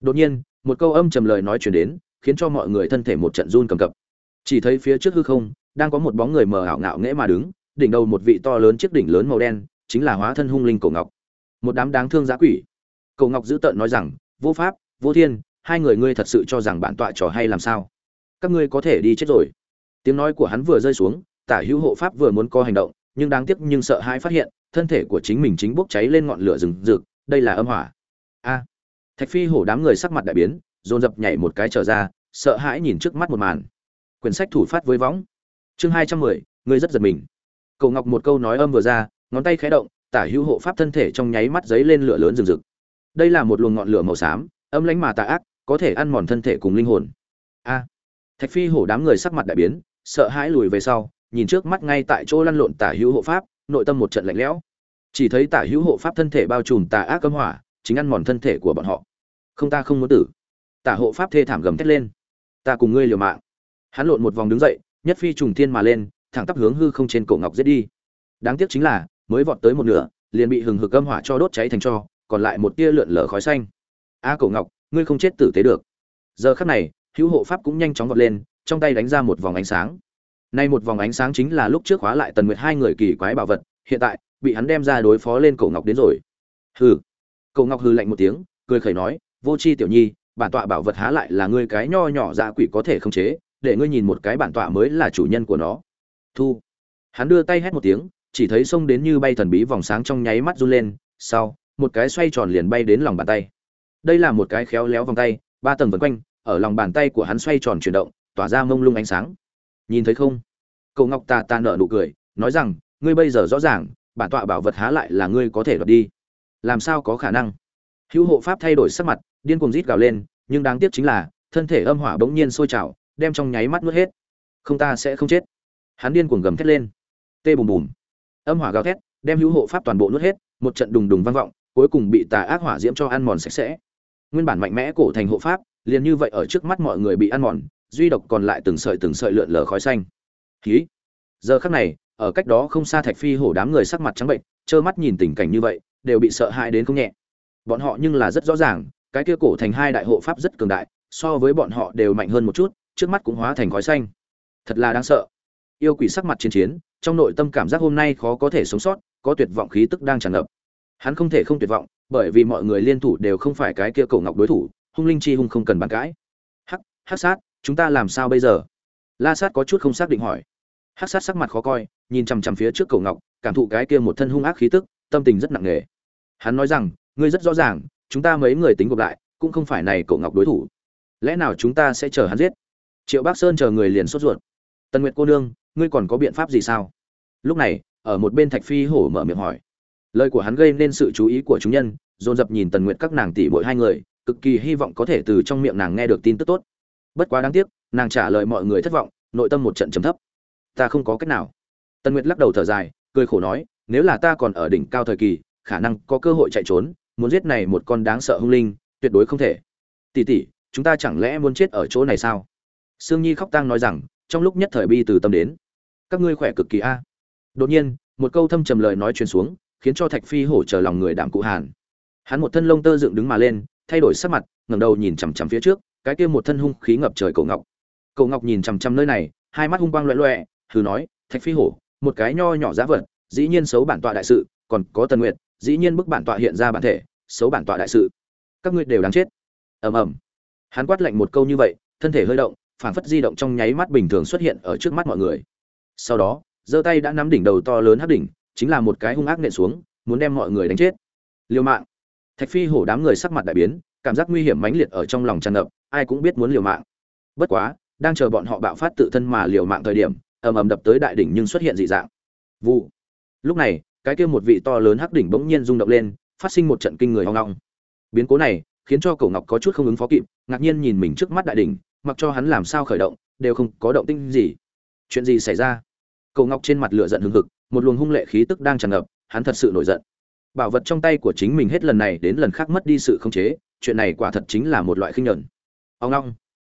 đột nhiên, một câu âm trầm lời nói chuyển đến, khiến cho mọi người thân thể một trận run cầm cập. Chỉ thấy phía trước hư không, đang có một bóng người mờ ảo ngạo nghễ mà đứng, đỉnh đầu một vị to lớn chiếc đỉnh lớn màu đen, chính là hóa thân hung linh cổ ngọc. Một đám đáng thương giá quỷ. Cổ ngọc giữ tợn nói rằng, vô pháp, vô thiên, hai người ngươi thật sự cho rằng bản tọa trò hay làm sao? Các ngươi có thể đi chết rồi. Tiếng nói của hắn vừa rơi xuống, tả hữu hộ pháp vừa muốn có hành động, nhưng đáng tiếc nhưng sợ hãi phát hiện, thân thể của chính mình chính bốc cháy lên ngọn lửa rừng rực, đây là âm hỏa. A! Thạch phi hổ đám người sắc mặt đại biến, dồn dập nhảy một cái trở ra, sợ hãi nhìn trước mắt một màn. Quyển sách thủ phát với võng. Chương hai trăm mười ngươi rất giật mình. Cầu ngọc một câu nói âm vừa ra, ngón tay khẽ động, tả hữu hộ pháp thân thể trong nháy mắt giấy lên lửa lớn rừng rực. Đây là một luồng ngọn lửa màu xám, âm lãnh mà tà ác, có thể ăn mòn thân thể cùng linh hồn. A! Thạch phi hổ đám người sắc mặt đại biến, sợ hãi lùi về sau, nhìn trước mắt ngay tại chỗ lăn lộn tả hữu hộ pháp, nội tâm một trận lạnh lẽo. Chỉ thấy tả hữu hộ pháp thân thể bao trùm tà ác cấm hỏa, chính ăn mòn thân thể của bọn họ không ta không muốn tử. Tả hộ pháp thê thảm gầm thét lên. Ta cùng ngươi liều mạng. Hắn lộn một vòng đứng dậy, nhất phi trùng thiên mà lên, thẳng tắp hướng hư không trên cổ ngọc giết đi. Đáng tiếc chính là, mới vọt tới một nửa, liền bị hừng hực âm hỏa cho đốt cháy thành cho, còn lại một tia lượn lờ khói xanh. A à, cổ ngọc, ngươi không chết tử tế được. Giờ khắc này, hữu hộ pháp cũng nhanh chóng vọt lên, trong tay đánh ra một vòng ánh sáng. Nay một vòng ánh sáng chính là lúc trước khóa lại tần nguyệt hai người kỳ quái bảo vật, hiện tại, bị hắn đem ra đối phó lên cổ ngọc đến rồi. Hừ. Cổ ngọc hừ lạnh một tiếng, cười khẩy nói vô c h i tiểu nhi, bản tọa bảo vật há lại là ngươi cái nho nhỏ dạ quỷ có thể không chế, để ngươi nhìn một cái bản tọa mới là chủ nhân của nó. Thu. Hắn đưa tay hét một tiếng, chỉ thấy xông đến như bay thần bí vòng sáng trong nháy mắt run lên, sau, một cái xoay tròn liền bay đến lòng bàn tay. Đây là một cái khéo léo vòng tay, ba tầng vân quanh, ở lòng bàn tay của hắn xoay tròn chuyển động, tỏa ra mông lung ánh sáng. Nhìn thấy không? Cậu ngọc tà tà nở nụ cười, nói rằng, ngươi bây giờ rõ ràng, bản tọa bảo vật há lại là ngươi có thể đoạt đi. Làm sao có khả năng? Hữu hộ pháp thay đổi sắc mặt điên cuồng rít gào lên, nhưng đáng tiếc chính là, thân thể âm hỏa bỗng nhiên sôi trào, đem trong nháy mắt nuốt hết. Không ta sẽ không chết. Hắn điên cuồng gầm thét lên. Tê bùm bùm. Âm hỏa gào thét, đem hữu hộ pháp toàn bộ nuốt hết, một trận đùng đùng vang vọng, cuối cùng bị tà ác hỏa diễm cho ăn mòn sạch sẽ. Nguyên bản mạnh mẽ cổ thành hộ pháp, liền như vậy ở trước mắt mọi người bị ăn mòn, duy độc còn lại từng sợi từng sợi lượn lờ khói xanh. Khí giờ khắc này, ở cách đó không xa thạch phi hổ đám người sắc mặt trắng bệnh, trơ mắt nhìn tình cảnh như vậy, đều bị sợ hãi đến không nhẹ. Bọn họ nhưng là rất rõ ràng cái kia cổ thành hai đại hộ pháp rất cường đại, so với bọn họ đều mạnh hơn một chút, trước mắt cũng hóa thành khói xanh. Thật là đáng sợ. Yêu quỷ sắc mặt chiến chiến, trong nội tâm cảm giác hôm nay khó có thể sống sót, có tuyệt vọng khí tức đang tràn ngập. Hắn không thể không tuyệt vọng, bởi vì mọi người liên thủ đều không phải cái kia cổ ngọc đối thủ, hung linh chi hung không cần bàn cãi. Hắc hắc sát, chúng ta làm sao bây giờ? La sát có chút không xác định hỏi. Hắc sát sắc mặt khó coi, nhìn chằm chằm phía trước cổ ngọc, cảm thụ cái kia một thân hung ác khí tức, tâm tình rất nặng nề. Hắn nói rằng, ngươi rất rõ ràng chúng ta mấy người tính gộp lại, cũng không phải này cậu ngọc đối thủ. Lẽ nào chúng ta sẽ chờ hắn giết? Triệu bắc sơn chờ người liền sốt ruột. Tần nguyệt cô nương, ngươi còn có biện pháp gì sao? Lúc này, ở một bên thạch phi hổ mở miệng hỏi. Lời của hắn gây nên sự chú ý của chúng nhân, dồn dập nhìn tần nguyệt các nàng tỷ mỗi hai người, cực kỳ hy vọng có thể từ trong miệng nàng nghe được tin tức tốt. Bất quá đáng tiếc, nàng trả lời mọi người thất vọng, nội tâm một trận trầm thấp. Ta không có cách nào. Tần nguyệt lắc đầu thở dài, cười khổ nói, nếu là ta còn ở đỉnh cao thời kỳ, khả năng có cơ hội chạy trốn muốn giết này một con đáng sợ hung linh, tuyệt đối không thể. Tỷ tỷ, chúng ta chẳng lẽ muốn chết ở chỗ này sao? Sương nhi khóc tang nói rằng, trong lúc nhất thời bi từ tâm đến. Các ngươi khỏe cực kỳ a. À. Đột nhiên, một câu thâm trầm lời nói truyền xuống, khiến cho thạch phi hổ chờ lòng người đảm cụ hàn. Hắn một thân lông tơ dựng đứng mà lên, thay đổi sắc mặt, ngẩng đầu nhìn chằm chằm phía trước, cái kia một thân hung khí ngập trời cổ ngọc. Cổ ngọc nhìn chằm chằm nơi này, hai mắt hung quang loẹ loẹ thử nói, thạch phi hổ, một cái nho nhỏ giá vật, dĩ nhiên xấu bản tọa đại sự, còn có tần nguyệt dĩ nhiên bức bản tọa hiện ra bản thể xấu bản tọa đại sự. Các ngươi đều đáng chết. Ầm ầm. Hắn quát lạnh một câu như vậy, thân thể hơi động, phảng phất di động trong nháy mắt bình thường xuất hiện ở trước mắt mọi người. Sau đó, giơ tay đã nắm đỉnh đầu to lớn hắc đỉnh, chính là một cái hung ác nện xuống, muốn đem mọi người đánh chết. Liều mạng. Thạch phi hổ đám người sắc mặt đại biến, cảm giác nguy hiểm mãnh liệt ở trong lòng tràn ngập, ai cũng biết muốn liều mạng. Bất quá, đang chờ bọn họ bạo phát tự thân mà liều mạng thời điểm, ầm ầm đập tới đại đỉnh nhưng xuất hiện dị dạng. Vụ. Lúc này, cái kia một vị to lớn hắc đỉnh bỗng nhiên rung động lên phát sinh một trận kinh người ho ngọng biến cố này khiến cho cổ ngọc có chút không ứng phó kịp, ngạc nhiên nhìn mình trước mắt đại đỉnh, mặc cho hắn làm sao khởi động, đều không có động tĩnh gì. Chuyện gì xảy ra? Cổ ngọc trên mặt lửa giận hừng hực, một luồng hung lệ khí tức đang tràn ngập, hắn thật sự nổi giận. Bảo vật trong tay của chính mình hết lần này đến lần khác mất đi sự khống chế, chuyện này quả thật chính là một loại khinh nhẫn. Ông long.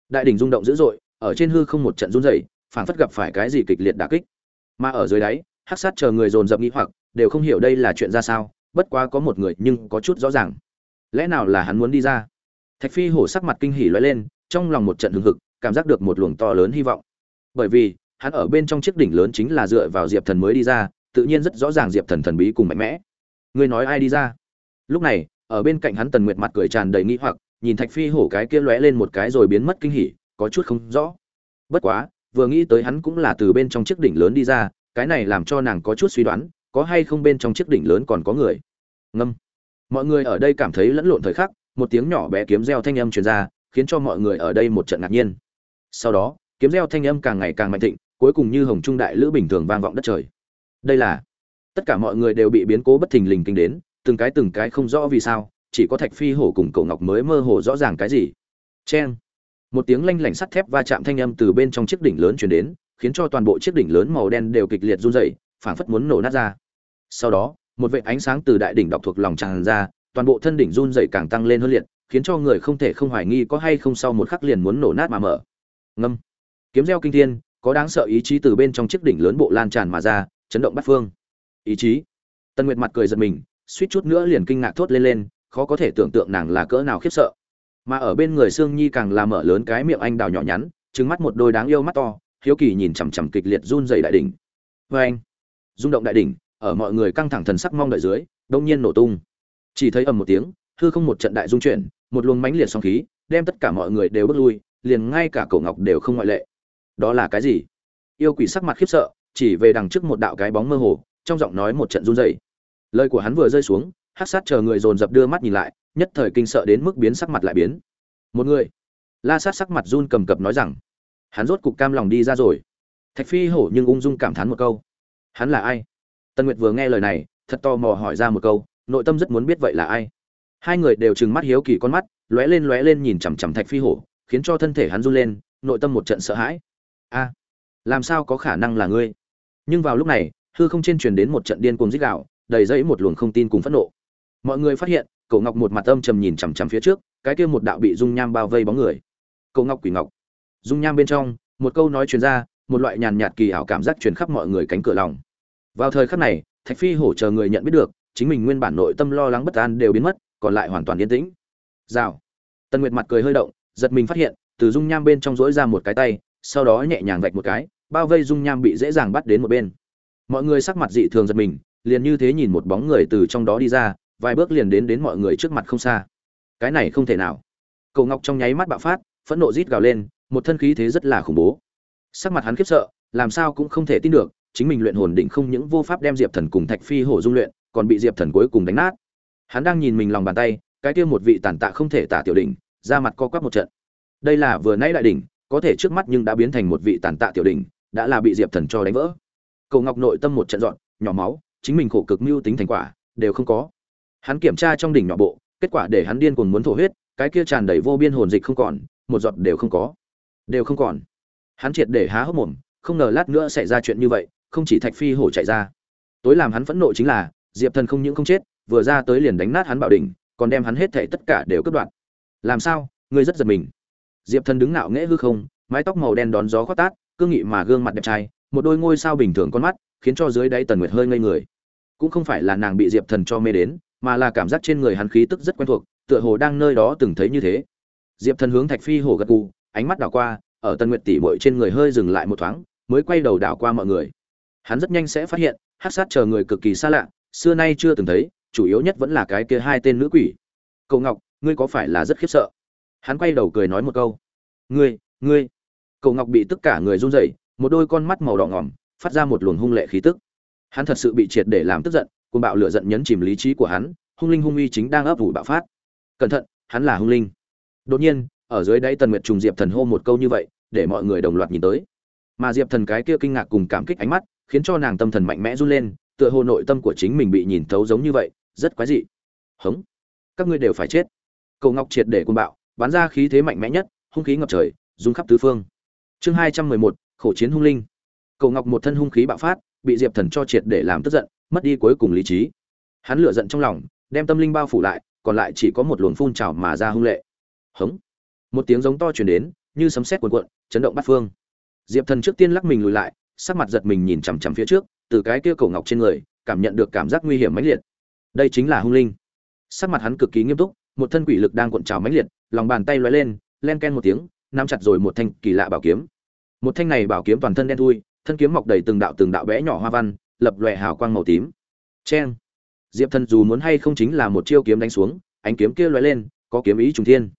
Đại đỉnh rung động dữ dội, ở trên hư không một trận run rẩy, phảng phất gặp phải cái gì kịch liệt đả kích. Mà ở dưới đáy, hắc sát chờ người dồn dập nghĩ hoặc, đều không hiểu đây là chuyện ra sao bất quá có một người nhưng có chút rõ ràng. Lẽ nào là hắn muốn đi ra? Thạch phi hổ sắc mặt kinh hỉ loay lên, trong lòng một trận hưng hực, cảm giác được một luồng to lớn hy vọng. Bởi vì, hắn ở bên trong chiếc đỉnh lớn chính là dựa vào diệp thần mới đi ra, tự nhiên rất rõ ràng diệp thần thần bí cùng mạnh mẽ. Ngươi nói ai đi ra? Lúc này, ở bên cạnh hắn tần nguyệt mặt cười tràn đầy nghi hoặc, nhìn thạch phi hổ cái kia lóe lên một cái rồi biến mất kinh hỉ, có chút không rõ. Bất quá, vừa nghĩ tới hắn cũng là từ bên trong chiếc đỉnh lớn đi ra, cái này làm cho nàng có chút suy đoán có hay không bên trong chiếc đỉnh lớn còn có người? Ngâm. Mọi người ở đây cảm thấy lẫn lộn thời khắc, một tiếng nhỏ bé kiếm reo thanh âm truyền ra, khiến cho mọi người ở đây một trận ngạc nhiên. Sau đó, kiếm reo thanh âm càng ngày càng mạnh thịnh, cuối cùng như hồng trung đại lữ bình thường vang vọng đất trời. Đây là, tất cả mọi người đều bị biến cố bất thình lình kinh đến, từng cái từng cái không rõ vì sao, chỉ có thạch phi, hổ cùng cậu ngọc mới mơ hồ rõ ràng cái gì. Cheng. Một tiếng lanh lảnh sắt thép va chạm thanh âm từ bên trong chiếc đỉnh lớn truyền đến, khiến cho toàn bộ chiếc đỉnh lớn màu đen đều kịch liệt run rẩy phảng phất muốn nổ nát ra. Sau đó, một vệt ánh sáng từ đại đỉnh đọc thuộc lòng tràn ra, toàn bộ thân đỉnh run rẩy càng tăng lên hơn liệt, khiến cho người không thể không hoài nghi có hay không sau một khắc liền muốn nổ nát mà mở. Ngâm. Kiếm reo kinh thiên, có đáng sợ ý chí từ bên trong chiếc đỉnh lớn bộ lan tràn mà ra, chấn động bát phương. Ý chí. Tân nguyệt mặt cười giật mình, suýt chút nữa liền kinh ngạc thốt lên lên, khó có thể tưởng tượng nàng là cỡ nào khiếp sợ. Mà ở bên người sương nhi càng là mở lớn cái miệng anh đào nhỏ nhắn trứng mắt một đôi đáng yêu mắt to, hiếu kỳ nhìn chằm chằm kịch liệt run dày đại đỉnh. Vê anh rung động đại đỉnh, ở mọi người căng thẳng thần sắc mong đợi dưới, đột nhiên nổ tung. Chỉ thấy ầm một tiếng, hư không một trận đại dung chuyển, một luồng mãnh liệt sóng khí, đem tất cả mọi người đều bất lui, liền ngay cả cổ ngọc đều không ngoại lệ. Đó là cái gì? Yêu quỷ sắc mặt khiếp sợ, chỉ về đằng trước một đạo cái bóng mơ hồ, trong giọng nói một trận run rẩy. Lời của hắn vừa rơi xuống, hắc sát chờ người dồn dập đưa mắt nhìn lại, nhất thời kinh sợ đến mức biến sắc mặt lại biến. Một người. La sát sắc mặt run cầm cập nói rằng, hắn rốt cục cam lòng đi ra rồi. Thạch phi hổ nhưng ung dung cảm thán một câu hắn là ai? Tân nguyệt vừa nghe lời này, thật tò mò hỏi ra một câu, nội tâm rất muốn biết vậy là ai. Hai người đều trừng mắt hiếu kỳ con mắt, lóe lên lóe lên nhìn chằm chằm thạch phi hổ, khiến cho thân thể hắn run lên, nội tâm một trận sợ hãi. A, làm sao có khả năng là ngươi? Nhưng vào lúc này, hư không trên truyền đến một trận điên cuồng dích gạo đầy dẫy một luồng không tin cùng phẫn nộ. Mọi người phát hiện cậu ngọc một mặt âm trầm nhìn chằm chằm phía trước, cái kia một đạo bị dung nham bao vây bóng người. Cậu ngọc quỷ ngọc. Dung nham bên trong, một câu nói truyền ra một loại nhàn nhạt kỳ ảo cảm giác truyền khắp mọi người cánh cửa lòng. Vào thời khắc này, thạch phi hổ chờ người nhận biết được, chính mình nguyên bản nội tâm lo lắng bất an đều biến mất, còn lại hoàn toàn yên tĩnh. Rào. Tần nguyệt mặt cười hơi động, giật mình phát hiện, từ dung nham bên trong rỗi ra một cái tay, sau đó nhẹ nhàng vạch một cái, bao vây dung nham bị dễ dàng bắt đến một bên. Mọi người sắc mặt dị thường giật mình, liền như thế nhìn một bóng người từ trong đó đi ra, vài bước liền đến đến mọi người trước mặt không xa. Cái này không thể nào. Cậu ngọc trong nháy mắt bạo phát, phẫn nộ rít gào lên, một thân khí thế rất là khủng bố sắc mặt hắn khiếp sợ, làm sao cũng không thể tin được, chính mình luyện hồn định không những vô pháp đem diệp thần cùng thạch phi hổ dung luyện, còn bị diệp thần cuối cùng đánh nát. Hắn đang nhìn mình lòng bàn tay, cái kia một vị tàn tạ không thể tả tiểu đỉnh ra mặt co quắp một trận. Đây là vừa nãy đại đỉnh, có thể trước mắt nhưng đã biến thành một vị tàn tạ tiểu đỉnh, đã là bị diệp thần cho đánh vỡ. Cầu ngọc nội tâm một trận dọn nhỏ máu, chính mình khổ cực mưu tính thành quả, đều không có. Hắn kiểm tra trong đỉnh nhỏ bộ, kết quả để hắn điên cuồng muốn thổ huyết, cái kia tràn đầy vô biên hồn dịch không còn, một giọt đều không có. Đều không còn hắn triệt để há hốc mồm, không ngờ lát nữa xảy ra chuyện như vậy, không chỉ thạch phi hổ chạy ra. Tối làm hắn phẫn nộ chính là, diệp thần không những không chết, vừa ra tới liền đánh nát hắn bảo đỉnh, còn đem hắn hết thảy tất cả đều cướp đoạt. Làm sao? Ngươi rất giật mình. Diệp thần đứng ngạo nghễ hư không, mái tóc màu đen đón gió khoác tát, cương nghị mà gương mặt đẹp trai, một đôi ngôi sao bình thường con mắt, khiến cho dưới đáy tần nguyệt hơi ngây người. Cũng không phải là nàng bị diệp thần cho mê đến, mà là cảm giác trên người hắn khí tức rất quen thuộc, tựa hồ đang nơi đó từng thấy như thế. Diệp thần hướng thạch phi Hổ gật gù, ánh mắt đảo qua ở tần nguyệt tỷ muội trên người hơi dừng lại một thoáng, mới quay đầu đảo qua mọi người. Hắn rất nhanh sẽ phát hiện, hát sát chờ người cực kỳ xa lạ, xưa nay chưa từng thấy, chủ yếu nhất vẫn là cái kia hai tên nữ quỷ. Cậu ngọc, ngươi có phải là rất khiếp sợ? Hắn quay đầu cười nói một câu. Ngươi ngươi. Cậu ngọc bị tất cả người run rẩy, một đôi con mắt màu đỏ ngỏm, phát ra một luồng hung lệ khí tức. Hắn thật sự bị triệt để làm tức giận, cuồng bạo lửa giận nhấn chìm lý trí của hắn, hung linh hung uy chính đang ấp ủ bạo phát. Cẩn thận, hắn là hung linh. Đột nhiên ở dưới đáy tần nguyệt trùng diệp thần hô một câu như vậy, để mọi người đồng loạt nhìn tới. Mà diệp thần cái kia kinh ngạc cùng cảm kích ánh mắt, khiến cho nàng tâm thần mạnh mẽ run lên, tựa hồ nội tâm của chính mình bị nhìn thấu giống như vậy, rất quái dị. Hống, các ngươi đều phải chết. Cầu ngọc triệt để cuồng bạo, bắn ra khí thế mạnh mẽ nhất, hung khí ngập trời, rung khắp tứ phương. Chương hai trăm mười một, khổ chiến hung linh. Cầu ngọc một thân hung khí bạo phát, bị diệp thần cho triệt để làm tức giận, mất đi cuối cùng lý trí. Hắn lửa giận trong lòng, đem tâm linh bao phủ lại, còn lại chỉ có một luồng phun trào mà ra hung lệ. Hống một tiếng giống to truyền đến, như sấm sét cuồn cuộn, chấn động bát phương. Diệp thần trước tiên lắc mình lùi lại, sắc mặt giật mình nhìn chằm chằm phía trước, từ cái kia cổ ngọc trên người, cảm nhận được cảm giác nguy hiểm mãnh liệt. Đây chính là hung linh. Sắc mặt hắn cực kỳ nghiêm túc, một thân quỷ lực đang cuộn trào mãnh liệt, lòng bàn tay lóe lên, len ken một tiếng, nắm chặt rồi một thanh kỳ lạ bảo kiếm. Một thanh này bảo kiếm toàn thân đen thui, thân kiếm mọc đầy từng đạo từng đạo bé nhỏ hoa văn, lập lòe hào quang màu tím. Cheng. Diệp thần dù muốn hay không chính là một chiêu kiếm đánh xuống, ánh kiếm kia lóe lên, có kiếm ý trùng thiên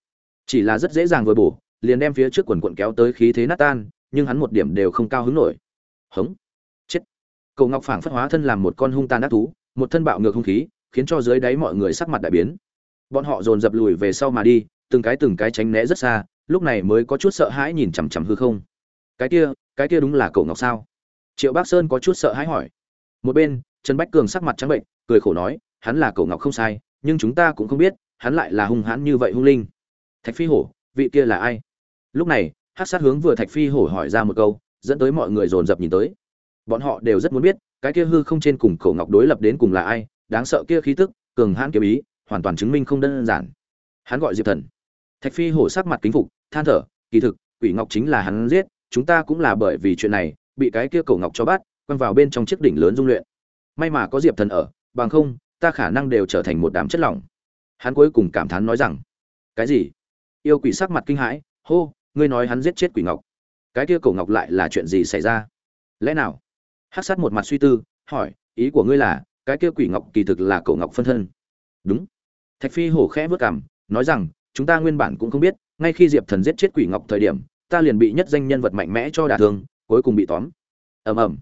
chỉ là rất dễ dàng vừa bổ, liền đem phía trước quần quận kéo tới khí thế nát tan, nhưng hắn một điểm đều không cao hứng nổi. Hống. Chết. Cậu ngọc phảng phất hóa thân làm một con hung tàn ác thú, một thân bạo ngược hung khí, khiến cho dưới đáy mọi người sắc mặt đại biến. Bọn họ dồn dập lùi về sau mà đi, từng cái từng cái tránh né rất xa, lúc này mới có chút sợ hãi nhìn chằm chằm hư không. Cái kia cái kia đúng là cậu ngọc sao? Triệu bác sơn có chút sợ hãi hỏi. Một bên, trần bách cường sắc mặt trắng bệnh, cười khổ nói, hắn là cậu ngọc không sai, nhưng chúng ta cũng không biết, hắn lại là hung hãn như vậy hung linh thạch phi hổ, vị kia là ai? Lúc này hát sát hướng vừa thạch phi hổ hỏi ra một câu, dẫn tới mọi người dồn dập nhìn tới. Bọn họ đều rất muốn biết, cái kia hư không trên cùng Cổ ngọc đối lập đến cùng là ai, đáng sợ kia khí tức, cường hãn kiếm ý, hoàn toàn chứng minh không đơn giản. Hắn gọi diệp thần. Thạch phi hổ sắc mặt kính phục, than thở, kỳ thực, quỷ ngọc chính là hắn giết, chúng ta cũng là bởi vì chuyện này, bị cái kia cổ ngọc cho bắt, quăng vào bên trong chiếc đỉnh lớn dung luyện. May mà có diệp thần ở, bằng không, ta khả năng đều trở thành một đám chất lỏng. Hắn cuối cùng cảm thán nói rằng, cái gì? Yêu quỷ sắc mặt kinh hãi, hô, ngươi nói hắn giết chết quỷ ngọc. Cái kia cổ ngọc lại là chuyện gì xảy ra? Lẽ nào? Hát sát một mặt suy tư, hỏi, ý của ngươi là, cái kia quỷ ngọc kỳ thực là cổ ngọc phân thân? Đúng. Thạch phi hổ khẽ vớt cảm nói rằng, chúng ta nguyên bản cũng không biết, ngay khi diệp thần giết chết quỷ ngọc thời điểm, ta liền bị nhất danh nhân vật mạnh mẽ cho đả thương, cuối cùng bị tóm. Ầm ầm.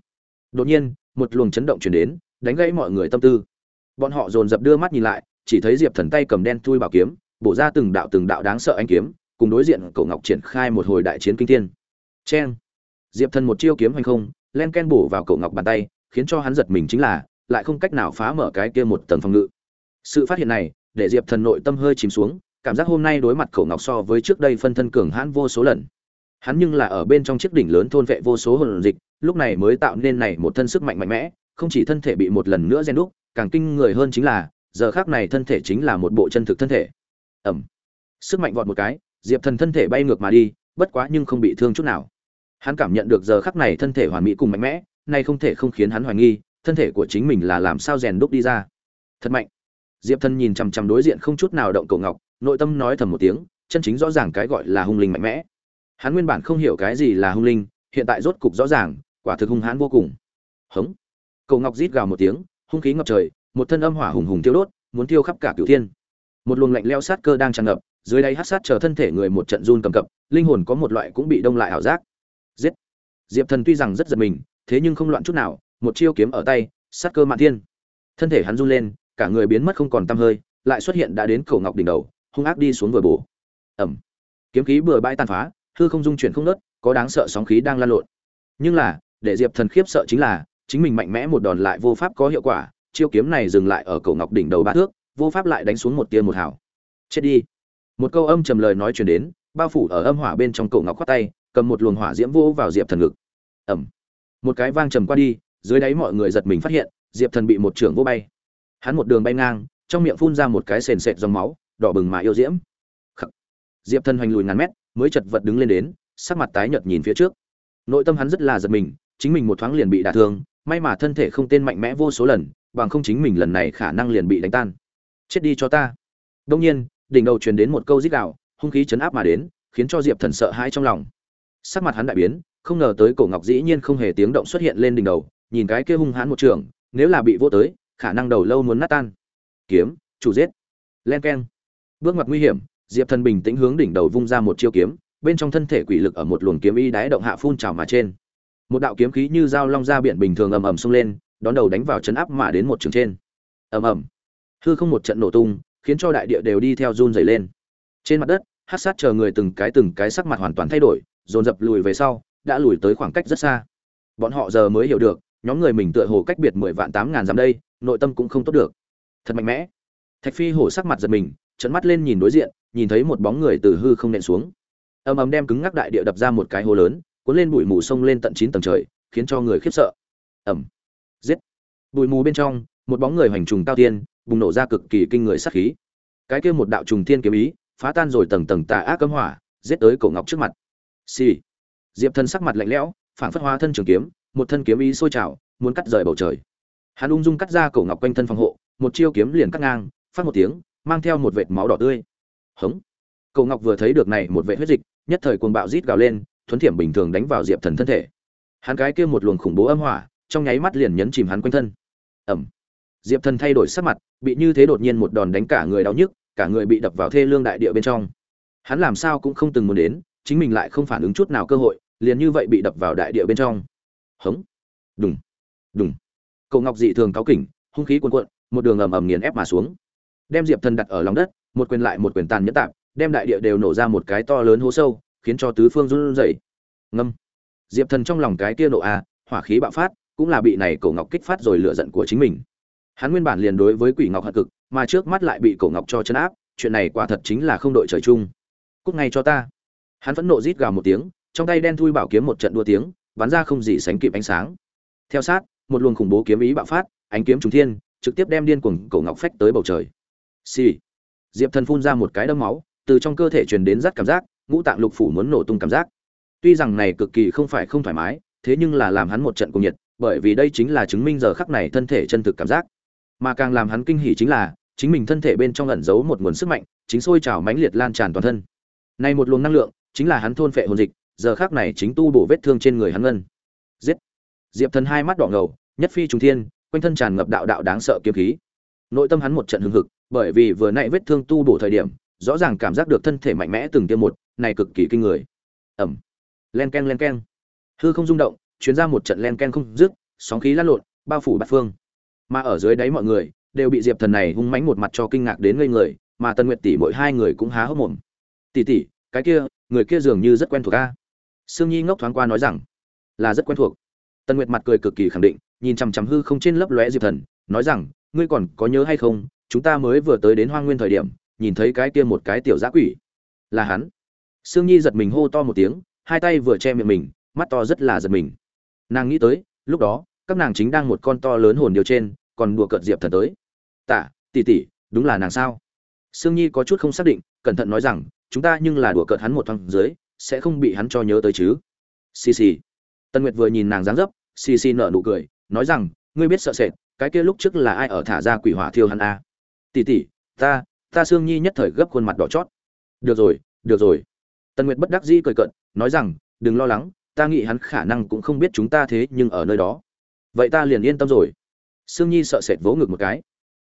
Đột nhiên, một luồng chấn động chuyển đến, đánh gãy mọi người tâm tư. Bọn họ dồn dập đưa mắt nhìn lại, chỉ thấy diệp thần tay cầm đen thui bảo kiếm bổ ra từng đạo từng đạo đáng sợ anh kiếm, cùng đối diện cậu ngọc triển khai một hồi đại chiến kinh thiên. Cheng! Diệp thần một chiêu kiếm hành không, len ken bổ vào cậu ngọc bàn tay, khiến cho hắn giật mình chính là, lại không cách nào phá mở cái kia một tầng phòng ngự. Sự phát hiện này, để diệp thần nội tâm hơi chìm xuống, cảm giác hôm nay đối mặt cậu ngọc so với trước đây phân thân cường hãn vô số lần. Hắn nhưng là ở bên trong chiếc đỉnh lớn thôn vệ vô số hồn dịch, lúc này mới tạo nên này một thân sức mạnh mạnh mẽ, không chỉ thân thể bị một lần nữa gen đúc, càng kinh người hơn chính là, giờ khác này thân thể chính là một bộ chân thực thân thể ẩm. Sức mạnh vọt một cái, diệp thần thân thể bay ngược mà đi, bất quá nhưng không bị thương chút nào. Hắn cảm nhận được giờ khắc này thân thể hoàn mỹ cùng mạnh mẽ, nay không thể không khiến hắn hoài nghi, thân thể của chính mình là làm sao rèn đúc đi ra. Thật mạnh. Diệp thần nhìn chằm chằm đối diện không chút nào động cầu ngọc, nội tâm nói thầm một tiếng, chân chính rõ ràng cái gọi là hung linh mạnh mẽ. Hắn nguyên bản không hiểu cái gì là hung linh, hiện tại rốt cục rõ ràng, quả thực hung hãn vô cùng. Hống. Cầu ngọc rít gào một tiếng, hung khí ngập trời, một thân âm hỏa hùng hùng tiêu đốt, muốn tiêu khắp cả cửu thiên một luồng lạnh leo sát cơ đang tràn ngập, dưới đây hát sát chờ thân thể người một trận run cầm cập, linh hồn có một loại cũng bị đông lại ảo giác. Giết! Diệp thần tuy rằng rất giật mình, thế nhưng không loạn chút nào, một chiêu kiếm ở tay, sát cơ mạn thiên. Thân thể hắn run lên, cả người biến mất không còn tăm hơi, lại xuất hiện đã đến cổ ngọc đỉnh đầu, hung ác đi xuống vừa bổ. Ẩm! Kiếm khí bừa bãi tàn phá, hư không dung chuyển không nớt, có đáng sợ sóng khí đang lan lộn. Nhưng là, để diệp thần khiếp sợ chính là, chính mình mạnh mẽ một đòn lại vô pháp có hiệu quả, chiêu kiếm này dừng lại ở cổ ngọc đỉnh đầu ba thước vô pháp lại đánh xuống một tia một hào. Chết đi. Một câu âm trầm lời nói truyền đến, bao phủ ở âm hỏa bên trong cổ ngọc khoát tay, cầm một luồng hỏa diễm vô vào diệp thần ngực. Ẩm một cái vang trầm qua đi, dưới đáy mọi người giật mình phát hiện, diệp thần bị một trưởng vô bay. Hắn một đường bay ngang, trong miệng phun ra một cái sền sệt dòng máu, đỏ bừng mà yêu diễm. Khắc. diệp thần hoành lùi ngàn mét, mới chật vật đứng lên đến, sắc mặt tái nhợt nhìn phía trước. Nội tâm hắn rất là giật mình, chính mình một thoáng liền bị đả thương, may mà thân thể không tên mạnh mẽ vô số lần, bằng không chính mình lần này khả năng liền bị đánh tan chết đi cho ta. Đông nhiên, đỉnh đầu truyền đến một câu rít gạo hung khí chấn áp mà đến, khiến cho diệp thần sợ hãi trong lòng. Sắc mặt hắn đại biến, không ngờ tới cổ ngọc dĩ nhiên không hề tiếng động xuất hiện lên đỉnh đầu, nhìn cái kia hung hãn một trường, nếu là bị vô tới, khả năng đầu lâu muốn nát tan. Kiếm, chủ giết. Len keng. Bước ngoặt nguy hiểm, diệp thần bình tĩnh hướng đỉnh đầu vung ra một chiêu kiếm, bên trong thân thể quỷ lực ở một luồng kiếm y đáy động hạ phun trào mà trên. Một đạo kiếm khí như dao long ra biển bình thường ầm ầm xông lên, đón đầu đánh vào chấn áp mà đến một trường trên. Ầm ầm hư không một trận nổ tung, khiến cho đại địa đều đi theo run rẩy lên. Trên mặt đất, hát sát chờ người từng cái từng cái sắc mặt hoàn toàn thay đổi, dồn dập lùi về sau, đã lùi tới khoảng cách rất xa. Bọn họ giờ mới hiểu được, nhóm người mình tựa hồ cách biệt mười vạn tám ngàn dặm đây, nội tâm cũng không tốt được. Thật mạnh mẽ. Thạch phi hổ sắc mặt giật mình trận mắt lên nhìn đối diện, nhìn thấy một bóng người từ hư không nện xuống. Ầm ầm đem cứng ngắc đại địa đập ra một cái hố lớn, cuốn lên bụi mù sông lên tận chín tầng trời, khiến cho người khiếp sợ. Ầm. Giết. Bụi mù bên trong, một bóng người hoành trùng cao tiên bùng nổ ra cực kỳ kinh người sát khí. Cái kia một đạo trùng thiên kiếm ý, phá tan rồi tầng tầng tà ác cấm hỏa, giết tới cổ ngọc trước mặt. Xì、sì. diệp thần sắc mặt lạnh lẽo, phản phất hóa thân trường kiếm, một thân kiếm ý sôi trào, muốn cắt rời bầu trời. Hắn ung dung cắt ra cổ ngọc quanh thân phòng hộ, một chiêu kiếm liền cắt ngang, phát một tiếng, mang theo một vệt máu đỏ tươi. Hống. Cổ ngọc vừa thấy được này một vệt huyết dịch, nhất thời cuồng bạo rít gào lên, thuấn thiểm bình thường đánh vào diệp thần thân thể. Hắn cái kia một luồng khủng bố âm hỏa, trong nháy mắt liền nhấn chìm hắn quanh thân. Ầm diệp thần thay đổi sắc mặt, bị như thế đột nhiên một đòn đánh cả người đau nhức, cả người bị đập vào thê lương đại địa bên trong. Hắn làm sao cũng không từng muốn đến, chính mình lại không phản ứng chút nào cơ hội, liền như vậy bị đập vào đại địa bên trong. Hống. Đùng. Đùng. Cậu ngọc dị thường cáo kỉnh, hung khí cuồn cuộn, một đường ầm ầm nghiền ép mà xuống. Đem diệp thần đặt ở lòng đất, một quyền lại một quyền tàn nhẫn tạp, đem đại địa đều nổ ra một cái to lớn hố sâu, khiến cho tứ phương run rẩy. Ngâm. Diệp thần trong lòng cái kia nộ a, hỏa khí bạo phát, cũng là bị này cổ ngọc kích phát rồi lựa giận của chính mình hắn nguyên bản liền đối với quỷ ngọc hận cực, mà trước mắt lại bị cổ ngọc cho chấn áp, chuyện này quả thật chính là không đội trời chung. Cúc ngay cho ta. Hắn phẫn nộ rít gào một tiếng, trong tay đen thui bảo kiếm một trận đua tiếng, bắn ra không gì sánh kịp ánh sáng. Theo sát, một luồng khủng bố kiếm ý bạo phát, ánh kiếm trùng thiên, trực tiếp đem điên cuồng cổ ngọc phách tới bầu trời. Xì、sì. diệp thần phun ra một cái đấm máu, từ trong cơ thể truyền đến rát cảm giác, ngũ tạng lục phủ muốn nổ tung cảm giác. Tuy rằng này cực kỳ không phải không thoải mái, thế nhưng là làm hắn một trận cùng nhiệt, bởi vì đây chính là chứng minh giờ khắc này thân thể chân thực cảm giác mà càng làm hắn kinh hỉ chính là, chính mình thân thể bên trong ẩn giấu một nguồn sức mạnh, chính sôi trào mãnh liệt lan tràn toàn thân. Này một luồng năng lượng, chính là hắn thôn phệ hồn dịch, giờ khắc này chính tu bổ vết thương trên người hắn ngân. Giết! Diệp thần hai mắt đỏ ngầu, nhất phi trùng thiên, quanh thân tràn ngập đạo đạo đáng sợ kiếm khí. Nội tâm hắn một trận hưng hực, bởi vì vừa nãy vết thương tu bổ thời điểm, rõ ràng cảm giác được thân thể mạnh mẽ từng tiêm một, này cực kỳ kinh người. Ẩm! Len ken len ken hư không rung động chuyến ra một trận len ken không dứt, sóng khí lăn lộn, bao phủ bát phương mà ở dưới đáy mọi người, đều bị diệp thần này hung mãnh một mặt cho kinh ngạc đến ngây người, mà tân nguyệt tỷ mỗi hai người cũng há hốc mồm. Tỷ tỷ, cái kia, người kia dường như rất quen thuộc a. Sương nhi ngốc thoáng qua nói rằng, là rất quen thuộc. Tân nguyệt mặt cười cực kỳ khẳng định, nhìn chằm chằm hư không trên lấp lóe diệp thần, nói rằng, ngươi còn có nhớ hay không, chúng ta mới vừa tới đến hoang nguyên thời điểm, nhìn thấy cái kia một cái tiểu giã quỷ. Là hắn. Sương nhi giật mình hô to một tiếng, hai tay vừa che miệng mình, mắt to rất là giật mình. Nàng nghĩ tới, lúc đó, các nàng chính đang một con to lớn hồn điều trên còn đùa cợt diệp thần tới. Tạ tỉ tỉ đúng là nàng sao? Sương nhi có chút không xác định, cẩn thận nói rằng, chúng ta nhưng là đùa cợt hắn một thoáng dưới, sẽ không bị hắn cho nhớ tới chứ. Xì xì. Tân nguyệt vừa nhìn nàng dáng dấp, xì xì nở nụ cười, nói rằng, ngươi biết sợ sệt, cái kia lúc trước là ai ở thả ra quỷ hỏa thiêu hắn a à? tỉ tỉ ta ta sương nhi nhất thời gấp khuôn mặt đỏ chót. Được rồi được rồi. Tân nguyệt bất đắc dĩ cười cận nói rằng, đừng lo lắng, ta nghĩ hắn khả năng cũng không biết chúng ta thế nhưng ở nơi đó. Vậy ta liền yên tâm rồi sương nhi sợ sệt vỗ ngực một cái.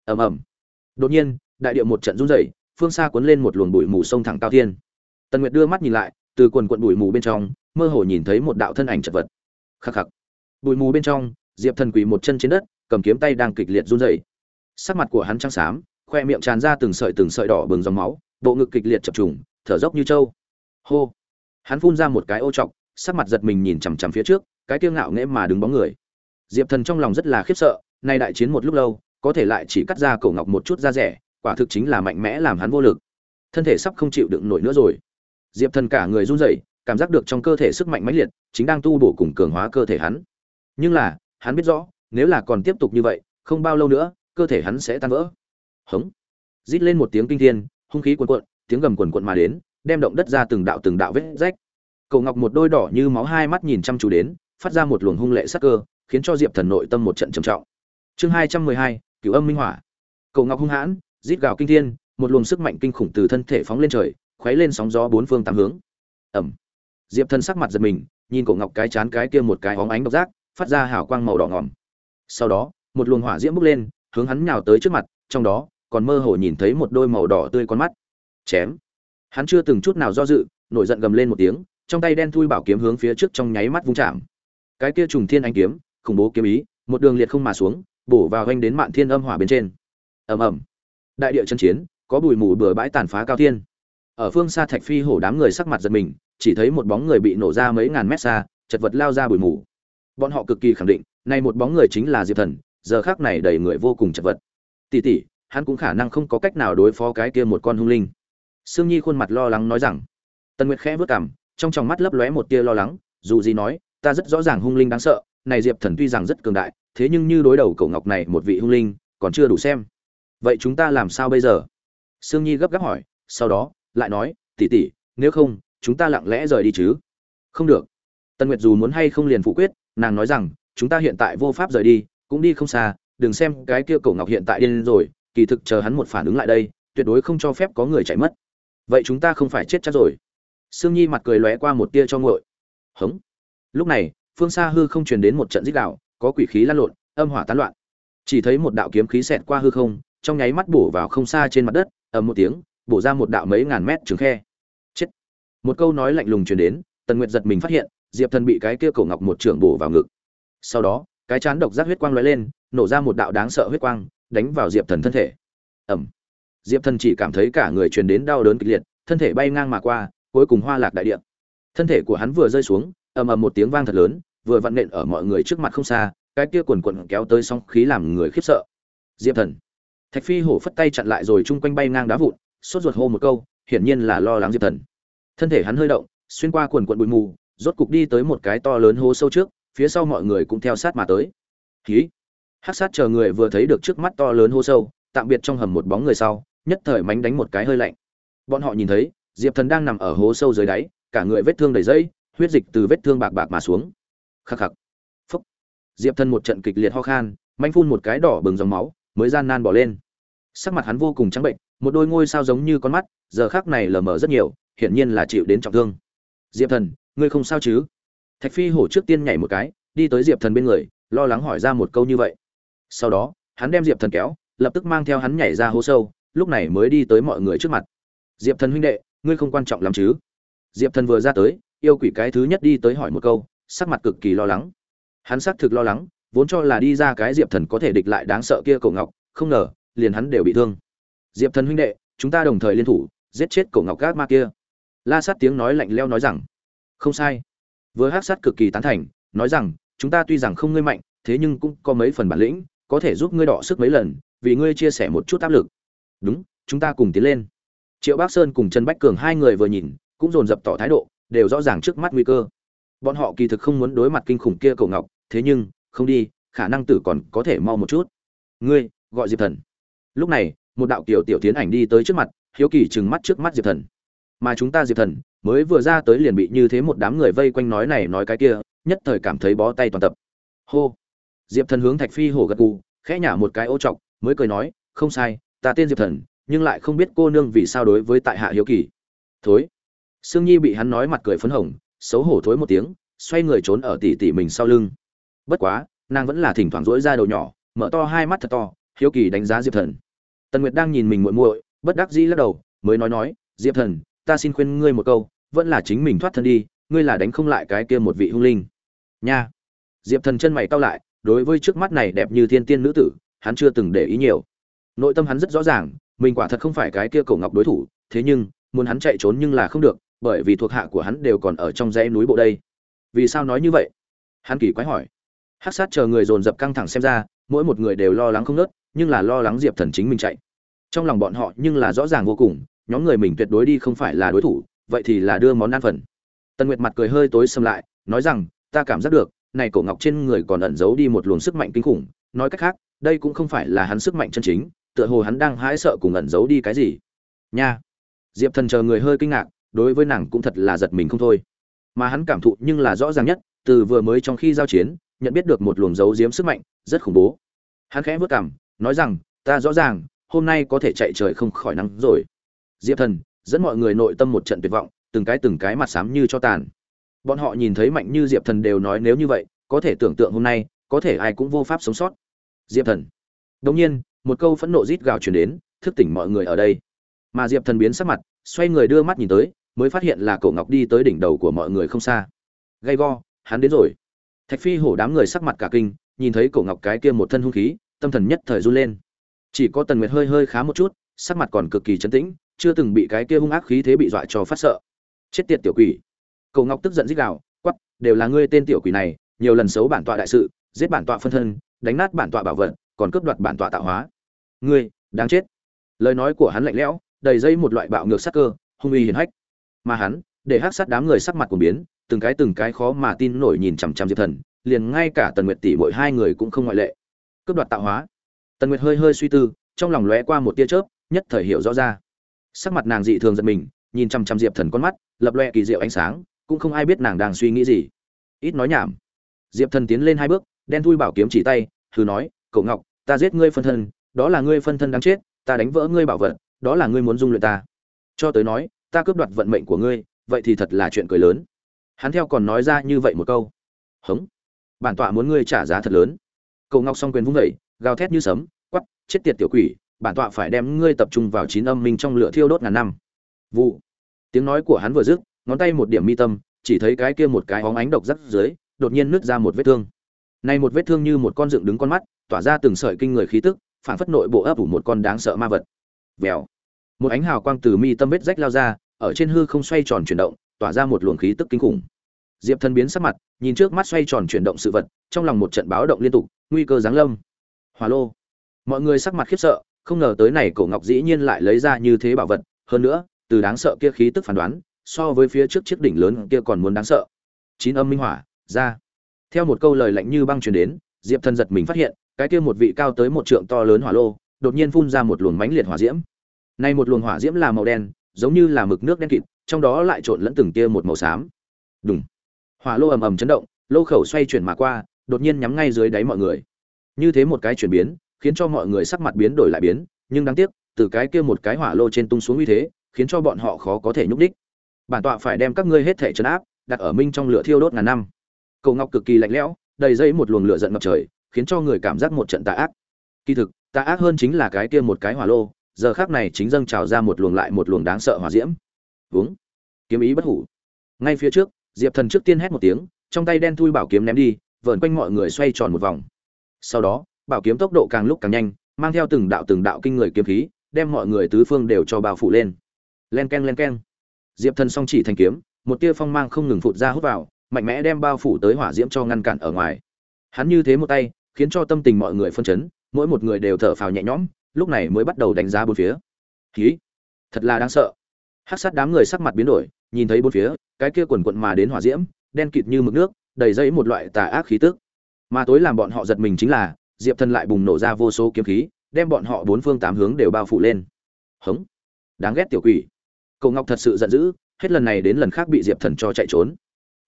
Ầm ầm. Đột nhiên, đại điệu một trận run rẩy, phương xa cuốn lên một luồng bụi mù sông thẳng cao thiên. Tần nguyệt đưa mắt nhìn lại, từ quần quận bụi mù bên trong, mơ hồ nhìn thấy một đạo thân ảnh chật vật. Khắc khắc. Bụi mù bên trong, diệp thần quỳ một chân trên đất, cầm kiếm tay đang kịch liệt run rẩy. Sắc mặt của hắn trắng xám, khoe miệng tràn ra từng sợi từng sợi đỏ bừng dòng máu, bộ ngực kịch liệt chập trùng, thở dốc như trâu. Hô. Hắn phun ra một cái ô trọc, sắc mặt giật mình nhìn chằm chằm phía trước, cái kiêu ngạo nghễ mà đứng bóng người. Diệp thần trong lòng rất là khiếp sợ nay đại chiến một lúc lâu, có thể lại chỉ cắt ra cổ ngọc một chút da rẻ, quả thực chính là mạnh mẽ làm hắn vô lực. Thân thể sắp không chịu đựng nổi nữa rồi. Diệp thần cả người run rẩy, cảm giác được trong cơ thể sức mạnh mãnh liệt, chính đang tu bổ cùng cường hóa cơ thể hắn. Nhưng là, hắn biết rõ, nếu là còn tiếp tục như vậy, không bao lâu nữa, cơ thể hắn sẽ tan vỡ. Hống. Rít lên một tiếng kinh thiên, hung khí cuồn cuộn, tiếng gầm cuồn cuộn mà đến, đem động đất ra từng đạo từng đạo vết rách. Cầu ngọc một đôi đỏ như máu hai mắt nhìn chăm chú đến, phát ra một luồng hung lệ sắc cơ, khiến cho diệp thần nội tâm một trận trầm trọng chương hai trăm mười hai, cửu âm minh hỏa. Cậu ngọc hung hãn, rít gào kinh thiên, một luồng sức mạnh kinh khủng từ thân thể phóng lên trời, khuấy lên sóng gió bốn phương tám hướng. Ẩm diệp thần sắc mặt giật mình, nhìn cổ ngọc cái chán cái kia một cái hóng ánh độc giác, phát ra hào quang màu đỏ ngỏm sau đó, một luồng hỏa diễm bốc lên, hướng hắn nhào tới trước mặt, trong đó, còn mơ hồ nhìn thấy một đôi màu đỏ tươi con mắt. Chém. Hắn chưa từng chút nào do dự, nổi giận gầm lên một tiếng, trong tay đen thui bảo kiếm hướng phía trước trong nháy mắt vung chạm. Cái kia trùng thiên anh kiếm, khủng bố kiếm ý, một đường liệt không mà xuống bổ vào ganh đến mạn thiên âm hỏa bên trên. Ầm ầm. Đại địa chân chiến, có bụi mù bừa bãi tàn phá cao thiên. Ở phương xa thạch phi hổ đám người sắc mặt giật mình, chỉ thấy một bóng người bị nổ ra mấy ngàn mét xa, chật vật lao ra bụi mù. Bọn họ cực kỳ khẳng định này một bóng người chính là diệp thần, giờ khác này đầy người vô cùng chật vật. Tỉ tỉ, hắn cũng khả năng không có cách nào đối phó cái kia một con hung linh. Sương nhi khuôn mặt lo lắng nói rằng, tần nguyệt khẽ vớt cảm trong tròng mắt lấp lóe một tia lo lắng, dù gì nói, ta rất rõ ràng hung linh đáng sợ, này diệp thần tuy rằng rất cường đại thế nhưng như đối đầu cậu ngọc này một vị hung linh, còn chưa đủ xem. Vậy chúng ta làm sao bây giờ? Sương nhi gấp gáp hỏi, sau đó, lại nói tỉ tỉ nếu không, chúng ta lặng lẽ rời đi chứ? Không được. Tân nguyệt dù muốn hay không liền phụ quyết, nàng nói rằng, chúng ta hiện tại vô pháp rời đi, cũng đi không xa, đừng xem cái kia cổ ngọc hiện tại điên rồi, kỳ thực chờ hắn một phản ứng lại đây, tuyệt đối không cho phép có người chạy mất. Vậy chúng ta không phải chết chắc rồi. Sương nhi mặt cười lóe qua một tia cho ngội hống. Lúc này, phương xa hư không truyền đến một trận dích đạo có quỷ khí lan lộn, âm hỏa tán loạn. Chỉ thấy một đạo kiếm khí xẹt qua hư không, trong nháy mắt bổ vào không xa trên mặt đất, ầm một tiếng, bổ ra một đạo mấy ngàn mét trường khe. Chết. Một câu nói lạnh lùng truyền đến, tần nguyệt giật mình phát hiện, diệp thần bị cái kia cổ ngọc một trưởng bổ vào ngực. Sau đó, cái chán độc giác huyết quang lóe lên, nổ ra một đạo đáng sợ huyết quang, đánh vào diệp thần thân thể. Ẩm diệp thần chỉ cảm thấy cả người truyền đến đau đớn kịch liệt, thân thể bay ngang mà qua, cuối cùng hoa lạc đại địa. Thân thể của hắn vừa rơi xuống, ầm ầm một tiếng vang thật lớn vừa vặn nện ở mọi người trước mặt không xa, cái kia quần quần kéo tới sóng khí làm người khiếp sợ. Diệp thần. Thạch phi hổ phất tay chặn lại rồi chung quanh bay ngang đá vụn, sốt ruột hô một câu, hiển nhiên là lo lắng diệp thần. Thân thể hắn hơi động, xuyên qua quần quần bụi mù, rốt cục đi tới một cái to lớn hố sâu trước, phía sau mọi người cũng theo sát mà tới. Khí hắc sát chờ người vừa thấy được trước mắt to lớn hố sâu, tạm biệt trong hầm một bóng người sau, nhất thời mánh đánh một cái hơi lạnh. Bọn họ nhìn thấy, diệp thần đang nằm ở hố sâu dưới đáy, cả người vết thương đầy dây huyết dịch từ vết thương bạc bạc mà xuống khắc khắc. Phúc. Diệp thần một trận kịch liệt ho khan, manh phun một cái đỏ bừng dòng máu, mới gian nan bỏ lên. Sắc mặt hắn vô cùng trắng bệnh, một đôi ngôi sao giống như con mắt, giờ khác này lờ mờ rất nhiều, hiển nhiên là chịu đến trọng thương. Diệp thần, ngươi không sao chứ? Thạch phi hổ trước tiên nhảy một cái, đi tới diệp thần bên người, lo lắng hỏi ra một câu như vậy. Sau đó, hắn đem diệp thần kéo, lập tức mang theo hắn nhảy ra hố sâu, lúc này mới đi tới mọi người trước mặt. Diệp thần huynh đệ, ngươi không quan trọng lắm chứ? Diệp thần vừa ra tới, yêu quỷ cái thứ nhất đi tới hỏi một câu sắc mặt cực kỳ lo lắng. Hắn xác thực lo lắng, vốn cho là đi ra cái diệp thần có thể địch lại đáng sợ kia cổ ngọc, không ngờ, liền hắn đều bị thương. Diệp thần huynh đệ, chúng ta đồng thời liên thủ, giết chết cổ ngọc gác ma kia. La sát tiếng nói lạnh leo nói rằng, không sai. Vừa hát sát cực kỳ tán thành, nói rằng, chúng ta tuy rằng không ngươi mạnh, thế nhưng cũng có mấy phần bản lĩnh, có thể giúp ngươi đọ sức mấy lần, vì ngươi chia sẻ một chút áp lực. Đúng, chúng ta cùng tiến lên. Triệu bác sơn cùng trần bách cường hai người vừa nhìn, cũng dồn dập tỏ thái độ, đều rõ ràng trước mắt nguy cơ bọn họ kỳ thực không muốn đối mặt kinh khủng kia cầu ngọc, thế nhưng, không đi, khả năng tử còn có thể mau một chút. Ngươi, gọi diệp thần. Lúc này, một đạo kiểu tiểu tiến ảnh đi tới trước mặt, hiếu kỳ trừng mắt trước mắt diệp thần. Mà chúng ta diệp thần, mới vừa ra tới liền bị như thế một đám người vây quanh nói này nói cái kia, nhất thời cảm thấy bó tay toàn tập. Hô. Diệp thần hướng thạch phi hổ gật gù, khẽ nhả một cái ô trọc mới cười nói, không sai, ta tên diệp thần, nhưng lại không biết cô nương vì sao đối với tại hạ hiếu kỳ. Thối. Sương nhi bị hắn nói mặt cười phấn hồng xấu hổ thối một tiếng, xoay người trốn ở tỉ tỉ mình sau lưng. Bất quá, nàng vẫn là thỉnh thoảng rỗi ra đầu nhỏ, mở to hai mắt thật to, hiếu kỳ đánh giá diệp thần. Tần nguyệt đang nhìn mình muội muội, bất đắc dĩ lắc đầu, mới nói nói, diệp thần, ta xin khuyên ngươi một câu, vẫn là chính mình thoát thân đi, ngươi là đánh không lại cái kia một vị hung linh. Nha. Diệp thần chân mày cau lại, đối với trước mắt này đẹp như thiên tiên nữ tử, hắn chưa từng để ý nhiều. Nội tâm hắn rất rõ ràng, mình quả thật không phải cái kia cổ ngọc đối thủ, thế nhưng, muốn hắn chạy trốn nhưng là không được bởi vì thuộc hạ của hắn đều còn ở trong dãy núi bộ đây. Vì sao nói như vậy? Hắn kỳ quái hỏi. Hát sát chờ người dồn dập căng thẳng xem ra, mỗi một người đều lo lắng không nớt, nhưng là lo lắng diệp thần chính mình chạy. Trong lòng bọn họ nhưng là rõ ràng vô cùng, nhóm người mình tuyệt đối đi không phải là đối thủ, vậy thì là đưa món ăn phần. Tần nguyệt mặt cười hơi tối xâm lại, nói rằng, ta cảm giác được, này cổ ngọc trên người còn ẩn giấu đi một luồng sức mạnh kinh khủng, nói cách khác, đây cũng không phải là hắn sức mạnh chân chính, tựa hồ hắn đang hãi sợ cùng ẩn giấu đi cái gì. Nha. Diệp thần chờ người hơi kinh ngạc đối với nàng cũng thật là giật mình không thôi. Mà hắn cảm thụ nhưng là rõ ràng nhất, từ vừa mới trong khi giao chiến, nhận biết được một luồng giấu giếm sức mạnh, rất khủng bố. Hắn khẽ vất cảm nói rằng, ta rõ ràng, hôm nay có thể chạy trời không khỏi nắng rồi. Diệp thần, dẫn mọi người nội tâm một trận tuyệt vọng, từng cái từng cái mặt xám như cho tàn. Bọn họ nhìn thấy mạnh như diệp thần đều nói nếu như vậy, có thể tưởng tượng hôm nay, có thể ai cũng vô pháp sống sót. Diệp thần. Đột nhiên, một câu phẫn nộ rít gào truyền đến, thức tỉnh mọi người ở đây. Mà diệp thần biến sắc mặt, xoay người đưa mắt nhìn tới mới phát hiện là cổ ngọc đi tới đỉnh đầu của mọi người không xa. Gay go, hắn đến rồi. Thạch phi hổ đám người sắc mặt cả kinh, nhìn thấy cổ ngọc cái kia một thân hung khí, tâm thần nhất thời run lên. Chỉ có tần nguyệt hơi hơi khá một chút, sắc mặt còn cực kỳ trấn tĩnh, chưa từng bị cái kia hung ác khí thế bị dọa cho phát sợ. Chết tiệt tiểu quỷ. Cổ ngọc tức giận dích gào quắp đều là ngươi tên tiểu quỷ này, nhiều lần xấu bản tọa đại sự, giết bản tọa phân thân, đánh nát bản tọa bảo vật, còn cướp đoạt bản tọa tạo hóa. Ngươi, đáng chết. Lời nói của hắn lạnh lẽo, đầy dây một loại bạo ngược sắc cơ, hung uy hiển hách mà hắn, để hắc sát đám người sắc mặt của biến, từng cái từng cái khó mà tin nổi nhìn chằm chằm diệp thần, liền ngay cả tần nguyệt tỷ mỗi hai người cũng không ngoại lệ. Cướp đoạt tạo hóa. Tần nguyệt hơi hơi suy tư, trong lòng lóe qua một tia chớp, nhất thời hiểu rõ ra. Sắc mặt nàng dị thường giật mình, nhìn chằm chằm diệp thần con mắt, lập loe kỳ diệu ánh sáng, cũng không ai biết nàng đang suy nghĩ gì. Ít nói nhảm. Diệp thần tiến lên hai bước, đen thui bảo kiếm chỉ tay thử nói, cậu ngọc, ta giết ngươi phân thân, đó là ngươi phân thân đáng chết, ta đánh vỡ ngươi bảo vật, đó là ngươi muốn dung luyện ta. Cho tới nói ta cướp đoạt vận mệnh của ngươi, vậy thì thật là chuyện cười lớn. Hắn theo còn nói ra như vậy một câu. Hống. Bản tọa muốn ngươi trả giá thật lớn. Cầu ngọc song quyền vung vẩy gào thét như sấm quắp chết tiệt tiểu quỷ, bản tọa phải đem ngươi tập trung vào chín âm minh trong lửa thiêu đốt ngàn năm. Vụ. Tiếng nói của hắn vừa dứt, ngón tay một điểm mi tâm, chỉ thấy cái kia một cái óng ánh độc rắc dưới, đột nhiên nứt ra một vết thương. Nay một vết thương như một con dựng đứng con mắt, tỏa ra từng sợi kinh người khí tức, phản phất nội bộ ấp ủ một con đáng sợ ma vật. Vèo một ánh hào quang từ mi tâm vết rách lao ra, ở trên hư không xoay tròn chuyển động, tỏa ra một luồng khí tức kinh khủng. Diệp thần biến sắc mặt, nhìn trước mắt xoay tròn chuyển động sự vật, trong lòng một trận báo động liên tục, nguy cơ giáng lâm. Hỏa lô. Mọi người sắc mặt khiếp sợ, không ngờ tới này cổ ngọc dĩ nhiên lại lấy ra như thế bảo vật, hơn nữa, từ đáng sợ kia khí tức phán đoán, so với phía trước chiếc đỉnh lớn kia còn muốn đáng sợ. Chín âm minh hỏa, ra. Theo một câu lời lạnh như băng truyền đến, diệp thần giật mình phát hiện, cái kia một vị cao tới một trượng to lớn hỏa lô, đột nhiên phun ra một luồng mãnh liệt hỏa diễm nay một luồng hỏa diễm là màu đen giống như là mực nước đen kịt trong đó lại trộn lẫn từng tia một màu xám. Đùng, hỏa lô ầm ầm chấn động lô khẩu xoay chuyển mà qua đột nhiên nhắm ngay dưới đáy mọi người. Như thế một cái chuyển biến khiến cho mọi người sắc mặt biến đổi lại biến nhưng đáng tiếc từ cái kia một cái hỏa lô trên tung xuống uy thế khiến cho bọn họ khó có thể nhúc đích bản tọa phải đem các ngươi hết thể trấn áp đặt ở minh trong lửa thiêu đốt ngàn năm. Cầu ngọc cực kỳ lạnh lẽo đầy dây một luồng lửa giận ngập trời khiến cho người cảm giác một trận tà ác. Kỳ thực tà ác hơn chính là cái kia một cái hỏa lô giờ khác này chính dâng trào ra một luồng lại một luồng đáng sợ hỏa diễm. Uống kiếm ý bất hủ. Ngay phía trước, diệp thần trước tiên hét một tiếng, trong tay đen thui bảo kiếm ném đi, vờn quanh mọi người xoay tròn một vòng. Sau đó, bảo kiếm tốc độ càng lúc càng nhanh, mang theo từng đạo từng đạo kinh người kiếm khí, đem mọi người tứ phương đều cho bao phủ lên. Len k e n len k e n diệp thần song chỉ thành kiếm, một tia phong mang không ngừng phụt ra hút vào, mạnh mẽ đem bao phủ tới hỏa diễm cho ngăn cản ở ngoài. Hắn như thế một tay, khiến cho tâm tình mọi người phân chấn, mỗi một người đều thở phào nhẹ nhõm lúc này mới bắt đầu đánh giá bốn phía. Khí thật là đáng sợ. Hát sát đám người sắc mặt biến đổi, nhìn thấy bốn phía, cái kia quần quận mà đến hỏa diễm, đen kịt như mực nước, đầy dẫy một loại tà ác khí tức. Mà tối làm bọn họ giật mình chính là, diệp thần lại bùng nổ ra vô số kiếm khí, đem bọn họ bốn phương tám hướng đều bao phủ lên. Hống, đáng ghét tiểu quỷ. Cậu ngọc thật sự giận dữ, hết lần này đến lần khác bị diệp thần cho chạy trốn.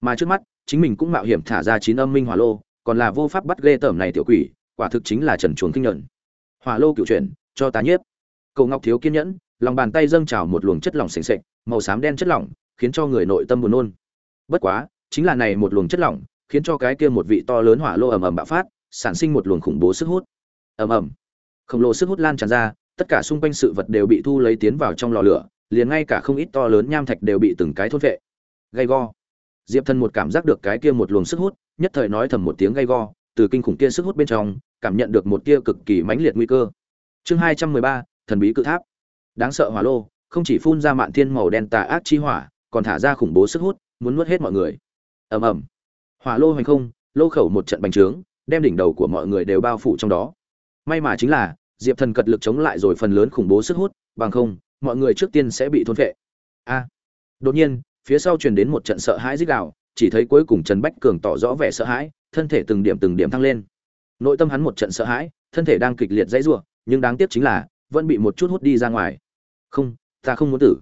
Mà trước mắt, chính mình cũng mạo hiểm thả ra chín âm minh hỏa lô, còn là vô pháp bắt ghê tởm này tiểu quỷ, quả thực chính là trần chuồng kinh nhuận hỏa lô cựu chuyển, cho tá nhiếp. Cậu ngọc thiếu kiên nhẫn, lòng bàn tay dâng trào một luồng chất lỏng sềnh sệch màu xám đen chất lỏng, khiến cho người nội tâm buồn nôn. Bất quá, chính là này một luồng chất lỏng, khiến cho cái kia một vị to lớn hỏa lô ầm ầm bạo phát, sản sinh một luồng khủng bố sức hút. Ầm ầm. Khổng lồ sức hút lan tràn ra, tất cả xung quanh sự vật đều bị thu lấy tiến vào trong lò lửa, liền ngay cả không ít to lớn nham thạch đều bị từng cái thôn vệ. Gay go. Diệp thần một cảm giác được cái kia một luồng sức hút, nhất thời nói thầm một tiếng gay go, từ kinh khủng kia sức hút bên trong cảm nhận được một tia cực kỳ mãnh liệt nguy cơ. Chương hai trăm mười ba, thần bí cự tháp. Đáng sợ hỏa lô, không chỉ phun ra mạn thiên màu đen tà ác chi hỏa, còn thả ra khủng bố sức hút, muốn nuốt hết mọi người. Ầm ầm. Hỏa lô hành không, lô khẩu một trận bành trướng, đem đỉnh đầu của mọi người đều bao phủ trong đó. May mà chính là, diệp thần cật lực chống lại rồi phần lớn khủng bố sức hút, bằng không, mọi người trước tiên sẽ bị thôn phệ. A. Đột nhiên, phía sau truyền đến một trận sợ hãi rít gào, chỉ thấy cuối cùng trần bách cường tỏ rõ vẻ sợ hãi, thân thể từng điểm từng điểm thăng lên nội tâm hắn một trận sợ hãi, thân thể đang kịch liệt dãy rủa, nhưng đáng tiếc chính là, vẫn bị một chút hút đi ra ngoài. Không, ta không muốn tử.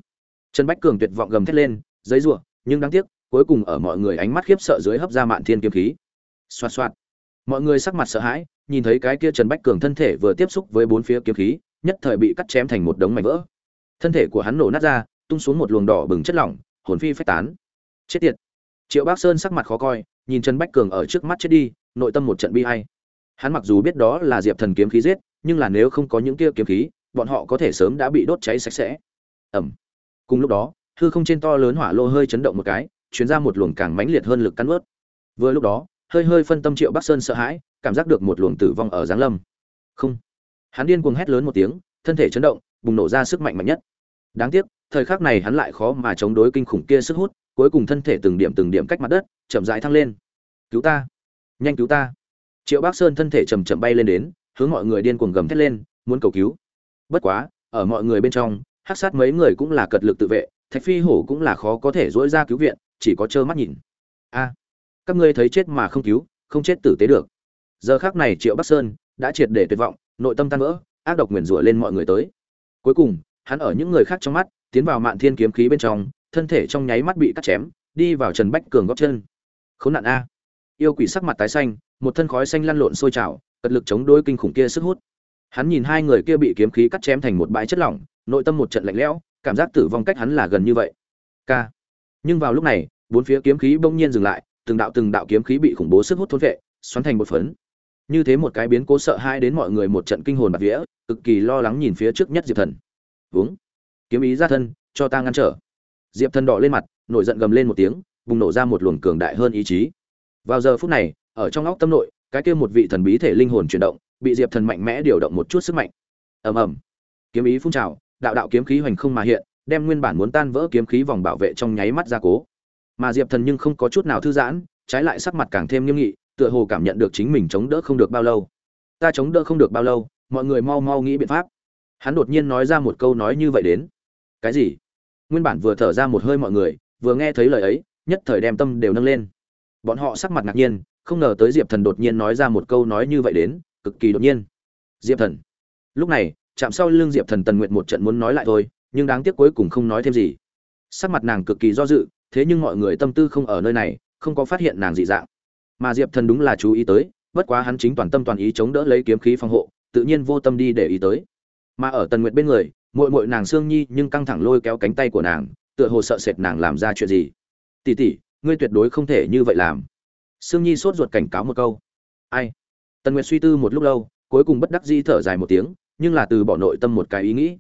Trần bách cường tuyệt vọng gầm thét lên, dãy rủa, nhưng đáng tiếc, cuối cùng ở mọi người ánh mắt khiếp sợ dưới hấp ra mạn thiên kiếm khí. Xoạt xoạt. Mọi người sắc mặt sợ hãi, nhìn thấy cái kia trần bách cường thân thể vừa tiếp xúc với bốn phía kiếm khí, nhất thời bị cắt chém thành một đống mảnh vỡ. Thân thể của hắn nổ nát ra, tung xuống một luồng đỏ bừng chất lỏng, hồn phi phách tán. Chết tiệt. Triệu bác sơn sắc mặt khó coi, nhìn trần bách cường ở trước mắt chết đi, nội tâm một trận bi hay hắn mặc dù biết đó là diệp thần kiếm khí giết, nhưng là nếu không có những kia kiếm khí, bọn họ có thể sớm đã bị đốt cháy sạch sẽ. Ẩm cùng lúc đó, hư không trên to lớn hỏa lô hơi chấn động một cái chuyến ra một luồng càng mãnh liệt hơn lực cắn ướt vừa lúc đó, hơi hơi phân tâm triệu bắc sơn sợ hãi, cảm giác được một luồng tử vong ở giáng lâm. Không. Hắn điên cuồng hét lớn một tiếng, thân thể chấn động, bùng nổ ra sức mạnh mạnh nhất. Đáng tiếc, thời khắc này hắn lại khó mà chống đối kinh khủng kia sức hút, cuối cùng thân thể từng điểm từng điểm cách mặt đất, chậm rãi thăng lên. Cứu ta! Nhanh cứu ta! Triệu bắc sơn thân thể chầm chậm bay lên đến, hướng mọi người điên cuồng gầm thét lên, muốn cầu cứu. Bất quá, ở mọi người bên trong, hắc sát mấy người cũng là cật lực tự vệ, thạch phi hổ cũng là khó có thể dỗi ra cứu viện, chỉ có trơ mắt nhìn. A, các ngươi thấy chết mà không cứu, không chết tử tế được. Giờ khác này triệu bắc sơn đã triệt để tuyệt vọng, nội tâm tan vỡ, ác độc nguyền rủa lên mọi người tới. Cuối cùng, hắn ở những người khác trong mắt, tiến vào mạn thiên kiếm khí bên trong, thân thể trong nháy mắt bị cắt chém, đi vào trần bách cường góp chân. Khốn nạn a. Yêu quỷ sắc mặt tái xanh một thân khói xanh lăn lộn sôi trào, cật lực chống đối kinh khủng kia sức hút. Hắn nhìn hai người kia bị kiếm khí cắt chém thành một bãi chất lỏng, nội tâm một trận lạnh lẽo, cảm giác tử vong cách hắn là gần như vậy. K nhưng vào lúc này, bốn phía kiếm khí bỗng nhiên dừng lại, từng đạo từng đạo kiếm khí bị khủng bố sức hút thôn vệ, xoắn thành một phấn. Như thế một cái biến cố sợ hai đến mọi người một trận kinh hồn bạt vía, cực kỳ lo lắng nhìn phía trước nhất diệp thần. Uống kiếm ý ra thân, cho ta ngăn trở. Diệp thần đỏ lên mặt, nổi giận gầm lên một tiếng, bùng nổ ra một luồng cường đại hơn ý chí. Vào giờ phút này ở trong óc tâm nội, cái kia một vị thần bí thể linh hồn chuyển động, bị diệp thần mạnh mẽ điều động một chút sức mạnh. Ầm ầm. Kiếm ý phun trào, đạo đạo kiếm khí hoành không mà hiện, đem nguyên bản muốn tan vỡ kiếm khí vòng bảo vệ trong nháy mắt ra cố. Mà diệp thần nhưng không có chút nào thư giãn, trái lại sắc mặt càng thêm nghiêm nghị, tựa hồ cảm nhận được chính mình chống đỡ không được bao lâu. Ta chống đỡ không được bao lâu, mọi người mau mau nghĩ biện pháp. Hắn đột nhiên nói ra một câu nói như vậy đến. Cái gì? Nguyên bản vừa thở ra một hơi mọi người, vừa nghe thấy lời ấy, nhất thời đem tâm đều nâng lên. Bọn họ sắc mặt ngạc nhiên không ngờ tới diệp thần đột nhiên nói ra một câu nói như vậy đến, cực kỳ đột nhiên. Diệp thần. Lúc này, chạm sau lưng diệp thần tần nguyện một trận muốn nói lại thôi, nhưng đáng tiếc cuối cùng không nói thêm gì. Sắc mặt nàng cực kỳ do dự, thế nhưng mọi người tâm tư không ở nơi này, không có phát hiện nàng dị dạng. Mà diệp thần đúng là chú ý tới, bất quá hắn chính toàn tâm toàn ý chống đỡ lấy kiếm khí phòng hộ, tự nhiên vô tâm đi để ý tới. Mà ở tần nguyệt bên người, muội muội nàng sương nhi nhưng căng thẳng lôi kéo cánh tay của nàng, tựa hồ sợ sệt nàng làm ra chuyện gì. Tỷ tỷ, ngươi tuyệt đối không thể như vậy làm sương nhi sốt ruột cảnh cáo một câu. Ai? Tần nguyệt suy tư một lúc lâu, cuối cùng bất đắc dĩ thở dài một tiếng, nhưng là từ bỏ nội tâm một cái ý nghĩ.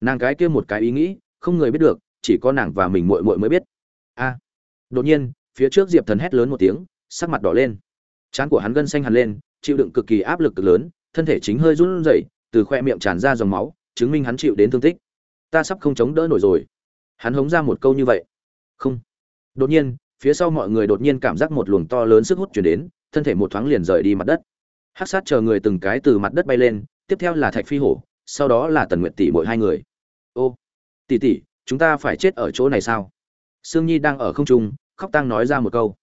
Nàng cái kia một cái ý nghĩ, không người biết được, chỉ có nàng và mình muội muội mới biết. A. Đột nhiên, phía trước diệp thần hét lớn một tiếng, sắc mặt đỏ lên. Trán của hắn gân xanh hẳn lên, chịu đựng cực kỳ áp lực cực lớn, thân thể chính hơi run rẩy, từ khoe miệng tràn ra dòng máu, chứng minh hắn chịu đến thương tích. Ta sắp không chống đỡ nổi rồi. Hắn hống ra một câu như vậy. Không. Đột nhiên phía sau mọi người đột nhiên cảm giác một luồng to lớn sức hút chuyển đến, thân thể một thoáng liền rời đi mặt đất. Hát sát chờ người từng cái từ mặt đất bay lên, tiếp theo là thạch phi hổ, sau đó là tần nguyện tỷ mỗi hai người. Ô, tỷ tỷ, chúng ta phải chết ở chỗ này sao? Sương nhi đang ở không trung, khóc tang nói ra một câu.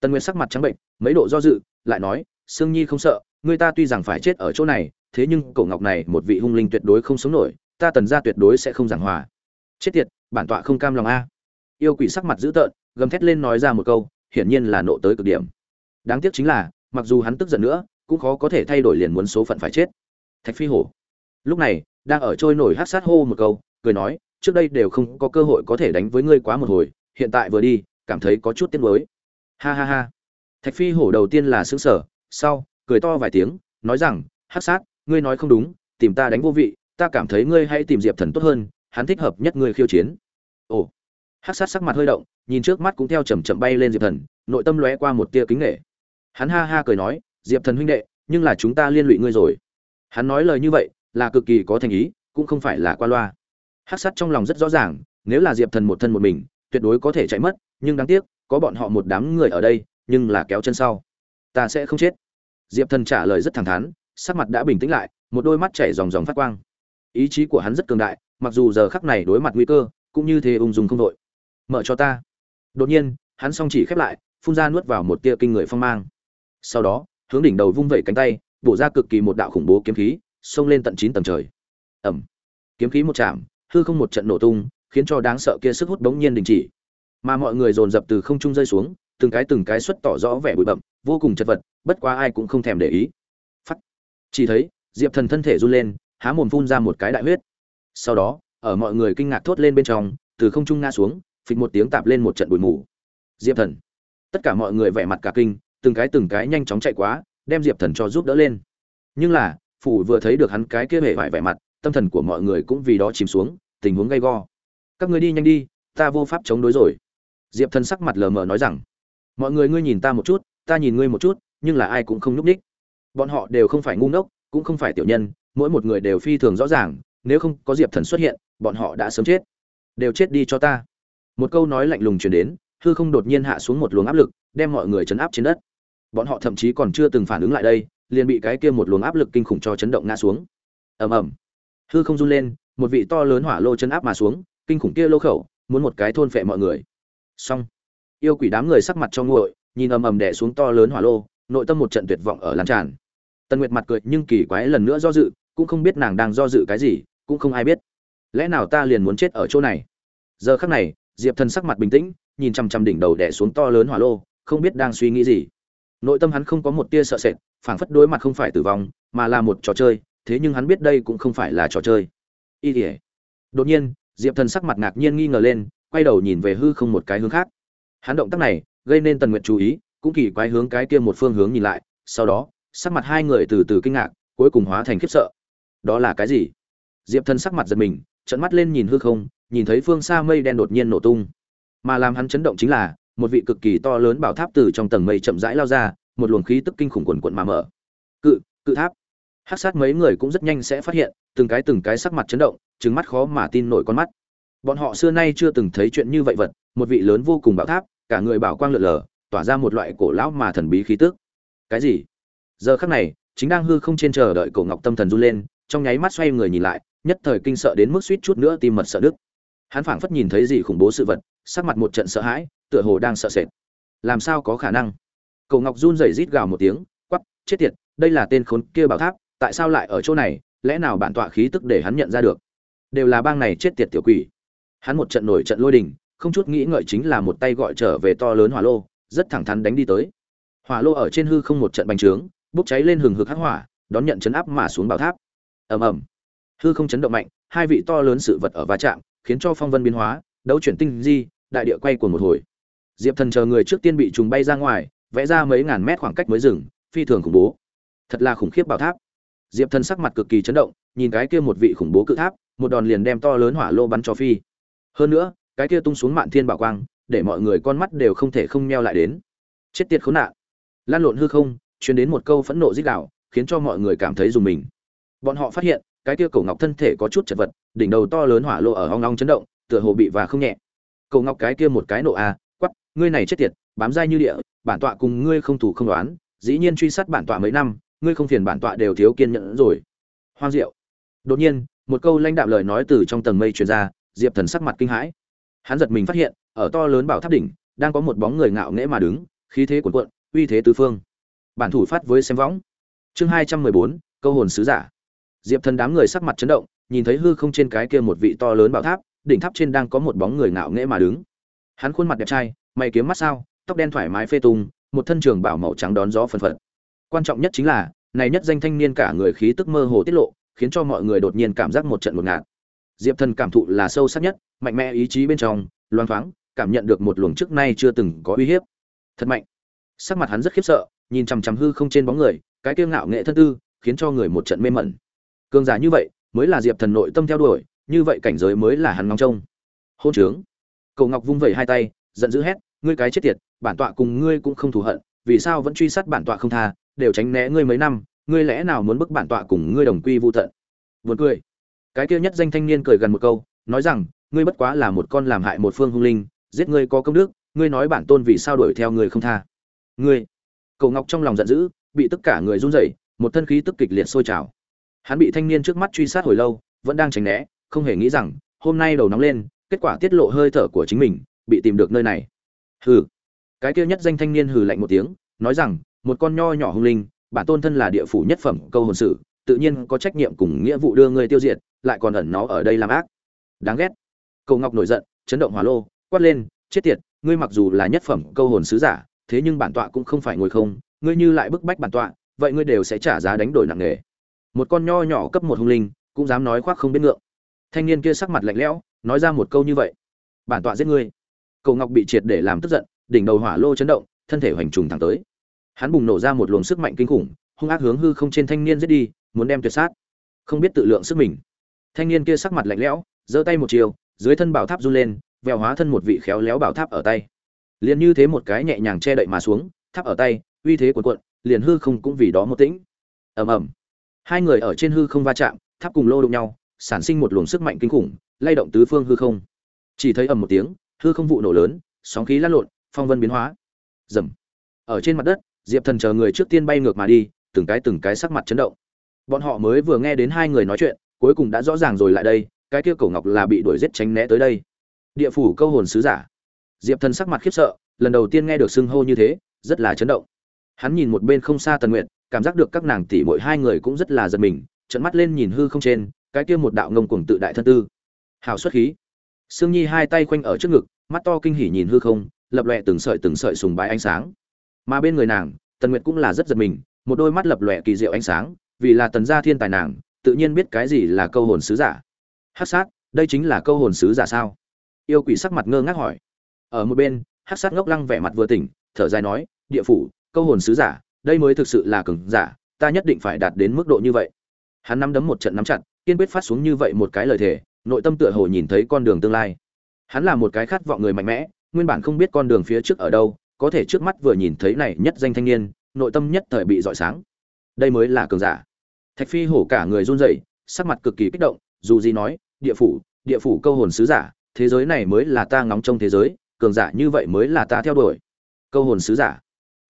Tần nguyện sắc mặt trắng bệnh, mấy độ do dự, lại nói, sương nhi không sợ, người ta tuy rằng phải chết ở chỗ này, thế nhưng cổ ngọc này một vị hung linh tuyệt đối không sống nổi, ta tần ra tuyệt đối sẽ không giảng hòa. Chết tiệt, bản tọa không cam lòng a. Yêu quỷ sắc mặt dữ tợn gầm thét lên nói ra một câu, hiển nhiên là nộ tới cực điểm. Đáng tiếc chính là, mặc dù hắn tức giận nữa, cũng khó có thể thay đổi liền muốn số phận phải chết. Thạch phi hổ. Lúc này, đang ở trôi nổi hát sát hô một câu, cười nói, trước đây đều không có cơ hội có thể đánh với ngươi quá một hồi, hiện tại vừa đi, cảm thấy có chút tiếc nuối. Ha ha ha. Thạch phi hổ đầu tiên là xứng sở sau, cười to vài tiếng, nói rằng, hát sát, ngươi nói không đúng, tìm ta đánh vô vị, ta cảm thấy ngươi hãy tìm diệp thần tốt hơn, hắn thích hợp nhất ngươi khiêu chiến. Ồ. Hắc sát sắc mặt hơi động, nhìn trước mắt cũng theo chậm chậm bay lên diệp thần, nội tâm lóe qua một tia kính nghệ hắn ha ha cười nói, diệp thần huynh đệ, nhưng là chúng ta liên lụy ngươi rồi. Hắn nói lời như vậy, là cực kỳ có thành ý, cũng không phải là qua loa. Hắc sát trong lòng rất rõ ràng, nếu là diệp thần một thân một mình, tuyệt đối có thể chạy mất, nhưng đáng tiếc, có bọn họ một đám người ở đây, nhưng là kéo chân sau. Ta sẽ không chết. Diệp thần trả lời rất thẳng thắn, sắc mặt đã bình tĩnh lại, một đôi mắt chảy dòng dòng phát quang. Ý chí của hắn rất cường đại, mặc dù giờ khắc này đối mặt nguy cơ, cũng như thế ung dung không đội mở cho ta. Đột nhiên, hắn song chỉ khép lại, phun ra nuốt vào một tia kinh người phong mang. Sau đó, hướng đỉnh đầu vung vẩy cánh tay, bổ ra cực kỳ một đạo khủng bố kiếm khí, xông lên tận chín tầng trời. Ẩm kiếm khí một chạm, hư không một trận nổ tung, khiến cho đáng sợ kia sức hút đống nhiên đình chỉ. Mà mọi người dồn dập từ không trung rơi xuống, từng cái từng cái xuất tỏ rõ vẻ bụi bậm vô cùng chật vật, bất quá ai cũng không thèm để ý. Phắt chỉ thấy, diệp thần thân thể run lên, há mồm phun ra một cái đại huyết. Sau đó, ở mọi người kinh ngạc thốt lên bên trong, từ không trung ngã xuống phịch một tiếng tạp lên một trận bụi mù. Diệp thần. Tất cả mọi người vẻ mặt cả kinh, từng cái từng cái nhanh chóng chạy quá, đem diệp thần cho giúp đỡ lên. Nhưng là, phủ vừa thấy được hắn cái kia hề vải vẻ mặt, tâm thần của mọi người cũng vì đó chìm xuống, tình huống gay go. Các người đi nhanh đi, ta vô pháp chống đối rồi. Diệp thần sắc mặt lờ mờ nói rằng, mọi người ngươi nhìn ta một chút, ta nhìn ngươi một chút, nhưng là ai cũng không nhúc ních bọn họ đều không phải ngu ngốc, cũng không phải tiểu nhân, mỗi một người đều phi thường rõ ràng, nếu không có diệp thần xuất hiện, bọn họ đã sớm chết. Đều chết đi cho ta một câu nói lạnh lùng truyền đến, hư không đột nhiên hạ xuống một luồng áp lực, đem mọi người chấn áp trên đất. Bọn họ thậm chí còn chưa từng phản ứng lại đây, liền bị cái kia một luồng áp lực kinh khủng cho chấn động ngã xuống. Ầm ầm. Hư không run lên, một vị to lớn hỏa lô chấn áp mà xuống, kinh khủng kia lô khẩu, muốn một cái thôn phệ mọi người. Xong. Yêu quỷ đám người sắc mặt cho nguội, nhìn ầm ầm đè xuống to lớn hỏa lô, nội tâm một trận tuyệt vọng ở lan tràn. Tần nguyệt mặt cười nhưng kỳ quái lần nữa do dự, cũng không biết nàng đang do dự cái gì, cũng không ai biết. Lẽ nào ta liền muốn chết ở chỗ này? Giờ khắc này diệp thần sắc mặt bình tĩnh, nhìn chằm chằm đỉnh đầu đè xuống to lớn hỏa lô, không biết đang suy nghĩ gì. Nội tâm hắn không có một tia sợ sệt, phảng phất đối mặt không phải tử vong, mà là một trò chơi, thế nhưng hắn biết đây cũng không phải là trò chơi. Y ỉa đột nhiên, diệp thần sắc mặt ngạc nhiên nghi ngờ lên, quay đầu nhìn về hư không một cái hướng khác. Hắn động tác này, gây nên tần nguyện chú ý, cũng kỳ quái hướng cái kia một phương hướng nhìn lại, sau đó, sắc mặt hai người từ từ kinh ngạc, cuối cùng hóa thành khiếp sợ. Đó là cái gì? Diệp thần sắc mặt giật mình trận mắt lên nhìn hư không, nhìn thấy phương xa mây đen đột nhiên nổ tung. Mà làm hắn chấn động chính là, một vị cực kỳ to lớn bảo tháp từ trong tầng mây chậm rãi lao ra, một luồng khí tức kinh khủng quần quận mà mở. Cự cự tháp. Hát sát mấy người cũng rất nhanh sẽ phát hiện, từng cái từng cái sắc mặt chấn động trứng mắt khó mà tin nổi con mắt. Bọn họ xưa nay chưa từng thấy chuyện như vậy vật, một vị lớn vô cùng bảo tháp, cả người bảo quang lượn lờ, tỏa ra một loại cổ lão mà thần bí khí tức. Cái gì? Giờ khắc này, chính đang hư không trên chờ đợi cổ ngọc tâm thần run lên, trong nháy mắt xoay người nhìn lại nhất thời kinh sợ đến mức suýt chút nữa tim mật sợ đức hắn phảng phất nhìn thấy gì khủng bố sự vật, sắc mặt một trận sợ hãi, tựa hồ đang sợ sệt. Làm sao có khả năng? Cầu ngọc run rẩy rít gào một tiếng quắp chết tiệt, đây là tên khốn kia bảo tháp, tại sao lại ở chỗ này, lẽ nào bản tọa khí tức để hắn nhận ra được? Đều là bang này chết tiệt tiểu quỷ. Hắn một trận nổi trận lôi đình, không chút nghĩ ngợi chính là một tay gọi trở về to lớn hỏa lô, rất thẳng thắn đánh đi tới. Hỏa lô ở trên hư không một trận bành trướng, bốc cháy lên hừng hực hắc hỏa, đón nhận chấn áp mà xuống bảo tháp. Ầm ầm hư không chấn động mạnh, hai vị to lớn sự vật ở va chạm, khiến cho phong vân biến hóa, đấu chuyển tinh di, đại địa quay của một hồi. Diệp thần chờ người trước tiên bị trùng bay ra ngoài, vẽ ra mấy ngàn mét khoảng cách mới dừng, phi thường khủng bố. Thật là khủng khiếp bảo tháp. Diệp thần sắc mặt cực kỳ chấn động, nhìn cái kia một vị khủng bố cự tháp, một đòn liền đem to lớn hỏa lô bắn cho phi. Hơn nữa, cái kia tung xuống mạn thiên bảo quang, để mọi người con mắt đều không thể không meo lại đến. Chết tiệt khốn nạn. Lan lộn hư không, truyền đến một câu phẫn nộ dích đạo khiến cho mọi người cảm thấy dùng mình. Bọn họ phát hiện cái kia cổ ngọc thân thể có chút chật vật đỉnh đầu to lớn hỏa lộ ở hong long chấn động tựa hồ bị và không nhẹ. Cổ ngọc cái kia một cái nộ a à, quắp ngươi này chết tiệt bám dai như địa bản tọa cùng ngươi không thủ không đoán dĩ nhiên truy sát bản tọa mấy năm ngươi không phiền bản tọa đều thiếu kiên nhẫn rồi. Hoang diệu. Đột nhiên một câu lãnh đạm lời nói từ trong tầng mây truyền ra diệp thần sắc mặt kinh hãi. Hắn giật mình phát hiện ở to lớn bảo tháp đỉnh đang có một bóng người ngạo nghễ mà đứng khí thế cuộn cuộn uy thế tứ phương. Bản thủ phát với xem võng. Chương hai trăm mười bốn câu hồn sứ giả diệp thần đám người sắc mặt chấn động, nhìn thấy hư không trên cái kia một vị to lớn bảo tháp, đỉnh tháp trên đang có một bóng người ngạo nghễ mà đứng. Hắn khuôn mặt đẹp trai, mày kiếm mắt sao, tóc đen thoải mái phê tung một thân trường bảo màu trắng đón gió phân phật. Quan trọng nhất chính là, này nhất danh thanh niên cả người khí tức mơ hồ tiết lộ, khiến cho mọi người đột nhiên cảm giác một trận một ngạt. Diệp thần cảm thụ là sâu sắc nhất, mạnh mẽ ý chí bên trong, loang thoáng, cảm nhận được một luồng trước nay chưa từng có uy hiếp. Thật mạnh. Sắc mặt hắn rất khiếp sợ, nhìn chằm chằm hư không trên bóng người, cái kiêu ngạo nghệ thân tư, khiến cho người một trận mê mẩn cường giả như vậy, mới là diệp thần nội tâm theo đuổi, như vậy cảnh giới mới là hắn ngóng trông. Hôn trướng. Cậu ngọc vung vẩy hai tay, giận dữ hét, ngươi cái chết tiệt, bản tọa cùng ngươi cũng không thù hận, vì sao vẫn truy sát bản tọa không tha, đều tránh né ngươi mấy năm, ngươi lẽ nào muốn bức bản tọa cùng ngươi đồng quy vu tận? Vượt cười. Cái kia nhất danh thanh niên cười gần một câu, nói rằng, ngươi bất quá là một con làm hại một phương hung linh, giết ngươi có công đức, ngươi nói bản tôn vì sao đuổi theo người không tha. Ngươi. Cậu ngọc trong lòng giận dữ, bị tất cả người run rẩy, một thân khí tức kịch liệt sôi trào hắn bị thanh niên trước mắt truy sát hồi lâu, vẫn đang tránh né, không hề nghĩ rằng, hôm nay đầu nóng lên, kết quả tiết lộ hơi thở của chính mình, bị tìm được nơi này. Hừ. Cái kia nhất danh thanh niên hừ lạnh một tiếng, nói rằng, một con nho nhỏ hung linh, bản tôn thân là địa phủ nhất phẩm câu hồn sử, tự nhiên có trách nhiệm cùng nghĩa vụ đưa ngươi tiêu diệt, lại còn ẩn nó ở đây làm ác. Đáng ghét. Cầu ngọc nổi giận, chấn động hỏa lô, quát lên, chết tiệt, ngươi mặc dù là nhất phẩm câu hồn sứ giả, thế nhưng bản tọa cũng không phải ngồi không, ngươi như lại bức bách bản tọa, vậy ngươi đều sẽ trả giá đánh đổi nặng nề một con nho nhỏ cấp một hung linh, cũng dám nói khoác không biết ngượng. Thanh niên kia sắc mặt lạnh lẽo, nói ra một câu như vậy. Bản tọa giết ngươi. Cầu ngọc bị triệt để làm tức giận, đỉnh đầu hỏa lô chấn động, thân thể hoành trùng thẳng tới. Hắn bùng nổ ra một luồng sức mạnh kinh khủng, hung ác hướng hư không trên thanh niên giết đi, muốn đem tuyệt sát. Không biết tự lượng sức mình. Thanh niên kia sắc mặt lạnh lẽo, giơ tay một chiều, dưới thân bảo tháp run lên, vèo hóa thân một vị khéo léo bảo tháp ở tay. Liền như thế một cái nhẹ nhàng che đậy mà xuống, tháp ở tay, uy thế cuộn cuộn, liền hư không cũng vì đó một tĩnh. Ầm ầm hai người ở trên hư không va chạm, tháp cùng lô đụng nhau, sản sinh một luồng sức mạnh kinh khủng, lay động tứ phương hư không. Chỉ thấy ầm một tiếng, hư không vụ nổ lớn, sóng khí lăn lộn, phong vân biến hóa. Dầm ở trên mặt đất, diệp thần chờ người trước tiên bay ngược mà đi, từng cái từng cái sắc mặt chấn động. Bọn họ mới vừa nghe đến hai người nói chuyện, cuối cùng đã rõ ràng rồi lại đây, cái kia cổ ngọc là bị đuổi giết tránh né tới đây. Địa phủ câu hồn sứ giả. Diệp thần sắc mặt khiếp sợ, lần đầu tiên nghe được xưng hô như thế, rất là chấn động. Hắn nhìn một bên không xa tần nguyện cảm giác được các nàng tỷ mỗi hai người cũng rất là giật mình trận mắt lên nhìn hư không trên, cái kia một đạo ngông cuồng tự đại thân tư. Hào xuất khí. Sương nhi hai tay khoanh ở trước ngực, mắt to kinh hỉ nhìn hư không, lập lòe từng sợi từng sợi sùng bái ánh sáng. Mà bên người nàng, tần nguyệt cũng là rất giật mình, một đôi mắt lập lòe kỳ diệu ánh sáng, vì là tần gia thiên tài nàng, tự nhiên biết cái gì là câu hồn sứ giả. Hắc sát, đây chính là câu hồn sứ giả sao? Yêu quỷ sắc mặt ngơ ngác hỏi. Ở một bên, hắc sát ngốc lăng vẻ mặt vừa tỉnh, thở dài nói, địa phủ, câu hồn sứ giả đây mới thực sự là cường giả, ta nhất định phải đạt đến mức độ như vậy. Hắn nắm đấm một trận nắm chặt, kiên quyết phát xuống như vậy một cái lời thề, nội tâm tựa hồ nhìn thấy con đường tương lai. Hắn là một cái khát vọng người mạnh mẽ, nguyên bản không biết con đường phía trước ở đâu, có thể trước mắt vừa nhìn thấy này nhất danh thanh niên, nội tâm nhất thời bị rọi sáng. Đây mới là cường giả. Thạch phi hổ cả người run rẩy, sắc mặt cực kỳ kích động, dù gì nói, địa phủ địa phủ câu hồn sứ giả, thế giới này mới là ta ngóng trong thế giới, cường giả như vậy mới là ta theo đuổi. Câu hồn sứ giả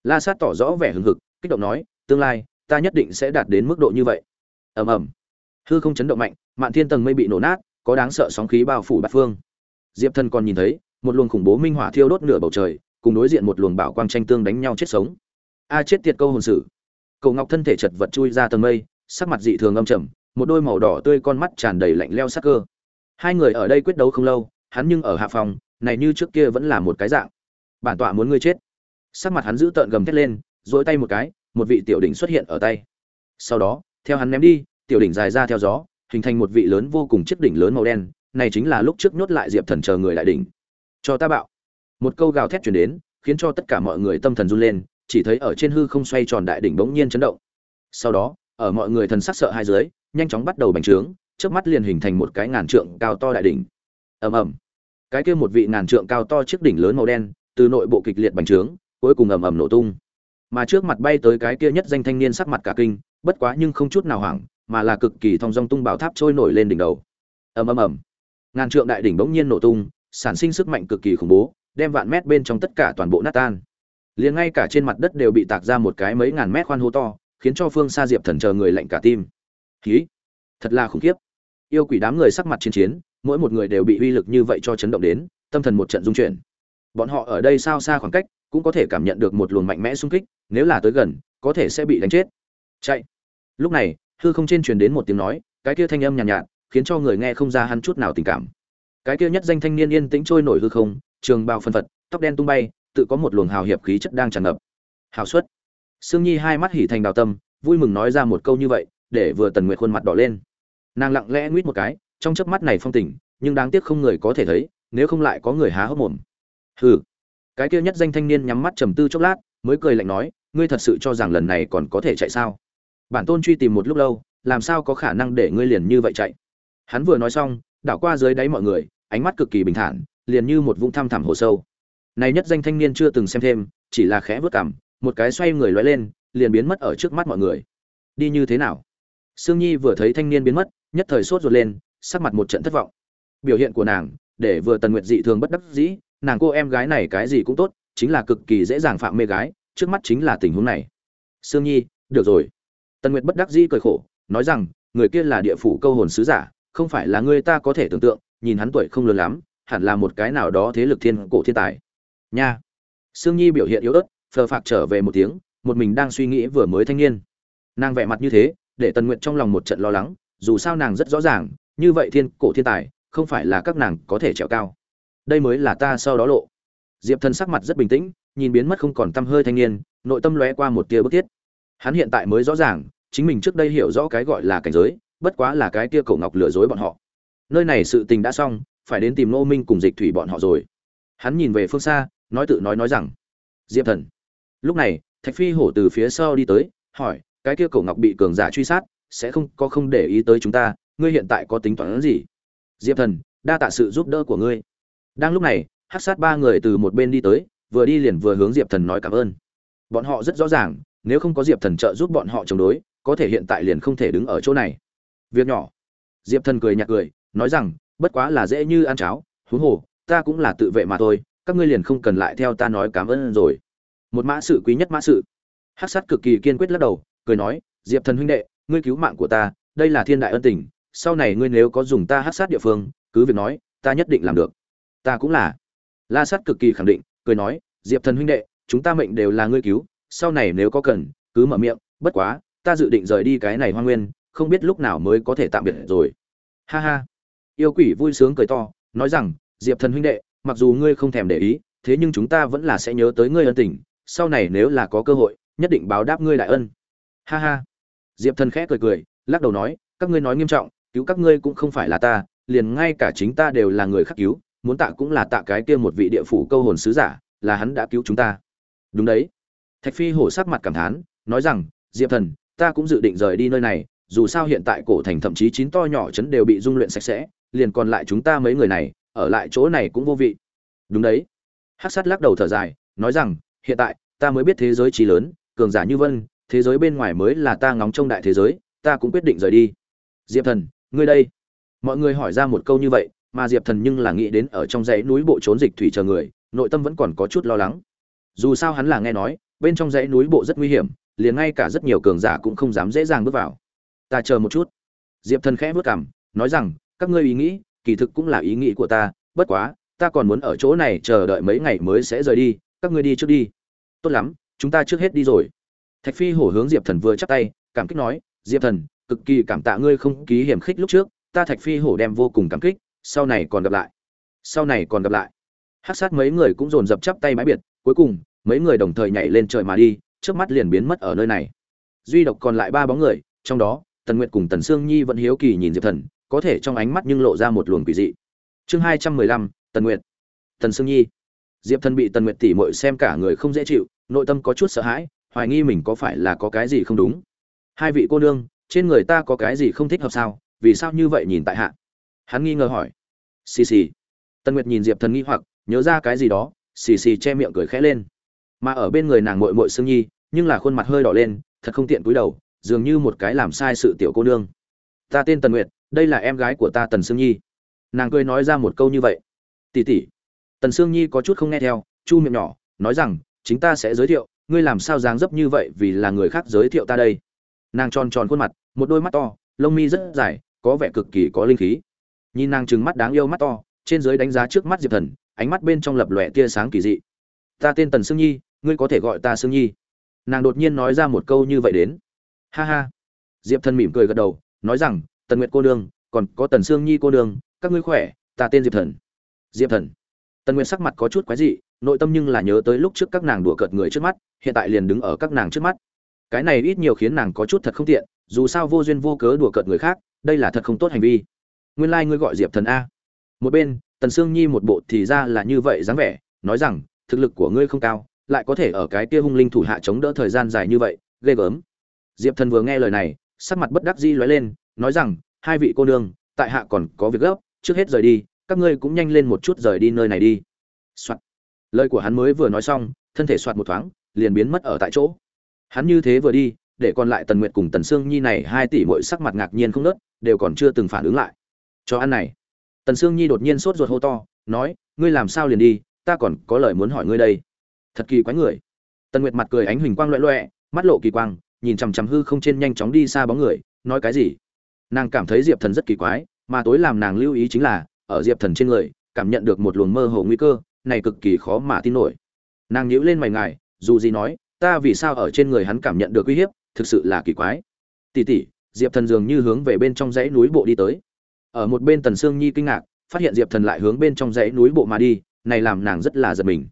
la sát tỏ rõ vẻ hừng hực, kích động nói, tương lai, ta nhất định sẽ đạt đến mức độ như vậy. Ầm ầm. Hư không chấn động mạnh, mạn thiên tầng mây bị nổ nát, có đáng sợ sóng khí bao phủ bát phương. Diệp thần còn nhìn thấy, một luồng khủng bố minh hỏa thiêu đốt nửa bầu trời, cùng đối diện một luồng bảo quang tranh tương đánh nhau chết sống. A chết tiệt câu hồn sử. Cầu ngọc thân thể chật vật chui ra tầng mây, sắc mặt dị thường âm trầm, một đôi màu đỏ tươi con mắt tràn đầy lạnh leo sắc cơ. Hai người ở đây quyết đấu không lâu, hắn nhưng ở hạ phòng, này như trước kia vẫn là một cái dạng. Bản tọa muốn ngươi chết sắc mặt hắn giữ tợn gầm thét lên dỗi tay một cái, một vị tiểu đỉnh xuất hiện ở tay. Sau đó, theo hắn ném đi, tiểu đỉnh dài ra theo gió, hình thành một vị lớn vô cùng chiếc đỉnh lớn màu đen, này chính là lúc trước nhốt lại diệp thần chờ người đại đỉnh. Cho ta bạo. Một câu gào thét chuyển đến, khiến cho tất cả mọi người tâm thần run lên, chỉ thấy ở trên hư không xoay tròn đại đỉnh bỗng nhiên chấn động. Sau đó, ở mọi người thần sắc sợ hai dưới, nhanh chóng bắt đầu bành trướng trước mắt liền hình thành một cái ngàn trượng cao to đại đỉnh. Ầm ầm. Cái kia một vị ngàn trượng cao to chiếc đỉnh lớn màu đen, từ nội bộ kịch liệt bành trướng cuối cùng ầm ầm nổ tung. Mà trước mặt bay tới cái kia nhất danh thanh niên sắc mặt cả kinh, bất quá nhưng không chút nào hoảng, mà là cực kỳ thong dong tung bảo tháp trôi nổi lên đỉnh đầu. Ầm ầm ầm. Ngàn trượng đại đỉnh bỗng nhiên nổ tung, sản sinh sức mạnh cực kỳ khủng bố, đem vạn mét bên trong tất cả toàn bộ nát tan. Liền ngay cả trên mặt đất đều bị tạc ra một cái mấy ngàn mét khoan hô to, khiến cho phương xa diệp thần chờ người lạnh cả tim. Khí thật là khủng khiếp. Yêu quỷ đám người sắc mặt chiến chiến, mỗi một người đều bị uy lực như vậy cho chấn động đến, tâm thần một trận dung chuyển. Bọn họ ở đây sao xa khoảng cách cũng có thể cảm nhận được một luồng mạnh mẽ xung kích nếu là tới gần có thể sẽ bị đánh chết. Chạy. Lúc này hư không trên truyền đến một tiếng nói cái kia thanh âm nhàn nhạt, nhạt khiến cho người nghe không ra hắn chút nào tình cảm. Cái kia nhất danh thanh niên yên tĩnh trôi nổi hư không trường bào phân phật tóc đen tung bay tự có một luồng hào hiệp khí chất đang tràn ngập. Hào suất sương nhi hai mắt hỉ thành đào tâm vui mừng nói ra một câu như vậy để vừa tần nguyệt khuôn mặt đỏ lên. Nàng lặng lẽ nguyết một cái trong chớp mắt này phong tình nhưng đáng tiếc không người có thể thấy nếu không lại có người há hốc mồm. Hừ cái kia nhất danh thanh niên nhắm mắt trầm tư chốc lát, mới cười lạnh nói, ngươi thật sự cho rằng lần này còn có thể chạy sao? Bản tôn truy tìm một lúc lâu, làm sao có khả năng để ngươi liền như vậy chạy? Hắn vừa nói xong, đảo qua dưới đáy mọi người, ánh mắt cực kỳ bình thản, liền như một vũng thăm thẳm hồ sâu. Này nhất danh thanh niên chưa từng xem thêm, chỉ là khẽ vớt cảm một cái xoay người loay lên, liền biến mất ở trước mắt mọi người. Đi như thế nào? Sương nhi vừa thấy thanh niên biến mất, nhất thời sốt ruột lên, sắc mặt một trận thất vọng. Biểu hiện của nàng, để vừa tần nguyệt dị thường bất đắc dĩ nàng cô em gái này cái gì cũng tốt, chính là cực kỳ dễ dàng phạm mê gái, trước mắt chính là tình huống này. Sương nhi, được rồi. Tần nguyệt bất đắc dĩ cười khổ, nói rằng, người kia là địa phủ câu hồn sứ giả, không phải là người ta có thể tưởng tượng, nhìn hắn tuổi không lớn lắm, hẳn là một cái nào đó thế lực thiên cổ thiên tài. Nha. Sương nhi biểu hiện yếu ớt, phờ phạc trở về một tiếng, một mình đang suy nghĩ vừa mới thanh niên. Nàng vẻ mặt như thế, để tần nguyện trong lòng một trận lo lắng, dù sao nàng rất rõ ràng, như vậy thiên cổ thiên tài, không phải là các nàng có thể trèo cao đây mới là ta sau đó lộ. Diệp thần sắc mặt rất bình tĩnh, nhìn biến mất không còn t hơi thanh niên, nội tâm lóe qua một tia bức thiết. Hắn hiện tại mới rõ ràng, chính mình trước đây hiểu rõ cái gọi là cảnh giới, bất quá là cái tia cổ ngọc lừa dối bọn họ. Nơi này sự tình đã xong, phải đến tìm nô minh cùng dịch thủy bọn họ rồi. Hắn nhìn về phương xa, nói tự nói nói rằng, diệp thần. Lúc này, thạch phi hổ từ phía sau đi tới, hỏi, cái kia cổ ngọc bị cường giả truy sát, sẽ không, có không để ý tới chúng ta, ngươi hiện tại có tính toán gì? Diệp thần, đa tạ sự giúp đỡ của ngươi đang lúc này hát sát ba người từ một bên đi tới, vừa đi liền vừa hướng diệp thần nói cảm ơn. Bọn họ rất rõ ràng, nếu không có diệp thần trợ giúp bọn họ chống đối, có thể hiện tại liền không thể đứng ở chỗ này. Việc nhỏ. Diệp thần cười nhạt cười, nói rằng, bất quá là dễ như ăn cháo, huống hồ, ta cũng là tự vệ mà thôi, các ngươi liền không cần lại theo ta nói cảm ơn rồi. Một mã sự quý nhất mã sự. Hắc sát cực kỳ kiên quyết lắc đầu, cười nói, diệp thần huynh đệ, ngươi cứu mạng của ta, đây là thiên đại ân tình, sau này ngươi nếu có dùng ta hắc sát địa phương, cứ việc nói, ta nhất định làm được ta cũng là. La sát cực kỳ khẳng định, cười nói, diệp thần huynh đệ, chúng ta mệnh đều là ngươi cứu, sau này nếu có cần, cứ mở miệng, bất quá, ta dự định rời đi cái này hoa nguyên, không biết lúc nào mới có thể tạm biệt rồi. Ha ha. Yêu quỷ vui sướng cười to, nói rằng, diệp thần huynh đệ, mặc dù ngươi không thèm để ý, thế nhưng chúng ta vẫn là sẽ nhớ tới ngươi ân tình, sau này nếu là có cơ hội, nhất định báo đáp ngươi đại ân. Ha ha. Diệp thần khẽ cười cười, lắc đầu nói, các ngươi nói nghiêm trọng, cứu các ngươi cũng không phải là ta, liền ngay cả chính ta đều là người khác cứu muốn tạ cũng là tạ cái kia một vị địa phủ câu hồn sứ giả, là hắn đã cứu chúng ta. Đúng đấy. Thạch phi hổ sắc mặt cảm thán, nói rằng, diệp thần, ta cũng dự định rời đi nơi này, dù sao hiện tại cổ thành thậm chí chín to nhỏ chấn đều bị dung luyện sạch sẽ, liền còn lại chúng ta mấy người này, ở lại chỗ này cũng vô vị. Đúng đấy. Hắc sát lắc đầu thở dài, nói rằng, hiện tại, ta mới biết thế giới trí lớn, cường giả như vân, thế giới bên ngoài mới là ta ngóng trông đại thế giới, ta cũng quyết định rời đi. Diệp thần, ngươi đây. Mọi người hỏi ra một câu như vậy mà diệp thần nhưng là nghĩ đến ở trong dãy núi bộ trốn dịch thủy chờ người, nội tâm vẫn còn có chút lo lắng. Dù sao hắn là nghe nói, bên trong dãy núi bộ rất nguy hiểm, liền ngay cả rất nhiều cường giả cũng không dám dễ dàng bước vào. Ta chờ một chút. Diệp thần khẽ vất cảm nói rằng, các ngươi ý nghĩ, kỳ thực cũng là ý nghĩ của ta, bất quá, ta còn muốn ở chỗ này chờ đợi mấy ngày mới sẽ rời đi, các ngươi đi trước đi. Tốt lắm, chúng ta trước hết đi rồi. Thạch phi hổ hướng diệp thần vừa chắp tay, cảm kích nói, diệp thần, cực kỳ cảm tạ ngươi không ký hiểm khích lúc trước, ta thạch phi hổ đem vô cùng cảm kích sau này còn gặp lại. Sau này còn gặp lại. Hát sát mấy người cũng dồn dập chắp tay mãi biệt, cuối cùng, mấy người đồng thời nhảy lên trời mà đi trước mắt liền biến mất ở nơi này. Duy độc còn lại ba bóng người, trong đó, tần nguyệt cùng tần sương nhi vẫn hiếu kỳ nhìn diệp thần, có thể trong ánh mắt nhưng lộ ra một luồng quỷ dị. Chương hai trăm mười lăm, tần nguyệt. Tần sương nhi. Diệp thần bị tần nguyệt tỉ mội xem cả người không dễ chịu, nội tâm có chút sợ hãi, hoài nghi mình có phải là có cái gì không đúng. Hai vị cô nương, trên người ta có cái gì không thích hợp sao? Vì sao như vậy nhìn tại hạ? Hắn nghi ngờ hỏi. Xì xì. Tần nguyệt nhìn diệp thần nghi hoặc, nhớ ra cái gì đó, xì xì che miệng cười khẽ lên. Mà ở bên người nàng mội mội sương nhi, nhưng là khuôn mặt hơi đỏ lên, thật không tiện cúi đầu, dường như một cái làm sai sự tiểu cô nương. Ta tên tần nguyệt, đây là em gái của ta tần sương nhi. Nàng cười nói ra một câu như vậy. Tỉ tỉ. Tần sương nhi có chút không nghe theo, chu miệng nhỏ, nói rằng, chính ta sẽ giới thiệu, ngươi làm sao dáng dấp như vậy vì là người khác giới thiệu ta đây? Nàng tròn tròn khuôn mặt, một đôi mắt to, lông mi rất dài, có vẻ cực kỳ có linh khí nhìn nàng trừng mắt đáng yêu mắt to, trên dưới đánh giá trước mắt diệp thần, ánh mắt bên trong lập lòe tia sáng kỳ dị. Ta tên tần sương nhi, ngươi có thể gọi ta sương nhi. Nàng đột nhiên nói ra một câu như vậy đến. Ha ha. Diệp thần mỉm cười gật đầu, nói rằng, tần nguyệt cô nương, còn có tần sương nhi cô nương, các ngươi khỏe, ta tên diệp thần. Diệp thần. Tần nguyệt sắc mặt có chút quái dị, nội tâm nhưng là nhớ tới lúc trước các nàng đùa cợt người trước mắt, hiện tại liền đứng ở các nàng trước mắt. Cái này ít nhiều khiến nàng có chút thật không tiện, dù sao vô duyên vô cớ đùa cợt người khác, đây là thật không tốt hành vi nguyên lai、like、ngươi gọi diệp thần a. Một bên, tần sương nhi một bộ thì ra là như vậy dáng vẻ, nói rằng, thực lực của ngươi không cao, lại có thể ở cái kia hung linh thủ hạ chống đỡ thời gian dài như vậy, ghê gớm. Diệp thần vừa nghe lời này, sắc mặt bất đắc dĩ lóe lên, nói rằng, hai vị cô nương, tại hạ còn có việc gấp, trước hết rời đi, các ngươi cũng nhanh lên một chút rời đi nơi này đi. Soạn. lời của hắn mới vừa nói xong, thân thể soạt một thoáng, liền biến mất ở tại chỗ. Hắn như thế vừa đi, để còn lại tần nguyệt cùng tần sương nhi này hai tỷ mỗi sắc mặt ngạc nhiên không nớt đều còn chưa từng phản ứng lại cho ăn này. Tần sương nhi đột nhiên sốt ruột hô to, nói, ngươi làm sao liền đi, ta còn có lời muốn hỏi ngươi đây. Thật kỳ quái người. Tần nguyệt mặt cười ánh huỳnh quang loẹ loẹ, mắt lộ kỳ quang, nhìn chằm chằm hư không trên nhanh chóng đi xa bóng người, nói cái gì? Nàng cảm thấy diệp thần rất kỳ quái, mà tối làm nàng lưu ý chính là, ở diệp thần trên người, cảm nhận được một luồng mơ hồ nguy cơ, này cực kỳ khó mà tin nổi. Nàng nhíu lên mày ngài, dù gì nói, ta vì sao ở trên người hắn cảm nhận được uy hiếp, thực sự là kỳ quái. Tỉ tỉ diệp thần dường như hướng về bên trong dãy núi bộ đi tới ở một bên tần sương nhi kinh ngạc, phát hiện diệp thần lại hướng bên trong dãy núi bộ mà đi, này làm nàng rất là giật mình.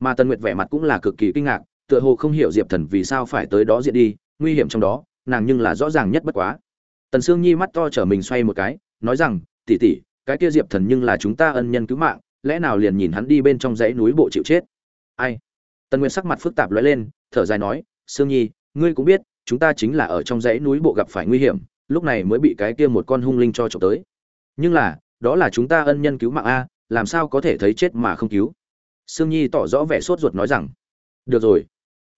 Mà tần nguyệt vẻ mặt cũng là cực kỳ kinh ngạc, tựa hồ không hiểu diệp thần vì sao phải tới đó diện đi, nguy hiểm trong đó, nàng nhưng là rõ ràng nhất bất quá. Tần sương nhi mắt to trở mình xoay một cái, nói rằng tỉ tỉ cái kia diệp thần nhưng là chúng ta ân nhân cứu mạng, lẽ nào liền nhìn hắn đi bên trong dãy núi bộ chịu chết? Ai? Tần nguyệt sắc mặt phức tạp lóe lên, thở dài nói, sương nhi, ngươi cũng biết, chúng ta chính là ở trong dãy núi bộ gặp phải nguy hiểm, lúc này mới bị cái kia một con hung linh cho trộm tới nhưng là, đó là chúng ta ân nhân cứu mạng a, làm sao có thể thấy chết mà không cứu? Sương nhi tỏ rõ vẻ sốt ruột nói rằng, được rồi.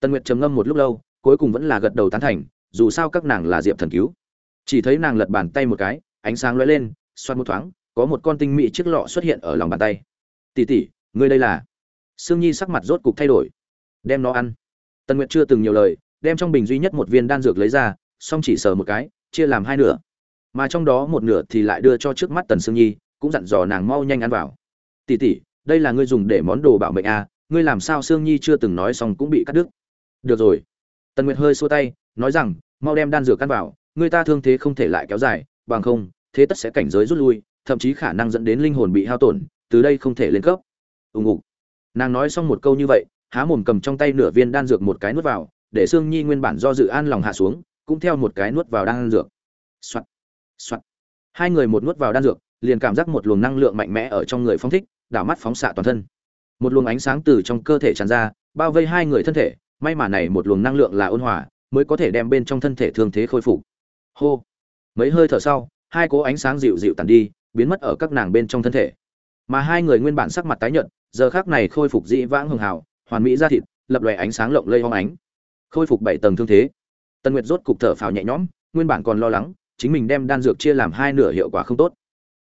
Tần nguyệt trầm ngâm một lúc lâu, cuối cùng vẫn là gật đầu tán thành, dù sao các nàng là diệp thần cứu. Chỉ thấy nàng lật bàn tay một cái, ánh sáng lóe lên xoan một thoáng, có một con tinh mị chiếc lọ xuất hiện ở lòng bàn tay. Tỉ tỉ ngươi đây là? Sương nhi sắc mặt rốt cục thay đổi. Đem nó ăn. Tần nguyệt chưa từng nhiều lời, đem trong bình duy nhất một viên đan dược lấy ra, xong chỉ sờ một cái, chia làm hai nửa mà trong đó một nửa thì lại đưa cho trước mắt tần sương nhi cũng dặn dò nàng mau nhanh ăn vào. Tỉ tỉ đây là ngươi dùng để món đồ bảo mệnh à, ngươi làm sao sương nhi chưa từng nói xong cũng bị cắt đứt? Được rồi. Tần nguyệt hơi xua tay nói rằng mau đem đan dược ăn vào Ngươi ta thương thế không thể lại kéo dài bằng không thế tất sẽ cảnh giới rút lui thậm chí khả năng dẫn đến linh hồn bị hao tổn từ đây không thể lên cấp. Ùng ục. Nàng nói xong một câu như vậy há mồm cầm trong tay nửa viên đan dược một cái nuốt vào để sương nhi nguyên bản do dự an lòng hạ xuống cũng theo một cái nuốt vào đan dược. Soạn. Soạn. hai người một nuốt vào đan dược, liền cảm giác một luồng năng lượng mạnh mẽ ở trong người phóng thích, đảo mắt phóng xạ toàn thân. Một luồng ánh sáng từ trong cơ thể tràn ra, bao vây hai người thân thể, may mà này một luồng năng lượng là ôn hòa, mới có thể đem bên trong thân thể thương thế khôi phục. Hô. Mấy hơi thở sau, hai cố ánh sáng dịu dịu tàn đi, biến mất ở các nàng bên trong thân thể. Mà hai người nguyên bản sắc mặt tái nhợt, giờ khắc này khôi phục dị vãng hường hào, hoàn mỹ ra thịt, lập lòe ánh sáng lộng lây hoang ánh. Khôi phục bảy tầng thương thế. Tân nguyệt rốt cục thở phào nhẹ nhõm, nguyên bản còn lo lắng chính mình đem đan dược chia làm hai nửa hiệu quả không tốt.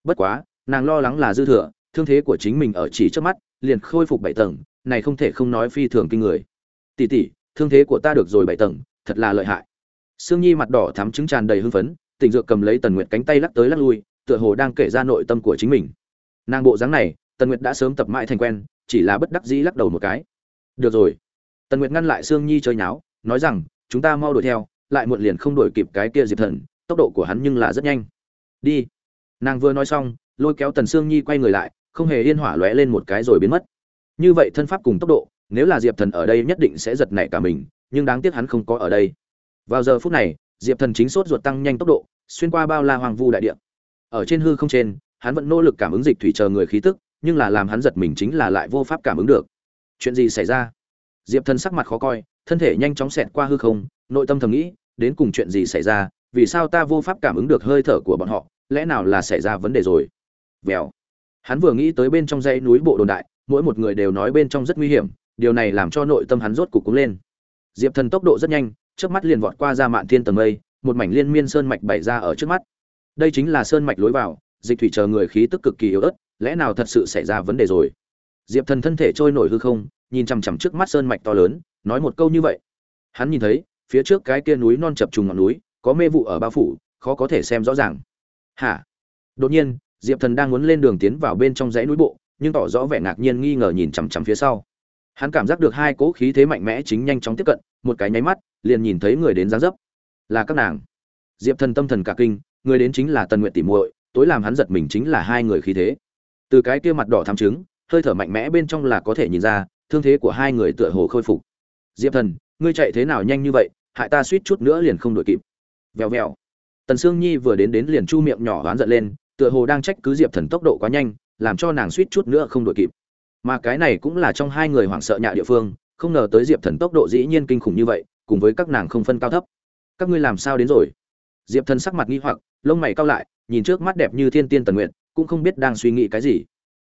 Bất quá, nàng lo lắng là dư thừa, thương thế của chính mình ở chỉ trước mắt, liền khôi phục bảy tầng, này không thể không nói phi thường kinh người. Tỷ tỷ, thương thế của ta được rồi bảy tầng, thật là lợi hại. Sương nhi mặt đỏ thắm trứng tràn đầy hưng phấn tình dược cầm lấy tần nguyệt cánh tay lắc tới lắc lui, tựa hồ đang kể ra nội tâm của chính mình. Nàng bộ dáng này, tần nguyệt đã sớm tập mãi thành quen, chỉ là bất đắc dĩ lắc đầu một cái. Được rồi. Tần nguyệt ngăn lại sương nhi chơi nháo, nói rằng, chúng ta mau đuổi theo, lại muộn liền không đuổi kịp cái kia diệp thần tốc độ của hắn nhưng là rất nhanh. Đi. Nàng vừa nói xong, lôi kéo tần sương nhi quay người lại, không hề yên hỏa lóe lên một cái rồi biến mất. Như vậy thân pháp cùng tốc độ, nếu là diệp thần ở đây nhất định sẽ giật nảy cả mình, nhưng đáng tiếc hắn không có ở đây. Vào giờ phút này, diệp thần chính sốt ruột tăng nhanh tốc độ, xuyên qua bao la hoàng vu đại địa. Ở trên hư không trên, hắn vẫn nỗ lực cảm ứng dịch thủy chờ người khí tức, nhưng là làm hắn giật mình chính là lại vô pháp cảm ứng được. Chuyện gì xảy ra? Diệp thần sắc mặt khó coi, thân thể nhanh chóng xẹt qua hư không, nội tâm thầm nghĩ, đến cùng chuyện gì xảy ra vì sao ta vô pháp cảm ứng được hơi thở của bọn họ, lẽ nào là xảy ra vấn đề rồi? Vèo. Hắn vừa nghĩ tới bên trong dãy núi bộ đồn đại, mỗi một người đều nói bên trong rất nguy hiểm, điều này làm cho nội tâm hắn rốt cục cúng lên. Diệp thần tốc độ rất nhanh trước mắt liền vọt qua ra mạn thiên tầng mây, một mảnh liên miên sơn mạch bày ra ở trước mắt. Đây chính là sơn mạch lối vào, dịch thủy chờ người khí tức cực kỳ yếu ớt, lẽ nào thật sự xảy ra vấn đề rồi? Diệp thần thân thể trôi nổi hư không, nhìn chằm chằm trước mắt sơn mạch to lớn, nói một câu như vậy. Hắn nhìn thấy, phía trước cái kia núi non chập trùng ngọn núi có mê vụ ở bao phủ khó có thể xem rõ ràng. Hả? Đột nhiên diệp thần đang muốn lên đường tiến vào bên trong dãy núi bộ nhưng tỏ rõ vẻ ngạc nhiên nghi ngờ nhìn chằm chằm phía sau. Hắn cảm giác được hai cỗ khí thế mạnh mẽ chính nhanh chóng tiếp cận một cái nháy mắt liền nhìn thấy người đến giáng dấp. Là các nàng. Diệp thần tâm thần cả kinh người đến chính là tần nguyện tỉ muội tối làm hắn giật mình chính là hai người khí thế. Từ cái kia mặt đỏ thắm chứng, hơi thở mạnh mẽ bên trong là có thể nhìn ra thương thế của hai người tựa hồ khôi phục. Diệp thần ngươi chạy thế nào nhanh như vậy hại ta suýt chút nữa liền không đuổi kịp vèo vèo. Tần sương nhi vừa đến đến liền chu miệng nhỏ oán giận lên, tựa hồ đang trách cứ diệp thần tốc độ quá nhanh, làm cho nàng suýt chút nữa không đuổi kịp. Mà cái này cũng là trong hai người hoảng sợ nhạ địa phương, không ngờ tới diệp thần tốc độ dĩ nhiên kinh khủng như vậy, cùng với các nàng không phân cao thấp. Các ngươi làm sao đến rồi? Diệp thần sắc mặt nghi hoặc, lông mày cao lại, nhìn trước mắt đẹp như thiên tiên tần nguyện cũng không biết đang suy nghĩ cái gì.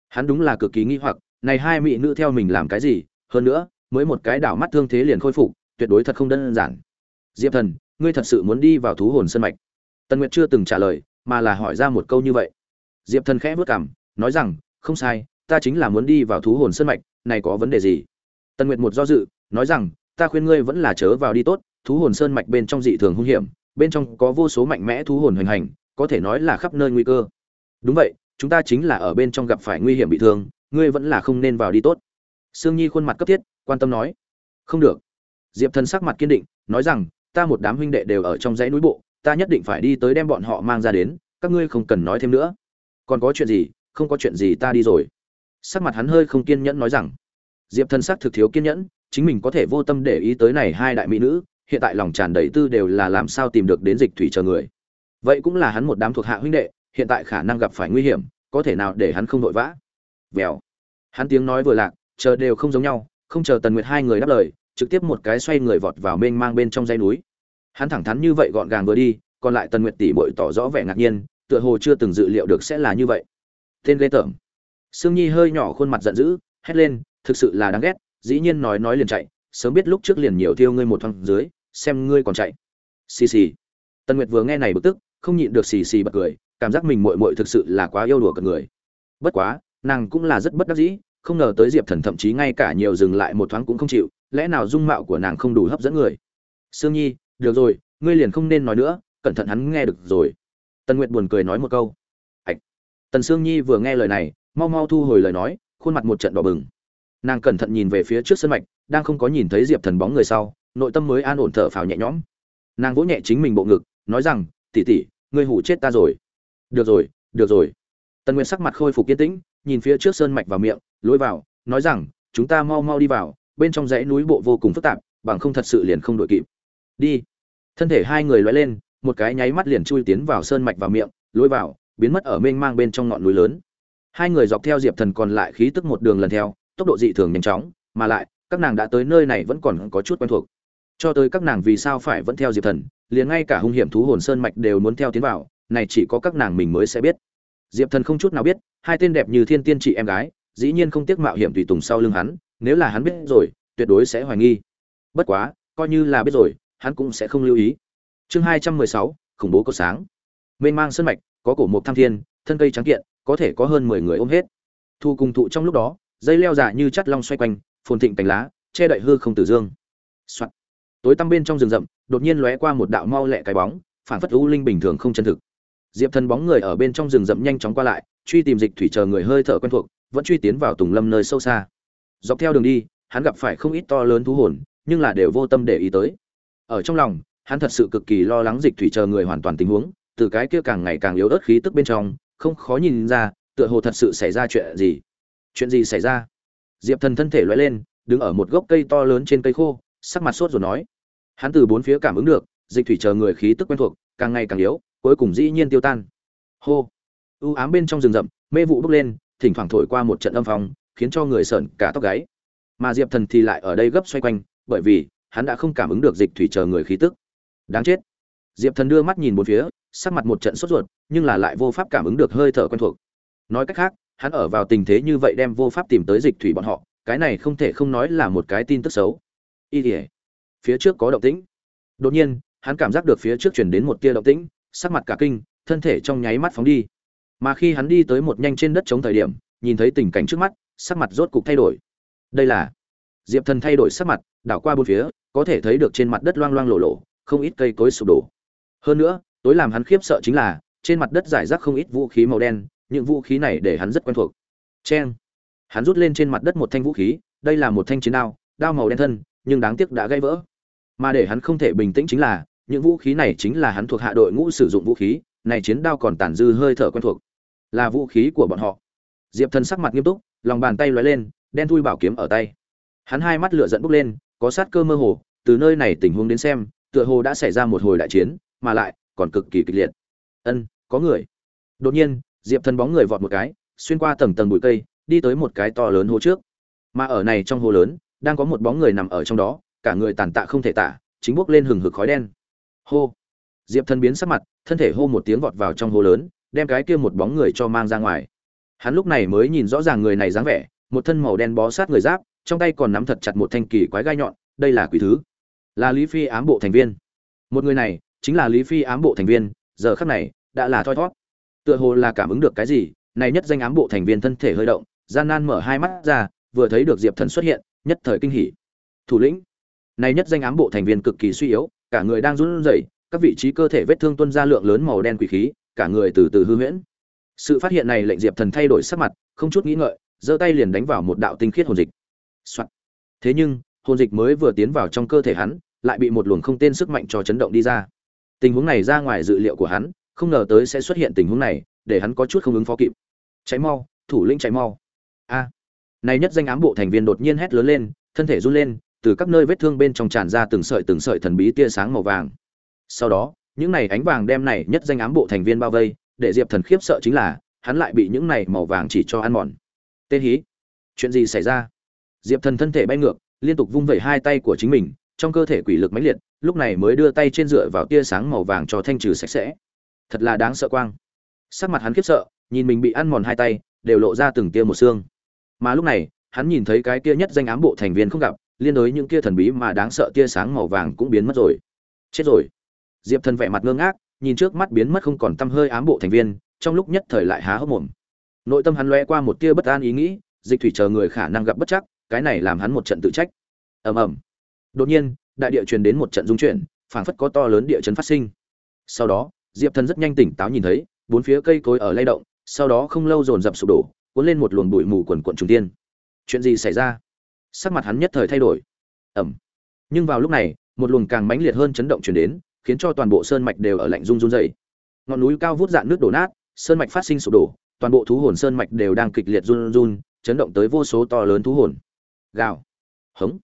Hắn đúng là cực kỳ nghi hoặc, này hai mỹ nữ theo mình làm cái gì? Hơn nữa, mới một cái đảo mắt thương thế liền khôi phục, tuyệt đối thật không đơn giản. Diệp thần ngươi thật sự muốn đi vào thú hồn sân mạch? Tần nguyệt chưa từng trả lời, mà là hỏi ra một câu như vậy. Diệp thần khẽ vất cảm nói rằng, không sai, ta chính là muốn đi vào thú hồn sân mạch, này có vấn đề gì? Tần nguyệt một do dự, nói rằng, ta khuyên ngươi vẫn là chớ vào đi tốt, thú hồn sơn mạch bên trong dị thường hung hiểm, bên trong có vô số mạnh mẽ thú hồn hoành hành, có thể nói là khắp nơi nguy cơ. Đúng vậy, chúng ta chính là ở bên trong gặp phải nguy hiểm bị thương, ngươi vẫn là không nên vào đi tốt. Sương nhi khuôn mặt cấp thiết, quan tâm nói. Không được. Diệp thần sắc mặt kiên định, nói rằng ta một đám huynh đệ đều ở trong dãy núi bộ, ta nhất định phải đi tới đem bọn họ mang ra đến, các ngươi không cần nói thêm nữa. Còn có chuyện gì? Không có chuyện gì ta đi rồi. Sắc mặt hắn hơi không kiên nhẫn nói rằng. Diệp thần sắc thực thiếu kiên nhẫn, chính mình có thể vô tâm để ý tới này hai đại mỹ nữ, hiện tại lòng tràn đầy tư đều là làm sao tìm được đến dịch thủy chờ người. Vậy cũng là hắn một đám thuộc hạ huynh đệ, hiện tại khả năng gặp phải nguy hiểm, có thể nào để hắn không vội vã? Vèo. Hắn tiếng nói vừa lạc, chờ đều không giống nhau, không chờ tần nguyệt hai người đáp lời trực tiếp một cái xoay người vọt vào mênh mang bên trong dãy núi. Hắn thẳng thắn như vậy gọn gàng vừa đi, còn lại tần nguyệt tỷ muội tỏ rõ vẻ ngạc nhiên, tựa hồ chưa từng dự liệu được sẽ là như vậy. Tên ghê tởm. Sương nhi hơi nhỏ khuôn mặt giận dữ, hét lên, thực sự là đáng ghét. Dĩ nhiên nói nói liền chạy, sớm biết lúc trước liền nhiều thiêu ngươi một thằng dưới, xem ngươi còn chạy. Xì xì. Tần nguyệt vừa nghe này bực tức, không nhịn được xì xì bật cười, cảm giác mình muội muội thực sự là quá yêu đùa cợt người. Bất quá, nàng cũng là rất bất đắc dĩ không ngờ tới diệp thần thậm chí ngay cả nhiều dừng lại một thoáng cũng không chịu, lẽ nào dung mạo của nàng không đủ hấp dẫn người? Sương nhi, được rồi, ngươi liền không nên nói nữa, cẩn thận hắn nghe được rồi. Tần nguyệt buồn cười nói một câu. Ạch tần sương nhi vừa nghe lời này, mau mau thu hồi lời nói, khuôn mặt một trận đỏ bừng. Nàng cẩn thận nhìn về phía trước sân mạch, đang không có nhìn thấy diệp thần bóng người sau, nội tâm mới an ổn thở phào nhẹ nhõm. Nàng vỗ nhẹ chính mình bộ ngực, nói rằng tỉ tỉ ngươi hủ chết ta rồi. Được rồi được rồi. Tần nguyệt sắc mặt khôi phục kiên tĩnh, nhìn phía trước sơn mạch vào miệng lối vào, nói rằng, chúng ta mau mau đi vào, bên trong dãy núi bộ vô cùng phức tạp, bằng không thật sự liền không đội kịp. Đi. Thân thể hai người loay lên, một cái nháy mắt liền chui tiến vào sơn mạch vào miệng, lối vào, biến mất ở mênh mang bên trong ngọn núi lớn. Hai người dọc theo diệp thần còn lại khí tức một đường lần theo, tốc độ dị thường nhanh chóng, mà lại, các nàng đã tới nơi này vẫn còn có chút quen thuộc. Cho tới các nàng vì sao phải vẫn theo diệp thần, liền ngay cả hung hiểm thú hồn sơn mạch đều muốn theo tiến vào, này chỉ có các nàng mình mới sẽ biết. Diệp thần không chút nào biết, hai tên đẹp như thiên tiên chị em gái dĩ nhiên không tiếc mạo hiểm tùy tùng sau lưng hắn, nếu là hắn biết rồi, tuyệt đối sẽ hoài nghi. Bất quá, coi như là biết rồi, hắn cũng sẽ không lưu ý. Chương hai trăm mười sáu, khủng bố có sáng. Mênh mang sơn mạch, có cổ mục tham thiên, thân cây trắng kiện, có thể có hơn mười người ôm hết. Thu cùng thụ trong lúc đó, dây leo giả như chắt long xoay quanh, phồn thịnh cánh lá, che đậy hư không tử dương、Soạn. tối tăm bên trong rừng rậm, đột nhiên lóe qua một đạo mau lẹ cái bóng, phản phất u linh bình thường không chân thực diệp thần bóng người ở bên trong rừng rậm nhanh chóng qua lại, truy tìm dịch thủy chờ người hơi thở quen thuộc, vẫn truy tiến vào tùng lâm nơi sâu xa. Dọc theo đường đi, hắn gặp phải không ít to lớn thú hồn, nhưng là đều vô tâm để ý tới. Ở trong lòng, hắn thật sự cực kỳ lo lắng dịch thủy chờ người hoàn toàn tình huống, từ cái kia càng ngày càng yếu ớt khí tức bên trong, không khó nhìn ra, tựa hồ thật sự xảy ra chuyện gì. Chuyện gì xảy ra? Diệp thần thân thể loay lên, đứng ở một gốc cây to lớn trên cây khô, sắc mặt sốt rồi nói. Hắn từ bốn phía cảm ứng được, dịch thủy chờ người khí tức quen thuộc, càng ngày càng yếu cuối cùng dĩ nhiên tiêu tan. Hô. U ám bên trong rừng rậm, mê vụ bốc lên, thỉnh thoảng thổi qua một trận âm phong, khiến cho người sợn cả tóc gáy. Mà diệp thần thì lại ở đây gấp xoay quanh, bởi vì hắn đã không cảm ứng được dịch thủy chờ người khí tức. Đáng chết. Diệp thần đưa mắt nhìn một phía, sắc mặt một trận sốt ruột, nhưng là lại vô pháp cảm ứng được hơi thở quen thuộc. Nói cách khác, hắn ở vào tình thế như vậy đem vô pháp tìm tới dịch thủy bọn họ, cái này không thể không nói là một cái tin tức xấu. Y ỉa phía trước có động tĩnh. Đột nhiên, hắn cảm giác được phía trước chuyển đến một tia động tĩnh sắc mặt cả kinh thân thể trong nháy mắt phóng đi. Mà khi hắn đi tới một nhanh trên đất chống thời điểm nhìn thấy tình cảnh trước mắt sắc mặt rốt cục thay đổi. Đây là diệp thần thay đổi sắc mặt đảo qua bốn phía có thể thấy được trên mặt đất loang loang lộ lộ không ít cây cối sụp đổ. Hơn nữa tối làm hắn khiếp sợ chính là trên mặt đất giải rác không ít vũ khí màu đen những vũ khí này để hắn rất quen thuộc. Chen, hắn rút lên trên mặt đất một thanh vũ khí đây là một thanh chiến đao đao màu đen thân nhưng đáng tiếc đã gãy vỡ. Mà để hắn không thể bình tĩnh chính là những vũ khí này chính là hắn thuộc hạ đội ngũ sử dụng vũ khí, này chiến đao còn tàn dư hơi thở quen thuộc. Là vũ khí của bọn họ. Diệp thần sắc mặt nghiêm túc, lòng bàn tay lóe lên, đen thui bảo kiếm ở tay. Hắn hai mắt lửa dẫn bốc lên, có sát cơ mơ hồ, từ nơi này tình huống đến xem, tựa hồ đã xảy ra một hồi đại chiến, mà lại còn cực kỳ kịch liệt. Ân, có người. Đột nhiên, diệp thần bóng người vọt một cái, xuyên qua tầng tầng bụi cây, đi tới một cái to lớn hố trước. Mà ở này trong hố lớn, đang có một bóng người nằm ở trong đó, cả người tàn tạ không thể tả, chính bốc lên hừng hực khói đen hô. Diệp thần biến sắc mặt, thân thể hô một tiếng vọt vào trong hố lớn, đem cái kia một bóng người cho mang ra ngoài. Hắn lúc này mới nhìn rõ ràng người này dáng vẻ, một thân màu đen bó sát người giáp, trong tay còn nắm thật chặt một thanh kỳ quái gai nhọn, đây là quỷ thứ. Là lý phi ám bộ thành viên. Một người này, chính là lý phi ám bộ thành viên, giờ khắc này, đã là thoi thót tựa hồ là cảm ứng được cái gì, này nhất danh ám bộ thành viên thân thể hơi động, gian nan mở hai mắt ra, vừa thấy được diệp thần xuất hiện, nhất thời kinh hỉ. Thủ lĩnh, này nhất danh ám bộ thành viên cực kỳ suy yếu cả người đang run rẩy, các vị trí cơ thể vết thương tuôn ra lượng lớn màu đen quỷ khí, cả người từ từ hư huyễn. Sự phát hiện này lệnh diệp thần thay đổi sắc mặt, không chút nghĩ ngợi, giơ tay liền đánh vào một đạo tinh khiết hồn dịch. Soạn. thế nhưng, hồn dịch mới vừa tiến vào trong cơ thể hắn, lại bị một luồng không tên sức mạnh cho chấn động đi ra. Tình huống này ra ngoài dự liệu của hắn, không ngờ tới sẽ xuất hiện tình huống này, để hắn có chút không ứng phó kịp. Cháy mau, thủ lĩnh cháy mau. A. Này nhất danh ám bộ thành viên đột nhiên hét lớn lên, thân thể run lên từ các nơi vết thương bên trong tràn ra từng sợi từng sợi thần bí tia sáng màu vàng. Sau đó, những này ánh vàng đem này nhất danh ám bộ thành viên bao vây, để diệp thần khiếp sợ chính là, hắn lại bị những này màu vàng chỉ cho ăn mòn. Tên hí, chuyện gì xảy ra? Diệp thần thân thể bay ngược, liên tục vung vẩy hai tay của chính mình, trong cơ thể quỷ lực mãnh liệt, lúc này mới đưa tay trên dựa vào tia sáng màu vàng cho thanh trừ sạch sẽ. Thật là đáng sợ quang. Sắc mặt hắn khiếp sợ, nhìn mình bị ăn mòn hai tay, đều lộ ra từng tia một xương. Mà lúc này, hắn nhìn thấy cái tia nhất danh ám bộ thành viên không gặp liên đối những kia thần bí mà đáng sợ tia sáng màu vàng cũng biến mất rồi. Chết rồi. Diệp thần vẻ mặt ngơ ngác, nhìn trước mắt biến mất không còn tăm hơi ám bộ thành viên, trong lúc nhất thời lại há hốc mồm. Nội tâm hắn lóe qua một tia bất an ý nghĩ, dịch thủy chờ người khả năng gặp bất chắc, cái này làm hắn một trận tự trách. Ầm ầm. Đột nhiên, đại địa truyền đến một trận dung chuyển, phảng phất có to lớn địa chấn phát sinh. Sau đó, diệp thần rất nhanh tỉnh táo nhìn thấy, bốn phía cây cối ở lay động, sau đó không lâu dồn dập sụp đổ, cuốn lên một luồng bụi mù quần quận trùng tiên. Chuyện gì xảy ra? Sắc mặt hắn nhất thời thay đổi. Ẩm nhưng vào lúc này, một luồng càng mãnh liệt hơn chấn động truyền đến, khiến cho toàn bộ sơn mạch đều ở lạnh run run dày ngọn núi cao vút dạn nước đổ nát, sơn mạch phát sinh sụp đổ, toàn bộ thú hồn sơn mạch đều đang kịch liệt run run, chấn động tới vô số to lớn thú hồn. Gào. Hống.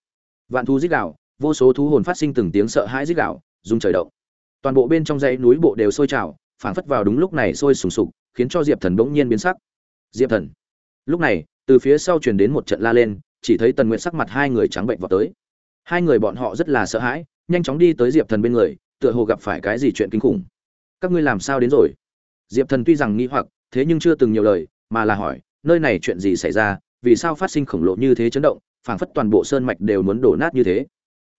Vạn thú rít gào, vô số thú hồn phát sinh từng tiếng sợ hãi rít gào, rung trời động. Toàn bộ bên trong dãy núi bộ đều sôi trào, phảng phất vào đúng lúc này sôi sùng sục, khiến cho diệp thần bỗng nhiên biến sắc. Diệp thần. Lúc này, từ phía sau truyền đến một trận la lên chỉ thấy tần nguyện sắc mặt hai người trắng bệnh vào tới. Hai người bọn họ rất là sợ hãi, nhanh chóng đi tới diệp thần bên người, tựa hồ gặp phải cái gì chuyện kinh khủng. Các ngươi làm sao đến rồi? Diệp thần tuy rằng nghi hoặc, thế nhưng chưa từng nhiều lời, mà là hỏi, nơi này chuyện gì xảy ra? Vì sao phát sinh khổng lồ như thế chấn động, phảng phất toàn bộ sơn mạch đều muốn đổ nát như thế?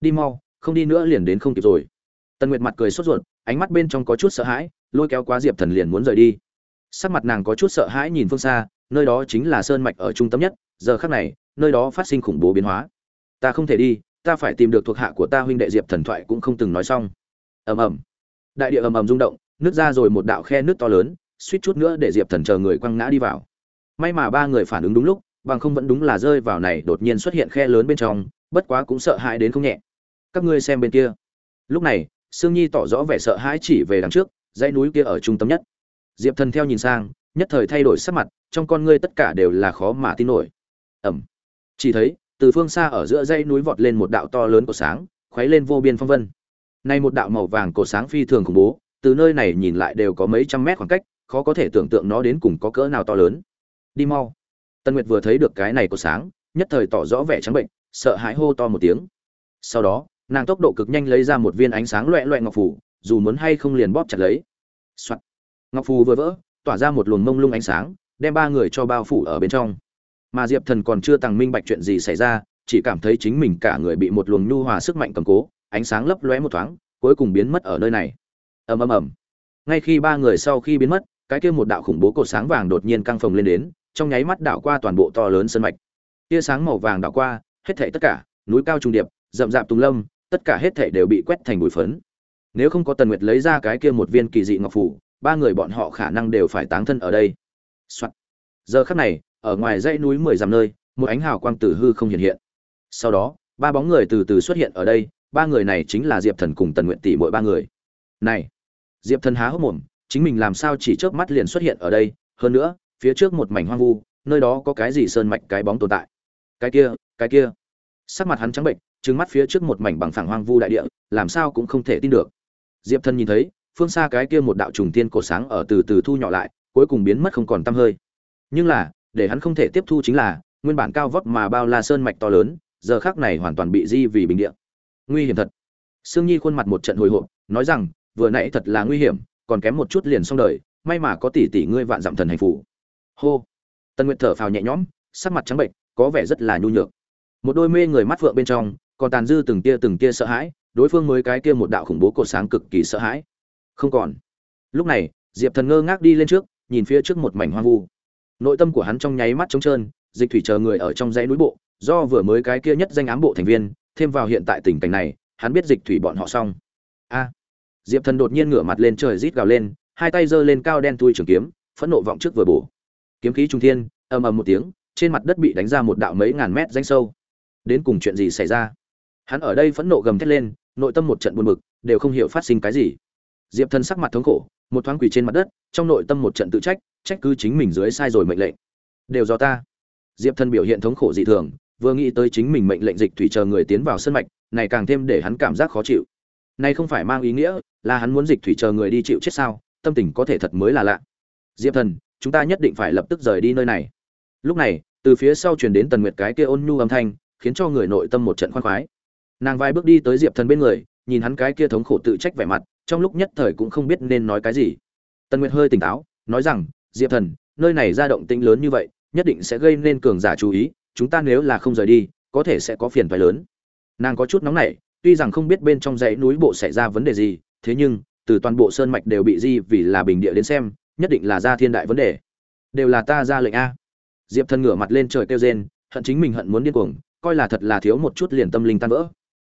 Đi mau, không đi nữa liền đến không kịp rồi. Tần nguyệt mặt cười sốt ruột, ánh mắt bên trong có chút sợ hãi, lôi kéo quá diệp thần liền muốn rời đi. Sắc mặt nàng có chút sợ hãi nhìn phương xa nơi đó chính là sơn mạch ở trung tâm nhất, giờ khắc này, nơi đó phát sinh khủng bố biến hóa. Ta không thể đi, ta phải tìm được thuộc hạ của ta huynh đệ diệp thần thoại cũng không từng nói xong. Ầm ầm. Đại địa ầm ầm rung động, nứt ra rồi một đạo khe nước to lớn, suýt chút nữa để diệp thần chờ người quăng ngã đi vào. May mà ba người phản ứng đúng lúc, bằng không vẫn đúng là rơi vào này đột nhiên xuất hiện khe lớn bên trong, bất quá cũng sợ hãi đến không nhẹ. Các ngươi xem bên kia. Lúc này, sương nhi tỏ rõ vẻ sợ hãi chỉ về đằng trước, dãy núi kia ở trung tâm nhất. Diệp thần theo nhìn sang nhất thời thay đổi sắc mặt, trong con ngươi tất cả đều là khó mà tin nổi. Ẩm. Chỉ thấy, từ phương xa ở giữa dãy núi vọt lên một đạo to lớn của sáng, khuấy lên vô biên phong vân. Nay một đạo màu vàng cổ sáng phi thường khủng bố, từ nơi này nhìn lại đều có mấy trăm mét khoảng cách, khó có thể tưởng tượng nó đến cùng có cỡ nào to lớn. Đi mau. Tân nguyệt vừa thấy được cái này của sáng, nhất thời tỏ rõ vẻ trắng bệnh, sợ hãi hô to một tiếng. Sau đó, nàng tốc độ cực nhanh lấy ra một viên ánh sáng loẹ loẹ ngọc phủ dù muốn hay không liền bóp chặt lấy. Soạn. ngọc phù vừa vỡ tỏa ra một luồng mông lung ánh sáng, đem ba người cho bao phủ ở bên trong. Mà diệp thần còn chưa tàng minh bạch chuyện gì xảy ra, chỉ cảm thấy chính mình cả người bị một luồng nhu hòa sức mạnh cầm cố, ánh sáng lấp lóe một thoáng, cuối cùng biến mất ở nơi này. Ầm ầm ầm. Ngay khi ba người sau khi biến mất, cái kia một đạo khủng bố cột sáng vàng đột nhiên căng phồng lên đến, trong nháy mắt đảo qua toàn bộ to lớn sân mạch. Tia sáng màu vàng đảo qua, hết thảy tất cả, núi cao trung điệp, rậm rạp tùng lâm, tất cả hết thảy đều bị quét thành bụi phấn. Nếu không có tần nguyệt lấy ra cái kia một viên kỳ dị ngọc phủ ba người bọn họ khả năng đều phải táng thân ở đây. Soạn. giờ khắc này, ở ngoài dãy núi mười dặm nơi, một ánh hào quang tử hư không hiện hiện. Sau đó, ba bóng người từ từ xuất hiện ở đây, ba người này chính là diệp thần cùng tần nguyện tỷ mỗi ba người. Này, diệp thần há hốc mồm, chính mình làm sao chỉ chớp mắt liền xuất hiện ở đây, hơn nữa, phía trước một mảnh hoang vu, nơi đó có cái gì sơn mạch cái bóng tồn tại. Cái kia cái kia. Sắc mặt hắn trắng bệnh trừng mắt phía trước một mảnh bằng phẳng hoang vu đại địa, làm sao cũng không thể tin được. Diệp thần nhìn thấy phương xa cái kia một đạo trùng tiên cổ sáng ở từ từ thu nhỏ lại, cuối cùng biến mất không còn tăm hơi. Nhưng là, để hắn không thể tiếp thu chính là, nguyên bản cao vấp mà bao la sơn mạch to lớn, giờ khắc này hoàn toàn bị di vì bình địa. Nguy hiểm thật. Sương nhi khuôn mặt một trận hồi hộp, nói rằng, vừa nãy thật là nguy hiểm, còn kém một chút liền xong đời, may mà có tỷ tỷ ngươi vạn dặm thần hành phụ hô. Tân nguyệt thở phào nhẹ nhõm, sắc mặt trắng bệnh, có vẻ rất là nhu nhược. Một đôi mê người mắt vượng bên trong, còn tàn dư từng tia từng tia sợ hãi, đối phương mới cái kia một đạo khủng bố cột sáng cực kỳ sợ hãi không còn. Lúc này, diệp thần ngơ ngác đi lên trước, nhìn phía trước một mảnh hoang vu. Nội tâm của hắn trong nháy mắt trống trơn, dịch thủy chờ người ở trong dãy núi bộ, do vừa mới cái kia nhất danh ám bộ thành viên, thêm vào hiện tại tình cảnh này, hắn biết dịch thủy bọn họ xong. A! Diệp thần đột nhiên ngửa mặt lên trời rít gào lên, hai tay giơ lên cao đen tui trường kiếm, phẫn nộ vọng trước vừa bổ. Kiếm khí trung thiên, ầm ầm một tiếng, trên mặt đất bị đánh ra một đạo mấy ngàn mét danh sâu. Đến cùng chuyện gì xảy ra? Hắn ở đây phẫn nộ gầm thét lên, nội tâm một trận buồn bực, đều không hiểu phát sinh cái gì diệp thần sắc mặt thống khổ, một thoáng quỳ trên mặt đất, trong nội tâm một trận tự trách trách cứ chính mình dưới sai rồi mệnh lệnh. Đều do ta. Diệp thần biểu hiện thống khổ dị thường, vừa nghĩ tới chính mình mệnh lệnh dịch thủy chờ người tiến vào sân mạch, này càng thêm để hắn cảm giác khó chịu. Này không phải mang ý nghĩa là hắn muốn dịch thủy chờ người đi chịu chết sao, tâm tình có thể thật mới là lạ. Diệp thần, chúng ta nhất định phải lập tức rời đi nơi này. Lúc này, từ phía sau truyền đến tần nguyệt cái kia ôn nhu âm thanh, khiến cho người nội tâm một trận khoan khoái. Nàng vai bước đi tới diệp thần bên người, nhìn hắn cái kia thống khổ tự trách vẻ mặt trong lúc nhất thời cũng không biết nên nói cái gì. Tần nguyệt hơi tỉnh táo, nói rằng, diệp thần, nơi này ra động tĩnh lớn như vậy, nhất định sẽ gây nên cường giả chú ý, chúng ta nếu là không rời đi, có thể sẽ có phiền phái lớn. Nàng có chút nóng nảy, tuy rằng không biết bên trong dãy núi bộ xảy ra vấn đề gì, thế nhưng, từ toàn bộ sơn mạch đều bị di vì là bình địa đến xem, nhất định là ra thiên đại vấn đề. Đều là ta ra lệnh a. Diệp thần ngửa mặt lên trời kêu rên, hận chính mình hận muốn điên cuồng, coi là thật là thiếu một chút liền tâm linh tan vỡ.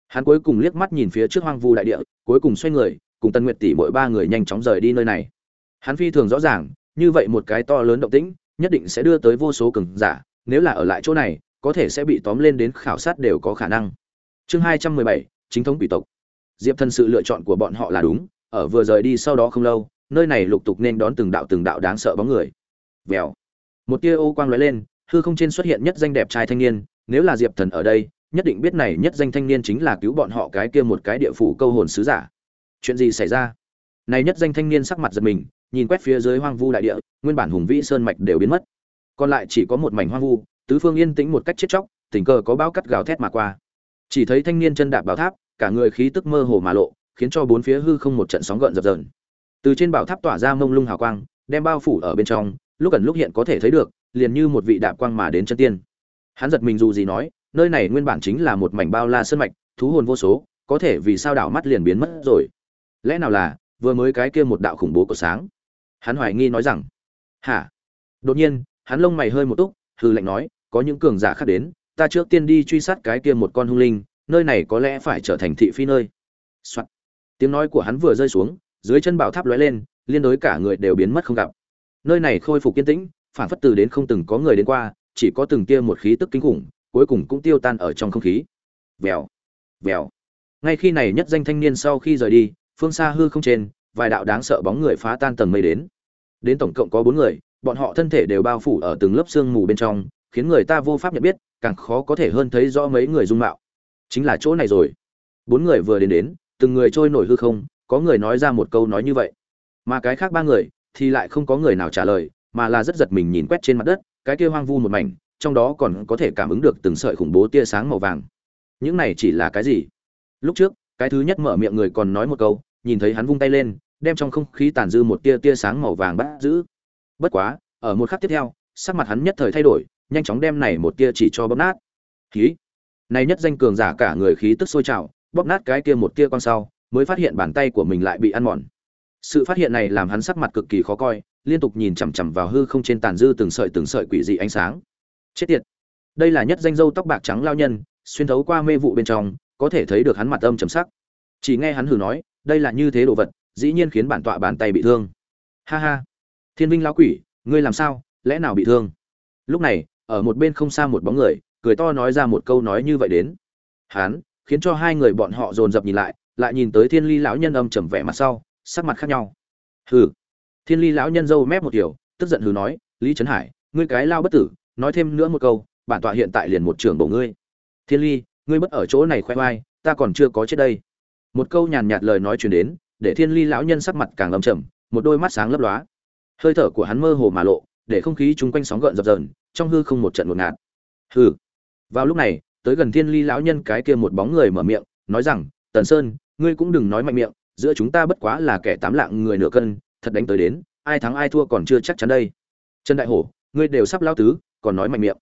Hắn cuối cùng liếc mắt nhìn phía trước hoang vu đại địa, cuối cùng xoay người cùng tân nguyệt tỷ mỗi ba người nhanh chóng rời đi nơi này. Hắn phi thường rõ ràng, như vậy một cái to lớn động tĩnh, nhất định sẽ đưa tới vô số cường giả, nếu là ở lại chỗ này, có thể sẽ bị tóm lên đến khảo sát đều có khả năng. Chương hai trăm mười bảy, chính thống quỷ tộc. Diệp thần sự lựa chọn của bọn họ là đúng, ở vừa rời đi sau đó không lâu, nơi này lục tục nên đón từng đạo từng đạo đáng sợ bóng người. Vèo. Một tia ô quang lóe lên, hư không trên xuất hiện nhất danh đẹp trai thanh niên, nếu là diệp thần ở đây, nhất định biết này nhất danh thanh niên chính là cứu bọn họ cái kia một cái địa phủ câu hồn sứ giả chuyện gì xảy ra? Này nhất danh thanh niên sắc mặt giật mình, nhìn quét phía dưới hoang vu đại địa, nguyên bản hùng vĩ sơn mạch đều biến mất. Còn lại chỉ có một mảnh hoang vu, tứ phương yên tĩnh một cách chết chóc, tình cờ có bao cắt gào thét mà qua. Chỉ thấy thanh niên chân đạp bảo tháp, cả người khí tức mơ hồ mà lộ, khiến cho bốn phía hư không một trận sóng gợn dập dờn. Từ trên bảo tháp tỏa ra mông lung hào quang, đem bao phủ ở bên trong, lúc gần lúc hiện có thể thấy được, liền như một vị đạp quang mà đến chân tiên. Hắn giật mình dù gì nói, nơi này nguyên bản chính là một mảnh bao la sơn mạch, thú hồn vô số, có thể vì sao đảo mắt liền biến mất rồi lẽ nào là, vừa mới cái kia một đạo khủng bố của sáng? Hắn hoài nghi nói rằng, hả? Đột nhiên, hắn lông mày hơi một túc hư lệnh nói, có những cường giả khác đến, ta trước tiên đi truy sát cái kia một con hung linh, nơi này có lẽ phải trở thành thị phi nơi、Soạn. tiếng nói của hắn vừa rơi xuống, dưới chân bảo tháp lóe lên, liên đối cả người đều biến mất không gặp. Nơi này khôi phục kiên tĩnh, phản phất từ đến không từng có người đến qua, chỉ có từng kia một khí tức kinh khủng, cuối cùng cũng tiêu tan ở trong không khí. Vèo vèo. Ngay khi này nhất danh thanh niên sau khi rời đi phương xa hư không trên, vài đạo đáng sợ bóng người phá tan tầng mây đến. Đến tổng cộng có bốn người, bọn họ thân thể đều bao phủ ở từng lớp sương mù bên trong, khiến người ta vô pháp nhận biết, càng khó có thể hơn thấy rõ mấy người dung mạo. Chính là chỗ này rồi. Bốn người vừa đến đến, từng người trôi nổi hư không, có người nói ra một câu nói như vậy. Mà cái khác ba người, thì lại không có người nào trả lời, mà là rất giật mình nhìn quét trên mặt đất, cái kia hoang vu một mảnh, trong đó còn có thể cảm ứng được từng sợi khủng bố tia sáng màu vàng. Những này chỉ là cái gì? Lúc trước cái thứ nhất mở miệng người còn nói một câu, nhìn thấy hắn vung tay lên, đem trong không khí tàn dư một tia tia sáng màu vàng bắt giữ. Bất quá, ở một khắc tiếp theo, sắc mặt hắn nhất thời thay đổi, nhanh chóng đem này một tia chỉ cho bóp nát. Khí này nhất danh cường giả cả người khí tức sôi trào, bóp nát cái kia một tia con sau, mới phát hiện bàn tay của mình lại bị ăn mòn. Sự phát hiện này làm hắn sắc mặt cực kỳ khó coi, liên tục nhìn chằm chằm vào hư không trên tàn dư từng sợi từng sợi quỷ dị ánh sáng. Chết tiệt! Đây là nhất danh dâu tóc bạc trắng lao nhân, xuyên thấu qua mê vụ bên trong có thể thấy được hắn mặt âm trầm sắc. Chỉ nghe hắn hừ nói, đây là như thế đồ vật, dĩ nhiên khiến bản tọa bàn tay bị thương. Ha ha, thiên vinh lão quỷ, ngươi làm sao, lẽ nào bị thương? Lúc này, ở một bên không xa một bóng người, cười to nói ra một câu nói như vậy đến. Hắn, khiến cho hai người bọn họ dồn dập nhìn lại lại nhìn tới thiên ly lão nhân âm trầm vẻ mặt sau, sắc mặt khác nhau. Hừ. Thiên ly lão nhân dâu mép một kiểu, tức giận hừ nói, lý trấn hải, ngươi cái lao bất tử, nói thêm nữa một câu, bản tọa hiện tại liền một trưởng bổ ngươi. Thiên ly ngươi bất ở chỗ này khoe khoai ta còn chưa có chết đây. Một câu nhàn nhạt lời nói truyền đến để thiên ly lão nhân sắc mặt càng lầm trầm, một đôi mắt sáng lấp lóa. Hơi thở của hắn mơ hồ mà lộ để không khí chung quanh sóng gợn dập dờn trong hư không một trận ngột ngạt. Hừ. Vào lúc này tới gần thiên ly lão nhân cái kia một bóng người mở miệng nói rằng tần sơn ngươi cũng đừng nói mạnh miệng giữa chúng ta bất quá là kẻ tám lạng người nửa cân thật đánh tới đến ai thắng ai thua còn chưa chắc chắn đây. Trần đại hổ ngươi đều sắp lao tứ còn nói mạnh miệng.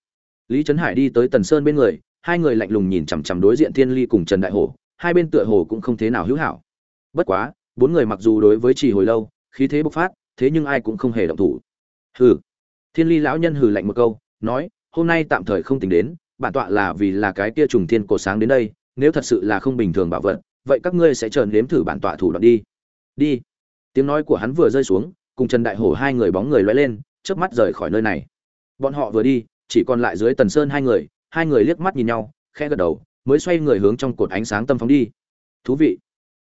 Lý trấn hải đi tới tần sơn bên người hai người lạnh lùng nhìn chằm chằm đối diện thiên ly cùng trần đại hổ, hai bên tựa hồ cũng không thế nào hữu hảo. Bất quá, bốn người mặc dù đối với trì hồi lâu, khí thế bộc phát, thế nhưng ai cũng không hề động thủ. Hừ. Thiên ly lão nhân hừ lạnh một câu, nói, hôm nay tạm thời không tính đến, bản tọa là vì là cái kia trùng thiên cổ sáng đến đây, nếu thật sự là không bình thường bảo vật, vậy các ngươi sẽ chờ nếm thử bản tọa thủ đoạn đi. Đi. Tiếng nói của hắn vừa rơi xuống, cùng trần đại hổ hai người bóng người lóe lên, chớp mắt rời khỏi nơi này. Bọn họ vừa đi, chỉ còn lại dưới tần sơn hai người hai người liếc mắt nhìn nhau, khẽ gật đầu, mới xoay người hướng trong cột ánh sáng tâm phóng đi. Thú vị.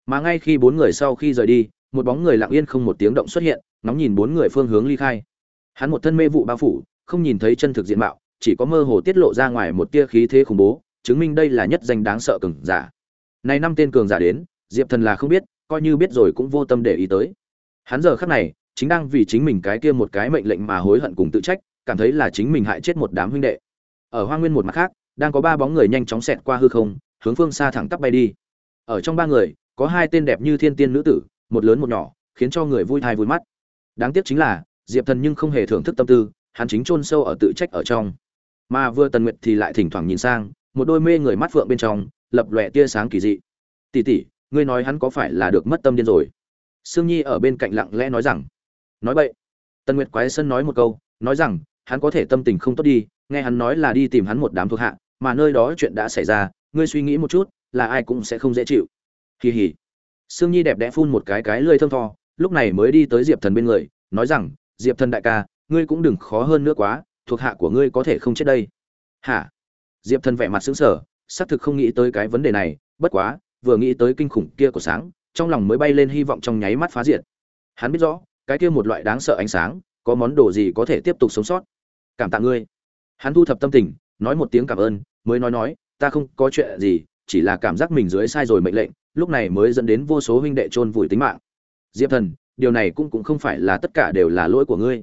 Mà ngay khi bốn người sau khi rời đi, một bóng người lặng yên không một tiếng động xuất hiện, ngóng nhìn bốn người phương hướng ly khai. Hắn một thân mê vụ bao phủ, không nhìn thấy chân thực diện mạo, chỉ có mơ hồ tiết lộ ra ngoài một tia khí thế khủng bố, chứng minh đây là nhất danh đáng sợ cường giả. Này năm tên cường giả đến, diệp thần là không biết, coi như biết rồi cũng vô tâm để ý tới. Hắn giờ khắc này, chính đang vì chính mình cái kia một cái mệnh lệnh mà hối hận cùng tự trách, cảm thấy là chính mình hại chết một đám huynh đệ ở hoa nguyên một mặt khác, đang có ba bóng người nhanh chóng xẹt qua hư không, hướng phương xa thẳng tắp bay đi. Ở trong ba người, có hai tên đẹp như thiên tiên nữ tử, một lớn một nhỏ, khiến cho người vui thai vui mắt. Đáng tiếc chính là, diệp thần nhưng không hề thưởng thức tâm tư, hắn chính chôn sâu ở tự trách ở trong. Mà vừa tần nguyệt thì lại thỉnh thoảng nhìn sang, một đôi mê người mắt phượng bên trong, lập lòe tia sáng kỳ dị. Tỷ tỷ, ngươi nói hắn có phải là được mất tâm điên rồi? Sương nhi ở bên cạnh lặng lẽ nói rằng. Nói vậy tần nguyệt quái sân nói một câu, nói rằng, hắn có thể tâm tình không tốt đi nghe hắn nói là đi tìm hắn một đám thuộc hạ, mà nơi đó chuyện đã xảy ra, ngươi suy nghĩ một chút, là ai cũng sẽ không dễ chịu. Kỳ hỉ sương nhi đẹp đẽ phun một cái cái lưỡi thơm tho, lúc này mới đi tới diệp thần bên người, nói rằng, diệp thần đại ca, ngươi cũng đừng khó hơn nữa quá, thuộc hạ của ngươi có thể không chết đây. Hả? Diệp thần vẻ mặt sững sờ, xác thực không nghĩ tới cái vấn đề này, bất quá, vừa nghĩ tới kinh khủng kia của sáng, trong lòng mới bay lên hy vọng trong nháy mắt phá diệt. Hắn biết rõ, cái kia một loại đáng sợ ánh sáng, có món đồ gì có thể tiếp tục sống sót. Cảm tạ ngươi hắn thu thập tâm tình, nói một tiếng cảm ơn, mới nói nói, ta không có chuyện gì, chỉ là cảm giác mình dưới sai rồi mệnh lệnh, lúc này mới dẫn đến vô số huynh đệ chôn vùi tính mạng. Diệp thần, điều này cũng cũng không phải là tất cả đều là lỗi của ngươi.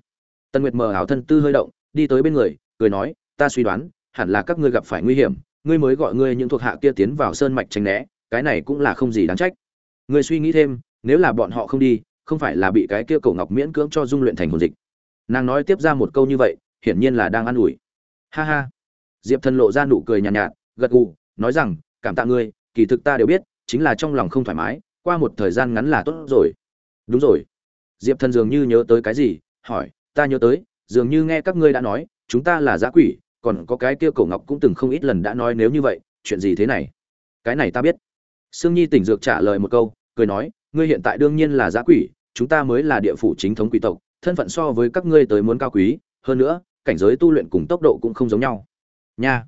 Tần nguyệt mờ ảo thân tư hơi động, đi tới bên người, cười nói, ta suy đoán, hẳn là các ngươi gặp phải nguy hiểm, ngươi mới gọi ngươi những thuộc hạ kia tiến vào sơn mạch tránh né, cái này cũng là không gì đáng trách. Ngươi suy nghĩ thêm, nếu là bọn họ không đi, không phải là bị cái kia cổ ngọc miễn cưỡng cho dung luyện thành hồn dịch. Nàng nói tiếp ra một câu như vậy, hiển nhiên là đang an ủi ha ha. Diệp thần lộ ra nụ cười nhàn nhạt, nhạt gật gù nói rằng cảm tạ ngươi kỳ thực ta đều biết chính là trong lòng không thoải mái qua một thời gian ngắn là tốt rồi. Đúng rồi. Diệp thần dường như nhớ tới cái gì hỏi ta nhớ tới dường như nghe các ngươi đã nói chúng ta là giã quỷ còn có cái kia cổ ngọc cũng từng không ít lần đã nói nếu như vậy chuyện gì thế này? Cái này ta biết. Sương nhi tỉnh dược trả lời một câu cười nói ngươi hiện tại đương nhiên là giã quỷ chúng ta mới là địa phủ chính thống quỷ tộc thân phận so với các ngươi tới muốn cao quý hơn nữa cảnh giới tu luyện cùng tốc độ cũng không giống nhau. Nha.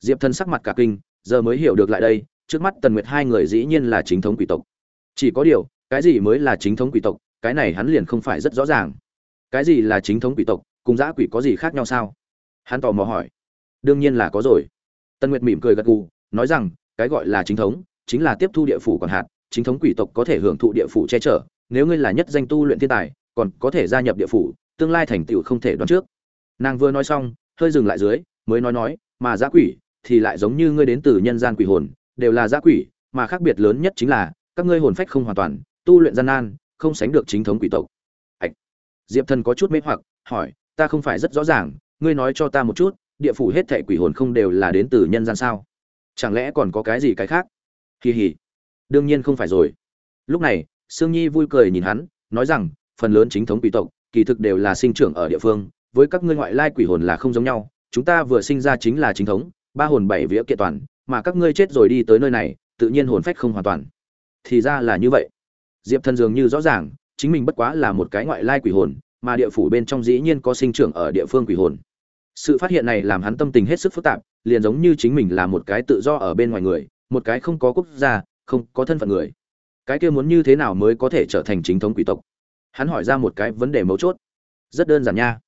Diệp thần sắc mặt cả kinh, giờ mới hiểu được lại đây, trước mắt tần nguyệt hai người dĩ nhiên là chính thống quỷ tộc. Chỉ có điều, cái gì mới là chính thống quỷ tộc, cái này hắn liền không phải rất rõ ràng. Cái gì là chính thống quỷ tộc, cùng giã quỷ có gì khác nhau sao? Hắn tò mò hỏi. Đương nhiên là có rồi. Tần nguyệt mỉm cười gật gù, nói rằng, cái gọi là chính thống, chính là tiếp thu địa phủ còn hạt chính thống quỷ tộc có thể hưởng thụ địa phủ che chở, nếu ngươi là nhất danh tu luyện thiên tài, còn có thể gia nhập địa phủ, tương lai thành tựu không thể đoán trước nàng vừa nói xong, hơi dừng lại dưới, mới nói nói, mà giã quỷ thì lại giống như ngươi đến từ nhân gian quỷ hồn, đều là giã quỷ, mà khác biệt lớn nhất chính là, các ngươi hồn phách không hoàn toàn, tu luyện gian nan, không sánh được chính thống quỷ tộc. Ạch. Diệp thần có chút mê hoặc, hỏi, ta không phải rất rõ ràng, ngươi nói cho ta một chút, địa phủ hết thệ quỷ hồn không đều là đến từ nhân gian sao? Chẳng lẽ còn có cái gì cái khác? Kỳ hỉ đương nhiên không phải rồi. Lúc này, sương nhi vui cười nhìn hắn, nói rằng, phần lớn chính thống quỷ tộc, kỳ thực đều là sinh trưởng ở địa phương với các ngươi ngoại lai quỷ hồn là không giống nhau, chúng ta vừa sinh ra chính là chính thống, ba hồn bảy vía kiện toàn, mà các ngươi chết rồi đi tới nơi này, tự nhiên hồn phách không hoàn toàn. Thì ra là như vậy. Diệp thần dường như rõ ràng, chính mình bất quá là một cái ngoại lai quỷ hồn, mà địa phủ bên trong dĩ nhiên có sinh trưởng ở địa phương quỷ hồn. Sự phát hiện này làm hắn tâm tình hết sức phức tạp, liền giống như chính mình là một cái tự do ở bên ngoài người, một cái không có quốc gia, không có thân phận người. Cái kia muốn như thế nào mới có thể trở thành chính thống quỷ tộc? Hắn hỏi ra một cái vấn đề mấu chốt. Rất đơn giản nha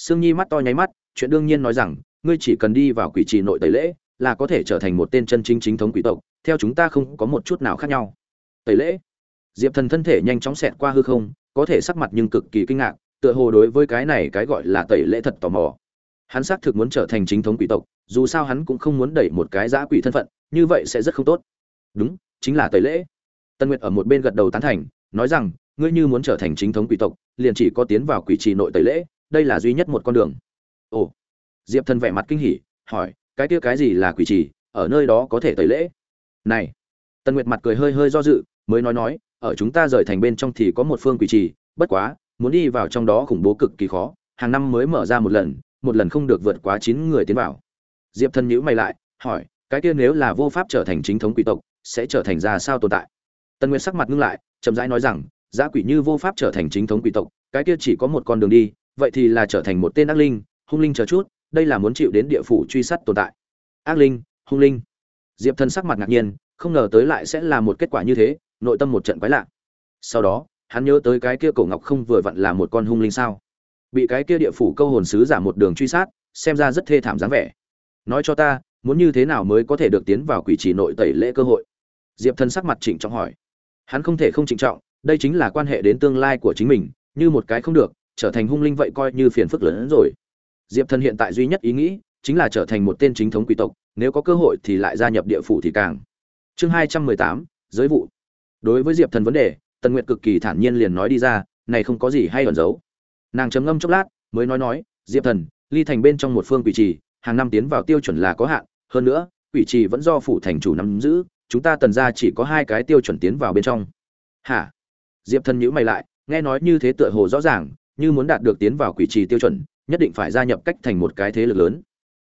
sương nhi mắt to nháy mắt, chuyện đương nhiên nói rằng, ngươi chỉ cần đi vào quỷ trì nội tẩy lễ, là có thể trở thành một tên chân chính chính thống quỷ tộc, theo chúng ta không có một chút nào khác nhau. Tẩy lễ. Diệp thần thân thể nhanh chóng xẹt qua hư không, có thể sắc mặt nhưng cực kỳ kinh ngạc, tựa hồ đối với cái này cái gọi là tẩy lễ thật tò mò. Hắn xác thực muốn trở thành chính thống quỷ tộc, dù sao hắn cũng không muốn đẩy một cái giã quỷ thân phận, như vậy sẽ rất không tốt. Đúng, chính là tẩy lễ. Tân nguyệt ở một bên gật đầu tán thành, nói rằng, ngươi như muốn trở thành chính thống quỷ tộc, liền chỉ có tiến vào quỷ trì nội tẩy lễ đây là duy nhất một con đường. Ồ, diệp thần vẻ mặt kinh hỉ, hỏi, cái kia cái gì là quỷ trì, ở nơi đó có thể tẩy lễ? Này, Tần nguyệt mặt cười hơi hơi do dự, mới nói nói, ở chúng ta rời thành bên trong thì có một phương quỷ trì, bất quá, muốn đi vào trong đó khủng bố cực kỳ khó, hàng năm mới mở ra một lần một lần không được vượt quá chín người tiến vào. Diệp thần nhữ mày lại, hỏi, cái kia nếu là vô pháp trở thành chính thống quỷ tộc, sẽ trở thành ra sao tồn tại? Tần nguyệt sắc mặt ngưng lại, chậm rãi nói rằng, giá quỷ như vô pháp trở thành chính thống quỷ tộc, cái kia chỉ có một con đường đi vậy thì là trở thành một tên ác linh, hung linh chờ chút, đây là muốn chịu đến địa phủ truy sát tồn tại. Ác linh, hung linh. Diệp thần sắc mặt ngạc nhiên, không ngờ tới lại sẽ là một kết quả như thế, nội tâm một trận quái lạ. Sau đó, hắn nhớ tới cái kia cổ ngọc không vừa vặn là một con hung linh sao. Bị cái kia địa phủ câu hồn sứ giả một đường truy sát, xem ra rất thê thảm dáng vẻ. Nói cho ta, muốn như thế nào mới có thể được tiến vào quỷ trì nội tẩy lễ cơ hội? Diệp thần sắc mặt trịnh trọng hỏi. Hắn không thể không trịnh trọng, đây chính là quan hệ đến tương lai của chính mình, như một cái không được trở thành hung linh vậy coi như phiền phức lớn hơn rồi. Diệp thần hiện tại duy nhất ý nghĩ chính là trở thành một tên chính thống quý tộc, nếu có cơ hội thì lại gia nhập địa phủ thì càng. Chương hai trăm mười tám, giới vụ. Đối với diệp thần vấn đề, tần nguyệt cực kỳ thản nhiên liền nói đi ra, này không có gì hay ẩn giấu. Nàng chấm ngâm chốc lát, mới nói nói, diệp thần, ly thành bên trong một phương quỷ trì, hàng năm tiến vào tiêu chuẩn là có hạn, hơn nữa, quỷ trì vẫn do phủ thành chủ nắm giữ, chúng ta tần ra chỉ có hai cái tiêu chuẩn tiến vào bên trong. Hả? Diệp thần nhữ mày lại, nghe nói như thế tựa hồ rõ ràng như muốn đạt được tiến vào quỷ trì tiêu chuẩn, nhất định phải gia nhập cách thành một cái thế lực lớn.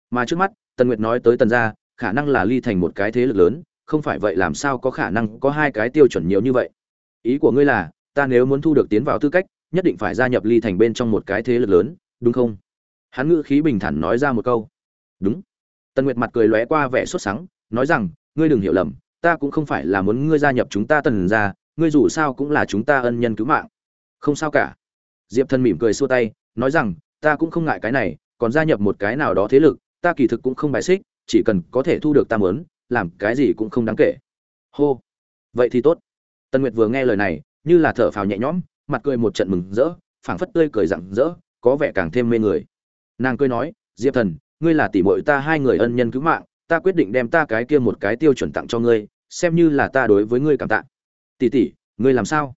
Mà trước mắt, tần nguyệt nói tới tần gia, khả năng là ly thành một cái thế lực lớn, không phải vậy làm sao có khả năng có hai cái tiêu chuẩn nhiều như vậy. Ý của ngươi là, ta nếu muốn thu được tiến vào tư cách, nhất định phải gia nhập ly thành bên trong một cái thế lực lớn, đúng không? Hắn ngữ khí bình thản nói ra một câu. Đúng. Tần nguyệt mặt cười lóe qua vẻ sốt sắng, nói rằng, ngươi đừng hiểu lầm, ta cũng không phải là muốn ngươi gia nhập chúng ta tần gia, ngươi dù sao cũng là chúng ta ân nhân cứu mạng. Không sao cả diệp thần mỉm cười xua tay, nói rằng, ta cũng không ngại cái này, còn gia nhập một cái nào đó thế lực, ta kỳ thực cũng không bài xích, chỉ cần có thể thu được ta mớn làm cái gì cũng không đáng kể. Hô. Vậy thì tốt. Tân nguyệt vừa nghe lời này, như là thở phào nhẹ nhõm, mặt cười một trận mừng rỡ, phảng phất tươi cười rặng rỡ, có vẻ càng thêm mê người. Nàng cười nói, diệp thần, ngươi là tỷ muội ta hai người ân nhân cứu mạng, ta quyết định đem ta cái kia một cái tiêu chuẩn tặng cho ngươi, xem như là ta đối với ngươi cảm tạ. Tỷ tỷ, ngươi làm sao?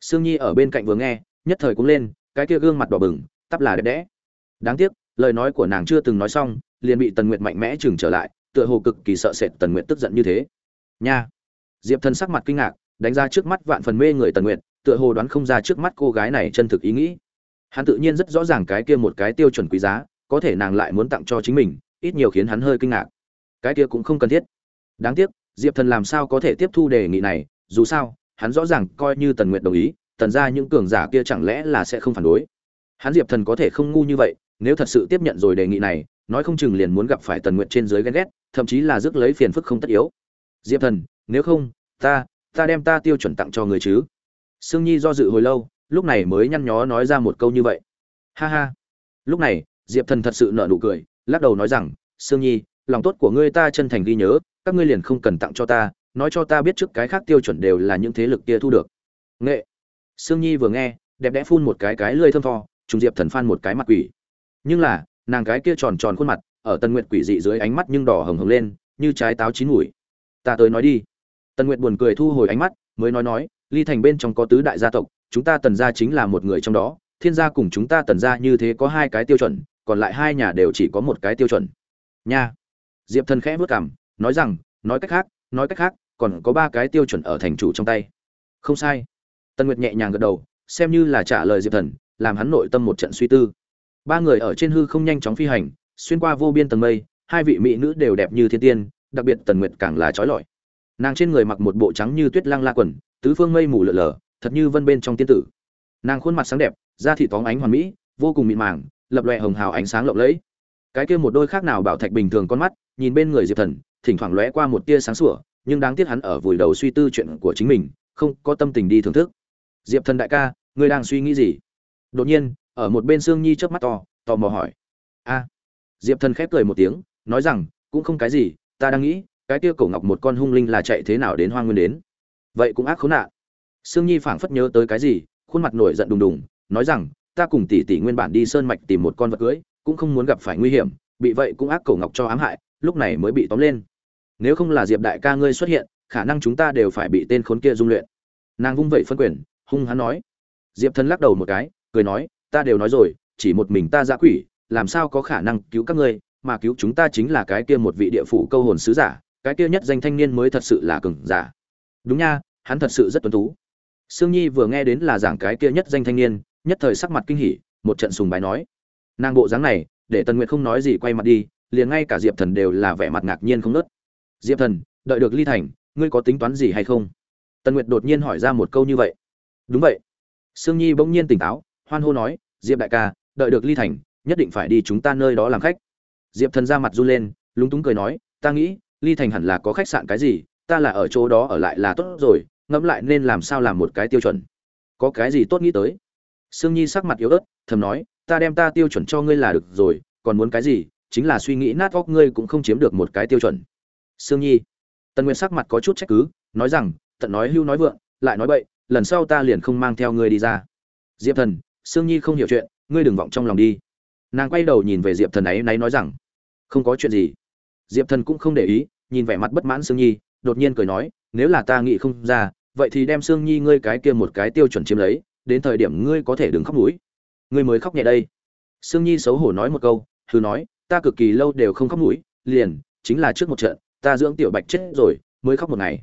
Sương nhi ở bên cạnh vừa nghe nhất thời cũng lên, cái kia gương mặt đỏ bừng, tắp là đẹp đẽ. Đáng tiếc, lời nói của nàng chưa từng nói xong, liền bị tần nguyệt mạnh mẽ chừng trở lại, tựa hồ cực kỳ sợ sệt tần nguyệt tức giận như thế. Nha! Diệp thần sắc mặt kinh ngạc, đánh ra trước mắt vạn phần mê người tần nguyệt, tựa hồ đoán không ra trước mắt cô gái này chân thực ý nghĩ. Hắn tự nhiên rất rõ ràng cái kia một cái tiêu chuẩn quý giá, có thể nàng lại muốn tặng cho chính mình, ít nhiều khiến hắn hơi kinh ngạc. Cái kia cũng không cần thiết. Đáng tiếc, diệp thần làm sao có thể tiếp thu đề nghị này, dù sao, hắn rõ ràng coi như tần nguyệt đồng ý tần ra những cường giả kia chẳng lẽ là sẽ không phản đối? Hắn diệp thần có thể không ngu như vậy, nếu thật sự tiếp nhận rồi đề nghị này, nói không chừng liền muốn gặp phải tần nguyệt trên dưới ghen ghét, thậm chí là rước lấy phiền phức không tất yếu. Diệp thần, nếu không, ta ta đem ta tiêu chuẩn tặng cho người chứ? Sương nhi do dự hồi lâu, lúc này mới nhăn nhó nói ra một câu như vậy. Ha ha. Lúc này, diệp thần thật sự nở nụ cười, lắc đầu nói rằng, sương nhi, lòng tốt của ngươi ta chân thành ghi nhớ, các ngươi liền không cần tặng cho ta, nói cho ta biết trước cái khác tiêu chuẩn đều là những thế lực kia thu được. Nghệ sương nhi vừa nghe, đẹp đẽ phun một cái cái lưỡi thơm tho, trùng diệp thần phan một cái mặt quỷ. Nhưng là, nàng cái kia tròn tròn khuôn mặt, ở tân nguyệt quỷ dị dưới ánh mắt nhưng đỏ hồng hồng lên, như trái táo chín mùi. Ta tới nói đi. Tân nguyệt buồn cười thu hồi ánh mắt, mới nói nói, ly thành bên trong có tứ đại gia tộc, chúng ta tần gia chính là một người trong đó, thiên gia cùng chúng ta tần gia như thế có hai cái tiêu chuẩn, còn lại hai nhà đều chỉ có một cái tiêu chuẩn. Nha. Diệp thần khẽ vớt cảm nói rằng, nói cách khác, nói cách khác, còn có ba cái tiêu chuẩn ở thành chủ trong tay. Không sai. Tần nguyệt nhẹ nhàng gật đầu, xem như là trả lời diệp thần, làm hắn nội tâm một trận suy tư. Ba người ở trên hư không nhanh chóng phi hành, xuyên qua vô biên tầng mây, hai vị mỹ nữ đều đẹp như thiên tiên, đặc biệt tần nguyệt càng là trói lọi. Nàng trên người mặc một bộ trắng như tuyết lăng la quần, tứ phương mây mù lở lở, thật như vân bên trong tiên tử. Nàng khuôn mặt sáng đẹp, da thịt phóng ánh hoàn mỹ, vô cùng mịn màng, lập loè hồng hào ánh sáng lộng lẫy. Cái kia một đôi khác nào bảo thạch bình thường con mắt, nhìn bên người diệp thần, thỉnh thoảng lóe qua một tia sáng sủa, nhưng đáng tiếc hắn ở vùi đầu suy tư chuyện của chính mình, không có tâm tình đi thưởng thức diệp thần đại ca, ngươi đang suy nghĩ gì? Đột nhiên, ở một bên sương nhi chớp mắt to, tò mò hỏi. A. Diệp thần khép cười một tiếng, nói rằng, cũng không cái gì, ta đang nghĩ, cái kia cổ ngọc một con hung linh là chạy thế nào đến Hoa nguyên đến? Vậy cũng ác khốn nạn. Sương nhi phảng phất nhớ tới cái gì, khuôn mặt nổi giận đùng đùng, nói rằng, ta cùng tỷ tỷ nguyên bản đi sơn mạch tìm một con vật cưới, cũng không muốn gặp phải nguy hiểm, bị vậy cũng ác cổ ngọc cho ám hại, lúc này mới bị tóm lên. Nếu không là diệp đại ca ngươi xuất hiện, khả năng chúng ta đều phải bị tên khốn kia dung luyện. Nàng vung vẩy phân quyền hung hắn nói. Diệp thần lắc đầu một cái, cười nói, ta đều nói rồi, chỉ một mình ta giã quỷ, làm sao có khả năng cứu các ngươi, mà cứu chúng ta chính là cái kia một vị địa phủ câu hồn sứ giả, cái kia nhất danh thanh niên mới thật sự là cừng giả. Đúng nha, hắn thật sự rất tuấn tú. Sương nhi vừa nghe đến là giảng cái kia nhất danh thanh niên, nhất thời sắc mặt kinh hỉ, một trận sùng bài nói, nàng bộ dáng này, để tần nguyệt không nói gì quay mặt đi, liền ngay cả diệp thần đều là vẻ mặt ngạc nhiên không nớt diệp thần, đợi được ly thành, ngươi có tính toán gì hay không? Tần nguyệt đột nhiên hỏi ra một câu như vậy đúng vậy. Sương nhi bỗng nhiên tỉnh táo, hoan hô nói, diệp đại ca, đợi được ly thành, nhất định phải đi chúng ta nơi đó làm khách. Diệp thần ra mặt run lên, lúng túng cười nói, ta nghĩ, ly thành hẳn là có khách sạn cái gì, ta là ở chỗ đó ở lại là tốt rồi, ngẫm lại nên làm sao làm một cái tiêu chuẩn. Có cái gì tốt nghĩ tới? Sương nhi sắc mặt yếu ớt, thầm nói, ta đem ta tiêu chuẩn cho ngươi là được rồi, còn muốn cái gì, chính là suy nghĩ nát óc ngươi cũng không chiếm được một cái tiêu chuẩn. Sương nhi, tần nguyên sắc mặt có chút trách cứ, nói rằng, tận nói hưu nói vượng, lại nói bậy lần sau ta liền không mang theo ngươi đi ra. Diệp thần, sương nhi không hiểu chuyện, ngươi đừng vọng trong lòng đi. Nàng quay đầu nhìn về diệp thần ấy, náy nói rằng, không có chuyện gì. Diệp thần cũng không để ý, nhìn vẻ mặt bất mãn sương nhi, đột nhiên cười nói, nếu là ta nghĩ không ra, vậy thì đem sương nhi ngươi cái kia một cái tiêu chuẩn chiếm lấy, đến thời điểm ngươi có thể đừng khóc mũi. Ngươi mới khóc nhẹ đây. Sương nhi xấu hổ nói một câu thử nói, ta cực kỳ lâu đều không khóc mũi, liền, chính là trước một trận, ta dưỡng tiểu bạch chết rồi, mới khóc một ngày.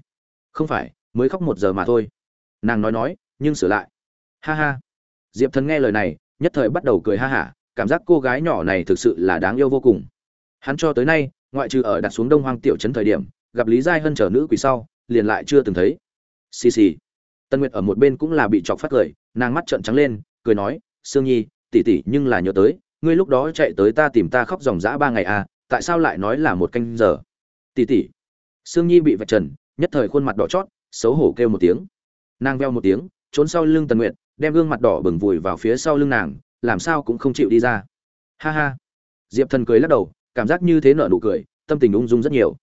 Không phải, mới khóc một giờ mà thôi nàng nói nói, nhưng sửa lại. Ha ha. Diệp thần nghe lời này, nhất thời bắt đầu cười ha hả, cảm giác cô gái nhỏ này thực sự là đáng yêu vô cùng. Hắn cho tới nay, ngoại trừ ở đặt xuống đông hoang tiểu trấn thời điểm, gặp lý giai hân trở nữ quỷ sau, liền lại chưa từng thấy. Xì xì. Tân nguyệt ở một bên cũng là bị chọc phát cười, nàng mắt trợn trắng lên, cười nói, sương nhi, tỉ tỉ nhưng là nhớ tới, ngươi lúc đó chạy tới ta tìm ta khóc dòng dã ba ngày à tại sao lại nói là một canh giờ? Tỉ tỉ. Sương nhi bị vạch trần, nhất thời khuôn mặt đỏ chót, xấu hổ kêu một tiếng nàng veo một tiếng, trốn sau lưng tần nguyệt, đem gương mặt đỏ bừng vùi vào phía sau lưng nàng, làm sao cũng không chịu đi ra. Ha ha. Diệp thần cười lắc đầu, cảm giác như thế nợ nụ cười, tâm tình ung dung rất nhiều.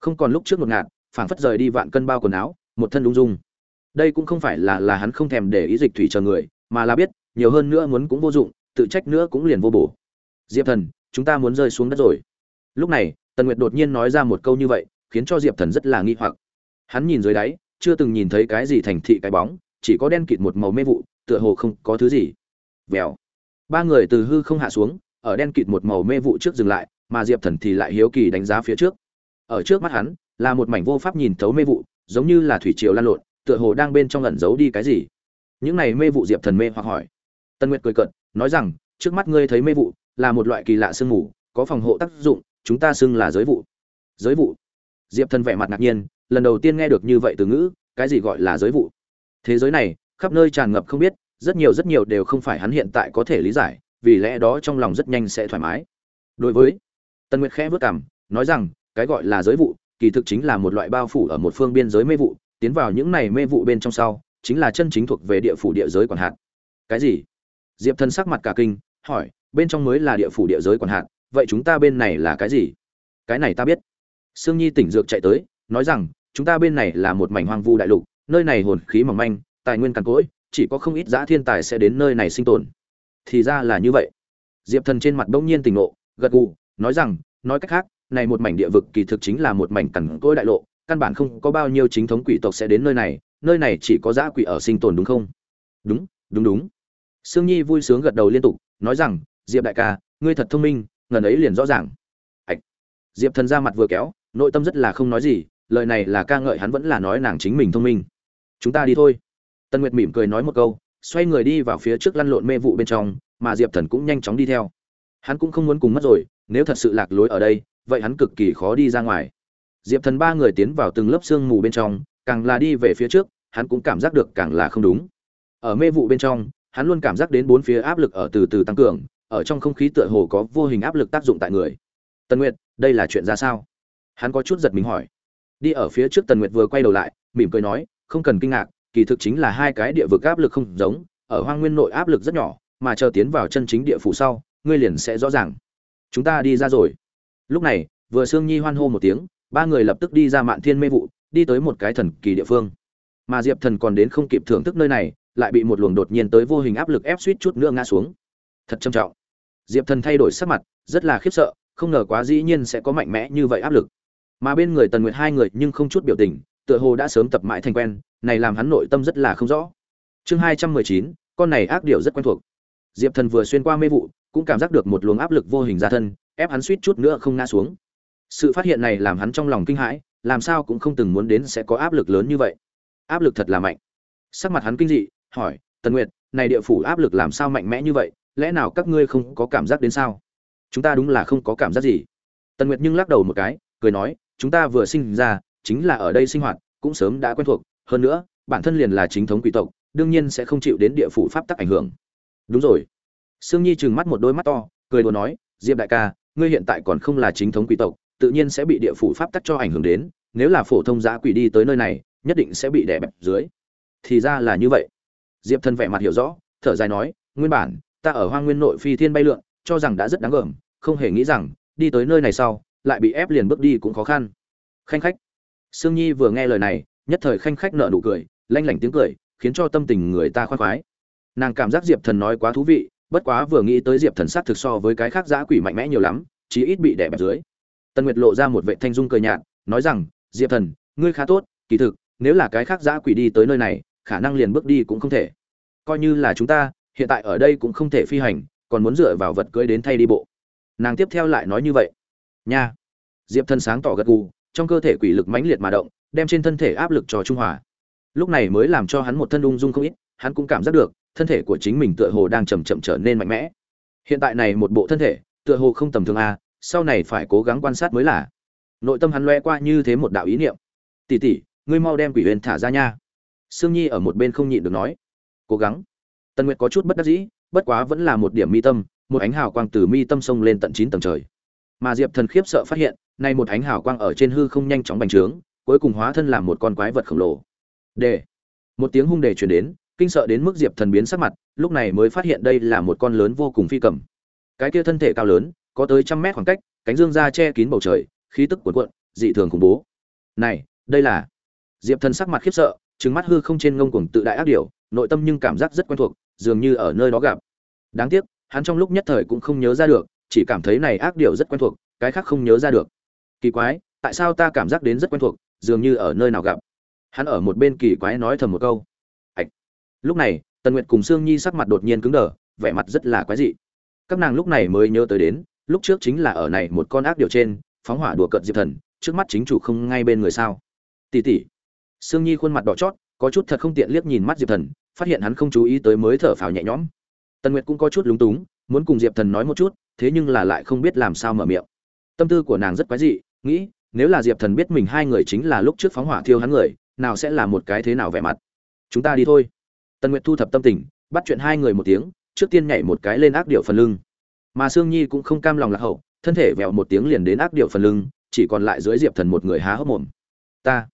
Không còn lúc trước một ngạt, phảng phất rời đi vạn cân bao quần áo, một thân ung dung. Đây cũng không phải là là hắn không thèm để ý dịch thủy chờ người, mà là biết, nhiều hơn nữa muốn cũng vô dụng, tự trách nữa cũng liền vô bổ. Diệp thần, chúng ta muốn rơi xuống đất rồi. Lúc này, tần nguyệt đột nhiên nói ra một câu như vậy, khiến cho diệp thần rất là nghi hoặc. Hắn nhìn dưới đáy chưa từng nhìn thấy cái gì thành thị cái bóng, chỉ có đen kịt một màu mê vụ, tựa hồ không có thứ gì. Vèo. Ba người từ hư không hạ xuống, ở đen kịt một màu mê vụ trước dừng lại, mà diệp thần thì lại hiếu kỳ đánh giá phía trước. Ở trước mắt hắn, là một mảnh vô pháp nhìn thấu mê vụ, giống như là thủy triều lan lộn, tựa hồ đang bên trong ẩn giấu đi cái gì. Những này mê vụ diệp thần mê hoặc hỏi. Tân nguyệt cười cợt, nói rằng, trước mắt ngươi thấy mê vụ, là một loại kỳ lạ sương mù, có phòng hộ tác dụng, chúng ta xưng là giới vụ. Giới vụ? Diệp thần vẻ mặt ngạc nhiên lần đầu tiên nghe được như vậy từ ngữ, cái gì gọi là giới vụ? Thế giới này, khắp nơi tràn ngập không biết, rất nhiều rất nhiều đều không phải hắn hiện tại có thể lý giải, vì lẽ đó trong lòng rất nhanh sẽ thoải mái. Đối với tân nguyệt khẽ vất cảm, nói rằng, cái gọi là giới vụ, kỳ thực chính là một loại bao phủ ở một phương biên giới mê vụ, tiến vào những này mê vụ bên trong sau, chính là chân chính thuộc về địa phủ địa giới quản hạt. Cái gì? Diệp thần sắc mặt cả kinh, hỏi, bên trong mới là địa phủ địa giới quản hạt, vậy chúng ta bên này là cái gì? Cái này ta biết. Sương nhi tỉnh dược chạy tới, nói rằng chúng ta bên này là một mảnh hoang vu đại lục, nơi này hồn khí mỏng manh, tài nguyên cằn cỗi, chỉ có không ít giá thiên tài sẽ đến nơi này sinh tồn. Thì ra là như vậy. Diệp thần trên mặt bỗng nhiên tỉnh ngộ, gật gù, nói rằng, nói cách khác, này một mảnh địa vực kỳ thực chính là một mảnh cằn cỗi đại lộ, căn bản không có bao nhiêu chính thống quỷ tộc sẽ đến nơi này nơi này chỉ có dã quỷ ở sinh tồn đúng không? Đúng đúng đúng. Sương nhi vui sướng gật đầu liên tục, nói rằng, diệp đại ca, ngươi thật thông minh, ngần ấy liền rõ ràng. Ạch diệp thần ra mặt vừa kéo, nội tâm rất là không nói gì lời này là ca ngợi hắn vẫn là nói nàng chính mình thông minh. Chúng ta đi thôi. Tân nguyệt mỉm cười nói một câu, xoay người đi vào phía trước lăn lộn mê vụ bên trong, mà diệp thần cũng nhanh chóng đi theo. Hắn cũng không muốn cùng mất rồi, nếu thật sự lạc lối ở đây, vậy hắn cực kỳ khó đi ra ngoài. Diệp thần ba người tiến vào từng lớp sương mù bên trong, càng là đi về phía trước, hắn cũng cảm giác được càng là không đúng. Ở mê vụ bên trong, hắn luôn cảm giác đến bốn phía áp lực ở từ từ tăng cường, ở trong không khí tựa hồ có vô hình áp lực tác dụng tại người. Tần nguyệt, đây là chuyện ra sao? Hắn có chút giật mình hỏi đi ở phía trước tần nguyệt vừa quay đầu lại, mỉm cười nói, không cần kinh ngạc, kỳ thực chính là hai cái địa vực áp lực không giống, ở hoang nguyên nội áp lực rất nhỏ, mà chờ tiến vào chân chính địa phủ sau, ngươi liền sẽ rõ ràng. Chúng ta đi ra rồi. Lúc này, vừa sương nhi hoan hô một tiếng, ba người lập tức đi ra mạn thiên mê vụ, đi tới một cái thần kỳ địa phương. Mà diệp thần còn đến không kịp thưởng thức nơi này, lại bị một luồng đột nhiên tới vô hình áp lực ép suýt chút nữa ngã xuống. Thật trầm trọng. Diệp thần thay đổi sắc mặt, rất là khiếp sợ, không ngờ quá dĩ nhiên sẽ có mạnh mẽ như vậy áp lực mà bên người tần nguyệt hai người nhưng không chút biểu tình, tựa hồ đã sớm tập mãi thành quen, này làm hắn nội tâm rất là không rõ. Chương hai trăm mười chín, con này ác điều rất quen thuộc. Diệp thần vừa xuyên qua mê vụ, cũng cảm giác được một luồng áp lực vô hình ra thân, ép hắn suýt chút nữa không ngã xuống. Sự phát hiện này làm hắn trong lòng kinh hãi, làm sao cũng không từng muốn đến sẽ có áp lực lớn như vậy. Áp lực thật là mạnh. Sắc mặt hắn kinh dị, hỏi, tần nguyệt, này địa phủ áp lực làm sao mạnh mẽ như vậy? Lẽ nào các ngươi không có cảm giác đến sao? Chúng ta đúng là không có cảm giác gì. Tần nguyệt nhưng lắc đầu một cái, cười nói chúng ta vừa sinh ra, chính là ở đây sinh hoạt, cũng sớm đã quen thuộc. Hơn nữa, bản thân liền là chính thống quý tộc, đương nhiên sẽ không chịu đến địa phủ pháp tắc ảnh hưởng. Đúng rồi. Sương nhi trừng mắt một đôi mắt to, cười đùa nói, diệp đại ca, ngươi hiện tại còn không là chính thống quý tộc, tự nhiên sẽ bị địa phủ pháp tắc cho ảnh hưởng đến. Nếu là phổ thông giá quỷ đi tới nơi này, nhất định sẽ bị đè bẹp dưới. Thì ra là như vậy. Diệp thân vẻ mặt hiểu rõ, thở dài nói, nguyên bản, ta ở hoa nguyên nội phi thiên bay lượn, cho rằng đã rất đáng gờm không hề nghĩ rằng, đi tới nơi này sau lại bị ép liền bước đi cũng khó khăn. Khanh khách. Sương nhi vừa nghe lời này, nhất thời khanh khách nợ nụ cười, lanh lảnh tiếng cười, khiến cho tâm tình người ta khoan khoái. Nàng cảm giác diệp thần nói quá thú vị, bất quá vừa nghĩ tới diệp thần s á thực so với cái khác giã quỷ mạnh mẽ nhiều lắm, chí ít bị đẻ bẹp dưới. Tân nguyệt lộ ra một vệ thanh dung cười nhạt, nói rằng, diệp thần, ngươi khá tốt, kỳ thực, nếu là cái khác giã quỷ đi tới nơi này, khả năng liền bước đi cũng không thể. Coi như là chúng ta, hiện tại ở đây cũng không thể phi hành, còn muốn dựa vào vật cưới đến thay đi bộ. Nàng tiếp theo lại nói như vậy nha. Diệp thần sáng tỏ gật gù, trong cơ thể quỷ lực mãnh liệt mà động, đem trên thân thể áp lực cho trung hòa. Lúc này mới làm cho hắn một thân ung dung không ít, hắn cũng cảm giác được, thân thể của chính mình tựa hồ đang chầm chậm trở nên mạnh mẽ. Hiện tại này một bộ thân thể, tựa hồ không tầm thường a sau này phải cố gắng quan sát mới là. Nội tâm hắn loe qua như thế một đạo ý niệm. Tỷ tỷ, ngươi mau đem quỷ huyền thả ra nha. Sương nhi ở một bên không nhịn được nói. Cố gắng. Tần nguyệt có chút bất đắc dĩ, bất quá vẫn là một điểm mi tâm, một ánh hào quang từ mi tâm sông lên tận chín tầng trời mà diệp thần khiếp sợ phát hiện, nay một ánh hào quang ở trên hư không nhanh chóng bành trướng, cuối cùng hóa thân làm một con quái vật khổng lồ. D một tiếng hung đề truyền đến, kinh sợ đến mức diệp thần biến sắc mặt, lúc này mới phát hiện đây là một con lớn vô cùng phi cầm. Cái kia thân thể cao lớn, có tới trăm mét khoảng cách, cánh dương ra che kín bầu trời, khí tức cuộn cuộn, dị thường khủng bố. Này, đây là, diệp thần sắc mặt khiếp sợ trứng mắt hư không trên ngông cuồng tự đại ác điểu, nội tâm nhưng cảm giác rất quen thuộc, dường như ở nơi đó gặp. Đáng tiếc, hắn trong lúc nhất thời cũng không nhớ ra được chỉ cảm thấy này ác điều rất quen thuộc, cái khác không nhớ ra được. Kỳ quái, tại sao ta cảm giác đến rất quen thuộc, dường như ở nơi nào gặp? Hắn ở một bên kỳ quái nói thầm một câu. Ạch lúc này, tần nguyệt cùng sương nhi sắc mặt đột nhiên cứng đờ, vẻ mặt rất là quái dị. Các nàng lúc này mới nhớ tới đến, lúc trước chính là ở này một con ác điều trên, phóng hỏa đùa cợt diệp thần, trước mắt chính chủ không ngay bên người sao? Tỷ tỷ. Sương nhi khuôn mặt đỏ chót, có chút thật không tiện liếc nhìn mắt diệp thần, phát hiện hắn không chú ý tới mới thở phào nhẹ nhõm. Tần nguyệt cũng có chút lúng túng, muốn cùng diệp thần nói một chút thế nhưng là lại không biết làm sao mở miệng. Tâm tư của nàng rất quái dị, nghĩ, nếu là diệp thần biết mình hai người chính là lúc trước phóng hỏa thiêu hắn người, nào sẽ là một cái thế nào vẻ mặt? Chúng ta đi thôi. Tần nguyệt thu thập tâm tình, bắt chuyện hai người một tiếng, trước tiên nhảy một cái lên ác điệu phần lưng. Mà sương nhi cũng không cam lòng lạc hậu, thân thể vẹo một tiếng liền đến ác điệu phần lưng, chỉ còn lại dưới diệp thần một người há hốc mồm. Ta.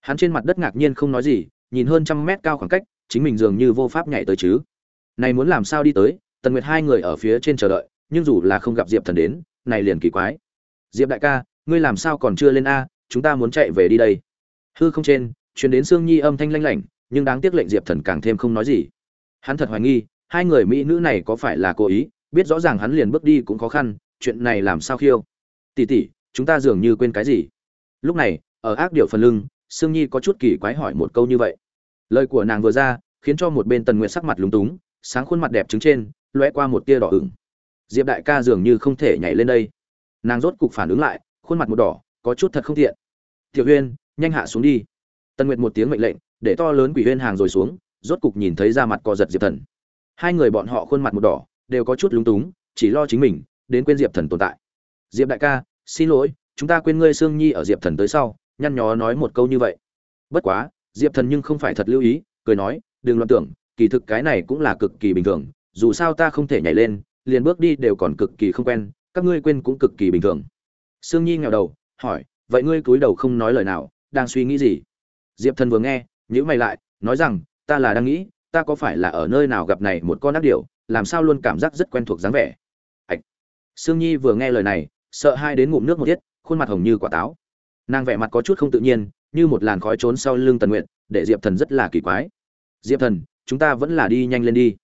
Hắn trên mặt đất ngạc nhiên không nói gì, nhìn hơn trăm mét cao khoảng cách, chính mình dường như vô pháp nhảy tới chứ. Này muốn làm sao đi tới, tần nguyệt hai người ở phía trên chờ đợi nhưng dù là không gặp diệp thần đến, này liền kỳ quái. Diệp đại ca, ngươi làm sao còn chưa lên a, chúng ta muốn chạy về đi đây. Hư không trên chuyến đến sương nhi âm thanh lanh lảnh, nhưng đáng tiếc lệnh diệp thần càng thêm không nói gì. Hắn thật hoài nghi, hai người mỹ nữ này có phải là cố ý, biết rõ ràng hắn liền bước đi cũng khó khăn, chuyện này làm sao khiêu. Tỉ tỉ chúng ta dường như quên cái gì. Lúc này, ở ác điệu phần lưng, sương nhi có chút kỳ quái hỏi một câu như vậy. Lời của nàng vừa ra, khiến cho một bên tần nguyện sắc mặt lúng túng, sáng khuôn mặt đẹp trứng trên loe qua một tia đỏ ửng diệp đại ca dường như không thể nhảy lên đây. Nàng rốt cục phản ứng lại, khuôn mặt một đỏ, có chút thật không tiện. Tiểu huyên, nhanh hạ xuống đi. Tần nguyệt một tiếng mệnh lệnh, để to lớn quỷ huyên hàng rồi xuống, rốt cục nhìn thấy ra mặt co giật diệp thần. Hai người bọn họ khuôn mặt một đỏ, đều có chút lúng túng, chỉ lo chính mình, đến quên diệp thần tồn tại. Diệp đại ca, xin lỗi, chúng ta quên ngươi sương nhi ở diệp thần tới sau, nhăn nhó nói một câu như vậy. Bất quá, diệp thần nhưng không phải thật lưu ý, cười nói, đừng loạn tưởng, kỳ thực cái này cũng là cực kỳ bình thường, dù sao ta không thể nhảy lên liền bước đi đều còn cực kỳ không quen, các ngươi quên cũng cực kỳ bình thường. Sương nhi nghèo đầu, hỏi, vậy ngươi cúi đầu không nói lời nào, đang suy nghĩ gì? Diệp thần vừa nghe nhữ mày lại, nói rằng, ta là đang nghĩ, ta có phải là ở nơi nào gặp này một con ác điểu, làm sao luôn cảm giác rất quen thuộc dáng vẻ? Ạch sương nhi vừa nghe lời này, sợ hai đến ngụm nước một tiết, khuôn mặt hồng như quả táo. Nàng vẻ mặt có chút không tự nhiên, như một làn khói trốn sau lưng tần nguyện để diệp thần rất là kỳ quái. Diệp thần, chúng ta vẫn là đi nhanh lên đi.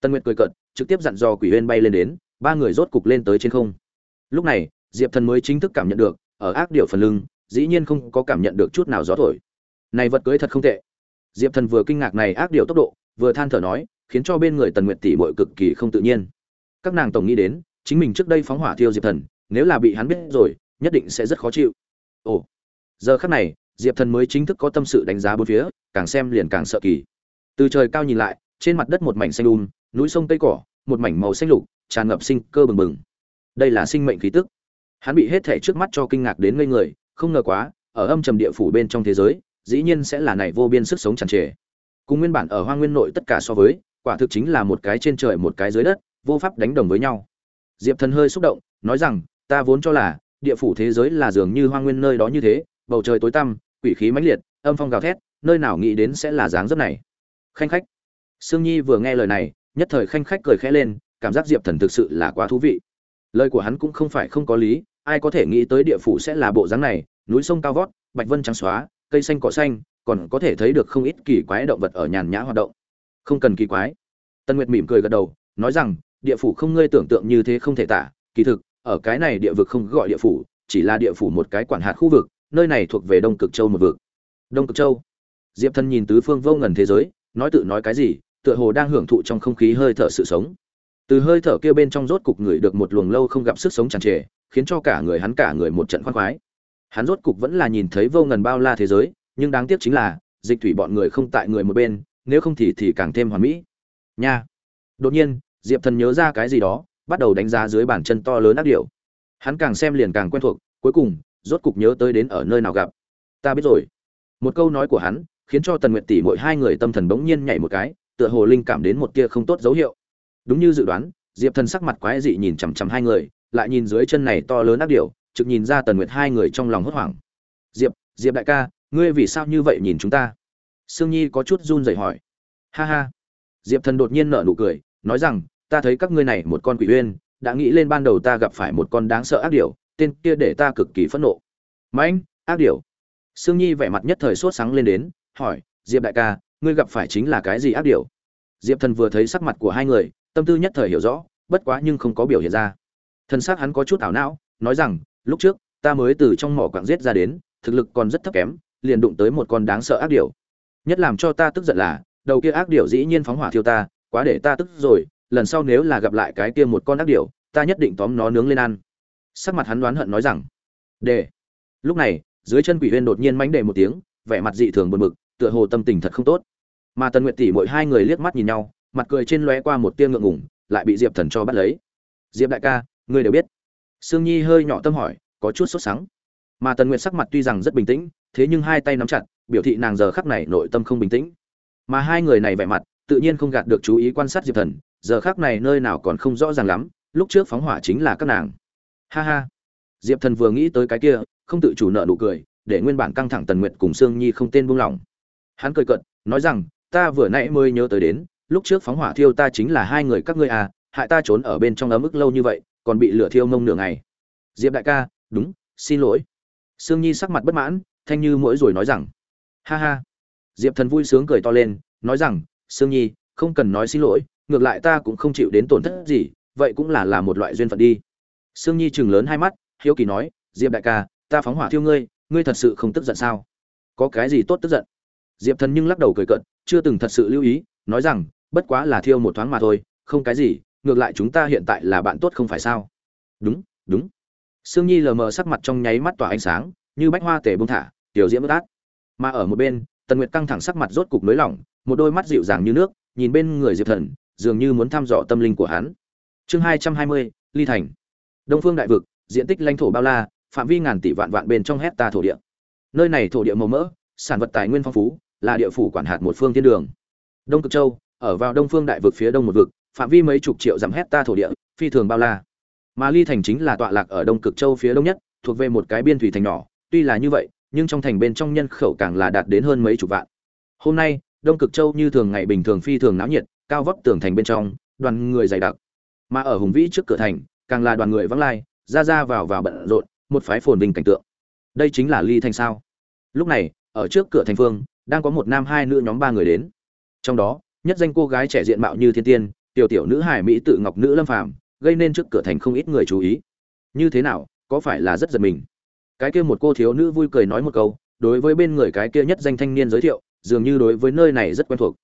Tần nguyện cười cợt trực tiếp dặn dò quỷ huyên bay lên đến, ba người rốt cục lên tới trên không. Lúc này, diệp thần mới chính thức cảm nhận được, ở ác điệu phần lưng, dĩ nhiên không có cảm nhận được chút nào gió thổi. Này vật cưới thật không tệ. Diệp thần vừa kinh ngạc này ác điệu tốc độ, vừa than thở nói, khiến cho bên người tần nguyệt tỷ bội cực kỳ không tự nhiên. Các nàng tổng nghĩ đến, chính mình trước đây phóng hỏa thiêu diệp thần, nếu là bị hắn biết rồi, nhất định sẽ rất khó chịu. Ồ. Giờ khắc này, diệp thần mới chính thức có tâm sự đánh giá bốn phía, càng xem liền càng sợ kỳ. Từ trời cao nhìn lại, trên mặt đất một mảnh xanh đun núi sông tây cỏ, một mảnh màu xanh lục, tràn ngập sinh cơ bừng bừng. Đây là sinh mệnh khí tức. Hắn bị hết thể trước mắt cho kinh ngạc đến ngây người, không ngờ quá, ở âm trầm địa phủ bên trong thế giới, dĩ nhiên sẽ là này vô biên sức sống tràn trề. Cùng nguyên bản ở hoa nguyên nội tất cả so với, quả thực chính là một cái trên trời một cái dưới đất, vô pháp đánh đồng với nhau. Diệp thần hơi xúc động, nói rằng, ta vốn cho là, địa phủ thế giới là dường như hoa nguyên nơi đó như thế, bầu trời tối tăm, quỷ khí mãnh liệt, âm phong gào thét, nơi nào nghĩ đến sẽ là dáng dấp này. Khanh khách. Sương nhi vừa nghe lời này nhất thời khanh khách cười khẽ lên, cảm giác diệp thần thực sự là quá thú vị. Lời của hắn cũng không phải không có lý, ai có thể nghĩ tới địa phủ sẽ là bộ dáng này, núi sông cao vót, bạch vân trắng xóa, cây xanh cỏ xanh, còn có thể thấy được không ít kỳ quái động vật ở nhàn nhã hoạt động. Không cần kỳ quái. Tân nguyệt mỉm cười gật đầu, nói rằng, địa phủ không ngươi tưởng tượng như thế không thể tả, kỳ thực, ở cái này địa vực không gọi địa phủ, chỉ là địa phủ một cái quản hạt khu vực, nơi này thuộc về đông cực châu một vực. Đông cực châu. Diệp thân nhìn tứ phương vô ngần thế giới, nói tự nói cái gì tựa hồ đang hưởng thụ trong không khí hơi thở sự sống. Từ hơi thở kia bên trong rốt cục người được một luồng lâu không gặp sức sống tràn trề, khiến cho cả người hắn cả người một trận khoan khoái. Hắn rốt cục vẫn là nhìn thấy vô ngần bao la thế giới, nhưng đáng tiếc chính là, dịch thủy bọn người không tại người một bên, nếu không thì thì càng thêm hoàn mỹ. Nha! Đột nhiên, diệp thần nhớ ra cái gì đó, bắt đầu đánh giá dưới bàn chân to lớn ác điệu hắn càng xem liền càng quen thuộc, cuối cùng, rốt cục nhớ tới đến ở nơi nào gặp. Ta biết rồi. Một câu nói của hắn, khiến cho tần nguyệt tỷ mỗi hai người tâm thần bỗng nhiên nhảy một cái tựa hồ linh cảm đến một tia không tốt dấu hiệu. Đúng như dự đoán diệp thần sắc mặt quái dị nhìn chằm chằm hai người lại nhìn dưới chân này to lớn ác điểu, trực nhìn ra tần nguyệt hai người trong lòng hốt hoảng. Diệp diệp đại ca ngươi vì sao như vậy nhìn chúng ta? Sương nhi có chút run rẩy hỏi. Ha ha. Diệp thần đột nhiên nở nụ cười nói rằng ta thấy các ngươi này một con quỷ uyên đã nghĩ lên ban đầu ta gặp phải một con đáng sợ ác điểu tên kia để ta cực kỳ phẫn nộ. Mãnh ác điểu. Sương nhi vẻ mặt nhất thời sốt sáng lên đến hỏi diệp đại ca ngươi gặp phải chính là cái gì ác điều? Diệp thần vừa thấy sắc mặt của hai người, tâm tư nhất thời hiểu rõ, bất quá nhưng không có biểu hiện ra. Thân xác hắn có chút ảo não, nói rằng, lúc trước, ta mới từ trong mỏ quặng giết ra đến, thực lực còn rất thấp kém, liền đụng tới một con đáng sợ ác điều. Nhất làm cho ta tức giận là, đầu kia ác điều dĩ nhiên phóng hỏa thiêu ta, quá để ta tức rồi, lần sau nếu là gặp lại cái kia một con ác điều, ta nhất định tóm nó nướng lên ăn. Sắc mặt hắn đoán hận nói rằng đề lúc này, dưới chân quỷ huyên đột nhiên mánh đề một tiếng, vẻ mặt dị thường buồn bực tựa hồ tâm tình thật không tốt. Mà tần nguyệt tỷ mỗi hai người liếc mắt nhìn nhau, mặt cười trên lóe qua một tia ngượng ngủng lại bị diệp thần cho bắt lấy. Diệp đại ca, ngươi đều biết. Sương nhi hơi nhỏ tâm hỏi, có chút sốt sắng. Mà tần nguyệt sắc mặt tuy rằng rất bình tĩnh, thế nhưng hai tay nắm chặt, biểu thị nàng giờ khắc này nội tâm không bình tĩnh. Mà hai người này vẻ mặt, tự nhiên không gạt được chú ý quan sát diệp thần, giờ khắc này nơi nào còn không rõ ràng lắm, lúc trước phóng hỏa chính là các nàng. Ha ha. Diệp thần vừa nghĩ tới cái kia, không tự chủ nợ nụ cười, để nguyên bản căng thẳng tần nguyệt cùng sương nhi không tên buông lỏng hắn cười cận nói rằng, ta vừa nãy mới nhớ tới đến, lúc trước phóng hỏa thiêu ta chính là hai người các ngươi à hại ta trốn ở bên trong ấm ức lâu như vậy, còn bị lửa thiêu mông nửa ngày. Diệp đại ca, đúng, xin lỗi. Sương nhi sắc mặt bất mãn, thanh như mỗi rồi nói rằng, ha ha. Diệp thần vui sướng cười to lên, nói rằng, sương nhi, không cần nói xin lỗi, ngược lại ta cũng không chịu đến tổn thất gì, vậy cũng là là một loại duyên phận đi. Sương nhi chừng lớn hai mắt, hiếu kỳ nói, diệp đại ca, ta phóng hỏa thiêu ngươi ngươi thật sự không tức giận sao? Có cái gì tốt tức giận? Diệp thần nhưng lắc đầu cười cợt, chưa từng thật sự lưu ý nói rằng bất quá là thiêu một thoáng mà thôi không cái gì ngược lại chúng ta hiện tại là bạn tốt không phải sao? Đúng đúng. Sương nhi lờ mờ sắc mặt trong nháy mắt tỏa ánh sáng như bách hoa tể bông thả tiểu diễm bất át. Mà ở một bên tần nguyệt căng thẳng sắc mặt rốt cục nới lỏng một đôi mắt dịu dàng như nước nhìn bên người diệp thần dường như muốn thăm dò tâm linh của hắn. Chương hai trăm hai mươi ly thành. Đông phương đại vực diện tích lãnh thổ bao la phạm vi ngàn tỷ vạn vạn bên trong hecta thổ địa. Nơi này thổ địa màu mỡ sản vật tài nguyên phong phú là địa phủ quản hạt một phương thiên đường. Đông cực châu, ở vào đông phương đại vực phía đông một vực, phạm vi mấy chục triệu dặm hecta thổ địa, phi thường bao la. Mà ly thành chính là tọa lạc ở đông cực châu phía đông nhất, thuộc về một cái biên thủy thành nhỏ, tuy là như vậy, nhưng trong thành bên trong nhân khẩu càng là đạt đến hơn mấy chục vạn. Hôm nay, đông cực châu như thường ngày bình thường phi thường náo nhiệt, cao vóc tường thành bên trong, đoàn người dày đặc. Mà ở hùng vĩ trước cửa thành, càng là đoàn người vắng lai, ra ra vào vào bận rộn, một phái phồn vinh cảnh tượng. Đây chính là ly thành sao? Lúc này, ở trước cửa thành phương đang có một nam hai nữ nhóm ba người đến. Trong đó, nhất danh cô gái trẻ diện mạo như thiên tiên, tiểu tiểu nữ hải mỹ tự ngọc nữ lâm phàm, gây nên trước cửa thành không ít người chú ý. Như thế nào, có phải là rất giật mình? Cái kia một cô thiếu nữ vui cười nói một câu, đối với bên người cái kia nhất danh thanh niên giới thiệu, dường như đối với nơi này rất quen thuộc.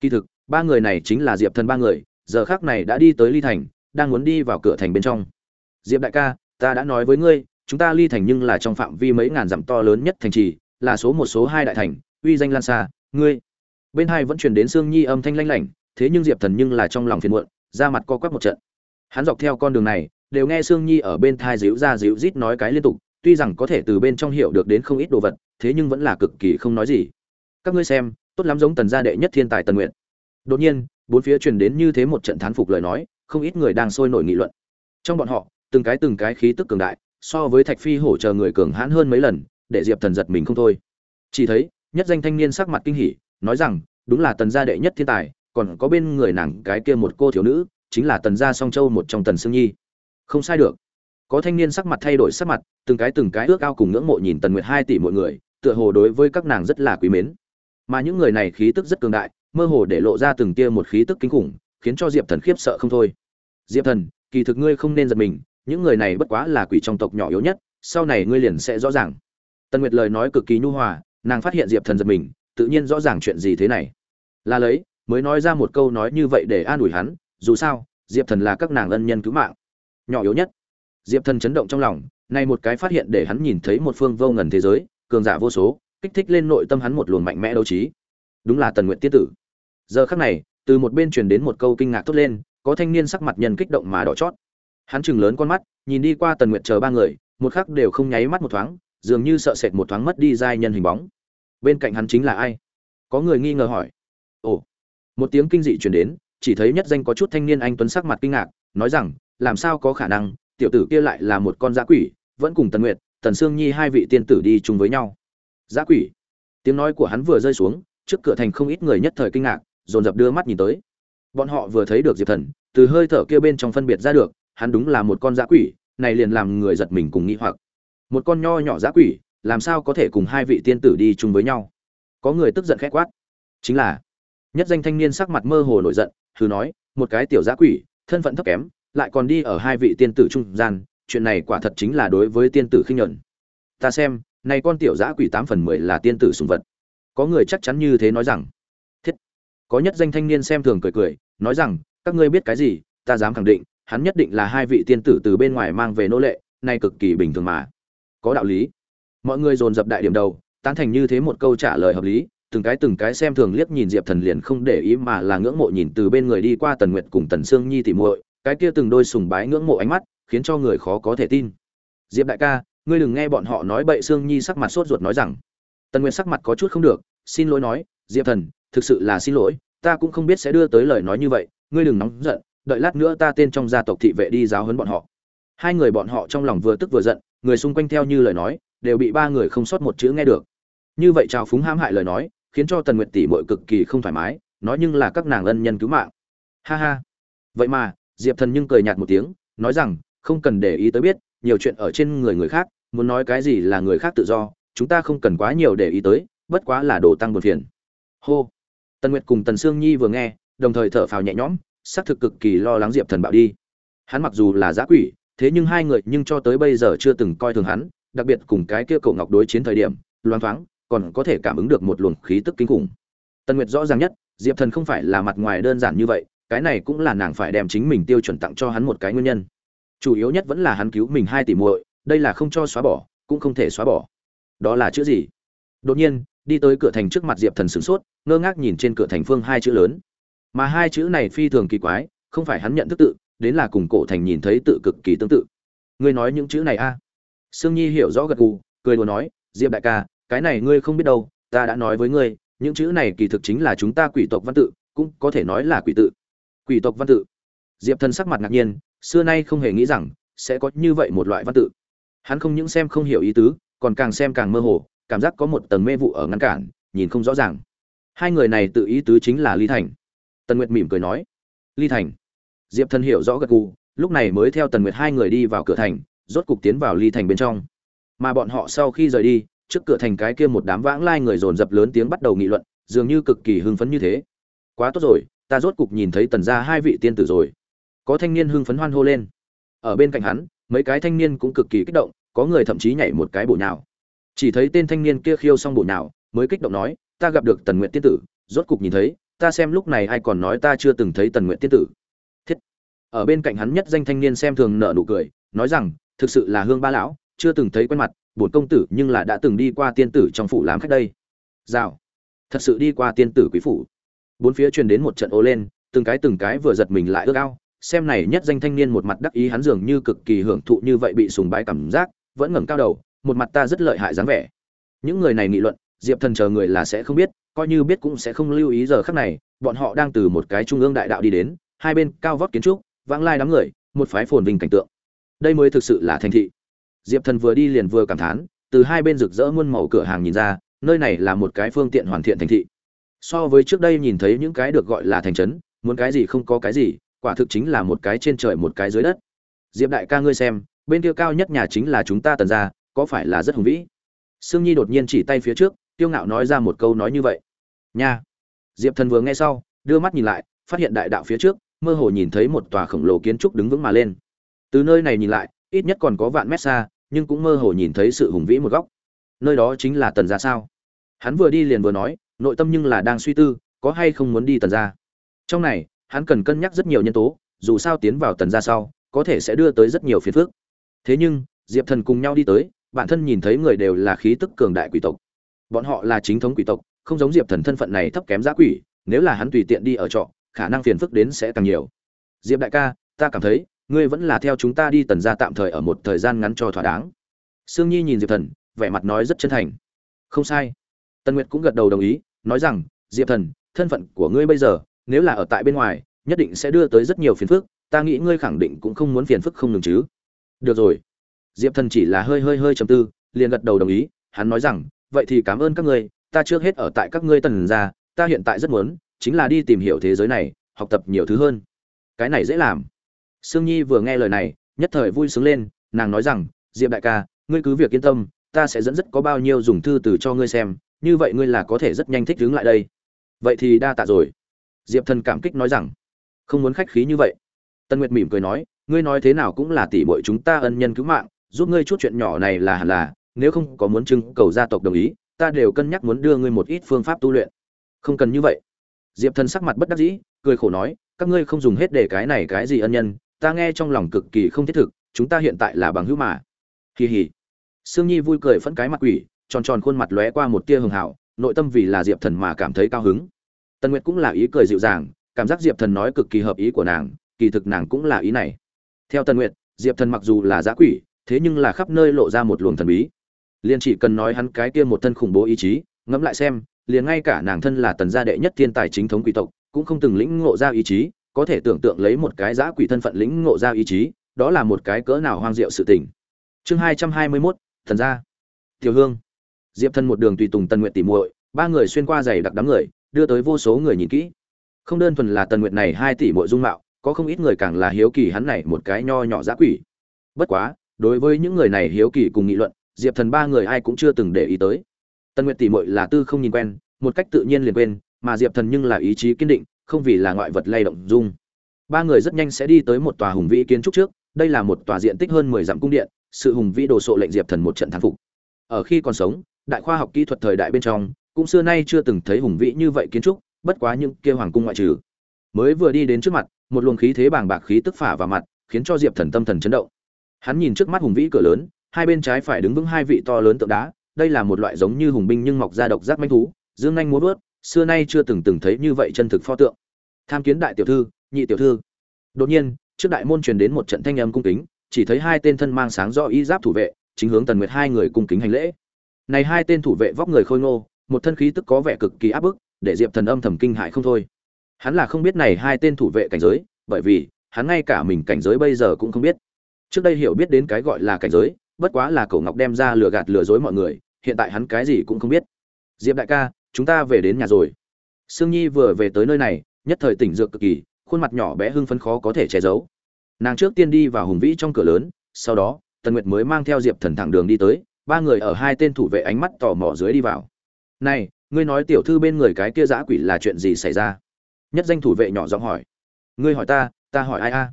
Kỳ thực, ba người này chính là diệp thần ba người, giờ khác này đã đi tới ly thành, đang muốn đi vào cửa thành bên trong. Diệp đại ca, ta đã nói với ngươi, chúng ta ly thành nhưng là trong phạm vi mấy ngàn dặm to lớn nhất thành trì, là số một, số hai đại thành uy danh lan xa, ngươi. Bên hai vẫn truyền đến sương nhi âm thanh lanh lảnh, thế nhưng diệp thần nhưng là trong lòng phiền muộn ra mặt co quắp một trận. Hắn dọc theo con đường này, đều nghe sương nhi ở bên thai díu ra díu rít nói cái liên tục, tuy rằng có thể từ bên trong hiểu được đến không ít đồ vật, thế nhưng vẫn là cực kỳ không nói gì. Các ngươi xem, tốt lắm giống tần gia đệ nhất thiên tài tần nguyện đột nhiên, bốn phía truyền đến như thế một trận thán phục lời nói, không ít người đang sôi nổi nghị luận. Trong bọn họ, từng cái từng cái khí tức cường đại, so với thạch phi hổ chờ người cường hãn hơn mấy lần, để diệp thần giật mình không thôi. Chỉ thấy nhất danh thanh niên sắc mặt kinh hỉ, nói rằng, đúng là tần gia đệ nhất thiên tài, còn có bên người nàng cái kia một cô thiếu nữ, chính là tần gia song châu một trong tần sương nhi. Không sai được. Có thanh niên sắc mặt thay đổi sắc mặt, từng cái từng cái ước ao cùng ngưỡng mộ nhìn tần nguyệt hai tỷ mọi người, tựa hồ đối với các nàng rất là quý mến. Mà những người này khí tức rất cường đại, mơ hồ để lộ ra từng tia một khí tức kinh khủng, khiến cho diệp thần khiếp sợ không thôi. Diệp thần, kỳ thực ngươi không nên giật mình, những người này bất quá là quỷ trong tộc nhỏ yếu nhất, sau này ngươi liền sẽ rõ ràng. Tần nguyệt lời nói cực kỳ nhu hòa nàng phát hiện diệp thần giật mình, tự nhiên rõ ràng chuyện gì thế này. Là lấy, mới nói ra một câu nói như vậy để an ủi hắn, dù sao, diệp thần là các nàng ân nhân cứu mạng. Nhỏ yếu nhất, diệp thần chấn động trong lòng, nay một cái phát hiện để hắn nhìn thấy một phương vô ngần thế giới, cường giả vô số, kích thích lên nội tâm hắn một luồng mạnh mẽ đấu trí. Đúng là tần nguyện tiết tử. Giờ khắc này, từ một bên truyền đến một câu kinh ngạc tốt lên, có thanh niên sắc mặt nhân kích động mà đỏ chót. Hắn chừng lớn con mắt, nhìn đi qua tần nguyện chờ ba người, một khắc đều không nháy mắt một thoáng dường như sợ sệt một thoáng mất đi giai nhân hình bóng. Bên cạnh hắn chính là ai? Có người nghi ngờ hỏi. Ồ, một tiếng kinh dị truyền đến, chỉ thấy nhất danh có chút thanh niên anh tuấn sắc mặt kinh ngạc, nói rằng, làm sao có khả năng, tiểu tử kia lại là một con giã quỷ, vẫn cùng tần nguyệt, tần sương nhi hai vị tiên tử đi chung với nhau. Giã quỷ? Tiếng nói của hắn vừa rơi xuống, trước cửa thành không ít người nhất thời kinh ngạc, dồn dập đưa mắt nhìn tới. Bọn họ vừa thấy được diệp thần, từ hơi thở kia bên trong phân biệt ra được, hắn đúng là một con giã quỷ, này liền làm người giật mình cùng nghĩ hoặc một con nho nhỏ dã quỷ, làm sao có thể cùng hai vị tiên tử đi chung với nhau? Có người tức giận khẽ quát. Chính là, nhất danh thanh niên sắc mặt mơ hồ nổi giận thử nói, một cái tiểu giã quỷ, thân phận thấp kém, lại còn đi ở hai vị tiên tử trung gian, chuyện này quả thật chính là đối với tiên tử khinh nhuận. Ta xem, này con tiểu giã quỷ tám phần mười là tiên tử sùng vật. Có người chắc chắn như thế nói rằng. Thiết. Có nhất danh thanh niên xem thường cười cười, nói rằng, các ngươi biết cái gì, ta dám khẳng định, hắn nhất định là hai vị tiên tử từ bên ngoài mang về nô lệ này cực kỳ bình thường mà có đạo lý. Mọi người dồn dập đại điểm đầu, tán thành như thế một câu trả lời hợp lý, từng cái từng cái xem thường liếc nhìn diệp thần liền không để ý mà là ngưỡng mộ nhìn từ bên người đi qua tần nguyệt cùng tần sương nhi tỉ muội, cái kia từng đôi sùng bái ngưỡng mộ ánh mắt, khiến cho người khó có thể tin. Diệp đại ca, ngươi đừng nghe bọn họ nói bậy, sương nhi sắc mặt sốt ruột nói rằng. Tần nguyệt sắc mặt có chút không được, xin lỗi nói, diệp thần, thực sự là xin lỗi, ta cũng không biết sẽ đưa tới lời nói như vậy, ngươi đừng nóng giận, đợi lát nữa ta tên trong gia tộc thị vệ đi giáo huấn bọn họ. Hai người bọn họ trong lòng vừa tức vừa giận người xung quanh theo như lời nói, đều bị ba người không sót một chữ nghe được. Như vậy trào phúng hãm hại lời nói, khiến cho tần nguyệt tỷ muội cực kỳ không thoải mái, nói nhưng là các nàng ân nhân cứu mạng. Ha ha. Vậy mà, diệp thần nhưng cười nhạt một tiếng, nói rằng, không cần để ý tới biết, nhiều chuyện ở trên người người khác, muốn nói cái gì là người khác tự do, chúng ta không cần quá nhiều để ý tới, bất quá là đồ tăng buồn phiền. Hô. Tần nguyệt cùng tần sương nhi vừa nghe, đồng thời thở phào nhẹ nhõm, xác thực cực kỳ lo lắng diệp thần bạo đi. Hắn mặc dù là giã quỷ thế nhưng hai người nhưng cho tới bây giờ chưa từng coi thường hắn, đặc biệt cùng cái kia cậu ngọc đối chiến thời điểm loan thoáng, còn có thể cảm ứng được một luồng khí tức kinh khủng. Tần nguyệt rõ ràng nhất, diệp thần không phải là mặt ngoài đơn giản như vậy, cái này cũng là nàng phải đem chính mình tiêu chuẩn tặng cho hắn một cái nguyên nhân. Chủ yếu nhất vẫn là hắn cứu mình hai tỷ muội, đây là không cho xóa bỏ, cũng không thể xóa bỏ. Đó là chữ gì? Đột nhiên, đi tới cửa thành trước mặt diệp thần sửng sốt, ngơ ngác nhìn trên cửa thành phương hai chữ lớn. Mà hai chữ này phi thường kỳ quái, không phải hắn nhận thức tự đến là cùng cổ thành nhìn thấy tự cực kỳ tương tự. Ngươi nói những chữ này a? Sương nhi hiểu rõ gật gù, cười đùa nói, diệp đại ca, cái này ngươi không biết đâu, ta đã nói với ngươi, những chữ này kỳ thực chính là chúng ta quỷ tộc văn tự, cũng có thể nói là quỷ tự. Quỷ tộc văn tự. Diệp thần sắc mặt ngạc nhiên, xưa nay không hề nghĩ rằng sẽ có như vậy một loại văn tự. Hắn không những xem không hiểu ý tứ, còn càng xem càng mơ hồ, cảm giác có một tầng mê vụ ở ngăn cản, nhìn không rõ ràng. Hai người này tự ý tứ chính là ly thành. Tần nguyệt mỉm cười nói ly thành diệp thần hiểu rõ gật gù, lúc này mới theo tần nguyệt hai người đi vào cửa thành, rốt cục tiến vào ly thành bên trong. Mà bọn họ sau khi rời đi, trước cửa thành cái kia một đám vãng lai người dồn dập lớn tiếng bắt đầu nghị luận, dường như cực kỳ hưng phấn như thế. Quá tốt rồi, ta rốt cục nhìn thấy tần gia hai vị tiên tử rồi. Có thanh niên hưng phấn hoan hô lên. Ở bên cạnh hắn, mấy cái thanh niên cũng cực kỳ kích động, có người thậm chí nhảy một cái bổ nhào. Chỉ thấy tên thanh niên kia khiêu xong bổ nhào, mới kích động nói, ta gặp được tần nguyện tiên tử, rốt cục nhìn thấy, ta xem lúc này ai còn nói ta chưa từng thấy tần nguyện tiên tử ở bên cạnh hắn nhất danh thanh niên xem thường nợ nụ cười, nói rằng, thực sự là hương ba lão, chưa từng thấy quen mặt, bổn công tử nhưng là đã từng đi qua tiên tử trong phủ làm khách đây. Rào, thật sự đi qua tiên tử quý phủ. Bốn phía truyền đến một trận ô lên, từng cái từng cái vừa giật mình lại ước ao, xem này nhất danh thanh niên một mặt đắc ý hắn dường như cực kỳ hưởng thụ như vậy bị sùng bái cảm giác, vẫn ngẩng cao đầu, một mặt ta rất lợi hại dáng vẻ. Những người này nghị luận, diệp thần chờ người là sẽ không biết, coi như biết cũng sẽ không lưu ý giờ khắc này, bọn họ đang từ một cái trung ương đại đạo đi đến, hai bên cao vót kiến trúc vãng lai đám người, một phái phồn vinh cảnh tượng. Đây mới thực sự là thành thị. Diệp thần vừa đi liền vừa cảm thán, từ hai bên rực rỡ muôn màu cửa hàng nhìn ra, nơi này là một cái phương tiện hoàn thiện thành thị. So với trước đây nhìn thấy những cái được gọi là thành trấn, muốn cái gì không có cái gì, quả thực chính là một cái trên trời một cái dưới đất. Diệp đại ca ngươi xem, bên kia cao nhất nhà chính là chúng ta tần ra có phải là rất hùng vĩ? Sương nhi đột nhiên chỉ tay phía trước tiêu ngạo nói ra một câu nói như vậy. Nha. Diệp thần vừa nghe sau, đưa mắt nhìn lại, phát hiện đại đạo phía trước mơ hồ nhìn thấy một tòa khổng lồ kiến trúc đứng vững mà lên. Từ nơi này nhìn lại, ít nhất còn có vạn mét xa, nhưng cũng mơ hồ nhìn thấy sự hùng vĩ một góc. Nơi đó chính là tần gia sao? Hắn vừa đi liền vừa nói, nội tâm nhưng là đang suy tư, có hay không muốn đi tần gia? Trong này, hắn cần cân nhắc rất nhiều nhân tố, dù sao tiến vào tần gia sau, có thể sẽ đưa tới rất nhiều phiền phức. Thế nhưng, diệp thần cùng nhau đi tới, bản thân nhìn thấy người đều là khí tức cường đại quỷ tộc. Bọn họ là chính thống quỷ tộc, không giống diệp thần thân phận này thấp kém giá quỷ, nếu là hắn tùy tiện đi ở trọ khả năng phiền phức đến sẽ càng nhiều. Diệp đại ca, ta cảm thấy, ngươi vẫn là theo chúng ta đi tần gia tạm thời ở một thời gian ngắn cho thỏa đáng. Sương nhi nhìn diệp thần, vẻ mặt nói rất chân thành. Không sai. Tần nguyệt cũng gật đầu đồng ý, nói rằng, diệp thần, thân phận của ngươi bây giờ, nếu là ở tại bên ngoài, nhất định sẽ đưa tới rất nhiều phiền phức, ta nghĩ ngươi khẳng định cũng không muốn phiền phức không ngừng chứ. Được rồi. Diệp thần chỉ là hơi hơi hơi chầm tư, liền gật đầu đồng ý, hắn nói rằng, vậy thì cảm ơn các ngươi, ta trước hết ở tại các ngươi tần gia, ta hiện tại rất muốn chính là đi tìm hiểu thế giới này, học tập nhiều thứ hơn. Cái này dễ làm. Sương nhi vừa nghe lời này, nhất thời vui sướng lên, nàng nói rằng, diệp đại ca, ngươi cứ việc yên tâm, ta sẽ dẫn rất có bao nhiêu dùng thư từ cho ngươi xem, như vậy ngươi là có thể rất nhanh thích đứng lại đây. Vậy thì đa tạ rồi. Diệp thần cảm kích nói rằng, không muốn khách khí như vậy. Tân nguyệt mỉm cười nói, ngươi nói thế nào cũng là tỷ bội chúng ta ân nhân cứu mạng, giúp ngươi chút chuyện nhỏ này là hẳn là, nếu không có muốn trưng cầu gia tộc đồng ý, ta đều cân nhắc muốn đưa ngươi một ít phương pháp tu luyện. Không cần như vậy diệp thần sắc mặt bất đắc dĩ, cười khổ nói, các ngươi không dùng hết để cái này cái gì ân nhân, ta nghe trong lòng cực kỳ không thiết thực, chúng ta hiện tại là bằng hữu mà. Kỳ hỉ sương nhi vui cười phẫn cái mặt quỷ, tròn tròn khuôn mặt lóe qua một tia hường hảo, nội tâm vì là diệp thần mà cảm thấy cao hứng. Tần nguyệt cũng là ý cười dịu dàng, cảm giác diệp thần nói cực kỳ hợp ý của nàng, kỳ thực nàng cũng là ý này. Theo tần nguyệt, diệp thần mặc dù là giã quỷ, thế nhưng là khắp nơi lộ ra một luồng thần bí. Liền chỉ cần nói hắn cái kia một thân khủng bố ý chí, ngẫm lại xem liền ngay cả nàng thân là tần gia đệ nhất thiên tài chính thống quỷ tộc, cũng không từng lĩnh ngộ ra ý chí, có thể tưởng tượng lấy một cái giã quỷ thân phận lĩnh ngộ ra ý chí, đó là một cái cỡ nào hoang diệu sự tình. Chương hai trăm hai mươi mốt thần gia. Tiểu hương. Diệp thân một đường tùy tùng tần nguyện tỉ muội, ba người xuyên qua giày đặc đám người, đưa tới vô số người nhìn kỹ. Không đơn thuần là tần nguyện này hai tỷ muội dung mạo, có không ít người càng là hiếu kỳ hắn này một cái nho nhỏ giã quỷ. Bất quá, đối với những người này hiếu kỳ cùng nghị luận, diệp thần ba người ai cũng chưa từng để ý tới tần nguyệt tỷ muội là tư không nhìn quen, một cách tự nhiên liền quên, mà diệp thần nhưng là ý chí kiên định, không vì là ngoại vật lay động dung. Ba người rất nhanh sẽ đi tới một tòa hùng vĩ kiến trúc trước, đây là một tòa diện tích hơn mười dặm cung điện, sự hùng vĩ đồ sộ lệnh diệp thần một trận thắng phục. Ở khi còn sống, đại khoa học kỹ thuật thời đại bên trong, cũng xưa nay chưa từng thấy hùng vĩ như vậy kiến trúc, bất quá những kia hoàng cung ngoại trừ. Mới vừa đi đến trước mặt, một luồng khí thế bàng bạc khí tức phả vào mặt, khiến cho diệp thần tâm thần chấn động. Hắn nhìn trước mắt hùng vĩ cửa lớn, hai bên trái phải đứng vững hai vị to lớn tượng đá đây là một loại giống như hùng binh nhưng mọc ra độc giác manh thú, dương anh múa vớt, xưa nay chưa từng từng thấy như vậy chân thực pho tượng. Tham kiến đại tiểu thư, nhị tiểu thư. Đột nhiên, trước đại môn truyền đến một trận thanh âm cung kính, chỉ thấy hai tên thân mang sáng do y giáp thủ vệ, chính hướng tần nguyệt hai người cung kính hành lễ. Này hai tên thủ vệ vóc người khôi ngô, một thân khí tức có vẻ cực kỳ áp bức, để diệp thần âm thầm kinh hại không thôi. Hắn là không biết này hai tên thủ vệ cảnh giới, bởi vì, hắn ngay cả mình cảnh giới bây giờ cũng không biết. Trước đây hiểu biết đến cái gọi là cảnh giới bất quá là cậu ngọc đem ra lừa gạt lừa dối mọi người, hiện tại hắn cái gì cũng không biết. Diệp đại ca, chúng ta về đến nhà rồi. Sương nhi vừa về tới nơi này, nhất thời tỉnh dược cực kỳ, khuôn mặt nhỏ bé hưng phấn khó có thể che giấu. Nàng trước tiên đi vào hùng vĩ trong cửa lớn, sau đó, tần nguyệt mới mang theo diệp thần thẳng đường đi tới, ba người ở hai tên thủ vệ ánh mắt tò mò dưới đi vào. Này, ngươi nói tiểu thư bên người cái kia giã quỷ là chuyện gì xảy ra? Nhất danh thủ vệ nhỏ giọng hỏi. Ngươi hỏi ta ta hỏi ai a?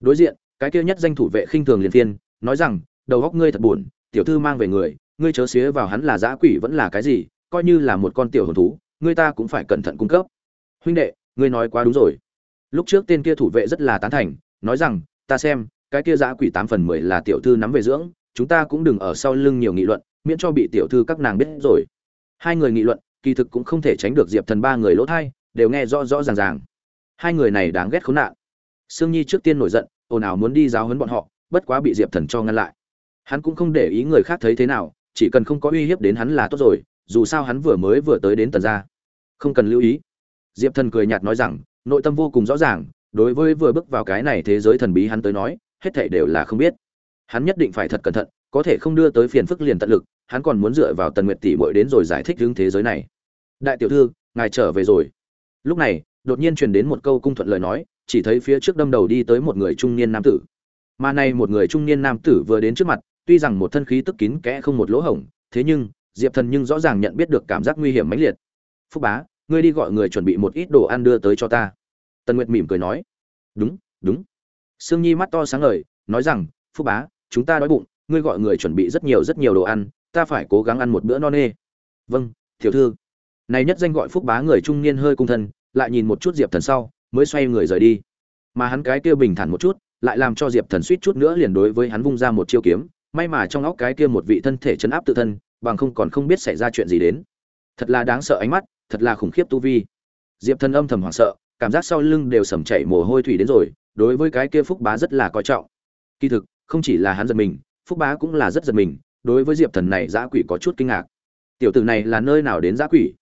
Đối diện, cái kia nhất danh thủ vệ khinh thường liền phiên, nói rằng đầu góc ngươi thật buồn, tiểu thư mang về người, ngươi chớ xía vào hắn là giã quỷ vẫn là cái gì, coi như là một con tiểu hồn thú, ngươi ta cũng phải cẩn thận cung cấp. Huynh đệ, ngươi nói quá đúng rồi. Lúc trước tên kia thủ vệ rất là tán thành, nói rằng, ta xem, cái kia giã quỷ tám phần mười là tiểu thư nắm về dưỡng, chúng ta cũng đừng ở sau lưng nhiều nghị luận, miễn cho bị tiểu thư các nàng biết rồi. Hai người nghị luận, kỳ thực cũng không thể tránh được diệp thần ba người lỗ thai, đều nghe rõ rõ ràng ràng. Hai người này đáng ghét khốn nạn. Sương nhi trước tiên nổi giận, ồn ào muốn đi giáo huấn bọn họ, bất quá bị diệp thần cho ngăn lại hắn cũng không để ý người khác thấy thế nào, chỉ cần không có uy hiếp đến hắn là tốt rồi, dù sao hắn vừa mới vừa tới đến tần gia. Không cần lưu ý. Diệp thần cười nhạt nói rằng, nội tâm vô cùng rõ ràng, đối với vừa bước vào cái này thế giới thần bí hắn tới nói, hết thảy đều là không biết. Hắn nhất định phải thật cẩn thận, có thể không đưa tới phiền phức liền tận lực, hắn còn muốn dựa vào tần nguyệt tỷ muội đến rồi giải thích hướng thế giới này. Đại tiểu thư, ngài trở về rồi. Lúc này, đột nhiên truyền đến một câu cung thuận lời nói, chỉ thấy phía trước đâm đầu đi tới một người trung niên nam tử. Mà nay một người trung niên nam tử vừa đến trước mặt tuy rằng một thân khí tức kín kẽ không một lỗ hổng, thế nhưng, diệp thần nhưng rõ ràng nhận biết được cảm giác nguy hiểm mãnh liệt. Phúc bá, ngươi đi gọi người chuẩn bị một ít đồ ăn đưa tới cho ta. Tần nguyệt mỉm cười nói. Đúng đúng. Sương nhi mắt to sáng ngời, nói rằng, phúc bá, chúng ta đói bụng, ngươi gọi người chuẩn bị rất nhiều rất nhiều đồ ăn, ta phải cố gắng ăn một bữa no nê. Vâng tiểu thư. Này nhất danh gọi phúc bá người trung niên hơi cung thân, lại nhìn một chút diệp thần sau, mới xoay người rời đi. Mà hắn cái kia bình thản một chút, lại làm cho diệp thần suýt chút nữa liền đối với hắn vung ra một chiêu kiếm may mà trong óc cái kia một vị thân thể chấn áp tự thân bằng không còn không biết xảy ra chuyện gì đến. Thật là đáng sợ ánh mắt thật là khủng khiếp tu vi. Diệp thần âm thầm hoảng sợ cảm giác sau lưng đều sầm chảy mồ hôi thủy đến rồi đối với cái kia phúc bá rất là coi trọng. Kỳ thực không chỉ là hắn giật mình phúc bá cũng là rất giật mình đối với diệp thần này giã quỷ có chút kinh ngạc. Tiểu tử này là nơi nào đến giã quỷ?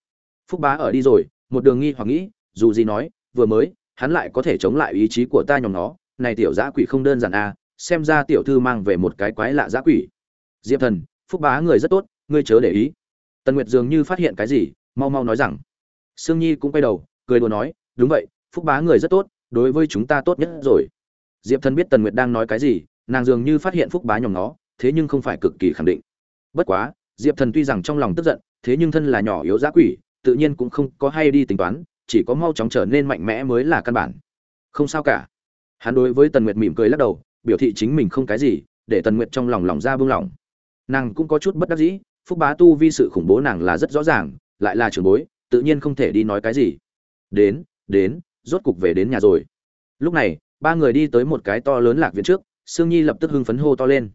Phúc bá ở đi rồi một đường nghi hoặc nghĩ dù gì nói vừa mới hắn lại có thể chống lại ý chí của ta nhóm nó này tiểu giã quỷ không đơn giản a à, xem ra tiểu thư mang về một cái quái lạ giã quỷ. Diệp thần, phúc bá người rất tốt, ngươi chớ để ý. Tần nguyệt dường như phát hiện cái gì, mau mau nói rằng. Sương nhi cũng quay đầu, cười đùa nói, đúng vậy, phúc bá người rất tốt, đối với chúng ta tốt nhất rồi. Diệp thần biết tần nguyệt đang nói cái gì, nàng dường như phát hiện phúc bá nhòm nó thế nhưng không phải cực kỳ khẳng định. Bất quá, diệp thần tuy rằng trong lòng tức giận, thế nhưng thân là nhỏ yếu giá quỷ, tự nhiên cũng không có hay đi tính toán, chỉ có mau chóng trở nên mạnh mẽ mới là căn bản. Không sao cả. Hắn đối với tần nguyệt mỉm cười lắc đầu biểu thị chính mình không cái gì, để tần nguyệt trong lòng lòng ra bưng lỏng nàng cũng có chút bất đắc dĩ, phúc bá tu vi sự khủng bố nàng là rất rõ ràng, lại là trưởng bối, tự nhiên không thể đi nói cái gì. Đến đến, rốt cục về đến nhà rồi. Lúc này, ba người đi tới một cái to lớn lạc viện trước, sương nhi lập tức hưng phấn hô to lên.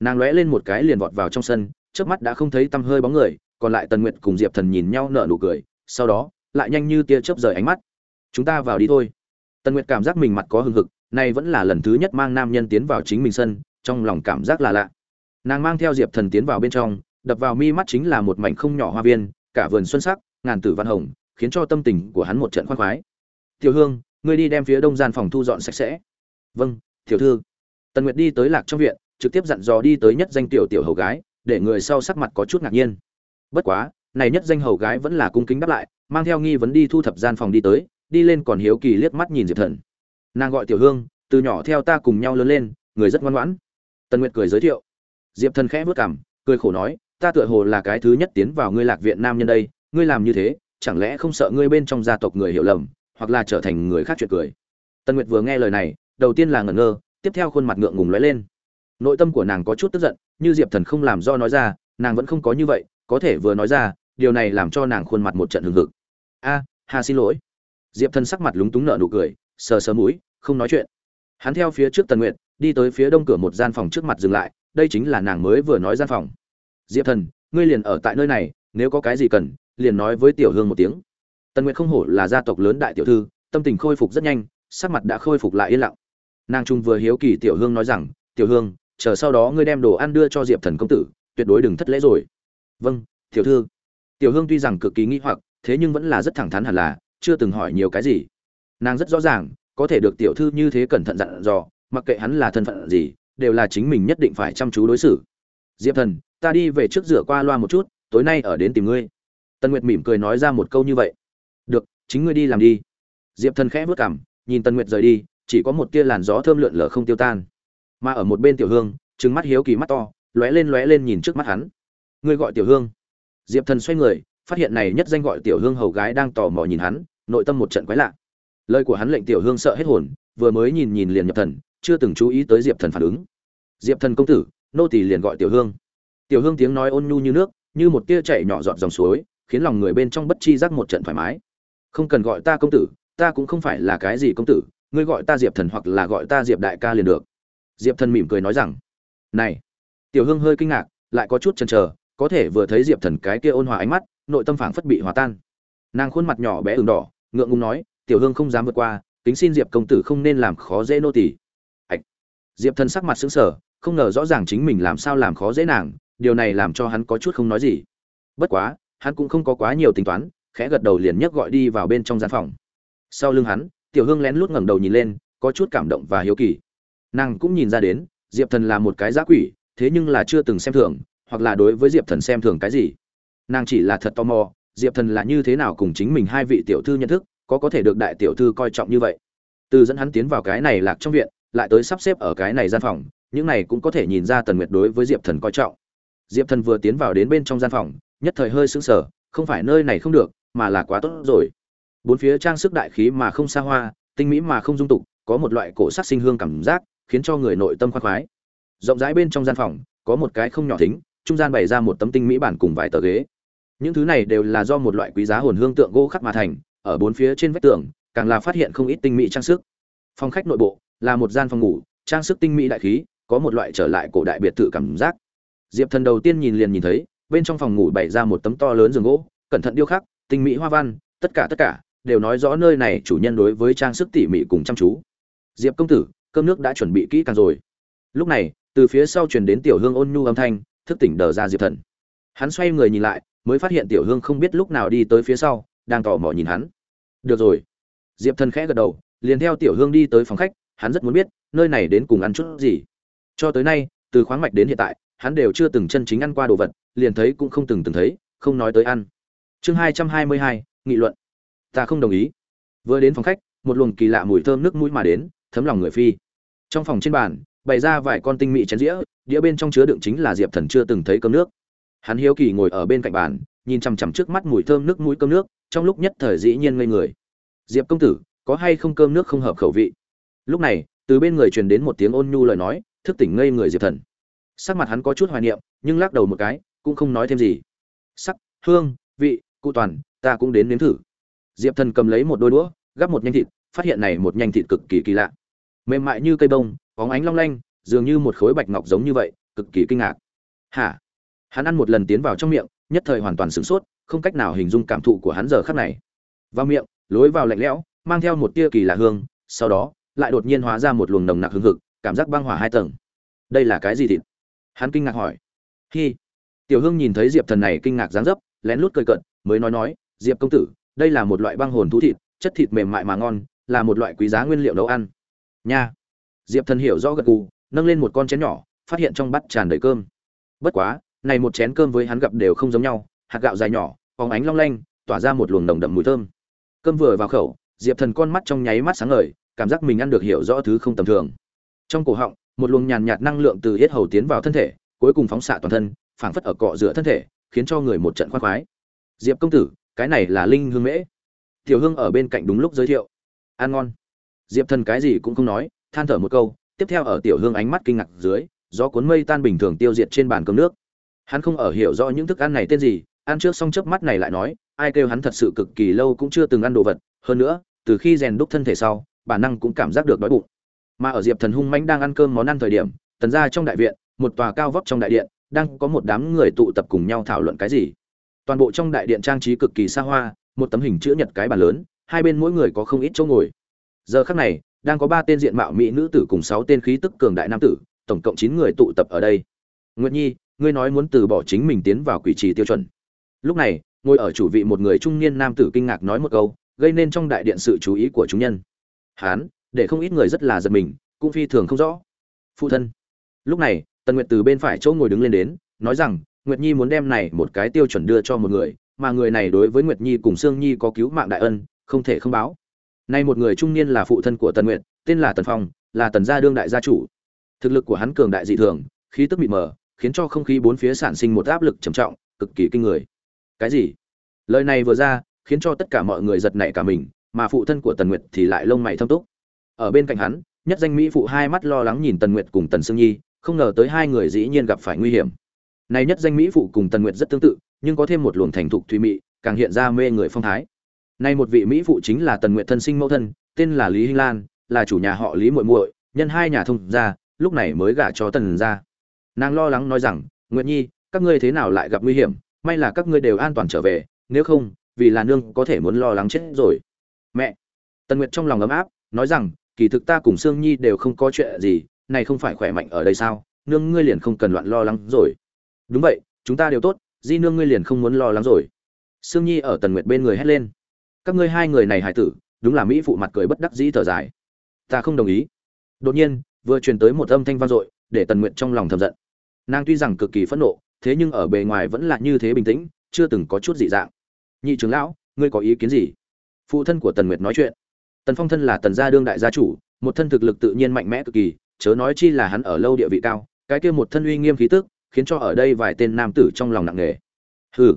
Nàng lóe lên một cái liền vọt vào trong sân, trước mắt đã không thấy tăm hơi bóng người, còn lại tần nguyệt cùng diệp thần nhìn nhau nở nụ cười, sau đó, lại nhanh như tia chớp rời ánh mắt. Chúng ta vào đi thôi. Tần nguyệt cảm giác mình mặt có hưng hực nay vẫn là lần thứ nhất mang nam nhân tiến vào chính mình sân, trong lòng cảm giác là lạ. Nàng mang theo diệp thần tiến vào bên trong, đập vào mi mắt chính là một mảnh không nhỏ hoa viên, cả vườn xuân sắc, ngàn tử văn hồng, khiến cho tâm tình của hắn một trận khoan khoái. Tiểu hương, ngươi đi đem phía đông gian phòng thu dọn sạch sẽ. Vâng tiểu thư. Tần nguyệt đi tới lạc trong viện, trực tiếp dặn dò đi tới nhất danh tiểu tiểu hầu gái, để người sau sắc mặt có chút ngạc nhiên. Bất quá, này nhất danh hầu gái vẫn là cung kính đáp lại, mang theo nghi vấn đi thu thập gian phòng đi tới, đi lên còn hiếu kỳ liếc mắt nhìn diệp thần nàng gọi tiểu hương từ nhỏ theo ta cùng nhau lớn lên người rất ngoan ngoãn. Tần nguyệt cười giới thiệu. Diệp thần khẽ vớt cảm cười khổ nói ta tựa hồ là cái thứ nhất tiến vào ngươi lạc viện nam nhân đây ngươi làm như thế chẳng lẽ không sợ ngươi bên trong gia tộc người hiểu lầm hoặc là trở thành người khác chuyện cười? Tần nguyệt vừa nghe lời này đầu tiên là ngẩn ngơ tiếp theo khuôn mặt ngượng ngùng lóe lên. Nội tâm của nàng có chút tức giận như diệp thần không làm do nói ra nàng vẫn không có như vậy có thể vừa nói ra điều này làm cho nàng khuôn mặt một trận hừng hực. A à, hà xin lỗi. Diệp thần sắc mặt lúng túng nợ nụ cười sờ sờ mũi, không nói chuyện. Hắn theo phía trước tần nguyện đi tới phía đông cửa một gian phòng trước mặt dừng lại, đây chính là nàng mới vừa nói gian phòng. Diệp thần, ngươi liền ở tại nơi này, nếu có cái gì cần, liền nói với tiểu hương một tiếng. Tần nguyện không hổ là gia tộc lớn đại tiểu thư, tâm tình khôi phục rất nhanh, sắc mặt đã khôi phục lại yên lặng. Nàng trung vừa hiếu kỳ tiểu hương nói rằng, tiểu hương, chờ sau đó ngươi đem đồ ăn đưa cho diệp thần công tử, tuyệt đối đừng thất lễ rồi. Vâng tiểu thư. Tiểu hương tuy rằng cực kỳ nghi hoặc, thế nhưng vẫn là rất thẳng thắn hẳn là, chưa từng hỏi nhiều cái gì nàng rất rõ ràng, có thể được tiểu thư như thế cẩn thận dặn dò, mặc kệ hắn là thân phận gì, đều là chính mình nhất định phải chăm chú đối xử. Diệp thần, ta đi về trước rửa qua loa một chút, tối nay ở đến tìm ngươi. Tần nguyệt mỉm cười nói ra một câu như vậy. Được, chính ngươi đi làm đi. Diệp thần khẽ vớt cảm nhìn Tần nguyệt rời đi, chỉ có một tia làn gió thơm lượn lờ không tiêu tan. Mà ở một bên tiểu hương, trừng mắt hiếu kỳ mắt to, lóe lên lóe lên nhìn trước mắt hắn. Ngươi gọi tiểu hương. Diệp thần xoay người, phát hiện này nhất danh gọi tiểu hương hầu gái đang tò mò nhìn hắn, nội tâm một trận quái lạ lời của hắn lệnh tiểu hương sợ hết hồn, vừa mới nhìn nhìn liền nhập thần, chưa từng chú ý tới diệp thần phản ứng. Diệp thần công tử, nô tỳ liền gọi tiểu hương. Tiểu hương tiếng nói ôn nhu như nước, như một tia chảy nhỏ giọt dòng suối, khiến lòng người bên trong bất chi giác một trận thoải mái. Không cần gọi ta công tử, ta cũng không phải là cái gì công tử, ngươi gọi ta diệp thần hoặc là gọi ta diệp đại ca liền được. Diệp thần mỉm cười nói rằng, này. Tiểu hương hơi kinh ngạc, lại có chút chần chờ, có thể vừa thấy diệp thần cái kia ôn hòa ánh mắt, nội tâm phảng phất bị hòa tan. Nàng khuôn mặt nhỏ bé ửng đỏ, ngượng ngùng nói tiểu hương không dám vượt qua, kính xin diệp công tử không nên làm khó dễ nô tỳ. Ạch diệp thần sắc mặt xứng sờ, không ngờ rõ ràng chính mình làm sao làm khó dễ nàng, điều này làm cho hắn có chút không nói gì. Bất quá, hắn cũng không có quá nhiều tính toán, khẽ gật đầu liền nhấc gọi đi vào bên trong gian phòng. Sau lưng hắn, tiểu hương lén lút ngẩng đầu nhìn lên, có chút cảm động và hiếu kỳ. Nàng cũng nhìn ra đến, diệp thần là một cái giá quỷ, thế nhưng là chưa từng xem thường, hoặc là đối với diệp thần xem thường cái gì. Nàng chỉ là thật tò mò, diệp thần là như thế nào cùng chính mình hai vị tiểu thư nhận thức có có thể được đại tiểu thư coi trọng như vậy. Từ dẫn hắn tiến vào cái này lạc trong viện, lại tới sắp xếp ở cái này gian phòng, những này cũng có thể nhìn ra tần nguyệt đối với diệp thần coi trọng. Diệp thần vừa tiến vào đến bên trong gian phòng, nhất thời hơi sững sờ, không phải nơi này không được, mà là quá tốt rồi. Bốn phía trang sức đại khí mà không xa hoa, tinh mỹ mà không dung tục, có một loại cổ sắc sinh hương cảm giác, khiến cho người nội tâm khoan khoái. Rộng rãi bên trong gian phòng, có một cái không nhỏ thính, trung gian bày ra một tấm tinh mỹ bản cùng vài tờ ghế. Những thứ này đều là do một loại quý giá hồn hương tượng gỗ khắc mà thành ở bốn phía trên vách tường, càng là phát hiện không ít tinh mỹ trang sức. Phòng khách nội bộ là một gian phòng ngủ, trang sức tinh mỹ đại khí, có một loại trở lại cổ đại biệt thự cảm giác. Diệp thần đầu tiên nhìn liền nhìn thấy, bên trong phòng ngủ bày ra một tấm to lớn giường gỗ, cẩn thận điêu khắc, tinh mỹ hoa văn, tất cả tất cả đều nói rõ nơi này chủ nhân đối với trang sức tỉ mỉ cùng chăm chú. Diệp công tử, cơm nước đã chuẩn bị kỹ càng rồi. Lúc này, từ phía sau truyền đến tiểu hương ôn nhu âm thanh, thức tỉnh đờ ra diệp thần. Hắn xoay người nhìn lại, mới phát hiện tiểu hương không biết lúc nào đi tới phía sau đang tò mò nhìn hắn. Được rồi. Diệp thần khẽ gật đầu, liền theo tiểu hương đi tới phòng khách, hắn rất muốn biết, nơi này đến cùng ăn chút gì. Cho tới nay, từ khoáng mạch đến hiện tại, hắn đều chưa từng chân chính ăn qua đồ vật, liền thấy cũng không từng từng thấy, không nói tới ăn. Chương hai trăm hai mươi hai, nghị luận. Ta không đồng ý. Vừa đến phòng khách, một luồng kỳ lạ mùi thơm nước mũi mà đến, thấm lòng người phi. Trong phòng trên bàn, bày ra vài con tinh mỹ chén dĩa, đĩa bên trong chứa đựng chính là diệp thần chưa từng thấy cơm nước. Hắn hiếu kỳ ngồi ở bên cạnh bàn nhìn chằm chằm trước mắt mùi thơm nước mũi cơm nước, trong lúc nhất thời dĩ nhiên ngây người. Diệp công tử, có hay không cơm nước không hợp khẩu vị? Lúc này, từ bên người truyền đến một tiếng ôn nhu lời nói, thức tỉnh ngây người diệp thần. Sắc mặt hắn có chút hoài niệm, nhưng lắc đầu một cái, cũng không nói thêm gì. Sắc, hương, vị, cụ toàn, ta cũng đến nếm thử. Diệp thần cầm lấy một đôi đũa, gắp một nhanh thịt, phát hiện này một nhanh thịt cực kỳ kỳ lạ. Mềm mại như cây bông, bóng ánh long lanh, dường như một khối bạch ngọc giống như vậy, cực kỳ kinh ngạc. Hả? Hắn ăn một lần tiến vào trong miệng nhất thời hoàn toàn sửng sốt, không cách nào hình dung cảm thụ của hắn giờ khắc này. Vào miệng, lối vào lạnh lẽo, mang theo một tia kỳ lạ hương, sau đó, lại đột nhiên hóa ra một luồng nồng nặc hương hực, cảm giác băng hỏa hai tầng. Đây là cái gì thịt? Hắn kinh ngạc hỏi. Hi. Tiểu hương nhìn thấy diệp thần này kinh ngạc dáng dấp, lén lút cười cận mới nói nói, diệp công tử, đây là một loại băng hồn thú thịt, chất thịt mềm mại mà ngon, là một loại quý giá nguyên liệu nấu ăn. Nha. Diệp thần hiểu rõ gật gù, nâng lên một con chén nhỏ, phát hiện trong bát tràn đầy cơm. Bất quá này một chén cơm với hắn gặp đều không giống nhau, hạt gạo dài nhỏ, phóng ánh long lanh, tỏa ra một luồng nồng đậm mùi thơm. Cơm vừa vào khẩu, diệp thần con mắt trong nháy mắt sáng ngời, cảm giác mình ăn được hiểu rõ thứ không tầm thường. Trong cổ họng, một luồng nhàn nhạt năng lượng từ yết hầu tiến vào thân thể, cuối cùng phóng xạ toàn thân, phảng phất ở cọ giữa thân thể, khiến cho người một trận khoan khoái. Diệp công tử, cái này là linh hương mễ. Tiểu hương ở bên cạnh đúng lúc giới thiệu. Ăn ngon. Diệp thần cái gì cũng không nói, than thở một câu, tiếp theo ở tiểu hương ánh mắt kinh ngạc dưới, gió cuốn mây tan bình thường tiêu diệt trên bàn cơm nước hắn không ở hiểu rõ những thức ăn này tên gì, ăn trước xong chớp mắt này lại nói, ai kêu hắn thật sự cực kỳ lâu cũng chưa từng ăn đồ vật. Hơn nữa, từ khi rèn đúc thân thể sau, bản năng cũng cảm giác được đói bụng. Mà ở diệp thần hung mãnh đang ăn cơm món ăn thời điểm, tần ra trong đại viện, một tòa cao vóc trong đại điện, đang có một đám người tụ tập cùng nhau thảo luận cái gì. Toàn bộ trong đại điện trang trí cực kỳ xa hoa, một tấm hình chữ nhật cái bàn lớn, hai bên mỗi người có không ít chỗ ngồi. Giờ khắc này, đang có ba tên diện mạo mỹ nữ tử cùng sáu tên khí tức cường đại nam tử, tổng cộng chín người tụ tập ở đây. Nguyệt nhi ngươi nói muốn từ bỏ chính mình tiến vào quỷ trì tiêu chuẩn. Lúc này, ngồi ở chủ vị một người trung niên nam tử kinh ngạc nói một câu, gây nên trong đại điện sự chú ý của chúng nhân. Hán, để không ít người rất là giật mình, cũng phi thường không rõ. Phụ thân. Lúc này, tần nguyệt từ bên phải chỗ ngồi đứng lên đến, nói rằng, nguyệt nhi muốn đem này một cái tiêu chuẩn đưa cho một người, mà người này đối với nguyệt nhi cùng sương nhi có cứu mạng đại ân, không thể không báo. Nay một người trung niên là phụ thân của tần nguyệt, tên là tần phong, là tần gia đương đại gia chủ. Thực lực của hắn cường đại dị thường, khí tức mịt mờ khiến cho không khí bốn phía sản sinh một áp lực trầm trọng cực kỳ kinh người. Cái gì? Lời này vừa ra khiến cho tất cả mọi người giật nảy cả mình mà phụ thân của tần nguyệt thì lại lông mày thâm túc. Ở bên cạnh hắn nhất danh mỹ phụ hai mắt lo lắng nhìn tần nguyệt cùng tần sương nhi không ngờ tới hai người dĩ nhiên gặp phải nguy hiểm. Này nhất danh mỹ phụ cùng tần nguyệt rất tương tự nhưng có thêm một luồng thành thục thủy mị càng hiện ra mê người phong thái. Nay một vị mỹ phụ chính là tần nguyệt thân sinh mẫu thân tên là lý hinh lan là chủ nhà họ lý muội muội nhân hai nhà thông gia, lúc này mới gả cho tần gia nàng lo lắng nói rằng, nguyệt nhi, các ngươi thế nào lại gặp nguy hiểm? May là các ngươi đều an toàn trở về, nếu không, vì là nương có thể muốn lo lắng chết rồi. Mẹ! Tần nguyệt trong lòng ấm áp, nói rằng, kỳ thực ta cùng sương nhi đều không có chuyện gì, này không phải khỏe mạnh ở đây sao? Nương ngươi liền không cần loạn lo lắng rồi. Đúng vậy, chúng ta đều tốt, di nương ngươi liền không muốn lo lắng rồi. Sương nhi ở tần nguyệt bên người hét lên. Các ngươi hai người này hài tử, đúng là mỹ phụ mặt cười bất đắc dĩ thở dài. Ta không đồng ý. Đột nhiên, vừa truyền tới một âm thanh vang dội để tần nguyệt trong lòng thầm giận. Nàng tuy rằng cực kỳ phẫn nộ, thế nhưng ở bề ngoài vẫn là như thế bình tĩnh, chưa từng có chút dị dạng. Nhị trưởng lão, ngươi có ý kiến gì? Phụ thân của tần nguyệt nói chuyện. Tần phong thân là tần gia đương đại gia chủ, một thân thực lực tự nhiên mạnh mẽ cực kỳ, chớ nói chi là hắn ở lâu địa vị cao, cái kia một thân uy nghiêm khí tức, khiến cho ở đây vài tên nam tử trong lòng nặng nề. Hừ.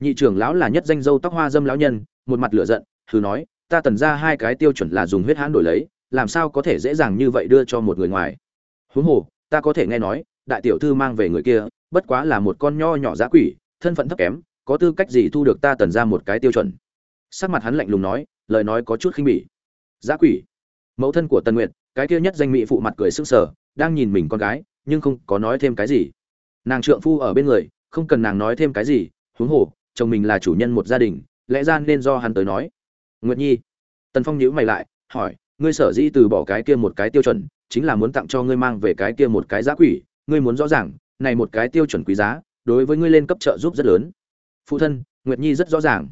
Nhị trưởng lão là nhất danh dâu tóc hoa dâm lão nhân, một mặt lửa giận, hừ nói, ta tần ra hai cái tiêu chuẩn là dùng huyết hãn đổi lấy, làm sao có thể dễ dàng như vậy đưa cho một người ngoài? Huống hồ ta có thể nghe nói, đại tiểu thư mang về người kia, bất quá là một con nho nhỏ giá quỷ, thân phận thấp kém, có tư cách gì thu được ta tần ra một cái tiêu chuẩn? Sắc mặt hắn lạnh lùng nói, lời nói có chút khinh bỉ. Giá quỷ? Mẫu thân của tần nguyệt, cái kia nhất danh mỹ phụ mặt cười sững sờ, đang nhìn mình con gái, nhưng không có nói thêm cái gì. Nàng trượng phu ở bên người, không cần nàng nói thêm cái gì, huống hồ, chồng mình là chủ nhân một gia đình, lẽ ra nên do hắn tới nói. Nguyệt nhi? Tần phong nhíu mày lại, hỏi ngươi sở dĩ từ bỏ cái kia một cái tiêu chuẩn, chính là muốn tặng cho ngươi mang về cái kia một cái giá quỷ. Ngươi muốn rõ ràng, này một cái tiêu chuẩn quý giá, đối với ngươi lên cấp trợ giúp rất lớn. Phụ thân, nguyệt nhi rất rõ ràng.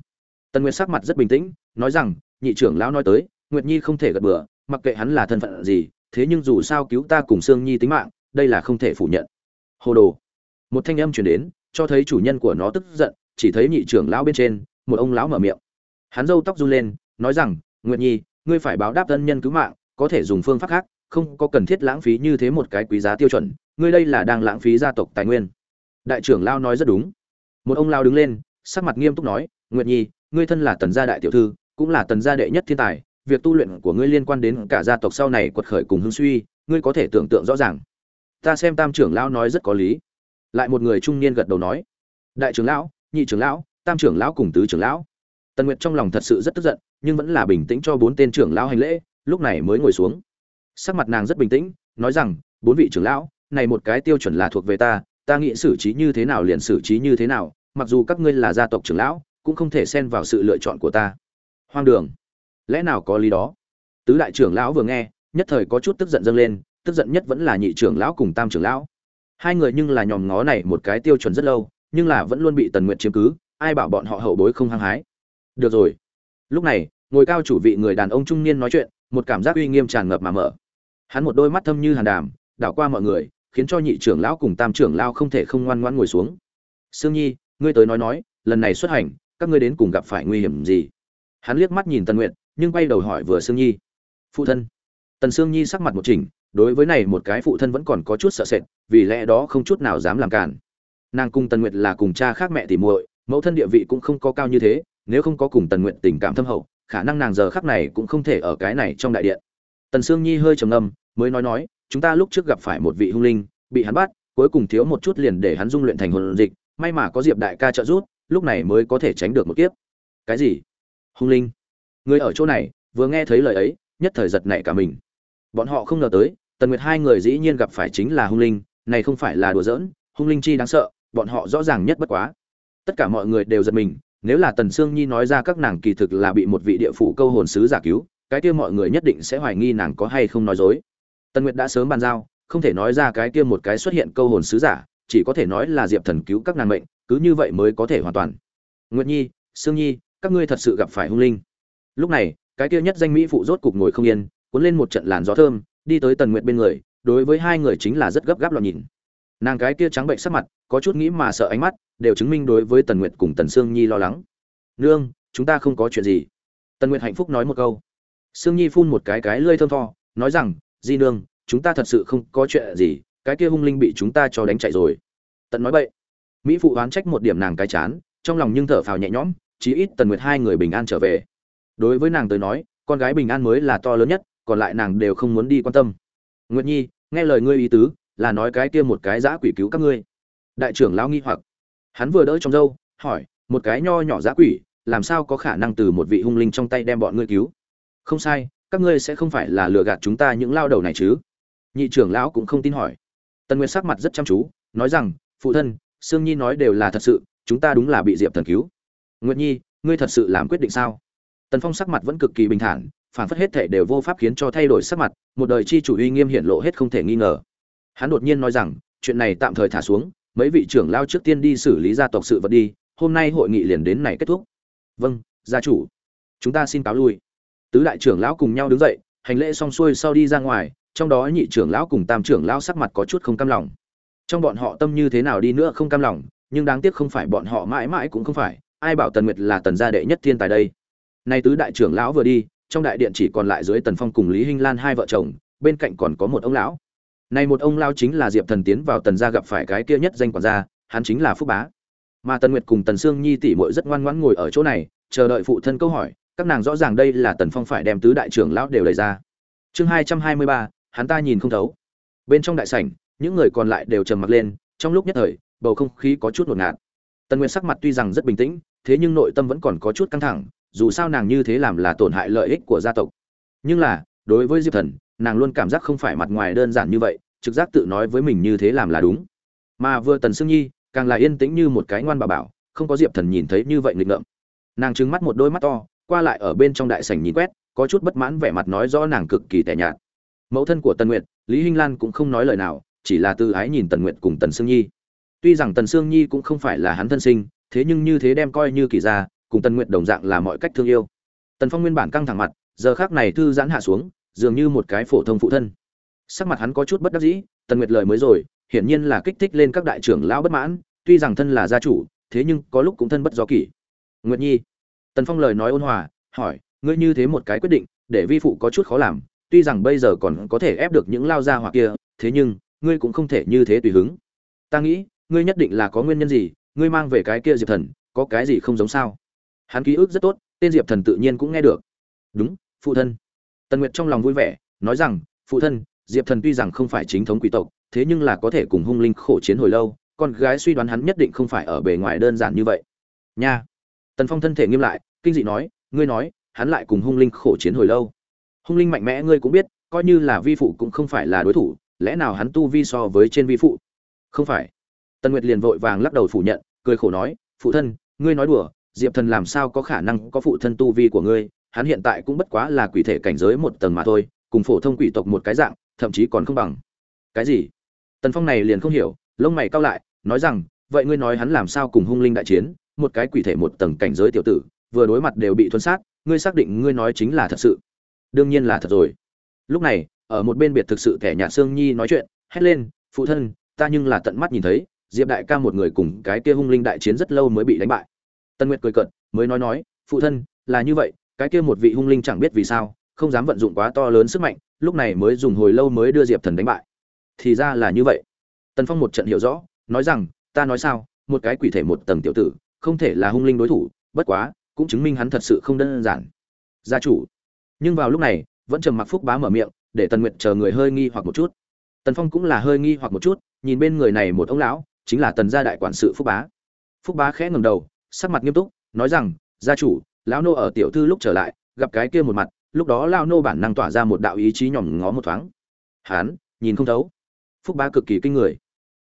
Tần nguyệt sắc mặt rất bình tĩnh, nói rằng, nhị trưởng lão nói tới, nguyệt nhi không thể gật bừa, mặc kệ hắn là thân phận gì, thế nhưng dù sao cứu ta cùng sương nhi tính mạng, đây là không thể phủ nhận. Hồ đồ. Một thanh âm chuyển đến, cho thấy chủ nhân của nó tức giận, chỉ thấy nhị trưởng lão bên trên, một ông lão mở miệng. Hắn râu tóc run lên, nói rằng, nguyệt nhi ngươi phải báo đáp ân nhân cứu mạng, có thể dùng phương pháp khác, không có cần thiết lãng phí như thế một cái quý giá tiêu chuẩn, ngươi đây là đang lãng phí gia tộc tài nguyên. Đại trưởng lão nói rất đúng. Một ông lao đứng lên, sắc mặt nghiêm túc nói, nguyệt nhi, ngươi thân là tần gia đại tiểu thư, cũng là tần gia đệ nhất thiên tài, việc tu luyện của ngươi liên quan đến cả gia tộc sau này quật khởi cùng hưng suy, ngươi có thể tưởng tượng rõ ràng. Ta xem tam trưởng lão nói rất có lý. Lại một người trung niên gật đầu nói, đại trưởng lão, nhị trưởng lão, tam trưởng lão cùng tứ trưởng lão. Tần nguyệt trong lòng thật sự rất tức giận nhưng vẫn là bình tĩnh cho bốn tên trưởng lão hành lễ, lúc này mới ngồi xuống. Sắc mặt nàng rất bình tĩnh, nói rằng, bốn vị trưởng lão, này một cái tiêu chuẩn là thuộc về ta ta nghĩ xử trí như thế nào liền xử trí như thế nào, mặc dù các ngươi là gia tộc trưởng lão, cũng không thể xen vào sự lựa chọn của ta. Hoang đường. Lẽ nào có lý đó? Tứ đại trưởng lão vừa nghe, nhất thời có chút tức giận dâng lên, tức giận nhất vẫn là nhị trưởng lão cùng tam trưởng lão. Hai người nhưng là nhòm ngó này một cái tiêu chuẩn rất lâu, nhưng là vẫn luôn bị tần nguyện chiếm cứ, ai bảo bọn họ hậu bối không hăng hái. Được rồi. Lúc này ngồi cao chủ vị người đàn ông trung niên nói chuyện, một cảm giác uy nghiêm tràn ngập mà mở. Hắn một đôi mắt thâm như hàn đàm, đảo qua mọi người, khiến cho nhị trưởng lão cùng tam trưởng lão không thể không ngoan ngoãn ngồi xuống. Sương nhi, ngươi tới nói nói, lần này xuất hành, các ngươi đến cùng gặp phải nguy hiểm gì? Hắn liếc mắt nhìn tần nguyện nhưng quay đầu hỏi vừa sương nhi. Phụ thân. Tần sương nhi sắc mặt một chỉnh, đối với này một cái phụ thân vẫn còn có chút sợ sệt, vì lẽ đó không chút nào dám làm cản. Nàng cùng tần nguyệt là cùng cha khác mẹ tỉ muội, mẫu thân địa vị cũng không có cao như thế, nếu không có cùng tần nguyệt tình cảm thâm hậu khả năng nàng giờ khắc này cũng không thể ở cái này trong đại điện. Tần sương nhi hơi trầm ngâm, mới nói nói, chúng ta lúc trước gặp phải một vị hung linh, bị hắn bắt, cuối cùng thiếu một chút liền để hắn dung luyện thành hồn dịch, may mà có diệp đại ca trợ giúp, lúc này mới có thể tránh được một kiếp. Cái gì? Hung linh? Người ở chỗ này, vừa nghe thấy lời ấy, nhất thời giật nảy cả mình. Bọn họ không ngờ tới, tần nguyệt hai người dĩ nhiên gặp phải chính là hung linh, này không phải là đùa giỡn, hung linh chi đáng sợ, bọn họ rõ ràng nhất bất quá. Tất cả mọi người đều giật mình nếu là tần sương nhi nói ra các nàng kỳ thực là bị một vị địa phủ câu hồn sứ giả cứu, cái kia mọi người nhất định sẽ hoài nghi nàng có hay không nói dối. Tần nguyệt đã sớm bàn giao, không thể nói ra cái kia một cái xuất hiện câu hồn sứ giả, chỉ có thể nói là diệp thần cứu các nàng mệnh, cứ như vậy mới có thể hoàn toàn. Nguyệt nhi, sương nhi, các ngươi thật sự gặp phải hung linh. Lúc này, cái kia nhất danh mỹ phụ rốt cục ngồi không yên, cuốn lên một trận làn gió thơm, đi tới tần nguyệt bên người, đối với hai người chính là rất gấp gáp loạn nhìn. Nàng cái kia trắng bệnh sắc mặt, có chút nghĩ mà sợ ánh mắt đều chứng minh đối với tần nguyệt cùng tần sương nhi lo lắng. Nương, chúng ta không có chuyện gì. Tần nguyệt hạnh phúc nói một câu. Sương nhi phun một cái cái lơi thơm tho, nói rằng, di nương, chúng ta thật sự không có chuyện gì, cái kia hung linh bị chúng ta cho đánh chạy rồi. Tần nói vậy mỹ phụ oán trách một điểm nàng cái chán, trong lòng nhưng thở phào nhẹ nhõm, chí ít tần nguyệt hai người bình an trở về. Đối với nàng tới nói, con gái bình an mới là to lớn nhất, còn lại nàng đều không muốn đi quan tâm. Nguyệt nhi, nghe lời ngươi ý tứ, là nói cái kia một cái giã quỷ cứu các ngươi. Đại trưởng lão nghi hoặc hắn vừa đỡ trong dâu hỏi, một cái nho nhỏ giá quỷ, làm sao có khả năng từ một vị hung linh trong tay đem bọn ngươi cứu? Không sai, các ngươi sẽ không phải là lừa gạt chúng ta những lao đầu này chứ. Nhị trưởng lão cũng không tin hỏi. Tần nguyệt sắc mặt rất chăm chú, nói rằng, phụ thân, sương nhi nói đều là thật sự, chúng ta đúng là bị diệp thần cứu. Nguyệt nhi, ngươi thật sự làm quyết định sao? Tần phong sắc mặt vẫn cực kỳ bình thản, phản phất hết thể đều vô pháp khiến cho thay đổi sắc mặt, một đời chi chủ uy nghiêm hiện lộ hết không thể nghi ngờ. Hắn đột nhiên nói rằng, chuyện này tạm thời thả xuống mấy vị trưởng lao trước tiên đi xử lý gia tộc sự vật đi, hôm nay hội nghị liền đến này kết thúc. Vâng gia chủ. Chúng ta xin cáo lui. Tứ đại trưởng lão cùng nhau đứng dậy, hành lễ xong xuôi sau đi ra ngoài, trong đó nhị trưởng lão cùng tam trưởng lão sắc mặt có chút không cam lòng. Trong bọn họ tâm như thế nào đi nữa không cam lòng, nhưng đáng tiếc không phải bọn họ mãi mãi cũng không phải, ai bảo tần nguyệt là tần gia đệ nhất thiên tài đây. Nay tứ đại trưởng lão vừa đi, trong đại điện chỉ còn lại dưới tần phong cùng lý hinh lan hai vợ chồng, bên cạnh còn có một ông lão này một ông lao chính là diệp thần tiến vào tần gia gặp phải cái kia nhất danh quản gia, hắn chính là phúc bá. Mà tần nguyệt cùng tần sương nhi tỷ muội rất ngoan ngoãn ngồi ở chỗ này, chờ đợi phụ thân câu hỏi, các nàng rõ ràng đây là tần phong phải đem tứ đại trưởng lão đều lấy ra. Chương hai trăm hai mươi ba, hắn ta nhìn không thấu. Bên trong đại sảnh, những người còn lại đều trầm mặc lên, trong lúc nhất thời, bầu không khí có chút hỗn loạn. tần nguyệt sắc mặt tuy rằng rất bình tĩnh, thế nhưng nội tâm vẫn còn có chút căng thẳng, dù sao nàng như thế làm là tổn hại lợi ích của gia tộc. Nhưng là, đối với diệp thần nàng luôn cảm giác không phải mặt ngoài đơn giản như vậy, trực giác tự nói với mình như thế làm là đúng. Mà vừa tần sương nhi, càng là yên tĩnh như một cái ngoan bà bảo, không có diệp thần nhìn thấy như vậy nghịch ngợm. Nàng trừng mắt một đôi mắt to, qua lại ở bên trong đại sảnh nhìn quét, có chút bất mãn vẻ mặt nói rõ nàng cực kỳ tẻ nhạt. Mẫu thân của tần nguyệt, lý hinh lan cũng không nói lời nào, chỉ là tư ái nhìn tần nguyệt cùng tần sương nhi. Tuy rằng tần sương nhi cũng không phải là hắn thân sinh, thế nhưng như thế đem coi như kỳ ra cùng tần nguyệt đồng dạng là mọi cách thương yêu. Tần phong nguyên bản căng thẳng mặt, giờ khác này thư giãn hạ xuống dường như một cái phổ thông phụ thân. Sắc mặt hắn có chút bất đắc dĩ, tần nguyệt lời mới rồi, hiển nhiên là kích thích lên các đại trưởng lão bất mãn, tuy rằng thân là gia chủ, thế nhưng có lúc cũng thân bất do kỷ. Nguyệt nhi, tần phong lời nói ôn hòa, hỏi, ngươi như thế một cái quyết định, để vi phụ có chút khó làm, tuy rằng bây giờ còn có thể ép được những lao gia hoặc kia, thế nhưng, ngươi cũng không thể như thế tùy hứng. Ta nghĩ, ngươi nhất định là có nguyên nhân gì, ngươi mang về cái kia diệp thần, có cái gì không giống sao? Hắn ký ức rất tốt, tên diệp thần tự nhiên cũng nghe được. Đúng, phụ thân tần nguyệt trong lòng vui vẻ, nói rằng, phụ thân, diệp thần tuy rằng không phải chính thống quý tộc, thế nhưng là có thể cùng hung linh khổ chiến hồi lâu, con gái suy đoán hắn nhất định không phải ở bề ngoài đơn giản như vậy. Nha. Tần phong thân thể nghiêm lại, kinh dị nói, ngươi nói, hắn lại cùng hung linh khổ chiến hồi lâu. Hung linh mạnh mẽ ngươi cũng biết, coi như là vi phụ cũng không phải là đối thủ, lẽ nào hắn tu vi so với trên vi phụ? Không phải. Tần nguyệt liền vội vàng lắc đầu phủ nhận, cười khổ nói, phụ thân, ngươi nói đùa, diệp thần làm sao có khả năng có phụ thân tu vi của ngươi hắn hiện tại cũng bất quá là quỷ thể cảnh giới một tầng mà thôi, cùng phổ thông quỷ tộc một cái dạng, thậm chí còn không bằng. Cái gì? Tần phong này liền không hiểu, lông mày cau lại, nói rằng, vậy ngươi nói hắn làm sao cùng hung linh đại chiến, một cái quỷ thể một tầng cảnh giới tiểu tử, vừa đối mặt đều bị thuần sát, ngươi xác định ngươi nói chính là thật sự? Đương nhiên là thật rồi. Lúc này, ở một bên biệt thực sự kẻ nhà sương nhi nói chuyện, hét lên, phụ thân, ta nhưng là tận mắt nhìn thấy, diệp đại ca một người cùng cái kia hung linh đại chiến rất lâu mới bị đánh bại. Tân nguyệt cười cợt, mới nói nói, phụ thân, là như vậy cái kia một vị hung linh chẳng biết vì sao, không dám vận dụng quá to lớn sức mạnh, lúc này mới dùng hồi lâu mới đưa diệp thần đánh bại. Thì ra là như vậy. Tần phong một trận hiểu rõ, nói rằng, ta nói sao, một cái quỷ thể một tầng tiểu tử, không thể là hung linh đối thủ, bất quá, cũng chứng minh hắn thật sự không đơn giản. Gia chủ. Nhưng vào lúc này, vẫn trầm mặc phúc bá mở miệng, để tần nguyệt chờ người hơi nghi hoặc một chút. Tần phong cũng là hơi nghi hoặc một chút, nhìn bên người này một ông lão, chính là tần gia đại quản sự phúc bá. Phúc bá khẽ ngầm đầu, sắc mặt nghiêm túc, nói rằng, gia chủ lão nô ở tiểu thư lúc trở lại, gặp cái kia một mặt, lúc đó lão nô bản năng tỏa ra một đạo ý chí nhỏm ngó một thoáng. Hán, nhìn không thấu. Phúc bá cực kỳ kinh người.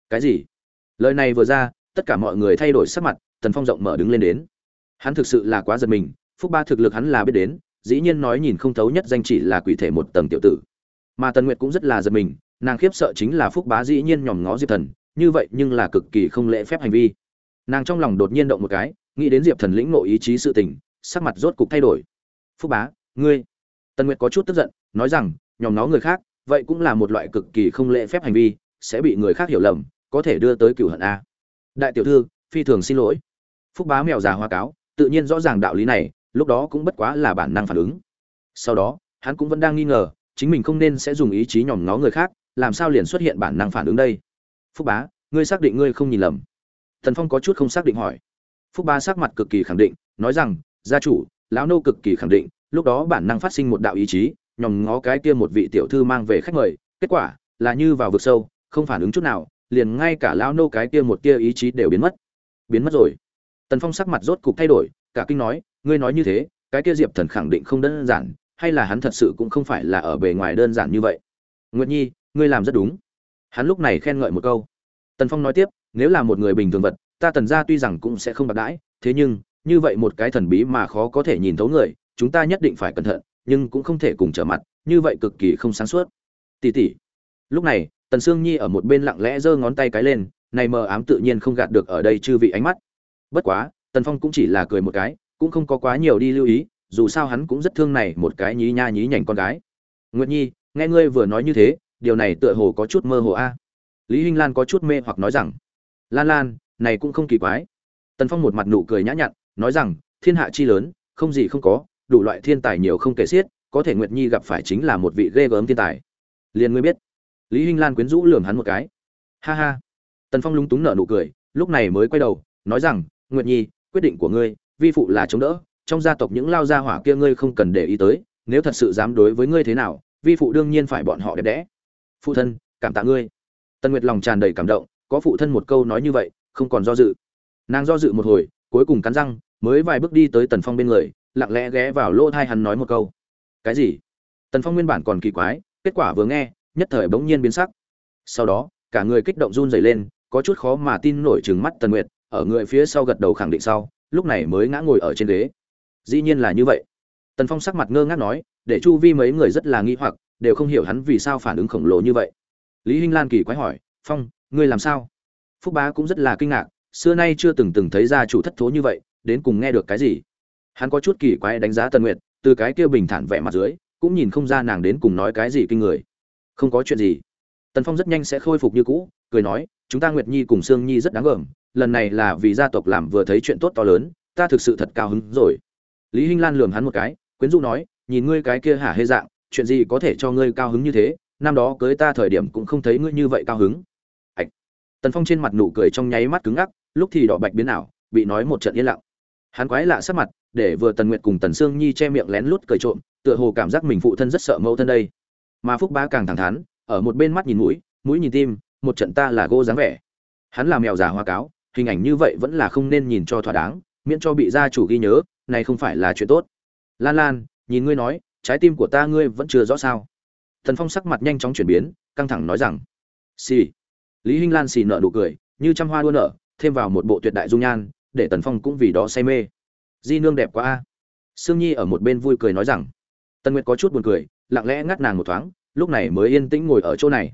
Cái gì? Lời này vừa ra, tất cả mọi người thay đổi sắc mặt, tần phong rộng mở đứng lên đến. Hắn thực sự là quá giật mình, phúc ba thực lực hắn là biết đến, dĩ nhiên nói nhìn không thấu nhất danh chỉ là quỷ thể một tầng tiểu tử. Mà tần nguyệt cũng rất là giật mình, nàng khiếp sợ chính là phúc bá dĩ nhiên nhòm ngó diệp thần, như vậy nhưng là cực kỳ không lễ phép hành vi. Nàng trong lòng đột nhiên động một cái, nghĩ đến diệp thần lĩnh ngộ ý chí sự tình sắc mặt rốt cục thay đổi. Phúc bá, ngươi. Tần nguyệt có chút tức giận, nói rằng, nhòm nó người khác, vậy cũng là một loại cực kỳ không lễ phép hành vi, sẽ bị người khác hiểu lầm, có thể đưa tới cửu hận a. Đại tiểu thư, phi thường xin lỗi. Phúc bá mèo già hoa cáo, tự nhiên rõ ràng đạo lý này, lúc đó cũng bất quá là bản năng phản ứng. Sau đó, hắn cũng vẫn đang nghi ngờ, chính mình không nên sẽ dùng ý chí nhòm ngó người khác, làm sao liền xuất hiện bản năng phản ứng đây? Phúc bá, ngươi xác định ngươi không nhìn lầm. Thần phong có chút không xác định hỏi. Phúc bá sắc mặt cực kỳ khẳng định, nói rằng gia chủ, lão nô cực kỳ khẳng định, lúc đó bản năng phát sinh một đạo ý chí, nhòm ngó cái kia một vị tiểu thư mang về khách mời, kết quả là như vào vực sâu, không phản ứng chút nào, liền ngay cả lão nô cái kia một tia ý chí đều biến mất. Biến mất rồi. Tần phong sắc mặt rốt cục thay đổi, cả kinh nói, ngươi nói như thế, cái kia diệp thần khẳng định không đơn giản, hay là hắn thật sự cũng không phải là ở bề ngoài đơn giản như vậy? Nguyệt nhi, ngươi làm rất đúng. Hắn lúc này khen ngợi một câu. Tần phong nói tiếp, nếu là một người bình thường vật, ta tần ra tuy rằng cũng sẽ không bạc đãi, thế nhưng như vậy một cái thần bí mà khó có thể nhìn thấu người, chúng ta nhất định phải cẩn thận, nhưng cũng không thể cùng trở mặt, như vậy cực kỳ không sáng suốt. Tỉ tỉ. Lúc này, tần sương nhi ở một bên lặng lẽ giơ ngón tay cái lên, này mờ ám tự nhiên không gạt được ở đây chư vị ánh mắt. Bất quá, tần phong cũng chỉ là cười một cái, cũng không có quá nhiều đi lưu ý, dù sao hắn cũng rất thương này một cái nhí nha nhí nhảnh con gái. Nguyệt nhi, nghe ngươi vừa nói như thế, điều này tựa hồ có chút mơ hồ a. À? Lý hinh lan có chút mê hoặc nói rằng, lan lan, này cũng không kỳ quái. Tần phong một mặt nụ cười nhã nhặn nói rằng, thiên hạ chi lớn, không gì không có, đủ loại thiên tài nhiều không kể xiết, có thể nguyệt nhi gặp phải chính là một vị ghê gớm thiên tài. Liền ngươi biết. Lý hinh lan quyến rũ lườm hắn một cái. Ha ha. Tần phong lúng túng nở nụ cười, lúc này mới quay đầu, nói rằng, nguyệt nhi, quyết định của ngươi, vi phụ là chống đỡ, trong gia tộc những lao gia hỏa kia ngươi không cần để ý tới, nếu thật sự dám đối với ngươi thế nào, vi phụ đương nhiên phải bọn họ đẹp đẽ. Phụ thân, cảm tạ ngươi. Tần nguyệt lòng tràn đầy cảm động, có phụ thân một câu nói như vậy, không còn do dự. Nàng do dự một hồi cuối cùng cắn răng, mới vài bước đi tới tần phong bên người, lặng lẽ ghé vào lỗ thai hắn nói một câu. Cái gì? Tần phong nguyên bản còn kỳ quái, kết quả vừa nghe, nhất thời bỗng nhiên biến sắc. Sau đó, cả người kích động run rẩy lên, có chút khó mà tin nổi trừng mắt tần nguyệt, ở người phía sau gật đầu khẳng định sau, lúc này mới ngã ngồi ở trên ghế. Dĩ nhiên là như vậy. Tần phong sắc mặt ngơ ngác nói, để chu vi mấy người rất là nghi hoặc, đều không hiểu hắn vì sao phản ứng khổng lồ như vậy. Lý hinh lan kỳ quái hỏi, phong, ngươi làm sao? Phúc bá cũng rất là kinh ngạc xưa nay chưa từng từng thấy gia chủ thất thố như vậy, đến cùng nghe được cái gì? Hắn có chút kỳ quái đánh giá tần nguyệt, từ cái kia bình thản vẻ mặt dưới, cũng nhìn không ra nàng đến cùng nói cái gì kinh người. Không có chuyện gì. Tần phong rất nhanh sẽ khôi phục như cũ, cười nói, chúng ta nguyệt nhi cùng sương nhi rất đáng gờm, lần này là vì gia tộc làm vừa thấy chuyện tốt to lớn, ta thực sự thật cao hứng rồi. Lý hinh lan lườm hắn một cái, quyến rũ nói, nhìn ngươi cái kia hả hê dạng, chuyện gì có thể cho ngươi cao hứng như thế? Năm đó cưới ta thời điểm cũng không thấy ngươi như vậy cao hứng tần phong trên mặt nụ cười trong nháy mắt cứng ngắc, lúc thì đỏ bạch biến ảo, bị nói một trận yên lặng. Hắn quái lạ sắc mặt, để vừa tần nguyệt cùng tần sương nhi che miệng lén lút cười trộm, tựa hồ cảm giác mình phụ thân rất sợ mẫu thân đây. Mà phúc ba càng thẳng thắn, ở một bên mắt nhìn mũi mũi nhìn tim, một trận ta là gô dáng vẻ. Hắn là mèo già hoa cáo, hình ảnh như vậy vẫn là không nên nhìn cho thỏa đáng, miễn cho bị gia chủ ghi nhớ, này không phải là chuyện tốt. Lan lan, nhìn ngươi nói, trái tim của ta ngươi vẫn chưa rõ sao? Thần phong sắc mặt nhanh chóng chuyển biến, căng thẳng nói rằng, xì、sì lý hinh lan xì nợ nụ cười, như trăm hoa đua nở, thêm vào một bộ tuyệt đại dung nhan, để tần phong cũng vì đó say mê. Di nương đẹp quá a. Sương nhi ở một bên vui cười nói rằng, tần nguyệt có chút buồn cười, lặng lẽ ngắt nàng một thoáng, lúc này mới yên tĩnh ngồi ở chỗ này.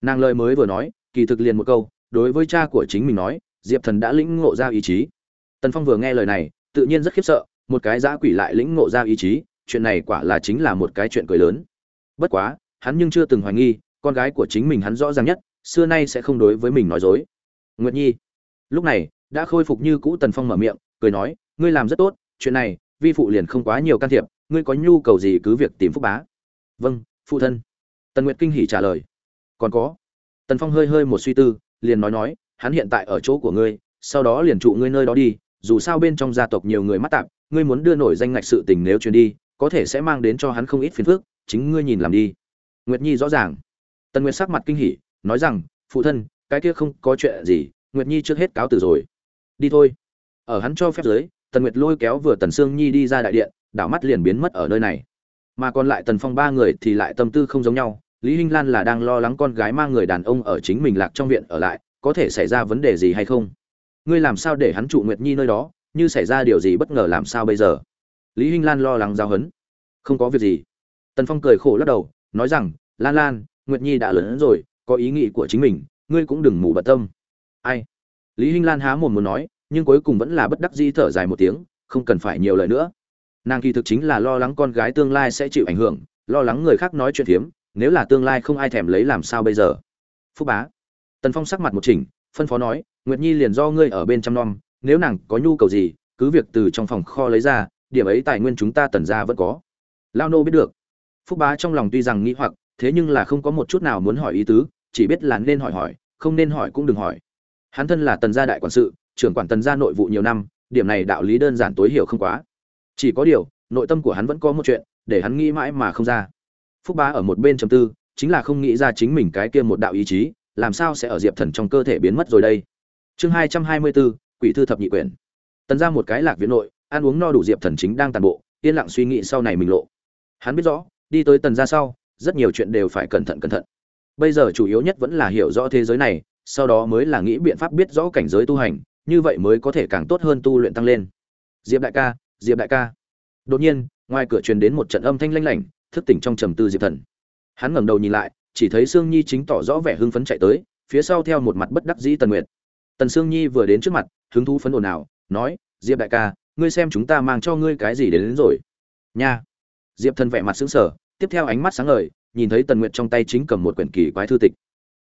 Nàng lời mới vừa nói, kỳ thực liền một câu, đối với cha của chính mình nói, diệp thần đã lĩnh ngộ ra ý chí. Tần phong vừa nghe lời này, tự nhiên rất khiếp sợ, một cái giã quỷ lại lĩnh ngộ ra ý chí, chuyện này quả là chính là một cái chuyện cười lớn. Bất quá, hắn nhưng chưa từng hoài nghi, con gái của chính mình hắn rõ ràng nhất xưa nay sẽ không đối với mình nói dối. Nguyệt nhi, lúc này, đã khôi phục như cũ tần phong mở miệng, cười nói, ngươi làm rất tốt, chuyện này, vi phụ liền không quá nhiều can thiệp, ngươi có nhu cầu gì cứ việc tìm phúc bá. Vâng phụ thân. Tần nguyệt kinh hỉ trả lời. Còn có. Tần phong hơi hơi một suy tư, liền nói nói, hắn hiện tại ở chỗ của ngươi, sau đó liền trụ ngươi nơi đó đi, dù sao bên trong gia tộc nhiều người mắt tạp, ngươi muốn đưa nổi danh ngạch sự tình nếu truyền đi, có thể sẽ mang đến cho hắn không ít phiền phức, chính ngươi nhìn làm đi. Nguyệt nhi rõ ràng. Tần nguyệt sắc mặt kinh hỉ nói rằng, phụ thân, cái kia không có chuyện gì, nguyệt nhi trước hết cáo từ rồi. Đi thôi. Ở hắn cho phép giới tần nguyệt lôi kéo vừa tần sương nhi đi ra đại điện, đảo mắt liền biến mất ở nơi này. Mà còn lại tần phong ba người thì lại tâm tư không giống nhau, lý hinh lan là đang lo lắng con gái mang người đàn ông ở chính mình lạc trong viện ở lại, có thể xảy ra vấn đề gì hay không? Ngươi làm sao để hắn trụ nguyệt nhi nơi đó, như xảy ra điều gì bất ngờ làm sao bây giờ? Lý hinh lan lo lắng giao hấn không có việc gì. Tần phong cười khổ lắc đầu, nói rằng, lan lan, nguyệt nhi đã lớn hơn rồi có ý nghĩ của chính mình, ngươi cũng đừng mù bận tâm. Ai? Lý hinh lan há mồm muốn nói, nhưng cuối cùng vẫn là bất đắc dĩ thở dài một tiếng, không cần phải nhiều lời nữa. Nàng kỳ thực chính là lo lắng con gái tương lai sẽ chịu ảnh hưởng, lo lắng người khác nói chuyện phiếm nếu là tương lai không ai thèm lấy làm sao bây giờ. Phúc bá. Tần phong sắc mặt một chỉnh, phân phó nói, nguyệt nhi liền do ngươi ở bên trăm non nếu nàng có nhu cầu gì, cứ việc từ trong phòng kho lấy ra, điểm ấy tài nguyên chúng ta tần ra vẫn có. Lao nô biết được. Phúc bá trong lòng tuy rằng nghĩ hoặc, thế nhưng là không có một chút nào muốn hỏi ý tứ chỉ biết là nên hỏi hỏi, không nên hỏi cũng đừng hỏi. Hắn thân là tần gia đại quản sự, trưởng quản tần gia nội vụ nhiều năm, điểm này đạo lý đơn giản tối hiểu không quá. Chỉ có điều, nội tâm của hắn vẫn có một chuyện, để hắn nghĩ mãi mà không ra. Phúc bá ở một bên trầm tư, chính là không nghĩ ra chính mình cái kia một đạo ý chí, làm sao sẽ ở diệp thần trong cơ thể biến mất rồi đây? Chương hai trăm hai mươi bốn quỷ thư thập nhị quyển. Tần ra một cái lạc viện nội, ăn uống no đủ diệp thần chính đang tàn bộ, yên lặng suy nghĩ sau này mình lộ. Hắn biết rõ, đi tới tần ra sau, rất nhiều chuyện đều phải cẩn thận cẩn thận bây giờ chủ yếu nhất vẫn là hiểu rõ thế giới này sau đó mới là nghĩ biện pháp biết rõ cảnh giới tu hành như vậy mới có thể càng tốt hơn tu luyện tăng lên. Diệp đại ca diệp đại ca. Đột nhiên ngoài cửa truyền đến một trận âm thanh lanh lảnh thức tỉnh trong trầm tư diệp thần. Hắn ngẩng đầu nhìn lại chỉ thấy sương nhi chính tỏ rõ vẻ hưng phấn chạy tới phía sau theo một mặt bất đắc dĩ tần nguyệt. Tần sương nhi vừa đến trước mặt hứng thú phấn ồn ào nói diệp đại ca ngươi xem chúng ta mang cho ngươi cái gì đến, đến rồi. Nha. Diệp thần vẻ mặt sững sờ tiếp theo ánh mắt sáng ngời nhìn thấy tần nguyệt trong tay chính cầm một quyển kỳ quái thư tịch.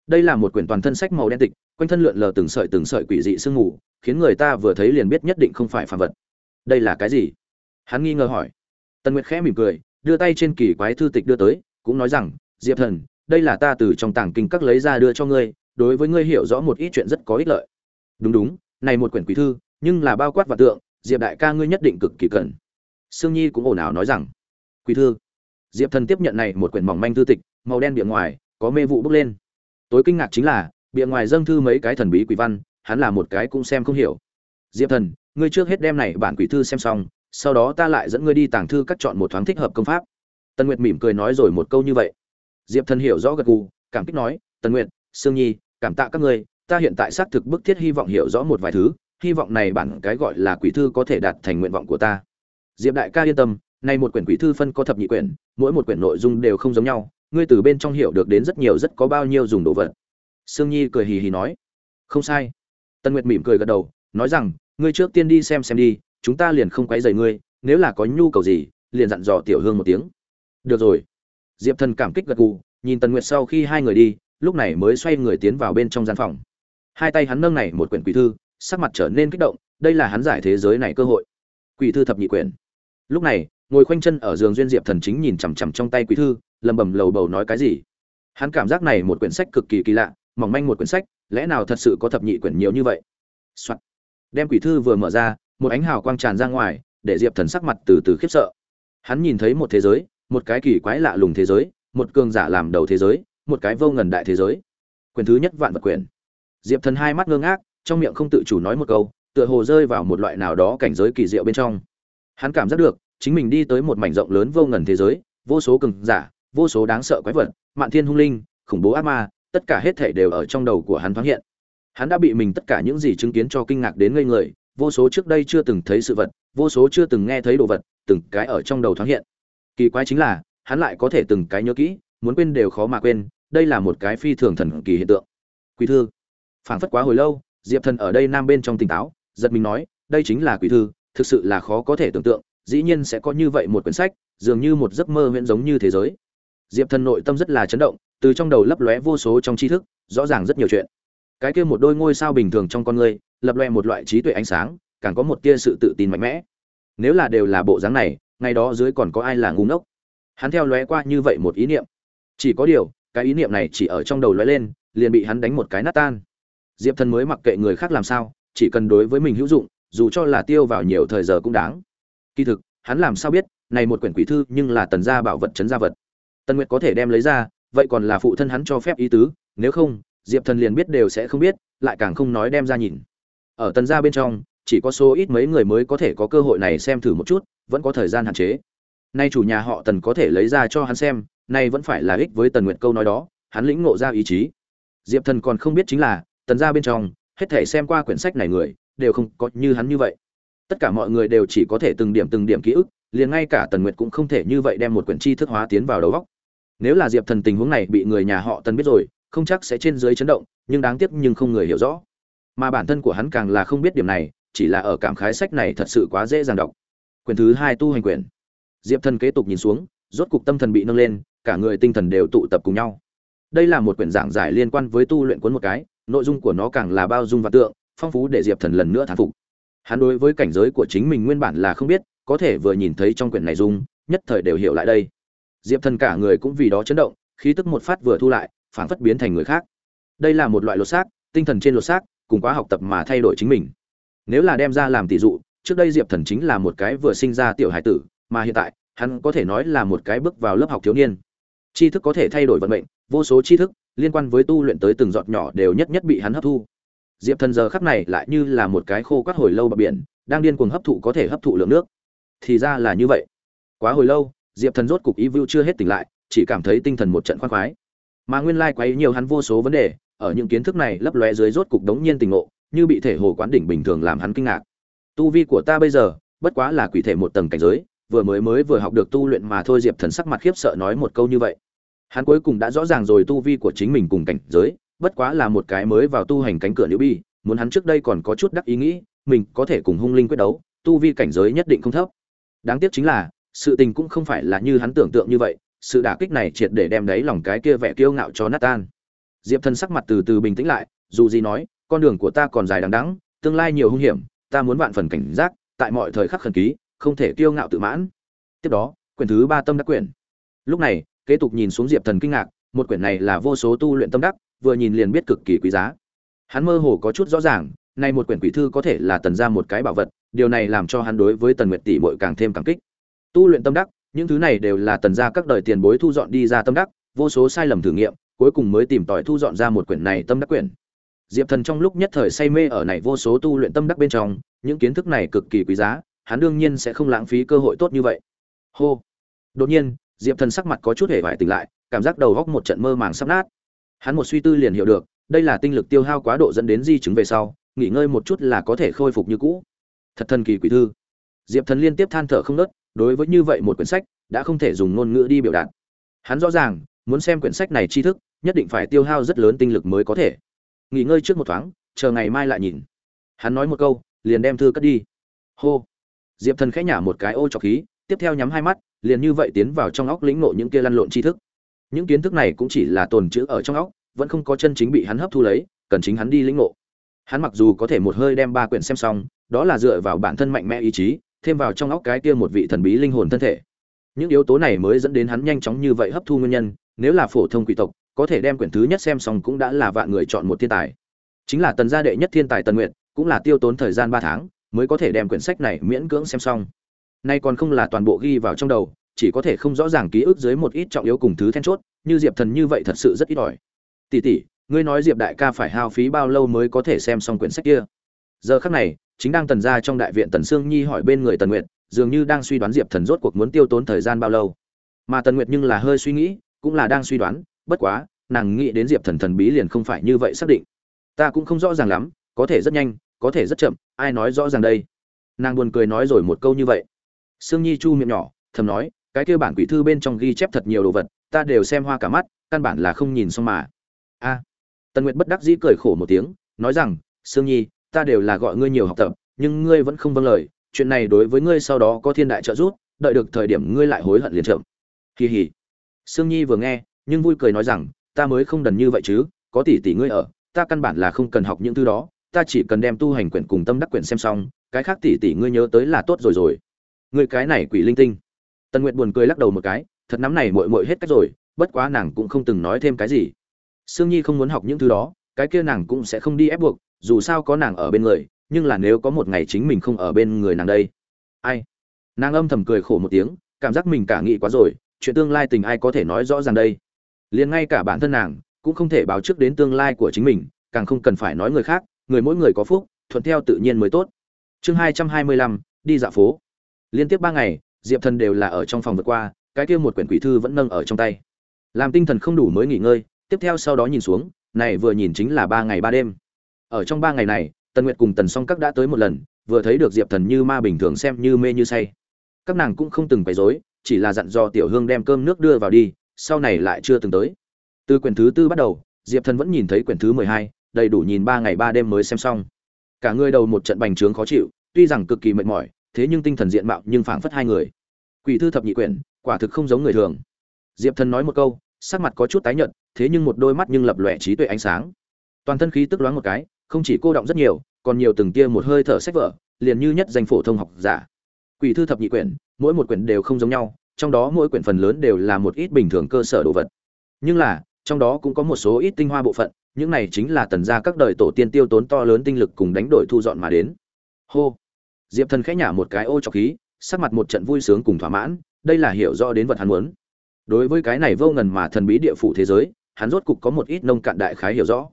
Đây là một quyển toàn thân sách màu đen tịch, quanh thân lượn lờ từng sợi từng sợi quỷ dị sương mù, khiến người ta vừa thấy liền biết nhất định không phải phàm vật. Đây là cái gì? Hắn nghi ngờ hỏi. Tần nguyệt khẽ mỉm cười, đưa tay trên kỳ quái thư tịch đưa tới, cũng nói rằng, diệp thần, đây là ta từ trong tàng kinh các lấy ra đưa cho ngươi, đối với ngươi hiểu rõ một ít chuyện rất có ích lợi. Đúng đúng, này một quyển quỷ thư, nhưng là bao quát và tượng, diệp đại ca ngươi nhất định cực kỳ cần. Sương nhi cũng ồn ào nói rằng, quỷ thư diệp thần tiếp nhận này một quyển mỏng manh thư tịch, màu đen bìa ngoài, có mê vụ bốc lên. Tối kinh ngạc chính là, bìa ngoài dâng thư mấy cái thần bí quỷ văn, hắn là một cái cũng xem không hiểu. Diệp thần, ngươi trước hết đem này bản quỷ thư xem xong, sau đó ta lại dẫn ngươi đi tàng thư cắt chọn một thoáng thích hợp công pháp. Tần nguyệt mỉm cười nói rồi một câu như vậy. Diệp thần hiểu rõ gật gù, cảm kích nói, tần nguyệt, sương nhi, cảm tạ các ngươi, ta hiện tại xác thực bức thiết hy vọng hiểu rõ một vài thứ, hy vọng này bản cái gọi là quỷ thư có thể đạt thành nguyện vọng của ta. Diệp đại ca yên tâm nay một quyển quỷ thư phân có thập nhị quyển, mỗi một quyển nội dung đều không giống nhau, ngươi từ bên trong hiểu được đến rất nhiều rất có bao nhiêu dùng đồ vật. Sương nhi cười hì hì nói, không sai. Tân nguyệt mỉm cười gật đầu, nói rằng, ngươi trước tiên đi xem xem đi, chúng ta liền không quấy rầy ngươi, nếu là có nhu cầu gì, liền dặn dò tiểu hương một tiếng. Được rồi. Diệp thần cảm kích gật gù, nhìn tần nguyệt sau khi hai người đi, lúc này mới xoay người tiến vào bên trong gian phòng. Hai tay hắn nâng này một quyển quỷ thư, sắc mặt trở nên kích động, đây là hắn giải thế giới này cơ hội. Quỷ thư thập nhị quyển. Lúc này ngồi khoanh chân ở giường duyên diệp thần chính nhìn chằm chằm trong tay quỷ thư lầm bầm lầu bầu nói cái gì. Hắn cảm giác này một quyển sách cực kỳ kỳ lạ, mỏng manh một quyển sách, lẽ nào thật sự có thập nhị quyển nhiều như vậy、Soạn. đem quỷ thư vừa mở ra, một ánh hào quang tràn ra ngoài, để diệp thần sắc mặt từ từ khiếp sợ. Hắn nhìn thấy một thế giới, một cái kỳ quái lạ lùng thế giới, một cường giả làm đầu thế giới, một cái vô ngần đại thế giới. Quyển thứ nhất vạn vật quyển. Diệp thần hai mắt ngơ ngác, trong miệng không tự chủ nói một câu, tựa hồ rơi vào một loại nào đó cảnh giới kỳ diệu bên trong. Hắn cảm giác được chính mình đi tới một mảnh rộng lớn vô ngần thế giới, vô số cường giả, vô số đáng sợ quái vật, mạn thiên hung linh, khủng bố ác ma, tất cả hết thể đều ở trong đầu của hắn thoáng hiện. Hắn đã bị mình tất cả những gì chứng kiến cho kinh ngạc đến ngây người, vô số trước đây chưa từng thấy sự vật, vô số chưa từng nghe thấy đồ vật, từng cái ở trong đầu thoáng hiện. Kỳ quái chính là, hắn lại có thể từng cái nhớ kỹ, muốn quên đều khó mà quên, đây là một cái phi thường thần kỳ hiện tượng. Quỷ thư. Phảng phất quá hồi lâu, diệp thần ở đây nam bên trong tỉnh táo, giật mình nói, đây chính là quỷ thư, thực sự là khó có thể tưởng tượng dĩ nhiên sẽ có như vậy một quyển sách, dường như một giấc mơ huyễn giống như thế giới. Diệp thần nội tâm rất là chấn động, từ trong đầu lấp lóe vô số trong tri thức, rõ ràng rất nhiều chuyện. Cái kia một đôi ngôi sao bình thường trong con người, lập loe một loại trí tuệ ánh sáng, càng có một tia sự tự tin mạnh mẽ. Nếu là đều là bộ dáng này, ngày đó dưới còn có ai là ngu ngốc? Hắn theo lóe qua như vậy một ý niệm. Chỉ có điều, cái ý niệm này chỉ ở trong đầu lóe lên, liền bị hắn đánh một cái nát tan. Diệp thần mới mặc kệ người khác làm sao, chỉ cần đối với mình hữu dụng, dù cho là tiêu vào nhiều thời giờ cũng đáng kỳ thực, hắn làm sao biết, này một quyển quỷ thư nhưng là tần gia bảo vật chấn gia vật. Tần nguyệt có thể đem lấy ra, vậy còn là phụ thân hắn cho phép ý tứ, nếu không, diệp thần liền biết đều sẽ không biết, lại càng không nói đem ra nhìn. Ở tần gia bên trong, chỉ có số ít mấy người mới có thể có cơ hội này xem thử một chút, vẫn có thời gian hạn chế. Nay chủ nhà họ tần có thể lấy ra cho hắn xem, nay vẫn phải là ích với tần nguyệt câu nói đó, hắn lĩnh ngộ ra ý chí. Diệp thần còn không biết chính là, tần gia bên trong, hết thể xem qua quyển sách này người, đều không có như hắn như vậy tất cả mọi người đều chỉ có thể từng điểm từng điểm ký ức, liền ngay cả tần nguyệt cũng không thể như vậy đem một quyển tri thức hóa tiến vào đầu góc nếu là diệp thần tình huống này bị người nhà họ tần biết rồi, không chắc sẽ trên dưới chấn động, nhưng đáng tiếc nhưng không người hiểu rõ. Mà bản thân của hắn càng là không biết điểm này, chỉ là ở cảm khái sách này thật sự quá dễ dàng đọc. Quyển thứ hai tu hành quyển. Diệp thần kế tục nhìn xuống, rốt cục tâm thần bị nâng lên, cả người tinh thần đều tụ tập cùng nhau. Đây là một quyển giảng giải liên quan với tu luyện cuốn một cái, nội dung của nó càng là bao dung và tượng, phong phú để diệp thần lần nữa thán phục hắn đối với cảnh giới của chính mình nguyên bản là không biết, có thể vừa nhìn thấy trong quyển này dung, nhất thời đều hiểu lại đây. Diệp thần cả người cũng vì đó chấn động, khí tức một phát vừa thu lại phản phất biến thành người khác. Đây là một loại lột xác, tinh thần trên lột xác, cùng quá học tập mà thay đổi chính mình. Nếu là đem ra làm tỷ dụ, trước đây diệp thần chính là một cái vừa sinh ra tiểu hải tử, mà hiện tại, hắn có thể nói là một cái bước vào lớp học thiếu niên. Tri thức có thể thay đổi vận mệnh, vô số tri thức, liên quan với tu luyện tới từng giọt nhỏ đều nhất nhất bị hắn hấp thu diệp thần giờ khắc này lại như là một cái khô quát hồi lâu bờ biển, đang điên cuồng hấp thụ có thể hấp thụ lượng nước. Thì ra là như vậy. Quá hồi lâu, diệp thần rốt cục ý vưu chưa hết tỉnh lại, chỉ cảm thấy tinh thần một trận khoan khoái. Mà nguyên lai quấy nhiều hắn vô số vấn đề, ở những kiến thức này lấp lóe dưới rốt cục đống nhiên tình ngộ, như bị thể hồ quán đỉnh bình thường làm hắn kinh ngạc. Tu vi của ta bây giờ, bất quá là quỷ thể một tầng cảnh giới, vừa mới mới vừa học được tu luyện mà thôi, diệp thần sắc mặt khiếp sợ nói một câu như vậy. Hắn cuối cùng đã rõ ràng rồi tu vi của chính mình cùng cảnh giới bất quá là một cái mới vào tu hành cánh cửa liễu bi muốn hắn trước đây còn có chút đắc ý nghĩ, mình có thể cùng hung linh quyết đấu, tu vi cảnh giới nhất định không thấp. Đáng tiếc chính là, sự tình cũng không phải là như hắn tưởng tượng như vậy, sự đả kích này triệt để đem đấy lòng cái kia vẻ kiêu ngạo cho nát tan. Diệp thần sắc mặt từ từ bình tĩnh lại, dù gì nói, con đường của ta còn dài đằng đẵng, tương lai nhiều hung hiểm, ta muốn vạn phần cảnh giác, tại mọi thời khắc khẩn ký, không thể kiêu ngạo tự mãn. Tiếp đó, quyển thứ ba tâm đắc quyển. Lúc này, kế tục nhìn xuống diệp thần kinh ngạc, một quyển này là vô số tu luyện tâm đắc vừa nhìn liền biết cực kỳ quý giá. Hắn mơ hồ có chút rõ ràng, nay một quyển quỷ thư có thể là tần ra một cái bảo vật, điều này làm cho hắn đối với tần nguyệt tỷ muội càng thêm cảm kích. Tu luyện tâm đắc, những thứ này đều là tần ra các đời tiền bối thu dọn đi ra tâm đắc, vô số sai lầm thử nghiệm, cuối cùng mới tìm tòi thu dọn ra một quyển này tâm đắc quyển. Diệp thần trong lúc nhất thời say mê ở này vô số tu luyện tâm đắc bên trong, những kiến thức này cực kỳ quý giá, hắn đương nhiên sẽ không lãng phí cơ hội tốt như vậy. Hô. Đột nhiên, diệp thần sắc mặt có chút hề vải tỉnh lại, cảm giác đầu góc một trận mơ màng sắp nát hắn một suy tư liền hiểu được, đây là tinh lực tiêu hao quá độ dẫn đến di chứng về sau, nghỉ ngơi một chút là có thể khôi phục như cũ. Thật thần kỳ quỷ thư. Diệp thần liên tiếp than thở không nớt đối với như vậy một quyển sách, đã không thể dùng ngôn ngữ đi biểu đạt. Hắn rõ ràng, muốn xem quyển sách này tri thức, nhất định phải tiêu hao rất lớn tinh lực mới có thể. Nghỉ ngơi trước một thoáng, chờ ngày mai lại nhìn. Hắn nói một câu, liền đem thư cất đi. Hô. Diệp thần khẽ nhả một cái ô trọc khí, tiếp theo nhắm hai mắt, liền như vậy tiến vào trong óc lĩnh ngộ những kia lăn lộn tri thức những kiến thức này cũng chỉ là tồn chữ ở trong óc, vẫn không có chân chính bị hắn hấp thu lấy, cần chính hắn đi lĩnh ngộ. Hắn mặc dù có thể một hơi đem ba quyển xem xong, đó là dựa vào bản thân mạnh mẽ ý chí, thêm vào trong óc cái kia một vị thần bí linh hồn thân thể. Những yếu tố này mới dẫn đến hắn nhanh chóng như vậy hấp thu nguyên nhân, nếu là phổ thông quỷ tộc, có thể đem quyển thứ nhất xem xong cũng đã là vạn người chọn một thiên tài. Chính là tần gia đệ nhất thiên tài tần nguyện cũng là tiêu tốn thời gian ba tháng, mới có thể đem quyển sách này miễn cưỡng xem xong. Nay còn không là toàn bộ ghi vào trong đầu chỉ có thể không rõ ràng ký ức dưới một ít trọng yếu cùng thứ then chốt, như diệp thần như vậy thật sự rất ít ỏi. Tỷ tỷ, ngươi nói diệp đại ca phải hao phí bao lâu mới có thể xem xong quyển sách kia? Giờ khắc này, chính đang tần ra trong đại viện tần sương nhi hỏi bên người tần nguyệt, dường như đang suy đoán diệp thần rốt cuộc muốn tiêu tốn thời gian bao lâu. Mà tần nguyệt nhưng là hơi suy nghĩ, cũng là đang suy đoán, bất quá, nàng nghĩ đến diệp thần thần bí liền không phải như vậy xác định. Ta cũng không rõ ràng lắm, có thể rất nhanh, có thể rất chậm, ai nói rõ ràng đây? Nàng buồn cười nói rồi một câu như vậy. Sương nhi chu miệng nhỏ, thầm nói cái kia bản quỷ thư bên trong ghi chép thật nhiều đồ vật, ta đều xem hoa cả mắt, căn bản là không nhìn xong mà. A. Tần nguyệt bất đắc dĩ cười khổ một tiếng, nói rằng, sương nhi, ta đều là gọi ngươi nhiều học tập, nhưng ngươi vẫn không vâng lời, chuyện này đối với ngươi sau đó có thiên đại trợ giúp, đợi được thời điểm ngươi lại hối hận liền chậm kỳ hỉ sương nhi vừa nghe, nhưng vui cười nói rằng, ta mới không đần như vậy chứ, có tỷ tỷ ngươi ở, ta căn bản là không cần học những thứ đó, ta chỉ cần đem tu hành quyển cùng tâm đắc quyển xem xong, cái khác tỷ tỷ ngươi nhớ tới là tốt rồi rồi. Ngươi cái này quỷ linh tinh tần nguyệt buồn cười lắc đầu một cái, thật nắm này muội muội hết cách rồi, bất quá nàng cũng không từng nói thêm cái gì. Sương nhi không muốn học những thứ đó, cái kia nàng cũng sẽ không đi ép buộc, dù sao có nàng ở bên người, nhưng là nếu có một ngày chính mình không ở bên người nàng đây. Ai? Nàng âm thầm cười khổ một tiếng, cảm giác mình cả nghĩ quá rồi, chuyện tương lai tình ai có thể nói rõ ràng đây? Liền ngay cả bản thân nàng, cũng không thể báo trước đến tương lai của chính mình, càng không cần phải nói người khác, người mỗi người có phúc, thuận theo tự nhiên mới tốt. Chương hai trăm hai mươi lăm, đi dạo phố. Liên tiếp ba ngày diệp thần đều là ở trong phòng vượt qua, cái kia một quyển quỷ thư vẫn nâng ở trong tay. Làm tinh thần không đủ mới nghỉ ngơi, tiếp theo sau đó nhìn xuống, này vừa nhìn chính là ba ngày ba đêm. Ở trong ba ngày này, tần nguyệt cùng tần song các đã tới một lần, vừa thấy được diệp thần như ma bình thường xem như mê như say. Các nàng cũng không từng bày dối chỉ là dặn dò tiểu hương đem cơm nước đưa vào đi, sau này lại chưa từng tới. Từ quyển thứ tư bắt đầu, diệp thần vẫn nhìn thấy quyển thứ mười hai, đầy đủ nhìn ba ngày ba đêm mới xem xong. Cả người đầu một trận bành trướng khó chịu, tuy rằng cực kỳ mệt mỏi thế nhưng tinh thần diện mạo nhưng phảng phất hai người. Quỷ thư thập nhị quyển, quả thực không giống người thường. Diệp thần nói một câu, sắc mặt có chút tái nhợt, thế nhưng một đôi mắt nhưng lập lòe trí tuệ ánh sáng. Toàn thân khí tức loáng một cái, không chỉ cô động rất nhiều, còn nhiều từng tia một hơi thở sách vở, liền như nhất danh phổ thông học giả. Quỷ thư thập nhị quyển, mỗi một quyển đều không giống nhau, trong đó mỗi quyển phần lớn đều là một ít bình thường cơ sở đồ vật. Nhưng là, trong đó cũng có một số ít tinh hoa bộ phận, những này chính là tần gia các đời tổ tiên tiêu tốn to lớn tinh lực cùng đánh đổi thu dọn mà đến. Hô! Diệp thần khẽ nhả một cái ô trọc khí, sắc mặt một trận vui sướng cùng thỏa mãn, đây là hiểu rõ đến vật hắn muốn. Đối với cái này vô ngần mà thần bí địa phủ thế giới, hắn rốt cục có một ít nông cạn đại khái hiểu rõ.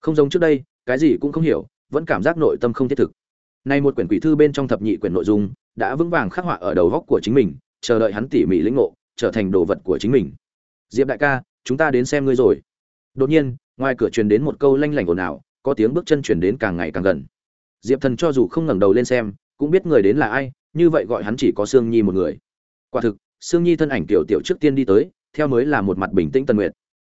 Không giống trước đây, cái gì cũng không hiểu, vẫn cảm giác nội tâm không thiết thực. Nay một quyển quỷ thư bên trong thập nhị quyển nội dung, đã vững vàng khắc họa ở đầu góc của chính mình, chờ đợi hắn tỉ mỉ lĩnh ngộ, trở thành đồ vật của chính mình. Diệp đại ca, chúng ta đến xem ngươi rồi. Đột nhiên, ngoài cửa truyền đến một câu lanh lảnh ồn ào, có tiếng bước chân truyền đến càng ngày càng gần. Diệp thần cho dù không ngẩng đầu lên xem cũng biết người đến là ai, như vậy gọi hắn chỉ có sương nhi một người. Quả thực, sương nhi thân ảnh tiểu tiểu trước tiên đi tới, theo mới là một mặt bình tĩnh tần nguyệt.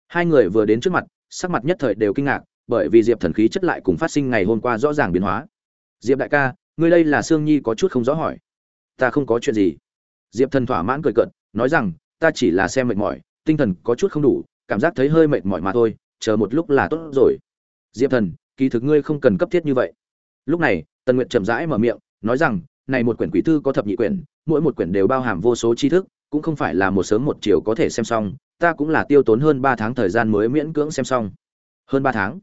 Hai người vừa đến trước mặt, sắc mặt nhất thời đều kinh ngạc, bởi vì diệp thần khí chất lại cùng phát sinh ngày hôm qua rõ ràng biến hóa. Diệp đại ca, ngươi đây là sương nhi có chút không rõ hỏi. Ta không có chuyện gì. Diệp thần thỏa mãn cười cợt, nói rằng, ta chỉ là xem mệt mỏi, tinh thần có chút không đủ, cảm giác thấy hơi mệt mỏi mà thôi, chờ một lúc là tốt rồi. Diệp thần, kỳ thực ngươi không cần cấp thiết như vậy. Lúc này, tần nguyệt chậm rãi mở miệng nói rằng, này một quyển quỷ thư có thập nhị quyển, mỗi một quyển đều bao hàm vô số tri thức, cũng không phải là một sớm một chiều có thể xem xong, ta cũng là tiêu tốn hơn ba tháng thời gian mới miễn cưỡng xem xong. Hơn ba tháng?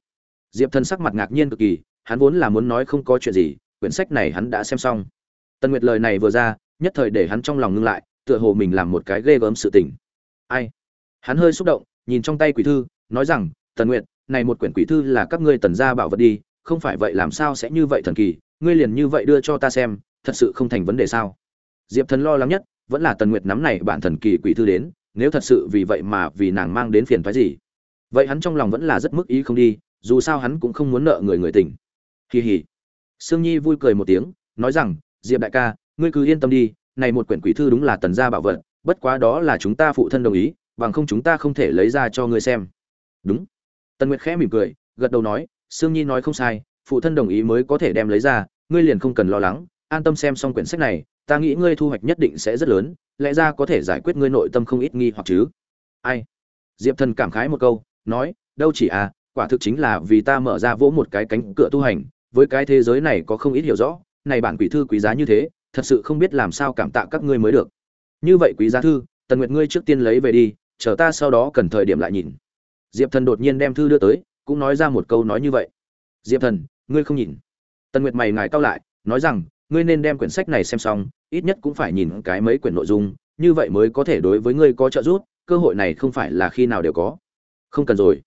Diệp thần sắc mặt ngạc nhiên cực kỳ, hắn vốn là muốn nói không có chuyện gì, quyển sách này hắn đã xem xong. Tần nguyệt lời này vừa ra, nhất thời để hắn trong lòng ngưng lại, tựa hồ mình làm một cái ghê gớm sự tình. Ai? Hắn hơi xúc động, nhìn trong tay quỷ thư, nói rằng, tần nguyệt, này một quyển quỷ thư là các ngươi tần gia bảo vật đi, không phải vậy làm sao sẽ như vậy thần kỳ ngươi liền như vậy đưa cho ta xem, thật sự không thành vấn đề sao? Diệp thần lo lắng nhất, vẫn là tần nguyệt nắm này bản thần kỳ quỷ thư đến, nếu thật sự vì vậy mà vì nàng mang đến phiền phái gì? Vậy hắn trong lòng vẫn là rất mức ý không đi, dù sao hắn cũng không muốn nợ người người tình. Kỳ hỉ sương nhi vui cười một tiếng, nói rằng, diệp đại ca, ngươi cứ yên tâm đi, này một quyển quỷ thư đúng là tần gia bảo vật, bất quá đó là chúng ta phụ thân đồng ý, bằng không chúng ta không thể lấy ra cho ngươi xem. Đúng. Tần nguyệt khẽ mỉm cười, gật đầu nói, sương nhi nói không sai phụ thân đồng ý mới có thể đem lấy ra, ngươi liền không cần lo lắng, an tâm xem xong quyển sách này, ta nghĩ ngươi thu hoạch nhất định sẽ rất lớn, lẽ ra có thể giải quyết ngươi nội tâm không ít nghi hoặc chứ. Ai? Diệp thần cảm khái một câu, nói, đâu chỉ à quả thực chính là vì ta mở ra vỗ một cái cánh cửa tu hành, với cái thế giới này có không ít hiểu rõ, này bản quỷ thư quý giá như thế, thật sự không biết làm sao cảm tạ các ngươi mới được. Như vậy quý giá thư, tần nguyệt ngươi trước tiên lấy về đi, chờ ta sau đó cần thời điểm lại nhìn. Diệp thần đột nhiên đem thư đưa tới, cũng nói ra một câu nói như vậy. Diệp thần ngươi không nhìn. Tần nguyệt mày ngài cao lại, nói rằng, ngươi nên đem quyển sách này xem xong, ít nhất cũng phải nhìn cái mấy quyển nội dung, như vậy mới có thể đối với ngươi có trợ giúp, cơ hội này không phải là khi nào đều có. Không cần rồi.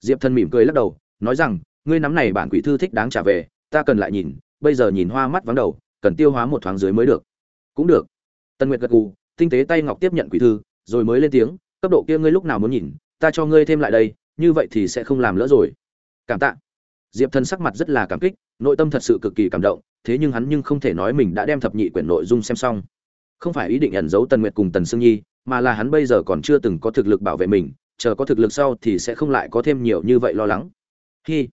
Diệp thần mỉm cười lắc đầu, nói rằng, ngươi nắm này bản quỷ thư thích đáng trả về, ta cần lại nhìn, bây giờ nhìn hoa mắt vắng đầu, cần tiêu hóa một thoáng dưới mới được. Cũng được. Tần nguyệt gật gù, tinh tế tay ngọc tiếp nhận quỷ thư, rồi mới lên tiếng, cấp độ kia ngươi lúc nào muốn nhìn, ta cho ngươi thêm lại đây, như vậy thì sẽ không làm lỡ rồi. Cảm tạ diệp thần sắc mặt rất là cảm kích, nội tâm thật sự cực kỳ cảm động, thế nhưng hắn nhưng không thể nói mình đã đem thập nhị quyển nội dung xem xong. Không phải ý định ẩn giấu tần nguyệt cùng tần sương nhi, mà là hắn bây giờ còn chưa từng có thực lực bảo vệ mình, chờ có thực lực sau thì sẽ không lại có thêm nhiều như vậy lo lắng. Hi.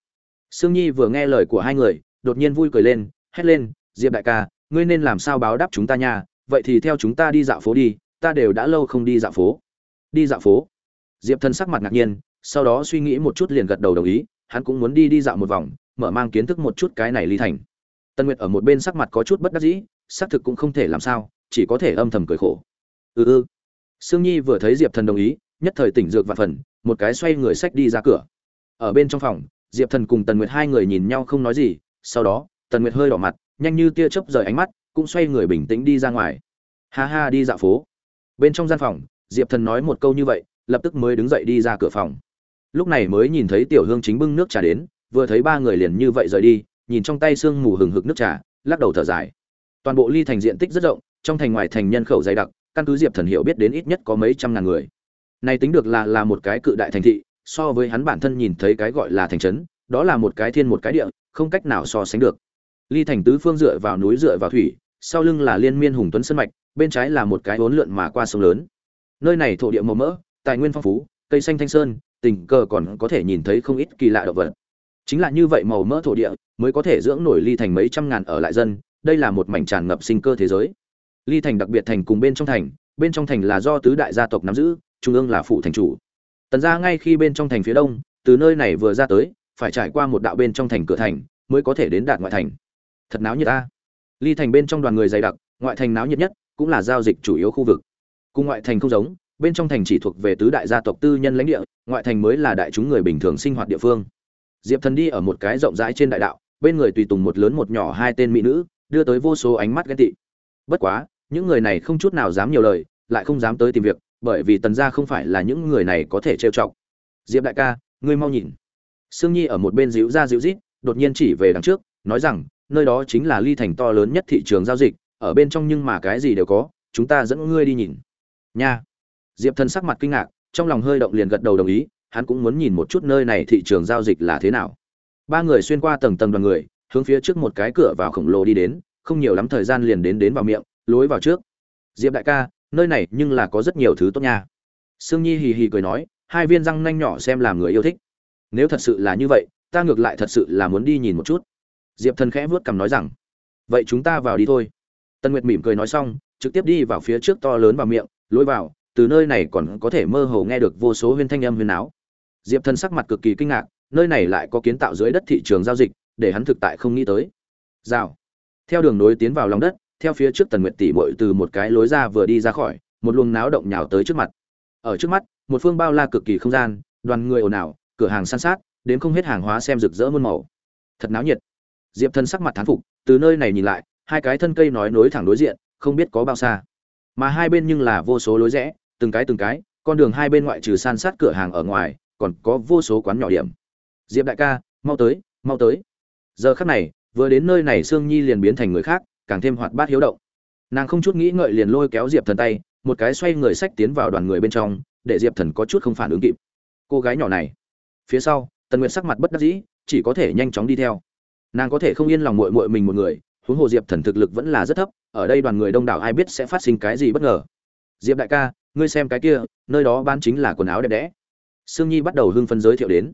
Sương nhi vừa nghe lời của hai người, đột nhiên vui cười lên, hét lên, diệp đại ca, ngươi nên làm sao báo đáp chúng ta nha? Vậy thì theo chúng ta đi dạo phố đi, ta đều đã lâu không đi dạo phố. Đi dạo phố? Diệp thần sắc mặt ngạc nhiên, sau đó suy nghĩ một chút liền gật đầu đồng ý hắn cũng muốn đi đi dạo một vòng, mở mang kiến thức một chút cái này ly thành. Tân nguyệt ở một bên sắc mặt có chút bất đắc dĩ, xác thực cũng không thể làm sao, chỉ có thể âm thầm cười khổ. Ừ ừ. Sương nhi vừa thấy diệp thần đồng ý, nhất thời tỉnh dược và phần, một cái xoay người sách đi ra cửa. Ở bên trong phòng, diệp thần cùng tần nguyệt hai người nhìn nhau không nói gì, sau đó, tần nguyệt hơi đỏ mặt, nhanh như tia chớp rời ánh mắt, cũng xoay người bình tĩnh đi ra ngoài. Ha ha, đi dạo phố. Bên trong gian phòng, diệp thần nói một câu như vậy, lập tức mới đứng dậy đi ra cửa phòng lúc này mới nhìn thấy tiểu hương chính bưng nước trà đến, vừa thấy ba người liền như vậy rời đi, nhìn trong tay sương mù hừng hực nước trà, lắc đầu thở dài. Toàn bộ ly thành diện tích rất rộng, trong thành ngoài thành nhân khẩu dày đặc, căn cứ diệp thần hiểu biết đến ít nhất có mấy trăm ngàn người. Này tính được là là một cái cự đại thành thị, so với hắn bản thân nhìn thấy cái gọi là thành trấn, đó là một cái thiên một cái địa, không cách nào so sánh được. Ly thành tứ phương dựa vào núi dựa vào thủy, sau lưng là liên miên hùng tuấn sân mạch, bên trái là một cái hốn lượn mà qua sông lớn. Nơi này thổ địa màu mỡ, tài nguyên phong phú, cây xanh thanh sơn tình cờ còn có thể nhìn thấy không ít kỳ lạ động vật. Chính là như vậy màu mỡ thổ địa mới có thể dưỡng nổi ly thành mấy trăm ngàn ở lại dân, đây là một mảnh tràn ngập sinh cơ thế giới. Ly thành đặc biệt thành cùng bên trong thành, bên trong thành là do tứ đại gia tộc nắm giữ, trung ương là phụ thành chủ. Tần ra ngay khi bên trong thành phía đông, từ nơi này vừa ra tới, phải trải qua một đạo bên trong thành cửa thành mới có thể đến đạt ngoại thành. Thật náo nhiệt ta. Ly thành bên trong đoàn người dày đặc, ngoại thành náo nhiệt nhất cũng là giao dịch chủ yếu khu vực. Cùng ngoại thành không giống bên trong thành chỉ thuộc về tứ đại gia tộc tư nhân lãnh địa, ngoại thành mới là đại chúng người bình thường sinh hoạt địa phương. Diệp thần đi ở một cái rộng rãi trên đại đạo, bên người tùy tùng một lớn một nhỏ hai tên mỹ nữ, đưa tới vô số ánh mắt ghen tị. Bất quá, những người này không chút nào dám nhiều lời, lại không dám tới tìm việc, bởi vì tần gia không phải là những người này có thể trêu chọc. Diệp đại ca, ngươi mau nhìn. Sương nhi ở một bên dịu ra dịu rít, đột nhiên chỉ về đằng trước, nói rằng, nơi đó chính là ly thành to lớn nhất thị trường giao dịch, ở bên trong nhưng mà cái gì đều có, chúng ta dẫn ngươi đi nhìn. Nha diệp thần sắc mặt kinh ngạc, trong lòng hơi động liền gật đầu đồng ý, hắn cũng muốn nhìn một chút nơi này thị trường giao dịch là thế nào. Ba người xuyên qua tầng tầng đoàn người, hướng phía trước một cái cửa vào khổng lồ đi đến, không nhiều lắm thời gian liền đến đến vào miệng, lối vào trước. Diệp đại ca, nơi này nhưng là có rất nhiều thứ tốt nha. Sương nhi hì hì cười nói, hai viên răng nanh nhỏ xem làm người yêu thích. Nếu thật sự là như vậy, ta ngược lại thật sự là muốn đi nhìn một chút. Diệp thần khẽ vuốt cằm nói rằng, vậy chúng ta vào đi thôi. Tân nguyệt mỉm cười nói xong, trực tiếp đi vào phía trước to lớn vào miệng, lối vào từ nơi này còn có thể mơ hồ nghe được vô số huyên thanh âm huyên áo diệp thần sắc mặt cực kỳ kinh ngạc, nơi này lại có kiến tạo dưới đất thị trường giao dịch, để hắn thực tại không nghĩ tới. Rào. Theo đường nối tiến vào lòng đất, theo phía trước tần nguyệt tỷ bội từ một cái lối ra vừa đi ra khỏi, một luồng náo động nhào tới trước mặt. Ở trước mắt, một phương bao la cực kỳ không gian, đoàn người ồn ào, cửa hàng san sát, đến không hết hàng hóa xem rực rỡ muôn màu. Thật náo nhiệt. Diệp thần sắc mặt thán phục, từ nơi này nhìn lại, hai cái thân cây nói nối thẳng đối diện, không biết có bao xa. Mà hai bên nhưng là vô số lối rẽ từng cái từng cái, con đường hai bên ngoại trừ san sát cửa hàng ở ngoài, còn có vô số quán nhỏ điểm. Diệp đại ca, mau tới mau tới. Giờ khắc này, vừa đến nơi này sương nhi liền biến thành người khác, càng thêm hoạt bát hiếu động. Nàng không chút nghĩ ngợi liền lôi kéo diệp thần tay, một cái xoay người sách tiến vào đoàn người bên trong, để diệp thần có chút không phản ứng kịp. Cô gái nhỏ này. Phía sau, tần nguyệt sắc mặt bất đắc dĩ, chỉ có thể nhanh chóng đi theo. Nàng có thể không yên lòng muội muội mình một người, huống hồ diệp thần thực lực vẫn là rất thấp, ở đây đoàn người đông đảo ai biết sẽ phát sinh cái gì bất ngờ. Diệp đại ca ngươi xem cái kia, nơi đó bán chính là quần áo đẹp đẽ. Sương nhi bắt đầu hưng phấn giới thiệu đến.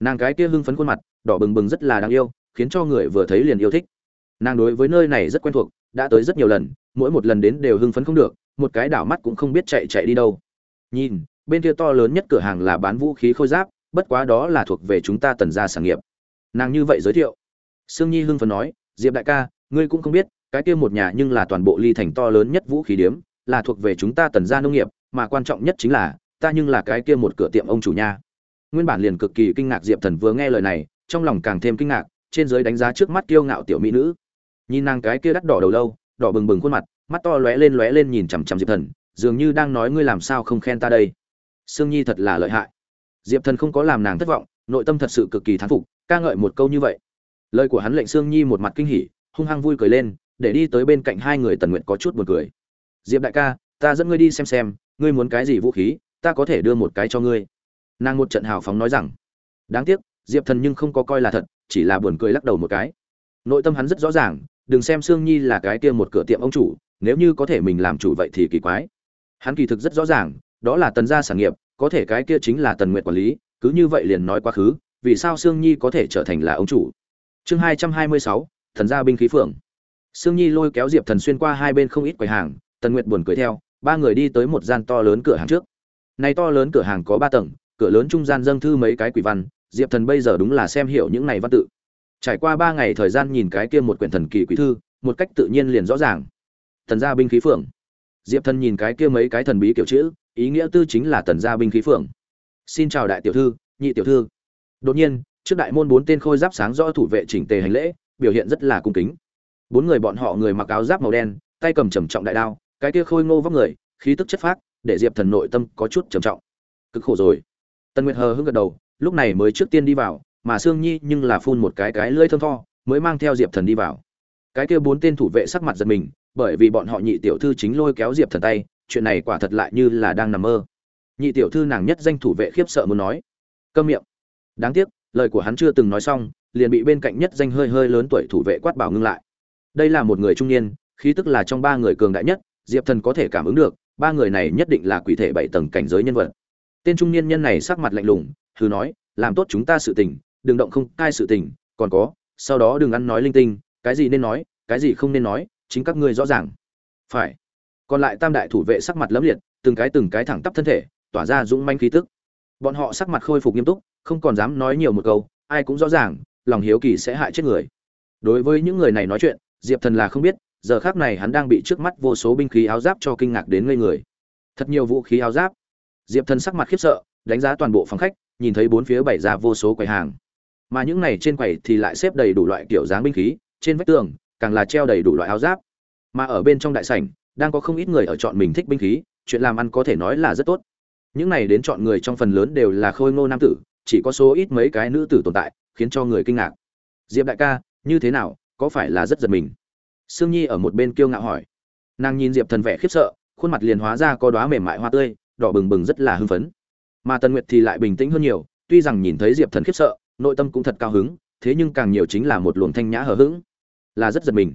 Nàng cái kia hưng phấn khuôn mặt, đỏ bừng bừng rất là đáng yêu, khiến cho người vừa thấy liền yêu thích. Nàng đối với nơi này rất quen thuộc, đã tới rất nhiều lần, mỗi một lần đến đều hưng phấn không được, một cái đảo mắt cũng không biết chạy chạy đi đâu. Nhìn, bên kia to lớn nhất cửa hàng là bán vũ khí khôi giáp, bất quá đó là thuộc về chúng ta tần gia sản nghiệp. Nàng như vậy giới thiệu. Sương nhi hưng phấn nói, diệp đại ca, ngươi cũng không biết, cái kia một nhà nhưng là toàn bộ ly thành to lớn nhất vũ khí điếm là thuộc về chúng ta tần gia nông nghiệp, mà quan trọng nhất chính là, ta nhưng là cái kia một cửa tiệm ông chủ nha. Nguyên bản liền cực kỳ kinh ngạc diệp thần vừa nghe lời này, trong lòng càng thêm kinh ngạc, trên dưới đánh giá trước mắt kiêu ngạo tiểu mỹ nữ. Nhìn nàng cái kia đắt đỏ đầu lâu, đỏ bừng bừng khuôn mặt, mắt to lóe lên lóe lên nhìn chằm chằm diệp thần, dường như đang nói ngươi làm sao không khen ta đây. Sương nhi thật là lợi hại. Diệp thần không có làm nàng thất vọng, nội tâm thật sự cực kỳ thán phục, ca ngợi một câu như vậy. Lời của hắn lệnh sương nhi một mặt kinh hỉ, hung hăng vui cười lên, để đi tới bên cạnh hai người tần nguyện có chút buồn cười diệp đại ca, ta dẫn ngươi đi xem xem, ngươi muốn cái gì vũ khí, ta có thể đưa một cái cho ngươi. Nàng một trận hào phóng nói rằng. Đáng tiếc, diệp thần nhưng không có coi là thật, chỉ là buồn cười lắc đầu một cái. Nội tâm hắn rất rõ ràng, đừng xem sương nhi là cái kia một cửa tiệm ông chủ, nếu như có thể mình làm chủ vậy thì kỳ quái. Hắn kỳ thực rất rõ ràng, đó là tần gia sản nghiệp, có thể cái kia chính là tần nguyện quản lý, cứ như vậy liền nói quá khứ, vì sao sương nhi có thể trở thành là ông chủ? Chương hai trăm hai mươi sáu, thần gia binh khí phượng. Sương nhi lôi kéo diệp thần xuyên qua hai bên không ít quầy hàng tần nguyệt buồn cười theo, ba người đi tới một gian to lớn cửa hàng trước. Này to lớn cửa hàng có ba tầng, cửa lớn trung gian dâng thư mấy cái quỷ văn, diệp thần bây giờ đúng là xem hiểu những này văn tự. Trải qua ba ngày thời gian nhìn cái kia một quyển thần kỳ quỷ thư, một cách tự nhiên liền rõ ràng. Thần gia binh khí phượng. Diệp thần nhìn cái kia mấy cái thần bí kiểu chữ, ý nghĩa tư chính là tần gia binh khí phượng. Xin chào đại tiểu thư, nhị tiểu thư. Đột nhiên, trước đại môn bốn tên khôi giáp sáng rõ thủ vệ chỉnh tề hành lễ, biểu hiện rất là cung kính. Bốn người bọn họ người mặc áo giáp màu đen, tay cầm trầm trọng đại đao cái kia khôi ngô vóc người, khí tức chất phác, để diệp thần nội tâm có chút trầm trọng. Cực khổ rồi. Tần nguyệt hờ hưng gật đầu, lúc này mới trước tiên đi vào, mà sương nhi nhưng là phun một cái cái lưỡi thơm tho, mới mang theo diệp thần đi vào. Cái kia bốn tên thủ vệ sắc mặt giật mình, bởi vì bọn họ nhị tiểu thư chính lôi kéo diệp thần tay, chuyện này quả thật lại như là đang nằm mơ. Nhị tiểu thư nàng nhất danh thủ vệ khiếp sợ muốn nói. Câm miệng. Đáng tiếc, lời của hắn chưa từng nói xong, liền bị bên cạnh nhất danh hơi hơi lớn tuổi thủ vệ quát bảo ngưng lại. Đây là một người trung niên, khí tức là trong ba người cường đại nhất diệp thần có thể cảm ứng được, ba người này nhất định là quỷ thể bảy tầng cảnh giới nhân vật. Tên trung niên nhân này sắc mặt lạnh lùng thứ nói, làm tốt chúng ta sự tình, đừng động không cai sự tình, còn có, sau đó đừng ăn nói linh tinh, cái gì nên nói, cái gì không nên nói, chính các ngươi rõ ràng. Phải. Còn lại tam đại thủ vệ sắc mặt lấm liệt, từng cái từng cái thẳng tắp thân thể, tỏa ra dũng manh khí tức. Bọn họ sắc mặt khôi phục nghiêm túc, không còn dám nói nhiều một câu, ai cũng rõ ràng, lòng hiếu kỳ sẽ hại chết người. Đối với những người này nói chuyện, diệp thần là không biết giờ khác này hắn đang bị trước mắt vô số binh khí áo giáp cho kinh ngạc đến ngây người. Thật nhiều vũ khí áo giáp. Diệp thần sắc mặt khiếp sợ, đánh giá toàn bộ phòng khách, nhìn thấy bốn phía bày ra vô số quầy hàng. Mà những này trên quầy thì lại xếp đầy đủ loại kiểu dáng binh khí, trên vách tường, càng là treo đầy đủ loại áo giáp. Mà ở bên trong đại sảnh, đang có không ít người ở chọn mình thích binh khí, chuyện làm ăn có thể nói là rất tốt. Những này đến chọn người trong phần lớn đều là khôi ngô nam tử, chỉ có số ít mấy cái nữ tử tồn tại, khiến cho người kinh ngạc. Diệp đại ca, như thế nào, có phải là rất giật mình? Sương nhi ở một bên kiêu ngạo hỏi. Nàng nhìn diệp thần vẻ khiếp sợ, khuôn mặt liền hóa ra có đoá mềm mại hoa tươi, đỏ bừng bừng rất là hưng phấn. Mà tần nguyệt thì lại bình tĩnh hơn nhiều, tuy rằng nhìn thấy diệp thần khiếp sợ, nội tâm cũng thật cao hứng, thế nhưng càng nhiều chính là một luồng thanh nhã hờ hững, là rất giật mình.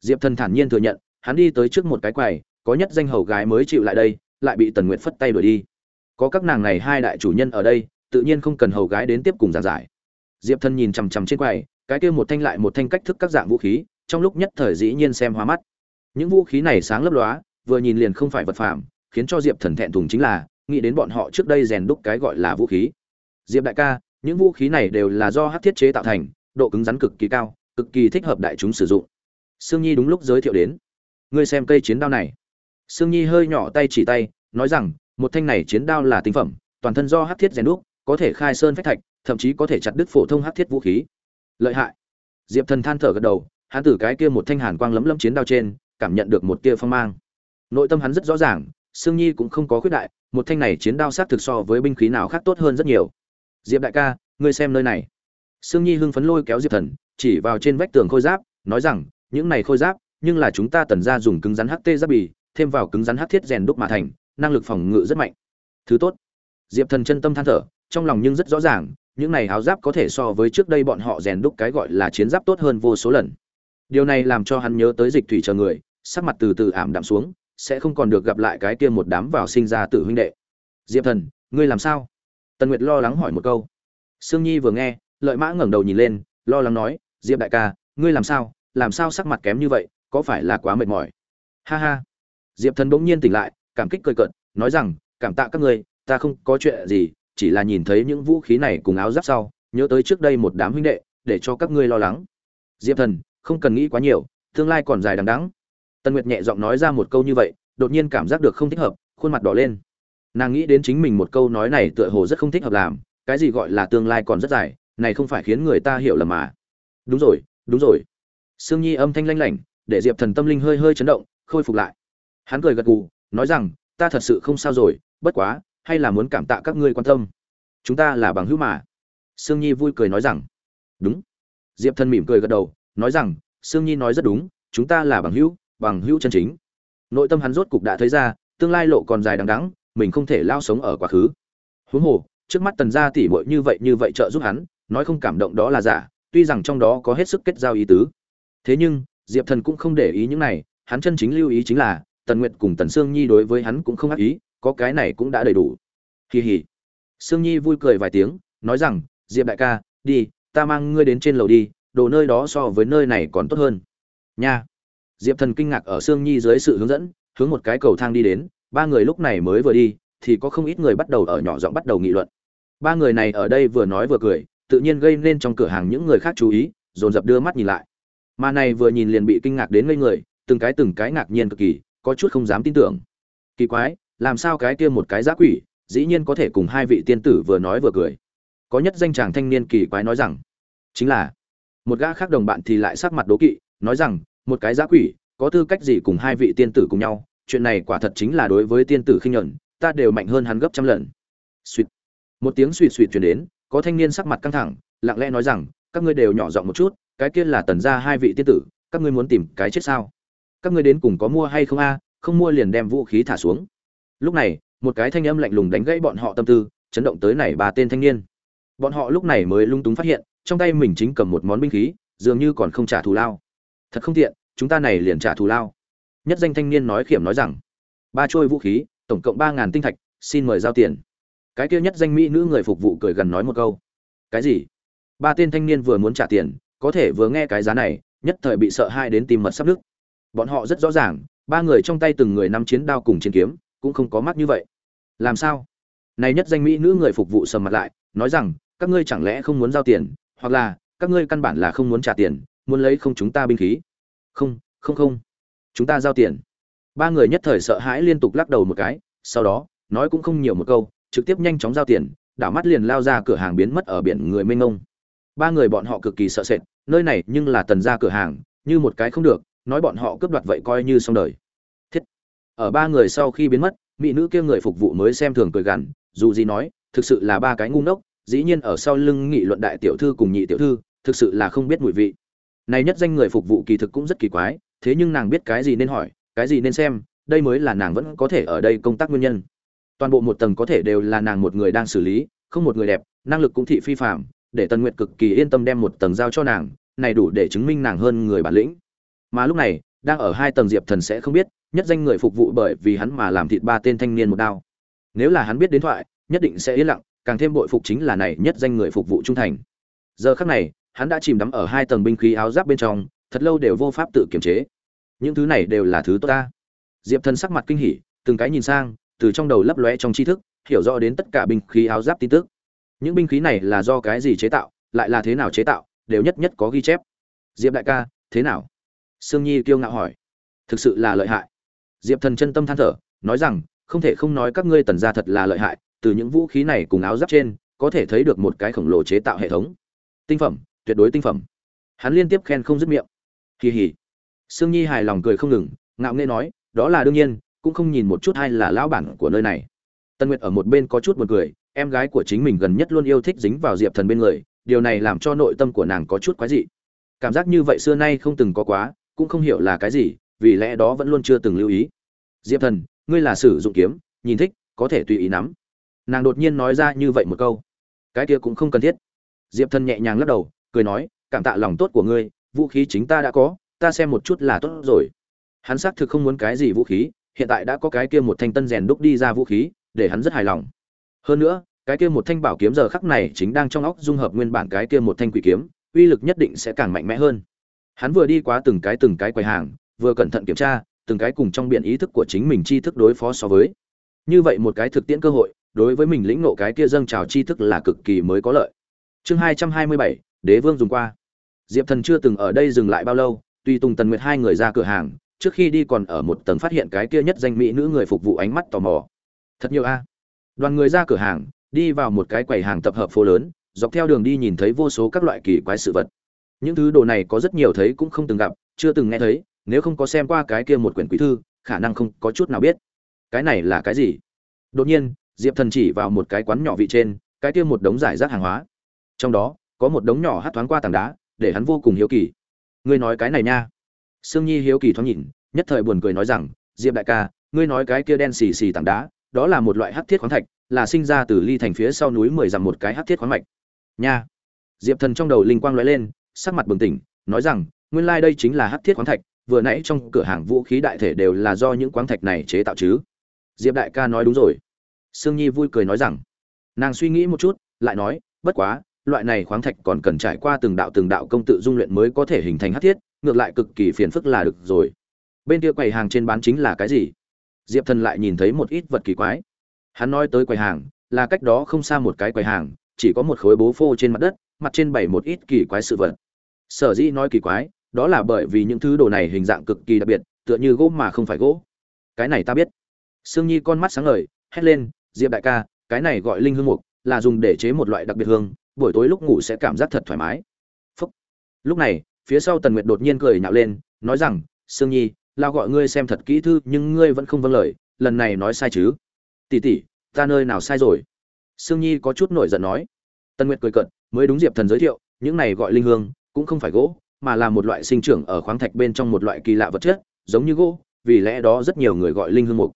Diệp thần thản nhiên thừa nhận, hắn đi tới trước một cái quầy, có nhất danh hầu gái mới chịu lại đây, lại bị tần nguyệt phất tay đuổi đi. Có các nàng này hai đại chủ nhân ở đây, tự nhiên không cần hầu gái đến tiếp cùng giảng giải. Diệp thần nhìn chằm chằm trên quầy, cái kia một thanh lại một thanh cách thức các dạng vũ khí trong lúc nhất thời dĩ nhiên xem hoa mắt. Những vũ khí này sáng lấp lóa, vừa nhìn liền không phải vật phàm, khiến cho diệp thần thẹn thùng chính là, nghĩ đến bọn họ trước đây rèn đúc cái gọi là vũ khí. Diệp đại ca, những vũ khí này đều là do hát thiết chế tạo thành, độ cứng rắn cực kỳ cao, cực kỳ thích hợp đại chúng sử dụng. Sương nhi đúng lúc giới thiệu đến. Ngươi xem cây chiến đao này. Sương nhi hơi nhỏ tay chỉ tay, nói rằng, một thanh này chiến đao là tinh phẩm, toàn thân do hát thiết rèn đúc, có thể khai sơn phách thạch, thậm chí có thể chặt đứt phổ thông hát thiết vũ khí. Lợi hại. Diệp thần than thở gật đầu hắn từ cái kia một thanh hàn quang lấm lấm chiến đao trên, cảm nhận được một tia phong mang. Nội tâm hắn rất rõ ràng, sương nhi cũng không có khuyết đại, một thanh này chiến đao sát thực so với binh khí nào khác tốt hơn rất nhiều. Diệp đại ca, ngươi xem nơi này. Sương nhi hưng phấn lôi kéo diệp thần, chỉ vào trên vách tường khôi giáp, nói rằng, những này khôi giáp, nhưng là chúng ta tần ra dùng cứng rắn ht giáp bì, thêm vào cứng rắn ht thiết rèn đúc mà thành, năng lực phòng ngự rất mạnh. Thứ tốt. Diệp thần chân tâm than thở, trong lòng nhưng rất rõ ràng, những này áo giáp có thể so với trước đây bọn họ rèn đúc cái gọi là chiến giáp tốt hơn vô số lần điều này làm cho hắn nhớ tới dịch thủy chờ người, sắc mặt từ từ ảm đạm xuống, sẽ không còn được gặp lại cái kia một đám vào sinh ra tử huynh đệ. Diệp thần, ngươi làm sao? Tần nguyệt lo lắng hỏi một câu. Sương nhi vừa nghe, lợi mã ngẩng đầu nhìn lên, lo lắng nói, diệp đại ca, ngươi làm sao? Làm sao sắc mặt kém như vậy? Có phải là quá mệt mỏi? Ha ha. Diệp thần bỗng nhiên tỉnh lại, cảm kích cười cợt, nói rằng, cảm tạ các ngươi, ta không có chuyện gì, chỉ là nhìn thấy những vũ khí này cùng áo giáp sau, nhớ tới trước đây một đám huynh đệ, để cho các ngươi lo lắng. Diệp thần không cần nghĩ quá nhiều tương lai còn dài đằng đẵng. Tân Nguyệt nhẹ giọng nói ra một câu như vậy, đột nhiên cảm giác được không thích hợp, khuôn mặt đỏ lên. nàng nghĩ đến chính mình một câu nói này tựa hồ rất không thích hợp làm cái gì gọi là tương lai còn rất dài này không phải khiến người ta hiểu lầm mà. Đúng rồi đúng rồi. Sương nhi âm thanh lanh lảnh để diệp thần tâm linh hơi hơi chấn động khôi phục lại. Hắn cười gật gù nói rằng ta thật sự không sao rồi bất quá hay là muốn cảm tạ các ngươi quan tâm. Chúng ta là bằng hữu mà. Sương nhi vui cười nói rằng đúng. Diệp thần mỉm cười gật đầu nói rằng, sương nhi nói rất đúng, chúng ta là bằng hữu bằng hữu chân chính. Nội tâm hắn rốt cục đã thấy ra, tương lai lộ còn dài đằng đẵng, mình không thể lao sống ở quá khứ. Huống hồ, trước mắt tần gia tỷ muội như vậy như vậy trợ giúp hắn, nói không cảm động đó là giả, tuy rằng trong đó có hết sức kết giao ý tứ. Thế nhưng, diệp thần cũng không để ý những này, hắn chân chính lưu ý chính là, tần nguyệt cùng tần sương nhi đối với hắn cũng không ác ý, có cái này cũng đã đầy đủ. Kỳ hỉ sương nhi vui cười vài tiếng, nói rằng, diệp đại ca, đi, ta mang ngươi đến trên lầu đi đồ nơi đó so với nơi này còn tốt hơn. Nha. Diệp thần kinh ngạc ở sương nhi dưới sự hướng dẫn, hướng một cái cầu thang đi đến, ba người lúc này mới vừa đi, thì có không ít người bắt đầu ở nhỏ giọng bắt đầu nghị luận. Ba người này ở đây vừa nói vừa cười, tự nhiên gây nên trong cửa hàng những người khác chú ý, dồn dập đưa mắt nhìn lại. Mà này vừa nhìn liền bị kinh ngạc đến ngây người, từng cái từng cái ngạc nhiên cực kỳ, có chút không dám tin tưởng. Kỳ quái, làm sao cái kia một cái giá quỷ, dĩ nhiên có thể cùng hai vị tiên tử vừa nói vừa cười. Có nhất danh chàng thanh niên kỳ quái nói rằng, chính là một gã khác đồng bạn thì lại sắc mặt đố kỵ, nói rằng, một cái giá quỷ, có tư cách gì cùng hai vị tiên tử cùng nhau? Chuyện này quả thật chính là đối với tiên tử khinh nhẫn ta đều mạnh hơn hắn gấp trăm lần. Suýt. Một tiếng suýt suýt truyền đến, có thanh niên sắc mặt căng thẳng, lặng lẽ nói rằng, các ngươi đều nhỏ giọng một chút, cái kia là tần gia hai vị tiên tử, các ngươi muốn tìm cái chết sao? Các ngươi đến cùng có mua hay không a? Không mua liền đem vũ khí thả xuống. Lúc này, một cái thanh âm lạnh lùng đánh gãy bọn họ tâm tư, chấn động tới này ba tên thanh niên. Bọn họ lúc này mới lung túng phát hiện trong tay mình chính cầm một món binh khí, dường như còn không trả thù lao. Thật không tiện, chúng ta này liền trả thù lao. Nhất danh thanh niên nói khiểm nói rằng, ba trôi vũ khí, tổng cộng ba ngàn tinh thạch, xin mời giao tiền. Cái kia nhất danh mỹ nữ người phục vụ cười gần nói một câu. Cái gì? Ba tên thanh niên vừa muốn trả tiền, có thể vừa nghe cái giá này, nhất thời bị sợ hai đến tìm mật sắp nước bọn họ rất rõ ràng, ba người trong tay từng người năm chiến đao cùng chiến kiếm, cũng không có mắt như vậy. Làm sao? Này nhất danh mỹ nữ người phục vụ sầm mặt lại, nói rằng, các ngươi chẳng lẽ không muốn giao tiền hoặc là, các ngươi căn bản là không muốn trả tiền, muốn lấy không chúng ta binh khí. Không không không. Chúng ta giao tiền. Ba người nhất thời sợ hãi liên tục lắc đầu một cái, sau đó, nói cũng không nhiều một câu, trực tiếp nhanh chóng giao tiền, đảo mắt liền lao ra cửa hàng biến mất ở biển người mênh mông. Ba người bọn họ cực kỳ sợ sệt, nơi này nhưng là tần ra cửa hàng, như một cái không được, nói bọn họ cướp đoạt vậy coi như xong đời. Thiết. Ở ba người sau khi biến mất, mỹ nữ kia người phục vụ mới xem thường cười gằn, dù gì nói, thực sự là ba cái ngu ngốc dĩ nhiên ở sau lưng nghị luận đại tiểu thư cùng nhị tiểu thư, thực sự là không biết mùi vị. Này nhất danh người phục vụ kỳ thực cũng rất kỳ quái, thế nhưng nàng biết cái gì nên hỏi, cái gì nên xem, đây mới là nàng vẫn có thể ở đây công tác nguyên nhân. Toàn bộ một tầng có thể đều là nàng một người đang xử lý, không một người đẹp, năng lực cũng thị phi phạm để tần nguyệt cực kỳ yên tâm đem một tầng giao cho nàng, này đủ để chứng minh nàng hơn người bản lĩnh. Mà lúc này, đang ở hai tầng diệp thần sẽ không biết, nhất danh người phục vụ bởi vì hắn mà làm thịt ba tên thanh niên một đao. Nếu là hắn biết đến thoại, nhất định sẽ yên lặng càng thêm bội phục chính là này nhất danh người phục vụ trung thành. Giờ khắc này, hắn đã chìm đắm ở hai tầng binh khí áo giáp bên trong, thật lâu đều vô pháp tự kiềm chế. Những thứ này đều là thứ tốt ta. Diệp thần sắc mặt kinh hỉ, từng cái nhìn sang, từ trong đầu lấp lóe trong tri thức, hiểu rõ đến tất cả binh khí áo giáp tin tức. Những binh khí này là do cái gì chế tạo, lại là thế nào chế tạo, đều nhất nhất có ghi chép. Diệp đại ca, thế nào? Sương nhi kiêu ngạo hỏi. Thực sự là lợi hại. Diệp thần chân tâm than thở, nói rằng, không thể không nói các ngươi tần gia thật là lợi hại từ những vũ khí này cùng áo giáp trên, có thể thấy được một cái khổng lồ chế tạo hệ thống. Tinh phẩm, tuyệt đối tinh phẩm. Hắn liên tiếp khen không dứt miệng. Kỳ hỉ sương nhi hài lòng cười không ngừng, ngạo nghễ nói, đó là đương nhiên, cũng không nhìn một chút hay là lão bản của nơi này. Tân nguyệt ở một bên có chút buồn cười, em gái của chính mình gần nhất luôn yêu thích dính vào diệp thần bên người, điều này làm cho nội tâm của nàng có chút quái dị. Cảm giác như vậy xưa nay không từng có quá, cũng không hiểu là cái gì, vì lẽ đó vẫn luôn chưa từng lưu ý. Diệp thần, ngươi là sử dụng kiếm, nhìn thích, có thể tùy ý nắm nàng đột nhiên nói ra như vậy một câu. Cái kia cũng không cần thiết. Diệp thần nhẹ nhàng lắc đầu, cười nói, cảm tạ lòng tốt của ngươi, vũ khí chính ta đã có, ta xem một chút là tốt rồi. Hắn xác thực không muốn cái gì vũ khí, hiện tại đã có cái kia một thanh tân rèn đúc đi ra vũ khí, để hắn rất hài lòng. Hơn nữa, cái kia một thanh bảo kiếm giờ khắc này chính đang trong óc dung hợp nguyên bản cái kia một thanh quỷ kiếm, uy lực nhất định sẽ càng mạnh mẽ hơn. Hắn vừa đi qua từng cái từng cái quầy hàng, vừa cẩn thận kiểm tra, từng cái cùng trong biện ý thức của chính mình tri thức đối phó so với. Như vậy một cái thực tiễn cơ hội đối với mình lĩnh ngộ cái kia dâng trào tri thức là cực kỳ mới có lợi. Chương hai trăm hai mươi bảy, đế vương dùng qua. Diệp thần chưa từng ở đây dừng lại bao lâu, tuy tùng tần nguyệt hai người ra cửa hàng, trước khi đi còn ở một tầng phát hiện cái kia nhất danh mỹ nữ người phục vụ ánh mắt tò mò. Thật nhiều a. Đoàn người ra cửa hàng, đi vào một cái quầy hàng tập hợp phố lớn, dọc theo đường đi nhìn thấy vô số các loại kỳ quái sự vật. Những thứ đồ này có rất nhiều thấy cũng không từng gặp, chưa từng nghe thấy, nếu không có xem qua cái kia một quyển quý thư, khả năng không có chút nào biết. Cái này là cái gì? Đột nhiên diệp thần chỉ vào một cái quán nhỏ vị trên, cái kia một đống giải rác hàng hóa. Trong đó, có một đống nhỏ hát thoáng qua tảng đá, để hắn vô cùng hiếu kỳ. Ngươi nói cái này nha. Sương nhi hiếu kỳ thoáng nhìn, nhất thời buồn cười nói rằng, diệp đại ca, ngươi nói cái kia đen xì xì tảng đá, đó là một loại hát thiết khoáng thạch, là sinh ra từ ly thành phía sau núi mười dặm một cái hát thiết khoáng mạch. Nha. Diệp thần trong đầu linh quang lóe lên, sắc mặt bừng tỉnh, nói rằng, nguyên lai đây chính là hát thiết khoáng thạch, vừa nãy trong cửa hàng vũ khí đại thể đều là do những khoáng thạch này chế tạo chứ. Diệp đại ca nói đúng rồi sương nhi vui cười nói rằng, nàng suy nghĩ một chút, lại nói, bất quá, loại này khoáng thạch còn cần trải qua từng đạo từng đạo công tự dung luyện mới có thể hình thành hắc thiết, ngược lại cực kỳ phiền phức là được rồi. Bên kia quầy hàng trên bán chính là cái gì? Diệp thần lại nhìn thấy một ít vật kỳ quái. Hắn nói tới quầy hàng, là cách đó không xa một cái quầy hàng, chỉ có một khối bố phô trên mặt đất, mặt trên bày một ít kỳ quái sự vật. Sở dĩ nói kỳ quái, đó là bởi vì những thứ đồ này hình dạng cực kỳ đặc biệt, tựa như gỗ mà không phải gỗ. Cái này ta biết. Sương nhi con mắt sáng ngời, hét lên diệp đại ca, cái này gọi linh hương mục, là dùng để chế một loại đặc biệt hương, buổi tối lúc ngủ sẽ cảm giác thật thoải mái. Phúc. lúc này, phía sau tần nguyệt đột nhiên cười nhạo lên, nói rằng, sương nhi, lao gọi ngươi xem thật kỹ thư, nhưng ngươi vẫn không vâng lời, lần này nói sai chứ? Tỉ tỉ ta nơi nào sai rồi? Sương nhi có chút nổi giận nói. Tần nguyệt cười cận mới đúng diệp thần giới thiệu, những này gọi linh hương, cũng không phải gỗ, mà là một loại sinh trưởng ở khoáng thạch bên trong một loại kỳ lạ vật chất, giống như gỗ, vì lẽ đó rất nhiều người gọi linh hương mục.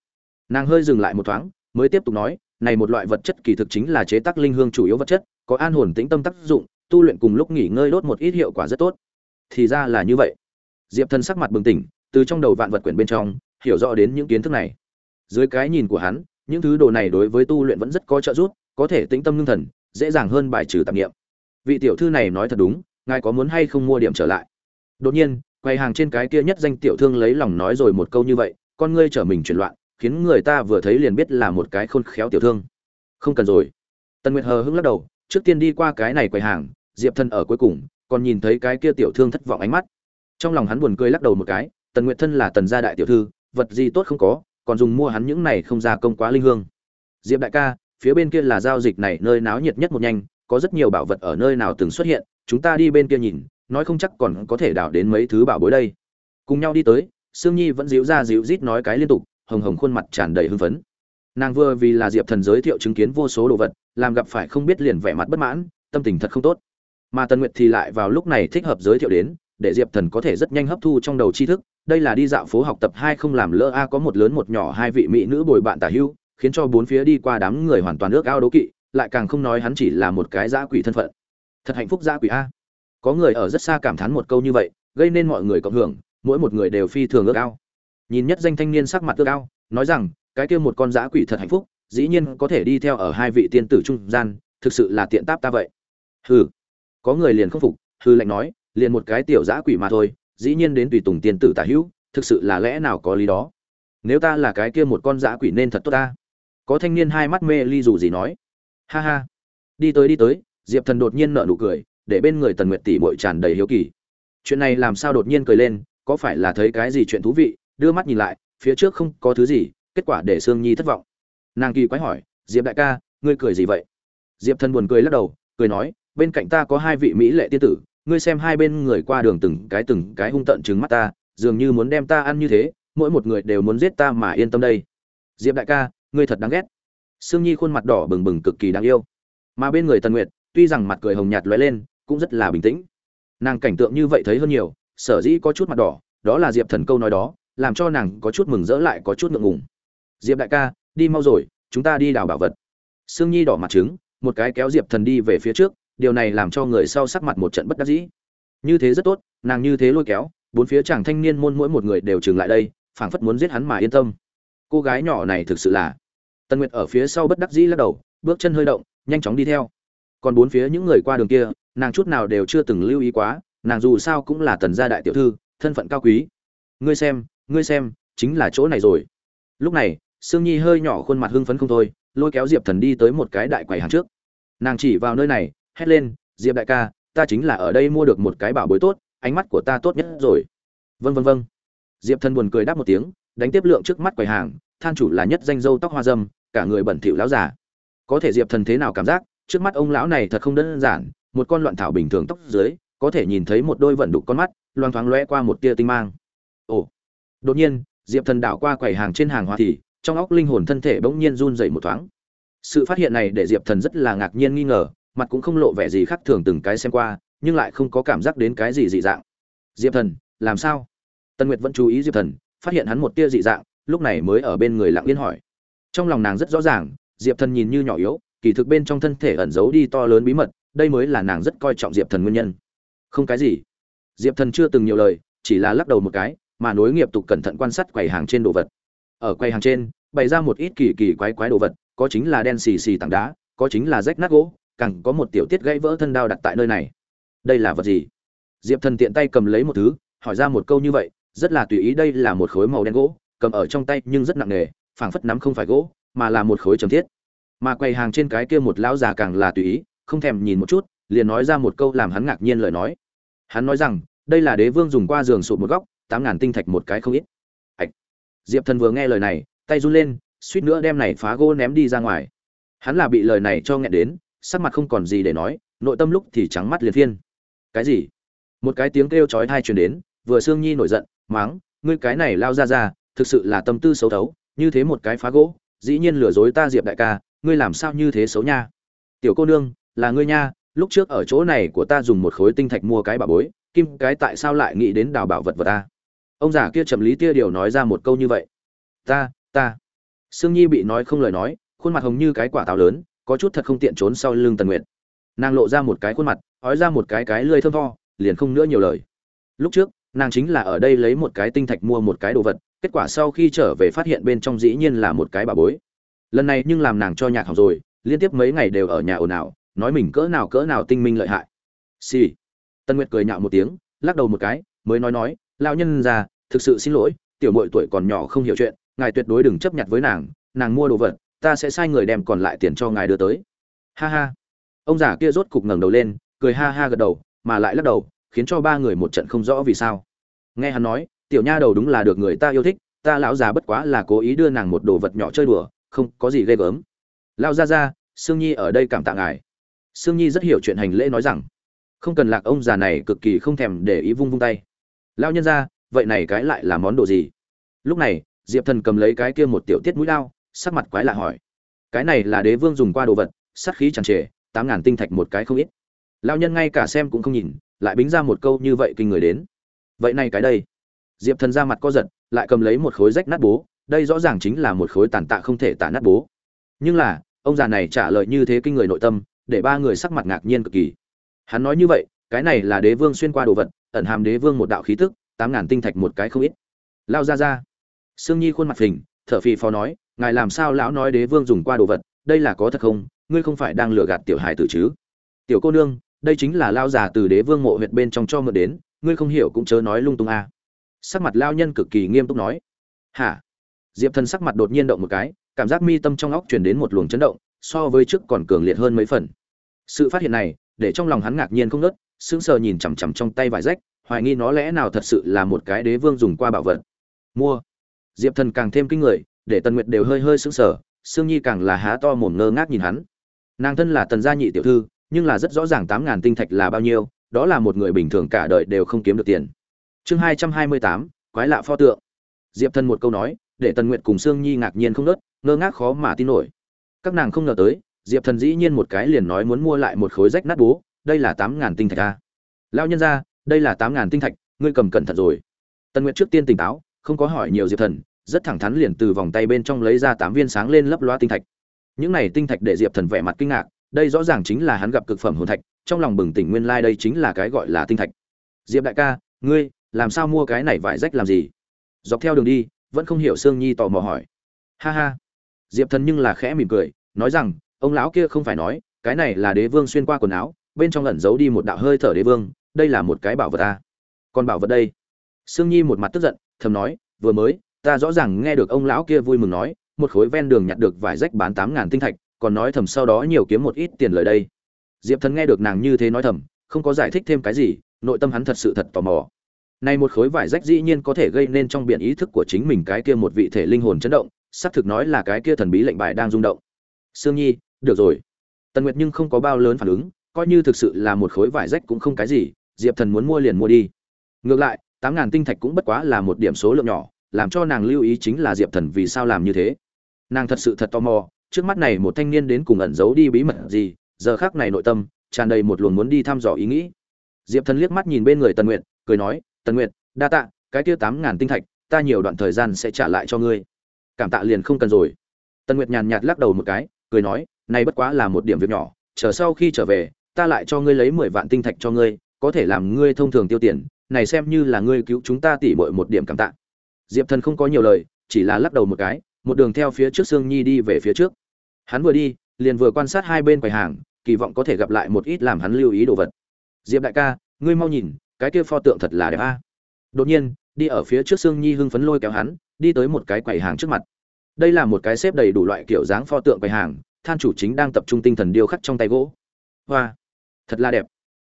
Nàng hơi dừng lại một thoáng mới tiếp tục nói, này một loại vật chất kỳ thực chính là chế tác linh hương chủ yếu vật chất, có an hồn tĩnh tâm tác dụng, tu luyện cùng lúc nghỉ ngơi đốt một ít hiệu quả rất tốt. Thì ra là như vậy. Diệp thần sắc mặt bừng tỉnh, từ trong đầu vạn vật quyển bên trong, hiểu rõ đến những kiến thức này. Dưới cái nhìn của hắn, những thứ đồ này đối với tu luyện vẫn rất có trợ giúp, có thể tĩnh tâm ngưng thần, dễ dàng hơn bài trừ tạp nghiệm vị tiểu thư này nói thật đúng, ngài có muốn hay không mua điểm trở lại? Đột nhiên, quầy hàng trên cái kia nhất danh tiểu thương lấy lòng nói rồi một câu như vậy, con ngươi trở mình chuyển loạn khiến người ta vừa thấy liền biết là một cái khôn khéo tiểu thương. Không cần rồi. Tần nguyệt hờ hững lắc đầu, trước tiên đi qua cái này quầy hàng, diệp thân ở cuối cùng, còn nhìn thấy cái kia tiểu thương thất vọng ánh mắt. Trong lòng hắn buồn cười lắc đầu một cái, tần nguyệt thân là tần gia đại tiểu thư, vật gì tốt không có, còn dùng mua hắn những này không ra công quá linh hương. Diệp đại ca, phía bên kia là giao dịch này, nơi náo nhiệt nhất một nhanh, có rất nhiều bảo vật ở nơi nào từng xuất hiện, chúng ta đi bên kia nhìn, nói không chắc còn có thể đào đến mấy thứ bảo bối đây. Cùng nhau đi tới, sương nhi vẫn díu ra díu rít nói cái liên tục hồng hồng khuôn mặt tràn đầy hưng phấn. Nàng vừa vì là diệp thần giới thiệu chứng kiến vô số đồ vật, làm gặp phải không biết liền vẻ mặt bất mãn, tâm tình thật không tốt. Mà tần nguyệt thì lại vào lúc này thích hợp giới thiệu đến, để diệp thần có thể rất nhanh hấp thu trong đầu tri thức. Đây là đi dạo phố học tập hai không làm lỡ a, có một lớn một nhỏ hai vị mỹ nữ bồi bạn tả hưu khiến cho bốn phía đi qua đám người hoàn toàn ước ao đố kỵ, lại càng không nói hắn chỉ là một cái dã quỷ thân phận. Thật hạnh phúc dã quỷ a. Có người ở rất xa cảm thán một câu như vậy, gây nên mọi người cộng hưởng, mỗi một người đều phi thường ước ao nhìn nhất danh thanh niên sắc mặt tươi cao nói rằng, cái kia một con dã quỷ thật hạnh phúc, dĩ nhiên có thể đi theo ở hai vị tiên tử trung gian, thực sự là tiện táp ta vậy. Hừ. Có người liền không phục hư lệnh nói, liền một cái tiểu dã quỷ mà thôi, dĩ nhiên đến tùy tùng tiên tử tả hữu, thực sự là lẽ nào có lý đó? Nếu ta là cái kia một con dã quỷ nên thật tốt ta. Có thanh niên hai mắt mê ly dù gì nói. Ha ha. Đi tới đi tới. Diệp thần đột nhiên nợ nụ cười, để bên người tần nguyệt tỷ bội tràn đầy hiếu kỳ. Chuyện này làm sao đột nhiên cười lên, có phải là thấy cái gì chuyện thú vị đưa mắt nhìn lại, phía trước không có thứ gì, kết quả để sương nhi thất vọng. Nàng kỳ quái hỏi, diệp đại ca, ngươi cười gì vậy? Diệp thần buồn cười lắc đầu, cười nói, bên cạnh ta có hai vị mỹ lệ tiên tử, ngươi xem hai bên người qua đường từng cái từng cái hung tận trứng mắt ta, dường như muốn đem ta ăn như thế, mỗi một người đều muốn giết ta mà yên tâm đây. Diệp đại ca, ngươi thật đáng ghét. Sương nhi khuôn mặt đỏ bừng bừng cực kỳ đáng yêu. Mà bên người tần nguyệt, tuy rằng mặt cười hồng nhạt lóe lên, cũng rất là bình tĩnh. Nàng cảnh tượng như vậy thấy hơn nhiều, sở dĩ có chút mặt đỏ, đó là diệp thần câu nói đó làm cho nàng có chút mừng rỡ lại có chút ngượng ngùng. Diệp đại ca, đi mau rồi, chúng ta đi đào bảo vật. Sương nhi đỏ mặt trứng, một cái kéo diệp thần đi về phía trước, điều này làm cho người sau sắc mặt một trận bất đắc dĩ. Như thế rất tốt, nàng như thế lôi kéo, bốn phía chàng thanh niên môn mỗi một người đều trừng lại đây, phảng phất muốn giết hắn mà yên tâm. Cô gái nhỏ này thực sự là tần nguyệt ở phía sau bất đắc dĩ lắc đầu, bước chân hơi động, nhanh chóng đi theo. Còn bốn phía những người qua đường kia, nàng chút nào đều chưa từng lưu ý quá, nàng dù sao cũng là tần gia đại tiểu thư, thân phận cao quý. Ngươi xem ngươi xem, chính là chỗ này rồi. Lúc này, sương nhi hơi nhỏ khuôn mặt hưng phấn không thôi, lôi kéo diệp thần đi tới một cái đại quầy hàng trước. Nàng chỉ vào nơi này, hét lên, diệp đại ca, ta chính là ở đây mua được một cái bảo bối tốt, ánh mắt của ta tốt nhất rồi. Vân vân vân diệp thần buồn cười đáp một tiếng, đánh tiếp lượng trước mắt quầy hàng, than chủ là nhất danh dâu tóc hoa dâm, cả người bẩn thỉu láo giả có thể diệp thần thế nào cảm giác, trước mắt ông lão này thật không đơn giản, một con loạn thảo bình thường tóc dưới, có thể nhìn thấy một đôi vận đục con mắt, loang thoáng lóe qua một tia tinh mang. Ồ đột nhiên, diệp thần đảo qua quầy hàng trên hàng hoa thì, trong óc linh hồn thân thể bỗng nhiên run dậy một thoáng. Sự phát hiện này để diệp thần rất là ngạc nhiên nghi ngờ, mặt cũng không lộ vẻ gì khác thường từng cái xem qua, nhưng lại không có cảm giác đến cái gì dị dạng. Diệp thần, làm sao? Tân nguyệt vẫn chú ý diệp thần, phát hiện hắn một tia dị dạng, lúc này mới ở bên người lặng yên hỏi. Trong lòng nàng rất rõ ràng, diệp thần nhìn như nhỏ yếu, kỳ thực bên trong thân thể ẩn giấu đi to lớn bí mật, đây mới là nàng rất coi trọng diệp thần nguyên nhân. Không cái gì. Diệp thần chưa từng nhiều lời, chỉ là lắc đầu một cái mà nối nghiệp tục cẩn thận quan sát quầy hàng trên đồ vật. Ở quầy hàng trên, bày ra một ít kỳ kỳ quái quái đồ vật, có chính là đen xì xì tảng đá, có chính là rách nát gỗ, càng có một tiểu tiết gãy vỡ thân đao đặt tại nơi này. Đây là vật gì? Diệp thần tiện tay cầm lấy một thứ, hỏi ra một câu như vậy, rất là tùy ý đây là một khối màu đen gỗ, cầm ở trong tay nhưng rất nặng nề, phảng phất nắm không phải gỗ, mà là một khối trầm thiết. Mà quầy hàng trên cái kia một lão già càng là tùy ý, không thèm nhìn một chút, liền nói ra một câu làm hắn ngạc nhiên lời nói. Hắn nói rằng, đây là đế vương dùng qua giường sụt một góc tám ngàn tinh thạch một cái không ít. Ạch. Diệp thần vừa nghe lời này, tay run lên, suýt nữa đem này phá gỗ ném đi ra ngoài. Hắn là bị lời này cho nghẹn đến, sắc mặt không còn gì để nói, nội tâm lúc thì trắng mắt liền phiên. Cái gì? Một cái tiếng kêu chói tai truyền đến, vừa sương nhi nổi giận, máng, ngươi cái này lao ra ra, thực sự là tâm tư xấu thấu, như thế một cái phá gỗ, dĩ nhiên lừa dối ta diệp đại ca, ngươi làm sao như thế xấu nha? Tiểu cô nương, là ngươi nha, lúc trước ở chỗ này của ta dùng một khối tinh thạch mua cái bà bối, kim cái tại sao lại nghĩ đến đào bảo vật vật ta? Ông già kia chậm lý tia điều nói ra một câu như vậy. Ta ta. Sương nhi bị nói không lời nói, khuôn mặt hồng như cái quả táo lớn, có chút thật không tiện trốn sau lưng tần nguyệt. Nàng lộ ra một cái khuôn mặt, ói ra một cái cái lơi thơm tho, liền không nữa nhiều lời. Lúc trước, nàng chính là ở đây lấy một cái tinh thạch mua một cái đồ vật, kết quả sau khi trở về phát hiện bên trong dĩ nhiên là một cái bà bối. Lần này nhưng làm nàng cho nhạc học rồi, liên tiếp mấy ngày đều ở nhà ồn ào, nói mình cỡ nào cỡ nào tinh minh lợi hại. Xì、sì. tân nguyệt cười nhạo một tiếng, lắc đầu một cái, mới nói nói lão nhân già, thực sự xin lỗi tiểu mội tuổi còn nhỏ không hiểu chuyện ngài tuyệt đối đừng chấp nhận với nàng nàng mua đồ vật ta sẽ sai người đem còn lại tiền cho ngài đưa tới. Ha ha. Ông già kia rốt cục ngẩng đầu lên cười ha ha gật đầu mà lại lắc đầu khiến cho ba người một trận không rõ vì sao. Nghe hắn nói tiểu nha đầu đúng là được người ta yêu thích ta lão già bất quá là cố ý đưa nàng một đồ vật nhỏ chơi đùa không có gì ghê gớm. Lao ra ra sương nhi ở đây cảm tạ ngài. Sương nhi rất hiểu chuyện hành lễ nói rằng không cần lạc ông già này cực kỳ không thèm để ý vung vung tay lao nhân ra, vậy này cái lại là món đồ gì? Lúc này, diệp thần cầm lấy cái kia một tiểu tiết mũi lao, sắc mặt quái lạ hỏi. Cái này là đế vương dùng qua đồ vật sắc khí tràn trề, tám ngàn tinh thạch một cái không ít. Lao nhân ngay cả xem cũng không nhìn, lại bính ra một câu như vậy kinh người đến. Vậy này cái đây? Diệp thần ra mặt co giật, lại cầm lấy một khối rách nát bố, đây rõ ràng chính là một khối tàn tạ không thể tả nát bố. Nhưng là, ông già này trả lời như thế kinh người nội tâm, để ba người sắc mặt ngạc nhiên cực kỳ. Hắn nói như vậy, cái này là đế vương xuyên qua đồ vật ẩn hàm đế vương một đạo khí tức, tám ngàn tinh thạch một cái không ít. Lao ra ra. Sương nhi khuôn mặt phình, thở phì phò nói, ngài làm sao lão nói đế vương dùng qua đồ vật, đây là có thật không? Ngươi không phải đang lừa gạt tiểu hài tử chứ? Tiểu cô nương, đây chính là lao già từ đế vương mộ huyệt bên trong cho mượn đến, ngươi không hiểu cũng chớ nói lung tung a. À. sắc mặt lao nhân cực kỳ nghiêm túc nói. Hả? Diệp thần sắc mặt đột nhiên động một cái, cảm giác mi tâm trong óc chuyển đến một luồng chấn động, so với trước còn cường liệt hơn mấy phần. Sự phát hiện này, để trong lòng hắn ngạc nhiên không nớt sững sờ nhìn chằm chằm trong tay vải rách, hoài nghi nó lẽ nào thật sự là một cái đế vương dùng qua bảo vật. Mua. Diệp thần càng thêm kinh người, để tần nguyệt đều hơi hơi sững sờ, sương nhi càng là há to mồm ngơ ngác nhìn hắn. Nàng thân là tần gia nhị tiểu thư, nhưng là rất rõ ràng tám ngàn tinh thạch là bao nhiêu, đó là một người bình thường cả đời đều không kiếm được tiền. Chương hai trăm hai mươi tám, quái lạ pho tượng. Diệp thần một câu nói, để tần nguyệt cùng sương nhi ngạc nhiên không nớt ngơ ngác khó mà tin nổi. Các nàng không ngờ tới, diệp thần dĩ nhiên một cái liền nói muốn mua lại một khối rách nát bố đây là tám ngàn tinh thạch a. À? lao nhân ra đây là tám ngàn tinh thạch, ngươi cầm cẩn thận rồi. Tần nguyệt trước tiên tỉnh táo, không có hỏi nhiều diệp thần, rất thẳng thắn liền từ vòng tay bên trong lấy ra tám viên sáng lên lấp loa tinh thạch. Những này tinh thạch để diệp thần vẻ mặt kinh ngạc, đây rõ ràng chính là hắn gặp cực phẩm hồn thạch, trong lòng bừng tỉnh nguyên lai đây chính là cái gọi là tinh thạch. Diệp đại ca, ngươi, làm sao mua cái này vải rách làm gì? Dọc theo đường đi, vẫn không hiểu sương nhi tò mò hỏi. Ha ha. Diệp thần nhưng là khẽ mỉm cười, nói rằng, ông lão kia không phải nói, cái này là đế vương xuyên qua quần áo bên trong ẩn giấu đi một đạo hơi thở đế vương đây là một cái bảo vật ta. Còn bảo vật đây? Sương nhi một mặt tức giận thầm nói vừa mới ta rõ ràng nghe được ông lão kia vui mừng nói một khối ven đường nhặt được vài rách bán tám ngàn tinh thạch còn nói thầm sau đó nhiều kiếm một ít tiền lời đây. Diệp thần nghe được nàng như thế nói thầm không có giải thích thêm cái gì nội tâm hắn thật sự thật tò mò. Này một khối vải rách dĩ nhiên có thể gây nên trong biển ý thức của chính mình cái kia một vị thể linh hồn chấn động, xác thực nói là cái kia thần bí lệnh bài đang rung động. Sương Nhi, được rồi. Tần nguyệt nhưng không có bao lớn phản ứng coi như thực sự là một khối vải rách cũng không cái gì, diệp thần muốn mua liền mua đi. Ngược lại, tám ngàn tinh thạch cũng bất quá là một điểm số lượng nhỏ, làm cho nàng lưu ý chính là diệp thần vì sao làm như thế. Nàng thật sự thật tò mò, trước mắt này một thanh niên đến cùng ẩn giấu đi bí mật gì, giờ khác này nội tâm, tràn đầy một luồng muốn đi thăm dò ý nghĩ. Diệp thần liếc mắt nhìn bên người tần nguyệt, cười nói, tần nguyệt, đa tạ, cái kia tám ngàn tinh thạch, ta nhiều đoạn thời gian sẽ trả lại cho ngươi. Cảm tạ liền không cần rồi. Tần nguyệt nhàn nhạt lắc đầu một cái, cười nói, này bất quá là một điểm việc nhỏ, chờ sau khi trở về ta lại cho ngươi lấy mười vạn tinh thạch cho ngươi, có thể làm ngươi thông thường tiêu tiền, này xem như là ngươi cứu chúng ta tỉ bội một điểm cảm tạ. Diệp thần không có nhiều lời, chỉ là lắc đầu một cái, một đường theo phía trước sương nhi đi về phía trước. Hắn vừa đi, liền vừa quan sát hai bên quầy hàng, kỳ vọng có thể gặp lại một ít làm hắn lưu ý đồ vật. Diệp đại ca, ngươi mau nhìn, cái kia pho tượng thật là đẹp a. Đột nhiên, đi ở phía trước sương nhi hưng phấn lôi kéo hắn, đi tới một cái quầy hàng trước mặt. Đây là một cái xếp đầy đủ loại kiểu dáng pho tượng quầy hàng, than chủ chính đang tập trung tinh thần điêu khắc trong tay gỗ. Hoa! Thật là đẹp.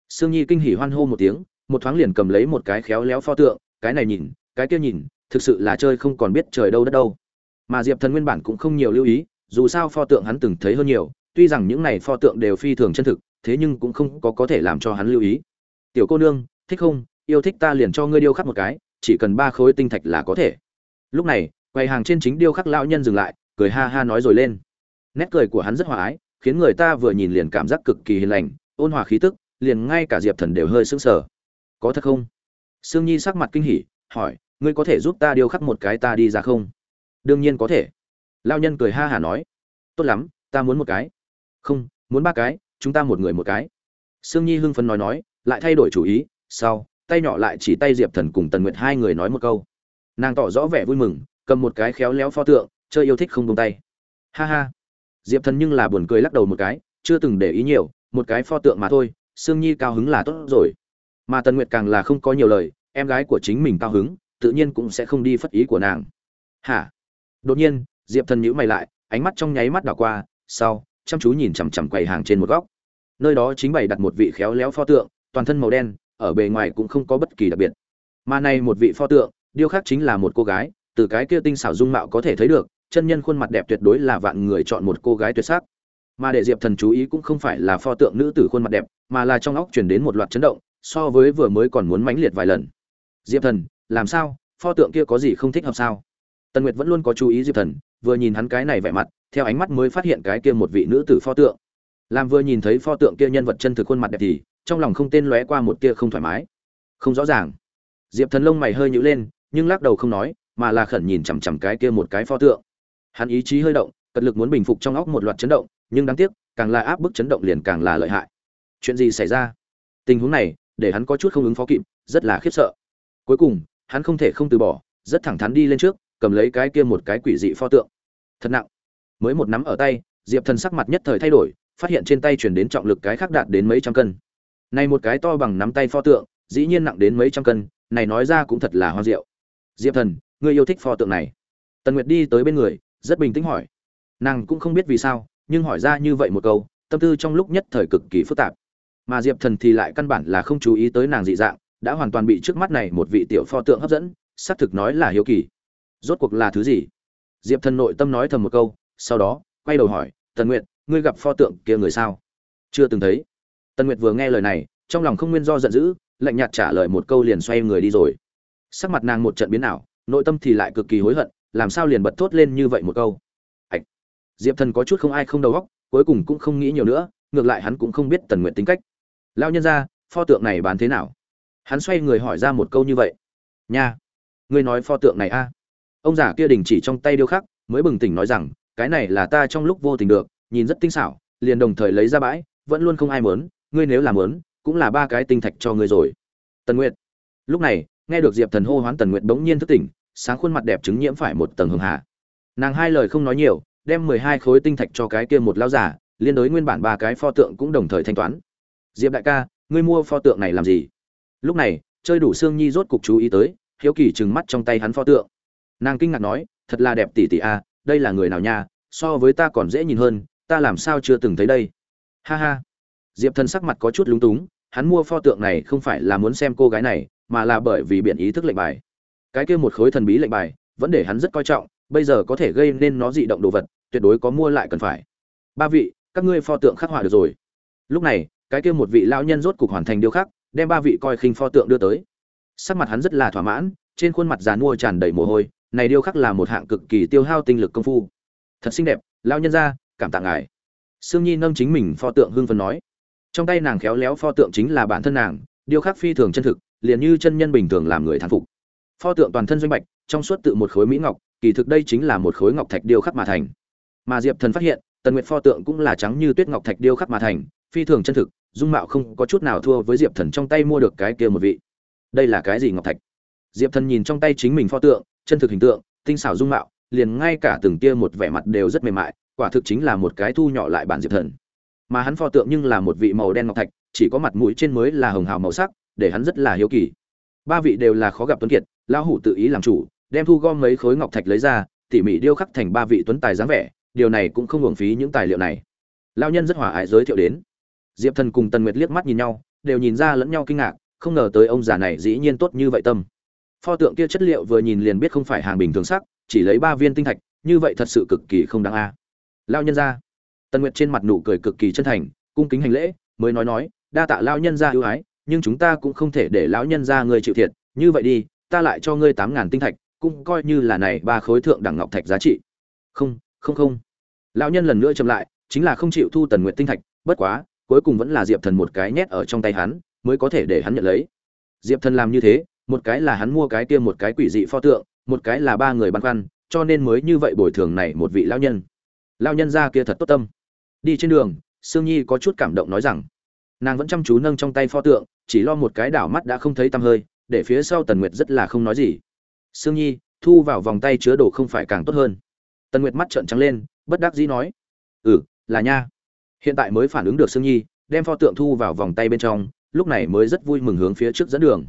Sương nhi kinh hỉ hoan hô một tiếng, một thoáng liền cầm lấy một cái khéo léo pho tượng, cái này nhìn, cái kia nhìn, thực sự là chơi không còn biết trời đâu đất đâu. Mà diệp thần nguyên bản cũng không nhiều lưu ý, dù sao pho tượng hắn từng thấy hơn nhiều, tuy rằng những này pho tượng đều phi thường chân thực, thế nhưng cũng không có có thể làm cho hắn lưu ý. Tiểu cô nương, thích không? Yêu thích ta liền cho ngươi điêu khắc một cái, chỉ cần ba khối tinh thạch là có thể. Lúc này, quầy hàng trên chính điêu khắc lão nhân dừng lại, cười ha ha nói rồi lên. Nét cười của hắn rất hòa ái, khiến người ta vừa nhìn liền cảm giác cực kỳ hiền lành ôn hòa khí tức, liền ngay cả diệp thần đều hơi sững sờ. Có thật không? Sương nhi sắc mặt kinh hỉ, hỏi, ngươi có thể giúp ta điêu khắc một cái ta đi ra không? Đương nhiên có thể. Lao nhân cười ha hả nói, tốt lắm, ta muốn một cái. Không, muốn ba cái, chúng ta một người một cái. Sương nhi hưng phấn nói nói, lại thay đổi chủ ý, sau, tay nhỏ lại chỉ tay diệp thần cùng tần nguyệt hai người nói một câu. Nàng tỏ rõ vẻ vui mừng, cầm một cái khéo léo pho tượng, chơi yêu thích không tung tay. Ha ha. Diệp thần nhưng là buồn cười lắc đầu một cái, chưa từng để ý nhiều một cái pho tượng mà thôi, sương nhi cao hứng là tốt rồi. Mà tần nguyệt càng là không có nhiều lời, em gái của chính mình cao hứng, tự nhiên cũng sẽ không đi phất ý của nàng. Hả? Đột nhiên, diệp thần nhíu mày lại, ánh mắt trong nháy mắt đảo qua, sau, chăm chú nhìn chằm chằm quầy hàng trên một góc. Nơi đó chính bày đặt một vị khéo léo pho tượng, toàn thân màu đen, ở bề ngoài cũng không có bất kỳ đặc biệt. Mà này một vị pho tượng, điêu khắc chính là một cô gái, từ cái kia tinh xảo dung mạo có thể thấy được, chân nhân khuôn mặt đẹp tuyệt đối là vạn người chọn một cô gái tuyệt sắc mà để diệp thần chú ý cũng không phải là pho tượng nữ tử khuôn mặt đẹp, mà là trong óc chuyển đến một loạt chấn động, so với vừa mới còn muốn mãnh liệt vài lần. Diệp thần, làm sao? Pho tượng kia có gì không thích hợp sao? Tần nguyệt vẫn luôn có chú ý diệp thần, vừa nhìn hắn cái này vẻ mặt, theo ánh mắt mới phát hiện cái kia một vị nữ tử pho tượng. Làm vừa nhìn thấy pho tượng kia nhân vật chân thực khuôn mặt đẹp thì, trong lòng không tên lóe qua một tia không thoải mái. Không rõ ràng. Diệp thần lông mày hơi nhữ lên, nhưng lắc đầu không nói, mà là khẩn nhìn chằm chằm cái kia một cái pho tượng. Hắn ý chí hơi động, cật lực muốn bình phục trong óc một loạt chấn động nhưng đáng tiếc, càng là áp bức chấn động liền càng là lợi hại. Chuyện gì xảy ra? Tình huống này, để hắn có chút không ứng phó kịp, rất là khiếp sợ. Cuối cùng, hắn không thể không từ bỏ, rất thẳng thắn đi lên trước, cầm lấy cái kia một cái quỷ dị pho tượng. Thật nặng. Mới một nắm ở tay, diệp thần sắc mặt nhất thời thay đổi, phát hiện trên tay chuyển đến trọng lực cái khác đạt đến mấy trăm cân. Này một cái to bằng nắm tay pho tượng, dĩ nhiên nặng đến mấy trăm cân, này nói ra cũng thật là hoa diệu diệp thần, ngươi yêu thích pho tượng này. Tần nguyệt đi tới bên người, rất bình tĩnh hỏi. Nàng cũng không biết vì sao nhưng hỏi ra như vậy một câu, tâm tư trong lúc nhất thời cực kỳ phức tạp. Mà diệp thần thì lại căn bản là không chú ý tới nàng dị dạng, đã hoàn toàn bị trước mắt này một vị tiểu pho tượng hấp dẫn, xác thực nói là hiếu kỳ. Rốt cuộc là thứ gì? Diệp thần nội tâm nói thầm một câu, sau đó, quay đầu hỏi, tần nguyệt, ngươi gặp pho tượng kia người sao? Chưa từng thấy. Tần nguyệt vừa nghe lời này, trong lòng không nguyên do giận dữ, lạnh nhạt trả lời một câu liền xoay người đi rồi. Sắc mặt nàng một trận biến ảo, nội tâm thì lại cực kỳ hối hận, làm sao liền bật thốt lên như vậy một câu? Diệp thần có chút không ai không đầu óc, cuối cùng cũng không nghĩ nhiều nữa, ngược lại hắn cũng không biết tần nguyện tính cách. Lao nhân ra pho tượng này bán thế nào? Hắn xoay người hỏi ra một câu như vậy. Nha, ngươi nói pho tượng này a. Ông già kia đình chỉ trong tay điêu khắc, mới bừng tỉnh nói rằng, cái này là ta trong lúc vô tình được, nhìn rất tinh xảo, liền đồng thời lấy ra bãi, vẫn luôn không ai mớn ngươi nếu làm mớn cũng là ba cái tinh thạch cho ngươi rồi. Tần nguyệt. Lúc này, nghe được diệp thần hô hoán tần nguyệt bỗng nhiên thức tỉnh, sáng khuôn mặt đẹp chứng nhiễm phải một tầng hường hạ nàng hai lời không nói nhiều đem mười hai khối tinh thạch cho cái kia một lão giả liên đối nguyên bản ba cái pho tượng cũng đồng thời thanh toán. Diệp đại ca, ngươi mua pho tượng này làm gì? Lúc này, chơi đủ xương nhi rốt cục chú ý tới, hiếu kỳ trừng mắt trong tay hắn pho tượng. Nàng kinh ngạc nói, thật là đẹp tỷ tỷ a, đây là người nào nha, so với ta còn dễ nhìn hơn, ta làm sao chưa từng thấy đây? Ha ha. Diệp thần sắc mặt có chút lúng túng, hắn mua pho tượng này không phải là muốn xem cô gái này, mà là bởi vì biện ý thức lệnh bài. Cái kia một khối thần bí lệnh bài, vẫn để hắn rất coi trọng bây giờ có thể gây nên nó dị động đồ vật, tuyệt đối có mua lại cần phải. Ba vị, các ngươi pho tượng khắc họa được rồi. Lúc này, cái kia một vị lão nhân rốt cục hoàn thành điêu khắc đem ba vị coi khinh pho tượng đưa tới. Sắc mặt hắn rất là thỏa mãn, trên khuôn mặt già nua tràn đầy mồ hôi, này điêu khắc là một hạng cực kỳ tiêu hao tinh lực công phu. Thật xinh đẹp, lão nhân ra cảm tạ ngài. Sương nhi nâng chính mình pho tượng hưng phấn nói. Trong tay nàng khéo léo pho tượng chính là bản thân nàng điêu khắc phi thường chân thực, liền như chân nhân bình thường làm người thán phục. Pho tượng toàn thân doanh bạch, trong suốt tự một khối mỹ ngọc kỳ thực đây chính là một khối ngọc thạch điêu khắc mà thành. Mà diệp thần phát hiện, tần nguyệt pho tượng cũng là trắng như tuyết ngọc thạch điêu khắc mà thành, phi thường chân thực, dung mạo không có chút nào thua với diệp thần trong tay mua được cái kia một vị. Đây là cái gì ngọc thạch? Diệp thần nhìn trong tay chính mình pho tượng, chân thực hình tượng, tinh xảo dung mạo, liền ngay cả từng tia một vẻ mặt đều rất mềm mại, quả thực chính là một cái thu nhỏ lại bản diệp thần. Mà hắn pho tượng nhưng là một vị màu đen ngọc thạch, chỉ có mặt mũi trên mới là hồng hào màu sắc, để hắn rất là hiếu kỳ. Ba vị đều là khó gặp tuấn kiệt, lão hủ tự ý làm chủ đem thu gom mấy khối ngọc thạch lấy ra, tỉ mỉ điêu khắc thành ba vị tuấn tài dáng vẻ, điều này cũng không hưởng phí những tài liệu này. Lao nhân rất hòa ái giới thiệu đến. Diệp thần cùng tần nguyệt liếc mắt nhìn nhau, đều nhìn ra lẫn nhau kinh ngạc, không ngờ tới ông già này dĩ nhiên tốt như vậy tâm. Pho tượng kia chất liệu vừa nhìn liền biết không phải hàng bình thường sắc, chỉ lấy ba viên tinh thạch, như vậy thật sự cực kỳ không đáng a. À. lao nhân ra tần nguyệt trên mặt nụ cười cực kỳ chân thành, cung kính hành lễ, mới nói nói, đa tạ lao nhân ra ưu ái, nhưng chúng ta cũng không thể để lão nhân ra người chịu thiệt, như vậy đi, ta lại cho ngươi tám ngàn tinh thạch cũng coi như là này ba khối thượng đẳng ngọc thạch giá trị. Không không không. Lão nhân lần nữa chậm lại, chính là không chịu thu tần nguyện tinh thạch, bất quá, cuối cùng vẫn là diệp thần một cái nhét ở trong tay hắn, mới có thể để hắn nhận lấy. Diệp thần làm như thế, một cái là hắn mua cái kia một cái quỷ dị pho tượng, một cái là ba người băn khoăn, cho nên mới như vậy bồi thường này một vị lão nhân. Lão nhân ra kia thật tốt tâm. Đi trên đường, sương nhi có chút cảm động nói rằng, nàng vẫn chăm chú nâng trong tay pho tượng, chỉ lo một cái đảo mắt đã không thấy tăm hơi, để phía sau tần nguyệt rất là không nói gì sương nhi, thu vào vòng tay chứa đồ không phải càng tốt hơn. Tần nguyệt mắt trợn trắng lên, bất đắc dĩ nói ừ là nha. Hiện tại mới phản ứng được sương nhi, đem pho tượng thu vào vòng tay bên trong, lúc này mới rất vui mừng hướng phía trước dẫn đường.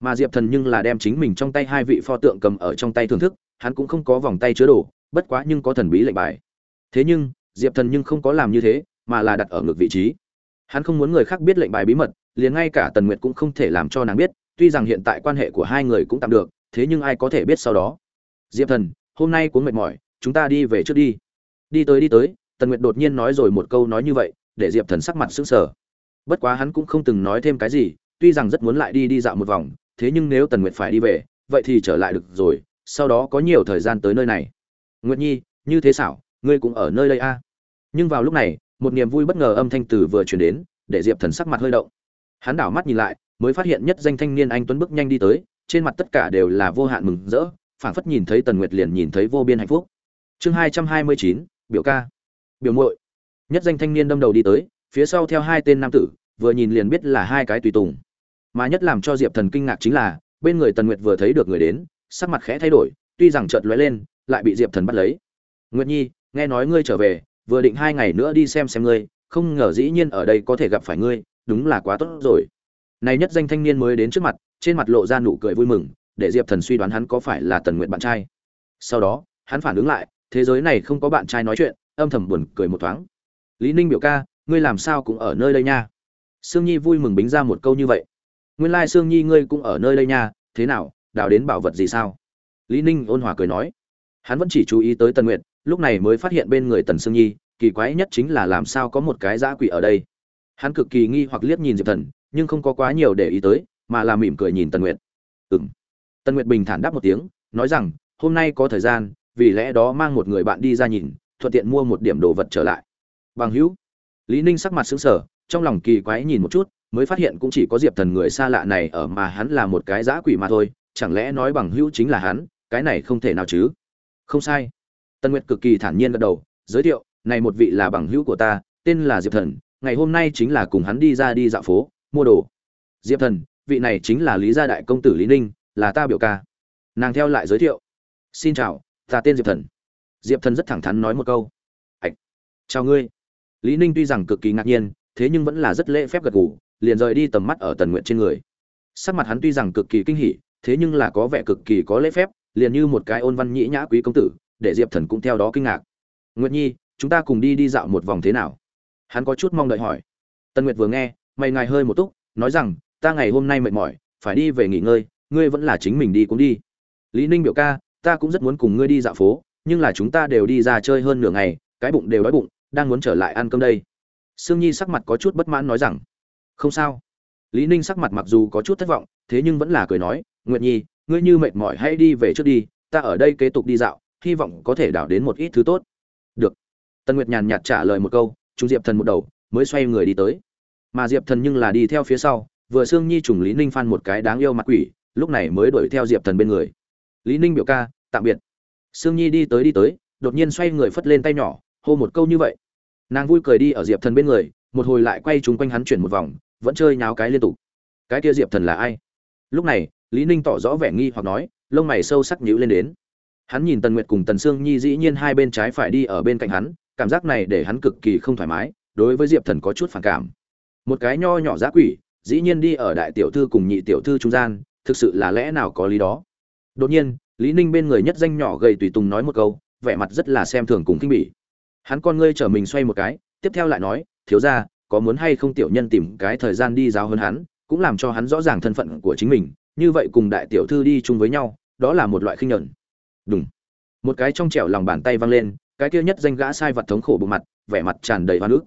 Mà diệp thần nhưng là đem chính mình trong tay hai vị pho tượng cầm ở trong tay thưởng thức, hắn cũng không có vòng tay chứa đồ, bất quá nhưng có thần bí lệnh bài. Thế nhưng, diệp thần nhưng không có làm như thế, mà là đặt ở ngược vị trí. Hắn không muốn người khác biết lệnh bài bí mật, liền ngay cả tần nguyệt cũng không thể làm cho nàng biết, tuy rằng hiện tại quan hệ của hai người cũng tạm được thế nhưng ai có thể biết sau đó? Diệp thần, hôm nay cũng mệt mỏi, chúng ta đi về trước đi. Đi tới đi tới, tần nguyệt đột nhiên nói rồi một câu nói như vậy, để diệp thần sắc mặt sững sờ. Bất quá hắn cũng không từng nói thêm cái gì, tuy rằng rất muốn lại đi đi dạo một vòng, thế nhưng nếu tần nguyệt phải đi về, vậy thì trở lại được rồi, sau đó có nhiều thời gian tới nơi này. Nguyệt nhi, như thế xảo, ngươi cũng ở nơi đây a à? nhưng vào lúc này, một niềm vui bất ngờ âm thanh từ vừa chuyển đến, để diệp thần sắc mặt hơi động. Hắn đảo mắt nhìn lại, mới phát hiện nhất danh thanh niên anh tuấn bước nhanh đi tới trên mặt tất cả đều là vô hạn mừng rỡ, phảng phất nhìn thấy tần nguyệt liền nhìn thấy vô biên hạnh phúc. Chương hai trăm hai mươi chín, biểu ca. Biểu muội. Nhất danh thanh niên đâm đầu đi tới, phía sau theo hai tên nam tử, vừa nhìn liền biết là hai cái tùy tùng. Mà nhất làm cho diệp thần kinh ngạc chính là, bên người tần nguyệt vừa thấy được người đến, sắc mặt khẽ thay đổi, tuy rằng chợt lóe lên, lại bị diệp thần bắt lấy. Nguyệt nhi, nghe nói ngươi trở về, vừa định hai ngày nữa đi xem xem ngươi, không ngờ dĩ nhiên ở đây có thể gặp phải ngươi, đúng là quá tốt rồi. Này nhất danh thanh niên mới đến trước mặt trên mặt lộ ra nụ cười vui mừng, để diệp thần suy đoán hắn có phải là tần nguyện bạn trai. Sau đó, hắn phản ứng lại, thế giới này không có bạn trai nói chuyện, âm thầm buồn cười một thoáng. Lý ninh biểu ca, ngươi làm sao cũng ở nơi đây nha? Sương nhi vui mừng bính ra một câu như vậy. Nguyên lai、like、sương sương nhi ngươi cũng ở nơi đây nha, thế nào, đào đến bảo vật gì sao? Lý ninh ôn hòa cười nói. Hắn vẫn chỉ chú ý tới tần nguyện lúc này mới phát hiện bên người tần sương nhi, kỳ quái nhất chính là làm sao có một cái dã quỷ ở đây. Hắn cực kỳ nghi hoặc liếc nhìn diệp thần, nhưng không có quá nhiều để ý tới mà là mỉm cười nhìn tần nguyệt. Ừng tần nguyệt bình thản đáp một tiếng, nói rằng, hôm nay có thời gian, vì lẽ đó mang một người bạn đi ra nhìn, thuận tiện mua một điểm đồ vật trở lại. Bằng hữu. Lý ninh sắc mặt xứng sở trong lòng kỳ quái nhìn một chút, mới phát hiện cũng chỉ có diệp thần người xa lạ này ở mà hắn là một cái giã quỷ mà thôi, chẳng lẽ nói bằng hữu chính là hắn, cái này không thể nào chứ? Không sai. Tân nguyệt cực kỳ thản nhiên gật đầu, giới thiệu, này một vị là bằng hữu của ta, tên là diệp thần, ngày hôm nay chính là cùng hắn đi ra đi dạo phố, mua đồ. Diệp thần vị này chính là lý gia đại công tử lý ninh, là ta biểu ca. Nàng theo lại giới thiệu. Xin chào, ta tên diệp thần. Diệp thần rất thẳng thắn nói một câu. Ạch chào ngươi. Lý ninh tuy rằng cực kỳ ngạc nhiên, thế nhưng vẫn là rất lễ phép gật gù, liền rời đi tầm mắt ở tần nguyện trên người. Sắc mặt hắn tuy rằng cực kỳ kinh hỉ, thế nhưng là có vẻ cực kỳ có lễ phép, liền như một cái ôn văn nhĩ nhã quý công tử, để diệp thần cũng theo đó kinh ngạc. Nguyệt nhi, chúng ta cùng đi đi dạo một vòng thế nào? Hắn có chút mong đợi hỏi. Tần nguyệt vừa nghe, mày ngài hơi một túc, nói rằng ta ngày hôm nay mệt mỏi, phải đi về nghỉ ngơi, ngươi vẫn là chính mình đi cũng đi. Lý ninh biểu ca, ta cũng rất muốn cùng ngươi đi dạo phố, nhưng là chúng ta đều đi ra chơi hơn nửa ngày, cái bụng đều đói bụng, đang muốn trở lại ăn cơm đây. Sương nhi sắc mặt có chút bất mãn nói rằng, không sao. Lý ninh sắc mặt mặc dù có chút thất vọng, thế nhưng vẫn là cười nói, nguyệt nhi, ngươi như mệt mỏi hãy đi về trước đi, ta ở đây kế tục đi dạo, hy vọng có thể đảo đến một ít thứ tốt. Được. Tần nguyệt nhàn nhạt trả lời một câu, chúng diệp thần một đầu, mới xoay người đi tới. Mà diệp thần nhưng là đi theo phía sau vừa sương nhi trùng lý ninh phan một cái đáng yêu mặt quỷ, lúc này mới đuổi theo diệp thần bên người. Lý ninh biểu ca, tạm biệt. Sương nhi đi tới đi tới, đột nhiên xoay người phất lên tay nhỏ, hô một câu như vậy. Nàng vui cười đi ở diệp thần bên người, một hồi lại quay chúng quanh hắn chuyển một vòng, vẫn chơi nháo cái liên tục. Cái kia diệp thần là ai? Lúc này, lý ninh tỏ rõ vẻ nghi hoặc nói, lông mày sâu sắc nhíu lên đến. Hắn nhìn tần nguyệt cùng tần sương nhi dĩ nhiên hai bên trái phải đi ở bên cạnh hắn, cảm giác này để hắn cực kỳ không thoải mái, đối với diệp thần có chút phản cảm. Một cái nho nhỏ giá quỷ dĩ nhiên đi ở đại tiểu thư cùng nhị tiểu thư trung gian, thực sự là lẽ nào có lý đó? Đột nhiên, lý ninh bên người nhất danh nhỏ gầy tùy tùng nói một câu, vẻ mặt rất là xem thường cùng kinh bỉ. Hắn con ngươi chở mình xoay một cái, tiếp theo lại nói, thiếu ra có muốn hay không tiểu nhân tìm cái thời gian đi giáo hơn hắn, cũng làm cho hắn rõ ràng thân phận của chính mình, như vậy cùng đại tiểu thư đi chung với nhau, đó là một loại khinh nhẫn đúng một cái trong trẻo lòng bàn tay văng lên, cái kia nhất danh gã sai vật thống khổ bộ mặt, vẻ mặt tràn đầy hoa nước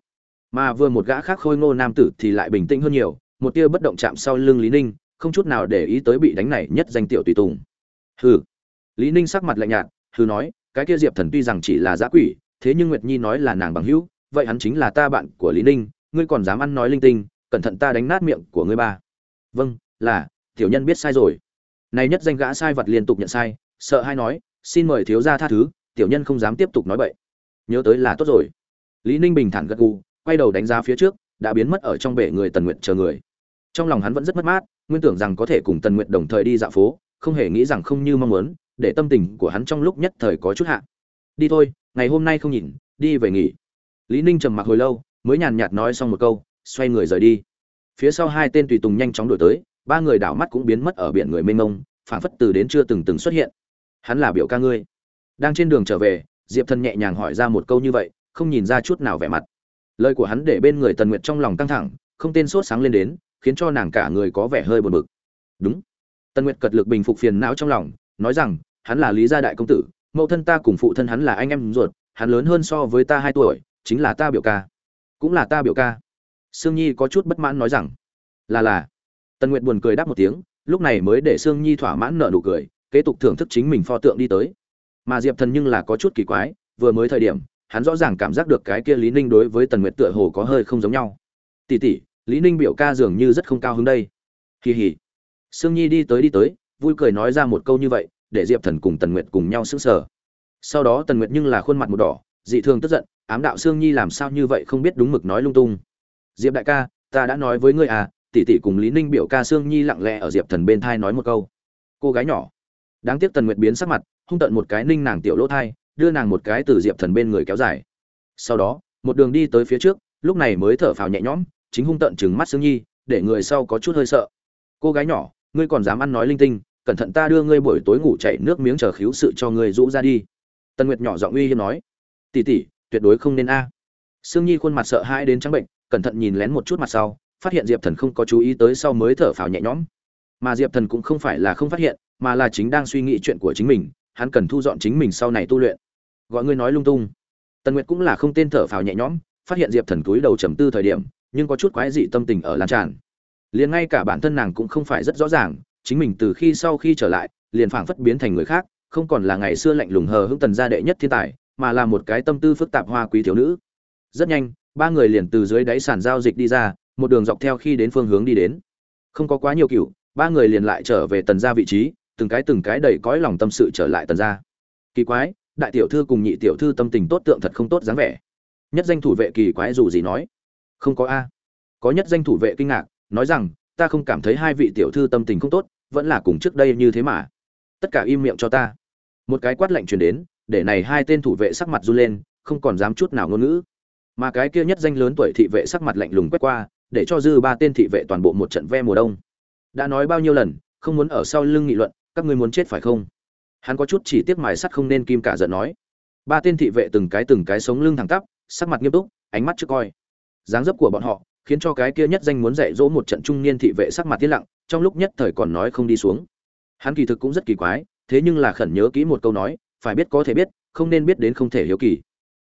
mà vừa một gã khác khôi ngô nam tử thì lại bình tĩnh hơn nhiều một tia bất động chạm sau lưng lý ninh, không chút nào để ý tới bị đánh này nhất danh tiểu tùy tùng. Hừ. Lý ninh sắc mặt lạnh nhạt, hừ nói, cái kia diệp thần tuy rằng chỉ là giã quỷ, thế nhưng nguyệt nhi nói là nàng bằng hữu, vậy hắn chính là ta bạn của lý ninh, ngươi còn dám ăn nói linh tinh, cẩn thận ta đánh nát miệng của ngươi ba. Vâng là, tiểu nhân biết sai rồi. Này nhất danh gã sai vật liên tục nhận sai, sợ hay nói, xin mời thiếu gia tha thứ, tiểu nhân không dám tiếp tục nói bậy. Nhớ tới là tốt rồi. Lý ninh bình thản gật gù, quay đầu đánh giá phía trước, đã biến mất ở trong bể người tần nguyện chờ người trong lòng hắn vẫn rất mất mát, nguyên tưởng rằng có thể cùng tần nguyện đồng thời đi dạo phố, không hề nghĩ rằng không như mong muốn, để tâm tình của hắn trong lúc nhất thời có chút hạ. Đi thôi, ngày hôm nay không nhìn, đi về nghỉ. Lý ninh trầm mặc hồi lâu, mới nhàn nhạt nói xong một câu, xoay người rời đi. Phía sau hai tên tùy tùng nhanh chóng đổi tới, ba người đảo mắt cũng biến mất ở biển người mênh mông, phảng phất từ đến chưa từng từng xuất hiện. Hắn là biểu ca ngươi. Đang trên đường trở về, diệp thần nhẹ nhàng hỏi ra một câu như vậy, không nhìn ra chút nào vẻ mặt. Lời của hắn để bên người tần nguyệt trong lòng căng thẳng, không tên sốt sáng lên đến khiến cho nàng cả người có vẻ hơi buồn bực. Đúng. Tần nguyệt cật lực bình phục phiền não trong lòng, nói rằng, hắn là lý gia đại công tử, mẫu thân ta cùng phụ thân hắn là anh em ruột, hắn lớn hơn so với ta hai tuổi, chính là ta biểu ca. Cũng là ta biểu ca. Sương nhi có chút bất mãn nói rằng, là là. Tần nguyệt buồn cười đáp một tiếng, lúc này mới để sương nhi thỏa mãn nợ nụ cười, kế tục thưởng thức chính mình pho tượng đi tới. Mà diệp thần nhưng là có chút kỳ quái, vừa mới thời điểm, hắn rõ ràng cảm giác được cái kia lý ninh đối với tần nguyệt tựa hồ có hơi không giống nhau. Tỉ tỉ lý ninh biểu ca dường như rất không cao hứng đây. Kỳ hỉ sương nhi đi tới đi tới, vui cười nói ra một câu như vậy, để diệp thần cùng tần nguyệt cùng nhau sững sờ. Sau đó tần nguyệt nhưng là khuôn mặt một đỏ, dị thường tức giận, ám đạo sương nhi làm sao như vậy không biết đúng mực nói lung tung. Diệp đại ca, ta đã nói với ngươi à tỷ tỷ cùng lý ninh biểu ca sương nhi lặng lẽ ở diệp thần bên thai nói một câu. Cô gái nhỏ. Đáng tiếc tần nguyệt biến sắc mặt, hung tận một cái ninh nàng tiểu lỗ thai, đưa nàng một cái từ diệp thần bên người kéo dài. Sau đó, một đường đi tới phía trước, lúc này mới thở phào nhẹ nhõm chính hung tận chừng mắt sương nhi, để người sau có chút hơi sợ. Cô gái nhỏ, ngươi còn dám ăn nói linh tinh, cẩn thận ta đưa ngươi buổi tối ngủ chảy nước miếng chờ khiếu sự cho ngươi rũ ra đi. Tần nguyệt nhỏ giọng uy hiếp nói. Tỷ tỷ, tuyệt đối không nên a. Sương nhi khuôn mặt sợ hãi đến trắng bệnh, cẩn thận nhìn lén một chút mặt sau, phát hiện diệp thần không có chú ý tới sau mới thở phào nhẹ nhõm. Mà diệp thần cũng không phải là không phát hiện, mà là chính đang suy nghĩ chuyện của chính mình, hắn cần thu dọn chính mình sau này tu luyện. Gọi ngươi nói lung tung. Tần nguyệt cũng là không tên thở phào nhẹ nhõm, phát hiện diệp thần cúi đầu trầm tư thời điểm nhưng có chút quái dị tâm tình ở lan tràn. Liền ngay cả bản thân nàng cũng không phải rất rõ ràng, chính mình từ khi sau khi trở lại, liền phảng phất biến thành người khác, không còn là ngày xưa lạnh lùng hờ hững tần gia đệ nhất thiên tài, mà là một cái tâm tư phức tạp hoa quý thiếu nữ. Rất nhanh, ba người liền từ dưới đáy sàn giao dịch đi ra, một đường dọc theo khi đến phương hướng đi đến. Không có quá nhiều cựu ba người liền lại trở về tần gia vị trí, từng cái từng cái đầy cõi lòng tâm sự trở lại tần gia. Kỳ quái, đại tiểu thư cùng nhị tiểu thư tâm tình tốt tượng thật không tốt dáng vẻ. Nhất danh thủ vệ kỳ quái dù gì nói không có a. Có nhất danh thủ vệ kinh ngạc, nói rằng, ta không cảm thấy hai vị tiểu thư tâm tình không tốt, vẫn là cùng trước đây như thế mà. Tất cả im miệng cho ta. Một cái quát lạnh truyền đến, để này hai tên thủ vệ sắc mặt run lên, không còn dám chút nào ngôn ngữ. Mà cái kia nhất danh lớn tuổi thị vệ sắc mặt lạnh lùng quét qua, để cho dư ba tên thị vệ toàn bộ một trận ve mùa đông. Đã nói bao nhiêu lần, không muốn ở sau lưng nghị luận, các ngươi muốn chết phải không? Hắn có chút chỉ tiếc mài sắt không nên kim cả giận nói. Ba tên thị vệ từng cái từng cái sống lưng thẳng tắp, sắc mặt nghiêm túc, ánh mắt chưa coi dáng dấp của bọn họ, khiến cho cái kia nhất danh muốn dạy dỗ một trận trung niên thị vệ sắc mặt tiết lặng, trong lúc nhất thời còn nói không đi xuống. Hắn kỳ thực cũng rất kỳ quái, thế nhưng là khẩn nhớ kỹ một câu nói, phải biết có thể biết, không nên biết đến không thể hiếu kỳ.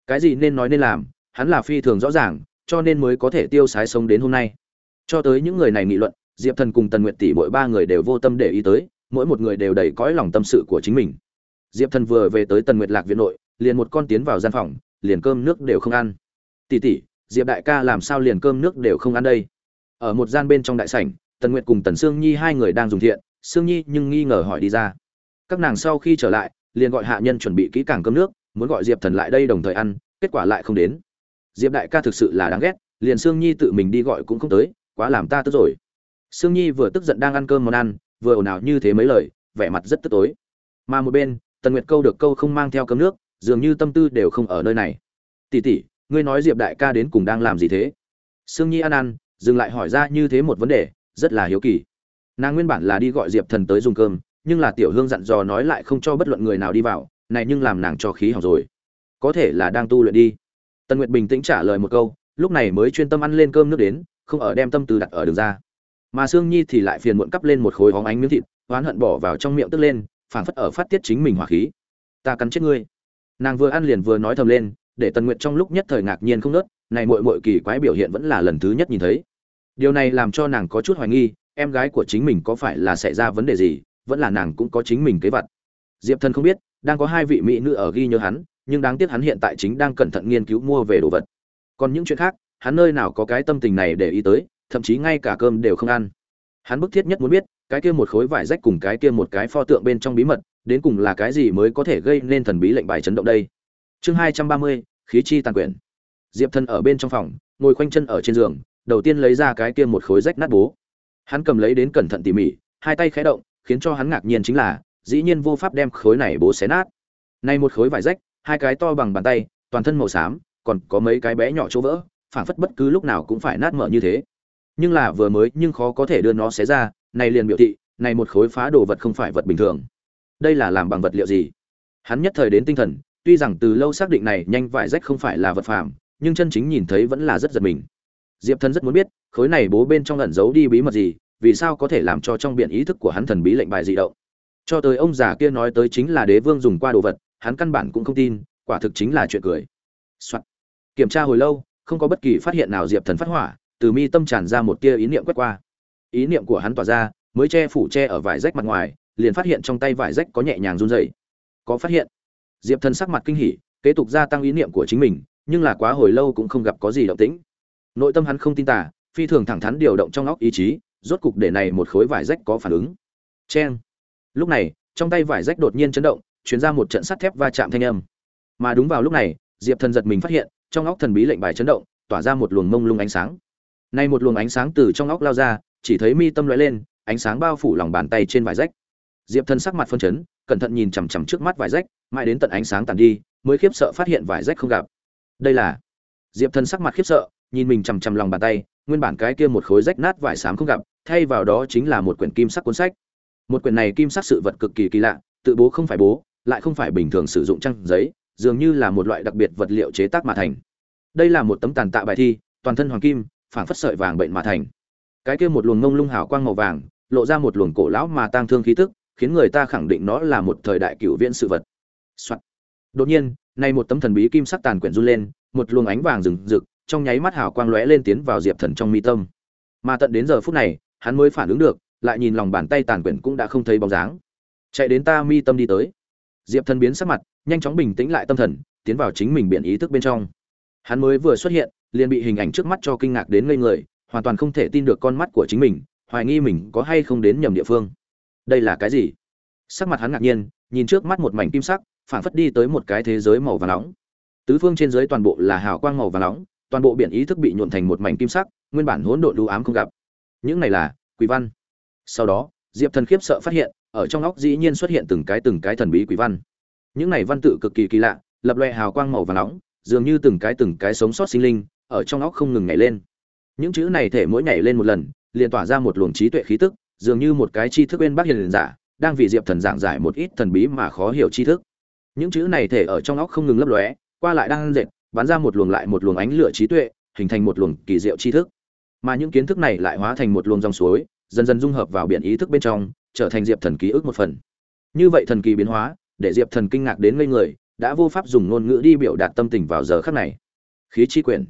Cái gì nên nói nên làm, hắn là phi thường rõ ràng, cho nên mới có thể tiêu sái sống đến hôm nay. Cho tới những người này nghị luận, diệp thần cùng tần nguyện tỷ mỗi ba người đều vô tâm để ý tới, mỗi một người đều đầy cõi lòng tâm sự của chính mình. Diệp thần vừa về tới tần nguyệt lạc viện nội, liền một con tiến vào gian phòng, liền cơm nước đều không ăn. Tỷ tỷ diệp đại ca làm sao liền cơm nước đều không ăn đây? Ở một gian bên trong đại sảnh, tần nguyệt cùng tần sương nhi hai người đang dùng thiện, sương nhi nhưng nghi ngờ hỏi đi ra. Các nàng sau khi trở lại, liền gọi hạ nhân chuẩn bị kỹ càng cơm nước, muốn gọi diệp thần lại đây đồng thời ăn, kết quả lại không đến. Diệp đại ca thực sự là đáng ghét, liền sương nhi tự mình đi gọi cũng không tới, quá làm ta tức rồi. Sương nhi vừa tức giận đang ăn cơm món ăn, vừa ồn ào như thế mấy lời, vẻ mặt rất tức tối. Mà một bên, tần nguyệt câu được câu không mang theo cơm nước, dường như tâm tư đều không ở nơi này. Tỷ tỷ ngươi nói diệp đại ca đến cùng đang làm gì thế? Sương nhi ăn ăn dừng lại hỏi ra như thế một vấn đề, rất là hiếu kỳ. Nàng nguyên bản là đi gọi diệp thần tới dùng cơm, nhưng là tiểu hương dặn dò nói lại không cho bất luận người nào đi vào, này nhưng làm nàng cho khí hỏng rồi. Có thể là đang tu luyện đi. Tần nguyệt bình tĩnh trả lời một câu, lúc này mới chuyên tâm ăn lên cơm nước đến, không ở đem tâm tư đặt ở đường ra. Mà sương nhi thì lại phiền muộn cắp lên một khối hóng ánh miếng thịt, oán hận bỏ vào trong miệng tức lên, phảng phất ở phát tiết chính mình hỏa khí. Ta cắn chết ngươi. Nàng vừa ăn liền vừa nói thầm lên để tần nguyệt trong lúc nhất thời ngạc nhiên không nớt, này muội muội kỳ quái biểu hiện vẫn là lần thứ nhất nhìn thấy. Điều này làm cho nàng có chút hoài nghi, em gái của chính mình có phải là xảy ra vấn đề gì, vẫn là nàng cũng có chính mình kế vật diệp thần không biết, đang có hai vị mỹ nữ ở ghi nhớ hắn, nhưng đáng tiếc hắn hiện tại chính đang cẩn thận nghiên cứu mua về đồ vật. Còn những chuyện khác, hắn nơi nào có cái tâm tình này để ý tới, thậm chí ngay cả cơm đều không ăn. Hắn bức thiết nhất muốn biết, cái kia một khối vải rách cùng cái kia một cái pho tượng bên trong bí mật, đến cùng là cái gì mới có thể gây nên thần bí lệnh bài chấn động đây? Chương hai trăm ba mươi, khí chi tàn quyển. Diệp thần ở bên trong phòng, ngồi khoanh chân ở trên giường, đầu tiên lấy ra cái kia một khối rách nát bố. Hắn cầm lấy đến cẩn thận tỉ mỉ, hai tay khẽ động, khiến cho hắn ngạc nhiên chính là, dĩ nhiên vô pháp đem khối này bố xé nát. Nay một khối vải rách, hai cái to bằng bàn tay, toàn thân màu xám, còn có mấy cái bé nhỏ chỗ vỡ, phảng phất bất cứ lúc nào cũng phải nát mở như thế. Nhưng là vừa mới, nhưng khó có thể đưa nó xé ra, này liền biểu thị, này một khối phá đồ vật không phải vật bình thường. Đây là làm bằng vật liệu gì? Hắn nhất thời đến tinh thần tuy rằng từ lâu xác định này nhanh vải rách không phải là vật phàm, nhưng chân chính nhìn thấy vẫn là rất giật mình. Diệp thần rất muốn biết, khối này bố bên trong ẩn giấu đi bí mật gì, vì sao có thể làm cho trong biển ý thức của hắn thần bí lệnh bài dị động. Cho tới ông già kia nói tới chính là đế vương dùng qua đồ vật, hắn căn bản cũng không tin, quả thực chính là chuyện cười、Soạn. kiểm tra hồi lâu, không có bất kỳ phát hiện nào diệp thần phát hỏa, từ mi tâm tràn ra một tia ý niệm quét qua. Ý niệm của hắn tỏa ra, mới che phủ che ở vải rách mặt ngoài, liền phát hiện trong tay vải rách có nhẹ nhàng run rẩy. Có phát hiện diệp thần sắc mặt kinh hỉ, kế tục gia tăng ý niệm của chính mình, nhưng là quá hồi lâu cũng không gặp có gì động tĩnh. Nội tâm hắn không tin tả phi thường thẳng thắn điều động trong óc ý chí, rốt cục để này một khối vải rách có phản ứng. Cheng. Lúc này, trong tay vải rách đột nhiên chấn động chuyển ra một trận sắt thép va chạm thanh âm. Mà đúng vào lúc này, diệp thần giật mình phát hiện, trong óc thần bí lệnh bài chấn động, tỏa ra một luồng mông lung ánh sáng. Nay một luồng ánh sáng từ trong óc lao ra, chỉ thấy mi tâm lóe lên, ánh sáng bao phủ lòng bàn tay trên vải rách. Diệp thần sắc mặt phân chấn, cẩn thận nhìn chằm chằm trước mắt vải rách mãi đến tận ánh sáng tàn đi, mới khiếp sợ phát hiện vải rách không gặp. Đây là diệp thần sắc mặt khiếp sợ, nhìn mình chằm chằm lòng bàn tay, nguyên bản cái kia một khối rách nát vải xám không gặp, thay vào đó chính là một quyển kim sắc cuốn sách. Một quyển này kim sắc sự vật cực kỳ kỳ lạ, tự bố không phải bố, lại không phải bình thường sử dụng trang giấy, dường như là một loại đặc biệt vật liệu chế tác mà thành. Đây là một tấm tàn tạ bài thi, toàn thân hoàng kim, phảng phất sợi vàng bệnh mà thành. Cái kia một luồng ngông lung hào quang màu vàng, lộ ra một luồng cổ lão mà tang thương khí tức, khiến người ta khẳng định nó là một thời đại cựu viễn sự vật、Soạn. đột nhiên, nay một tấm thần bí kim sắc tàn quyển run lên, một luồng ánh vàng rừng rực, trong nháy mắt hào quang lóe lên tiến vào diệp thần trong mi tâm. Mà tận đến giờ phút này, hắn mới phản ứng được, lại nhìn lòng bàn tay tàn quyển cũng đã không thấy bóng dáng. Chạy đến ta mi tâm đi tới. Diệp thần biến sắc mặt, nhanh chóng bình tĩnh lại tâm thần, tiến vào chính mình biện ý thức bên trong. Hắn mới vừa xuất hiện, liền bị hình ảnh trước mắt cho kinh ngạc đến ngây người, hoàn toàn không thể tin được con mắt của chính mình, hoài nghi mình có hay không đến nhầm địa phương. Đây là cái gì? Sắc mặt hắn ngạc nhiên, nhìn trước mắt một mảnh kim sắc phản phất đi tới một cái thế giới màu vàng nóng. Tứ phương trên dưới toàn bộ là hào quang màu vàng nóng, toàn bộ biển ý thức bị nhuộn thành một mảnh kim sắc, nguyên bản hỗn độn đu ám không gặp. Những này là quỷ văn. Sau đó, diệp thần khiếp sợ phát hiện, ở trong óc dĩ nhiên xuất hiện từng cái từng cái thần bí quỷ văn. Những này văn tự cực kỳ kỳ lạ, lập loè hào quang màu vàng nóng, dường như từng cái từng cái sống sót sinh linh, ở trong óc không ngừng nhảy lên. Những chữ này thể mỗi nhảy lên một lần, liền tỏa ra một luồng trí tuệ khí tức, dường như một cái tri thức bên bác hiền giả, đang vì diệp thần giảng giải một ít thần bí mà khó hiểu tri thức những chữ này thể ở trong óc không ngừng lấp lóe, qua lại đang dệt, bắn ra một luồng lại một luồng ánh lửa trí tuệ, hình thành một luồng kỳ diệu tri thức. Mà những kiến thức này lại hóa thành một luồng dòng suối, dần dần dung hợp vào biển ý thức bên trong, trở thành diệp thần ký ức một phần. Như vậy thần kỳ biến hóa, để diệp thần kinh ngạc đến ngây người, đã vô pháp dùng ngôn ngữ đi biểu đạt tâm tình vào giờ khắc này. Khí chi quyển.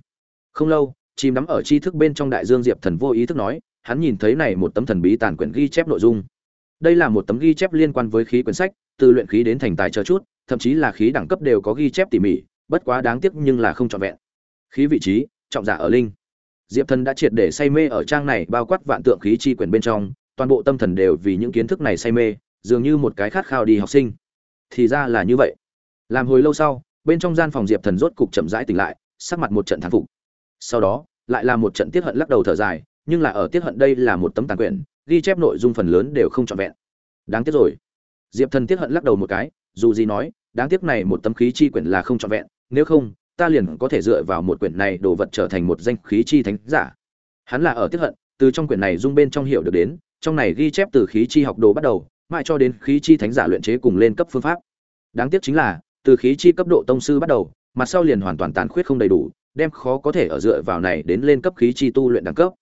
Không lâu, chìm đắm ở tri thức bên trong đại dương diệp thần vô ý thức nói, hắn nhìn thấy này một tấm thần bí tàn quyển ghi chép nội dung. Đây là một tấm ghi chép liên quan với khí quyển sách, từ luyện khí đến thành tài chờ chút thậm chí là khí đẳng cấp đều có ghi chép tỉ mỉ, bất quá đáng tiếc nhưng là không trọn vẹn. Khí vị trí, trọng giả ở linh. Diệp thần đã triệt để say mê ở trang này bao quát vạn tượng khí chi quyển bên trong, toàn bộ tâm thần đều vì những kiến thức này say mê, dường như một cái khát khao đi học sinh. Thì ra là như vậy. Làm hồi lâu sau, bên trong gian phòng diệp thần rốt cục chậm rãi tỉnh lại, sắc mặt một trận thán phục. Sau đó, lại là một trận tiết hận lắc đầu thở dài, nhưng là ở tiết hận đây là một tấm tàn quyển, ghi chép nội dung phần lớn đều không trọn vẹn. Đáng tiếc rồi. Diệp thần tiết hận lắc đầu một cái dù gì nói, đáng tiếc này một tấm khí chi quyển là không trọn vẹn, nếu không, ta liền có thể dựa vào một quyển này đồ vật trở thành một danh khí chi thánh giả. Hắn là ở tiếp hận, từ trong quyển này dung bên trong hiểu được đến, trong này ghi chép từ khí chi học đồ bắt đầu, mãi cho đến khí chi thánh giả luyện chế cùng lên cấp phương pháp. Đáng tiếc chính là, từ khí chi cấp độ tông sư bắt đầu, mặt sau liền hoàn toàn tàn khuyết không đầy đủ, đem khó có thể ở dựa vào này đến lên cấp khí chi tu luyện đẳng cấp.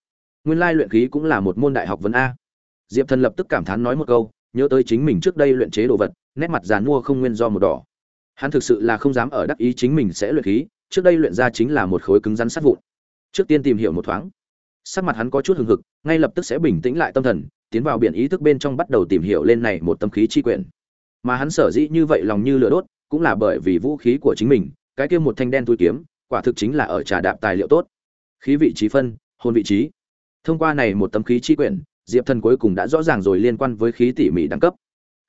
Nguyên lai luyện khí cũng là một môn đại học vấn a. Diệp thần lập tức cảm thán nói một câu, nhớ tới chính mình trước đây luyện chế đồ vật nét mặt giàn mua không nguyên do một đỏ. Hắn thực sự là không dám ở đắc ý chính mình sẽ luyện khí, trước đây luyện ra chính là một khối cứng rắn sát vụn. Trước tiên tìm hiểu một thoáng. Sắc mặt hắn có chút hừng hực, ngay lập tức sẽ bình tĩnh lại tâm thần, tiến vào biển ý thức bên trong bắt đầu tìm hiểu lên này một tâm khí chi quyển. Mà hắn sở dĩ như vậy lòng như lửa đốt, cũng là bởi vì vũ khí của chính mình, cái kia một thanh đen túi kiếm, quả thực chính là ở trà đạp tài liệu tốt. Khí vị trí phân, hồn vị trí. Thông qua này một tấm khí chi quyển, diệp thần cuối cùng đã rõ ràng rồi liên quan với khí tỉ mỉ đẳng cấp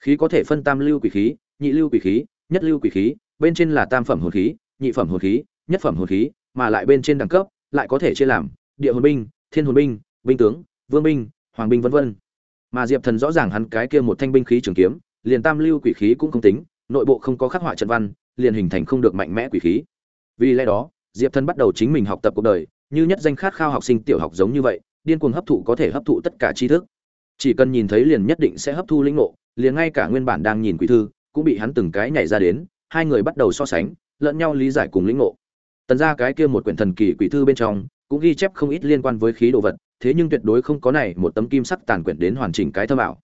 khí có thể phân tam lưu quỷ khí, nhị lưu quỷ khí, nhất lưu quỷ khí, bên trên là tam phẩm hồn khí, nhị phẩm hồn khí, nhất phẩm hồn khí, mà lại bên trên đẳng cấp lại có thể chia làm địa hồn binh, thiên hồn binh binh tướng, vương binh, hoàng binh vân vân. Mà diệp thần rõ ràng hắn cái kia một thanh binh khí trường kiếm, liền tam lưu quỷ khí cũng không tính, nội bộ không có khắc họa trận văn, liền hình thành không được mạnh mẽ quỷ khí. Vì lẽ đó, diệp thần bắt đầu chính mình học tập cuộc đời, như nhất danh khát khao học sinh tiểu học giống như vậy, điên cuồng hấp thụ có thể hấp thụ tất cả tri thức. Chỉ cần nhìn thấy liền nhất định sẽ hấp thu linh ngộ liền ngay cả nguyên bản đang nhìn quỷ thư, cũng bị hắn từng cái nhảy ra đến, hai người bắt đầu so sánh, lẫn nhau lý giải cùng lĩnh ngộ. Tần ra cái kia một quyển thần kỳ quỷ thư bên trong, cũng ghi chép không ít liên quan với khí đồ vật, thế nhưng tuyệt đối không có này một tấm kim sắc tàn quyển đến hoàn chỉnh cái thơ bảo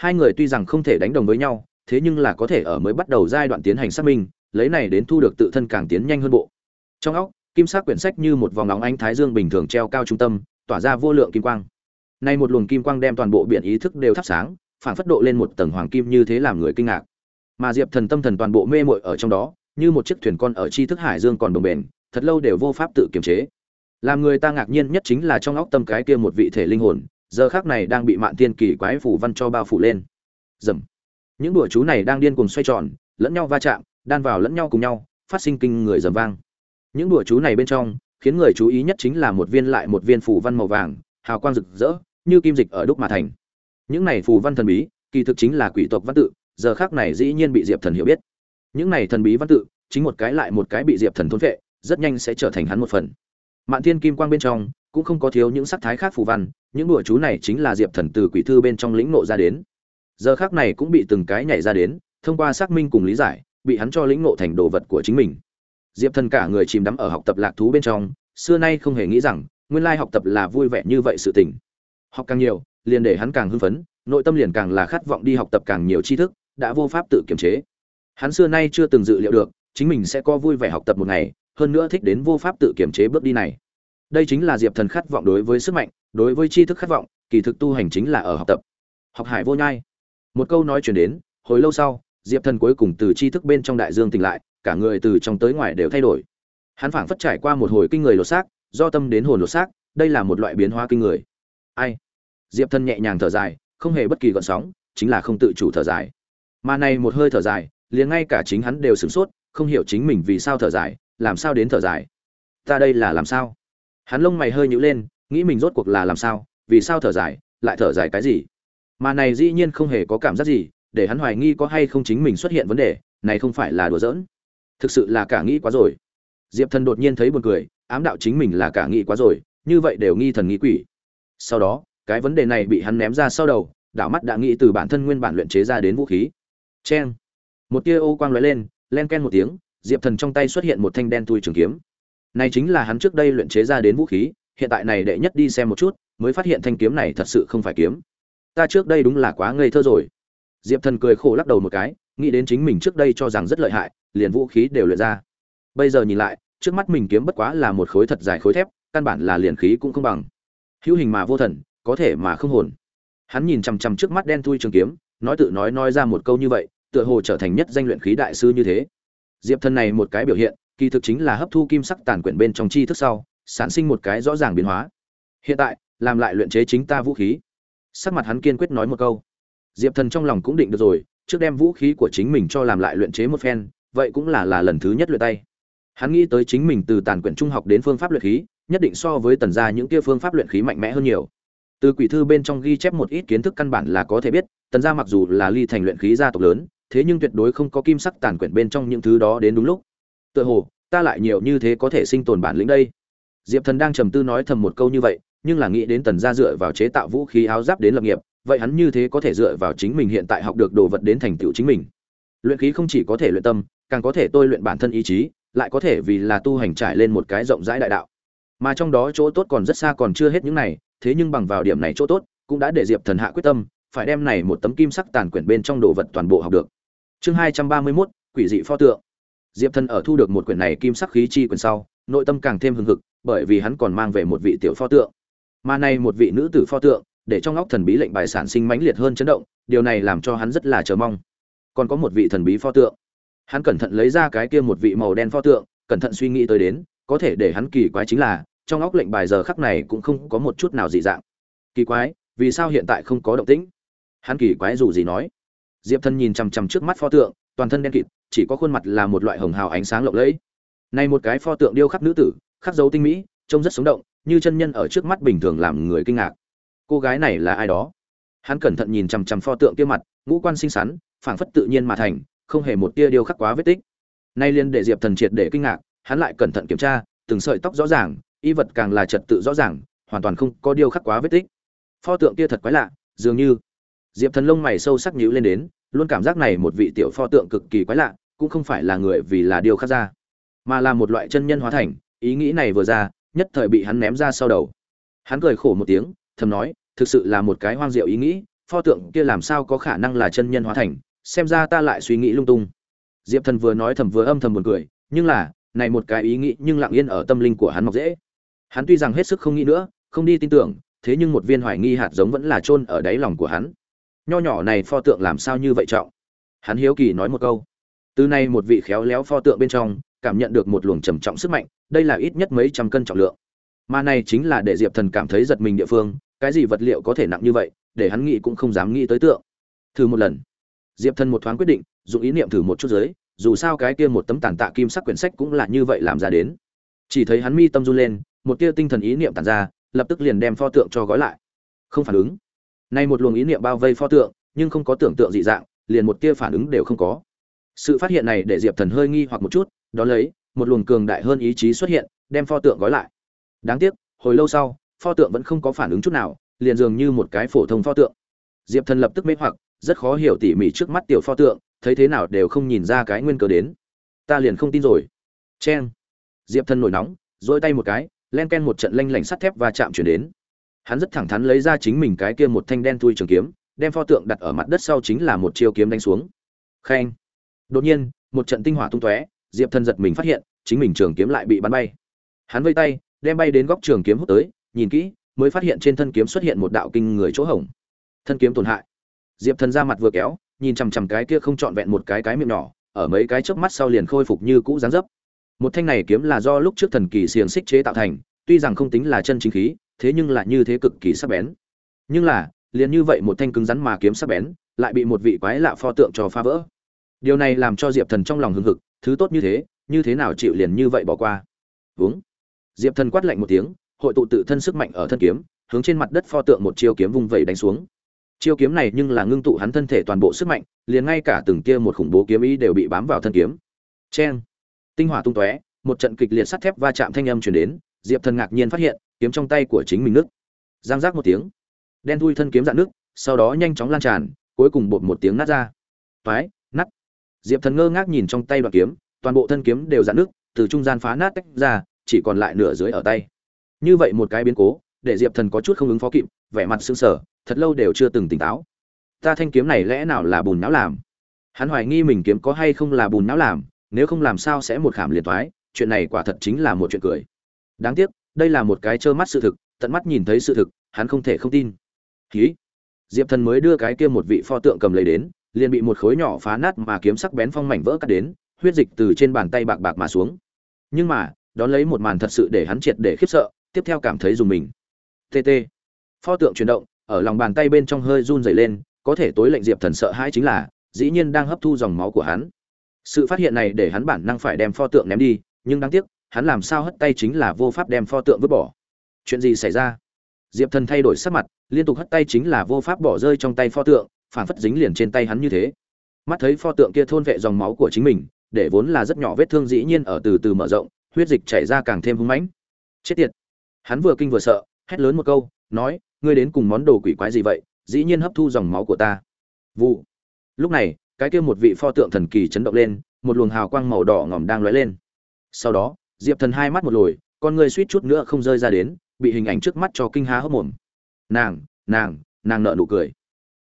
hai người tuy rằng không thể đánh đồng với nhau, thế nhưng là có thể ở mới bắt đầu giai đoạn tiến hành xác minh, lấy này đến thu được tự thân càng tiến nhanh hơn bộ. Trong óc, kim sắc quyển sách như một vòng nóng ánh thái dương bình thường treo cao trung tâm, tỏa ra vô lượng kim quang. Nay một luồng kim quang đem toàn bộ biển ý thức đều thắp sáng phản phất độ lên một tầng hoàng kim như thế làm người kinh ngạc. Mà diệp thần tâm thần toàn bộ mê mội ở trong đó, như một chiếc thuyền con ở tri thức hải dương còn đồng bền, thật lâu đều vô pháp tự kiềm chế. Làm người ta ngạc nhiên nhất chính là trong óc tâm cái kia một vị thể linh hồn, giờ khác này đang bị mạn tiên kỳ quái phủ văn cho bao phủ lên. Dầm những đùa chú này đang điên cùng xoay tròn, lẫn nhau va chạm, đan vào lẫn nhau cùng nhau, phát sinh kinh người dầm vang. Những đùa chú này bên trong, khiến người chú ý nhất chính là một viên lại một viên phủ văn màu vàng, hào quang rực rỡ, như kim dịch ở đúc mà thành những này phù văn thần bí, kỳ thực chính là quỷ tộc văn tự, giờ khác này dĩ nhiên bị diệp thần hiểu biết. Những này thần bí văn tự, chính một cái lại một cái bị diệp thần thôn vệ rất nhanh sẽ trở thành hắn một phần. Mạn thiên kim quang bên trong, cũng không có thiếu những sắc thái khác phù văn, những đùa chú này chính là diệp thần từ quỷ thư bên trong lĩnh nộ ra đến. Giờ khác này cũng bị từng cái nhảy ra đến, thông qua xác minh cùng lý giải, bị hắn cho lĩnh nộ thành đồ vật của chính mình. Diệp thần cả người chìm đắm ở học tập lạc thú bên trong, xưa nay không hề nghĩ rằng, nguyên lai học tập là vui vẻ như vậy sự tình. Học càng nhiều liền để hắn càng hưng phấn, nội tâm liền càng là khát vọng đi học tập càng nhiều tri thức, đã vô pháp tự kiềm chế. Hắn xưa nay chưa từng dự liệu được, chính mình sẽ có vui vẻ học tập một ngày, hơn nữa thích đến vô pháp tự kiềm chế bước đi này. Đây chính là diệp thần khát vọng đối với sức mạnh, đối với tri thức khát vọng, kỳ thực tu hành chính là ở học tập. Học hải vô nhai. Một câu nói truyền đến, hồi lâu sau, diệp thần cuối cùng từ tri thức bên trong đại dương tỉnh lại, cả người từ trong tới ngoài đều thay đổi. Hắn phảng phất trải qua một hồi kinh người lột xác, do tâm đến hồn lột xác, đây là một loại biến hóa kinh người. Ai? Diệp thần nhẹ nhàng thở dài, không hề bất kỳ gợn sóng, chính là không tự chủ thở dài. Mà này một hơi thở dài, liền ngay cả chính hắn đều sửng sốt, không hiểu chính mình vì sao thở dài, làm sao đến thở dài. Ta đây là làm sao? Hắn lông mày hơi nhữ lên, nghĩ mình rốt cuộc là làm sao, vì sao thở dài, lại thở dài cái gì? Mà này dĩ nhiên không hề có cảm giác gì, để hắn hoài nghi có hay không chính mình xuất hiện vấn đề, này không phải là đùa giỡn. Thực sự là cả nghĩ quá rồi. Diệp thần đột nhiên thấy buồn cười, ám đạo chính mình là cả nghĩ quá rồi, như vậy đều nghi thần nghĩ quỷ. Sau đó cái vấn đề này bị hắn ném ra sau đầu, đảo mắt đã nghĩ từ bản thân nguyên bản luyện chế ra đến vũ khí. Cheng. Một tia ô quang lóe lên, len ken một tiếng, diệp thần trong tay xuất hiện một thanh đen tui trường kiếm. Này chính là hắn trước đây luyện chế ra đến vũ khí, hiện tại này đệ nhất đi xem một chút, mới phát hiện thanh kiếm này thật sự không phải kiếm. Ta trước đây đúng là quá ngây thơ rồi. Diệp thần cười khổ lắc đầu một cái, nghĩ đến chính mình trước đây cho rằng rất lợi hại, liền vũ khí đều luyện ra. Bây giờ nhìn lại, trước mắt mình kiếm bất quá là một khối thật dài khối thép, căn bản là liền khí cũng không bằng. Hữu hình mà vô thần có thể mà không hồn. Hắn nhìn chằm chằm trước mắt đen thui trường kiếm, nói tự nói nói ra một câu như vậy, tựa hồ trở thành nhất danh luyện khí đại sư như thế. Diệp thần này một cái biểu hiện, kỳ thực chính là hấp thu kim sắc tàn quyển bên trong chi thức sau, sản sinh một cái rõ ràng biến hóa. Hiện tại, làm lại luyện chế chính ta vũ khí. Sắc mặt hắn kiên quyết nói một câu. Diệp thần trong lòng cũng định được rồi, trước đem vũ khí của chính mình cho làm lại luyện chế một phen, vậy cũng là là lần thứ nhất luyện tay. Hắn nghĩ tới chính mình từ tàn quyển trung học đến phương pháp luyện khí, nhất định so với tần gia những kia phương pháp luyện khí mạnh mẽ hơn nhiều từ quỷ thư bên trong ghi chép một ít kiến thức căn bản là có thể biết, tần gia mặc dù là ly thành luyện khí gia tộc lớn, thế nhưng tuyệt đối không có kim sắc tàn quyển bên trong những thứ đó đến đúng lúc. Tựa hồ, ta lại nhiều như thế có thể sinh tồn bản lĩnh đây. Diệp thần đang trầm tư nói thầm một câu như vậy, nhưng là nghĩ đến tần gia dựa vào chế tạo vũ khí áo giáp đến lập nghiệp, vậy hắn như thế có thể dựa vào chính mình hiện tại học được đồ vật đến thành tựu chính mình. Luyện khí không chỉ có thể luyện tâm, càng có thể tôi luyện bản thân ý chí, lại có thể vì là tu hành trải lên một cái rộng rãi đại đạo. Mà trong đó chỗ tốt còn rất xa còn chưa hết những này thế nhưng bằng vào điểm này chỗ tốt, cũng đã để diệp thần hạ quyết tâm, phải đem này một tấm kim sắc tàn quyển bên trong đồ vật toàn bộ học được. Chương hai trăm ba mươi mốt, quỷ dị pho tượng. Diệp thần ở thu được một quyển này kim sắc khí chi quyển sau, nội tâm càng thêm hưng hực, bởi vì hắn còn mang về một vị tiểu pho tượng. Mà này một vị nữ tử pho tượng, để trong óc thần bí lệnh bài sản sinh mãnh liệt hơn chấn động, điều này làm cho hắn rất là chờ mong. Còn có một vị thần bí pho tượng. Hắn cẩn thận lấy ra cái kia một vị màu đen pho tượng, cẩn thận suy nghĩ tới đến, có thể để hắn kỳ quái chính là trong óc lệnh bài giờ khắc này cũng không có một chút nào dị dạng. Kỳ quái, vì sao hiện tại không có động tĩnh? Hắn kỳ quái dù gì nói. Diệp thân nhìn chằm chằm trước mắt pho tượng, toàn thân đen kịt, chỉ có khuôn mặt là một loại hồng hào ánh sáng lộng lẫy. Này một cái pho tượng điêu khắc nữ tử, khắc dấu tinh mỹ, trông rất sống động, như chân nhân ở trước mắt bình thường làm người kinh ngạc. Cô gái này là ai đó? Hắn cẩn thận nhìn chằm chằm pho tượng kia mặt, ngũ quan xinh xắn, phảng phất tự nhiên mà thành, không hề một tia điêu khắc quá vết tích. Nay liên để diệp thần triệt để kinh ngạc, hắn lại cẩn thận kiểm tra, từng sợi tóc rõ ràng y vật càng là trật tự rõ ràng, hoàn toàn không có điều khắc quá vết tích. Pho tượng kia thật quái lạ, dường như diệp thần lông mày sâu sắc nhíu lên đến, luôn cảm giác này một vị tiểu pho tượng cực kỳ quái lạ, cũng không phải là người vì là điều khắc ra, mà là một loại chân nhân hóa thành, ý nghĩ này vừa ra, nhất thời bị hắn ném ra sau đầu. Hắn cười khổ một tiếng, thầm nói, thực sự là một cái hoang diệu ý nghĩ, pho tượng kia làm sao có khả năng là chân nhân hóa thành, xem ra ta lại suy nghĩ lung tung. Diệp thần vừa nói thầm vừa âm thầm buồn cười, nhưng là, này một cái ý nghĩ nhưng lặng yên ở tâm linh của hắn mọc dễ hắn tuy rằng hết sức không nghĩ nữa, không đi tin tưởng, thế nhưng một viên hoài nghi hạt giống vẫn là chôn ở đáy lòng của hắn. Nho nhỏ này pho tượng làm sao như vậy trọng? Hắn hiếu kỳ nói một câu. Từ nay một vị khéo léo pho tượng bên trong, cảm nhận được một luồng trầm trọng sức mạnh, đây là ít nhất mấy trăm cân trọng lượng. Mà này chính là để diệp thần cảm thấy giật mình địa phương, cái gì vật liệu có thể nặng như vậy, để hắn nghĩ cũng không dám nghĩ tới tượng. Thử một lần. Diệp thần một thoáng quyết định, dùng ý niệm thử một chút giới dù sao cái kia một tấm tàn tạ kim sắc quyển sách cũng là như vậy làm ra đến. Chỉ thấy hắn mi tâm run lên một tia tinh thần ý niệm tản ra lập tức liền đem pho tượng cho gói lại. Không phản ứng. Nay một luồng ý niệm bao vây pho tượng nhưng không có tưởng tượng dị dạng liền một tia phản ứng đều không có. Sự phát hiện này để diệp thần hơi nghi hoặc một chút đó lấy một luồng cường đại hơn ý chí xuất hiện đem pho tượng gói lại. Đáng tiếc hồi lâu sau pho tượng vẫn không có phản ứng chút nào liền dường như một cái phổ thông pho tượng. Diệp thần lập tức mê hoặc rất khó hiểu tỉ mỉ trước mắt tiểu pho tượng thấy thế nào đều không nhìn ra cái nguyên cớ đến. Ta liền không tin rồi. Chen, diệp thần nổi nóng giơ tay một cái len ken một trận lanh lảnh sắt thép và chạm chuyển đến. Hắn rất thẳng thắn lấy ra chính mình cái kia một thanh đen thui trường kiếm, đem pho tượng đặt ở mặt đất sau chính là một chiêu kiếm đánh xuống. Khen. Đột nhiên, một trận tinh hỏa tung tóe, diệp thần giật mình phát hiện, chính mình trường kiếm lại bị bắn bay. Hắn vây tay, đem bay đến góc trường kiếm hút tới, nhìn kỹ, mới phát hiện trên thân kiếm xuất hiện một đạo kinh người chỗ hổng. Thân kiếm tổn hại. Diệp thần ra mặt vừa kéo, nhìn chằm chằm cái kia không trọn vẹn một cái cái miệng nhỏ, ở mấy cái chớp mắt sau liền khôi phục như cũ dáng dấp một thanh này kiếm là do lúc trước thần kỳ xiềng xích chế tạo thành, tuy rằng không tính là chân chính khí, thế nhưng lại như thế cực kỳ sắc bén. Nhưng là, liền như vậy một thanh cứng rắn mà kiếm sắc bén, lại bị một vị quái lạ pho tượng cho phá vỡ. Điều này làm cho diệp thần trong lòng hưng hực, thứ tốt như thế như thế nào chịu liền như vậy bỏ qua. Uống diệp thần quát lạnh một tiếng, hội tụ tự thân sức mạnh ở thân kiếm, hướng trên mặt đất pho tượng một chiêu kiếm vung vẩy đánh xuống. Chiêu kiếm này nhưng là ngưng tụ hắn thân thể toàn bộ sức mạnh, liền ngay cả từng kia một khủng bố kiếm ý đều bị bám vào thân kiếm. Cheng tinh hỏa tung tóe, một trận kịch liệt sắt thép va chạm thanh âm truyền đến, diệp thần ngạc nhiên phát hiện, kiếm trong tay của chính mình nước. Giang giác một tiếng, đen thui thân kiếm dạn nước, sau đó nhanh chóng lan tràn, cuối cùng bột một tiếng nát ra. Toái, nát. Diệp thần ngơ ngác nhìn trong tay đoạn kiếm, toàn bộ thân kiếm đều dạn nước, từ trung gian phá nát tách ra, chỉ còn lại nửa dưới ở tay. Như vậy một cái biến cố, để diệp thần có chút không ứng phó kịp, vẻ mặt sững sờ, thật lâu đều chưa từng tỉnh táo. Ta thanh kiếm này lẽ nào là bùn não làm? Hắn hoài nghi mình kiếm có hay không là bùn não làm nếu không làm sao sẽ một khảm liền thoái chuyện này quả thật chính là một chuyện cười. Đáng tiếc, đây là một cái trơ mắt sự thực, tận mắt nhìn thấy sự thực, hắn không thể không tin. Ký diệp thần mới đưa cái kia một vị pho tượng cầm lấy đến, liền bị một khối nhỏ phá nát mà kiếm sắc bén phong mảnh vỡ cắt đến, huyết dịch từ trên bàn tay bạc bạc mà xuống. Nhưng mà, đón lấy một màn thật sự để hắn triệt để khiếp sợ, tiếp theo cảm thấy dùng mình. Tt pho tượng chuyển động, ở lòng bàn tay bên trong hơi run rẩy lên, có thể tối lệnh diệp thần sợ hãi chính là, dĩ nhiên đang hấp thu dòng máu của hắn sự phát hiện này để hắn bản năng phải đem pho tượng ném đi, nhưng đáng tiếc, hắn làm sao hất tay chính là vô pháp đem pho tượng vứt bỏ. Chuyện gì xảy ra? Diệp thần thay đổi sắc mặt, liên tục hất tay chính là vô pháp bỏ rơi trong tay pho tượng, phản phất dính liền trên tay hắn như thế. Mắt thấy pho tượng kia thôn vệ dòng máu của chính mình, để vốn là rất nhỏ vết thương dĩ nhiên ở từ từ mở rộng, huyết dịch chảy ra càng thêm hung mãnh. Chết tiệt! Hắn vừa kinh vừa sợ, hét lớn một câu, nói, ngươi đến cùng món đồ quỷ quái gì vậy? Dĩ nhiên hấp thu dòng máu của ta. Vụ. Lúc này cái kia một vị pho tượng thần kỳ chấn động lên, một luồng hào quang màu đỏ ngòm đang lóe lên. Sau đó, diệp thần hai mắt một lồi, con người suýt chút nữa không rơi ra đến, bị hình ảnh trước mắt cho kinh há hốc mồm. Nàng nàng nàng nợ nụ cười.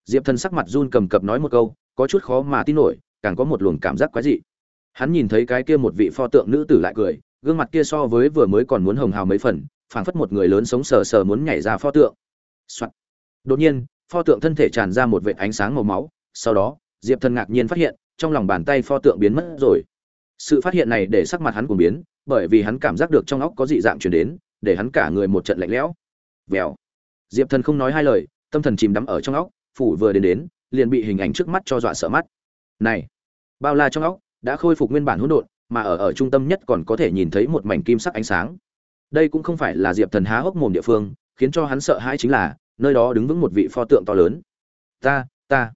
Diệp thần sắc mặt run cầm cập nói một câu, có chút khó mà tin nổi, càng có một luồng cảm giác quái dị. Hắn nhìn thấy cái kia một vị pho tượng nữ tử lại cười, gương mặt kia so với vừa mới còn muốn hồng hào mấy phần, phảng phất một người lớn sống sờ sờ muốn nhảy ra pho tượng、Soạn. đột nhiên, pho tượng thân thể tràn ra một vệt ánh sáng màu máu, sau đó diệp thần ngạc nhiên phát hiện, trong lòng bàn tay pho tượng biến mất rồi. Sự phát hiện này để sắc mặt hắn cũng biến, bởi vì hắn cảm giác được trong óc có dị dạng chuyển đến, để hắn cả người một trận lạnh lẽo. Vèo. Diệp thần không nói hai lời, tâm thần chìm đắm ở trong óc, phủ vừa đến đến, liền bị hình ảnh trước mắt cho dọa sợ mắt. Này, bao la trong óc, đã khôi phục nguyên bản hỗn độn, mà ở ở trung tâm nhất còn có thể nhìn thấy một mảnh kim sắc ánh sáng. Đây cũng không phải là diệp thần há hốc mồm địa phương, khiến cho hắn sợ hãi chính là, nơi đó đứng vững một vị pho tượng to lớn. Ta ta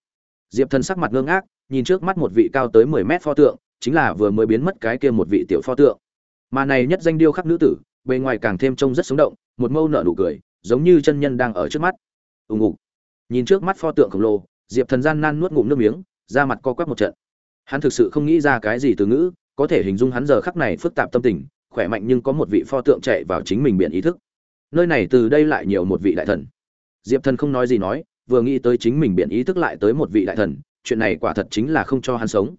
diệp thần sắc mặt ngơ ngác, nhìn trước mắt một vị cao tới mười mét pho tượng, chính là vừa mới biến mất cái kia một vị tiểu pho tượng. Mà này nhất danh điêu khắc nữ tử, bề ngoài càng thêm trông rất sống động, một mâu nở nụ cười, giống như chân nhân đang ở trước mắt. Ùng ục. Nhìn trước mắt pho tượng khổng lồ, diệp thần gian nan nuốt ngụm nước miếng ra mặt co quắp một trận. Hắn thực sự không nghĩ ra cái gì từ ngữ, có thể hình dung hắn giờ khắc này phức tạp tâm tình, khỏe mạnh nhưng có một vị pho tượng chạy vào chính mình biện ý thức. Nơi này từ đây lại nhiều một vị đại thần. Diệp thần không nói gì nói vừa nghĩ tới chính mình biện ý thức lại tới một vị đại thần, chuyện này quả thật chính là không cho hắn sống.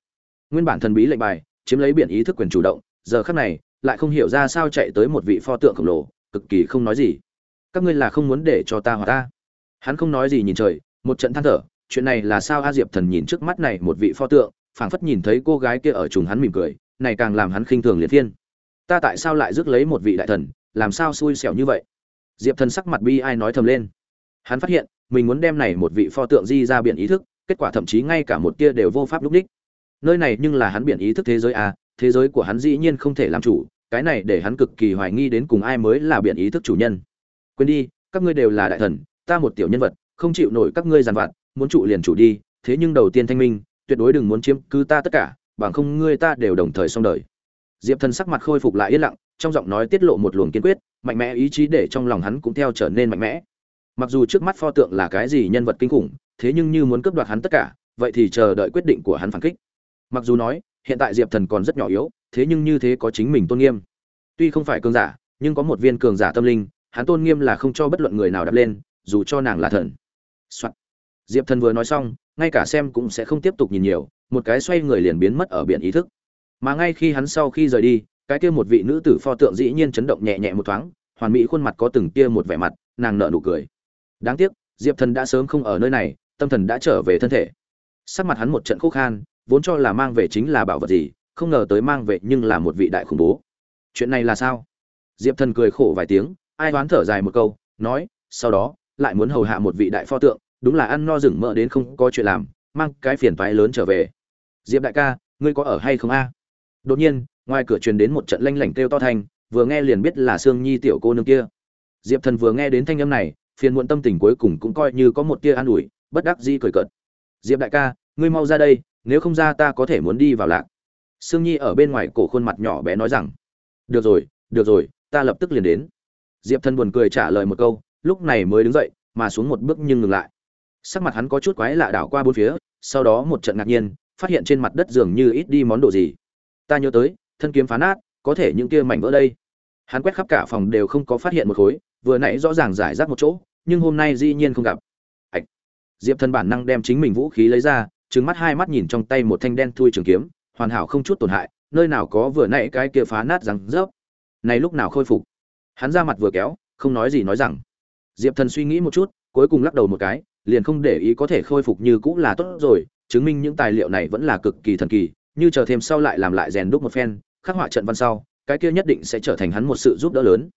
Nguyên bản thần bí lệnh bài, chiếm lấy biện ý thức quyền chủ động, giờ khắc này, lại không hiểu ra sao chạy tới một vị pho tượng khổng lồ, cực kỳ không nói gì. Các ngươi là không muốn để cho ta hoặc ta. Hắn không nói gì nhìn trời, một trận than thở, chuyện này là sao a diệp thần nhìn trước mắt này một vị pho tượng, phảng phất nhìn thấy cô gái kia ở trùng hắn mỉm cười, này càng làm hắn khinh thường liệt thiên ta tại sao lại rước lấy một vị đại thần, làm sao xui xẻo như vậy? Diệp thần sắc mặt bi ai nói thầm lên. Hắn phát hiện mình muốn đem này một vị pho tượng di ra biển ý thức, kết quả thậm chí ngay cả một tia đều vô pháp lúc đích. Nơi này nhưng là hắn biển ý thức thế giới à thế giới của hắn dĩ nhiên không thể làm chủ, cái này để hắn cực kỳ hoài nghi đến cùng ai mới là biển ý thức chủ nhân. Quên đi, các ngươi đều là đại thần, ta một tiểu nhân vật, không chịu nổi các ngươi giàn vặt, muốn trụ liền chủ đi, thế nhưng đầu tiên thanh minh, tuyệt đối đừng muốn chiếm cứ ta tất cả, bằng không ngươi ta đều đồng thời xong đời. Diệp thần sắc mặt khôi phục lại yên lặng, trong giọng nói tiết lộ một luồng kiên quyết, mạnh mẽ ý chí để trong lòng hắn cũng theo trở nên mạnh mẽ mặc dù trước mắt pho tượng là cái gì nhân vật kinh khủng, thế nhưng như muốn cướp đoạt hắn tất cả, vậy thì chờ đợi quyết định của hắn phản kích. Mặc dù nói, hiện tại diệp thần còn rất nhỏ yếu, thế nhưng như thế có chính mình tôn nghiêm. Tuy không phải cường giả, nhưng có một viên cường giả tâm linh, hắn tôn nghiêm là không cho bất luận người nào đập lên, dù cho nàng là thần、Soạn. diệp thần vừa nói xong, ngay cả xem cũng sẽ không tiếp tục nhìn nhiều, một cái xoay người liền biến mất ở biển ý thức. Mà ngay khi hắn sau khi rời đi, cái kia một vị nữ tử pho tượng dĩ nhiên chấn động nhẹ nhẹ một thoáng, hoàn mỹ khuôn mặt có từng kia một vẻ mặt, nàng nở nụ cười đáng tiếc, diệp thần đã sớm không ở nơi này, tâm thần đã trở về thân thể. Sắc mặt hắn một trận khúc khan, vốn cho là mang về chính là bảo vật gì, không ngờ tới mang về nhưng là một vị đại khủng bố. Chuyện này là sao? Diệp thần cười khổ vài tiếng, ai đoán thở dài một câu, nói, sau đó, lại muốn hầu hạ một vị đại pho tượng, đúng là ăn no rừng mỡ đến không có chuyện làm, mang cái phiền toái lớn trở về. Diệp đại ca, ngươi có ở hay không a? Đột nhiên, ngoài cửa truyền đến một trận lanh lảnh kêu to thanh, vừa nghe liền biết là sương nhi tiểu cô nương kia. Diệp thần vừa nghe đến thanh âm này phiền muộn tâm tình cuối cùng cũng coi như có một tia an ủi, bất đắc dĩ cười cợt. Diệp đại ca, ngươi mau ra đây, nếu không ra ta có thể muốn đi vào lạc. Sương nhi ở bên ngoài cổ khuôn mặt nhỏ bé nói rằng, được rồi được rồi, ta lập tức liền đến. Diệp thân buồn cười trả lời một câu, lúc này mới đứng dậy, mà xuống một bước nhưng ngừng lại. Sắc mặt hắn có chút quái lạ đảo qua bốn phía, sau đó một trận ngạc nhiên, phát hiện trên mặt đất dường như ít đi món đồ gì. Ta nhớ tới, thân kiếm phá nát, có thể những kia mảnh vỡ đây. Hắn quét khắp cả phòng đều không có phát hiện một khối vừa nãy rõ ràng giải rác một chỗ, nhưng hôm nay dĩ nhiên không gặp. Ạch. Diệp thần bản năng đem chính mình vũ khí lấy ra trứng mắt hai mắt nhìn trong tay một thanh đen thui trường kiếm, hoàn hảo không chút tổn hại, nơi nào có vừa nãy cái kia phá nát rằng rớp. Này lúc nào khôi phục? Hắn ra mặt vừa kéo, không nói gì nói rằng. Diệp thần suy nghĩ một chút, cuối cùng lắc đầu một cái, liền không để ý có thể khôi phục như cũ là tốt rồi, chứng minh những tài liệu này vẫn là cực kỳ thần kỳ, như chờ thêm sau lại làm lại rèn đúc một phen, khắc họa trận văn sau, cái kia nhất định sẽ trở thành hắn một sự giúp đỡ lớn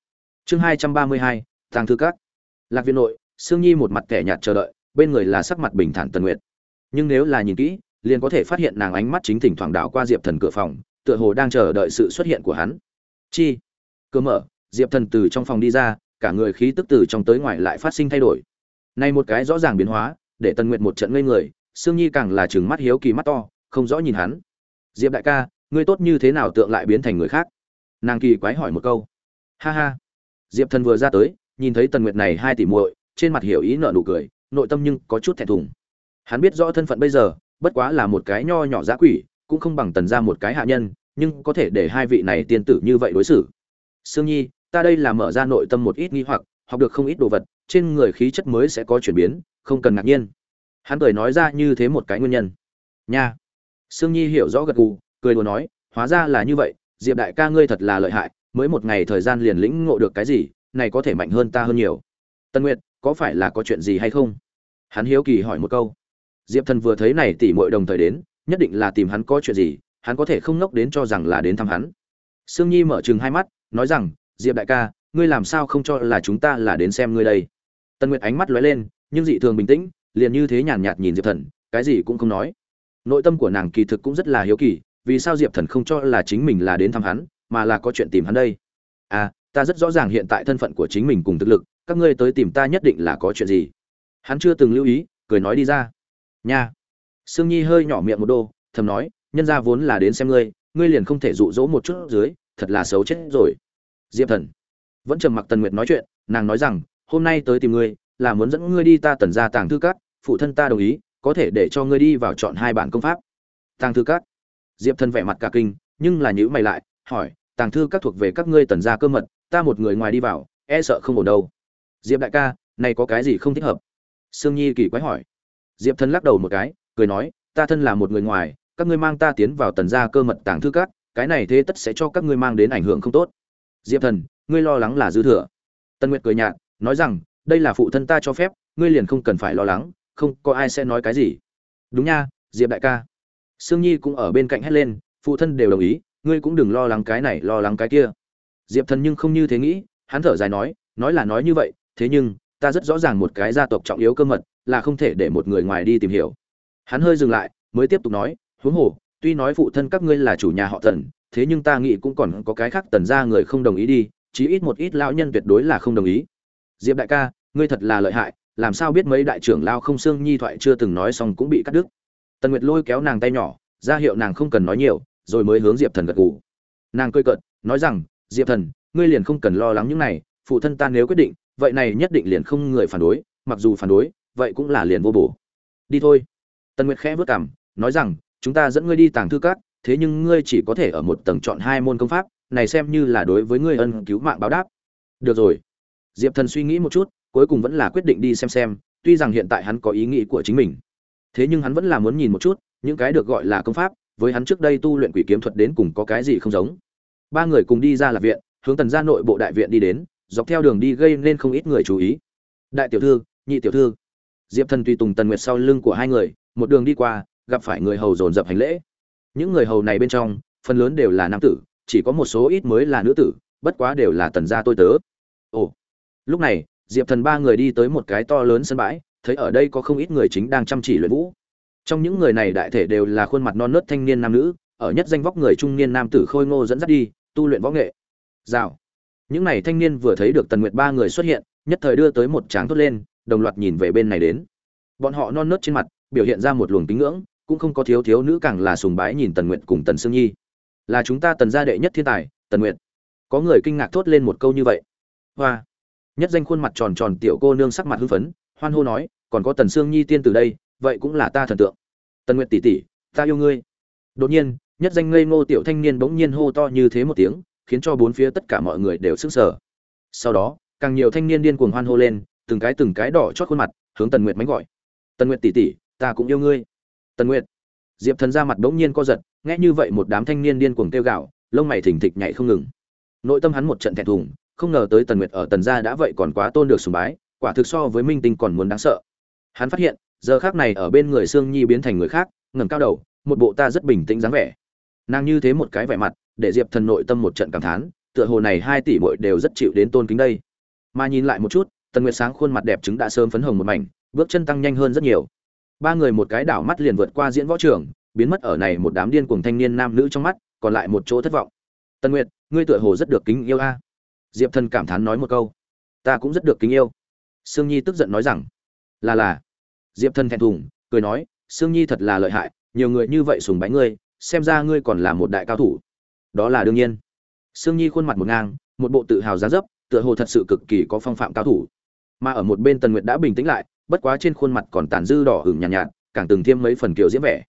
chương hai trăm ba mươi hai, tàng thư các. Lạc viên nội, sương nhi một mặt kẻ nhạt chờ đợi, bên người là sắc mặt bình thản tần nguyệt. Nhưng nếu là nhìn kỹ, liền có thể phát hiện nàng ánh mắt chính thỉnh thoảng đảo qua diệp thần cửa phòng, tựa hồ đang chờ đợi sự xuất hiện của hắn. Chi? Cửa mở, diệp thần từ trong phòng đi ra, cả người khí tức từ trong tới ngoài lại phát sinh thay đổi. Nay một cái rõ ràng biến hóa, để tần nguyệt một trận ngây người, sương nhi càng là chừng mắt hiếu kỳ mắt to, không rõ nhìn hắn. Diệp đại ca, ngươi tốt như thế nào tượng lại biến thành người khác? Nàng kỳ quái hỏi một câu. Ha ha diệp thần vừa ra tới, nhìn thấy tần nguyệt này hai tỷ muội, trên mặt hiểu ý nợ nụ cười, nội tâm nhưng có chút thẹn thùng. Hắn biết rõ thân phận bây giờ, bất quá là một cái nho nhỏ giá quỷ, cũng không bằng tần ra một cái hạ nhân, nhưng có thể để hai vị này tiên tử như vậy đối xử. Sương nhi, ta đây là mở ra nội tâm một ít nghi hoặc, học được không ít đồ vật, trên người khí chất mới sẽ có chuyển biến, không cần ngạc nhiên. Hắn cười nói ra như thế một cái nguyên nhân. Nha. Sương nhi hiểu rõ gật gù, cười đùa nói, hóa ra là như vậy, diệp đại ca ngươi thật là lợi hại mới một ngày thời gian liền lĩnh ngộ được cái gì, này có thể mạnh hơn ta hơn nhiều. Tân nguyệt, có phải là có chuyện gì hay không? Hắn hiếu kỳ hỏi một câu. Diệp thần vừa thấy này tỷ muội đồng thời đến, nhất định là tìm hắn có chuyện gì, hắn có thể không ngốc đến cho rằng là đến thăm hắn. Sương nhi mở chừng hai mắt, nói rằng, diệp đại ca, ngươi làm sao không cho là chúng ta là đến xem ngươi đây? Tân nguyệt ánh mắt lóe lên, nhưng dị thường bình tĩnh, liền như thế nhàn nhạt nhìn diệp thần, cái gì cũng không nói. Nội tâm của nàng kỳ thực cũng rất là hiếu kỳ, vì sao diệp thần không cho là chính mình là đến thăm hắn mà là có chuyện tìm hắn đây. À ta rất rõ ràng hiện tại thân phận của chính mình cùng thực lực, các ngươi tới tìm ta nhất định là có chuyện gì. Hắn chưa từng lưu ý, cười nói đi ra. Nha. Sương nhi hơi nhỏ miệng một đô, thầm nói, nhân ra vốn là đến xem ngươi ngươi liền không thể dụ dỗ một chút dưới, thật là xấu chết rồi. Diệp thần. Vẫn trầm mặc tần nguyệt nói chuyện, nàng nói rằng, hôm nay tới tìm ngươi, là muốn dẫn ngươi đi ta tần ra tàng thư cát phụ thân ta đồng ý, có thể để cho ngươi đi vào chọn hai bản công pháp. Tàng thư cát diệp thần vẻ mặt cả kinh, nhưng là nhữ mày lại hỏi, tàng thư các thuộc về các ngươi tần gia cơ mật, ta một người ngoài đi vào e sợ không ổn đâu. Diệp đại ca, này có cái gì không thích hợp? Sương nhi kỳ quái hỏi. Diệp thần lắc đầu một cái, cười nói, ta thân là một người ngoài, các ngươi mang ta tiến vào tần gia cơ mật tàng thư các, cái này thế tất sẽ cho các ngươi mang đến ảnh hưởng không tốt. Diệp thần, ngươi lo lắng là dư thừa. Tân nguyệt cười nhạt, nói rằng, đây là phụ thân ta cho phép, ngươi liền không cần phải lo lắng, không có ai sẽ nói cái gì. Đúng nha, diệp đại ca. Sương nhi cũng ở bên cạnh hét lên, phụ thân đều đồng ý ngươi cũng đừng lo lắng cái này lo lắng cái kia. Diệp thần nhưng không như thế nghĩ hắn thở dài nói nói là nói như vậy thế nhưng ta rất rõ ràng một cái gia tộc trọng yếu cơ mật là không thể để một người ngoài đi tìm hiểu. Hắn hơi dừng lại mới tiếp tục nói huống hồ tuy nói phụ thân các ngươi là chủ nhà họ thần, thế nhưng ta nghĩ cũng còn có cái khác tần ra người không đồng ý đi chí ít một ít lão nhân tuyệt đối là không đồng ý. Diệp đại ca ngươi thật là lợi hại làm sao biết mấy đại trưởng lao không xương nhi thoại chưa từng nói xong cũng bị cắt đứt. Tần nguyệt lôi kéo nàng tay nhỏ ra hiệu nàng không cần nói nhiều rồi mới hướng diệp thần gật gù. Nàng cười cợt, nói rằng, diệp thần, ngươi liền không cần lo lắng những này, phụ thân ta nếu quyết định, vậy này nhất định liền không người phản đối, mặc dù phản đối, vậy cũng là liền vô bổ. Đi thôi. Tần nguyệt khẽ vất cảm nói rằng, chúng ta dẫn ngươi đi tàng thư cát thế nhưng ngươi chỉ có thể ở một tầng chọn hai môn công pháp, này xem như là đối với ngươi ân cứu mạng báo đáp. Được rồi. Diệp thần suy nghĩ một chút, cuối cùng vẫn là quyết định đi xem xem, tuy rằng hiện tại hắn có ý nghĩ của chính mình, thế nhưng hắn vẫn là muốn nhìn một chút, những cái được gọi là công pháp với hắn trước đây tu luyện quỷ kiếm thuật đến cùng có cái gì không giống. Ba người cùng đi ra lạc viện, hướng tần gia nội bộ đại viện đi đến, dọc theo đường đi gây nên không ít người chú ý. Đại tiểu thư, nhị tiểu thư. Diệp thần tùy tùng tần nguyệt sau lưng của hai người, một đường đi qua, gặp phải người hầu dồn dập hành lễ. Những người hầu này bên trong, phần lớn đều là nam tử, chỉ có một số ít mới là nữ tử, bất quá đều là tần gia tôi tớ. Ồ. Lúc này, diệp thần ba người đi tới một cái to lớn sân bãi, thấy ở đây có không ít người chính đang chăm chỉ luyện vũ trong những người này đại thể đều là khuôn mặt non nớt thanh niên nam nữ, ở nhất danh vóc người trung niên nam tử khôi ngô dẫn dắt đi, tu luyện võ nghệ. Rào. Những này thanh niên vừa thấy được tần nguyệt ba người xuất hiện, nhất thời đưa tới một tráng thốt lên, đồng loạt nhìn về bên này đến. Bọn họ non nớt trên mặt, biểu hiện ra một luồng kính ngưỡng, cũng không có thiếu thiếu nữ càng là sùng bái nhìn tần nguyệt cùng tần sương nhi. Là chúng ta tần gia đệ nhất thiên tài, tần nguyệt. Có người kinh ngạc thốt lên một câu như vậy. Hoa. Nhất danh khuôn mặt tròn tròn tiểu cô nương sắc mặt hưng phấn, hoan hô nói, còn có tần sương nhi tiên từ đây vậy cũng là ta thần tượng. Tần nguyệt tỷ tỷ, ta yêu ngươi. Đột nhiên, nhất danh ngây ngô tiểu thanh niên bỗng nhiên hô to như thế một tiếng, khiến cho bốn phía tất cả mọi người đều sững sờ. Sau đó, càng nhiều thanh niên điên cuồng hoan hô lên, từng cái từng cái đỏ chót khuôn mặt, hướng tần nguyệt mánh gọi. Tần nguyệt tỷ tỷ, ta cũng yêu ngươi. Tần nguyệt. Diệp thần ra mặt bỗng nhiên co giật, nghe như vậy một đám thanh niên điên cuồng kêu gạo lông mày thỉnh thịch nhảy không ngừng. Nội tâm hắn một trận thẹn thùng, không ngờ tới tần nguyệt ở tần gia đã vậy còn quá tôn được sùng bái, quả thực so với minh tinh còn muốn đáng sợ. Hắn phát hiện giờ khác này ở bên người sương nhi biến thành người khác, ngẩng cao đầu, một bộ ta rất bình tĩnh dáng vẻ. Nàng như thế một cái vẻ mặt, để diệp thần nội tâm một trận cảm thán, tựa hồ này hai tỷ bội đều rất chịu đến tôn kính đây. Mà nhìn lại một chút, tần nguyệt sáng khuôn mặt đẹp trứng đã sớm phấn hồng một mảnh, bước chân tăng nhanh hơn rất nhiều. Ba người một cái đảo mắt liền vượt qua diễn võ trường, biến mất ở này một đám điên cuồng thanh niên nam nữ trong mắt, còn lại một chỗ thất vọng. Tần nguyệt, ngươi tựa hồ rất được kính yêu a. Diệp thần cảm thán nói một câu. Ta cũng rất được kính yêu. Sương nhi tức giận nói rằng, là là diệp thần thẹn thùng cười nói sương nhi thật là lợi hại nhiều người như vậy sùng bái ngươi xem ra ngươi còn là một đại cao thủ. Đó là đương nhiên. Sương nhi khuôn mặt một ngang một bộ tự hào giá dấp tựa hồ thật sự cực kỳ có phong phạm cao thủ. Mà ở một bên tần nguyệt đã bình tĩnh lại bất quá trên khuôn mặt còn tàn dư đỏ hửng nhàn nhạt, nhạt càng từng thêm mấy phần kiều diễm vẻ.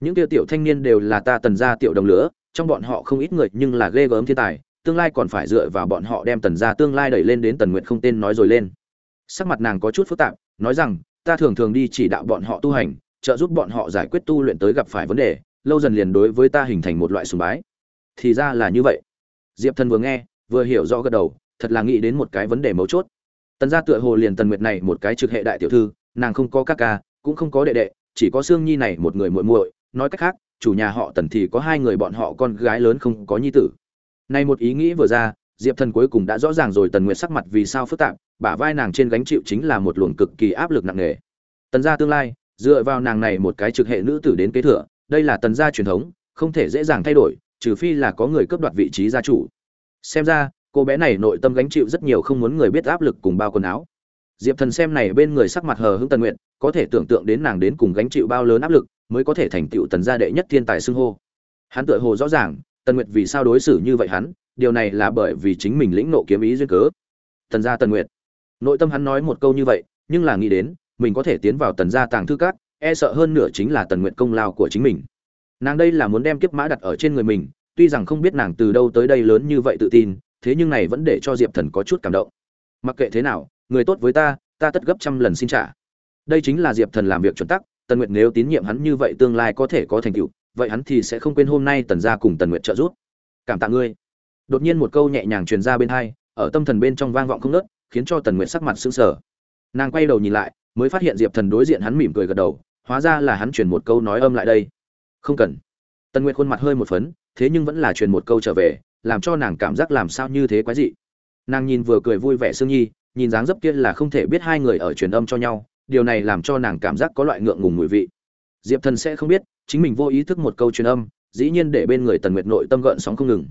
Những tiêu tiểu thanh niên đều là ta tần gia tiểu đồng lửa trong bọn họ không ít người nhưng là ghê gớm thiên tài tương lai còn phải dựa vào bọn họ đem tần gia tương lai đẩy lên đến tần nguyệt không tên nói rồi lên. Sắc mặt nàng có chút phức tạp nói rằng ta thường thường đi chỉ đạo bọn họ tu hành, trợ giúp bọn họ giải quyết tu luyện tới gặp phải vấn đề, lâu dần liền đối với ta hình thành một loại sùng bái. Thì ra là như vậy. Diệp thần vừa nghe, vừa hiểu rõ gật đầu, thật là nghĩ đến một cái vấn đề mấu chốt. Tần gia tựa hồ liền tần nguyệt này một cái trực hệ đại tiểu thư, nàng không có các ca, cũng không có đệ đệ, chỉ có sương nhi này một người muội muội. Nói cách khác, chủ nhà họ tần thì có hai người bọn họ con gái lớn không có nhi tử. Nay một ý nghĩ vừa ra, diệp thần cuối cùng đã rõ ràng rồi tần nguyệt sắc mặt vì sao phức tạp bả vai nàng trên gánh chịu chính là một luồng cực kỳ áp lực nặng nề. Tần gia tương lai, dựa vào nàng này một cái trực hệ nữ tử đến kế thừa, đây là tần gia truyền thống, không thể dễ dàng thay đổi, trừ phi là có người cướp đoạt vị trí gia chủ. Xem ra, cô bé này nội tâm gánh chịu rất nhiều không muốn người biết áp lực cùng bao quần áo. Diệp thần xem này bên người sắc mặt hờ hững tần nguyện có thể tưởng tượng đến nàng đến cùng gánh chịu bao lớn áp lực mới có thể thành tựu tần gia đệ nhất thiên tài xưng hô. Hắn tựa hồ rõ ràng, tần nguyệt vì sao đối xử như vậy hắn, điều này là bởi vì chính mình lĩnh nộ kiếm ý duyên cớ. Tần gia tần nguyệt nội tâm hắn nói một câu như vậy, nhưng là nghĩ đến, mình có thể tiến vào tần gia tàng thư các e sợ hơn nửa chính là tần nguyện công lao của chính mình. Nàng đây là muốn đem kiếp mã đặt ở trên người mình, tuy rằng không biết nàng từ đâu tới đây lớn như vậy tự tin, thế nhưng này vẫn để cho diệp thần có chút cảm động. Mặc kệ thế nào, người tốt với ta ta tất gấp trăm lần xin trả. Đây chính là diệp thần làm việc chuẩn tắc, tần nguyệt nếu tín nhiệm hắn như vậy tương lai có thể có thành tựu, vậy hắn thì sẽ không quên hôm nay tần gia cùng tần nguyệt trợ giúp. Cảm tạ ngươi. Đột nhiên một câu nhẹ nhàng truyền ra bên hai, ở tâm thần bên trong vang vọng không nớt khiến cho tần nguyện sắc mặt sững sờ. Nàng quay đầu nhìn lại, mới phát hiện diệp thần đối diện hắn mỉm cười gật đầu, hóa ra là hắn truyền một câu nói âm lại đây. Không cần. Tần nguyện khuôn mặt hơi một phấn, thế nhưng vẫn là truyền một câu trở về, làm cho nàng cảm giác làm sao như thế quái dị. Nàng nhìn vừa cười vui vẻ sương nhi, nhìn dáng dấp kia là không thể biết hai người ở truyền âm cho nhau, điều này làm cho nàng cảm giác có loại ngượng ngùng mùi vị. Diệp thần sẽ không biết, chính mình vô ý thức một câu truyền âm, dĩ nhiên để bên người tần nguyệt nội tâm gợn sóng không ngừng.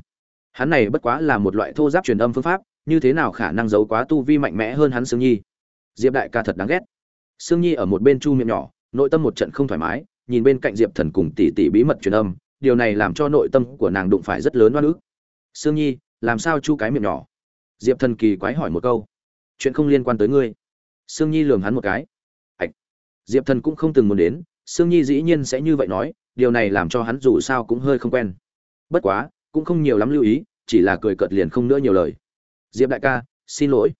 Hắn này bất quá là một loại thô giáp truyền âm phương pháp như thế nào khả năng giấu quá tu vi mạnh mẽ hơn hắn sương nhi? Diệp đại ca thật đáng ghét. Sương nhi ở một bên chu miệng nhỏ, nội tâm một trận không thoải mái, nhìn bên cạnh diệp thần cùng tỷ tỷ bí mật truyền âm, điều này làm cho nội tâm của nàng đụng phải rất lớn oan ức. Sương nhi, làm sao chu cái miệng nhỏ? Diệp thần kỳ quái hỏi một câu. Chuyện không liên quan tới ngươi. Sương nhi lườm hắn một cái. Hạch. diệp thần cũng không từng muốn đến, sương nhi dĩ nhiên sẽ như vậy nói, điều này làm cho hắn dù sao cũng hơi không quen. Bất quá, cũng không nhiều lắm lưu ý, chỉ là cười cợt liền không nữa nhiều lời diệp đại ca, xin lỗi.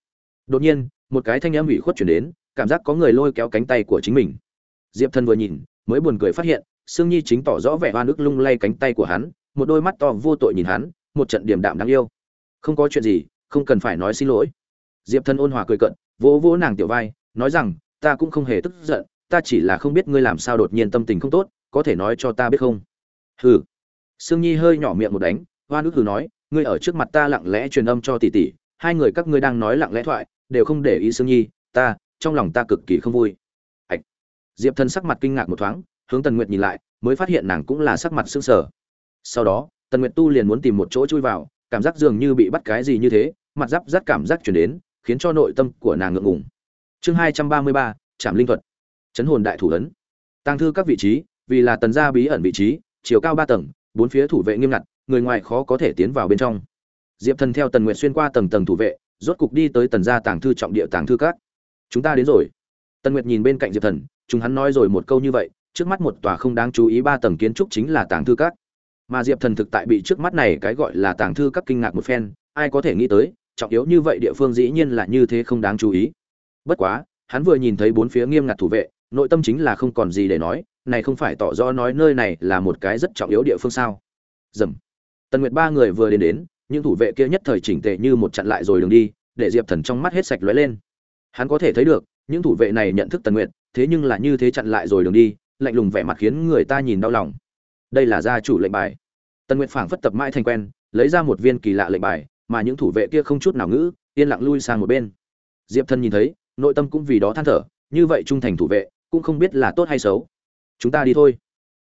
Đột nhiên, một cái thanh âm ủy khuất chuyển đến, cảm giác có người lôi kéo cánh tay của chính mình. Diệp thần vừa nhìn, mới buồn cười phát hiện, sương nhi chính tỏ rõ vẻ oan ức lung lay cánh tay của hắn, một đôi mắt to vô tội nhìn hắn, một trận điểm đạm đáng yêu. Không có chuyện gì, không cần phải nói xin lỗi. Diệp thần ôn hòa cười cận, vỗ vỗ nàng tiểu vai, nói rằng, ta cũng không hề tức giận, ta chỉ là không biết ngươi làm sao đột nhiên tâm tình không tốt, có thể nói cho ta biết không? Hừ. Sương nhi hơi nhỏ miệng một đánh hoa nước hừ nói, ngươi ở trước mặt ta lặng lẽ truyền âm cho tỷ tỷ hai người các ngươi đang nói lặng lẽ thoại, đều không để ý sương nhi, ta, trong lòng ta cực kỳ không vui. Ạch diệp thần sắc mặt kinh ngạc một thoáng, hướng tần nguyệt nhìn lại, mới phát hiện nàng cũng là sắc mặt sưng sờ. Sau đó, tần nguyệt tu liền muốn tìm một chỗ chui vào, cảm giác dường như bị bắt cái gì như thế, mặt giáp rát cảm giác chuyển đến, khiến cho nội tâm của nàng ngượng ngùng. Chương hai trăm ba mươi ba trạm linh thuật. Chấn hồn đại thủ ấn. Tăng thư các vị trí, vì là tần gia bí ẩn vị trí, chiều cao ba tầng, bốn phía thủ vệ nghiêm ngặt, người ngoài khó có thể tiến vào bên trong diệp thần theo tần nguyệt xuyên qua tầng tầng thủ vệ, rốt cục đi tới tần gia tàng thư trọng địa tàng thư các. Chúng ta đến rồi. Tần nguyệt nhìn bên cạnh diệp thần, chúng hắn nói rồi một câu như vậy, trước mắt một tòa không đáng chú ý ba tầng kiến trúc chính là tàng thư các. Mà diệp thần thực tại bị trước mắt này cái gọi là tàng thư các kinh ngạc một phen, ai có thể nghĩ tới, trọng yếu như vậy địa phương dĩ nhiên là như thế không đáng chú ý. Bất quá, hắn vừa nhìn thấy bốn phía nghiêm ngặt thủ vệ, nội tâm chính là không còn gì để nói, này không phải tỏ rõ nói nơi này là một cái rất trọng yếu địa phương sao. Dầm. Tần nguyệt ba người vừa đến đến những thủ vệ kia nhất thời chỉnh tề như một chặn lại rồi đường đi để diệp thần trong mắt hết sạch lóe lên. Hắn có thể thấy được những thủ vệ này nhận thức tần nguyện, thế nhưng là như thế chặn lại rồi đường đi lạnh lùng vẻ mặt khiến người ta nhìn đau lòng. Đây là gia chủ lệnh bài. Tần nguyệt phảng phất tập mãi thành quen lấy ra một viên kỳ lạ lệnh bài mà những thủ vệ kia không chút nào ngữ yên lặng lui sang một bên. Diệp thần nhìn thấy nội tâm cũng vì đó than thở như vậy trung thành thủ vệ cũng không biết là tốt hay xấu. Chúng ta đi thôi.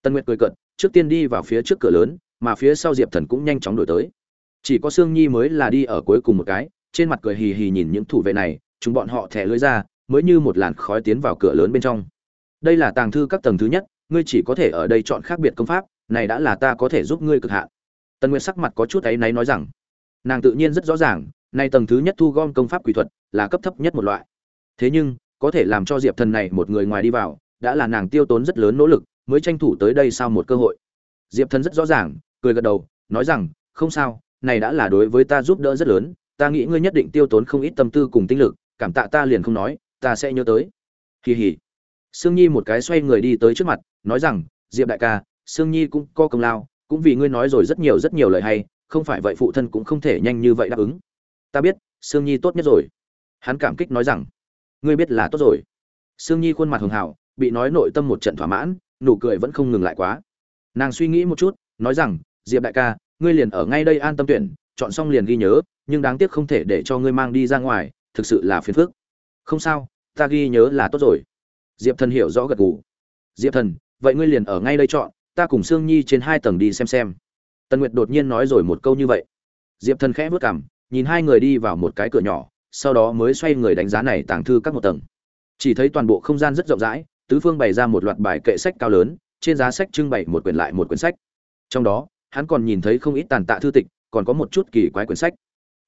Tần nguyệt cười cận trước tiên đi vào phía trước cửa lớn mà phía sau diệp thần cũng nhanh chóng đổi tới chỉ có sương nhi mới là đi ở cuối cùng một cái, trên mặt cười hì hì nhìn những thủ vệ này, chúng bọn họ thẻ lưới ra, mới như một làn khói tiến vào cửa lớn bên trong. Đây là tàng thư các tầng thứ nhất, ngươi chỉ có thể ở đây chọn khác biệt công pháp, này đã là ta có thể giúp ngươi cực hạn. Tần nguyệt sắc mặt có chút áy náy nói rằng, nàng tự nhiên rất rõ ràng nay tầng thứ nhất thu gom công pháp quỷ thuật, là cấp thấp nhất một loại. Thế nhưng, có thể làm cho diệp thần này một người ngoài đi vào, đã là nàng tiêu tốn rất lớn nỗ lực, mới tranh thủ tới đây sau một cơ hội. Diệp thần rất rõ ràng, cười gật đầu, nói rằng, không sao này đã là đối với ta giúp đỡ rất lớn, ta nghĩ ngươi nhất định tiêu tốn không ít tâm tư cùng tinh lực, cảm tạ ta liền không nói, ta sẽ nhớ tới. Kỳ hỉ sương nhi một cái xoay người đi tới trước mặt, nói rằng, diệp đại ca, sương nhi cũng có công lao, cũng vì ngươi nói rồi rất nhiều rất nhiều lời hay, không phải vậy phụ thân cũng không thể nhanh như vậy đáp ứng. Ta biết, sương nhi tốt nhất rồi. Hắn cảm kích nói rằng, ngươi biết là tốt rồi. Sương nhi khuôn mặt hường hảo bị nói nội tâm một trận thỏa mãn, nụ cười vẫn không ngừng lại quá. Nàng suy nghĩ một chút, nói rằng, diệp đại ca ngươi liền ở ngay đây an tâm tuyển, chọn xong liền ghi nhớ, nhưng đáng tiếc không thể để cho ngươi mang đi ra ngoài, thực sự là phiền phức. Không sao, ta ghi nhớ là tốt rồi. Diệp thần hiểu rõ gật gù. Diệp thần, vậy ngươi liền ở ngay đây chọn, ta cùng sương nhi trên hai tầng đi xem xem. Tần nguyệt đột nhiên nói rồi một câu như vậy. Diệp thần khẽ vất cảm nhìn hai người đi vào một cái cửa nhỏ, sau đó mới xoay người đánh giá này tàng thư các một tầng. Chỉ thấy toàn bộ không gian rất rộng rãi, tứ phương bày ra một loạt bài kệ sách cao lớn, trên giá sách trưng bày một quyển lại một quyển sách. Trong đó hắn còn nhìn thấy không ít tàn tạ thư tịch, còn có một chút kỳ quái quyển sách.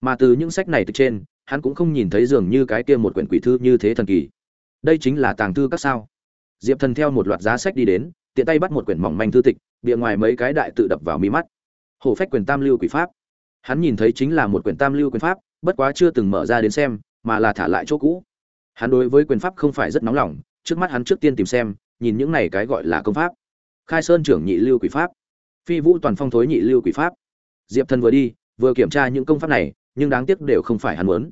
Mà từ những sách này từ trên, hắn cũng không nhìn thấy dường như cái kia một quyển quỷ thư như thế thần kỳ. Đây chính là tàng thư các sao. Diệp thần theo một loạt giá sách đi đến, tiện tay bắt một quyển mỏng manh thư tịch, bìa ngoài mấy cái đại tự đập vào mi mắt. Hổ phách quyền tam lưu quỷ pháp. Hắn nhìn thấy chính là một quyển tam lưu quyền pháp, bất quá chưa từng mở ra đến xem, mà là thả lại chỗ cũ. Hắn đối với quyền pháp không phải rất nóng lòng, trước mắt hắn trước tiên tìm xem, nhìn những này cái gọi là công pháp. Khai sơn trưởng nhị lưu quỷ pháp phi vũ toàn phong thối nhị lưu quỷ pháp. Diệp thần vừa đi, vừa kiểm tra những công pháp này, nhưng đáng tiếc đều không phải hắn muốn.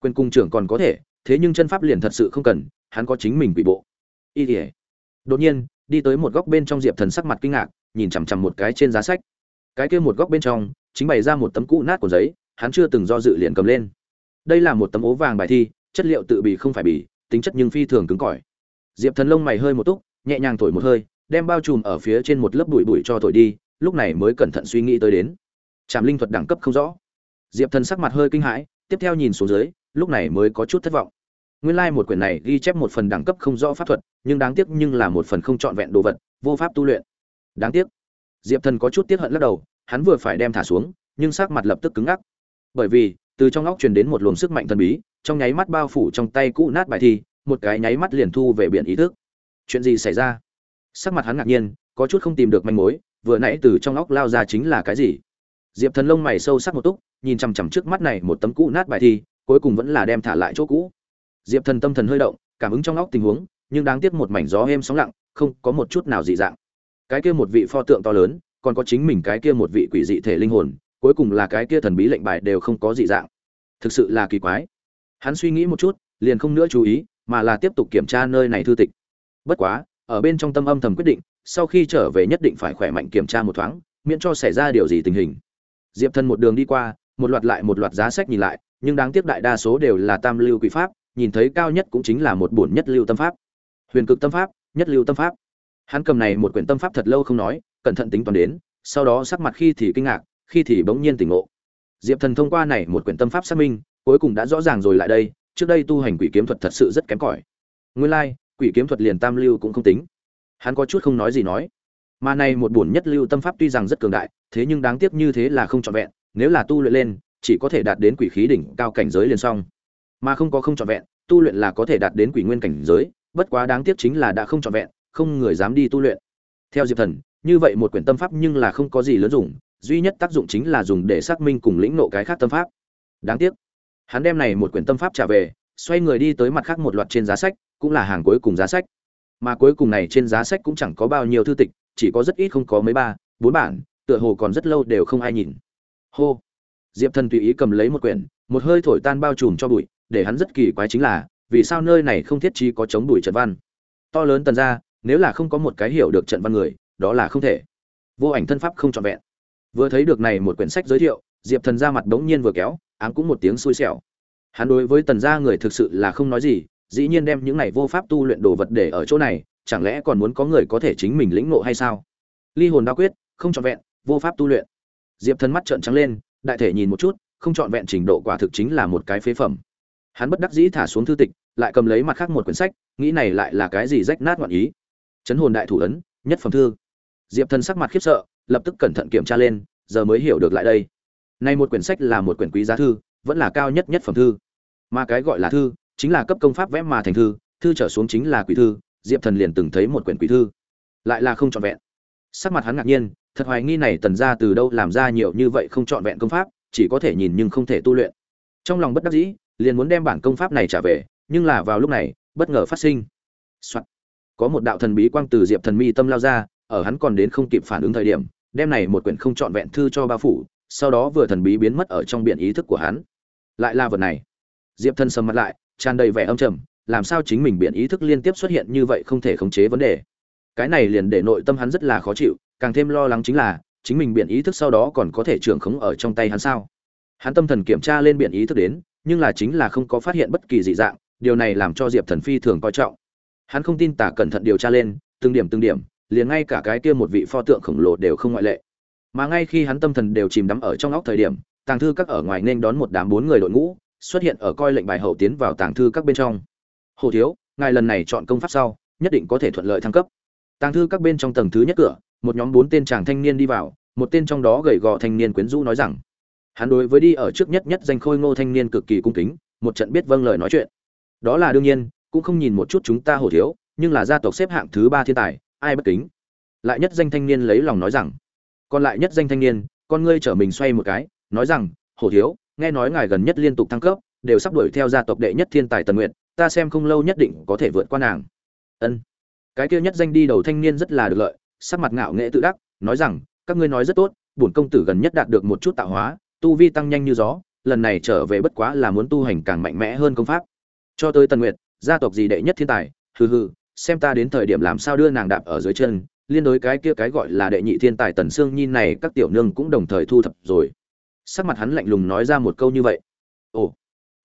Quyền cung trưởng còn có thể, thế nhưng chân pháp liền thật sự không cần, hắn có chính mình quỷ bộ. Y tỉa đột nhiên, đi tới một góc bên trong diệp thần sắc mặt kinh ngạc, nhìn chằm chằm một cái trên giá sách. Cái kia một góc bên trong, chính bày ra một tấm cũ nát của giấy, hắn chưa từng do dự liền cầm lên. Đây là một tấm ố vàng bài thi, chất liệu tự bì không phải bì, tính chất nhưng phi thường cứng cỏi. Diệp thần lông mày hơi một túc, nhẹ nhàng thổi một hơi, đem bao trùm ở phía trên một lớp bụi bụi cho thổi đi lúc này mới cẩn thận suy nghĩ tới đến. Trạm linh thuật đẳng cấp không rõ. Diệp thần sắc mặt hơi kinh hãi, tiếp theo nhìn xuống dưới, lúc này mới có chút thất vọng. Nguyên lai một quyển này ghi chép một phần đẳng cấp không rõ pháp thuật, nhưng đáng tiếc nhưng là một phần không trọn vẹn đồ vật, vô pháp tu luyện. Đáng tiếc. Diệp thần có chút tiếc hận lắc đầu, hắn vừa phải đem thả xuống, nhưng sắc mặt lập tức cứng ngắc. Bởi vì, từ trong óc truyền đến một luồng sức mạnh thần bí, trong nháy mắt bao phủ trong tay cũ nát bài thi, một cái nháy mắt liền thu về biển ý thức. Chuyện gì xảy ra? Sắc mặt hắn ngạc nhiên, có chút không tìm được manh mối vừa nãy từ trong óc lao ra chính là cái gì? Diệp thần lông mày sâu sắc một túc, nhìn chằm chằm trước mắt này một tấm cũ nát bài thi, cuối cùng vẫn là đem thả lại chỗ cũ. Diệp thần tâm thần hơi động, cảm ứng trong óc tình huống, nhưng đáng tiếc một mảnh gió êm sóng lặng, không có một chút nào dị dạng. Cái kia một vị pho tượng to lớn, còn có chính mình cái kia một vị quỷ dị thể linh hồn, cuối cùng là cái kia thần bí lệnh bài đều không có dị dạng. Thực sự là kỳ quái. Hắn suy nghĩ một chút, liền không nữa chú ý, mà là tiếp tục kiểm tra nơi này thư tịch. Bất quá ở bên trong tâm âm thầm quyết định, sau khi trở về nhất định phải khỏe mạnh kiểm tra một thoáng, miễn cho xảy ra điều gì tình hình. Diệp thần một đường đi qua, một loạt lại một loạt giá sách nhìn lại, nhưng đáng tiếc đại đa số đều là tam lưu quỷ pháp, nhìn thấy cao nhất cũng chính là một bổn nhất lưu tâm pháp. Huyền cực tâm pháp, nhất lưu tâm pháp. Hắn cầm này một quyển tâm pháp thật lâu không nói, cẩn thận tính toán đến, sau đó sắc mặt khi thì kinh ngạc, khi thì bỗng nhiên tỉnh ngộ. Diệp thần thông qua này một quyển tâm pháp xác minh, cuối cùng đã rõ ràng rồi lại đây, trước đây tu hành quỷ kiếm thuật thật sự rất kém cỏi. Nguyên lai quỷ kiếm thuật liền tam lưu cũng không tính. Hắn có chút không nói gì nói. Mà này một bổn nhất lưu tâm pháp tuy rằng rất cường đại, thế nhưng đáng tiếc như thế là không trọn vẹn, nếu là tu luyện lên, chỉ có thể đạt đến quỷ khí đỉnh cao cảnh giới liền xong. Mà không có không trọn vẹn, tu luyện là có thể đạt đến quỷ nguyên cảnh giới, bất quá đáng tiếc chính là đã không trọn vẹn, không người dám đi tu luyện. Theo diệp thần, như vậy một quyển tâm pháp nhưng là không có gì lớn dùng, duy nhất tác dụng chính là dùng để xác minh cùng lĩnh nộ cái khác tâm pháp. Đáng tiếc, hắn đem này một quyển tâm pháp trả về, xoay người đi tới mặt khác một loạt trên giá sách cũng là hàng cuối cùng giá sách. Mà cuối cùng này trên giá sách cũng chẳng có bao nhiêu thư tịch, chỉ có rất ít không có mấy ba, bốn bản, tựa hồ còn rất lâu đều không ai nhìn. Hô! Diệp thần tùy ý cầm lấy một quyển, một hơi thổi tan bao trùm cho bụi, để hắn rất kỳ quái chính là, vì sao nơi này không thiết trí có chống bụi trận văn? To lớn tần ra, nếu là không có một cái hiểu được trận văn người, đó là không thể. Vô ảnh thân pháp không trọn vẹn. Vừa thấy được này một quyển sách giới thiệu, diệp thần ra mặt đống nhiên vừa kéo, ám cũng một tiếng xui xẻo. Hắn đối với tần gia người thực sự là không nói gì dĩ nhiên đem những này vô pháp tu luyện đồ vật để ở chỗ này, chẳng lẽ còn muốn có người có thể chính mình lĩnh ngộ hay sao? Ly hồn đa quyết, không trọn vẹn, vô pháp tu luyện. Diệp thần mắt trợn trắng lên, đại thể nhìn một chút, không trọn vẹn trình độ quả thực chính là một cái phế phẩm. Hắn bất đắc dĩ thả xuống thư tịch, lại cầm lấy mặt khác một quyển sách, nghĩ này lại là cái gì rách nát ngoạn ý. Chấn hồn đại thủ ấn, nhất phẩm thư. Diệp thần sắc mặt khiếp sợ, lập tức cẩn thận kiểm tra lên, giờ mới hiểu được lại đây. Nay một quyển sách là một quyển quý giá thư, vẫn là cao nhất nhất phẩm thư. Mà cái gọi là thư chính là cấp công pháp vẽ mà thành thư thư trở xuống chính là quỷ thư, diệp thần liền từng thấy một quyển quỷ thư. Lại là không trọn vẹn. Sắc mặt hắn ngạc nhiên, thật hoài nghi này tần ra từ đâu làm ra nhiều như vậy không trọn vẹn công pháp, chỉ có thể nhìn nhưng không thể tu luyện. Trong lòng bất đắc dĩ, liền muốn đem bản công pháp này trả về, nhưng là vào lúc này, bất ngờ phát sinh、Soạn. có một đạo thần bí quang từ diệp thần mi tâm lao ra, ở hắn còn đến không kịp phản ứng thời điểm, đem này một quyển không trọn vẹn thư cho bao phủ, sau đó vừa thần bí biến mất ở trong biển ý thức của hắn. Lại là vật này. Diệp thần sầm mặt lại tràn đầy vẻ âm trầm, làm sao chính mình biện ý thức liên tiếp xuất hiện như vậy không thể khống chế vấn đề. Cái này liền để nội tâm hắn rất là khó chịu, càng thêm lo lắng chính là, chính mình biện ý thức sau đó còn có thể trưởng khống ở trong tay hắn sao? Hắn tâm thần kiểm tra lên biện ý thức đến, nhưng là chính là không có phát hiện bất kỳ dị dạng, điều này làm cho diệp thần phi thường coi trọng. Hắn không tin tả cẩn thận điều tra lên, từng điểm từng điểm, liền ngay cả cái kia một vị pho tượng khổng lồ đều không ngoại lệ. Mà ngay khi hắn tâm thần đều chìm đắm ở trong óc thời điểm, tàng thư các ở ngoài nên đón một đám bốn người đội ngũ xuất hiện ở coi lệnh bài hậu tiến vào tàng thư các bên trong. Hồ thiếu, ngài lần này chọn công pháp sau, nhất định có thể thuận lợi thăng cấp. Tàng thư các bên trong tầng thứ nhất cửa, một nhóm bốn tên chàng thanh niên đi vào, một tên trong đó gầy gò thanh niên quyến rũ nói rằng, hắn đối với đi ở trước nhất nhất danh khôi ngô thanh niên cực kỳ cung kính, một trận biết vâng lời nói chuyện. Đó là đương nhiên, cũng không nhìn một chút chúng ta hổ thiếu, nhưng là gia tộc xếp hạng thứ ba thiên tài, ai bất kính? Lại nhất danh thanh niên lấy lòng nói rằng, còn lại nhất danh thanh niên, con ngươi trở mình xoay một cái, nói rằng hổ thiếu nghe nói ngài gần nhất liên tục thăng cấp, đều sắp đuổi theo gia tộc đệ nhất thiên tài tần nguyện ta xem không lâu nhất định có thể vượt qua nàng. Ân. Cái kia nhất danh đi đầu thanh niên rất là được lợi, sắc mặt ngạo nghệ tự đắc, nói rằng, các ngươi nói rất tốt, bổn công tử gần nhất đạt được một chút tạo hóa, tu vi tăng nhanh như gió, lần này trở về bất quá là muốn tu hành càng mạnh mẽ hơn công pháp. Cho tới tần nguyệt, gia tộc gì đệ nhất thiên tài, hừ hừ, xem ta đến thời điểm làm sao đưa nàng đạp ở dưới chân, liên đối cái kia cái gọi là đệ nhị thiên tài tần sương nhi này, các tiểu nương cũng đồng thời thu thập rồi sắc mặt hắn lạnh lùng nói ra một câu như vậy. Ồ.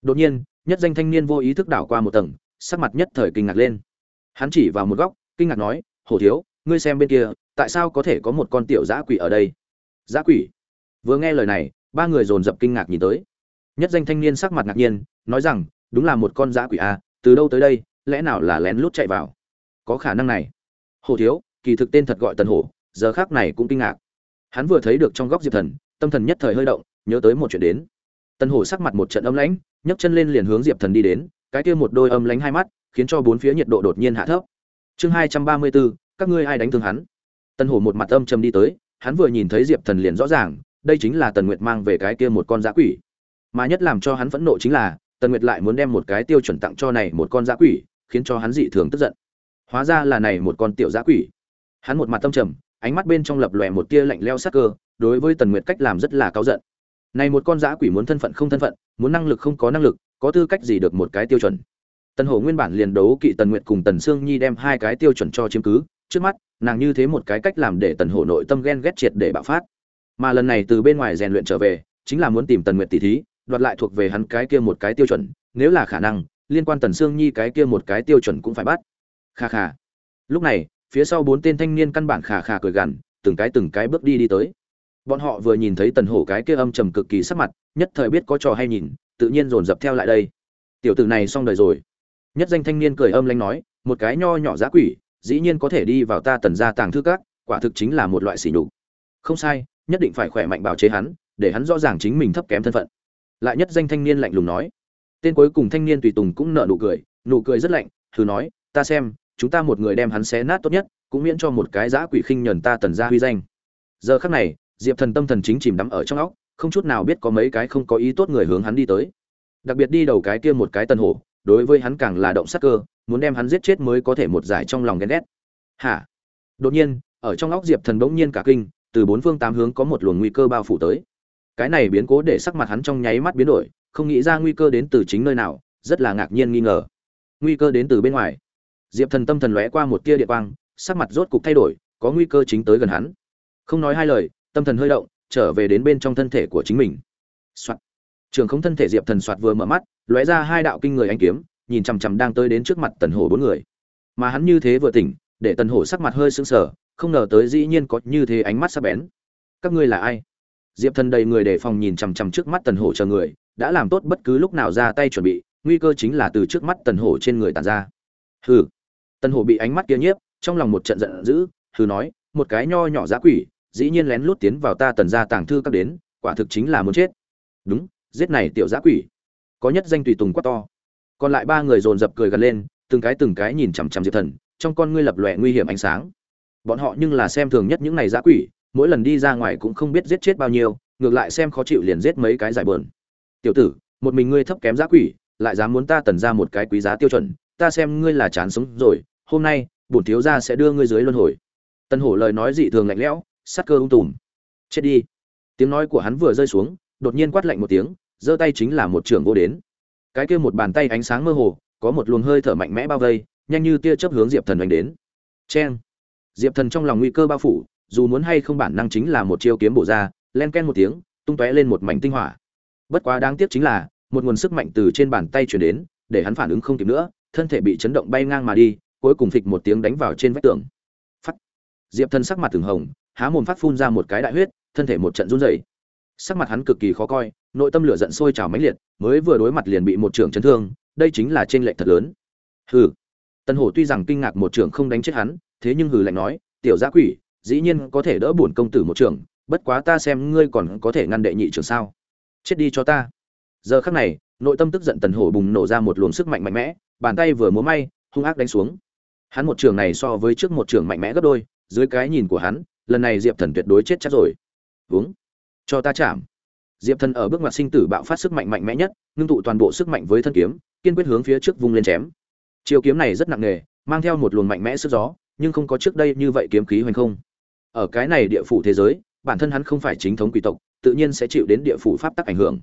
Đột nhiên, nhất danh thanh niên vô ý thức đảo qua một tầng, sắc mặt nhất thời kinh ngạc lên. Hắn chỉ vào một góc, kinh ngạc nói, hổ thiếu, ngươi xem bên kia, tại sao có thể có một con tiểu dã quỷ ở đây? Dã quỷ? Vừa nghe lời này, ba người dồn dập kinh ngạc nhìn tới. Nhất danh thanh niên sắc mặt ngạc nhiên, nói rằng, đúng là một con dã quỷ à từ đâu tới đây, lẽ nào là lén lút chạy vào? Có khả năng này. Hổ thiếu, kỳ thực tên thật gọi tần hổ, giờ khác này cũng kinh ngạc. Hắn vừa thấy được trong góc diệp thần, tâm thần nhất thời hơi động nhớ tới một chuyện đến. Tần hổ sắc mặt một trận âm lãnh, nhấc chân lên liền hướng diệp thần đi đến, cái kia một đôi âm lãnh hai mắt, khiến cho bốn phía nhiệt độ đột nhiên hạ thấp. Chương hai trăm ba mươi bốn, các ngươi ai đánh thương hắn? Tần hổ một mặt âm trầm đi tới, hắn vừa nhìn thấy diệp thần liền rõ ràng, đây chính là tần nguyệt mang về cái kia một con giã quỷ. Mà nhất làm cho hắn phẫn nộ chính là, tần nguyệt lại muốn đem một cái tiêu chuẩn tặng cho này một con giã quỷ, khiến cho hắn dị thường tức giận. Hóa ra là này một con tiểu giã quỷ. Hắn một mặt tâm trầm, ánh mắt bên trong lập lòe một tia lạnh leo sắc cơ, đối với tần nguyệt cách làm rất là cáu giận này một con dã quỷ muốn thân phận không thân phận, muốn năng lực không có năng lực, có tư cách gì được một cái tiêu chuẩn? Tần hổ nguyên bản liền đấu kỵ tần nguyệt cùng tần sương nhi đem hai cái tiêu chuẩn cho chiếm cứ. Trước mắt, nàng như thế một cái cách làm để tần hổ nội tâm ghen ghét triệt để bạo phát. Mà lần này từ bên ngoài rèn luyện trở về, chính là muốn tìm tần nguyệt tỷ thí, đoạt lại thuộc về hắn cái kia một cái tiêu chuẩn. Nếu là khả năng, liên quan tần sương nhi cái kia một cái tiêu chuẩn cũng phải bắt. Kha kha. Lúc này, phía sau bốn tên thanh niên căn bản khà khà cười gằn, từng cái từng cái bước đi đi tới bọn họ vừa nhìn thấy tần hổ cái kia âm trầm cực kỳ sắc mặt, nhất thời biết có trò hay nhìn, tự nhiên dồn dập theo lại đây. Tiểu tử này xong đời rồi. Nhất danh thanh niên cười âm lanh nói, một cái nho nhỏ giá quỷ, dĩ nhiên có thể đi vào ta tần gia tàng thư các, quả thực chính là một loại sỉ nhục. Không sai, nhất định phải khỏe mạnh bào chế hắn, để hắn rõ ràng chính mình thấp kém thân phận. Lại nhất danh thanh niên lạnh lùng nói. Tên cuối cùng thanh niên tùy tùng cũng nợ nụ cười nụ cười rất lạnh, thử nói, ta xem, chúng ta một người đem hắn xé nát tốt nhất, cũng miễn cho một cái giã quỷ khinh nhẫn ta tần gia huy danh. Giờ khắc này diệp thần tâm thần chính chìm đắm ở trong óc, không chút nào biết có mấy cái không có ý tốt người hướng hắn đi tới. Đặc biệt đi đầu cái kia một cái tân hổ, đối với hắn càng là động sắc cơ, muốn đem hắn giết chết mới có thể một giải trong lòng ghen ghét. Hả? Đột nhiên, ở trong óc diệp thần bỗng nhiên cả kinh, từ bốn phương tám hướng có một luồng nguy cơ bao phủ tới. Cái này biến cố để sắc mặt hắn trong nháy mắt biến đổi, không nghĩ ra nguy cơ đến từ chính nơi nào, rất là ngạc nhiên nghi ngờ. Nguy cơ đến từ bên ngoài. Diệp thần tâm thần lóe qua một tia địa quang, sắc mặt rốt cục thay đổi, có nguy cơ chính tới gần hắn. Không nói hai lời tâm thần hơi động, trở về đến bên trong thân thể của chính mình. Soạt. Trường không thân thể diệp thần soạt vừa mở mắt, lóe ra hai đạo kinh người anh kiếm, nhìn chằm chằm đang tới đến trước mặt tần hổ bốn người. Mà hắn như thế vừa tỉnh, để tần hổ sắc mặt hơi sững sờ, không ngờ tới dĩ nhiên có như thế ánh mắt sắc bén. Các ngươi là ai? Diệp thần đầy người đề phòng nhìn chằm chằm trước mắt tần hổ chờ người, đã làm tốt bất cứ lúc nào ra tay chuẩn bị, nguy cơ chính là từ trước mắt tần hổ trên người tàn ra. Hừ. Tần hổ bị ánh mắt kia nhiếp, trong lòng một trận giận dữ, hừ nói, một cái nho nhỏ giá quỷ dĩ nhiên lén lút tiến vào ta tần gia tàng thư các đến, quả thực chính là muốn chết. Đúng, giết này tiểu giá quỷ. Có nhất danh tùy tùng quá to. Còn lại ba người dồn dập cười gần lên, từng cái từng cái nhìn chằm chằm diệp thần, trong con ngươi lập lòe nguy hiểm ánh sáng. Bọn họ nhưng là xem thường nhất những này giá quỷ, mỗi lần đi ra ngoài cũng không biết giết chết bao nhiêu, ngược lại xem khó chịu liền giết mấy cái giải bờn. Tiểu tử, một mình ngươi thấp kém giá quỷ, lại dám muốn ta tần ra một cái quý giá tiêu chuẩn, ta xem ngươi là chán sống rồi, hôm nay, bổn thiếu gia sẽ đưa ngươi dưới luân hồi. Tân hổ lời nói dị thường lạnh lẽo sát cơ ung tùm. Chết đi. Tiếng nói của hắn vừa rơi xuống, đột nhiên quát lạnh một tiếng, giơ tay chính là một trường vô đến. Cái kia một bàn tay ánh sáng mơ hồ, có một luồng hơi thở mạnh mẽ bao vây, nhanh như tia chớp hướng diệp thần đánh đến. Cheng. Diệp thần trong lòng nguy cơ bao phủ, dù muốn hay không bản năng chính là một chiêu kiếm bổ ra, len ken một tiếng, tung tóe lên một mảnh tinh hỏa. Bất quá đáng tiếc chính là, một nguồn sức mạnh từ trên bàn tay chuyển đến, để hắn phản ứng không kịp nữa, thân thể bị chấn động bay ngang mà đi, cuối cùng phịch một tiếng đánh vào trên vách tường. Phắt. Diệp thần sắc mặt từng hồng há mồm phát phun ra một cái đại huyết, thân thể một trận run rẩy. Sắc mặt hắn cực kỳ khó coi, nội tâm lửa giận sôi trào mãnh liệt, mới vừa đối mặt liền bị một trưởng chấn thương, đây chính là trên lệnh thật lớn. Hừ. Tân hổ tuy rằng kinh ngạc một trưởng không đánh chết hắn, thế nhưng hừ lạnh nói, tiểu gia quỷ, dĩ nhiên có thể đỡ bổn công tử một trưởng, bất quá ta xem ngươi còn có thể ngăn đệ nhị trưởng sao. Chết đi cho ta. Giờ khắc này, nội tâm tức giận tần hổ bùng nổ ra một luồng sức mạnh mạnh mẽ, bàn tay vừa múa may, hung ác đánh xuống. Hắn một trường này so với trước một trường mạnh mẽ gấp đôi, dưới cái nhìn của hắn lần này diệp thần tuyệt đối chết chắc rồi. Uống. Cho ta chạm. Diệp thần ở bước ngoặt sinh tử bạo phát sức mạnh mạnh mẽ nhất, ngưng tụ toàn bộ sức mạnh với thân kiếm, kiên quyết hướng phía trước vung lên chém. Chiêu kiếm này rất nặng nề, mang theo một luồng mạnh mẽ sức gió, nhưng không có trước đây như vậy kiếm khí hoành không. Ở cái này địa phủ thế giới, bản thân hắn không phải chính thống quỷ tộc, tự nhiên sẽ chịu đến địa phủ pháp tắc ảnh hưởng.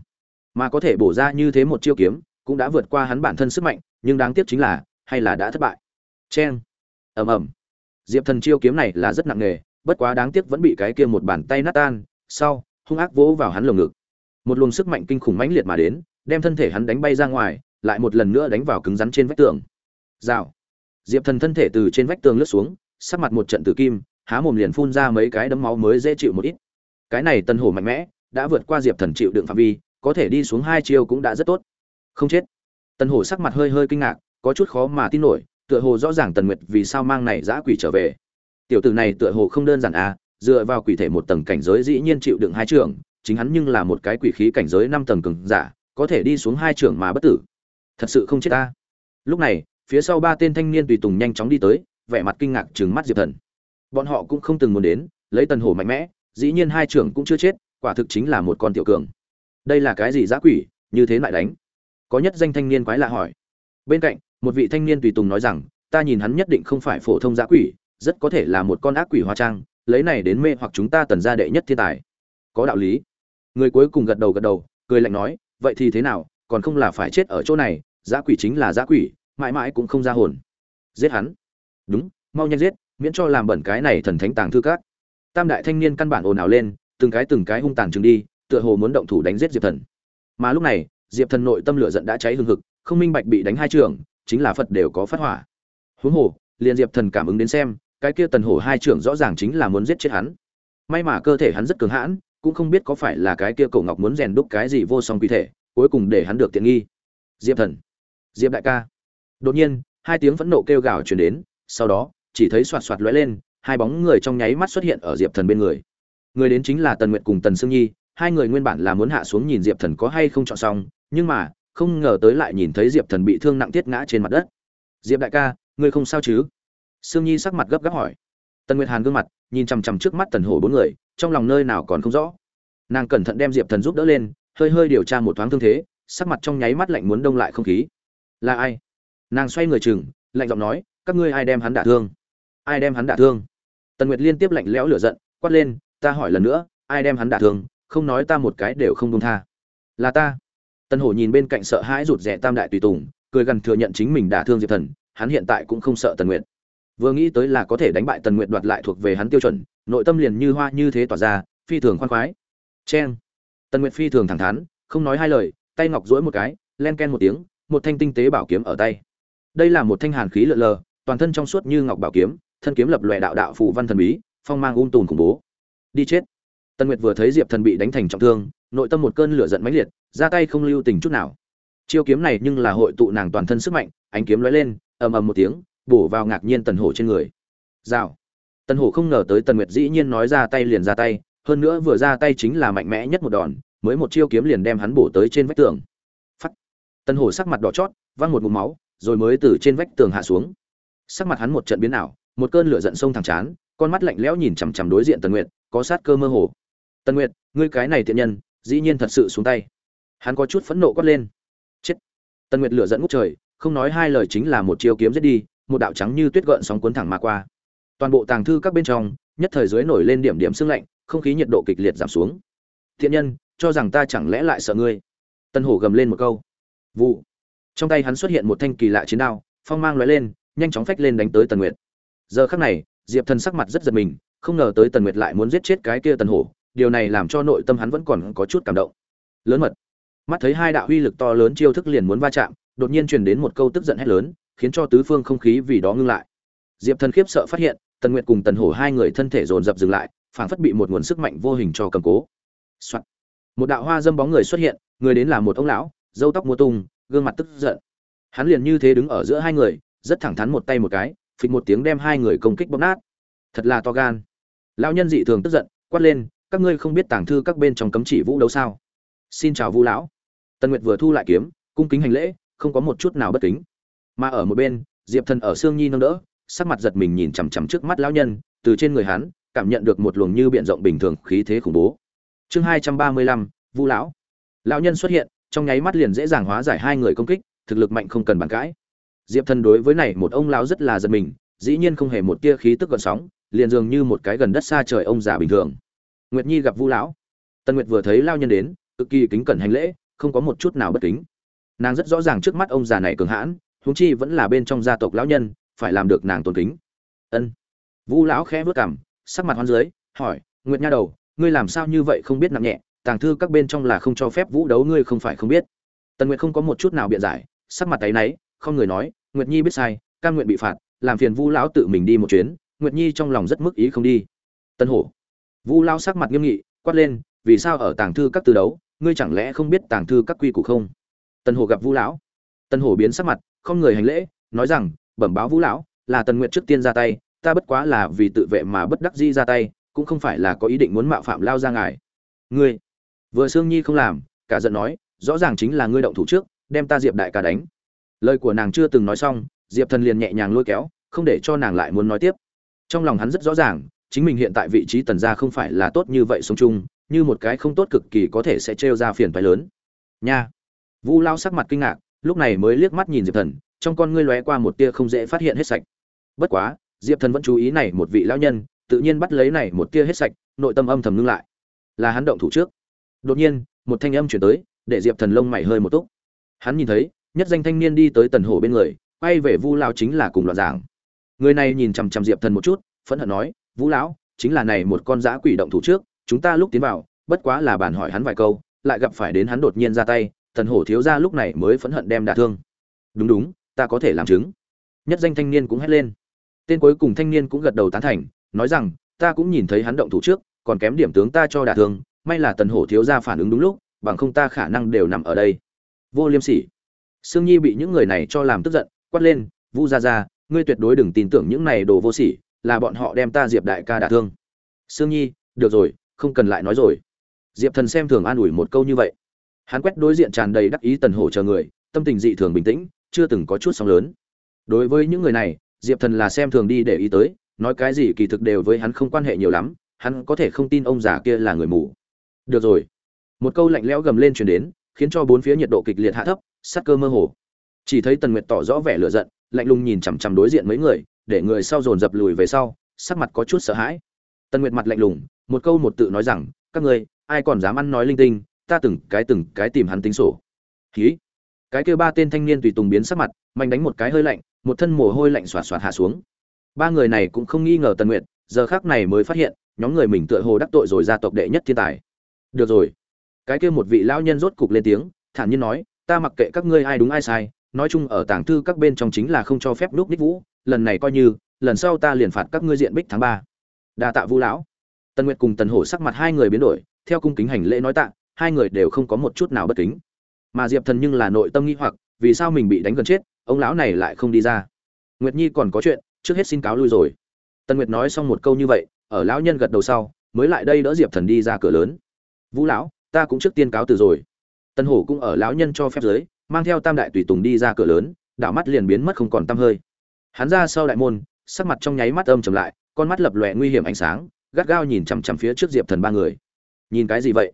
Mà có thể bổ ra như thế một chiêu kiếm, cũng đã vượt qua hắn bản thân sức mạnh, nhưng đáng tiếc chính là, hay là đã thất bại. Cheng. Ầm ầm. Diệp thần chiêu kiếm này là rất nặng nề bất quá đáng tiếc vẫn bị cái kia một bàn tay nát tan, sau, hung ác vỗ vào hắn lồng ngực. Một luồng sức mạnh kinh khủng mãnh liệt mà đến, đem thân thể hắn đánh bay ra ngoài, lại một lần nữa đánh vào cứng rắn trên vách tường. Rào. Diệp thần thân thể từ trên vách tường lướt xuống, sắc mặt một trận tử kim, há mồm liền phun ra mấy cái đấm máu mới dễ chịu một ít. Cái này tân hổ mạnh mẽ, đã vượt qua diệp thần chịu đựng phạm vi, có thể đi xuống hai chiêu cũng đã rất tốt. Không chết. Tân hổ sắc mặt hơi hơi kinh ngạc, có chút khó mà tin nổi, tựa hồ rõ ràng tần nguyệt vì sao mang này dã quỷ trở về tiểu tử này tựa hồ không đơn giản à dựa vào quỷ thể một tầng cảnh giới dĩ nhiên chịu đựng hai trường chính hắn nhưng là một cái quỷ khí cảnh giới năm tầng cường giả, có thể đi xuống hai trường mà bất tử. Thật sự không chết ta. Lúc này, phía sau ba tên thanh niên tùy tùng nhanh chóng đi tới, vẻ mặt kinh ngạc trừng mắt diệp thần. Bọn họ cũng không từng muốn đến, lấy tần hổ mạnh mẽ, dĩ nhiên hai trưởng cũng chưa chết, quả thực chính là một con tiểu cường. Đây là cái gì giã quỷ, như thế lại đánh? Có nhất danh thanh niên quái lạ hỏi. Bên cạnh, một vị thanh niên tùy tùng nói rằng, ta nhìn hắn nhất định không phải phổ thông giã quỷ rất có thể là một con ác quỷ hóa trang, lấy này đến mê hoặc chúng ta tần gia đệ nhất thiên tài. Có đạo lý. Người cuối cùng gật đầu gật đầu, cười lạnh nói, vậy thì thế nào, còn không là phải chết ở chỗ này, giã quỷ chính là giã quỷ, mãi mãi cũng không ra hồn. Giết hắn. Đúng, mau nhanh giết, miễn cho làm bẩn cái này thần thánh tàng thư cát tam đại thanh niên căn bản ồn ào lên, từng cái từng cái hung tàn trừng đi, tựa hồ muốn động thủ đánh giết diệp thần. Mà lúc này, diệp thần nội tâm lửa giận đã cháy hừng hực, không minh bạch bị đánh hai trường, chính là phật đều có phát hỏa. Huống hồ, liền diệp thần cảm ứng đến xem cái kia tần hổ hai trưởng rõ ràng chính là muốn giết chết hắn. May mà cơ thể hắn rất cường hãn, cũng không biết có phải là cái kia cổ ngọc muốn rèn đúc cái gì vô song quy thể, cuối cùng để hắn được tiện nghi. Diệp thần, diệp đại ca. Đột nhiên, hai tiếng phẫn nộ kêu gào truyền đến, sau đó, chỉ thấy xoạt xoạt lóe lên, hai bóng người trong nháy mắt xuất hiện ở diệp thần bên người. Người đến chính là tần nguyệt cùng tần sương nhi, hai người nguyên bản là muốn hạ xuống nhìn diệp thần có hay không chọn xong, nhưng mà, không ngờ tới lại nhìn thấy diệp thần bị thương nặng tiết ngã trên mặt đất. Diệp đại ca, ngươi không sao chứ? Sương nhi sắc mặt gấp gáp hỏi. Tần nguyệt hàn gương mặt, nhìn chằm chằm trước mắt tần hổ bốn người, trong lòng nơi nào còn không rõ. Nàng cẩn thận đem diệp thần giúp đỡ lên, hơi hơi điều tra một thoáng thương thế, sắc mặt trong nháy mắt lạnh muốn đông lại không khí. Là ai? Nàng xoay người chừng, lạnh giọng nói, các ngươi ai đem hắn đả thương? Ai đem hắn đả thương? Tần nguyệt liên tiếp lạnh lẽo lửa giận, quát lên, ta hỏi lần nữa, ai đem hắn đả thương? Không nói ta một cái đều không đông tha. Là ta. Tần hổ nhìn bên cạnh sợ hãi rụt rè tam đại tùy tùng, cười gần thừa nhận chính mình đả thương diệp thần, hắn hiện tại cũng không sợ tần nguyệt vừa nghĩ tới là có thể đánh bại tần nguyệt đoạt lại thuộc về hắn tiêu chuẩn, nội tâm liền như hoa như thế tỏa ra, phi thường khoan khoái. Cheng. Tần nguyệt phi thường thẳng thắn, không nói hai lời, tay ngọc duỗi một cái, len ken một tiếng, một thanh tinh tế bảo kiếm ở tay. Đây là một thanh hàn khí lợn lờ, toàn thân trong suốt như ngọc bảo kiếm, thân kiếm lập lòe đạo đạo phụ văn thần bí, phong mang um ung tùn khủng bố. Đi chết. Tần nguyệt vừa thấy diệp thần bị đánh thành trọng thương, nội tâm một cơn lửa giận mãnh liệt, ra tay không lưu tình chút nào. Chiêu kiếm này nhưng là hội tụ nàng toàn thân sức mạnh, ánh kiếm lóe lên, ầm ầm một tiếng bổ vào ngạc nhiên tần hổ trên người. Rào. Tần hổ không ngờ tới tần nguyệt dĩ nhiên nói ra tay liền ra tay, hơn nữa vừa ra tay chính là mạnh mẽ nhất một đòn, mới một chiêu kiếm liền đem hắn bổ tới trên vách tường. Phắt. Tần hổ sắc mặt đỏ chót, văng một ngụm máu, rồi mới từ trên vách tường hạ xuống. Sắc mặt hắn một trận biến ảo, một cơn lửa giận sông thẳng chán, con mắt lạnh lẽo nhìn chằm chằm đối diện tần nguyệt, có sát cơ mơ hồ. Tần nguyệt, ngươi cái này tiện nhân, dĩ nhiên thật sự xuống tay. Hắn có chút phẫn nộ quát lên. Chết. Tần nguyệt lửa giận ngút trời, không nói hai lời chính là một chiêu kiếm giết đi một đạo trắng như tuyết gợn sóng cuốn thẳng mà qua. Toàn bộ tàng thư các bên trong, nhất thời dưới nổi lên điểm điểm sương lạnh, không khí nhiệt độ kịch liệt giảm xuống. Thiện nhân, cho rằng ta chẳng lẽ lại sợ ngươi? Tân hổ gầm lên một câu. Vụ. Trong tay hắn xuất hiện một thanh kỳ lạ chiến đao, phong mang lóe lên, nhanh chóng phách lên đánh tới tần nguyệt. Giờ khắc này, diệp thần sắc mặt rất giật mình, không ngờ tới tần nguyệt lại muốn giết chết cái kia tần hổ, điều này làm cho nội tâm hắn vẫn còn có chút cảm động. Lớn mật. Mắt thấy hai đạo uy lực to lớn chiêu thức liền muốn va chạm, đột nhiên truyền đến một câu tức giận hét lớn khiến cho tứ phương không khí vì đó ngưng lại. Diệp thần khiếp sợ phát hiện, tần nguyệt cùng tần hổ hai người thân thể dồn dập dừng lại, phảng phất bị một nguồn sức mạnh vô hình cho cầm cố、Soạn. một đạo hoa dâm bóng người xuất hiện, người đến là một ông lão, râu tóc mua tung, gương mặt tức giận. Hắn liền như thế đứng ở giữa hai người, rất thẳng thắn một tay một cái, phịch một tiếng đem hai người công kích bóp nát. Thật là to gan. Lão nhân dị thường tức giận, quát lên, các ngươi không biết tàng thư các bên trong cấm chỉ vũ đấu sao? Xin chào vu lão. Tần nguyệt vừa thu lại kiếm, cung kính hành lễ, không có một chút nào bất kính mà ở một bên, diệp thần ở sương nhi nâng đỡ, sắc mặt giật mình nhìn chằm chằm trước mắt lão nhân, từ trên người hắn, cảm nhận được một luồng như biển rộng bình thường khí thế khủng bố. Chương hai trăm ba mươi lăm, vu lão. Lão nhân xuất hiện, trong nháy mắt liền dễ dàng hóa giải hai người công kích, thực lực mạnh không cần bàn cãi. Diệp thần đối với này một ông lão rất là giật mình, dĩ nhiên không hề một tia khí tức gần sóng, liền dường như một cái gần đất xa trời ông già bình thường. Nguyệt nhi gặp vu lão. Tân nguyệt vừa thấy lao nhân đến, cực kỳ kính cẩn hành lễ, không có một chút nào bất kính. Nàng rất rõ ràng trước mắt ông già này cường hãn huống chi vẫn là bên trong gia tộc lão nhân phải làm được nàng tôn kính. Ân. Vu lão khẽ bước cằm, sắc mặt hoan dưới hỏi nguyệt nha đầu ngươi làm sao như vậy không biết nặng nhẹ? Tàng thư các bên trong là không cho phép vũ đấu ngươi không phải không biết. Tần nguyệt không có một chút nào biện giải sắc mặt ấy nấy, không người nói nguyệt nhi biết sai cam nguyện bị phạt làm phiền vu lão tự mình đi một chuyến nguyệt nhi trong lòng rất mức ý không đi. Tân hổ. Vu lão sắc mặt nghiêm nghị quát lên vì sao ở tàng thư các tư đấu ngươi chẳng lẽ không biết tàng thư các quy củ không? Tân hổ gặp vu lão tân hổ biến sắc mặt, không người hành lễ, nói rằng, bẩm báo vũ lão, là tần nguyện trước tiên ra tay, ta bất quá là vì tự vệ mà bất đắc di ra tay, cũng không phải là có ý định muốn mạo phạm lao ra ngài. Ngươi? Vừa sương nhi không làm, cả giận nói, rõ ràng chính là ngươi động thủ trước, đem ta diệp đại ca đánh. Lời của nàng chưa từng nói xong, diệp thần liền nhẹ nhàng lôi kéo, không để cho nàng lại muốn nói tiếp. Trong lòng hắn rất rõ ràng, chính mình hiện tại vị trí tần gia không phải là tốt như vậy sống chung, như một cái không tốt cực kỳ có thể sẽ trêu ra phiền phái lớn. Nha! Vu lao sắc mặt kinh ngạc lúc này mới liếc mắt nhìn diệp thần, trong con ngươi lóe qua một tia không dễ phát hiện hết sạch. Bất quá, diệp thần vẫn chú ý này một vị lão nhân, tự nhiên bắt lấy này một tia hết sạch, nội tâm âm thầm ngưng lại. Là hắn động thủ trước. Đột nhiên, một thanh âm chuyển tới, để diệp thần lông mày hơi một túc. Hắn nhìn thấy, nhất danh thanh niên đi tới tần hổ bên người, quay về vu lao chính là cùng loạn giảng người này nhìn chằm chằm diệp thần một chút, phẫn hận nói vũ lão, chính là này một con dã quỷ động thủ trước, chúng ta lúc tiến vào, bất quá là bàn hỏi hắn vài câu, lại gặp phải đến hắn đột nhiên ra tay tần hổ thiếu ra lúc này mới phẫn hận đem đả thương. Đúng đúng, ta có thể làm chứng. Nhất danh thanh niên cũng hét lên. Tên cuối cùng thanh niên cũng gật đầu tán thành, nói rằng, ta cũng nhìn thấy hắn động thủ trước, còn kém điểm tướng ta cho đả thương, may là tần hổ thiếu ra phản ứng đúng lúc, bằng không ta khả năng đều nằm ở đây. Vô liêm sỉ. Sương nhi bị những người này cho làm tức giận, quát lên, vu ra ra ngươi tuyệt đối đừng tin tưởng những này đồ vô sỉ, là bọn họ đem ta diệp đại ca đả thương. Sương nhi, được rồi, không cần lại nói rồi. Diệp thần xem thường an ủi một câu như vậy hắn quét đối diện tràn đầy đắc ý tần hổ chờ người, tâm tình dị thường bình tĩnh, chưa từng có chút sóng lớn. Đối với những người này, diệp thần là xem thường đi để ý tới, nói cái gì kỳ thực đều với hắn không quan hệ nhiều lắm, hắn có thể không tin ông già kia là người mù. Được rồi. Một câu lạnh lẽo gầm lên truyền đến, khiến cho bốn phía nhiệt độ kịch liệt hạ thấp, sắc cơ mơ hồ. Chỉ thấy tần nguyệt tỏ rõ vẻ lửa giận, lạnh lùng nhìn chằm chằm đối diện mấy người, để người sau dồn dập lùi về sau, sắc mặt có chút sợ hãi. Tần nguyệt mặt lạnh lùng, một câu một tự nói rằng, các ngươi, ai còn dám ăn nói linh tinh ta từng cái từng cái tìm hắn tính sổ. Khí cái kêu ba tên thanh niên tùy tùng biến sắc mặt, mạnh đánh một cái hơi lạnh, một thân mồ hôi lạnh xoạt xoạt hạ xuống. Ba người này cũng không nghi ngờ tần nguyệt, giờ khác này mới phát hiện, nhóm người mình tựa hồ đắc tội rồi gia tộc đệ nhất thiên tài. Được rồi. Cái kia một vị lão nhân rốt cục lên tiếng, thản nhiên nói, ta mặc kệ các ngươi ai đúng ai sai, nói chung ở tàng thư các bên trong chính là không cho phép núp ních vũ, lần này coi như, lần sau ta liền phạt các ngươi diện bích tháng ba. Đa tạ vu lão. Tần nguyệt cùng tần hổ sắc mặt hai người biến đổi, theo cung kính hành lễ nói tạ hai người đều không có một chút nào bất kính. Mà diệp thần nhưng là nội tâm nghi hoặc, vì sao mình bị đánh gần chết, ông lão này lại không đi ra. Nguyệt nhi còn có chuyện, trước hết xin cáo lui rồi. Tân nguyệt nói xong một câu như vậy, ở lão nhân gật đầu sau, mới lại đây đỡ diệp thần đi ra cửa lớn. Vũ lão, ta cũng trước tiên cáo từ rồi. Tân hổ cũng ở lão nhân cho phép giới mang theo tam đại tùy tùng đi ra cửa lớn, đảo mắt liền biến mất không còn tăm hơi. Hắn ra sau đại môn, sắc mặt trong nháy mắt âm trầm lại, con mắt lập lòe nguy hiểm ánh sáng, gắt gao nhìn chằm chằm phía trước diệp thần ba người. Nhìn cái gì vậy?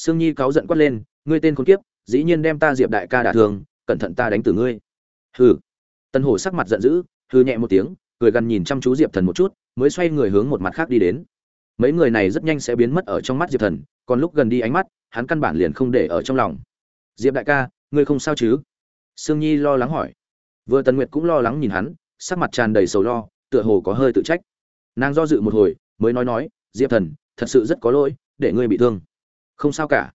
Sương nhi cáu giận quát lên, ngươi tên khốn kiếp, dĩ nhiên đem ta diệp đại ca đả thương, cẩn thận ta đánh tử ngươi. Hừ. Tân hổ sắc mặt giận dữ, hừ nhẹ một tiếng, cười gần nhìn chăm chú diệp thần một chút, mới xoay người hướng một mặt khác đi đến. Mấy người này rất nhanh sẽ biến mất ở trong mắt diệp thần, còn lúc gần đi ánh mắt, hắn căn bản liền không để ở trong lòng. Diệp đại ca, ngươi không sao chứ? Sương nhi lo lắng hỏi. Vừa tần nguyệt cũng lo lắng nhìn hắn, sắc mặt tràn đầy sầu lo, tựa hồ có hơi tự trách. Nàng do dự một hồi, mới nói nói, diệp thần, thật sự rất có lỗi, để ngươi bị thương không sao cả.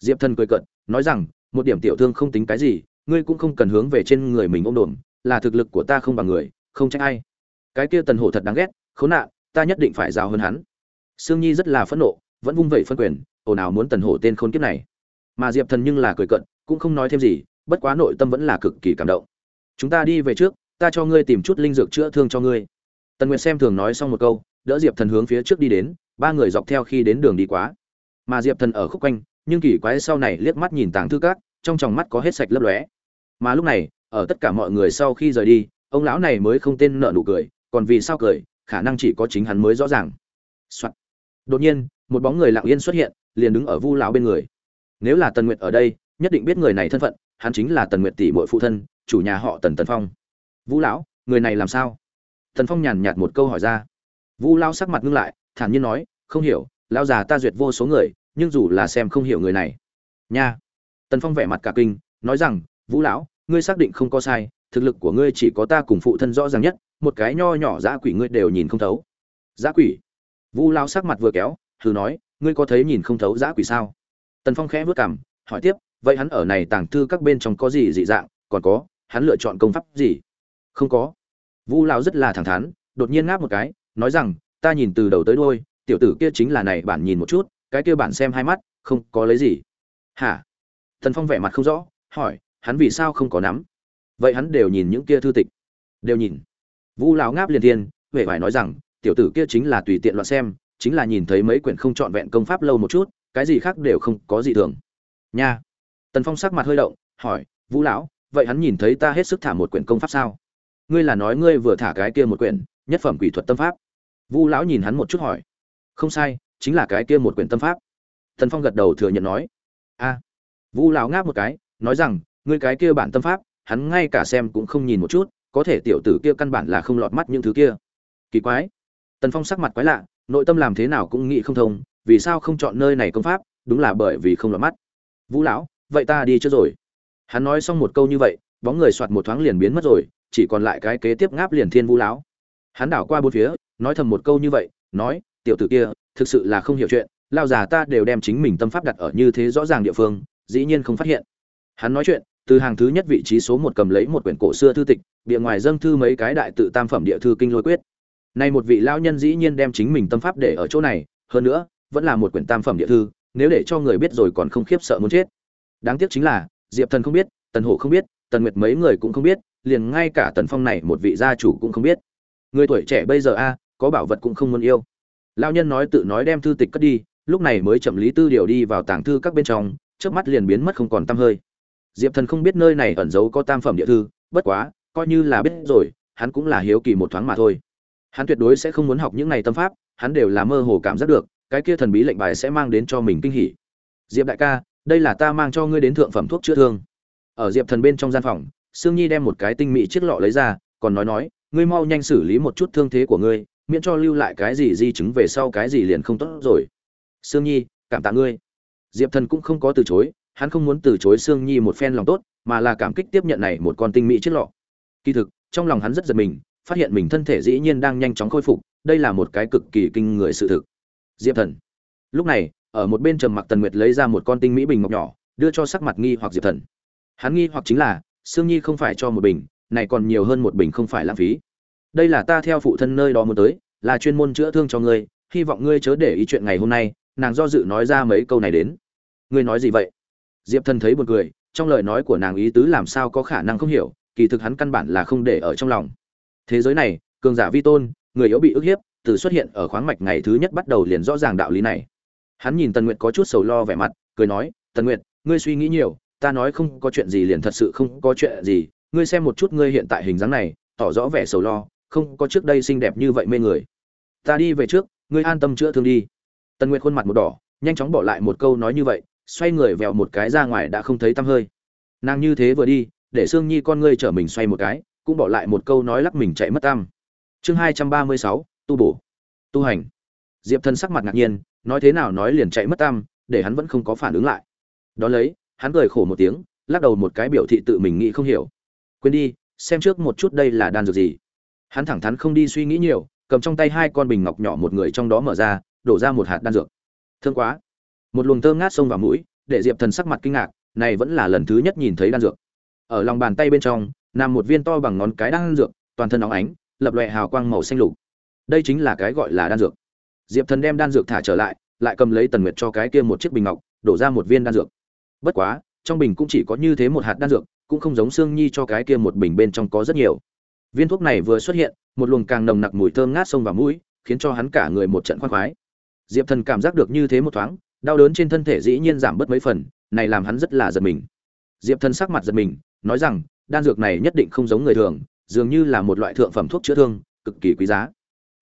Diệp thần cười cận nói rằng, một điểm tiểu thương không tính cái gì, ngươi cũng không cần hướng về trên người mình ôm đồn là thực lực của ta không bằng người, không trách ai. Cái kia tần hổ thật đáng ghét, khốn nạn, ta nhất định phải rào hơn hắn. Sương nhi rất là phẫn nộ, vẫn vung vẩy phân quyền, ồn ào muốn tần hổ tên khốn kiếp này. Mà diệp thần nhưng là cười cận cũng không nói thêm gì, bất quá nội tâm vẫn là cực kỳ cảm động. Chúng ta đi về trước, ta cho ngươi tìm chút linh dược chữa thương cho ngươi. Tần nguyệt xem thường nói xong một câu, đỡ diệp thần hướng phía trước đi đến, ba người dọc theo khi đến đường đi quá mà diệp thần ở khúc quanh, nhưng kỳ quái sau này liếc mắt nhìn tàng thư các, trong tròng mắt có hết sạch lấp lóe. Mà lúc này, ở tất cả mọi người sau khi rời đi, ông lão này mới không tên nợ nụ cười, còn vì sao cười, khả năng chỉ có chính hắn mới rõ ràng、Soạn. đột nhiên, một bóng người lặng yên xuất hiện, liền đứng ở vu lão bên người. Nếu là tần nguyệt ở đây, nhất định biết người này thân phận, hắn chính là tần nguyệt tỷ muội phụ thân, chủ nhà họ tần tần phong. Vũ lão, người này làm sao? Tần phong nhàn nhạt một câu hỏi ra. Vu lão sắc mặt ngưng lại, thản nhiên nói, không hiểu lão già ta duyệt vô số người, nhưng dù là xem không hiểu người này. Nha. Tần phong vẻ mặt cả kinh, nói rằng, vũ lão, ngươi xác định không có sai, thực lực của ngươi chỉ có ta cùng phụ thân rõ ràng nhất, một cái nho nhỏ dã quỷ ngươi đều nhìn không thấu. Dã quỷ? Vũ lão sắc mặt vừa kéo, thử nói, ngươi có thấy nhìn không thấu dã quỷ sao? Tần phong khẽ vớt cảm hỏi tiếp, vậy hắn ở này tàng thư các bên trong có gì dị dạng, còn có, hắn lựa chọn công pháp gì? Không có. Vũ lão rất là thẳng thắn, đột nhiên ngáp một cái, nói rằng, ta nhìn từ đầu tới đôi tiểu tử kia chính là này bản nhìn một chút, cái kia bản xem hai mắt, không có lấy gì. Hả? Tần phong vẻ mặt không rõ, hỏi, hắn vì sao không có nắm? Vậy hắn đều nhìn những kia thư tịch. Đều nhìn. Vu lão ngáp liền thiên huệ phải nói rằng, tiểu tử kia chính là tùy tiện loạn xem, chính là nhìn thấy mấy quyển không trọn vẹn công pháp lâu một chút, cái gì khác đều không có gì thường. Nha. Tần phong sắc mặt hơi động, hỏi vũ lão, vậy hắn nhìn thấy ta hết sức thả một quyển công pháp sao? Ngươi là nói ngươi vừa thả cái kia một quyển, nhất phẩm quỷ thuật tâm pháp. Vu lão nhìn hắn một chút hỏi không sai, chính là cái kia một quyển tâm pháp. Tần phong gật đầu thừa nhận nói. A. Vu lão ngáp một cái, nói rằng, ngươi cái kia bản tâm pháp, hắn ngay cả xem cũng không nhìn một chút, có thể tiểu tử kia căn bản là không lọt mắt những thứ kia. Kỳ quái. Tần phong sắc mặt quái lạ, nội tâm làm thế nào cũng nghĩ không thông, vì sao không chọn nơi này công pháp, đúng là bởi vì không lọt mắt. Vũ lão, vậy ta đi chưa rồi. Hắn nói xong một câu như vậy, bóng người soạt một thoáng liền biến mất rồi, chỉ còn lại cái kế tiếp ngáp liền thiên vũ lão. Hắn đảo qua bốn phía, nói thầm một câu như vậy, nói tiểu tử kia, thực sự là không hiểu chuyện, lao già ta đều đem chính mình tâm pháp đặt ở như thế rõ ràng địa phương, dĩ nhiên không phát hiện. Hắn nói chuyện, từ hàng thứ nhất vị trí số một cầm lấy một quyển cổ xưa thư tịch, bìa ngoài dâng thư mấy cái đại tự tam phẩm địa thư kinh lôi quyết. Nay một vị lão nhân dĩ nhiên đem chính mình tâm pháp để ở chỗ này, hơn nữa, vẫn là một quyển tam phẩm địa thư, nếu để cho người biết rồi còn không khiếp sợ muốn chết. Đáng tiếc chính là, diệp thần không biết, tần hổ không biết, tần nguyệt mấy người cũng không biết, liền ngay cả tần phong này một vị gia chủ cũng không biết. Người tuổi trẻ bây giờ a, có bảo vật cũng không muốn yêu lão nhân nói tự nói đem thư tịch cất đi, lúc này mới chậm lý tư điều đi vào tàng thư các bên trong trước mắt liền biến mất không còn tăm hơi. Diệp thần không biết nơi này ẩn giấu có tam phẩm địa thư, bất quá, coi như là biết rồi, hắn cũng là hiếu kỳ một thoáng mà thôi. Hắn tuyệt đối sẽ không muốn học những này tâm pháp, hắn đều là mơ hồ cảm giác được, cái kia thần bí lệnh bài sẽ mang đến cho mình kinh hỉ. Diệp đại ca, đây là ta mang cho ngươi đến thượng phẩm thuốc chữa thương. Ở diệp thần bên trong gian phòng, sương nhi đem một cái tinh mỹ chiếc lọ lấy ra, còn nói nói, ngươi mau nhanh xử lý một chút thương thế của ngươi miễn cho lưu lại cái gì di chứng về sau cái gì liền không tốt rồi. Sương nhi, cảm tạ ngươi. Diệp thần cũng không có từ chối, hắn không muốn từ chối sương nhi một phen lòng tốt, mà là cảm kích tiếp nhận này một con tinh mỹ chiếc lọ. Kỳ thực, trong lòng hắn rất giật mình, phát hiện mình thân thể dĩ nhiên đang nhanh chóng khôi phục, đây là một cái cực kỳ kinh người sự thực. Diệp thần. Lúc này, ở một bên trầm mặc tần nguyệt lấy ra một con tinh mỹ bình ngọc nhỏ, đưa cho sắc mặt nghi hoặc diệp thần. Hắn nghi hoặc chính là, sương nhi không phải cho một bình, này còn nhiều hơn một bình không phải lãng phí đây là ta theo phụ thân nơi đó muốn tới, là chuyên môn chữa thương cho ngươi, hy vọng ngươi chớ để ý chuyện ngày hôm nay, nàng do dự nói ra mấy câu này đến. Ngươi nói gì vậy? Diệp thần thấy buồn cười, trong lời nói của nàng ý tứ làm sao có khả năng không hiểu, kỳ thực hắn căn bản là không để ở trong lòng. Thế giới này, cường giả vi tôn, người yếu bị ức hiếp, từ xuất hiện ở khoáng mạch ngày thứ nhất bắt đầu liền rõ ràng đạo lý này. Hắn nhìn tần nguyệt có chút sầu lo vẻ mặt, cười nói, tần nguyệt, ngươi suy nghĩ nhiều, ta nói không có chuyện gì liền thật sự không có chuyện gì, ngươi xem một chút ngươi hiện tại hình dáng này, tỏ rõ vẻ sầu lo không có trước đây xinh đẹp như vậy mê người. Ta đi về trước, ngươi an tâm chữa thương đi. Tần nguyệt khuôn mặt một đỏ, nhanh chóng bỏ lại một câu nói như vậy, xoay người vèo một cái ra ngoài đã không thấy tăm hơi. Nàng như thế vừa đi, để sương nhi con ngươi chở mình xoay một cái, cũng bỏ lại một câu nói lắc mình chạy mất tam chương hai trăm ba mươi sáu, tu bổ. Tu hành. Diệp thân sắc mặt ngạc nhiên, nói thế nào nói liền chạy mất tam để hắn vẫn không có phản ứng lại. Đón lấy, hắn cười khổ một tiếng, lắc đầu một cái biểu thị tự mình nghĩ không hiểu. Quên đi, xem trước một chút đây là đan dược gì hắn thẳng thắn không đi suy nghĩ nhiều, cầm trong tay hai con bình ngọc nhỏ một người trong đó mở ra, đổ ra một hạt đan dược. Thương quá. Một luồng thơm ngát xông vào mũi, để diệp thần sắc mặt kinh ngạc, này vẫn là lần thứ nhất nhìn thấy đan dược. Ở lòng bàn tay bên trong, nằm một viên to bằng ngón cái đan dược, toàn thân óng ánh, lập loè hào quang màu xanh lục. Đây chính là cái gọi là đan dược. Diệp thần đem đan dược thả trở lại lại cầm lấy tần nguyệt cho cái kia một chiếc bình ngọc, đổ ra một viên đan dược. Bất quá, trong bình cũng chỉ có như thế một hạt đan dược, cũng không giống xương nhi cho cái kia một bình bên trong có rất nhiều viên thuốc này vừa xuất hiện, một luồng càng nồng nặc mùi thơm ngát xông vào mũi, khiến cho hắn cả người một trận khoan khoái. Diệp thần cảm giác được như thế một thoáng, đau đớn trên thân thể dĩ nhiên giảm bớt mấy phần, này làm hắn rất là giật mình. Diệp thần sắc mặt giật mình, nói rằng, đan dược này nhất định không giống người thường, dường như là một loại thượng phẩm thuốc chữa thương, cực kỳ quý giá.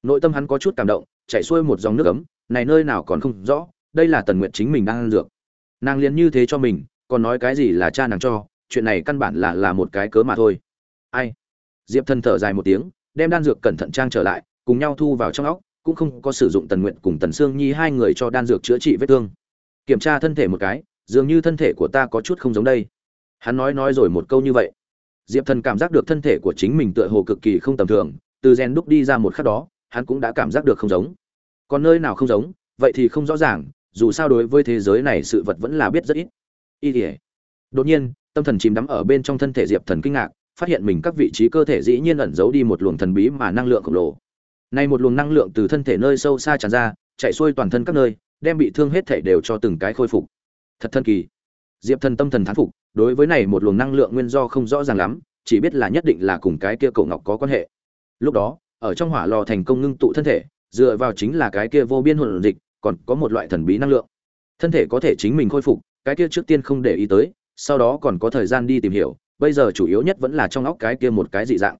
Nội tâm hắn có chút cảm động, chảy xuôi một dòng nước ấm, này nơi nào còn không rõ, đây là tần nguyện chính mình đang ăn dược. Nàng liền như thế cho mình, còn nói cái gì là cha nàng cho, chuyện này căn bản là là một cái cớ mà thôi. Ai? Diệp thần thở dài một tiếng, đem đan dược cẩn thận trang trở lại, cùng nhau thu vào trong óc, cũng không có sử dụng tần nguyện cùng tần sương nhi hai người cho đan dược chữa trị vết thương. Kiểm tra thân thể một cái, dường như thân thể của ta có chút không giống đây. Hắn nói nói rồi một câu như vậy. Diệp thần cảm giác được thân thể của chính mình tựa hồ cực kỳ không tầm thường, từ gen đúc đi ra một khắc đó, hắn cũng đã cảm giác được không giống. Còn nơi nào không giống, vậy thì không rõ ràng, dù sao đối với thế giới này sự vật vẫn là biết rất ít. Y tỉa đột nhiên, tâm thần chìm đắm ở bên trong thân thể diệp thần kinh ngạc phát hiện mình các vị trí cơ thể dĩ nhiên ẩn giấu đi một luồng thần bí mà năng lượng khổng lồ. Nay một luồng năng lượng từ thân thể nơi sâu xa tràn ra, chạy xuôi toàn thân các nơi, đem bị thương hết thể đều cho từng cái khôi phục. Thật thần kỳ. Diệp thần tâm thần thán phục, đối với này một luồng năng lượng nguyên do không rõ ràng lắm, chỉ biết là nhất định là cùng cái kia cổ ngọc có quan hệ. Lúc đó, ở trong hỏa lò thành công ngưng tụ thân thể, dựa vào chính là cái kia vô biên hồn dịch, còn có một loại thần bí năng lượng. Thân thể có thể chính mình khôi phục, cái kia trước tiên không để ý tới, sau đó còn có thời gian đi tìm hiểu bây giờ chủ yếu nhất vẫn là trong óc cái kia một cái dị dạng.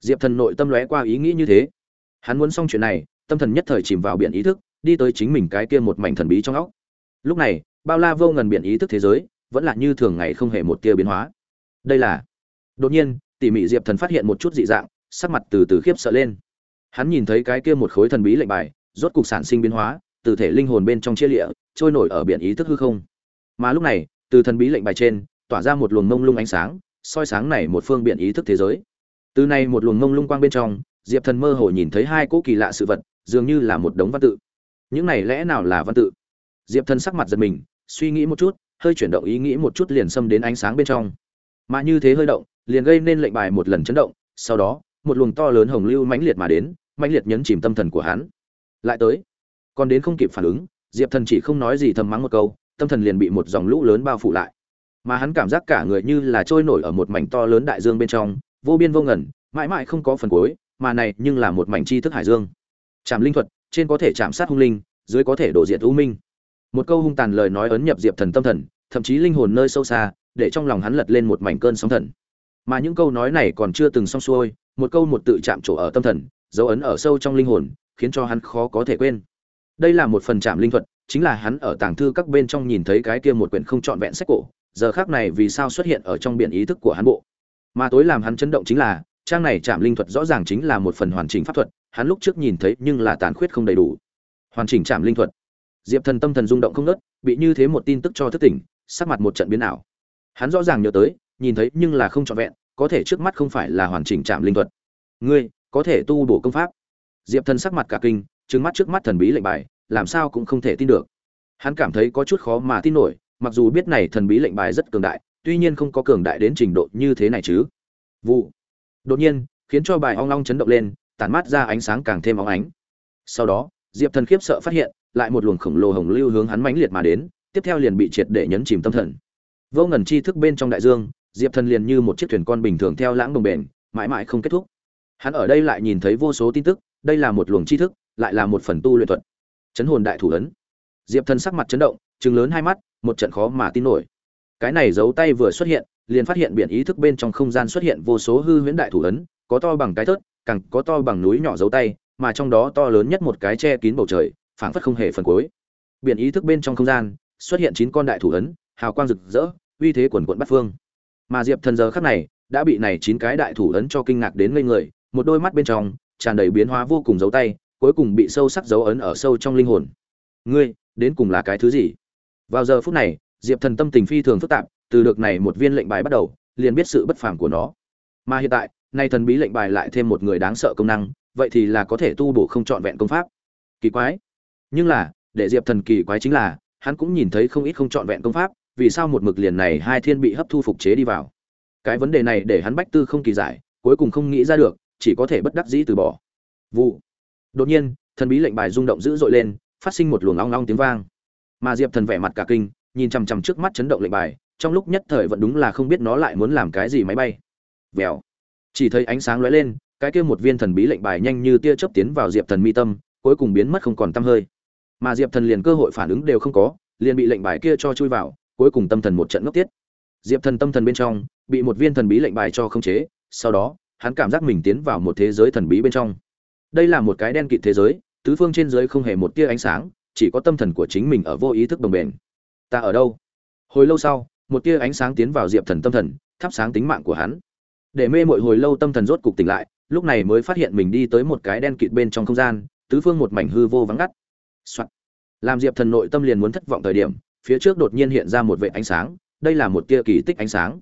Diệp thần nội tâm lóe qua ý nghĩ như thế. Hắn muốn xong chuyện này, tâm thần nhất thời chìm vào biển ý thức, đi tới chính mình cái kia một mảnh thần bí trong óc. Lúc này, bao la vô ngần biển ý thức thế giới, vẫn là như thường ngày không hề một tia biến hóa. Đây là, đột nhiên, tỉ mỉ diệp thần phát hiện một chút dị dạng, sắc mặt từ từ khiếp sợ lên. Hắn nhìn thấy cái kia một khối thần bí lệnh bài, rốt cục sản sinh biến hóa, từ thể linh hồn bên trong chia lịa, trôi nổi ở biển ý thức hư không. Mà lúc này, từ thần bí lệnh bài trên, tỏa ra một luồng mông lung ánh sáng soi sáng này một phương biện ý thức thế giới. Từ này một luồng mông lung quang bên trong, diệp thần mơ hồ nhìn thấy hai cỗ kỳ lạ sự vật, dường như là một đống văn tự. Những này lẽ nào là văn tự? Diệp thần sắc mặt giật mình, suy nghĩ một chút, hơi chuyển động ý nghĩ một chút liền xâm đến ánh sáng bên trong. Mà như thế hơi động, liền gây nên lệnh bài một lần chấn động, sau đó, một luồng to lớn hồng lưu mãnh liệt mà đến, mãnh liệt nhấn chìm tâm thần của hắn. Lại tới, còn đến không kịp phản ứng, diệp thần chỉ không nói gì thầm mắng một câu, tâm thần liền bị một dòng lũ lớn bao phủ lại mà hắn cảm giác cả người như là trôi nổi ở một mảnh to lớn đại dương bên trong, vô biên vô ngẩn mãi mãi không có phần cuối, mà này nhưng là một mảnh tri thức hải dương. Chạm linh thuật, trên có thể chạm sát hung linh, dưới có thể đổ diện u minh. Một câu hung tàn lời nói ấn nhập diệp thần tâm thần, thậm chí linh hồn nơi sâu xa, để trong lòng hắn lật lên một mảnh cơn sóng thần. Mà những câu nói này còn chưa từng xong xuôi, một câu một tự chạm trổ ở tâm thần, dấu ấn ở sâu trong linh hồn, khiến cho hắn khó có thể quên. Đây là một phần chạm linh thuật, chính là hắn ở tàng thư các bên trong nhìn thấy cái kia một quyển không trọn vẹn sách cổ giờ khác này vì sao xuất hiện ở trong biển ý thức của hắn bộ? Mà tối làm hắn chấn động chính là, trang này chạm linh thuật rõ ràng chính là một phần hoàn chỉnh pháp thuật, hắn lúc trước nhìn thấy nhưng là tàn khuyết không đầy đủ. Hoàn chỉnh chạm linh thuật. Diệp thần tâm thần rung động không nớt bị như thế một tin tức cho thức tỉnh, sắc mặt một trận biến ảo. Hắn rõ ràng nhớ tới, nhìn thấy nhưng là không trọn vẹn, có thể trước mắt không phải là hoàn chỉnh chạm linh thuật. Ngươi, có thể tu bổ công pháp. Diệp thần sắc mặt cả kinh trứng mắt trước mắt thần bí lệnh bài, làm sao cũng không thể tin được. Hắn cảm thấy có chút khó mà tin nổi mặc dù biết này thần bí lệnh bài rất cường đại, tuy nhiên không có cường đại đến trình độ như thế này chứ. Vụ. Đột nhiên, khiến cho bài ong long chấn động lên, tản mát ra ánh sáng càng thêm óng ánh. Sau đó, diệp thần khiếp sợ phát hiện, lại một luồng khổng lồ hồng lưu hướng hắn mãnh liệt mà đến, tiếp theo liền bị triệt để nhấn chìm tâm thần. Vô ngần chi thức bên trong đại dương, diệp thần liền như một chiếc thuyền con bình thường theo lãng đồng bền, mãi mãi không kết thúc. Hắn ở đây lại nhìn thấy vô số tin tức, đây là một luồng tri thức, lại là một phần tu luyện thuật. Chấn hồn đại thủ ấn. Diệp thần sắc mặt chấn động chừng lớn hai mắt, một trận khó mà tin nổi. Cái này giấu tay vừa xuất hiện, liền phát hiện biển ý thức bên trong không gian xuất hiện vô số hư huyễn đại thủ ấn, có to bằng cái thớt, càng có to bằng núi nhỏ giấu tay, mà trong đó to lớn nhất một cái che kín bầu trời, phảng phất không hề phần cuối. Biển ý thức bên trong không gian, xuất hiện chín con đại thủ ấn, hào quang rực rỡ, uy thế quần quận bắt phương. Mà diệp thần giờ khắc này, đã bị này chín cái đại thủ ấn cho kinh ngạc đến ngây người, một đôi mắt bên trong, tràn đầy biến hóa vô cùng dấu tay, cuối cùng bị sâu sắc dấu ấn ở sâu trong linh hồn. Ngươi, đến cùng là cái thứ gì? Vào giờ phút này, diệp thần tâm tình phi thường phức tạp, từ được này một viên lệnh bài bắt đầu, liền biết sự bất phàm của nó. Mà hiện tại, nay thần bí lệnh bài lại thêm một người đáng sợ công năng, vậy thì là có thể tu bổ không trọn vẹn công pháp. Kỳ quái. Nhưng là, để diệp thần kỳ quái chính là, hắn cũng nhìn thấy không ít không trọn vẹn công pháp, vì sao một mực liền này hai thiên bị hấp thu phục chế đi vào. Cái vấn đề này để hắn bách tư không kỳ giải, cuối cùng không nghĩ ra được, chỉ có thể bất đắc dĩ từ bỏ. Vụ. Đột nhiên, thần bí lệnh bài rung động dữ dội lên, phát sinh một luồng long long tiếng vang mà diệp thần vẻ mặt cả kinh, nhìn chằm chằm trước mắt chấn động lệnh bài, trong lúc nhất thời vẫn đúng là không biết nó lại muốn làm cái gì máy bay. Vèo. Chỉ thấy ánh sáng lóe lên, cái kia một viên thần bí lệnh bài nhanh như tia chớp tiến vào diệp thần mi tâm, cuối cùng biến mất không còn tăm hơi. Mà diệp thần liền cơ hội phản ứng đều không có, liền bị lệnh bài kia cho chui vào, cuối cùng tâm thần một trận ngốc tiết. Diệp thần tâm thần bên trong, bị một viên thần bí lệnh bài cho khống chế, sau đó, hắn cảm giác mình tiến vào một thế giới thần bí bên trong. Đây là một cái đen kịt thế giới, tứ phương trên dưới không hề một tia ánh sáng chỉ có tâm thần của chính mình ở vô ý thức đồng bền. Ta ở đâu? Hồi lâu sau, một tia ánh sáng tiến vào diệp thần tâm thần, thắp sáng tính mạng của hắn. Để mê mội hồi lâu tâm thần rốt cục tỉnh lại, lúc này mới phát hiện mình đi tới một cái đen kịt bên trong không gian, tứ phương một mảnh hư vô vắng ngắt、Soạn. làm diệp thần nội tâm liền muốn thất vọng thời điểm, phía trước đột nhiên hiện ra một vệ ánh sáng, đây là một tia kỳ tích ánh sáng.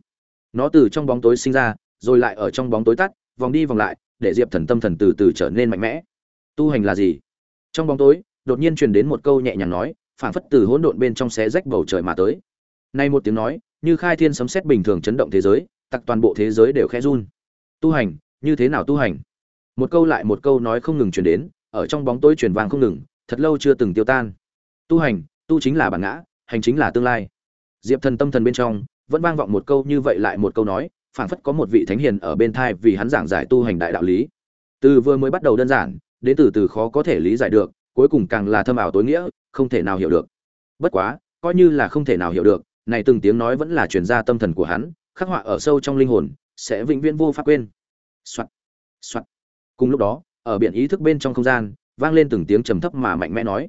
Nó từ trong bóng tối sinh ra, rồi lại ở trong bóng tối tắt, vòng đi vòng lại, để diệp thần tâm thần từ từ trở nên mạnh mẽ. Tu hành là gì? Trong bóng tối đột nhiên truyền đến một câu nhẹ nhàng nói, phảng phất từ hỗn độn bên trong xé rách bầu trời mà tới. Nay một tiếng nói, như khai thiên sấm sét bình thường chấn động thế giới, tặc toàn bộ thế giới đều khẽ run. Tu hành, như thế nào tu hành? Một câu lại một câu nói không ngừng truyền đến, ở trong bóng tối truyền vàng không ngừng, thật lâu chưa từng tiêu tan. Tu hành, tu chính là bản ngã, hành chính là tương lai. Diệp thần tâm thần bên trong, vẫn vang vọng một câu như vậy lại một câu nói, phảng phất có một vị thánh hiền ở bên thai vì hắn giảng giải tu hành đại đạo lý. Từ vừa mới bắt đầu đơn giản, đến từ từ khó có thể lý giải được cuối cùng càng là thâm ảo tối nghĩa, không thể nào hiểu được. Bất quá, coi như là không thể nào hiểu được, này từng tiếng nói vẫn là truyền ra tâm thần của hắn, khắc họa ở sâu trong linh hồn, sẽ vĩnh viễn vô pháp quên. Soạt soạt. Cùng lúc đó, ở biển ý thức bên trong không gian, vang lên từng tiếng trầm thấp mà mạnh mẽ nói.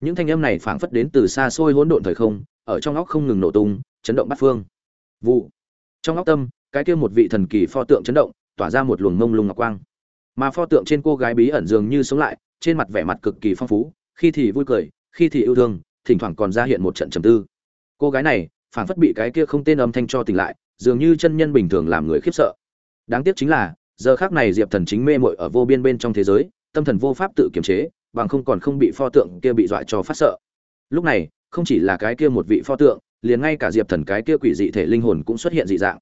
Những thanh âm này phảng phất đến từ xa xôi hỗn độn thời không, ở trong óc không ngừng nổ tung, chấn động bát phương. Vụ. Trong óc tâm, cái kia một vị thần kỳ pho tượng chấn động, tỏa ra một luồng mông lung ngọc quang. Mà pho tượng trên cô gái bí ẩn dường như sống lại trên mặt vẻ mặt cực kỳ phong phú, khi thì vui cười, khi thì yêu thương, thỉnh thoảng còn ra hiện một trận trầm tư. Cô gái này, phảng phất bị cái kia không tên âm thanh cho tỉnh lại, dường như chân nhân bình thường làm người khiếp sợ. Đáng tiếc chính là, giờ khác này diệp thần chính mê mội ở vô biên bên trong thế giới, tâm thần vô pháp tự kiềm chế, bằng không còn không bị pho tượng kia bị dọa cho phát sợ. Lúc này, không chỉ là cái kia một vị pho tượng, liền ngay cả diệp thần cái kia quỷ dị thể linh hồn cũng xuất hiện dị dạng.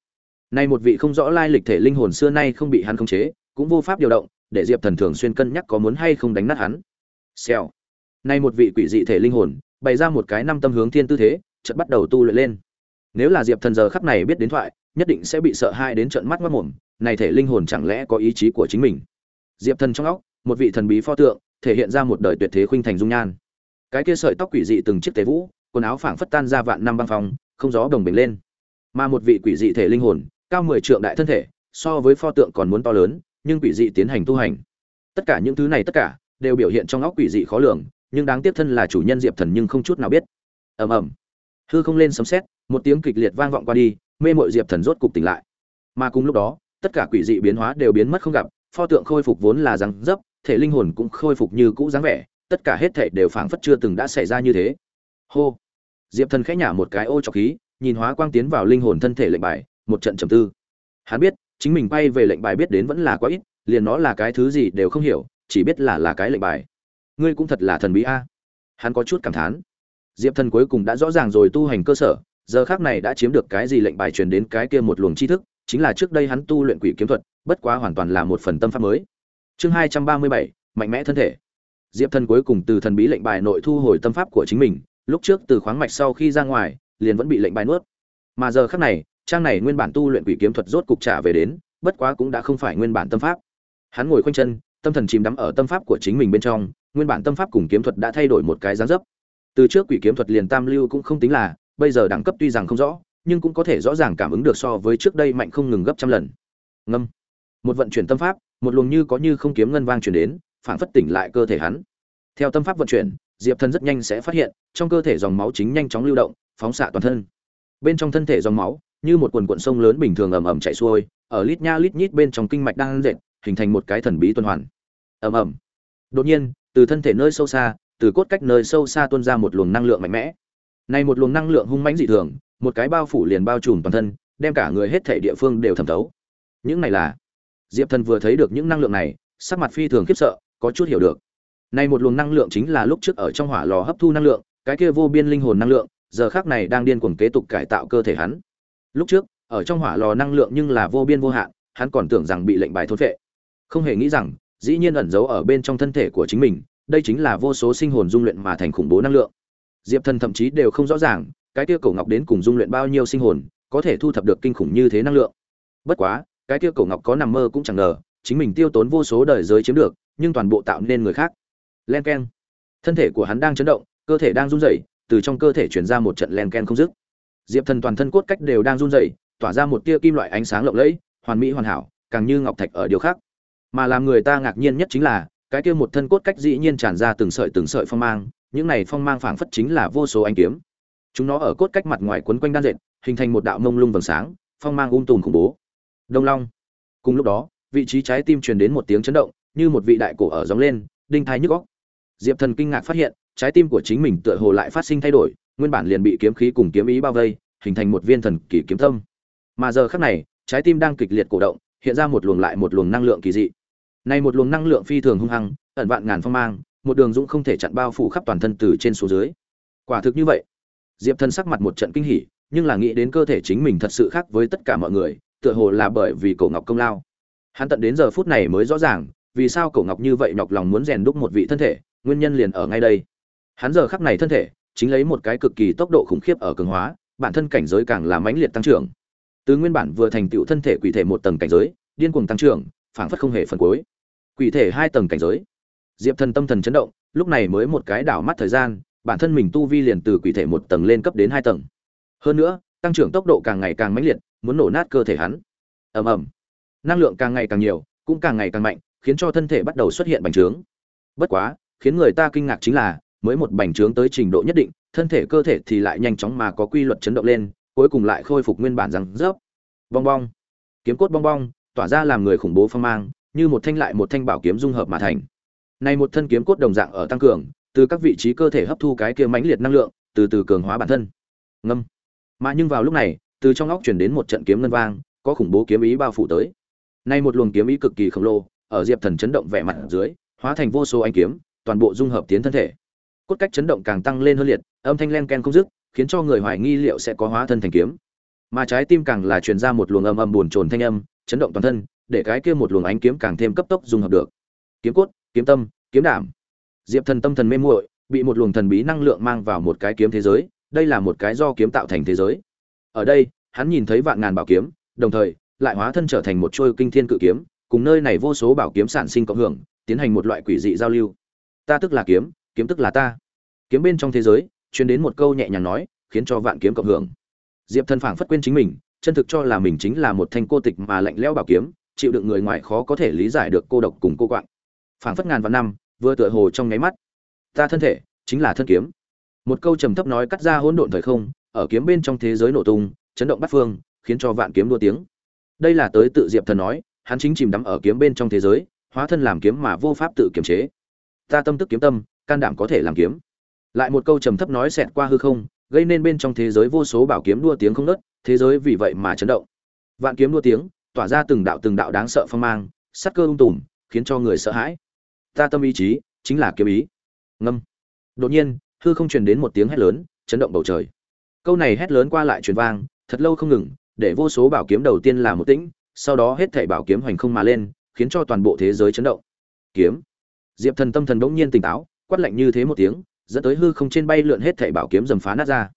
Nay một vị không rõ lai lịch thể linh hồn xưa nay không bị hắn khống chế, cũng vô pháp điều động để diệp thần thường xuyên cân nhắc có muốn hay không đánh nát hắn. Xèo. Nay một vị quỷ dị thể linh hồn, bày ra một cái năm tâm hướng thiên tư thế, chợt bắt đầu tu luyện lên. Nếu là diệp thần giờ khắp này biết đến thoại, nhất định sẽ bị sợ hai đến trận mắt mất mồm này thể linh hồn chẳng lẽ có ý chí của chính mình? Diệp thần trong óc, một vị thần bí pho tượng, thể hiện ra một đời tuyệt thế khuynh thành dung nhan. Cái kia sợi tóc quỷ dị từng chiếc tế vũ, quần áo phảng phất tan ra vạn năm băng phong, không gió đồng bình lên. Mà một vị quỷ dị thể linh hồn, cao mười trượng đại thân thể, so với pho tượng còn muốn to lớn nhưng quỷ dị tiến hành tu hành. Tất cả những thứ này tất cả đều biểu hiện trong óc quỷ dị khó lường, nhưng đáng tiếc thân là chủ nhân diệp thần nhưng không chút nào biết. Ầm ầm. Hư không lên sấm sét, một tiếng kịch liệt vang vọng qua đi, mê mội diệp thần rốt cục tỉnh lại. Mà cùng lúc đó, tất cả quỷ dị biến hóa đều biến mất không gặp, pho tượng khôi phục vốn là dáng dấp, thể linh hồn cũng khôi phục như cũ dáng vẻ, tất cả hết thể đều phảng phất chưa từng đã xảy ra như thế. Hô. Diệp thần khẽ nhả một cái ô trọc khí, nhìn hóa quang tiến vào linh hồn thân thể lệnh bài, một trận trầm tư. Hắn biết chính mình bay về lệnh bài biết đến vẫn là quá ít, liền nó là cái thứ gì đều không hiểu, chỉ biết là là cái lệnh bài. Ngươi cũng thật là thần bí a. Hắn có chút cảm thán. Diệp thần cuối cùng đã rõ ràng rồi tu hành cơ sở, giờ khác này đã chiếm được cái gì lệnh bài truyền đến cái kia một luồng tri thức, chính là trước đây hắn tu luyện quỷ kiếm thuật, bất quá hoàn toàn là một phần tâm pháp mới. Chương hai trăm ba mươi bảy, mạnh mẽ thân thể. Diệp thần cuối cùng từ thần bí lệnh bài nội thu hồi tâm pháp của chính mình, lúc trước từ khoáng mạch sau khi ra ngoài, liền vẫn bị lệnh bài nuốt. Mà giờ khác này trang này nguyên bản tu luyện quỷ kiếm thuật rốt cục trả về đến, bất quá cũng đã không phải nguyên bản tâm pháp. Hắn ngồi khoanh chân, tâm thần chìm đắm ở tâm pháp của chính mình bên trong, nguyên bản tâm pháp cùng kiếm thuật đã thay đổi một cái dáng dấp. Từ trước quỷ kiếm thuật liền tam lưu cũng không tính là, bây giờ đẳng cấp tuy rằng không rõ, nhưng cũng có thể rõ ràng cảm ứng được so với trước đây mạnh không ngừng gấp trăm lần. Ngâm. Một vận chuyển tâm pháp, một luồng như có như không kiếm ngân vang chuyển đến phản phất tỉnh lại cơ thể hắn. Theo tâm pháp vận chuyển, diệp thần rất nhanh sẽ phát hiện, trong cơ thể dòng máu chính nhanh chóng lưu động, phóng xạ toàn thân. Bên trong thân thể dòng máu như một quần cuộn sông lớn bình thường ầm ầm chảy xuôi, ở lít nha lít nhít bên trong kinh mạch đang dệt hình thành một cái thần bí tuần hoàn. Ầm ầm. Đột nhiên, từ thân thể nơi sâu xa, từ cốt cách nơi sâu xa tuôn ra một luồng năng lượng mạnh mẽ. Này một luồng năng lượng hung mãnh dị thường, một cái bao phủ liền bao trùm toàn thân, đem cả người hết thể địa phương đều thẩm thấu. Những này là, diệp thần vừa thấy được những năng lượng này, sắc mặt phi thường khiếp sợ, có chút hiểu được. Này một luồng năng lượng chính là lúc trước ở trong hỏa lò hấp thu năng lượng, cái kia vô biên linh hồn năng lượng, giờ khắc này đang điên cuồng kế tục cải tạo cơ thể hắn lúc trước, ở trong hỏa lò năng lượng nhưng là vô biên vô hạn, hắn còn tưởng rằng bị lệnh bài thôn vệ không hề nghĩ rằng, dĩ nhiên ẩn giấu ở bên trong thân thể của chính mình, đây chính là vô số sinh hồn dung luyện mà thành khủng bố năng lượng. Diệp thần thậm chí đều không rõ ràng, cái kia cổ ngọc đến cùng dung luyện bao nhiêu sinh hồn, có thể thu thập được kinh khủng như thế năng lượng. Bất quá, cái kia cổ ngọc có nằm mơ cũng chẳng ngờ, chính mình tiêu tốn vô số đời giới chiếm được, nhưng toàn bộ tạo nên người khác. Len keng thân thể của hắn đang chấn động, cơ thể đang run rẩy, từ trong cơ thể chuyển ra một trận len ken không dứt diệp thần toàn thân cốt cách đều đang run rẩy, tỏa ra một tia kim loại ánh sáng lộng lẫy, hoàn mỹ hoàn hảo, càng như ngọc thạch ở điều khác. Mà làm người ta ngạc nhiên nhất chính là, cái kia một thân cốt cách dĩ nhiên tràn ra từng sợi từng sợi phong mang, những này phong mang phảng phất chính là vô số ánh kiếm. Chúng nó ở cốt cách mặt ngoài quấn quanh đan dệt, hình thành một đạo mông lung vầng sáng, phong mang ung tùm khủng bố. Đông long. Cùng lúc đó, vị trí trái tim truyền đến một tiếng chấn động, như một vị đại cổ ở gióng lên, đinh thai nhức góc diệp thần kinh ngạc phát hiện, trái tim của chính mình tựa hồ lại phát sinh thay đổi nguyên bản liền bị kiếm khí cùng kiếm ý bao vây, hình thành một viên thần kỳ kiếm tâm mà giờ khắc này, trái tim đang kịch liệt cổ động, hiện ra một luồng lại một luồng năng lượng kỳ dị. Này một luồng năng lượng phi thường hung hăng, ẩn vạn ngàn phong mang, một đường dũng không thể chặn bao phủ khắp toàn thân từ trên xuống dưới. Quả thực như vậy. Diệp thần sắc mặt một trận kinh hỉ, nhưng là nghĩ đến cơ thể chính mình thật sự khác với tất cả mọi người, tựa hồ là bởi vì cổ ngọc công lao. Hắn tận đến giờ phút này mới rõ ràng, vì sao cổ ngọc như vậy nhọc lòng muốn rèn đúc một vị thân thể, nguyên nhân liền ở ngay đây. Hắn giờ khắc này thân thể chính lấy một cái cực kỳ tốc độ khủng khiếp ở cường hóa, bản thân cảnh giới càng là mãnh liệt tăng trưởng. Từ nguyên bản vừa thành tựu thân thể quỷ thể một tầng cảnh giới, điên cuồng tăng trưởng, phảng phất không hề phần cuối. Quỷ thể hai tầng cảnh giới. Diệp thần tâm thần chấn động, lúc này mới một cái đảo mắt thời gian, bản thân mình tu vi liền từ quỷ thể một tầng lên cấp đến hai tầng. Hơn nữa, tăng trưởng tốc độ càng ngày càng mãnh liệt, muốn nổ nát cơ thể hắn. Ầm ầm. Năng lượng càng ngày càng nhiều, cũng càng ngày càng mạnh, khiến cho thân thể bắt đầu xuất hiện bành trướng. Bất quá, khiến người ta kinh ngạc chính là mới một bành trướng tới trình độ nhất định, thân thể cơ thể thì lại nhanh chóng mà có quy luật chấn động lên, cuối cùng lại khôi phục nguyên bản rằng rớp. Bong bong. Kiếm cốt bong bong, tỏa ra làm người khủng bố phong mang, như một thanh lại một thanh bảo kiếm dung hợp mà thành. Này một thân kiếm cốt đồng dạng ở tăng cường, từ các vị trí cơ thể hấp thu cái kia mãnh liệt năng lượng, từ từ cường hóa bản thân. Ngâm. Mà nhưng vào lúc này, từ trong óc truyền đến một trận kiếm ngân vang, có khủng bố kiếm ý bao phủ tới. Nay một luồng kiếm ý cực kỳ khổng lồ, ở diệp thần chấn động vẻ mặt dưới, hóa thành vô số anh kiếm, toàn bộ dung hợp tiến thân thể cốt cách chấn động càng tăng lên hơn liệt, âm thanh len ken không dứt, khiến cho người hoài nghi liệu sẽ có hóa thân thành kiếm. Mà trái tim càng là truyền ra một luồng âm âm buồn chồn thanh âm, chấn động toàn thân, để cái kia một luồng ánh kiếm càng thêm cấp tốc dung hợp được. Kiếm cốt, kiếm tâm, kiếm đảm. Diệp thần tâm thần mê muội, bị một luồng thần bí năng lượng mang vào một cái kiếm thế giới, đây là một cái do kiếm tạo thành thế giới. Ở đây, hắn nhìn thấy vạn ngàn bảo kiếm, đồng thời, lại hóa thân trở thành một trôi kinh thiên cự kiếm, cùng nơi này vô số bảo kiếm sản sinh cộng hưởng, tiến hành một loại quỷ dị giao lưu. Ta tức là kiếm kiếm tức là ta. Kiếm bên trong thế giới, truyền đến một câu nhẹ nhàng nói, khiến cho vạn kiếm cộng hưởng. Diệp thần phảng phất quên chính mình, chân thực cho là mình chính là một thanh cô tịch mà lạnh lẽo bảo kiếm, chịu đựng người ngoài khó có thể lý giải được cô độc cùng cô quạng. Phảng phất ngàn vạn năm, vừa tựa hồ trong nháy mắt. Ta thân thể, chính là thân kiếm. Một câu trầm thấp nói cắt ra hỗn độn thời không, ở kiếm bên trong thế giới nổ tung, chấn động bát phương, khiến cho vạn kiếm đua tiếng. Đây là tới tự diệp thần nói, hắn chính chìm đắm ở kiếm bên trong thế giới, hóa thân làm kiếm mà vô pháp tự kiềm chế. Ta tâm tức kiếm tâm can đảm có thể làm kiếm. Lại một câu trầm thấp nói xẹt qua hư không, gây nên bên trong thế giới vô số bảo kiếm đua tiếng không nớt thế giới vì vậy mà chấn động. Vạn kiếm đua tiếng, tỏa ra từng đạo từng đạo đáng sợ phong mang, sắc cơ ung tùm, khiến cho người sợ hãi. Ta tâm ý chí, chính là kiếm ý. Ngâm. Đột nhiên, hư không truyền đến một tiếng hét lớn, chấn động bầu trời. Câu này hét lớn qua lại truyền vang, thật lâu không ngừng, để vô số bảo kiếm đầu tiên là một tĩnh, sau đó hết thảy bảo kiếm hoành không mà lên, khiến cho toàn bộ thế giới chấn động. Kiếm. Diệp thần tâm thần đỗng nhiên tỉnh táo quát lạnh như thế một tiếng, dẫn tới hư không trên bay lượn hết thảy bảo kiếm dầm phá nát ra.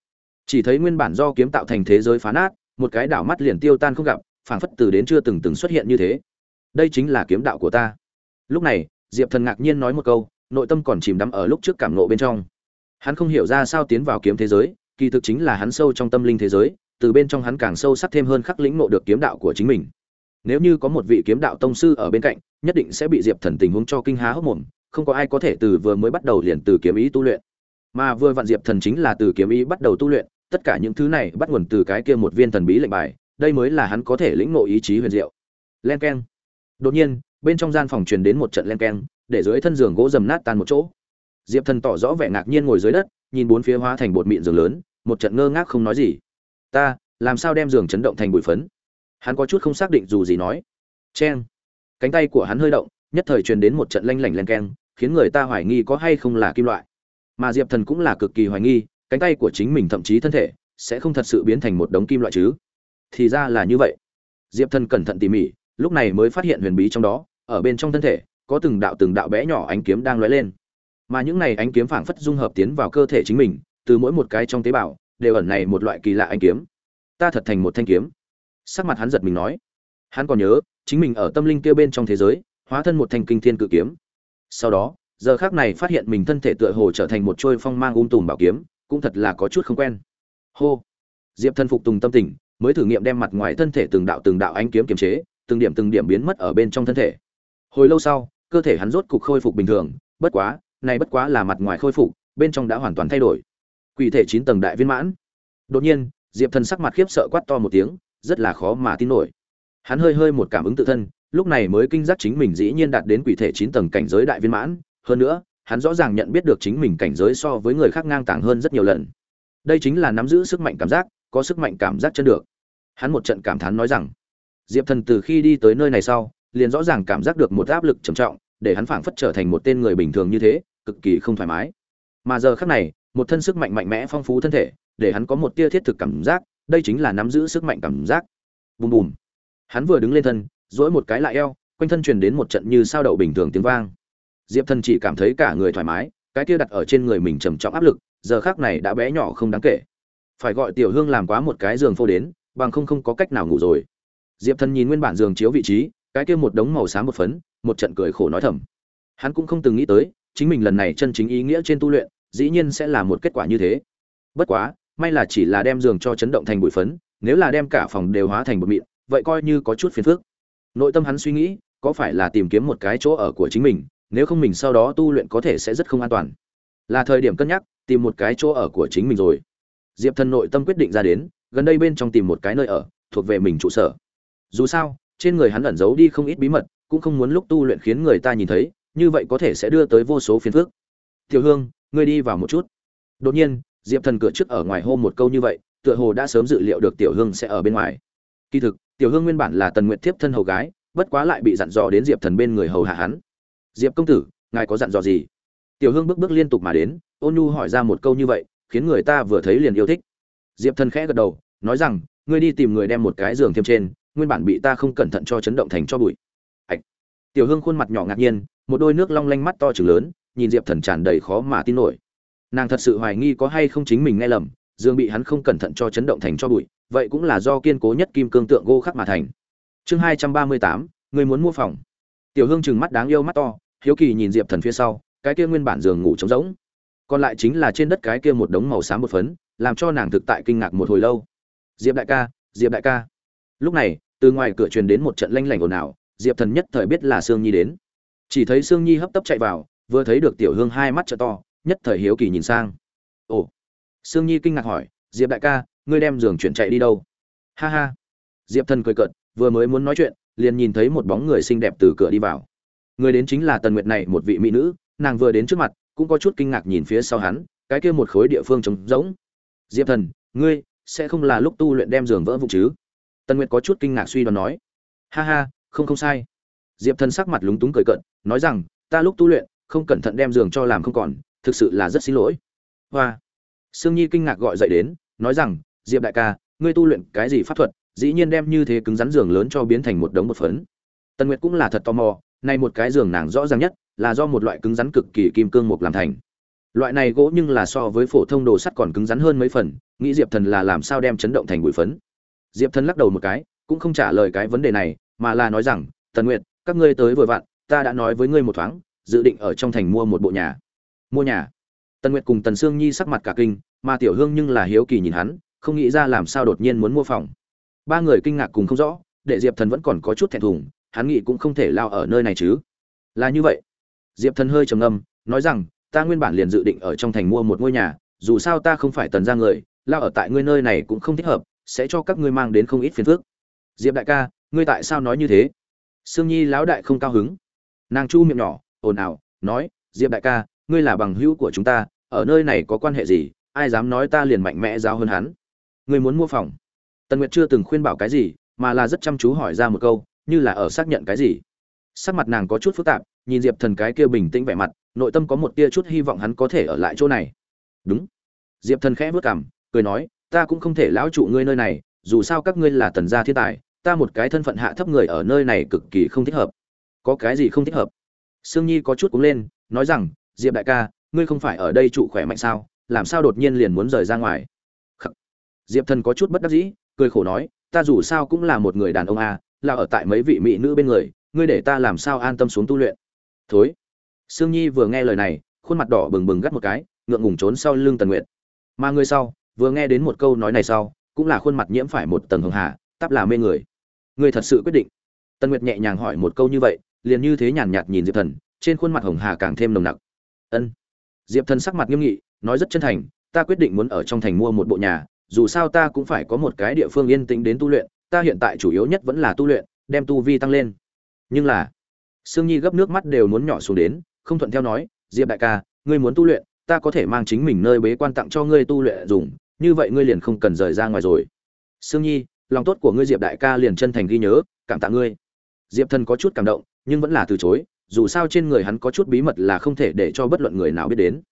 Chỉ thấy nguyên bản do kiếm tạo thành thế giới phá nát, một cái đảo mắt liền tiêu tan không gặp, phảng phất từ đến chưa từng từng xuất hiện như thế. Đây chính là kiếm đạo của ta. Lúc này, diệp thần ngạc nhiên nói một câu, nội tâm còn chìm đắm ở lúc trước cảm nộ bên trong. Hắn không hiểu ra sao tiến vào kiếm thế giới, kỳ thực chính là hắn sâu trong tâm linh thế giới, từ bên trong hắn càng sâu sắc thêm hơn khắc lĩnh nộ được kiếm đạo của chính mình. Nếu như có một vị kiếm đạo tông sư ở bên cạnh, nhất định sẽ bị diệp thần tình huống cho kinh há hốc mồm không có ai có thể từ vừa mới bắt đầu liền từ kiếm ý tu luyện. Mà vừa vạn diệp thần chính là từ kiếm ý bắt đầu tu luyện, tất cả những thứ này bắt nguồn từ cái kia một viên thần bí lệnh bài, đây mới là hắn có thể lĩnh ngộ ý chí huyền diệu. Len keng. Đột nhiên, bên trong gian phòng truyền đến một trận len keng, để dưới thân giường gỗ dầm nát tan một chỗ. Diệp thần tỏ rõ vẻ ngạc nhiên ngồi dưới đất, nhìn bốn phía hóa thành bột mịn giường lớn, một trận ngơ ngác không nói gì. Ta, làm sao đem giường chấn động thành bụi phấn? Hắn có chút không xác định dù gì nói. Cheng. Cánh tay của hắn hơi động, nhất thời truyền đến một trận lanh lảnh len keng khiến người ta hoài nghi có hay không là kim loại. Mà diệp thần cũng là cực kỳ hoài nghi, cánh tay của chính mình thậm chí thân thể sẽ không thật sự biến thành một đống kim loại chứ. Thì ra là như vậy. Diệp thần cẩn thận tỉ mỉ, lúc này mới phát hiện huyền bí trong đó, ở bên trong thân thể, có từng đạo từng đạo bé nhỏ ánh kiếm đang lóe lên. Mà những này ánh kiếm phảng phất dung hợp tiến vào cơ thể chính mình, từ mỗi một cái trong tế bào, đều ẩn này một loại kỳ lạ ánh kiếm. Ta thật thành một thanh kiếm. Sắc mặt hắn giật mình nói. Hắn còn nhớ, chính mình ở tâm linh kia bên trong thế giới, hóa thân một thanh kinh thiên cự kiếm sau đó, giờ khác này phát hiện mình thân thể tựa hồ trở thành một trôi phong mang ung tùm bảo kiếm, cũng thật là có chút không quen. Hô! Diệp thân phục tùng tâm tình, mới thử nghiệm đem mặt ngoài thân thể từng đạo từng đạo ánh kiếm kiềm chế, từng điểm từng điểm biến mất ở bên trong thân thể. Hồi lâu sau, cơ thể hắn rốt cục khôi phục bình thường, bất quá, này bất quá là mặt ngoài khôi phục, bên trong đã hoàn toàn thay đổi. Quỷ thể chín tầng đại viên mãn. Đột nhiên, diệp thần sắc mặt khiếp sợ quát to một tiếng, rất là khó mà tin nổi. Hắn hơi hơi một cảm ứng tự thân lúc này mới kinh giác chính mình dĩ nhiên đạt đến quỷ thể chín tầng cảnh giới đại viên mãn. Hơn nữa, hắn rõ ràng nhận biết được chính mình cảnh giới so với người khác ngang tàng hơn rất nhiều lần. Đây chính là nắm giữ sức mạnh cảm giác, có sức mạnh cảm giác chân được. Hắn một trận cảm thán nói rằng, diệp thần từ khi đi tới nơi này sau, liền rõ ràng cảm giác được một áp lực trầm trọng, để hắn phảng phất trở thành một tên người bình thường như thế, cực kỳ không thoải mái. Mà giờ khắc này, một thân sức mạnh mạnh mẽ phong phú thân thể, để hắn có một tia thiết thực cảm giác, đây chính là nắm giữ sức mạnh cảm giác. Bùm bùm. Hắn vừa đứng lên thân dỗi một cái lại eo, quanh thân truyền đến một trận như sao đậu bình thường tiếng vang. Diệp thần chỉ cảm thấy cả người thoải mái, cái kia đặt ở trên người mình trầm trọng áp lực, giờ khác này đã bé nhỏ không đáng kể. Phải gọi tiểu hương làm quá một cái giường phô đến, bằng không không có cách nào ngủ rồi. Diệp thần nhìn nguyên bản giường chiếu vị trí, cái kia một đống màu xám một phấn, một trận cười khổ nói thầm. Hắn cũng không từng nghĩ tới, chính mình lần này chân chính ý nghĩa trên tu luyện, dĩ nhiên sẽ là một kết quả như thế. Bất quá, may là chỉ là đem giường cho chấn động thành bụi phấn, nếu là đem cả phòng đều hóa thành bụi mịn, vậy coi như có chút phiền phức nội tâm hắn suy nghĩ, có phải là tìm kiếm một cái chỗ ở của chính mình, nếu không mình sau đó tu luyện có thể sẽ rất không an toàn. Là thời điểm cân nhắc, tìm một cái chỗ ở của chính mình rồi. Diệp thần nội tâm quyết định ra đến, gần đây bên trong tìm một cái nơi ở, thuộc về mình trụ sở. Dù sao, trên người hắn ẩn giấu đi không ít bí mật, cũng không muốn lúc tu luyện khiến người ta nhìn thấy, như vậy có thể sẽ đưa tới vô số phiền phức. Tiểu hương, ngươi đi vào một chút. Đột nhiên, diệp thần cửa trước ở ngoài hô một câu như vậy, tựa hồ đã sớm dự liệu được tiểu hương sẽ ở bên ngoài. Kỳ thực tiểu hương nguyên bản là tần nguyện thiếp thân hầu gái, bất quá lại bị dặn dò đến diệp thần bên người hầu hạ hắn. Diệp công tử, ngài có dặn dò gì? Tiểu hương bước bước liên tục mà đến, ôn nhu hỏi ra một câu như vậy, khiến người ta vừa thấy liền yêu thích. Diệp thần khẽ gật đầu, nói rằng, ngươi đi tìm người đem một cái giường thêm trên, nguyên bản bị ta không cẩn thận cho chấn động thành cho bụi. Ạch. Tiểu hương khuôn mặt nhỏ ngạc nhiên, một đôi nước long lanh mắt to trừng lớn, nhìn diệp thần tràn đầy khó mà tin nổi. Nàng thật sự hoài nghi có hay không chính mình nghe lầm dương bị hắn không cẩn thận cho chấn động thành cho bụi, vậy cũng là do kiên cố nhất kim cương tượng gỗ khắc mà thành. Chương hai trăm ba mươi tám, người muốn mua phòng. Tiểu hương chừng mắt đáng yêu mắt to, hiếu kỳ nhìn diệp thần phía sau, cái kia nguyên bản giường ngủ trống rỗng. Còn lại chính là trên đất cái kia một đống màu xám một phấn, làm cho nàng thực tại kinh ngạc một hồi lâu. Diệp đại ca, diệp đại ca. Lúc này, từ ngoài cửa truyền đến một trận lanh lảnh ồn ào, diệp thần nhất thời biết là sương nhi đến. Chỉ thấy sương nhi hấp tấp chạy vào, vừa thấy được tiểu hương hai mắt trợ to, nhất thời hiếu kỳ nhìn sang. Ồ sương nhi kinh ngạc hỏi diệp đại ca ngươi đem giường chuyển chạy đi đâu? Ha ha. Diệp thần cười cợt vừa mới muốn nói chuyện liền nhìn thấy một bóng người xinh đẹp từ cửa đi vào. Người đến chính là tần nguyệt này một vị mỹ nữ nàng vừa đến trước mặt cũng có chút kinh ngạc nhìn phía sau hắn cái kia một khối địa phương trống rỗng. Diệp thần ngươi sẽ không là lúc tu luyện đem giường vỡ vụ chứ? Tần nguyệt có chút kinh ngạc suy đoán nói. Ha ha không không sai. Diệp thần sắc mặt lúng túng cười cợt, nói rằng ta lúc tu luyện không cẩn thận đem giường cho làm không còn thực sự là rất xin lỗi. Hoa sương nhi kinh ngạc gọi dậy đến, nói rằng, diệp đại ca, ngươi tu luyện cái gì pháp thuật, dĩ nhiên đem như thế cứng rắn giường lớn cho biến thành một đống một phấn. Tần nguyệt cũng là thật tò mò này một cái giường nàng rõ ràng nhất là do một loại cứng rắn cực kỳ kim cương mục làm thành. Loại này gỗ nhưng là so với phổ thông đồ sắt còn cứng rắn hơn mấy phần, nghĩ diệp thần là làm sao đem chấn động thành bụi phấn. Diệp thần lắc đầu một cái, cũng không trả lời cái vấn đề này, mà là nói rằng, tần nguyệt, các ngươi tới vừa vặn, ta đã nói với ngươi một thoáng, dự định ở trong thành mua một bộ nhà. Mua nhà? Tần nguyệt cùng tần sương nhi sắc mặt cả kinh, mà tiểu hương nhưng là hiếu kỳ nhìn hắn, không nghĩ ra làm sao đột nhiên muốn mua phòng. Ba người kinh ngạc cùng không rõ, đệ diệp thần vẫn còn có chút thẹn thùng, hắn nghĩ cũng không thể lao ở nơi này chứ. Là như vậy. Diệp thần hơi trầm ngâm, nói rằng, ta nguyên bản liền dự định ở trong thành mua một ngôi nhà, dù sao ta không phải tần ra người, lao ở tại ngươi nơi này cũng không thích hợp, sẽ cho các ngươi mang đến không ít phiền phức. Diệp đại ca, ngươi tại sao nói như thế? Sương nhi lão đại không cao hứng. Nàng chu miệng nhỏ, ồn ào, nói, diệp đại ca ngươi là bằng hữu của chúng ta, ở nơi này có quan hệ gì, ai dám nói ta liền mạnh mẽ giáo hơn hắn. Ngươi muốn mua phòng. Tần nguyệt chưa từng khuyên bảo cái gì, mà là rất chăm chú hỏi ra một câu, như là ở xác nhận cái gì. Sắc mặt nàng có chút phức tạp, nhìn diệp thần cái kia bình tĩnh vẻ mặt, nội tâm có một tia chút hy vọng hắn có thể ở lại chỗ này. Đúng. Diệp thần khẽ vất cảm cười nói, ta cũng không thể lão trụ ngươi nơi này, dù sao các ngươi là tần gia thiên tài, ta một cái thân phận hạ thấp người ở nơi này cực kỳ không thích hợp. Có cái gì không thích hợp? Sương nhi có chút cũng lên, nói rằng diệp đại ca ngươi không phải ở đây trụ khỏe mạnh sao? Làm sao đột nhiên liền muốn rời ra ngoài? Khắc. diệp thần có chút bất đắc dĩ cười khổ nói ta dù sao cũng là một người đàn ông à, là ở tại mấy vị mỹ nữ bên người ngươi để ta làm sao an tâm xuống tu luyện? Thối. Sương nhi vừa nghe lời này khuôn mặt đỏ bừng bừng gắt một cái ngượng ngùng trốn sau lưng tần nguyệt. Mà ngươi sau vừa nghe đến một câu nói này sau cũng là khuôn mặt nhiễm phải một tầng hường hà tắp là mê người. Ngươi thật sự quyết định? Tần nguyệt nhẹ nhàng hỏi một câu như vậy liền như thế nhàn nhạt nhìn diệp thần trên khuôn mặt hồng hà càng thêm nồng nặc ân. Diệp thần sắc mặt nghiêm nghị, nói rất chân thành, ta quyết định muốn ở trong thành mua một bộ nhà, dù sao ta cũng phải có một cái địa phương yên tĩnh đến tu luyện, ta hiện tại chủ yếu nhất vẫn là tu luyện, đem tu vi tăng lên. Nhưng là, sương nhi gấp nước mắt đều muốn nhỏ xuống đến, không thuận theo nói, diệp đại ca, ngươi muốn tu luyện, ta có thể mang chính mình nơi bế quan tặng cho ngươi tu luyện dùng, như vậy ngươi liền không cần rời ra ngoài rồi. Sương nhi, lòng tốt của ngươi diệp đại ca liền chân thành ghi nhớ, cảm tạ ngươi. Diệp thần có chút cảm động, nhưng vẫn là từ chối dù sao trên người hắn có chút bí mật là không thể để cho bất luận người nào biết đến.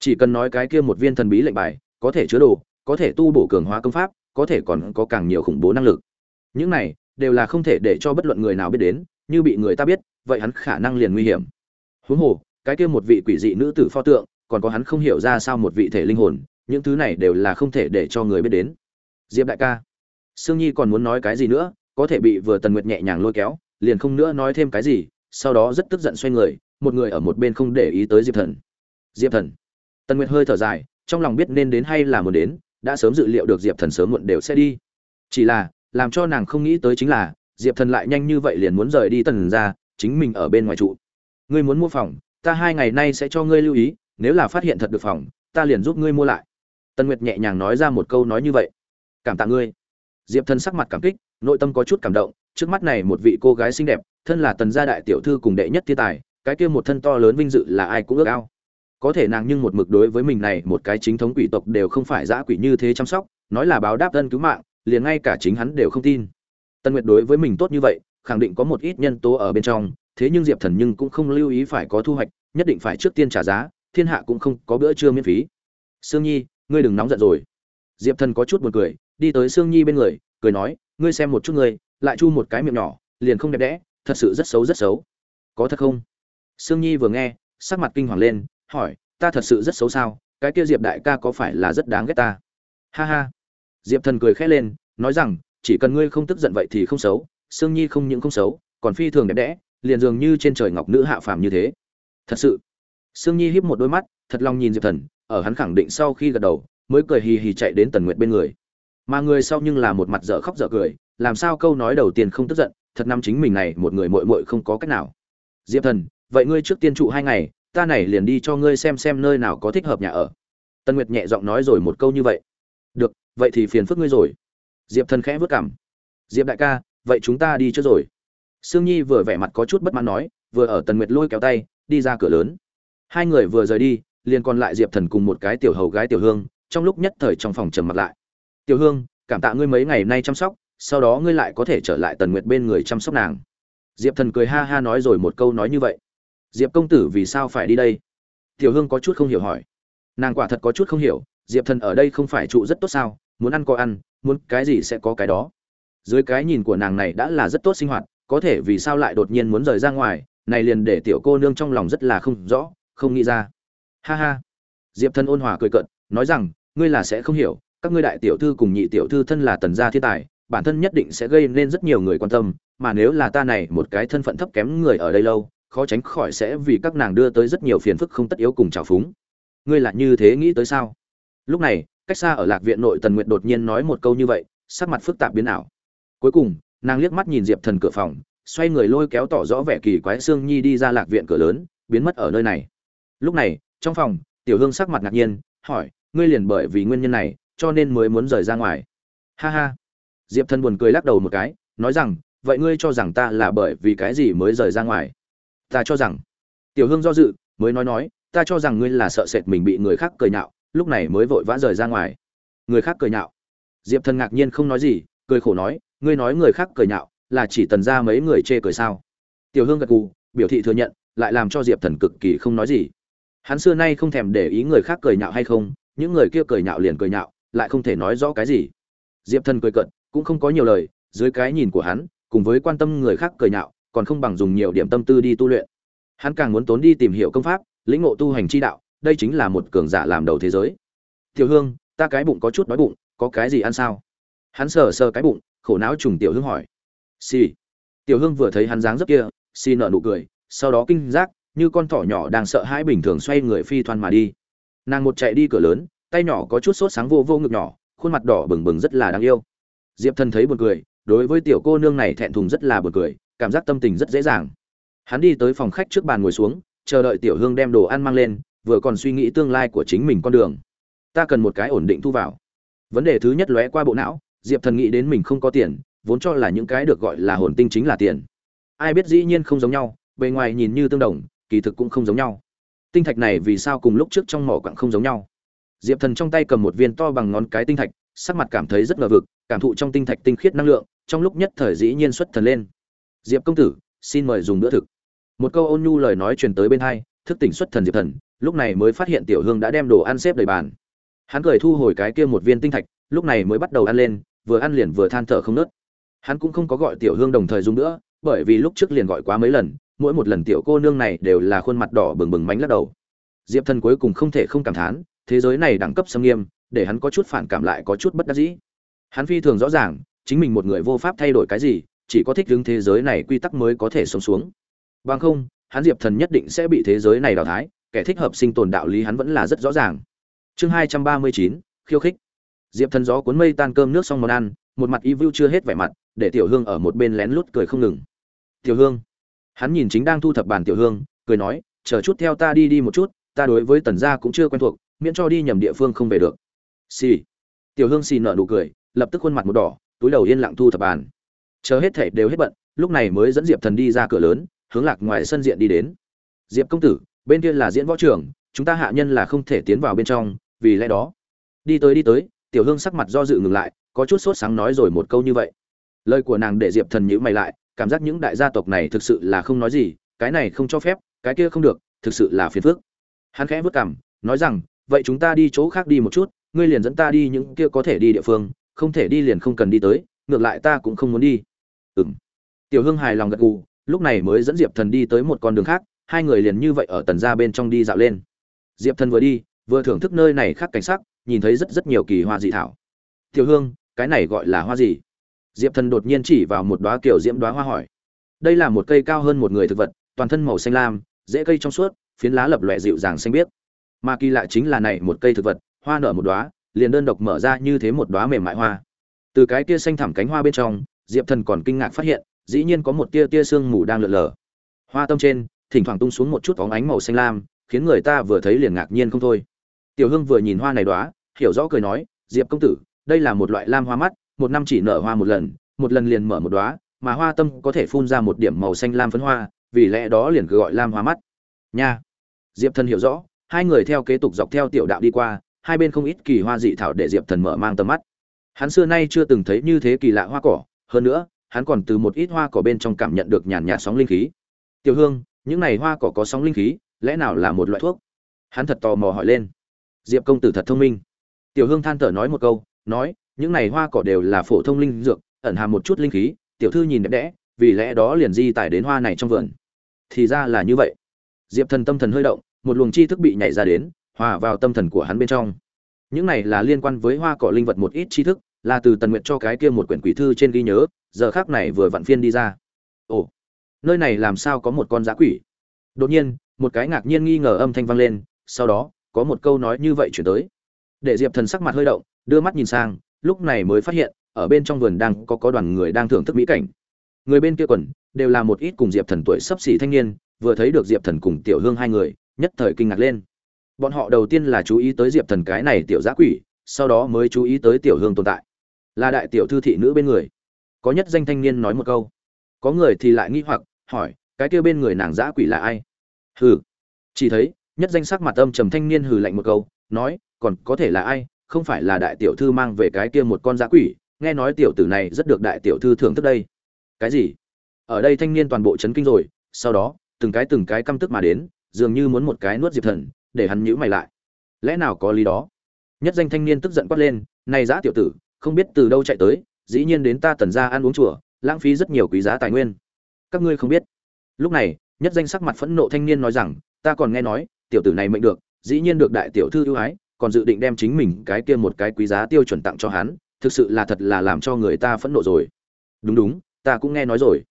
Chỉ cần nói cái kia một viên thần bí lệnh bài, có thể chứa đồ, có thể tu bổ cường hóa công pháp, có thể còn có càng nhiều khủng bố năng lực. Những này đều là không thể để cho bất luận người nào biết đến, như bị người ta biết, vậy hắn khả năng liền nguy hiểm. Huống hồ, cái kia một vị quỷ dị nữ tử pho tượng, còn có hắn không hiểu ra sao một vị thể linh hồn, những thứ này đều là không thể để cho người biết đến. Diệp đại ca, sương nhi còn muốn nói cái gì nữa, có thể bị vừa tần nguyệt nhẹ nhàng lôi kéo, liền không nữa nói thêm cái gì sau đó rất tức giận xoay người, một người ở một bên không để ý tới diệp thần. Diệp thần? Tần nguyệt hơi thở dài, trong lòng biết nên đến hay là muốn đến, đã sớm dự liệu được diệp thần sớm muộn đều sẽ đi. Chỉ là, làm cho nàng không nghĩ tới chính là, diệp thần lại nhanh như vậy liền muốn rời đi tần ra chính mình ở bên ngoài trụ. Ngươi muốn mua phòng, ta hai ngày nay sẽ cho ngươi lưu ý, nếu là phát hiện thật được phòng, ta liền giúp ngươi mua lại. Tần nguyệt nhẹ nhàng nói ra một câu nói như vậy. Cảm tạ ngươi diệp thần sắc mặt cảm kích, nội tâm có chút cảm động, trước mắt này một vị cô gái xinh đẹp, thân là tần gia đại tiểu thư cùng đệ nhất thiên tài, cái kia một thân to lớn vinh dự là ai cũng ước ao. Có thể nàng nhưng một mực đối với mình này một cái chính thống quỷ tộc đều không phải dã quỷ như thế chăm sóc, nói là báo đáp ân cứu mạng, liền ngay cả chính hắn đều không tin. Tân nguyệt đối với mình tốt như vậy, khẳng định có một ít nhân tố ở bên trong, thế nhưng diệp thần nhưng cũng không lưu ý phải có thu hoạch, nhất định phải trước tiên trả giá, thiên hạ cũng không có bữa trưa miễn phí. Sương nhi, ngươi đừng nóng giận rồi. Diệp thần có chút buồn cười đi tới sương nhi bên người, cười nói, ngươi xem một chút ngươi, lại chu một cái miệng nhỏ, liền không đẹp đẽ, thật sự rất xấu rất xấu. Có thật không? Sương nhi vừa nghe, sắc mặt kinh hoàng lên, hỏi, ta thật sự rất xấu sao? Cái kia diệp đại ca có phải là rất đáng ghét ta? Ha ha. Diệp thần cười khẽ lên, nói rằng, chỉ cần ngươi không tức giận vậy thì không xấu, sương nhi không những không xấu, còn phi thường đẹp đẽ, liền dường như trên trời ngọc nữ hạ phàm như thế. Thật sự? Sương nhi híp một đôi mắt, thật lòng nhìn diệp thần, ở hắn khẳng định sau khi gật đầu, mới cười hì hì chạy đến tần nguyệt bên người mà người sau nhưng là một mặt dở khóc dở cười, làm sao câu nói đầu tiên không tức giận, thật năm chính mình này một người muội muội không có cách nào. Diệp thần, vậy ngươi trước tiên trụ hai ngày, ta này liền đi cho ngươi xem xem nơi nào có thích hợp nhà ở. Tân nguyệt nhẹ giọng nói rồi một câu như vậy. Được, vậy thì phiền phức ngươi rồi. Diệp thần khẽ vất cảm diệp đại ca, vậy chúng ta đi trước rồi. Sương nhi vừa vẻ mặt có chút bất mãn nói, vừa ở tần nguyệt lôi kéo tay, đi ra cửa lớn. Hai người vừa rời đi, liền còn lại diệp thần cùng một cái tiểu hầu gái tiểu hương, trong lúc nhất thời trong phòng trầm mặt lại tiểu hương, cảm tạ ngươi mấy ngày nay chăm sóc, sau đó ngươi lại có thể trở lại tần nguyệt bên người chăm sóc nàng. Diệp thần cười ha ha nói rồi một câu nói như vậy. Diệp công tử vì sao phải đi đây? Tiểu hương có chút không hiểu hỏi. Nàng quả thật có chút không hiểu, diệp thần ở đây không phải trụ rất tốt sao? Muốn ăn có ăn, muốn cái gì sẽ có cái đó. Dưới cái nhìn của nàng này đã là rất tốt sinh hoạt, có thể vì sao lại đột nhiên muốn rời ra ngoài, này liền để tiểu cô nương trong lòng rất là không rõ, không nghĩ ra. Ha ha. Diệp thần ôn hòa cười cợt, nói rằng, ngươi là sẽ không hiểu các ngươi đại tiểu thư cùng nhị tiểu thư thân là tần gia thiên tài, bản thân nhất định sẽ gây nên rất nhiều người quan tâm, mà nếu là ta này một cái thân phận thấp kém người ở đây lâu, khó tránh khỏi sẽ vì các nàng đưa tới rất nhiều phiền phức không tất yếu cùng trào phúng. Ngươi là như thế nghĩ tới sao? Lúc này, cách xa ở lạc viện nội tần nguyện đột nhiên nói một câu như vậy, sắc mặt phức tạp biến ảo. Cuối cùng, nàng liếc mắt nhìn diệp thần cửa phòng, xoay người lôi kéo tỏ rõ vẻ kỳ quái xương nhi đi ra lạc viện cửa lớn, biến mất ở nơi này. Lúc này, trong phòng, tiểu hương sắc mặt ngạc nhiên, hỏi, ngươi liền bởi vì nguyên nhân này cho nên mới muốn rời ra ngoài. Ha ha. Diệp thần buồn cười lắc đầu một cái, nói rằng, vậy ngươi cho rằng ta là bởi vì cái gì mới rời ra ngoài? Ta cho rằng. Tiểu hương do dự, mới nói nói, ta cho rằng ngươi là sợ sệt mình bị người khác cười nhạo, lúc này mới vội vã rời ra ngoài. Người khác cười nhạo. Diệp thần ngạc nhiên không nói gì, cười khổ nói, ngươi nói người khác cười nhạo, là chỉ tần ra mấy người chê cười sao? Tiểu hương gật gù, biểu thị thừa nhận, lại làm cho diệp thần cực kỳ không nói gì. Hắn xưa nay không thèm để ý người khác cười nhạo hay không, những người kia cười nhạo liền cười nhạo lại không thể nói rõ cái gì. Diệp thần cười cận cũng không có nhiều lời, dưới cái nhìn của hắn, cùng với quan tâm người khác cười nhạo, còn không bằng dùng nhiều điểm tâm tư đi tu luyện. Hắn càng muốn tốn đi tìm hiểu công pháp, lĩnh ngộ tu hành chi đạo, đây chính là một cường giả làm đầu thế giới. Tiểu hương, ta cái bụng có chút đói bụng, có cái gì ăn sao? Hắn sờ sờ cái bụng, khổ não trùng tiểu hương hỏi. Xì、sì. tiểu hương vừa thấy hắn dáng dấp kia, xì nợ nụ cười, sau đó kinh giác, như con thỏ nhỏ đang sợ hãi bình thường xoay người phi thoăn mà đi. Nàng một chạy đi cửa lớn tay nhỏ có chút sốt sáng vô vô ngực nhỏ, khuôn mặt đỏ bừng bừng rất là đáng yêu. Diệp thần thấy buồn cười, đối với tiểu cô nương này thẹn thùng rất là buồn cười, cảm giác tâm tình rất dễ dàng. Hắn đi tới phòng khách trước bàn ngồi xuống, chờ đợi tiểu hương đem đồ ăn mang lên, vừa còn suy nghĩ tương lai của chính mình con đường. Ta cần một cái ổn định thu vào. Vấn đề thứ nhất lóe qua bộ não, diệp thần nghĩ đến mình không có tiền, vốn cho là những cái được gọi là hồn tinh chính là tiền. Ai biết dĩ nhiên không giống nhau, bề ngoài nhìn như tương đồng, kỳ thực cũng không giống nhau. Tinh thạch này vì sao cùng lúc trước trong mỏ quặng không giống nhau? Diệp thần trong tay cầm một viên to bằng ngón cái tinh thạch, sắc mặt cảm thấy rất ngờ vực, cảm thụ trong tinh thạch tinh khiết năng lượng, trong lúc nhất thời dĩ nhiên xuất thần lên. Diệp công tử, xin mời dùng bữa thực. Một câu ôn nhu lời nói truyền tới bên hai, thức tỉnh xuất thần diệp thần, lúc này mới phát hiện tiểu hương đã đem đồ ăn xếp đầy bàn. Hắn cười thu hồi cái kia một viên tinh thạch, lúc này mới bắt đầu ăn lên, vừa ăn liền vừa than thở không nớt. Hắn cũng không có gọi tiểu hương đồng thời dùng nữa, bởi vì lúc trước liền gọi quá mấy lần, mỗi một lần tiểu cô nương này đều là khuôn mặt đỏ bừng bừng mánh lắc đầu. Diệp thần cuối cùng không thể không cảm thán thế giới này đẳng cấp xâm nghiêm, để hắn có chút phản cảm lại có chút bất đắc dĩ. Hắn phi thường rõ ràng, chính mình một người vô pháp thay đổi cái gì, chỉ có thích ứng thế giới này quy tắc mới có thể sống xuống. Bằng không, hắn diệp thần nhất định sẽ bị thế giới này đào thái kẻ thích hợp sinh tồn đạo lý hắn vẫn là rất rõ ràng. Chương hai trăm ba mươi chín, khiêu khích. Diệp thần gió cuốn mây tan cơm nước xong món ăn, một mặt y vưu chưa hết vẻ mặt, để tiểu hương ở một bên lén lút cười không ngừng. Tiểu hương. Hắn nhìn chính đang thu thập bàn tiểu hương, cười nói, chờ chút theo ta đi đi một chút, ta đối với tần gia cũng chưa quen thuộc miễn cho đi nhầm địa phương không về được. Xì. Tiểu hương xì nợ nụ cười, lập tức khuôn mặt một đỏ, túi đầu yên lặng thu thập bàn. Chờ hết thể đều hết bận, lúc này mới dẫn diệp thần đi ra cửa lớn, hướng lạc ngoài sân diện đi đến. Diệp công tử, bên kia là diễn võ trường, chúng ta hạ nhân là không thể tiến vào bên trong, vì lẽ đó. Đi tới đi tới, tiểu hương sắc mặt do dự ngừng lại, có chút sốt sáng nói rồi một câu như vậy. Lời của nàng để diệp thần nhữ mày lại, cảm giác những đại gia tộc này thực sự là không nói gì, cái này không cho phép, cái kia không được, thực sự là phiền phức. Hắn khẽ vất cảm nói rằng vậy chúng ta đi chỗ khác đi một chút, ngươi liền dẫn ta đi những kia có thể đi địa phương, không thể đi liền không cần đi tới, ngược lại ta cũng không muốn đi. Ừng tiểu hương hài lòng gật gù, lúc này mới dẫn diệp thần đi tới một con đường khác, hai người liền như vậy ở tần ra bên trong đi dạo lên. Diệp thần vừa đi, vừa thưởng thức nơi này khác cảnh sắc, nhìn thấy rất rất nhiều kỳ hoa dị thảo. Tiểu hương cái này gọi là hoa gì? Diệp thần đột nhiên chỉ vào một đoá kiểu diễm đoá hoa hỏi. Đây là một cây cao hơn một người thực vật, toàn thân màu xanh lam, dễ cây trong suốt, phiến lá lập lòe dịu dàng xanh biếc mà kỳ lạ chính là này một cây thực vật hoa nở một đóa, liền đơn độc mở ra như thế một đóa mềm mại hoa. Từ cái tia xanh thẳm cánh hoa bên trong diệp thần còn kinh ngạc phát hiện dĩ nhiên có một tia tia sương mù đang lượn lờ. Hoa tâm trên thỉnh thoảng tung xuống một chút óng ánh màu xanh lam khiến người ta vừa thấy liền ngạc nhiên không thôi. Tiểu hương vừa nhìn hoa này đóa, hiểu rõ cười nói diệp công tử đây là một loại lam hoa mắt một năm chỉ nở hoa một lần một lần liền mở một đóa, mà hoa tâm có thể phun ra một điểm màu xanh lam phấn hoa vì lẽ đó liền gọi lam hoa mắt. Nha. Diệp thần hiểu rõ hai người theo kế tục dọc theo tiểu đạo đi qua, hai bên không ít kỳ hoa dị thảo để diệp thần mở mang tầm mắt. Hắn xưa nay chưa từng thấy như thế kỳ lạ hoa cỏ, hơn nữa, hắn còn từ một ít hoa cỏ bên trong cảm nhận được nhàn nhạt sóng linh khí. Tiểu hương, những này hoa cỏ có sóng linh khí, lẽ nào là một loại thuốc? Hắn thật tò mò hỏi lên. Diệp công tử thật thông minh. Tiểu hương than thở nói một câu, nói, những này hoa cỏ đều là phổ thông linh dược, ẩn hàm một chút linh khí, tiểu thư nhìn đẹp đẽ, vì lẽ đó liền di tải đến hoa này trong vườn. Thì ra là như vậy. Diệp thần tâm thần hơi động một luồng chi thức bị nhảy ra đến, hòa vào tâm thần của hắn bên trong. Những này là liên quan với hoa cỏ linh vật một ít tri thức, là từ tần nguyện cho cái kia một quyển quỷ thư trên ghi nhớ, giờ khác này vừa vặn phiên đi ra. Ồ, nơi này làm sao có một con giã quỷ? Đột nhiên, một cái ngạc nhiên nghi ngờ âm thanh vang lên, sau đó, có một câu nói như vậy chuyển tới. Để diệp thần sắc mặt hơi động, đưa mắt nhìn sang, lúc này mới phát hiện, ở bên trong vườn đang có có đoàn người đang thưởng thức mỹ cảnh. Người bên kia quần, đều là một ít cùng diệp thần tuổi sấp xỉ thanh niên, vừa thấy được diệp thần cùng tiểu hương hai người nhất thời kinh ngạc lên. Bọn họ đầu tiên là chú ý tới diệp thần cái này tiểu giã quỷ, sau đó mới chú ý tới tiểu hương tồn tại. Là đại tiểu thư thị nữ bên người. Có nhất danh thanh niên nói một câu. Có người thì lại nghi hoặc, hỏi, cái kia bên người nàng giã quỷ là ai? Hừ. Chỉ thấy, nhất danh sắc mặt âm trầm thanh niên hừ lạnh một câu, nói, còn có thể là ai? Không phải là đại tiểu thư mang về cái kia một con giã quỷ, nghe nói tiểu tử này rất được đại tiểu thư thưởng thức đây. Cái gì? Ở đây thanh niên toàn bộ chấn kinh rồi, sau đó, từng cái từng cái căm tức mà đến dường như muốn một cái nuốt diệp thần, để hắn nhữ mày lại. Lẽ nào có lý đó? Nhất danh thanh niên tức giận quát lên, này giã tiểu tử, không biết từ đâu chạy tới, dĩ nhiên đến ta tần ra ăn uống chùa, lãng phí rất nhiều quý giá tài nguyên. Các ngươi không biết. Lúc này, nhất danh sắc mặt phẫn nộ thanh niên nói rằng, ta còn nghe nói, tiểu tử này mệnh được, dĩ nhiên được đại tiểu thư ưu ái, còn dự định đem chính mình cái kia một cái quý giá tiêu chuẩn tặng cho hắn, thực sự là thật là làm cho người ta phẫn nộ rồi. Đúng đúng, ta cũng nghe nói rồi.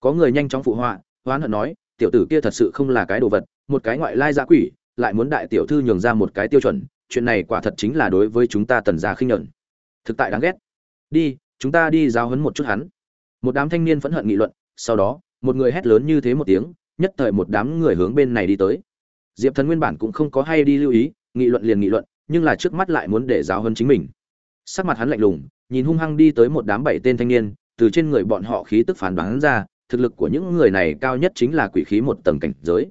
Có người nhanh chóng phụ họa, hoán hận nói, tiểu tử kia thật sự không là cái đồ vật một cái ngoại lai giá quỷ, lại muốn đại tiểu thư nhường ra một cái tiêu chuẩn, chuyện này quả thật chính là đối với chúng ta tần gia khinh nhẫn. Thực tại đáng ghét. Đi, chúng ta đi giao hấn một chút hắn. Một đám thanh niên phẫn hận nghị luận, sau đó, một người hét lớn như thế một tiếng, nhất thời một đám người hướng bên này đi tới. Diệp thần nguyên bản cũng không có hay đi lưu ý, nghị luận liền nghị luận, nhưng là trước mắt lại muốn để giáo hơn chính mình. Sắc mặt hắn lạnh lùng, nhìn hung hăng đi tới một đám bảy tên thanh niên, từ trên người bọn họ khí tức phán đoán ra, thực lực của những người này cao nhất chính là quỷ khí một tầng cảnh giới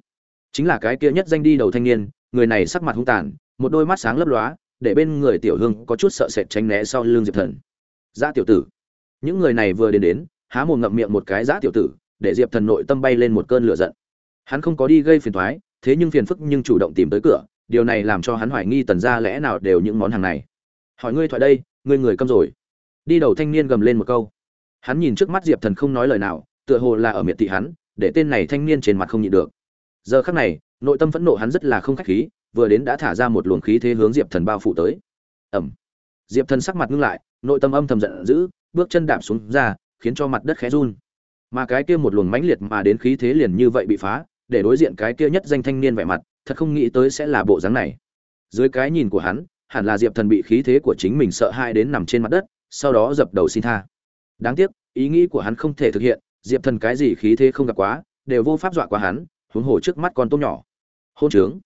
chính là cái kia nhất danh đi đầu thanh niên, người này sắc mặt hung tàn, một đôi mắt sáng lấp lóa, để bên người tiểu hương có chút sợ sệt tránh né sau lưng diệp thần. Giã tiểu tử. Những người này vừa đến đến, há mồm ngậm miệng một cái giã tiểu tử, để diệp thần nội tâm bay lên một cơn lửa giận. Hắn không có đi gây phiền toái, thế nhưng phiền phức nhưng chủ động tìm tới cửa, điều này làm cho hắn hoài nghi tần ra lẽ nào đều những món hàng này. Hỏi ngươi thoại đây, ngươi người câm rồi. Đi đầu thanh niên gầm lên một câu. Hắn nhìn trước mắt diệp thần không nói lời nào, tựa hồ là ở miệt thị hắn, để tên này thanh niên trên mặt không nhịn được giờ khắc này, nội tâm phẫn nộ hắn rất là không khách khí, vừa đến đã thả ra một luồng khí thế hướng diệp thần bao phủ tới. Ẩm diệp thần sắc mặt ngưng lại, nội tâm âm thầm giận dữ, bước chân đạp xuống ra, khiến cho mặt đất khẽ run. Mà cái kia một luồng mãnh liệt mà đến khí thế liền như vậy bị phá, để đối diện cái kia nhất danh thanh niên vẻ mặt, thật không nghĩ tới sẽ là bộ dáng này. Dưới cái nhìn của hắn, hẳn là diệp thần bị khí thế của chính mình sợ hãi đến nằm trên mặt đất, sau đó dập đầu xin tha. Đáng tiếc, ý nghĩ của hắn không thể thực hiện, diệp thần cái gì khí thế không gặp quá, đều vô pháp dọa quá hắn huống hồ trước mắt con tôm nhỏ. Hôn trướng.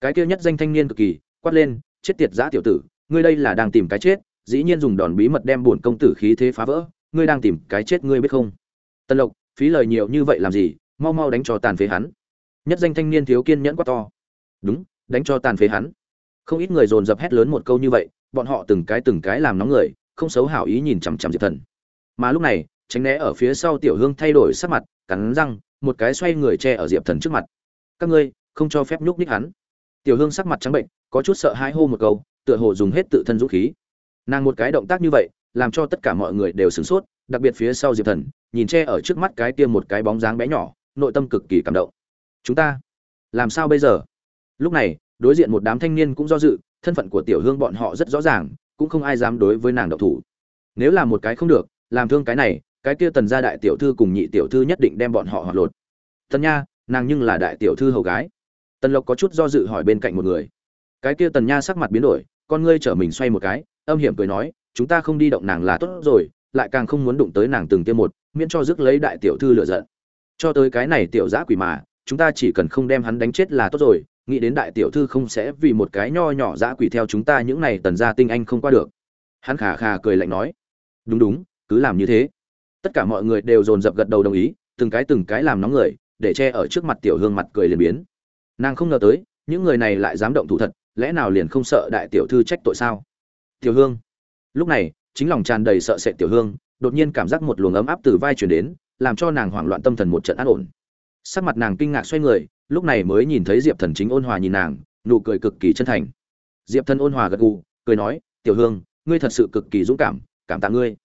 Cái kia nhất danh thanh niên cực kỳ, quát lên, chết tiệt giã tiểu tử, ngươi đây là đang tìm cái chết, dĩ nhiên dùng đòn bí mật đem bổn công tử khí thế phá vỡ, ngươi đang tìm cái chết ngươi biết không? Tân lộc, phí lời nhiều như vậy làm gì, mau mau đánh cho tàn phế hắn. Nhất danh thanh niên thiếu kiên nhẫn quá to. Đúng, đánh cho tàn phế hắn. Không ít người dồn dập hét lớn một câu như vậy, bọn họ từng cái từng cái làm nóng người, không xấu hảo ý nhìn chằm chằm diệp thần. Mà lúc này, tránh né ở phía sau tiểu hương thay đổi sắc mặt, cắn răng một cái xoay người che ở diệp thần trước mặt. Các ngươi, không cho phép nhúc nhích hắn. Tiểu hương sắc mặt trắng bệnh, có chút sợ hãi hô một câu, tựa hồ dùng hết tự thân dũng khí. Nàng một cái động tác như vậy, làm cho tất cả mọi người đều sửng sốt, đặc biệt phía sau diệp thần, nhìn che ở trước mắt cái kia một cái bóng dáng bé nhỏ, nội tâm cực kỳ cảm động. Chúng ta, làm sao bây giờ? Lúc này, đối diện một đám thanh niên cũng do dự, thân phận của tiểu hương bọn họ rất rõ ràng, cũng không ai dám đối với nàng độc thủ. Nếu là một cái không được, làm thương cái này cái kia tần gia đại tiểu thư cùng nhị tiểu thư nhất định đem bọn họ hoạt lột. Tần nha, nàng nhưng là đại tiểu thư hầu gái. Tần lộc có chút do dự hỏi bên cạnh một người. Cái kia tần nha sắc mặt biến đổi, con ngươi trở mình xoay một cái, âm hiểm cười nói, chúng ta không đi động nàng là tốt rồi, lại càng không muốn đụng tới nàng từng tiêm một, miễn cho rước lấy đại tiểu thư lựa giận. Cho tới cái này tiểu giã quỷ mà, chúng ta chỉ cần không đem hắn đánh chết là tốt rồi, nghĩ đến đại tiểu thư không sẽ vì một cái nho nhỏ dã quỷ theo chúng ta những này tần gia tinh anh không qua được. Hắn khà khà cười lạnh nói, đúng đúng, cứ làm như thế tất cả mọi người đều dồn dập gật đầu đồng ý, từng cái từng cái làm nóng người, để che ở trước mặt tiểu hương mặt cười liền biến. Nàng không ngờ tới, những người này lại dám động thủ thật, lẽ nào liền không sợ đại tiểu thư trách tội sao? Tiểu hương. Lúc này, chính lòng tràn đầy sợ sệt tiểu hương, đột nhiên cảm giác một luồng ấm áp từ vai chuyển đến, làm cho nàng hoảng loạn tâm thần một trận an ổn. Sắc mặt nàng kinh ngạc xoay người, lúc này mới nhìn thấy diệp thần chính ôn hòa nhìn nàng, nụ cười cực kỳ chân thành. Diệp thần ôn hòa gật gù, cười nói, tiểu hương, ngươi thật sự cực kỳ dũng cảm cảm tạ ngươi.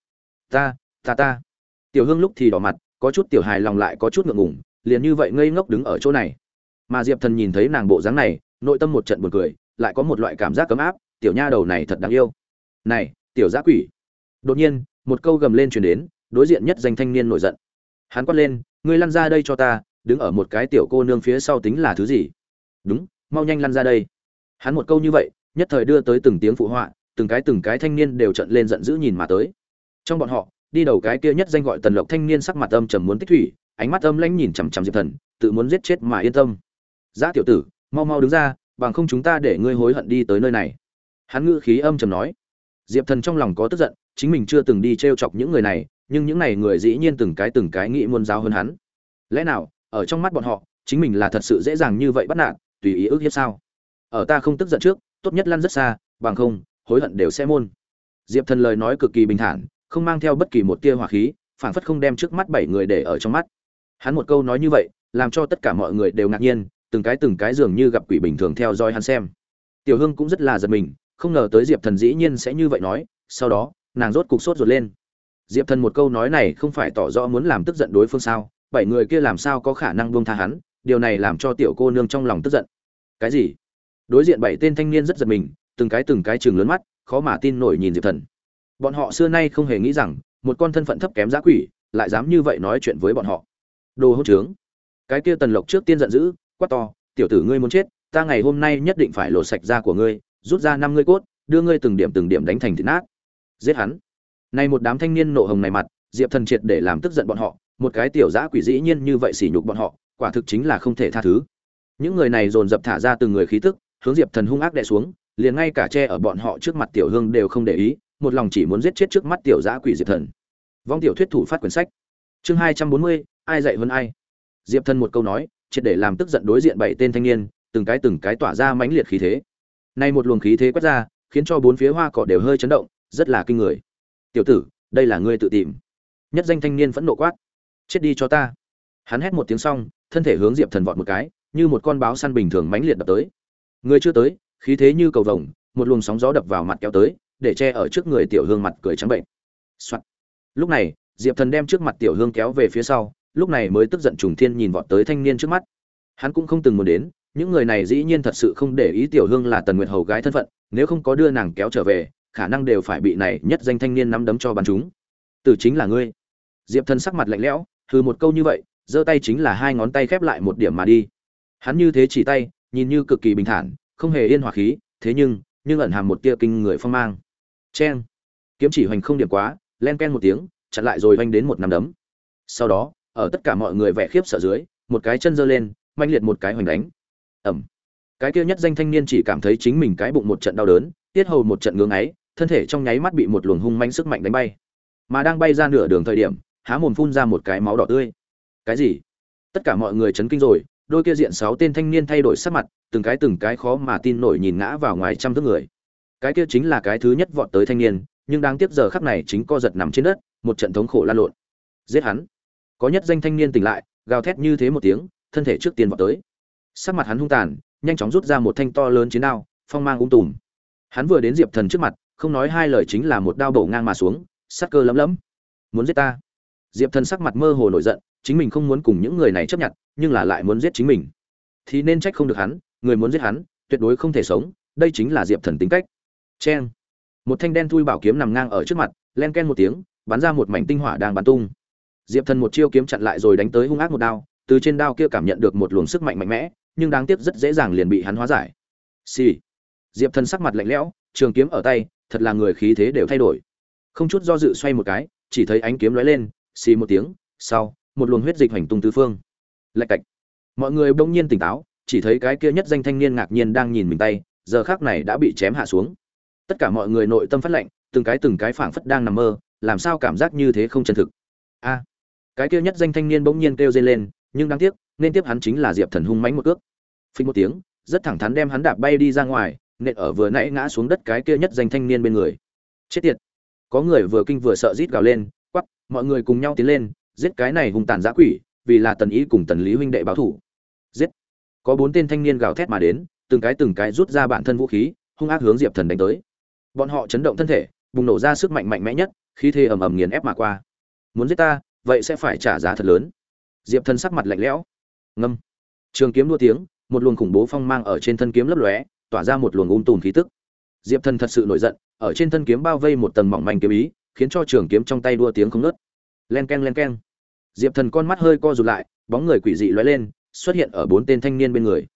Ta ta ta tiểu hương lúc thì đỏ mặt, có chút tiểu hài lòng lại có chút ngượng ngùng, liền như vậy ngây ngốc đứng ở chỗ này. Mà diệp thần nhìn thấy nàng bộ dáng này, nội tâm một trận buồn cười, lại có một loại cảm giác cấm áp, tiểu nha đầu này thật đáng yêu. Này, tiểu giã quỷ. Đột nhiên, một câu gầm lên truyền đến, đối diện nhất danh thanh niên nổi giận. Hắn quát lên, ngươi lăn ra đây cho ta, đứng ở một cái tiểu cô nương phía sau tính là thứ gì? Đúng, mau nhanh lăn ra đây. Hắn một câu như vậy, nhất thời đưa tới từng tiếng phụ họa, từng cái từng cái thanh niên đều trận lên giận dữ nhìn mà tới. Trong bọn họ đi đầu cái kia nhất danh gọi tần lộc thanh niên sắc mặt âm trầm muốn tích thủy, ánh mắt âm lãnh nhìn chằm chằm diệp thần, tự muốn giết chết mà yên tâm. Giá tiểu tử, mau mau đứng ra, bằng không chúng ta để ngươi hối hận đi tới nơi này. Hắn ngữ khí âm trầm nói. Diệp thần trong lòng có tức giận, chính mình chưa từng đi t r e o chọc những người này, nhưng những này người dĩ nhiên từng cái từng cái nghĩ muôn giáo hơn hắn. Lẽ nào, ở trong mắt bọn họ, chính mình là thật sự dễ dàng như vậy bắt nạt, tùy ý ước hiếp sao? Ở ta không tức giận trước, tốt nhất lăn rất xa, bằng không, hối hận đều sẽ môn. Diệp thần lời nói cực kỳ bình thản không mang theo bất kỳ một tia hỏa khí, phảng phất không đem trước mắt bảy người để ở trong mắt. Hắn một câu nói như vậy, làm cho tất cả mọi người đều ngạc nhiên, từng cái từng cái dường như gặp quỷ bình thường theo dõi hắn xem. Tiểu hương cũng rất là giật mình, không ngờ tới diệp thần dĩ nhiên sẽ như vậy nói, sau đó, nàng rốt cục sốt ruột lên. Diệp thần một câu nói này không phải tỏ rõ muốn làm tức giận đối phương sao, bảy người kia làm sao có khả năng buông tha hắn, điều này làm cho tiểu cô nương trong lòng tức giận. Cái gì? Đối diện bảy tên thanh niên rất giật mình, từng cái từng cái chừng lớn mắt, khó mà tin nổi nhìn diệp thần bọn họ xưa nay không hề nghĩ rằng, một con thân phận thấp kém giá quỷ lại dám như vậy nói chuyện với bọn họ. Đồ hỗn trướng. Cái kia tần lộc trước tiên giận dữ, quát to, tiểu tử ngươi muốn chết, ta ngày hôm nay nhất định phải lột sạch da của ngươi, rút ra năm ngươi cốt, đưa ngươi từng điểm từng điểm đánh thành thịt nát. Giết hắn. Nay một đám thanh niên nộ hồng này mặt, diệp thần triệt để làm tức giận bọn họ, một cái tiểu giã quỷ dĩ nhiên như vậy sỉ nhục bọn họ, quả thực chính là không thể tha thứ. Những người này dồn dập thả ra từng người khí tức, hướng diệp thần hung ác đè xuống, liền ngay cả tre ở bọn họ trước mặt tiểu hương đều không để ý một lòng chỉ muốn giết chết trước mắt tiểu giã quỷ diệp thần vong tiểu thuyết thủ phát quyển sách chương hai trăm bốn mươi ai dạy hơn ai diệp thần một câu nói triệt để làm tức giận đối diện bảy tên thanh niên, từng cái từng cái tỏa ra mãnh liệt khí thế. Nay một luồng khí thế quét ra, khiến cho bốn phía hoa cỏ đều hơi chấn động, rất là kinh người. "Tiểu tử, đây là ngươi tự tìm." Nhất danh thanh niên phẫn nộ quát, "Chết đi cho ta." Hắn hét một tiếng xong, thân thể hướng Diệp Thần vọt một cái, như một con báo săn bình thường mãnh liệt đập tới. Người chưa tới, khí thế như cầu vồng, một luồng sóng gió đập vào mặt kéo tới, để che ở trước người tiểu hương mặt cười trắng bệnh. Soạn. Lúc này, Diệp Thần đem trước mặt tiểu hương kéo về phía sau, lúc này mới tức giận trùng thiên nhìn vọt tới thanh niên trước mắt. Hắn cũng không từng muốn đến những người này dĩ nhiên thật sự không để ý tiểu hương là tần nguyệt hầu gái thân phận nếu không có đưa nàng kéo trở về khả năng đều phải bị này nhất danh thanh niên nắm đấm cho bắn chúng từ chính là ngươi. Diệp thần sắc mặt lạnh lẽo hừ một câu như vậy giơ tay chính là hai ngón tay khép lại một điểm mà đi. Hắn như thế chỉ tay nhìn như cực kỳ bình thản không hề yên hòa khí thế nhưng nhưng ẩn hàm một tia kinh người phong mang. Chen, kiếm chỉ hoành không điểm quá len ken một tiếng chặn lại rồi vanh đến một nắm đấm. Sau đó ở tất cả mọi người vẻ khiếp sợ dưới một cái chân giơ lên mạnh liệt một cái hoành đánh. Ẩm. Cái kia nhất danh thanh niên chỉ cảm thấy chính mình cái bụng một trận đau đớn tiết hầu một trận ngưỡng ấy thân thể trong nháy mắt bị một luồng hung manh sức mạnh đánh bay. Mà đang bay ra nửa đường thời điểm há mồm phun ra một cái máu đỏ tươi. Cái gì? Tất cả mọi người chấn kinh rồi đôi kia diện sáu tên thanh niên thay đổi sắc mặt từng cái từng cái khó mà tin nổi nhìn ngã vào ngoài trăm thước người cái kia chính là cái thứ nhất vọt tới thanh niên, nhưng đáng tiếc giờ khắc này chính co giật nằm trên đất, một trận thống khổ lan lộn. Giết hắn. Có nhất danh thanh niên tỉnh lại, gào thét như thế một tiếng, thân thể trước tiên vọt tới. Sắc mặt hắn hung tàn, nhanh chóng rút ra một thanh to lớn chiến đao, phong mang ung tùm. Hắn vừa đến diệp thần trước mặt, không nói hai lời chính là một đao bổ ngang mà xuống, sắc cơ lấm lấm. Muốn giết ta? Diệp thần sắc mặt mơ hồ nổi giận, chính mình không muốn cùng những người này chấp nhận, nhưng là lại muốn giết chính mình. Thì nên trách không được hắn, người muốn giết hắn, tuyệt đối không thể sống, đây chính là diệp thần tính cách. Chen, một thanh đen thui bảo kiếm nằm ngang ở trước mặt len ken một tiếng bắn ra một mảnh tinh hỏa đang bắn tung. Diệp thần một chiêu kiếm chặn lại rồi đánh tới hung ác một đao từ trên đao kia cảm nhận được một luồng sức mạnh mạnh mẽ nhưng đáng tiếc rất dễ dàng liền bị hắn hóa giải. Xì、sì. diệp thần sắc mặt lạnh lẽo trường kiếm ở tay thật là người khí thế đều thay đổi. Không chút do dự xoay một cái chỉ thấy ánh kiếm lóe lên xì một tiếng sau một luồng huyết dịch hành tung tứ phương. Lạch cạch. Mọi người bỗng nhiên tỉnh táo chỉ thấy cái kia nhất danh thanh niên ngạc nhiên đang nhìn mình tay giờ khắc này đã bị chém hạ xuống tất cả mọi người nội tâm phát lệnh từng cái từng cái phảng phất đang nằm mơ, làm sao cảm giác như thế không chân thực? A, cái kia nhất danh thanh niên bỗng nhiên kêu dây lên, nhưng đáng tiếc, nên tiếp hắn chính là diệp thần hung mánh một cước. Phình một tiếng, rất thẳng thắn đem hắn đạp bay đi ra ngoài, nện ở vừa nãy ngã xuống đất cái kia nhất danh thanh niên bên người. Chết tiệt. Có người vừa kinh vừa sợ rít gào lên quắp mọi người cùng nhau tiến lên, giết cái này hung tàn giã quỷ, vì là tần ý cùng tần lý huynh đệ báo thủ. Giết. Có bốn tên thanh niên gào thét mà đến, từng cái từng cái rút ra bản thân vũ khí, hung ác hướng diệp thần đánh tới bọn họ chấn động thân thể, bùng nổ ra sức mạnh mạnh mẽ nhất khi thê ầm ầm nghiền ép mà qua. Muốn giết ta, vậy sẽ phải trả giá thật lớn. Diệp thần sắc mặt lạnh lẽo. Ngâm. Trường kiếm đua tiếng, một luồng khủng bố phong mang ở trên thân kiếm lấp lóe, tỏa ra một luồng um ung tùn khí tức. Diệp thần thật sự nổi giận, ở trên thân kiếm bao vây một tầng mỏng manh kiếm ý, khiến cho trường kiếm trong tay đua tiếng không nớt len k e n len k e n diệp thần con mắt hơi co rụt lại, bóng người quỷ dị lóe lên, xuất hiện ở bốn tên thanh niên bên người.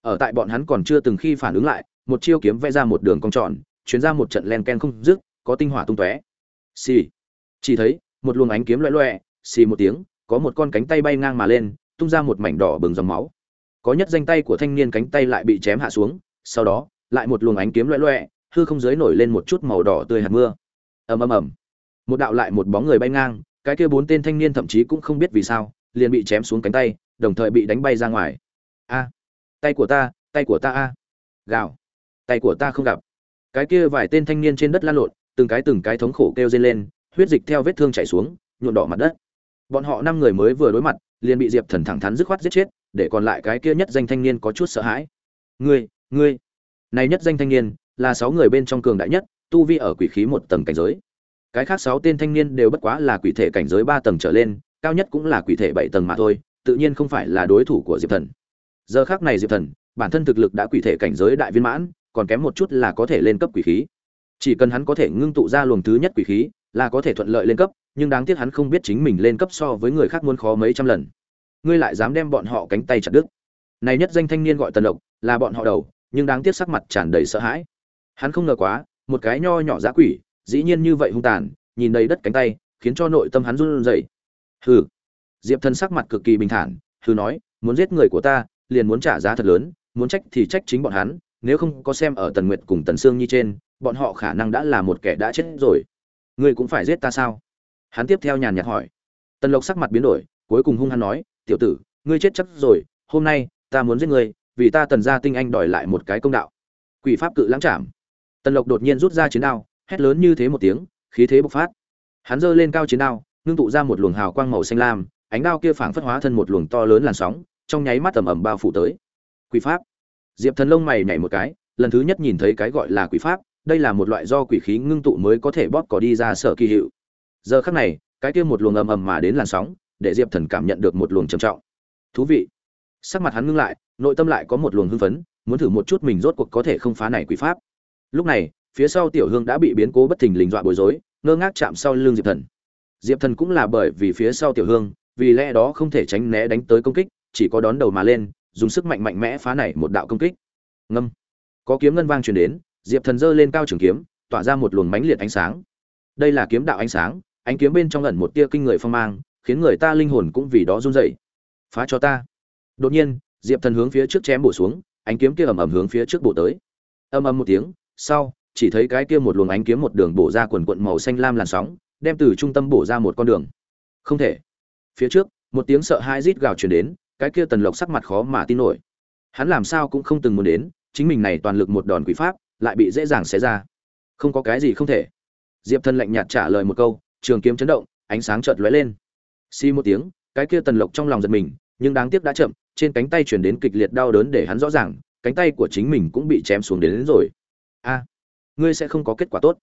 Ở tại bọn hắn còn chưa từng khi phản ứng lại, một chiêu kiếm vẽ ra một đường cong tròn chuyến ra một trận len ken không dứt, có tinh hỏa tung tóe. Xì. Chỉ thấy, một luồng ánh kiếm loẹ loẹ, xì một tiếng, có một con cánh tay bay ngang mà lên, tung ra một mảnh đỏ bừng dòng máu. Có nhất danh tay của thanh niên cánh tay lại bị chém hạ xuống, sau đó, lại một luồng ánh kiếm loẹ loẹ, hư không dưới nổi lên một chút màu đỏ tươi hạt mưa. Ầm ầm ầm. Một đạo lại một bóng người bay ngang, cái kia bốn tên thanh niên thậm chí cũng không biết vì sao, liền bị chém xuống cánh tay, đồng thời bị đánh bay ra ngoài. A. Tay của ta, tay của ta a. Gào. Tay của ta không gặp cái kia vài tên thanh niên trên đất lăn lộn, từng cái từng cái thống khổ kêu dây lên, huyết dịch theo vết thương chảy xuống nhuộn đỏ mặt đất. Bọn họ năm người mới vừa đối mặt, liền bị diệp thần thẳng thắn dứt khoát giết chết, để còn lại cái kia nhất danh thanh niên có chút sợ hãi. Ngươi ngươi! Này nhất danh thanh niên là sáu người bên trong cường đại nhất, tu vi ở quỷ khí một tầng cảnh giới. Cái khác sáu tên thanh niên đều bất quá là quỷ thể cảnh giới ba tầng trở lên, cao nhất cũng là quỷ thể bảy tầng mà thôi, tự nhiên không phải là đối thủ của diệp thần. Giờ khác này diệp thần, bản thân thực lực đã quỷ thể cảnh giới đại viên mãn còn kém một chút là có thể lên cấp quỷ khí. Chỉ cần hắn có thể ngưng tụ ra luồng thứ nhất quỷ khí, là có thể thuận lợi lên cấp, nhưng đáng tiếc hắn không biết chính mình lên cấp so với người khác muốn khó mấy trăm lần. Ngươi lại dám đem bọn họ cánh tay chặt đứt. Này nhất danh thanh niên gọi tần lộc, là bọn họ đầu, nhưng đáng tiếc sắc mặt tràn đầy sợ hãi. Hắn không ngờ quá, một cái nho nhỏ dã quỷ, dĩ nhiên như vậy hung tàn, nhìn đầy đất cánh tay, khiến cho nội tâm hắn run rẩy. Hừ. Diệp thần sắc mặt cực kỳ bình thản, hừ nói, muốn giết người của ta, liền muốn trả giá thật lớn, muốn trách thì trách chính bọn hắn nếu không có xem ở tần nguyệt cùng tần sương nhi trên, bọn họ khả năng đã là một kẻ đã chết rồi. Ngươi cũng phải giết ta sao? Hắn tiếp theo nhàn nhạt hỏi. Tần lộc sắc mặt biến đổi, cuối cùng hung hăng nói, tiểu tử, ngươi chết chắc rồi, hôm nay ta muốn giết ngươi, vì ta tần gia tinh anh đòi lại một cái công đạo. Quỷ pháp cự lãng chạm. Tần lộc đột nhiên rút ra chiến đao, hét lớn như thế một tiếng, khí thế bộc phát. Hắn giơ lên cao chiến đao, ngưng tụ ra một luồng hào quang màu xanh lam, ánh đao kia phảng phất hóa thân một luồng to lớn làn sóng, trong nháy mắt tầm ẩm bao phủ tới. Quỷ pháp diệp thần lông mày nhảy một cái, lần thứ nhất nhìn thấy cái gọi là quỷ pháp, đây là một loại do quỷ khí ngưng tụ mới có thể bóp cỏ đi ra sở kỳ hiệu. Giờ khắc này, cái kia một luồng ầm ầm mà đến làn sóng, để diệp thần cảm nhận được một luồng trầm trọng. Thú vị. Sắc mặt hắn ngưng lại, nội tâm lại có một luồng hưng phấn, muốn thử một chút mình rốt cuộc có thể không phá này quỷ pháp. Lúc này, phía sau tiểu hương đã bị biến cố bất thình lình dọa bối rối, ngơ ngác chạm sau lưng diệp thần. Diệp thần cũng là bởi vì phía sau tiểu hương, vì lẽ đó không thể tránh né đánh tới công kích, chỉ có đón đầu mà lên dùng sức mạnh mạnh mẽ phá này một đạo công kích. Ngâm. Có kiếm ngân vang truyền đến, diệp thần giơ lên cao trường kiếm, tỏa ra một luồng mãnh liệt ánh sáng. Đây là kiếm đạo ánh sáng, ánh kiếm bên trong ẩn một tia kinh người phong mang, khiến người ta linh hồn cũng vì đó run rẩy. Phá cho ta. Đột nhiên, diệp thần hướng phía trước chém bổ xuống, ánh kiếm kia ầm ầm hướng phía trước bổ tới. Ầm ầm một tiếng, sau, chỉ thấy cái kia một luồng ánh kiếm một đường bổ ra quần quận màu xanh lam làn sóng, đem từ trung tâm bổ ra một con đường. Không thể. Phía trước, một tiếng sợ hãi rít gào truyền đến cái kia tần lộc sắc mặt khó mà tin nổi. Hắn làm sao cũng không từng muốn đến chính mình này toàn lực một đòn quỷ pháp lại bị dễ dàng xé ra. Không có cái gì không thể. Diệp thần lạnh nhạt trả lời một câu trường kiếm chấn động ánh sáng chợt lóe lên. Xi một tiếng cái kia tần lộc trong lòng giật mình nhưng đáng tiếc đã chậm trên cánh tay chuyển đến kịch liệt đau đớn để hắn rõ ràng cánh tay của chính mình cũng bị chém xuống đến, đến rồi. A ngươi sẽ không có kết quả tốt.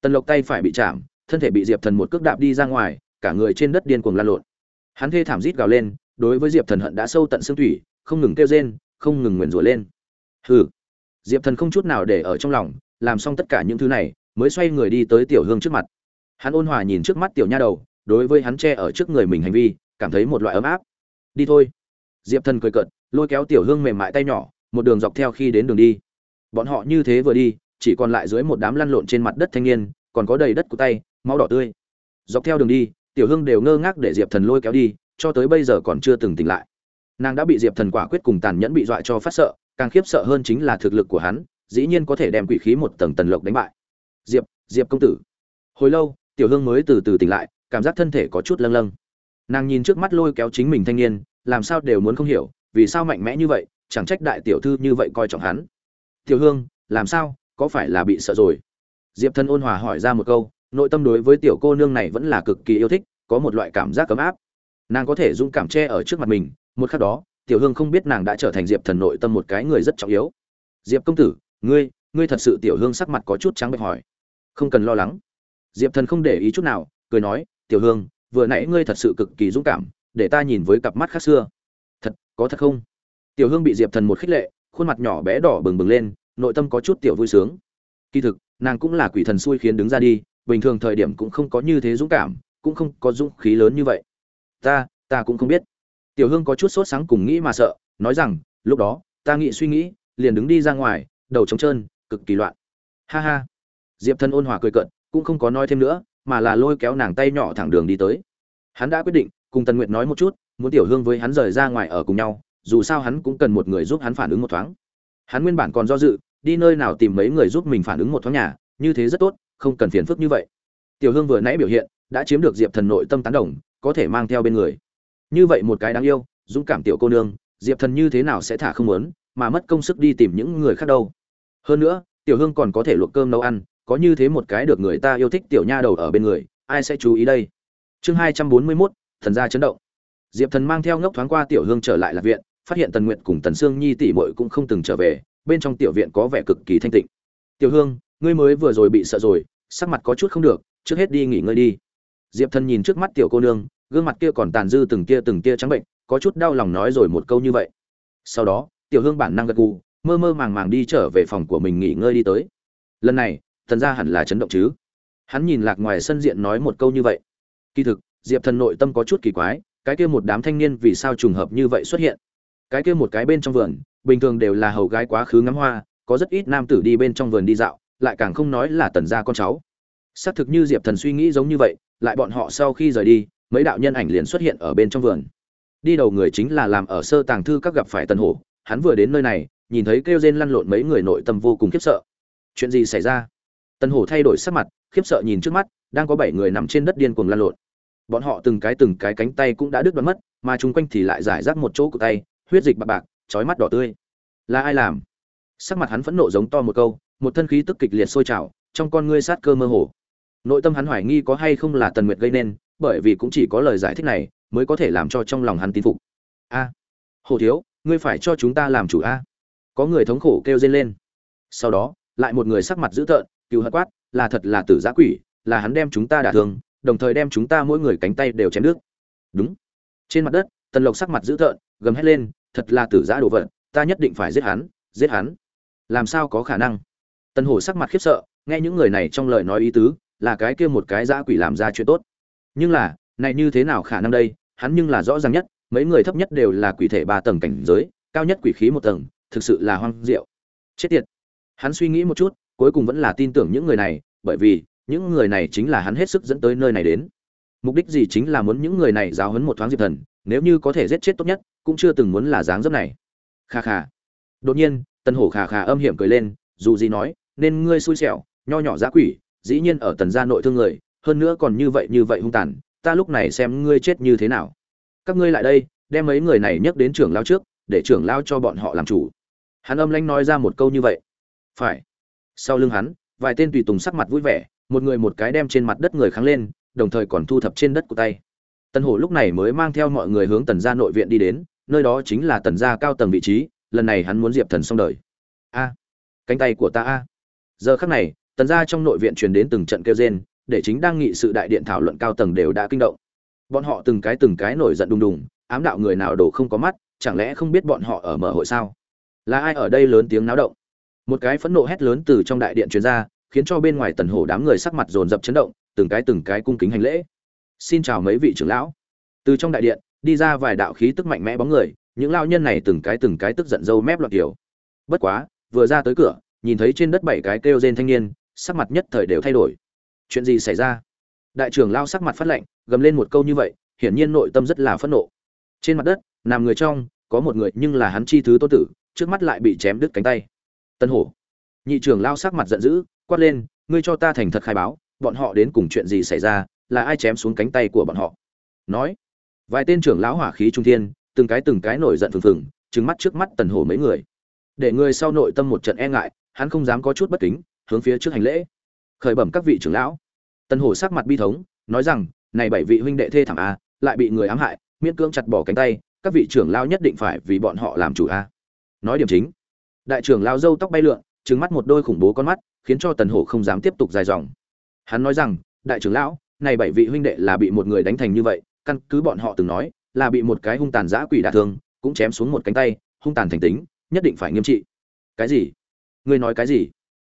Tần lộc tay phải bị chạm thân thể bị diệp thần một cước đạp đi ra ngoài cả người trên đất điên cuồng lan lộn. Hắn thê thảm rít gào lên đối với diệp thần hận đã sâu tận xương thủy, không ngừng kêu rên, không ngừng nguyền rủa lên. Hừ. Diệp thần không chút nào để ở trong lòng, làm xong tất cả những thứ này, mới xoay người đi tới tiểu hương trước mặt. Hắn ôn hòa nhìn trước mắt tiểu nha đầu, đối với hắn che ở trước người mình hành vi, cảm thấy một loại ấm áp. Đi thôi. Diệp thần cười cợt, lôi kéo tiểu hương mềm mại tay nhỏ, một đường dọc theo khi đến đường đi. Bọn họ như thế vừa đi, chỉ còn lại dưới một đám lăn lộn trên mặt đất thanh niên, còn có đầy đất của tay, máu đỏ tươi. Dọc theo đường đi, tiểu hương đều ngơ ngác để diệp thần lôi kéo đi cho tới bây giờ còn chưa từng tỉnh lại. Nàng đã bị diệp thần quả quyết cùng tàn nhẫn bị dọa cho phát sợ, càng khiếp sợ hơn chính là thực lực của hắn, dĩ nhiên có thể đem quỷ khí một tầng tần lộc đánh bại. Diệp diệp công tử. Hồi lâu, tiểu hương mới từ từ tỉnh lại, cảm giác thân thể có chút lâng lâng. Nàng nhìn trước mắt lôi kéo chính mình thanh niên, làm sao đều muốn không hiểu, vì sao mạnh mẽ như vậy, chẳng trách đại tiểu thư như vậy coi trọng hắn. Tiểu hương, làm sao, có phải là bị sợ rồi? Diệp thân ôn hòa hỏi ra một câu, nội tâm đối với tiểu cô nương này vẫn là cực kỳ yêu thích, có một loại cảm giác ấm áp nàng có thể dũng cảm che ở trước mặt mình, một khắc đó, tiểu hương không biết nàng đã trở thành diệp thần nội tâm một cái người rất trọng yếu. Diệp công tử, ngươi ngươi thật sự tiểu hương sắc mặt có chút trắng bệch hỏi. Không cần lo lắng. Diệp thần không để ý chút nào, cười nói, tiểu hương, vừa nãy ngươi thật sự cực kỳ dũng cảm, để ta nhìn với cặp mắt khác xưa. Thật, có thật không? Tiểu hương bị diệp thần một khích lệ, khuôn mặt nhỏ bé đỏ bừng bừng lên, nội tâm có chút tiểu vui sướng. Kỳ thực, nàng cũng là quỷ thần xui khiến đứng ra đi, bình thường thời điểm cũng không có như thế dũng cảm, cũng không có dũng khí lớn như vậy ta ta cũng không biết. Tiểu hương có chút sốt sáng cùng nghĩ mà sợ, nói rằng, lúc đó, ta nghĩ suy nghĩ, liền đứng đi ra ngoài, đầu trống trơn, cực kỳ loạn. Ha ha. Diệp thần ôn hòa cười cận cũng không có nói thêm nữa, mà là lôi kéo nàng tay nhỏ thẳng đường đi tới. Hắn đã quyết định, cùng tần nguyệt nói một chút, muốn tiểu hương với hắn rời ra ngoài ở cùng nhau, dù sao hắn cũng cần một người giúp hắn phản ứng một thoáng. Hắn nguyên bản còn do dự, đi nơi nào tìm mấy người giúp mình phản ứng một thoáng nhà, như thế rất tốt, không cần phiền phức như vậy. Tiểu hương vừa nãy biểu hiện, đã chiếm được diệp thần nội tâm tán đồng có thể mang theo bên người. Như vậy một cái đáng yêu, dũng cảm tiểu cô nương, diệp thần như thế nào sẽ thả không muốn, mà mất công sức đi tìm những người khác đâu. Hơn nữa, tiểu hương còn có thể luộc cơm nấu ăn, có như thế một cái được người ta yêu thích tiểu nha đầu ở bên người, ai sẽ chú ý đây? Chương hai trăm bốn mươi mốt, thần gia chấn động. Diệp thần mang theo ngốc thoáng qua tiểu hương trở lại lạc viện, phát hiện tần nguyện cùng tần sương nhi tỷ muội cũng không từng trở về, bên trong tiểu viện có vẻ cực kỳ thanh tịnh. Tiểu hương, ngươi mới vừa rồi bị sợ rồi, sắc mặt có chút không được, trước hết đi nghỉ ngơi đi diệp thần nhìn trước mắt tiểu cô nương, gương mặt kia còn tàn dư từng kia từng kia trắng bệnh, có chút đau lòng nói rồi một câu như vậy. Sau đó, tiểu hương bản năng gật gù, mơ mơ màng màng đi trở về phòng của mình nghỉ ngơi đi tới. Lần này, thần gia hẳn là chấn động chứ? Hắn nhìn lạc ngoài sân diện nói một câu như vậy. Kỳ thực, diệp thần nội tâm có chút kỳ quái, cái kia một đám thanh niên vì sao trùng hợp như vậy xuất hiện? Cái kia một cái bên trong vườn, bình thường đều là hầu gái quá khứ ngắm hoa, có rất ít nam tử đi bên trong vườn đi dạo, lại càng không nói là tần gia con cháu xác thực như diệp thần suy nghĩ giống như vậy, lại bọn họ sau khi rời đi, mấy đạo nhân ảnh liền xuất hiện ở bên trong vườn. Đi đầu người chính là làm ở sơ tàng thư các gặp phải tần hổ, hắn vừa đến nơi này, nhìn thấy kêu rên lăn lộn mấy người nội tâm vô cùng khiếp sợ. Chuyện gì xảy ra? Tần hổ thay đổi sắc mặt, khiếp sợ nhìn trước mắt, đang có bảy người nằm trên đất điên cuồng lăn lộn. Bọn họ từng cái từng cái cánh tay cũng đã đứt đoán mất, mà chung quanh thì lại giải rác một chỗ của tay, huyết dịch bạc bạc trói mắt đỏ tươi. Là ai làm? Sắc mặt hắn phẫn nộ giống to một câu, một thân khí tức kịch liệt sôi trào, trong con ngươi sát cơ mơ hồ nội tâm hắn hoài nghi có hay không là tần nguyệt gây nên, bởi vì cũng chỉ có lời giải thích này mới có thể làm cho trong lòng hắn tin phục. A, hồ thiếu, ngươi phải cho chúng ta làm chủ a. Có người thống khổ kêu dên lên. Sau đó, lại một người sắc mặt dữ tợn cứu hận quát, là thật là tử giã quỷ, là hắn đem chúng ta đả thương, đồng thời đem chúng ta mỗi người cánh tay đều chém nước. đúng. Trên mặt đất, tần lộc sắc mặt dữ tợn, gầm hét lên, thật là tử giã đồ vật, ta nhất định phải giết hắn giết hắn. Làm sao có khả năng? Tần hổ sắc mặt khiếp sợ, nghe những người này trong lời nói ý tứ là cái kia một cái dã quỷ làm ra chuyện tốt. Nhưng là, này như thế nào khả năng đây, hắn nhưng là rõ ràng nhất, mấy người thấp nhất đều là quỷ thể ba tầng cảnh giới, cao nhất quỷ khí một tầng, thực sự là hoang diệu. Chết tiệt. Hắn suy nghĩ một chút, cuối cùng vẫn là tin tưởng những người này, bởi vì, những người này chính là hắn hết sức dẫn tới nơi này đến. Mục đích gì chính là muốn những người này giáo huấn một thoáng diệp thần, nếu như có thể giết chết tốt nhất, cũng chưa từng muốn là dáng dấp này. Kha kha. Đột nhiên tân hổ khà khà âm hiểm cười lên, dù gì nói, nên ngươi xui xẻo, nho nhỏ giá quỷ dĩ nhiên ở tần gia nội thương người, hơn nữa còn như vậy như vậy hung tàn, ta lúc này xem ngươi chết như thế nào. Các ngươi lại đây, đem mấy người này nhắc đến trưởng lao trước, để trưởng lao cho bọn họ làm chủ. Hắn âm lanh nói ra một câu như vậy. Phải. Sau lưng hắn, vài tên tùy tùng sắc mặt vui vẻ, một người một cái đem trên mặt đất người kháng lên, đồng thời còn thu thập trên đất của tay. Tần hổ lúc này mới mang theo mọi người hướng tần gia nội viện đi đến, nơi đó chính là tần gia cao tầng vị trí, lần này hắn muốn diệp thần xong đời. A, cánh tay của ta a. Giờ khắc này tần gia trong nội viện truyền đến từng trận kêu rên, để chính đang nghị sự đại điện thảo luận cao tầng đều đã kinh động. Bọn họ từng cái từng cái nổi giận đùng đùng, ám đạo người nào đổ không có mắt, chẳng lẽ không biết bọn họ ở mở hội sao? Là ai ở đây lớn tiếng náo động? Một cái phẫn nộ hét lớn từ trong đại điện truyền ra, khiến cho bên ngoài tần hổ đám người sắc mặt dồn dập chấn động, từng cái từng cái cung kính hành lễ. Xin chào mấy vị trưởng lão. Từ trong đại điện, đi ra vài đạo khí tức mạnh mẽ bóng người, những lao nhân này từng cái từng cái tức giận râu mép loạn kiểu. Bất quá, vừa ra tới cửa, nhìn thấy trên đất bảy cái kêu rên thanh niên sắc mặt nhất thời đều thay đổi. Chuyện gì xảy ra? Đại trưởng lao sắc mặt phát lạnh, gầm lên một câu như vậy, hiển nhiên nội tâm rất là phẫn nộ. Trên mặt đất, nằm người trong, có một người nhưng là hắn chi thứ tôn tử, trước mắt lại bị chém đứt cánh tay. Tân hổ. Nhị trưởng lao sắc mặt giận dữ, quát lên, ngươi cho ta thành thật khai báo, bọn họ đến cùng chuyện gì xảy ra, là ai chém xuống cánh tay của bọn họ? Nói. Vài tên trưởng lão hỏa khí trung thiên, từng cái từng cái nổi giận phừng phừng, trừng mắt trước mắt tần hổ mấy người. Để người sau nội tâm một trận e ngại, hắn không dám có chút bất kính hướng phía trước hành lễ. Khởi bẩm các vị trưởng lão. Tần hổ sắc mặt bi thống, nói rằng, này bảy vị huynh đệ thê thảm a, lại bị người ám hại, miễn cưỡng chặt bỏ cánh tay, các vị trưởng lão nhất định phải vì bọn họ làm chủ a. Nói điểm chính, đại trưởng lão dâu tóc bay lượn, trừng mắt một đôi khủng bố con mắt, khiến cho tần hổ không dám tiếp tục dài dòng. Hắn nói rằng, đại trưởng lão, này bảy vị huynh đệ là bị một người đánh thành như vậy, căn cứ bọn họ từng nói, là bị một cái hung tàn dã quỷ đả thương, cũng chém xuống một cánh tay, hung tàn thành tính, nhất định phải nghiêm trị. Cái gì? Ngươi nói cái gì?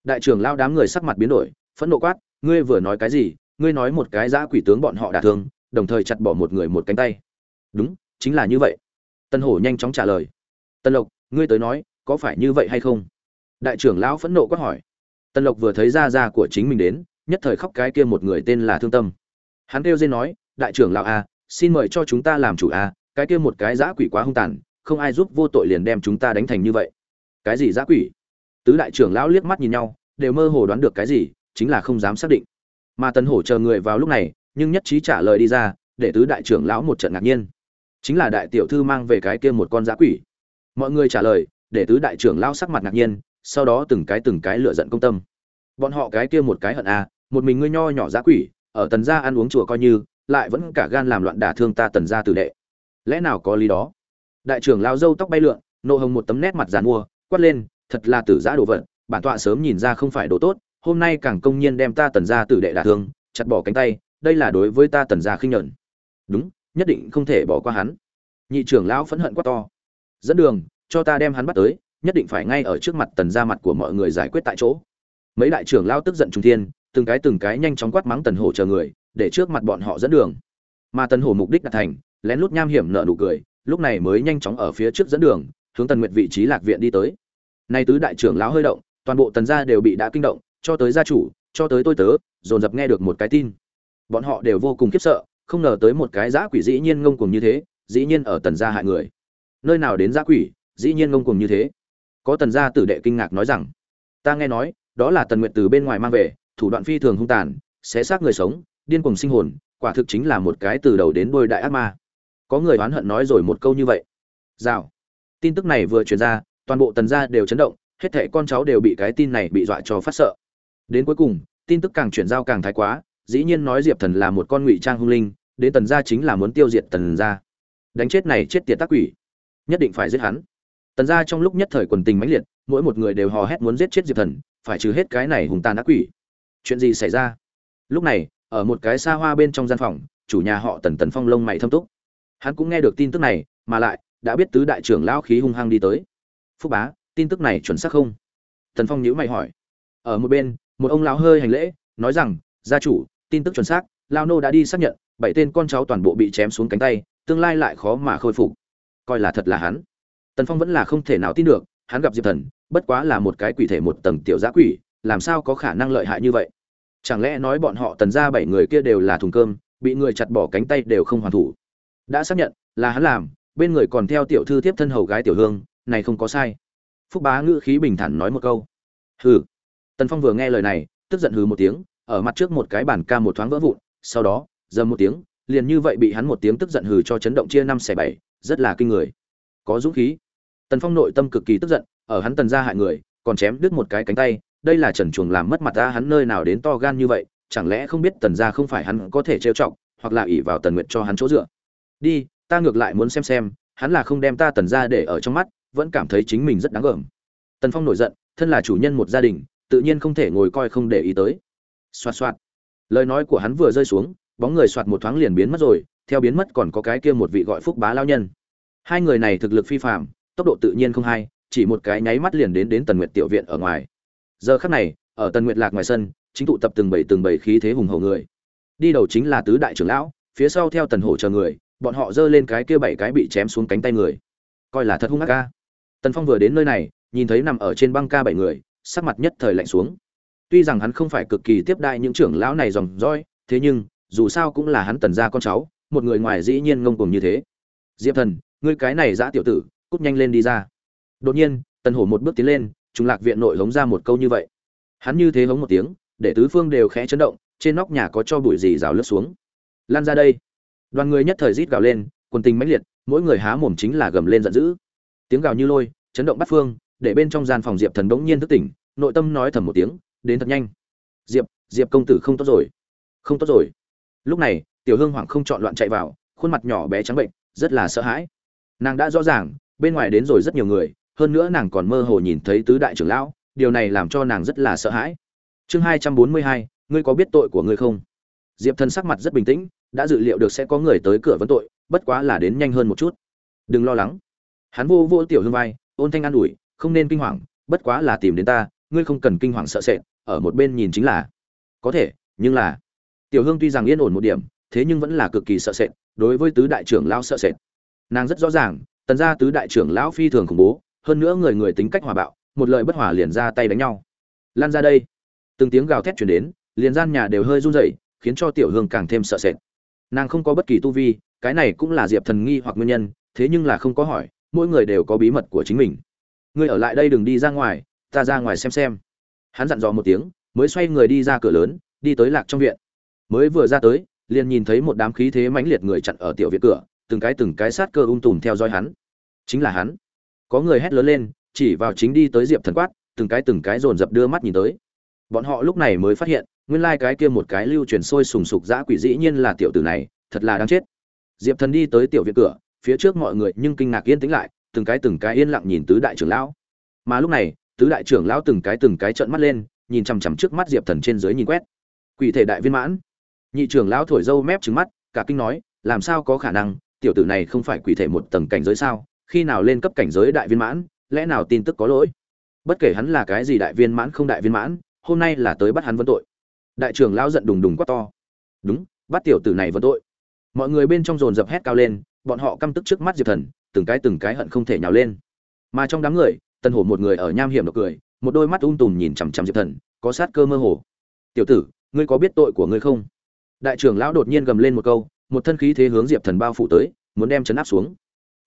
Đại trưởng lao đám người sắc mặt biến đổi, phẫn nộ quát, ngươi vừa nói cái gì? Ngươi nói một cái dã quỷ tướng bọn họ đả thương, đồng thời chặt bỏ một người một cánh tay. Đúng, chính là như vậy. Tân hổ nhanh chóng trả lời. Tân lộc, ngươi tới nói, có phải như vậy hay không? Đại trưởng lão phẫn nộ quát hỏi. Tân lộc vừa thấy ra ra của chính mình đến, nhất thời khóc cái kia một người tên là thương tâm. Hắn kêu dên nói, đại trưởng lão a, xin mời cho chúng ta làm chủ a, cái kia một cái dã quỷ quá hung tàn, không ai giúp vô tội liền đem chúng ta đánh thành như vậy. Cái gì dã quỷ? Tứ đại trưởng lão liếc mắt nhìn nhau đều mơ hồ đoán được cái gì chính là không dám xác định. Mà tần hổ chờ người vào lúc này nhưng nhất trí trả lời đi ra để tứ đại trưởng lão một trận ngạc nhiên. Chính là đại tiểu thư mang về cái kia một con giã quỷ. Mọi người trả lời để tứ đại trưởng lão sắc mặt ngạc nhiên sau đó từng cái từng cái lựa giận công tâm. Bọn họ cái kia một cái hận à, một mình ngươi nho nhỏ giã quỷ ở tần gia ăn uống chùa coi như lại vẫn cả gan làm loạn đả thương ta tần gia tử đệ. Lẽ nào có lý đó? Đại trưởng lão dâu tóc bay lượn nộ hồng một tấm nét mặt dàn mua quát lên thật là tử giã đồ vật, bản tọa sớm nhìn ra không phải đồ tốt, hôm nay càng công nhiên đem ta tần gia tử đệ đả thương, chặt bỏ cánh tay, đây là đối với ta tần gia khinh nhẫn. Đúng, nhất định không thể bỏ qua hắn. Nhị trưởng lão phẫn hận quá to. Dẫn đường, cho ta đem hắn bắt tới, nhất định phải ngay ở trước mặt tần gia mặt của mọi người giải quyết tại chỗ. Mấy đại trưởng lão tức giận trung thiên, từng cái từng cái nhanh chóng quát mắng tần hổ chờ người, để trước mặt bọn họ dẫn đường. Mà tần hổ mục đích đạt thành, lén lút nham hiểm nợ nụ cười, lúc này mới nhanh chóng ở phía trước dẫn đường, hướng tần nguyệt vị trí lạc viện đi tới nay tứ đại trưởng lão hơi động, toàn bộ tần gia đều bị đã kinh động, cho tới gia chủ, cho tới tôi tớ, dồn dập nghe được một cái tin. Bọn họ đều vô cùng khiếp sợ, không ngờ tới một cái giã quỷ dĩ nhiên ngông cuồng như thế, dĩ nhiên ở tần gia hại người. Nơi nào đến giã quỷ, dĩ nhiên ngông cuồng như thế? Có tần gia tử đệ kinh ngạc nói rằng, ta nghe nói, đó là tần nguyệt từ bên ngoài mang về, thủ đoạn phi thường hung tàn, xé xác người sống, điên cuồng sinh hồn, quả thực chính là một cái từ đầu đến đôi đại ác ma. Có người oán hận nói rồi một câu như vậy. Rào. Tin tức này vừa truyền ra toàn bộ tần gia đều chấn động, hết thảy con cháu đều bị cái tin này bị dọa cho phát sợ. Đến cuối cùng, tin tức càng chuyển giao càng thái quá, dĩ nhiên nói diệp thần là một con ngụy trang hung linh, đến tần gia chính là muốn tiêu diệt tần gia. Đánh chết này chết tiệt tác quỷ, nhất định phải giết hắn. Tần gia trong lúc nhất thời quần tình mãnh liệt, mỗi một người đều hò hét muốn giết chết diệp thần, phải trừ hết cái này hùng tàn ác quỷ. Chuyện gì xảy ra? Lúc này, ở một cái xa hoa bên trong gian phòng, chủ nhà họ tần tần phong lông mày thâm túc. Hắn cũng nghe được tin tức này, mà lại đã biết tứ đại trưởng lão khí hung hăng đi tới phúc bá, tin tức này chuẩn xác không? Tần phong nhữ mày hỏi. Ở một bên, một ông lão hơi hành lễ, nói rằng, gia chủ, tin tức chuẩn xác lao nô đã đi xác nhận, bảy tên con cháu toàn bộ bị chém xuống cánh tay, tương lai lại khó mà khôi phục. Coi là thật là hắn. Tần phong vẫn là không thể nào tin được, hắn gặp diệp thần, bất quá là một cái quỷ thể một tầng tiểu giã quỷ, làm sao có khả năng lợi hại như vậy? Chẳng lẽ nói bọn họ tần ra bảy người kia đều là thùng cơm, bị người chặt bỏ cánh tay đều không hoàn thủ? Đã xác nhận, là hắn làm, bên người còn theo tiểu thư tiếp thân hầu gái tiểu hương này không có sai. Phúc bá ngữ khí bình thản nói một câu. Hừ. Tần phong vừa nghe lời này, tức giận hừ một tiếng, ở mặt trước một cái bản ca một thoáng vỡ vụn, sau đó, dầm một tiếng, liền như vậy bị hắn một tiếng tức giận hừ cho chấn động chia năm xẻ bảy, rất là kinh người. Có dũng khí. Tần phong nội tâm cực kỳ tức giận, ở hắn tần ra hại người, còn chém đứt một cái cánh tay, đây là trần chuồng làm mất mặt ta, hắn nơi nào đến to gan như vậy, chẳng lẽ không biết tần ra không phải hắn có thể trêu chọc, hoặc là ỷ vào tần nguyện cho hắn chỗ dựa. Đi, ta ngược lại muốn xem xem, hắn là không đem ta tần ra để ở trong mắt vẫn cảm thấy chính mình rất đáng gờm. Tần phong nổi giận, thân là chủ nhân một gia đình, tự nhiên không thể ngồi coi không để ý tới. Xoạt xoạt. Lời nói của hắn vừa rơi xuống, bóng người xoạt một thoáng liền biến mất rồi, theo biến mất còn có cái kia một vị gọi phúc bá lao nhân. Hai người này thực lực phi phạm tốc độ tự nhiên không hay chỉ một cái nháy mắt liền đến đến tần nguyệt tiểu viện ở ngoài. Giờ khắc này, ở tần nguyệt lạc ngoài sân, chính tụ tập từng bảy từng bảy khí thế hùng hậu người. Đi đầu chính là tứ đại trưởng lão, phía sau theo tần hổ chờ người, bọn họ giơ lên cái kia bảy cái bị chém xuống cánh tay người. Coi là thật hung ác ca tần phong vừa đến nơi này, nhìn thấy nằm ở trên băng ca bảy người, sắc mặt nhất thời lạnh xuống. Tuy rằng hắn không phải cực kỳ tiếp đại những trưởng lão này dòng roi thế nhưng, dù sao cũng là hắn tần gia con cháu, một người ngoài dĩ nhiên ngông cuồng như thế. Diệp thần, ngươi cái này giã tiểu tử, cút nhanh lên đi ra. Đột nhiên, tần hổ một bước tiến lên chúng lạc viện nội hống ra một câu như vậy. Hắn như thế hống một tiếng, để tứ phương đều khẽ chấn động, trên nóc nhà có cho bụi gì rào lướt xuống. Lan ra đây. Đoàn người nhất thời rít gào lên, quần tình mãnh liệt, mỗi người há mồm chính là gầm lên giận dữ. Tiếng gào như lôi chấn động bắt phương, để bên trong gian phòng diệp thần bỗng nhiên thức tỉnh, nội tâm nói thầm một tiếng, đến thật nhanh. Diệp diệp công tử không tốt rồi. Không tốt rồi. Lúc này, tiểu hương hoảng không chọn loạn chạy vào, khuôn mặt nhỏ bé trắng bệnh, rất là sợ hãi. Nàng đã rõ ràng, bên ngoài đến rồi rất nhiều người, hơn nữa nàng còn mơ hồ nhìn thấy tứ đại trưởng lão, điều này làm cho nàng rất là sợ hãi. Chương hai trăm bốn mươi hai, ngươi có biết tội của ngươi không? Diệp thần sắc mặt rất bình tĩnh, đã dự liệu được sẽ có người tới cửa vấn tội, bất quá là đến nhanh hơn một chút. Đừng lo lắng. Hắn vô vô tiểu hương vai ôn thanh an ủi, không nên kinh hoàng, bất quá là tìm đến ta, ngươi không cần kinh hoàng sợ sệt, ở một bên nhìn chính là. Có thể, nhưng là tiểu hương tuy rằng yên ổn một điểm, thế nhưng vẫn là cực kỳ sợ sệt, đối với tứ đại trưởng lão sợ sệt. Nàng rất rõ ràng, tần gia tứ đại trưởng lão phi thường khủng bố, hơn nữa người người tính cách hòa bạo, một lời bất hòa liền ra tay đánh nhau. Lan ra đây. Từng tiếng gào thét chuyển đến, liền gian nhà đều hơi run rẩy, khiến cho tiểu hương càng thêm sợ sệt. Nàng không có bất kỳ tu vi, cái này cũng là diệp thần nghi hoặc nguyên nhân, thế nhưng là không có hỏi mỗi người đều có bí mật của chính mình. Ngươi ở lại đây đừng đi ra ngoài, ta ra ngoài xem xem. Hắn dặn dò một tiếng, mới xoay người đi ra cửa lớn, đi tới lạc trong viện. Mới vừa ra tới, liền nhìn thấy một đám khí thế mãnh liệt người chặn ở tiểu viện cửa, từng cái từng cái sát cơ ung tùm theo dõi hắn. Chính là hắn. Có người hét lớn lên, chỉ vào chính đi tới diệp thần quát, từng cái từng cái dồn dập đưa mắt nhìn tới. Bọn họ lúc này mới phát hiện, nguyên lai cái kia một cái lưu truyền sôi sùng sục dã quỷ dĩ nhiên là tiểu tử này, thật là đáng chết. Diệp thần đi tới tiểu viện cửa phía trước mọi người nhưng kinh ngạc yên tĩnh lại, từng cái từng cái yên lặng nhìn tứ đại trưởng lão. Mà lúc này, tứ đại trưởng lão từng cái từng cái trợn mắt lên, nhìn chằm chằm trước mắt diệp thần trên dưới nhìn quét. Quỷ thể đại viên mãn. Nhị trưởng lão thổi dâu mép trứng mắt, cả kinh nói, làm sao có khả năng, tiểu tử này không phải quỷ thể một tầng cảnh giới sao? Khi nào lên cấp cảnh giới đại viên mãn, lẽ nào tin tức có lỗi? Bất kể hắn là cái gì đại viên mãn không đại viên mãn, hôm nay là tới bắt hắn vấn tội. Đại trưởng lão giận đùng đùng quát to, đúng, bắt tiểu tử này vấn tội. Mọi người bên trong dồn dập hét cao lên bọn họ căm tức trước mắt diệp thần, từng cái từng cái hận không thể nhào lên. Mà trong đám người tân hổ một người ở nham hiểm độc cười, một đôi mắt ung tùm nhìn chằm chằm diệp thần, có sát cơ mơ hồ. Tiểu tử, ngươi có biết tội của ngươi không? Đại trưởng lão đột nhiên gầm lên một câu, một thân khí thế hướng diệp thần bao phủ tới, muốn đem chấn áp xuống.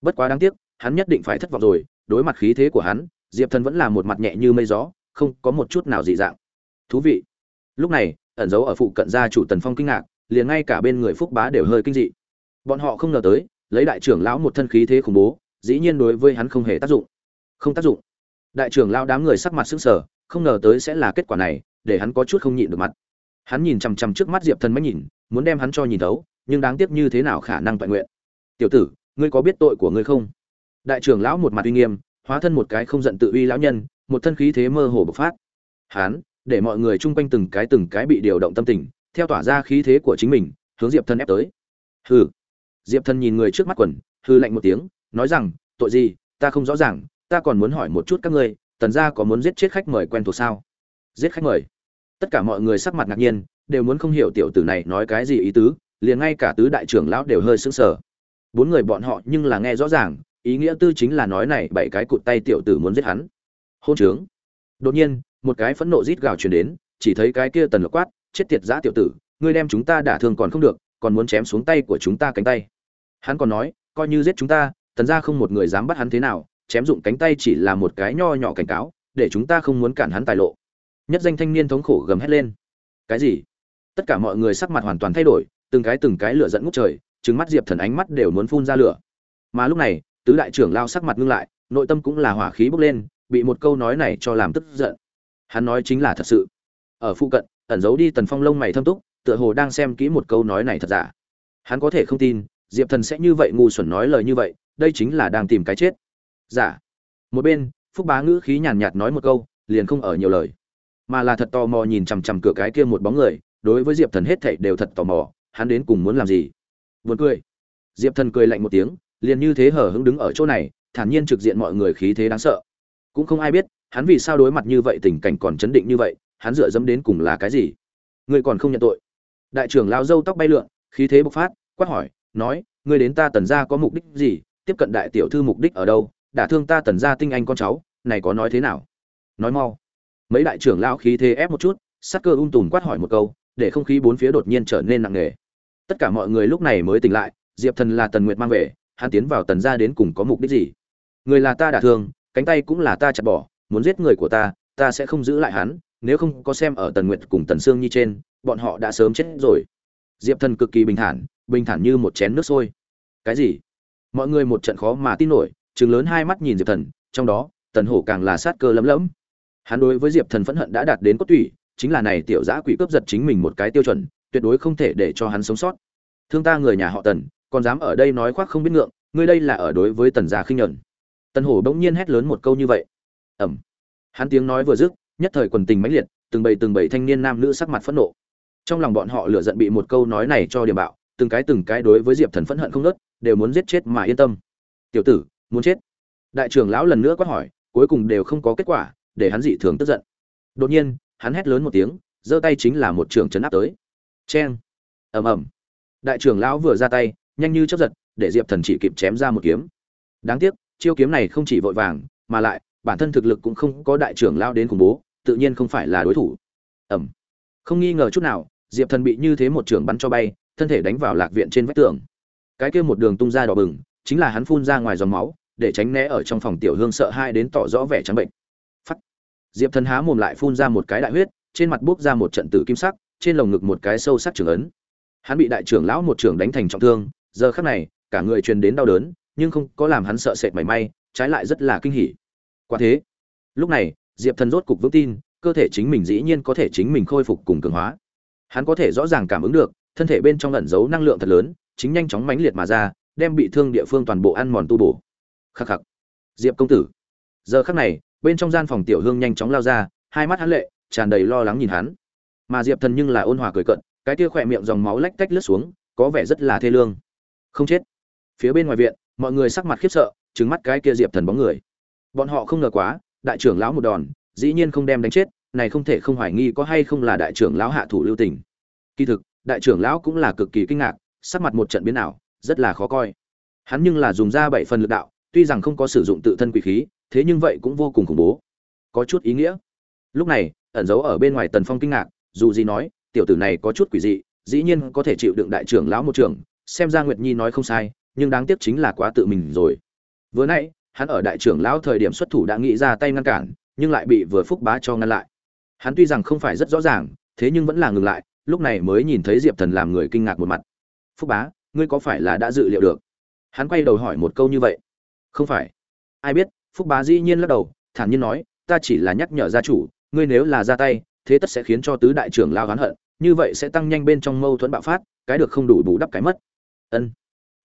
Bất quá đáng tiếc, hắn nhất định phải thất vọng rồi, đối mặt khí thế của hắn, diệp thần vẫn là một mặt nhẹ như mây gió, không có một chút nào dị dạng. Thú vị. Lúc này, ẩn giấu ở phụ cận gia chủ tần phong kinh ngạc, liền ngay cả bên người phúc bá đều hơi kinh dị. Bọn họ không ngờ tới lấy đại trưởng lão một thân khí thế khủng bố, dĩ nhiên đối với hắn không hề tác dụng. Không tác dụng. Đại trưởng lão đám người sắc mặt sững sờ, không ngờ tới sẽ là kết quả này, để hắn có chút không nhịn được mặt. Hắn nhìn chằm chằm trước mắt diệp thần mới nhìn, muốn đem hắn cho nhìn thấu, nhưng đáng tiếc như thế nào khả năng toàn nguyện. Tiểu tử, ngươi có biết tội của ngươi không? Đại trưởng lão một mặt uy nghiêm, hóa thân một cái không giận tự uy lão nhân, một thân khí thế mơ hồ bộc phát. Hắn, để mọi người chung quanh từng cái từng cái bị điều động tâm tình, theo tỏa ra khí thế của chính mình, hướng diệp thần ép tới. Hừ diệp thần nhìn người trước mắt quần, hư lạnh một tiếng, nói rằng, tội gì? Ta không rõ ràng, ta còn muốn hỏi một chút các ngươi, tần gia có muốn giết chết khách mời quen thuộc sao? Giết khách mời? Tất cả mọi người sắc mặt ngạc nhiên, đều muốn không hiểu tiểu tử này nói cái gì ý tứ, liền ngay cả tứ đại trưởng lão đều hơi sững sờ. Bốn người bọn họ nhưng là nghe rõ ràng, ý nghĩa tư chính là nói này bảy cái cụt tay tiểu tử muốn giết hắn. Hôn trướng. Đột nhiên, một cái phẫn nộ rít gào truyền đến, chỉ thấy cái kia tần lộc quát, chết tiệt giã tiểu tử, ngươi đem chúng ta đả thương còn không được còn muốn chém xuống tay của chúng ta cánh tay. Hắn còn nói, coi như giết chúng ta, tần ra không một người dám bắt hắn thế nào, chém dụng cánh tay chỉ là một cái nho nhỏ cảnh cáo, để chúng ta không muốn cản hắn tài lộ. Nhất danh thanh niên thống khổ gầm hét lên. Cái gì? Tất cả mọi người sắc mặt hoàn toàn thay đổi, từng cái từng cái lửa dẫn ngút trời trứng mắt diệp thần ánh mắt đều muốn phun ra lửa. Mà lúc này, tứ đại trưởng lao sắc mặt ngưng lại, nội tâm cũng là hỏa khí bốc lên, bị một câu nói này cho làm tức giận. Hắn nói chính là thật sự. Ở phụ cận, ẩn giấu đi tần phong lông mày thâm túc tựa hồ đang xem kỹ một câu nói này thật giả. Hắn có thể không tin, diệp thần sẽ như vậy ngu xuẩn nói lời như vậy, đây chính là đang tìm cái chết. Giả. Một bên, phúc bá ngữ khí nhàn nhạt nói một câu, liền không ở nhiều lời. Mà là thật tò mò nhìn chằm chằm cửa cái kia một bóng người, đối với diệp thần hết thảy đều thật tò mò, hắn đến cùng muốn làm gì? Buồn cười. Diệp thần cười lạnh một tiếng, liền như thế hở hững đứng ở chỗ này, thản nhiên trực diện mọi người khí thế đáng sợ. Cũng không ai biết, hắn vì sao đối mặt như vậy tình cảnh còn chấn định như vậy, hắn dựa dẫm đến cùng là cái gì? Ngươi còn không nhận tội đại trưởng lao dâu tóc bay lượn, khí thế bộc phát, quát hỏi, nói, ngươi đến ta tần gia có mục đích gì? Tiếp cận đại tiểu thư mục đích ở đâu? Đả thương ta tần gia tinh anh con cháu, này có nói thế nào? Nói mau. Mấy đại trưởng lao khí thế ép một chút, sắc cơ ung tùm quát hỏi một câu, để không khí bốn phía đột nhiên trở nên nặng nề. Tất cả mọi người lúc này mới tỉnh lại, diệp thần là tần nguyệt mang về, hắn tiến vào tần gia đến cùng có mục đích gì? Người là ta đả thương, cánh tay cũng là ta chặt bỏ, muốn giết người của ta ta sẽ không giữ lại hắn, nếu không có xem ở tần nguyệt cùng tần sương như trên bọn họ đã sớm chết rồi. Diệp thần cực kỳ bình thản bình thản như một chén nước sôi. Cái gì? Mọi người một trận khó mà tin nổi chừng lớn hai mắt nhìn diệp thần, trong đó, tần hổ càng là sát cơ lấm lẫm. Hắn đối với diệp thần phẫn hận đã đạt đến cốt tủy, chính là này tiểu giã quỷ cướp giật chính mình một cái tiêu chuẩn, tuyệt đối không thể để cho hắn sống sót. Thương ta người nhà họ tần, còn dám ở đây nói khoác không biết ngượng, ngươi đây là ở đối với tần gia khinh nhẫn. Tần hổ bỗng nhiên hét lớn một câu như vậy. Ẩm hắn tiếng nói vừa dứt, nhất thời quần tình mãnh liệt, từng bầy từng bầy thanh niên nam nữ sắc mặt phẫn nộ trong lòng bọn họ lửa giận bị một câu nói này cho điểm bạo, từng cái từng cái đối với diệp thần phẫn hận không nớt đều muốn giết chết mà yên tâm. Tiểu tử, muốn chết? Đại trưởng lão lần nữa quát hỏi, cuối cùng đều không có kết quả, để hắn dị thường tức giận. Đột nhiên, hắn hét lớn một tiếng, giơ tay chính là một trường chấn áp tới. Cheng! Ầm ầm. Đại trưởng lão vừa ra tay, nhanh như chớp giật, để diệp thần chỉ kịp chém ra một kiếm. Đáng tiếc, chiêu kiếm này không chỉ vội vàng, mà lại, bản thân thực lực cũng không có đại trưởng lão đến khủng bố, tự nhiên không phải là đối thủ. Ầm. Không nghi ngờ chút nào diệp thần bị như thế một trường bắn cho bay, thân thể đánh vào lạc viện trên vách tường. Cái kia một đường tung ra đỏ bừng, chính là hắn phun ra ngoài dòng máu, để tránh né ở trong phòng tiểu hương sợ hai đến tỏ rõ vẻ trắng bệnh. Phắt. Diệp thần há mồm lại phun ra một cái đại huyết, trên mặt bốc ra một trận tử kim sắc, trên lồng ngực một cái sâu sắc trường ấn. Hắn bị đại trưởng lão một trưởng đánh thành trọng thương, giờ khắc này, cả người truyền đến đau đớn, nhưng không có làm hắn sợ sệt mảy may, trái lại rất là kinh hỉ. Quả thế, lúc này, diệp thần rốt cục vững tin, cơ thể chính mình dĩ nhiên có thể chính mình khôi phục cùng cường hóa hắn có thể rõ ràng cảm ứng được, thân thể bên trong ẩn giấu năng lượng thật lớn, chính nhanh chóng mãnh liệt mà ra, đem bị thương địa phương toàn bộ ăn mòn tu bổ. Khắc khắc. Diệp công tử. Giờ khắc này, bên trong gian phòng tiểu hương nhanh chóng lao ra, hai mắt hắn lệ, tràn đầy lo lắng nhìn hắn. Mà diệp thần nhưng là ôn hòa cười cận cái kia khỏe miệng dòng máu lách tách lướt xuống, có vẻ rất là thê lương. Không chết. Phía bên ngoài viện, mọi người sắc mặt khiếp sợ trứng mắt cái kia diệp thần bóng người. Bọn họ không ngờ quá, đại trưởng lão một đòn, dĩ nhiên không đem đánh chết này không thể không hoài nghi có hay không là đại trưởng lão hạ thủ lưu tình. Kỳ thực, đại trưởng lão cũng là cực kỳ kinh ngạc, sắc mặt một trận biến ảo, rất là khó coi. Hắn nhưng là dùng ra bảy phần lực đạo, tuy rằng không có sử dụng tự thân quỷ khí, thế nhưng vậy cũng vô cùng khủng bố. Có chút ý nghĩa. Lúc này, ẩn giấu ở bên ngoài tần phong kinh ngạc, dù gì nói, tiểu tử này có chút quỷ dị, dĩ nhiên có thể chịu đựng đại trưởng lão một trưởng xem ra nguyệt nhi nói không sai, nhưng đáng tiếc chính là quá tự mình rồi. Vừa nãy, hắn ở đại trưởng lão thời điểm xuất thủ đã nghĩ ra tay ngăn cản, nhưng lại bị vừa phúc bá cho ngăn lại hắn tuy rằng không phải rất rõ ràng, thế nhưng vẫn là ngừng lại, lúc này mới nhìn thấy diệp thần làm người kinh ngạc một mặt. Phúc bá, ngươi có phải là đã dự liệu được? Hắn quay đầu hỏi một câu như vậy. Không phải. Ai biết? Phúc bá dĩ nhiên lắc đầu, thản nhiên nói, ta chỉ là nhắc nhở gia chủ, ngươi nếu là ra tay, thế tất sẽ khiến cho tứ đại trưởng lao hắn hận, như vậy sẽ tăng nhanh bên trong mâu thuẫn bạo phát, cái được không đủ bù đắp cái mất. Ân.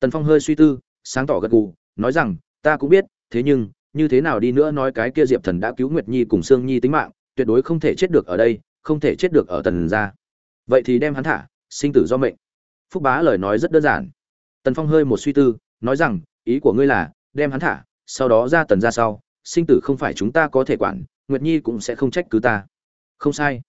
Tần phong hơi suy tư, sáng tỏ gật gù, nói rằng, ta cũng biết, thế nhưng, như thế nào đi nữa nói cái kia diệp thần đã cứu nguyệt nhi cùng sương nhi tính mạng tuyệt đối không thể chết được ở đây, không thể chết được ở tần gia. Vậy thì đem hắn thả, sinh tử do mệnh. Phúc bá lời nói rất đơn giản. Tần phong hơi một suy tư, nói rằng, ý của ngươi là, đem hắn thả, sau đó ra tần ra sau, sinh tử không phải chúng ta có thể quản, nguyệt nhi cũng sẽ không trách cứ ta. Không sai.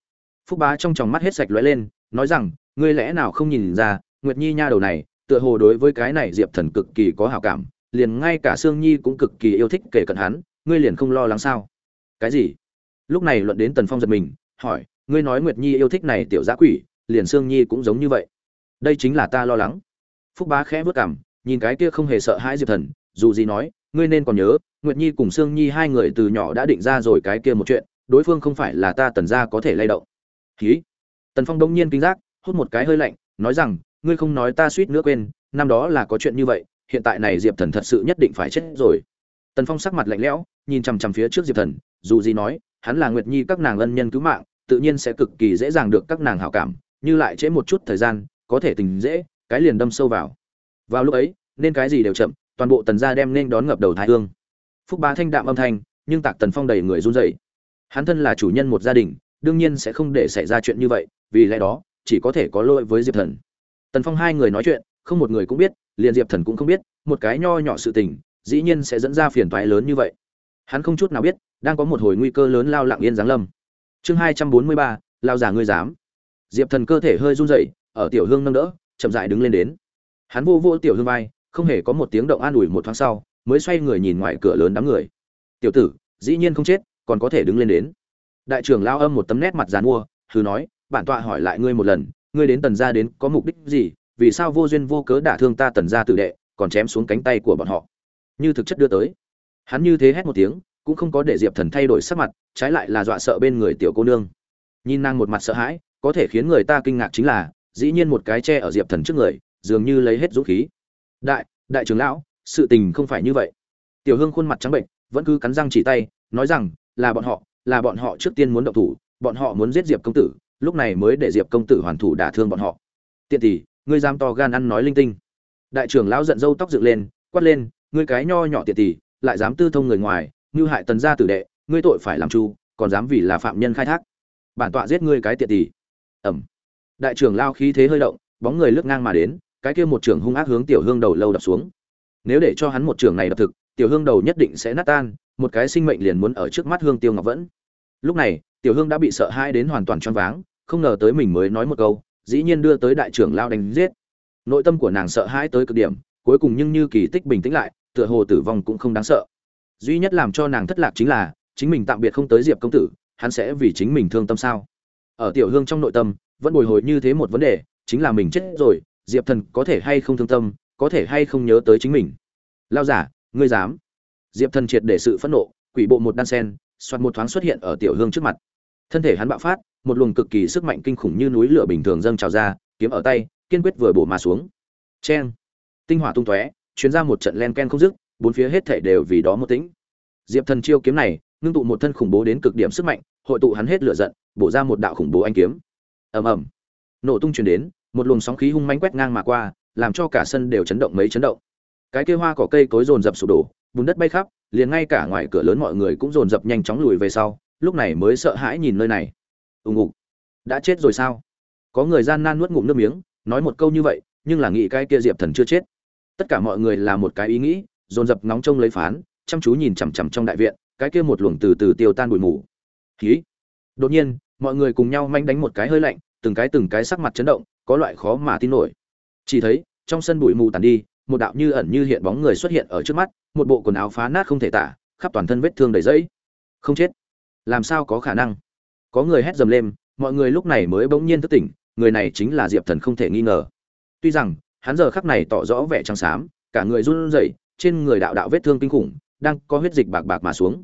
Phúc bá trong tròng mắt hết sạch lóe lên, nói rằng, ngươi lẽ nào không nhìn ra, nguyệt nhi nha đầu này, tựa hồ đối với cái này diệp thần cực kỳ có hảo cảm, liền ngay cả sương nhi cũng cực kỳ yêu thích kể cận hắn, ngươi liền không lo lắng sao? Cái gì? Lúc này luận đến tần phong giật mình, hỏi, ngươi nói nguyệt nhi yêu thích này tiểu giã quỷ, liền sương nhi cũng giống như vậy? Đây chính là ta lo lắng. Phúc bá khẽ vớt cảm nhìn cái kia không hề sợ hãi diệp thần, dù gì nói, ngươi nên còn nhớ, nguyệt nhi cùng sương nhi hai người từ nhỏ đã định ra rồi cái kia một chuyện, đối phương không phải là ta tần gia có thể lay động. Khí tần phong đông nhiên kinh giác, hút một cái hơi lạnh, nói rằng, ngươi không nói ta suýt nữa quên, năm đó là có chuyện như vậy, hiện tại này diệp thần thật sự nhất định phải chết rồi. Tần phong sắc mặt lạnh lẽo, nhìn chằm chằm phía trước diệp thần, dù gì nói hắn là nguyệt nhi các nàng ân nhân cứu mạng, tự nhiên sẽ cực kỳ dễ dàng được các nàng hảo cảm, như lại trễ một chút thời gian, có thể tình dễ, cái liền đâm sâu vào. Vào lúc ấy, nên cái gì đều chậm, toàn bộ tần gia đem nên đón ngập đầu thái hương. Phúc bá thanh đạm âm thanh, nhưng tạc tần phong đầy người run rẩy. Hắn thân là chủ nhân một gia đình, đương nhiên sẽ không để xảy ra chuyện như vậy, vì lẽ đó, chỉ có thể có lỗi với diệp thần. Tần phong hai người nói chuyện, không một người cũng biết, liền diệp thần cũng không biết, một cái nho nhỏ sự tình, dĩ nhiên sẽ dẫn ra phiền toái lớn như vậy. Hắn không chút nào biết đang có một hồi nguy cơ lớn lao lặng yên giáng lâm. Chương hai trăm bốn mươi ba, lao giả ngươi dám. Diệp thần cơ thể hơi run rẩy, ở tiểu hương nâng đỡ, chậm dại đứng lên đến. Hắn vô vô tiểu hương vai, không hề có một tiếng động an ủi một thoáng sau, mới xoay người nhìn ngoài cửa lớn đám người. Tiểu tử, dĩ nhiên không chết, còn có thể đứng lên đến. Đại trưởng lao âm một tấm nét mặt dàn mua hừ nói, bản tọa hỏi lại ngươi một lần, ngươi đến tần gia đến có mục đích gì? Vì sao vô duyên vô cớ đả thương ta tần gia tử đệ, còn chém xuống cánh tay của bọn họ? Như thực chất đưa tới. Hắn như thế hét một tiếng cũng không có để diệp thần thay đổi sắc mặt, trái lại là dọa sợ bên người tiểu cô nương. Nhìn nàng một mặt sợ hãi, có thể khiến người ta kinh ngạc chính là, dĩ nhiên một cái tre ở diệp thần trước người, dường như lấy hết dũng khí. Đại đại trưởng lão, sự tình không phải như vậy. Tiểu hương khuôn mặt trắng bệnh, vẫn cứ cắn răng chỉ tay, nói rằng, là bọn họ, là bọn họ trước tiên muốn động thủ, bọn họ muốn giết diệp công tử, lúc này mới để diệp công tử hoàn thủ đả thương bọn họ. Tiện tỷ, ngươi dám to gan ăn nói linh tinh. Đại trưởng lão giận dâu tóc dựng lên, quát lên, ngươi cái nho nhỏ tiện tỷ, lại dám tư thông người ngoài như hại tần gia tử đệ, ngươi tội phải làm chu, còn dám vì là phạm nhân khai thác. Bản tọa giết ngươi cái tiện tỷ ẩm. Đại trưởng lao khí thế hơi động, bóng người lướt ngang mà đến, cái kia một trưởng hung ác hướng tiểu hương đầu lâu đập xuống. Nếu để cho hắn một trưởng này đập thực, tiểu hương đầu nhất định sẽ nát tan, một cái sinh mệnh liền muốn ở trước mắt hương tiêu ngọc vẫn. Lúc này, tiểu hương đã bị sợ hãi đến hoàn toàn choáng váng, không ngờ tới mình mới nói một câu, dĩ nhiên đưa tới đại trưởng lao đánh giết. Nội tâm của nàng sợ hãi tới cực điểm, cuối cùng nhưng như kỳ tích bình tĩnh lại, tựa hồ tử vong cũng không đáng sợ duy nhất làm cho nàng thất lạc chính là, chính mình tạm biệt không tới diệp công tử, hắn sẽ vì chính mình thương tâm sao? Ở tiểu hương trong nội tâm, vẫn bồi hồi như thế một vấn đề, chính là mình chết rồi, diệp thần có thể hay không thương tâm, có thể hay không nhớ tới chính mình? Lao giả, ngươi dám? Diệp thần triệt để sự phẫn nộ, quỷ bộ một đan sen, soạt một thoáng xuất hiện ở tiểu hương trước mặt. Thân thể hắn bạo phát, một luồng cực kỳ sức mạnh kinh khủng như núi lửa bình thường dâng trào ra, kiếm ở tay, kiên quyết vừa bổ mà xuống. Cheng! Tinh hỏa tung tóe chuyến ra một trận len ken không dứt bốn phía hết thảy đều vì đó một tĩnh. Diệp thần chiêu kiếm này, ngưng tụ một thân khủng bố đến cực điểm sức mạnh, hội tụ hắn hết lửa giận, bổ ra một đạo khủng bố anh kiếm. Ầm ầm. Nổ tung truyền đến, một luồng sóng khí hung mãnh quét ngang mà qua, làm cho cả sân đều chấn động mấy chấn động. Cái kia hoa cỏ cây cối rồn rập sụp đổ, bùn đất bay khắp, liền ngay cả ngoài cửa lớn mọi người cũng rồn rập nhanh chóng lùi về sau, lúc này mới sợ hãi nhìn nơi này. Ùng ục đã chết rồi sao? Có người gian nan nuốt ngụm nước miếng, nói một câu như vậy, nhưng là nghĩ cái kia diệp thần chưa chết. Tất cả mọi người là một cái ý nghĩ dồn dập nóng trông lấy phán, chăm chú nhìn chằm chằm trong đại viện, cái kia một luồng từ từ tiêu tan bụi mù. Khí. Đột nhiên, mọi người cùng nhau manh đánh một cái hơi lạnh, từng cái từng cái sắc mặt chấn động, có loại khó mà tin nổi. Chỉ thấy, trong sân bụi mù tàn đi, một đạo như ẩn như hiện bóng người xuất hiện ở trước mắt, một bộ quần áo phá nát không thể tả, khắp toàn thân vết thương đầy dẫy không chết. Làm sao có khả năng? Có người hét dầm lên, mọi người lúc này mới bỗng nhiên thức tỉnh, người này chính là diệp thần không thể nghi ngờ. Tuy rằng, hắn giờ khắc này tỏ rõ vẻ trắng xám, cả người run rẩy trên người đạo đạo vết thương kinh khủng, đang có huyết dịch bạc bạc mà xuống.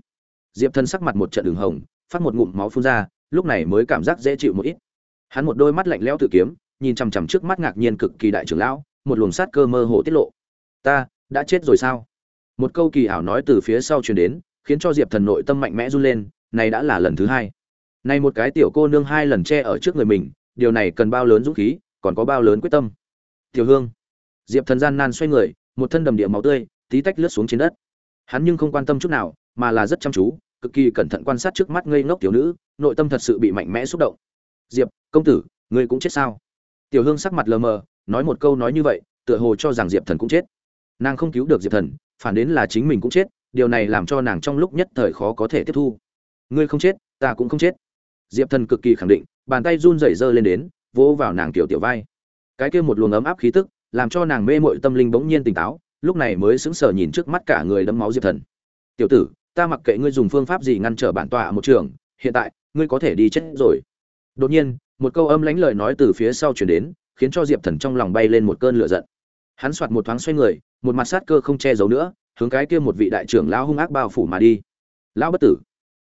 Diệp thần sắc mặt một trận đường hồng, phát một ngụm máu phun ra, lúc này mới cảm giác dễ chịu một ít. Hắn một đôi mắt lạnh lẽo tự kiếm, nhìn chằm chằm trước mắt ngạc nhiên cực kỳ đại trưởng lão, một luồng sát cơ mơ hồ tiết lộ. Ta, đã chết rồi sao? Một câu kỳ ảo nói từ phía sau truyền đến, khiến cho diệp thần nội tâm mạnh mẽ run lên, này đã là lần thứ hai. Này một cái tiểu cô nương hai lần che ở trước người mình, điều này cần bao lớn dũng khí, còn có bao lớn quyết tâm. Tiểu hương. Diệp thần gian nan xoay người, một thân đầm địa máu tươi tí tách lướt xuống trên đất. Hắn nhưng không quan tâm chút nào, mà là rất chăm chú, cực kỳ cẩn thận quan sát trước mắt ngây ngốc tiểu nữ, nội tâm thật sự bị mạnh mẽ xúc động. Diệp công tử, ngươi cũng chết sao? Tiểu hương sắc mặt lờ mờ, nói một câu nói như vậy, tựa hồ cho rằng diệp thần cũng chết. Nàng không cứu được diệp thần, phản đến là chính mình cũng chết, điều này làm cho nàng trong lúc nhất thời khó có thể tiếp thu. Ngươi không chết, ta cũng không chết. Diệp thần cực kỳ khẳng định, bàn tay run rẩy rơ lên đến, vỗ vào nàng tiểu tiểu vai. Cái kia một luồng ấm áp khí tức, làm cho nàng mê mội tâm linh bỗng nhiên tỉnh táo lúc này mới sững sờ nhìn trước mắt cả người đẫm máu diệp thần. Tiểu tử, ta mặc kệ ngươi dùng phương pháp gì ngăn trở bản tọa một trường, hiện tại, ngươi có thể đi chết rồi. Đột nhiên, một câu âm lãnh lời nói từ phía sau chuyển đến, khiến cho diệp thần trong lòng bay lên một cơn lửa giận. Hắn soạt một thoáng xoay người, một mặt sát cơ không che giấu nữa, hướng cái kia một vị đại trưởng lão hung ác bao phủ mà đi. Lão bất tử.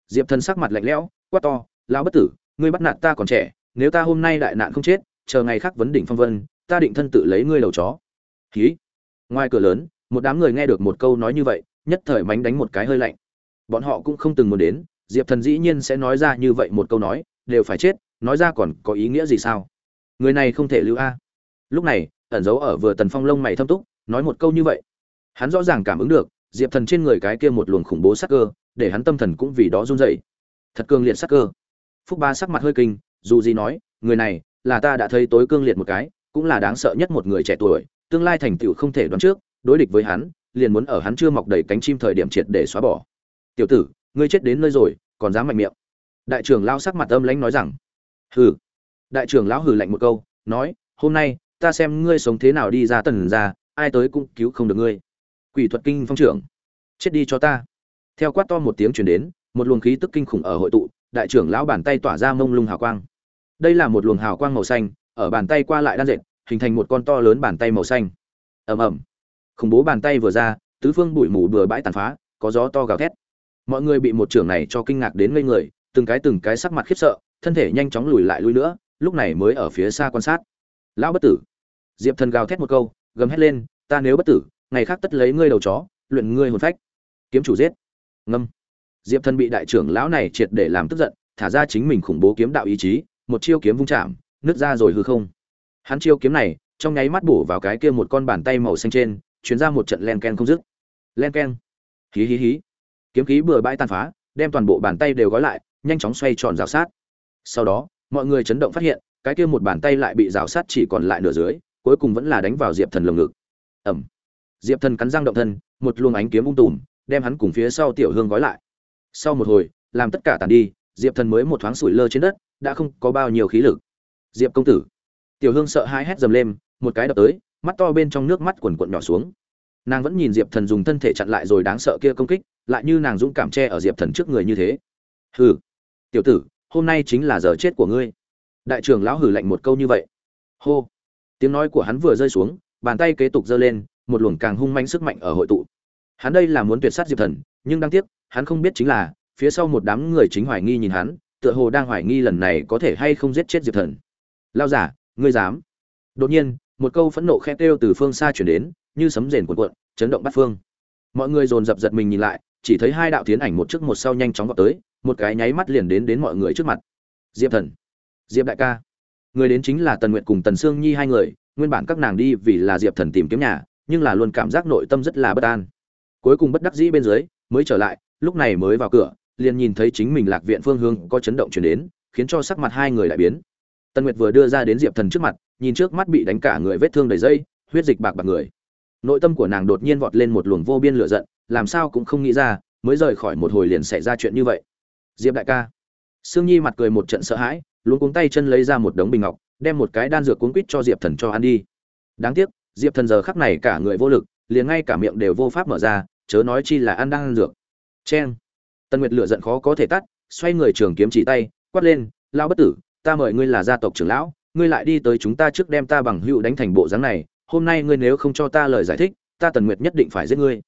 Diệp thần sắc mặt lạnh lẽo, quát to, lão bất tử, ngươi bắt nạt ta còn trẻ, nếu ta hôm nay đại nạn không chết, chờ ngày khác vấn đỉnh phong vân, ta định thân tự lấy ngươi đầu chó. Khí ngoài cửa lớn, một đám người nghe được một câu nói như vậy, nhất thời mánh đánh một cái hơi lạnh. Bọn họ cũng không từng muốn đến, diệp thần dĩ nhiên sẽ nói ra như vậy một câu nói, đều phải chết, nói ra còn có ý nghĩa gì sao? Người này không thể lưu a. Lúc này, ẩn giấu ở vừa tần phong lông mày thâm túc, nói một câu như vậy. Hắn rõ ràng cảm ứng được, diệp thần trên người cái kia một luồng khủng bố sắc cơ, để hắn tâm thần cũng vì đó run dậy thật cương liệt sắc cơ. Phúc ba sắc mặt hơi kinh, dù gì nói, người này, là ta đã thấy tối cương liệt một cái, cũng là đáng sợ nhất một người trẻ tuổi tương lai thành tựu không thể đoán trước, đối địch với hắn, liền muốn ở hắn chưa mọc đầy cánh chim thời điểm triệt để xóa bỏ. Tiểu tử, ngươi chết đến nơi rồi, còn dám mạnh miệng. Đại trưởng lão sắc mặt âm lãnh nói rằng. Hừ. Đại trưởng lão hừ lạnh một câu, nói, hôm nay, ta xem ngươi sống thế nào đi ra tần ra, ai tới cũng cứu không được ngươi. Quỷ thuật kinh phong trưởng. Chết đi cho ta. Theo quát to một tiếng truyền đến, một luồng khí tức kinh khủng ở hội tụ, đại trưởng lão bàn tay tỏa ra mông lung hào quang. Đây là một luồng hào quang màu xanh, ở bàn tay qua lại đan dệt hình thành một con to lớn bàn tay màu xanh. Ầm ầm. Khủng bố bàn tay vừa ra, tứ phương bụi mù bừa bãi tàn phá, có gió to gào thét. Mọi người bị một trưởng này cho kinh ngạc đến ngây người, từng cái từng cái sắc mặt khiếp sợ, thân thể nhanh chóng lùi lại lui nữa, lúc này mới ở phía xa quan sát. Lão bất tử. Diệp thần gào thét một câu, gầm hét lên, ta nếu bất tử, ngày khác tất lấy ngươi đầu chó, luyện ngươi hồn phách. Kiếm chủ giết. Ngâm. Diệp thần bị đại trưởng lão này triệt để làm tức giận, thả ra chính mình khủng bố kiếm đạo ý chí, một chiêu kiếm vung chạm, nứt ra rồi hư không hắn chiêu kiếm này, trong nháy mắt bổ vào cái kia một con bàn tay màu xanh trên truyền ra một trận len ken không dứt. Len ken hí hí hí. Kiếm khí bừa bãi tàn phá, đem toàn bộ bàn tay đều gói lại, nhanh chóng xoay tròn rào sát. Sau đó, mọi người chấn động phát hiện, cái kia một bàn tay lại bị rào sát chỉ còn lại nửa dưới, cuối cùng vẫn là đánh vào diệp thần lồng ngực. Ẩm diệp thần cắn răng động thân, một luồng ánh kiếm ung tùm, đem hắn cùng phía sau tiểu hương gói lại. Sau một hồi, làm tất cả tàn đi, diệp thần mới một thoáng sủi lơ trên đất, đã không có bao nhiêu khí lực. Diệp công tử tiểu hương sợ hãi hét dầm lên, một cái đập tới, mắt to bên trong nước mắt quần quận nhỏ xuống. Nàng vẫn nhìn diệp thần dùng thân thể chặn lại rồi đáng sợ kia công kích, lại như nàng dũng cảm che ở diệp thần trước người như thế. Hừ, tiểu tử, hôm nay chính là giờ chết của ngươi. Đại trưởng lão hử lạnh một câu như vậy. Hô. Tiếng nói của hắn vừa rơi xuống, bàn tay kế tục giơ lên, một luồng càng hung manh sức mạnh ở hội tụ. Hắn đây là muốn tuyệt sát diệp thần, nhưng đáng tiếc, hắn không biết chính là, phía sau một đám người chính hoài nghi nhìn hắn, tựa hồ đang hoài nghi lần này có thể hay không giết chết diệp thần. Lao giả ngươi dám. Đột nhiên, một câu phẫn nộ khe kêu từ phương xa chuyển đến, như sấm rền cuộn cuộn, chấn động bát phương. Mọi người dồn dập giật mình nhìn lại, chỉ thấy hai đạo tiến ảnh một trước một sau nhanh chóng vào tới, một cái nháy mắt liền đến đến mọi người trước mặt. Diệp thần, diệp đại ca. Người đến chính là tần nguyệt cùng tần sương nhi hai người, nguyên bản các nàng đi vì là diệp thần tìm kiếm nhà, nhưng là luôn cảm giác nội tâm rất là bất an. Cuối cùng bất đắc dĩ bên dưới, mới trở lại, lúc này mới vào cửa, liền nhìn thấy chính mình lạc viện phương hướng có chấn động chuyển đến, khiến cho sắc mặt hai người lại biến tần nguyệt vừa đưa ra đến diệp thần trước mặt, nhìn trước mắt bị đánh cả người vết thương đầy dây, huyết dịch bạc bạc người. Nội tâm của nàng đột nhiên vọt lên một luồng vô biên lửa giận, làm sao cũng không nghĩ ra, mới rời khỏi một hồi liền xảy ra chuyện như vậy. Diệp đại ca. Sương nhi mặt cười một trận sợ hãi luôn cuống tay chân lấy ra một đống bình ngọc, đem một cái đan dược cuốn quýt cho diệp thần cho ăn đi. Đáng tiếc, diệp thần giờ khắc này cả người vô lực, liền ngay cả miệng đều vô pháp mở ra, chớ nói chi là ăn đang ăn dược. Cheng. Tân nguyệt lửa giận khó có thể tắt, xoay người trường kiếm chỉ tay, quát lên lao bất tử ta mời ngươi là gia tộc trưởng lão, ngươi lại đi tới chúng ta trước đem ta bằng hữu đánh thành bộ dáng này, hôm nay ngươi nếu không cho ta lời giải thích, ta tần nguyệt nhất định phải giết ngươi.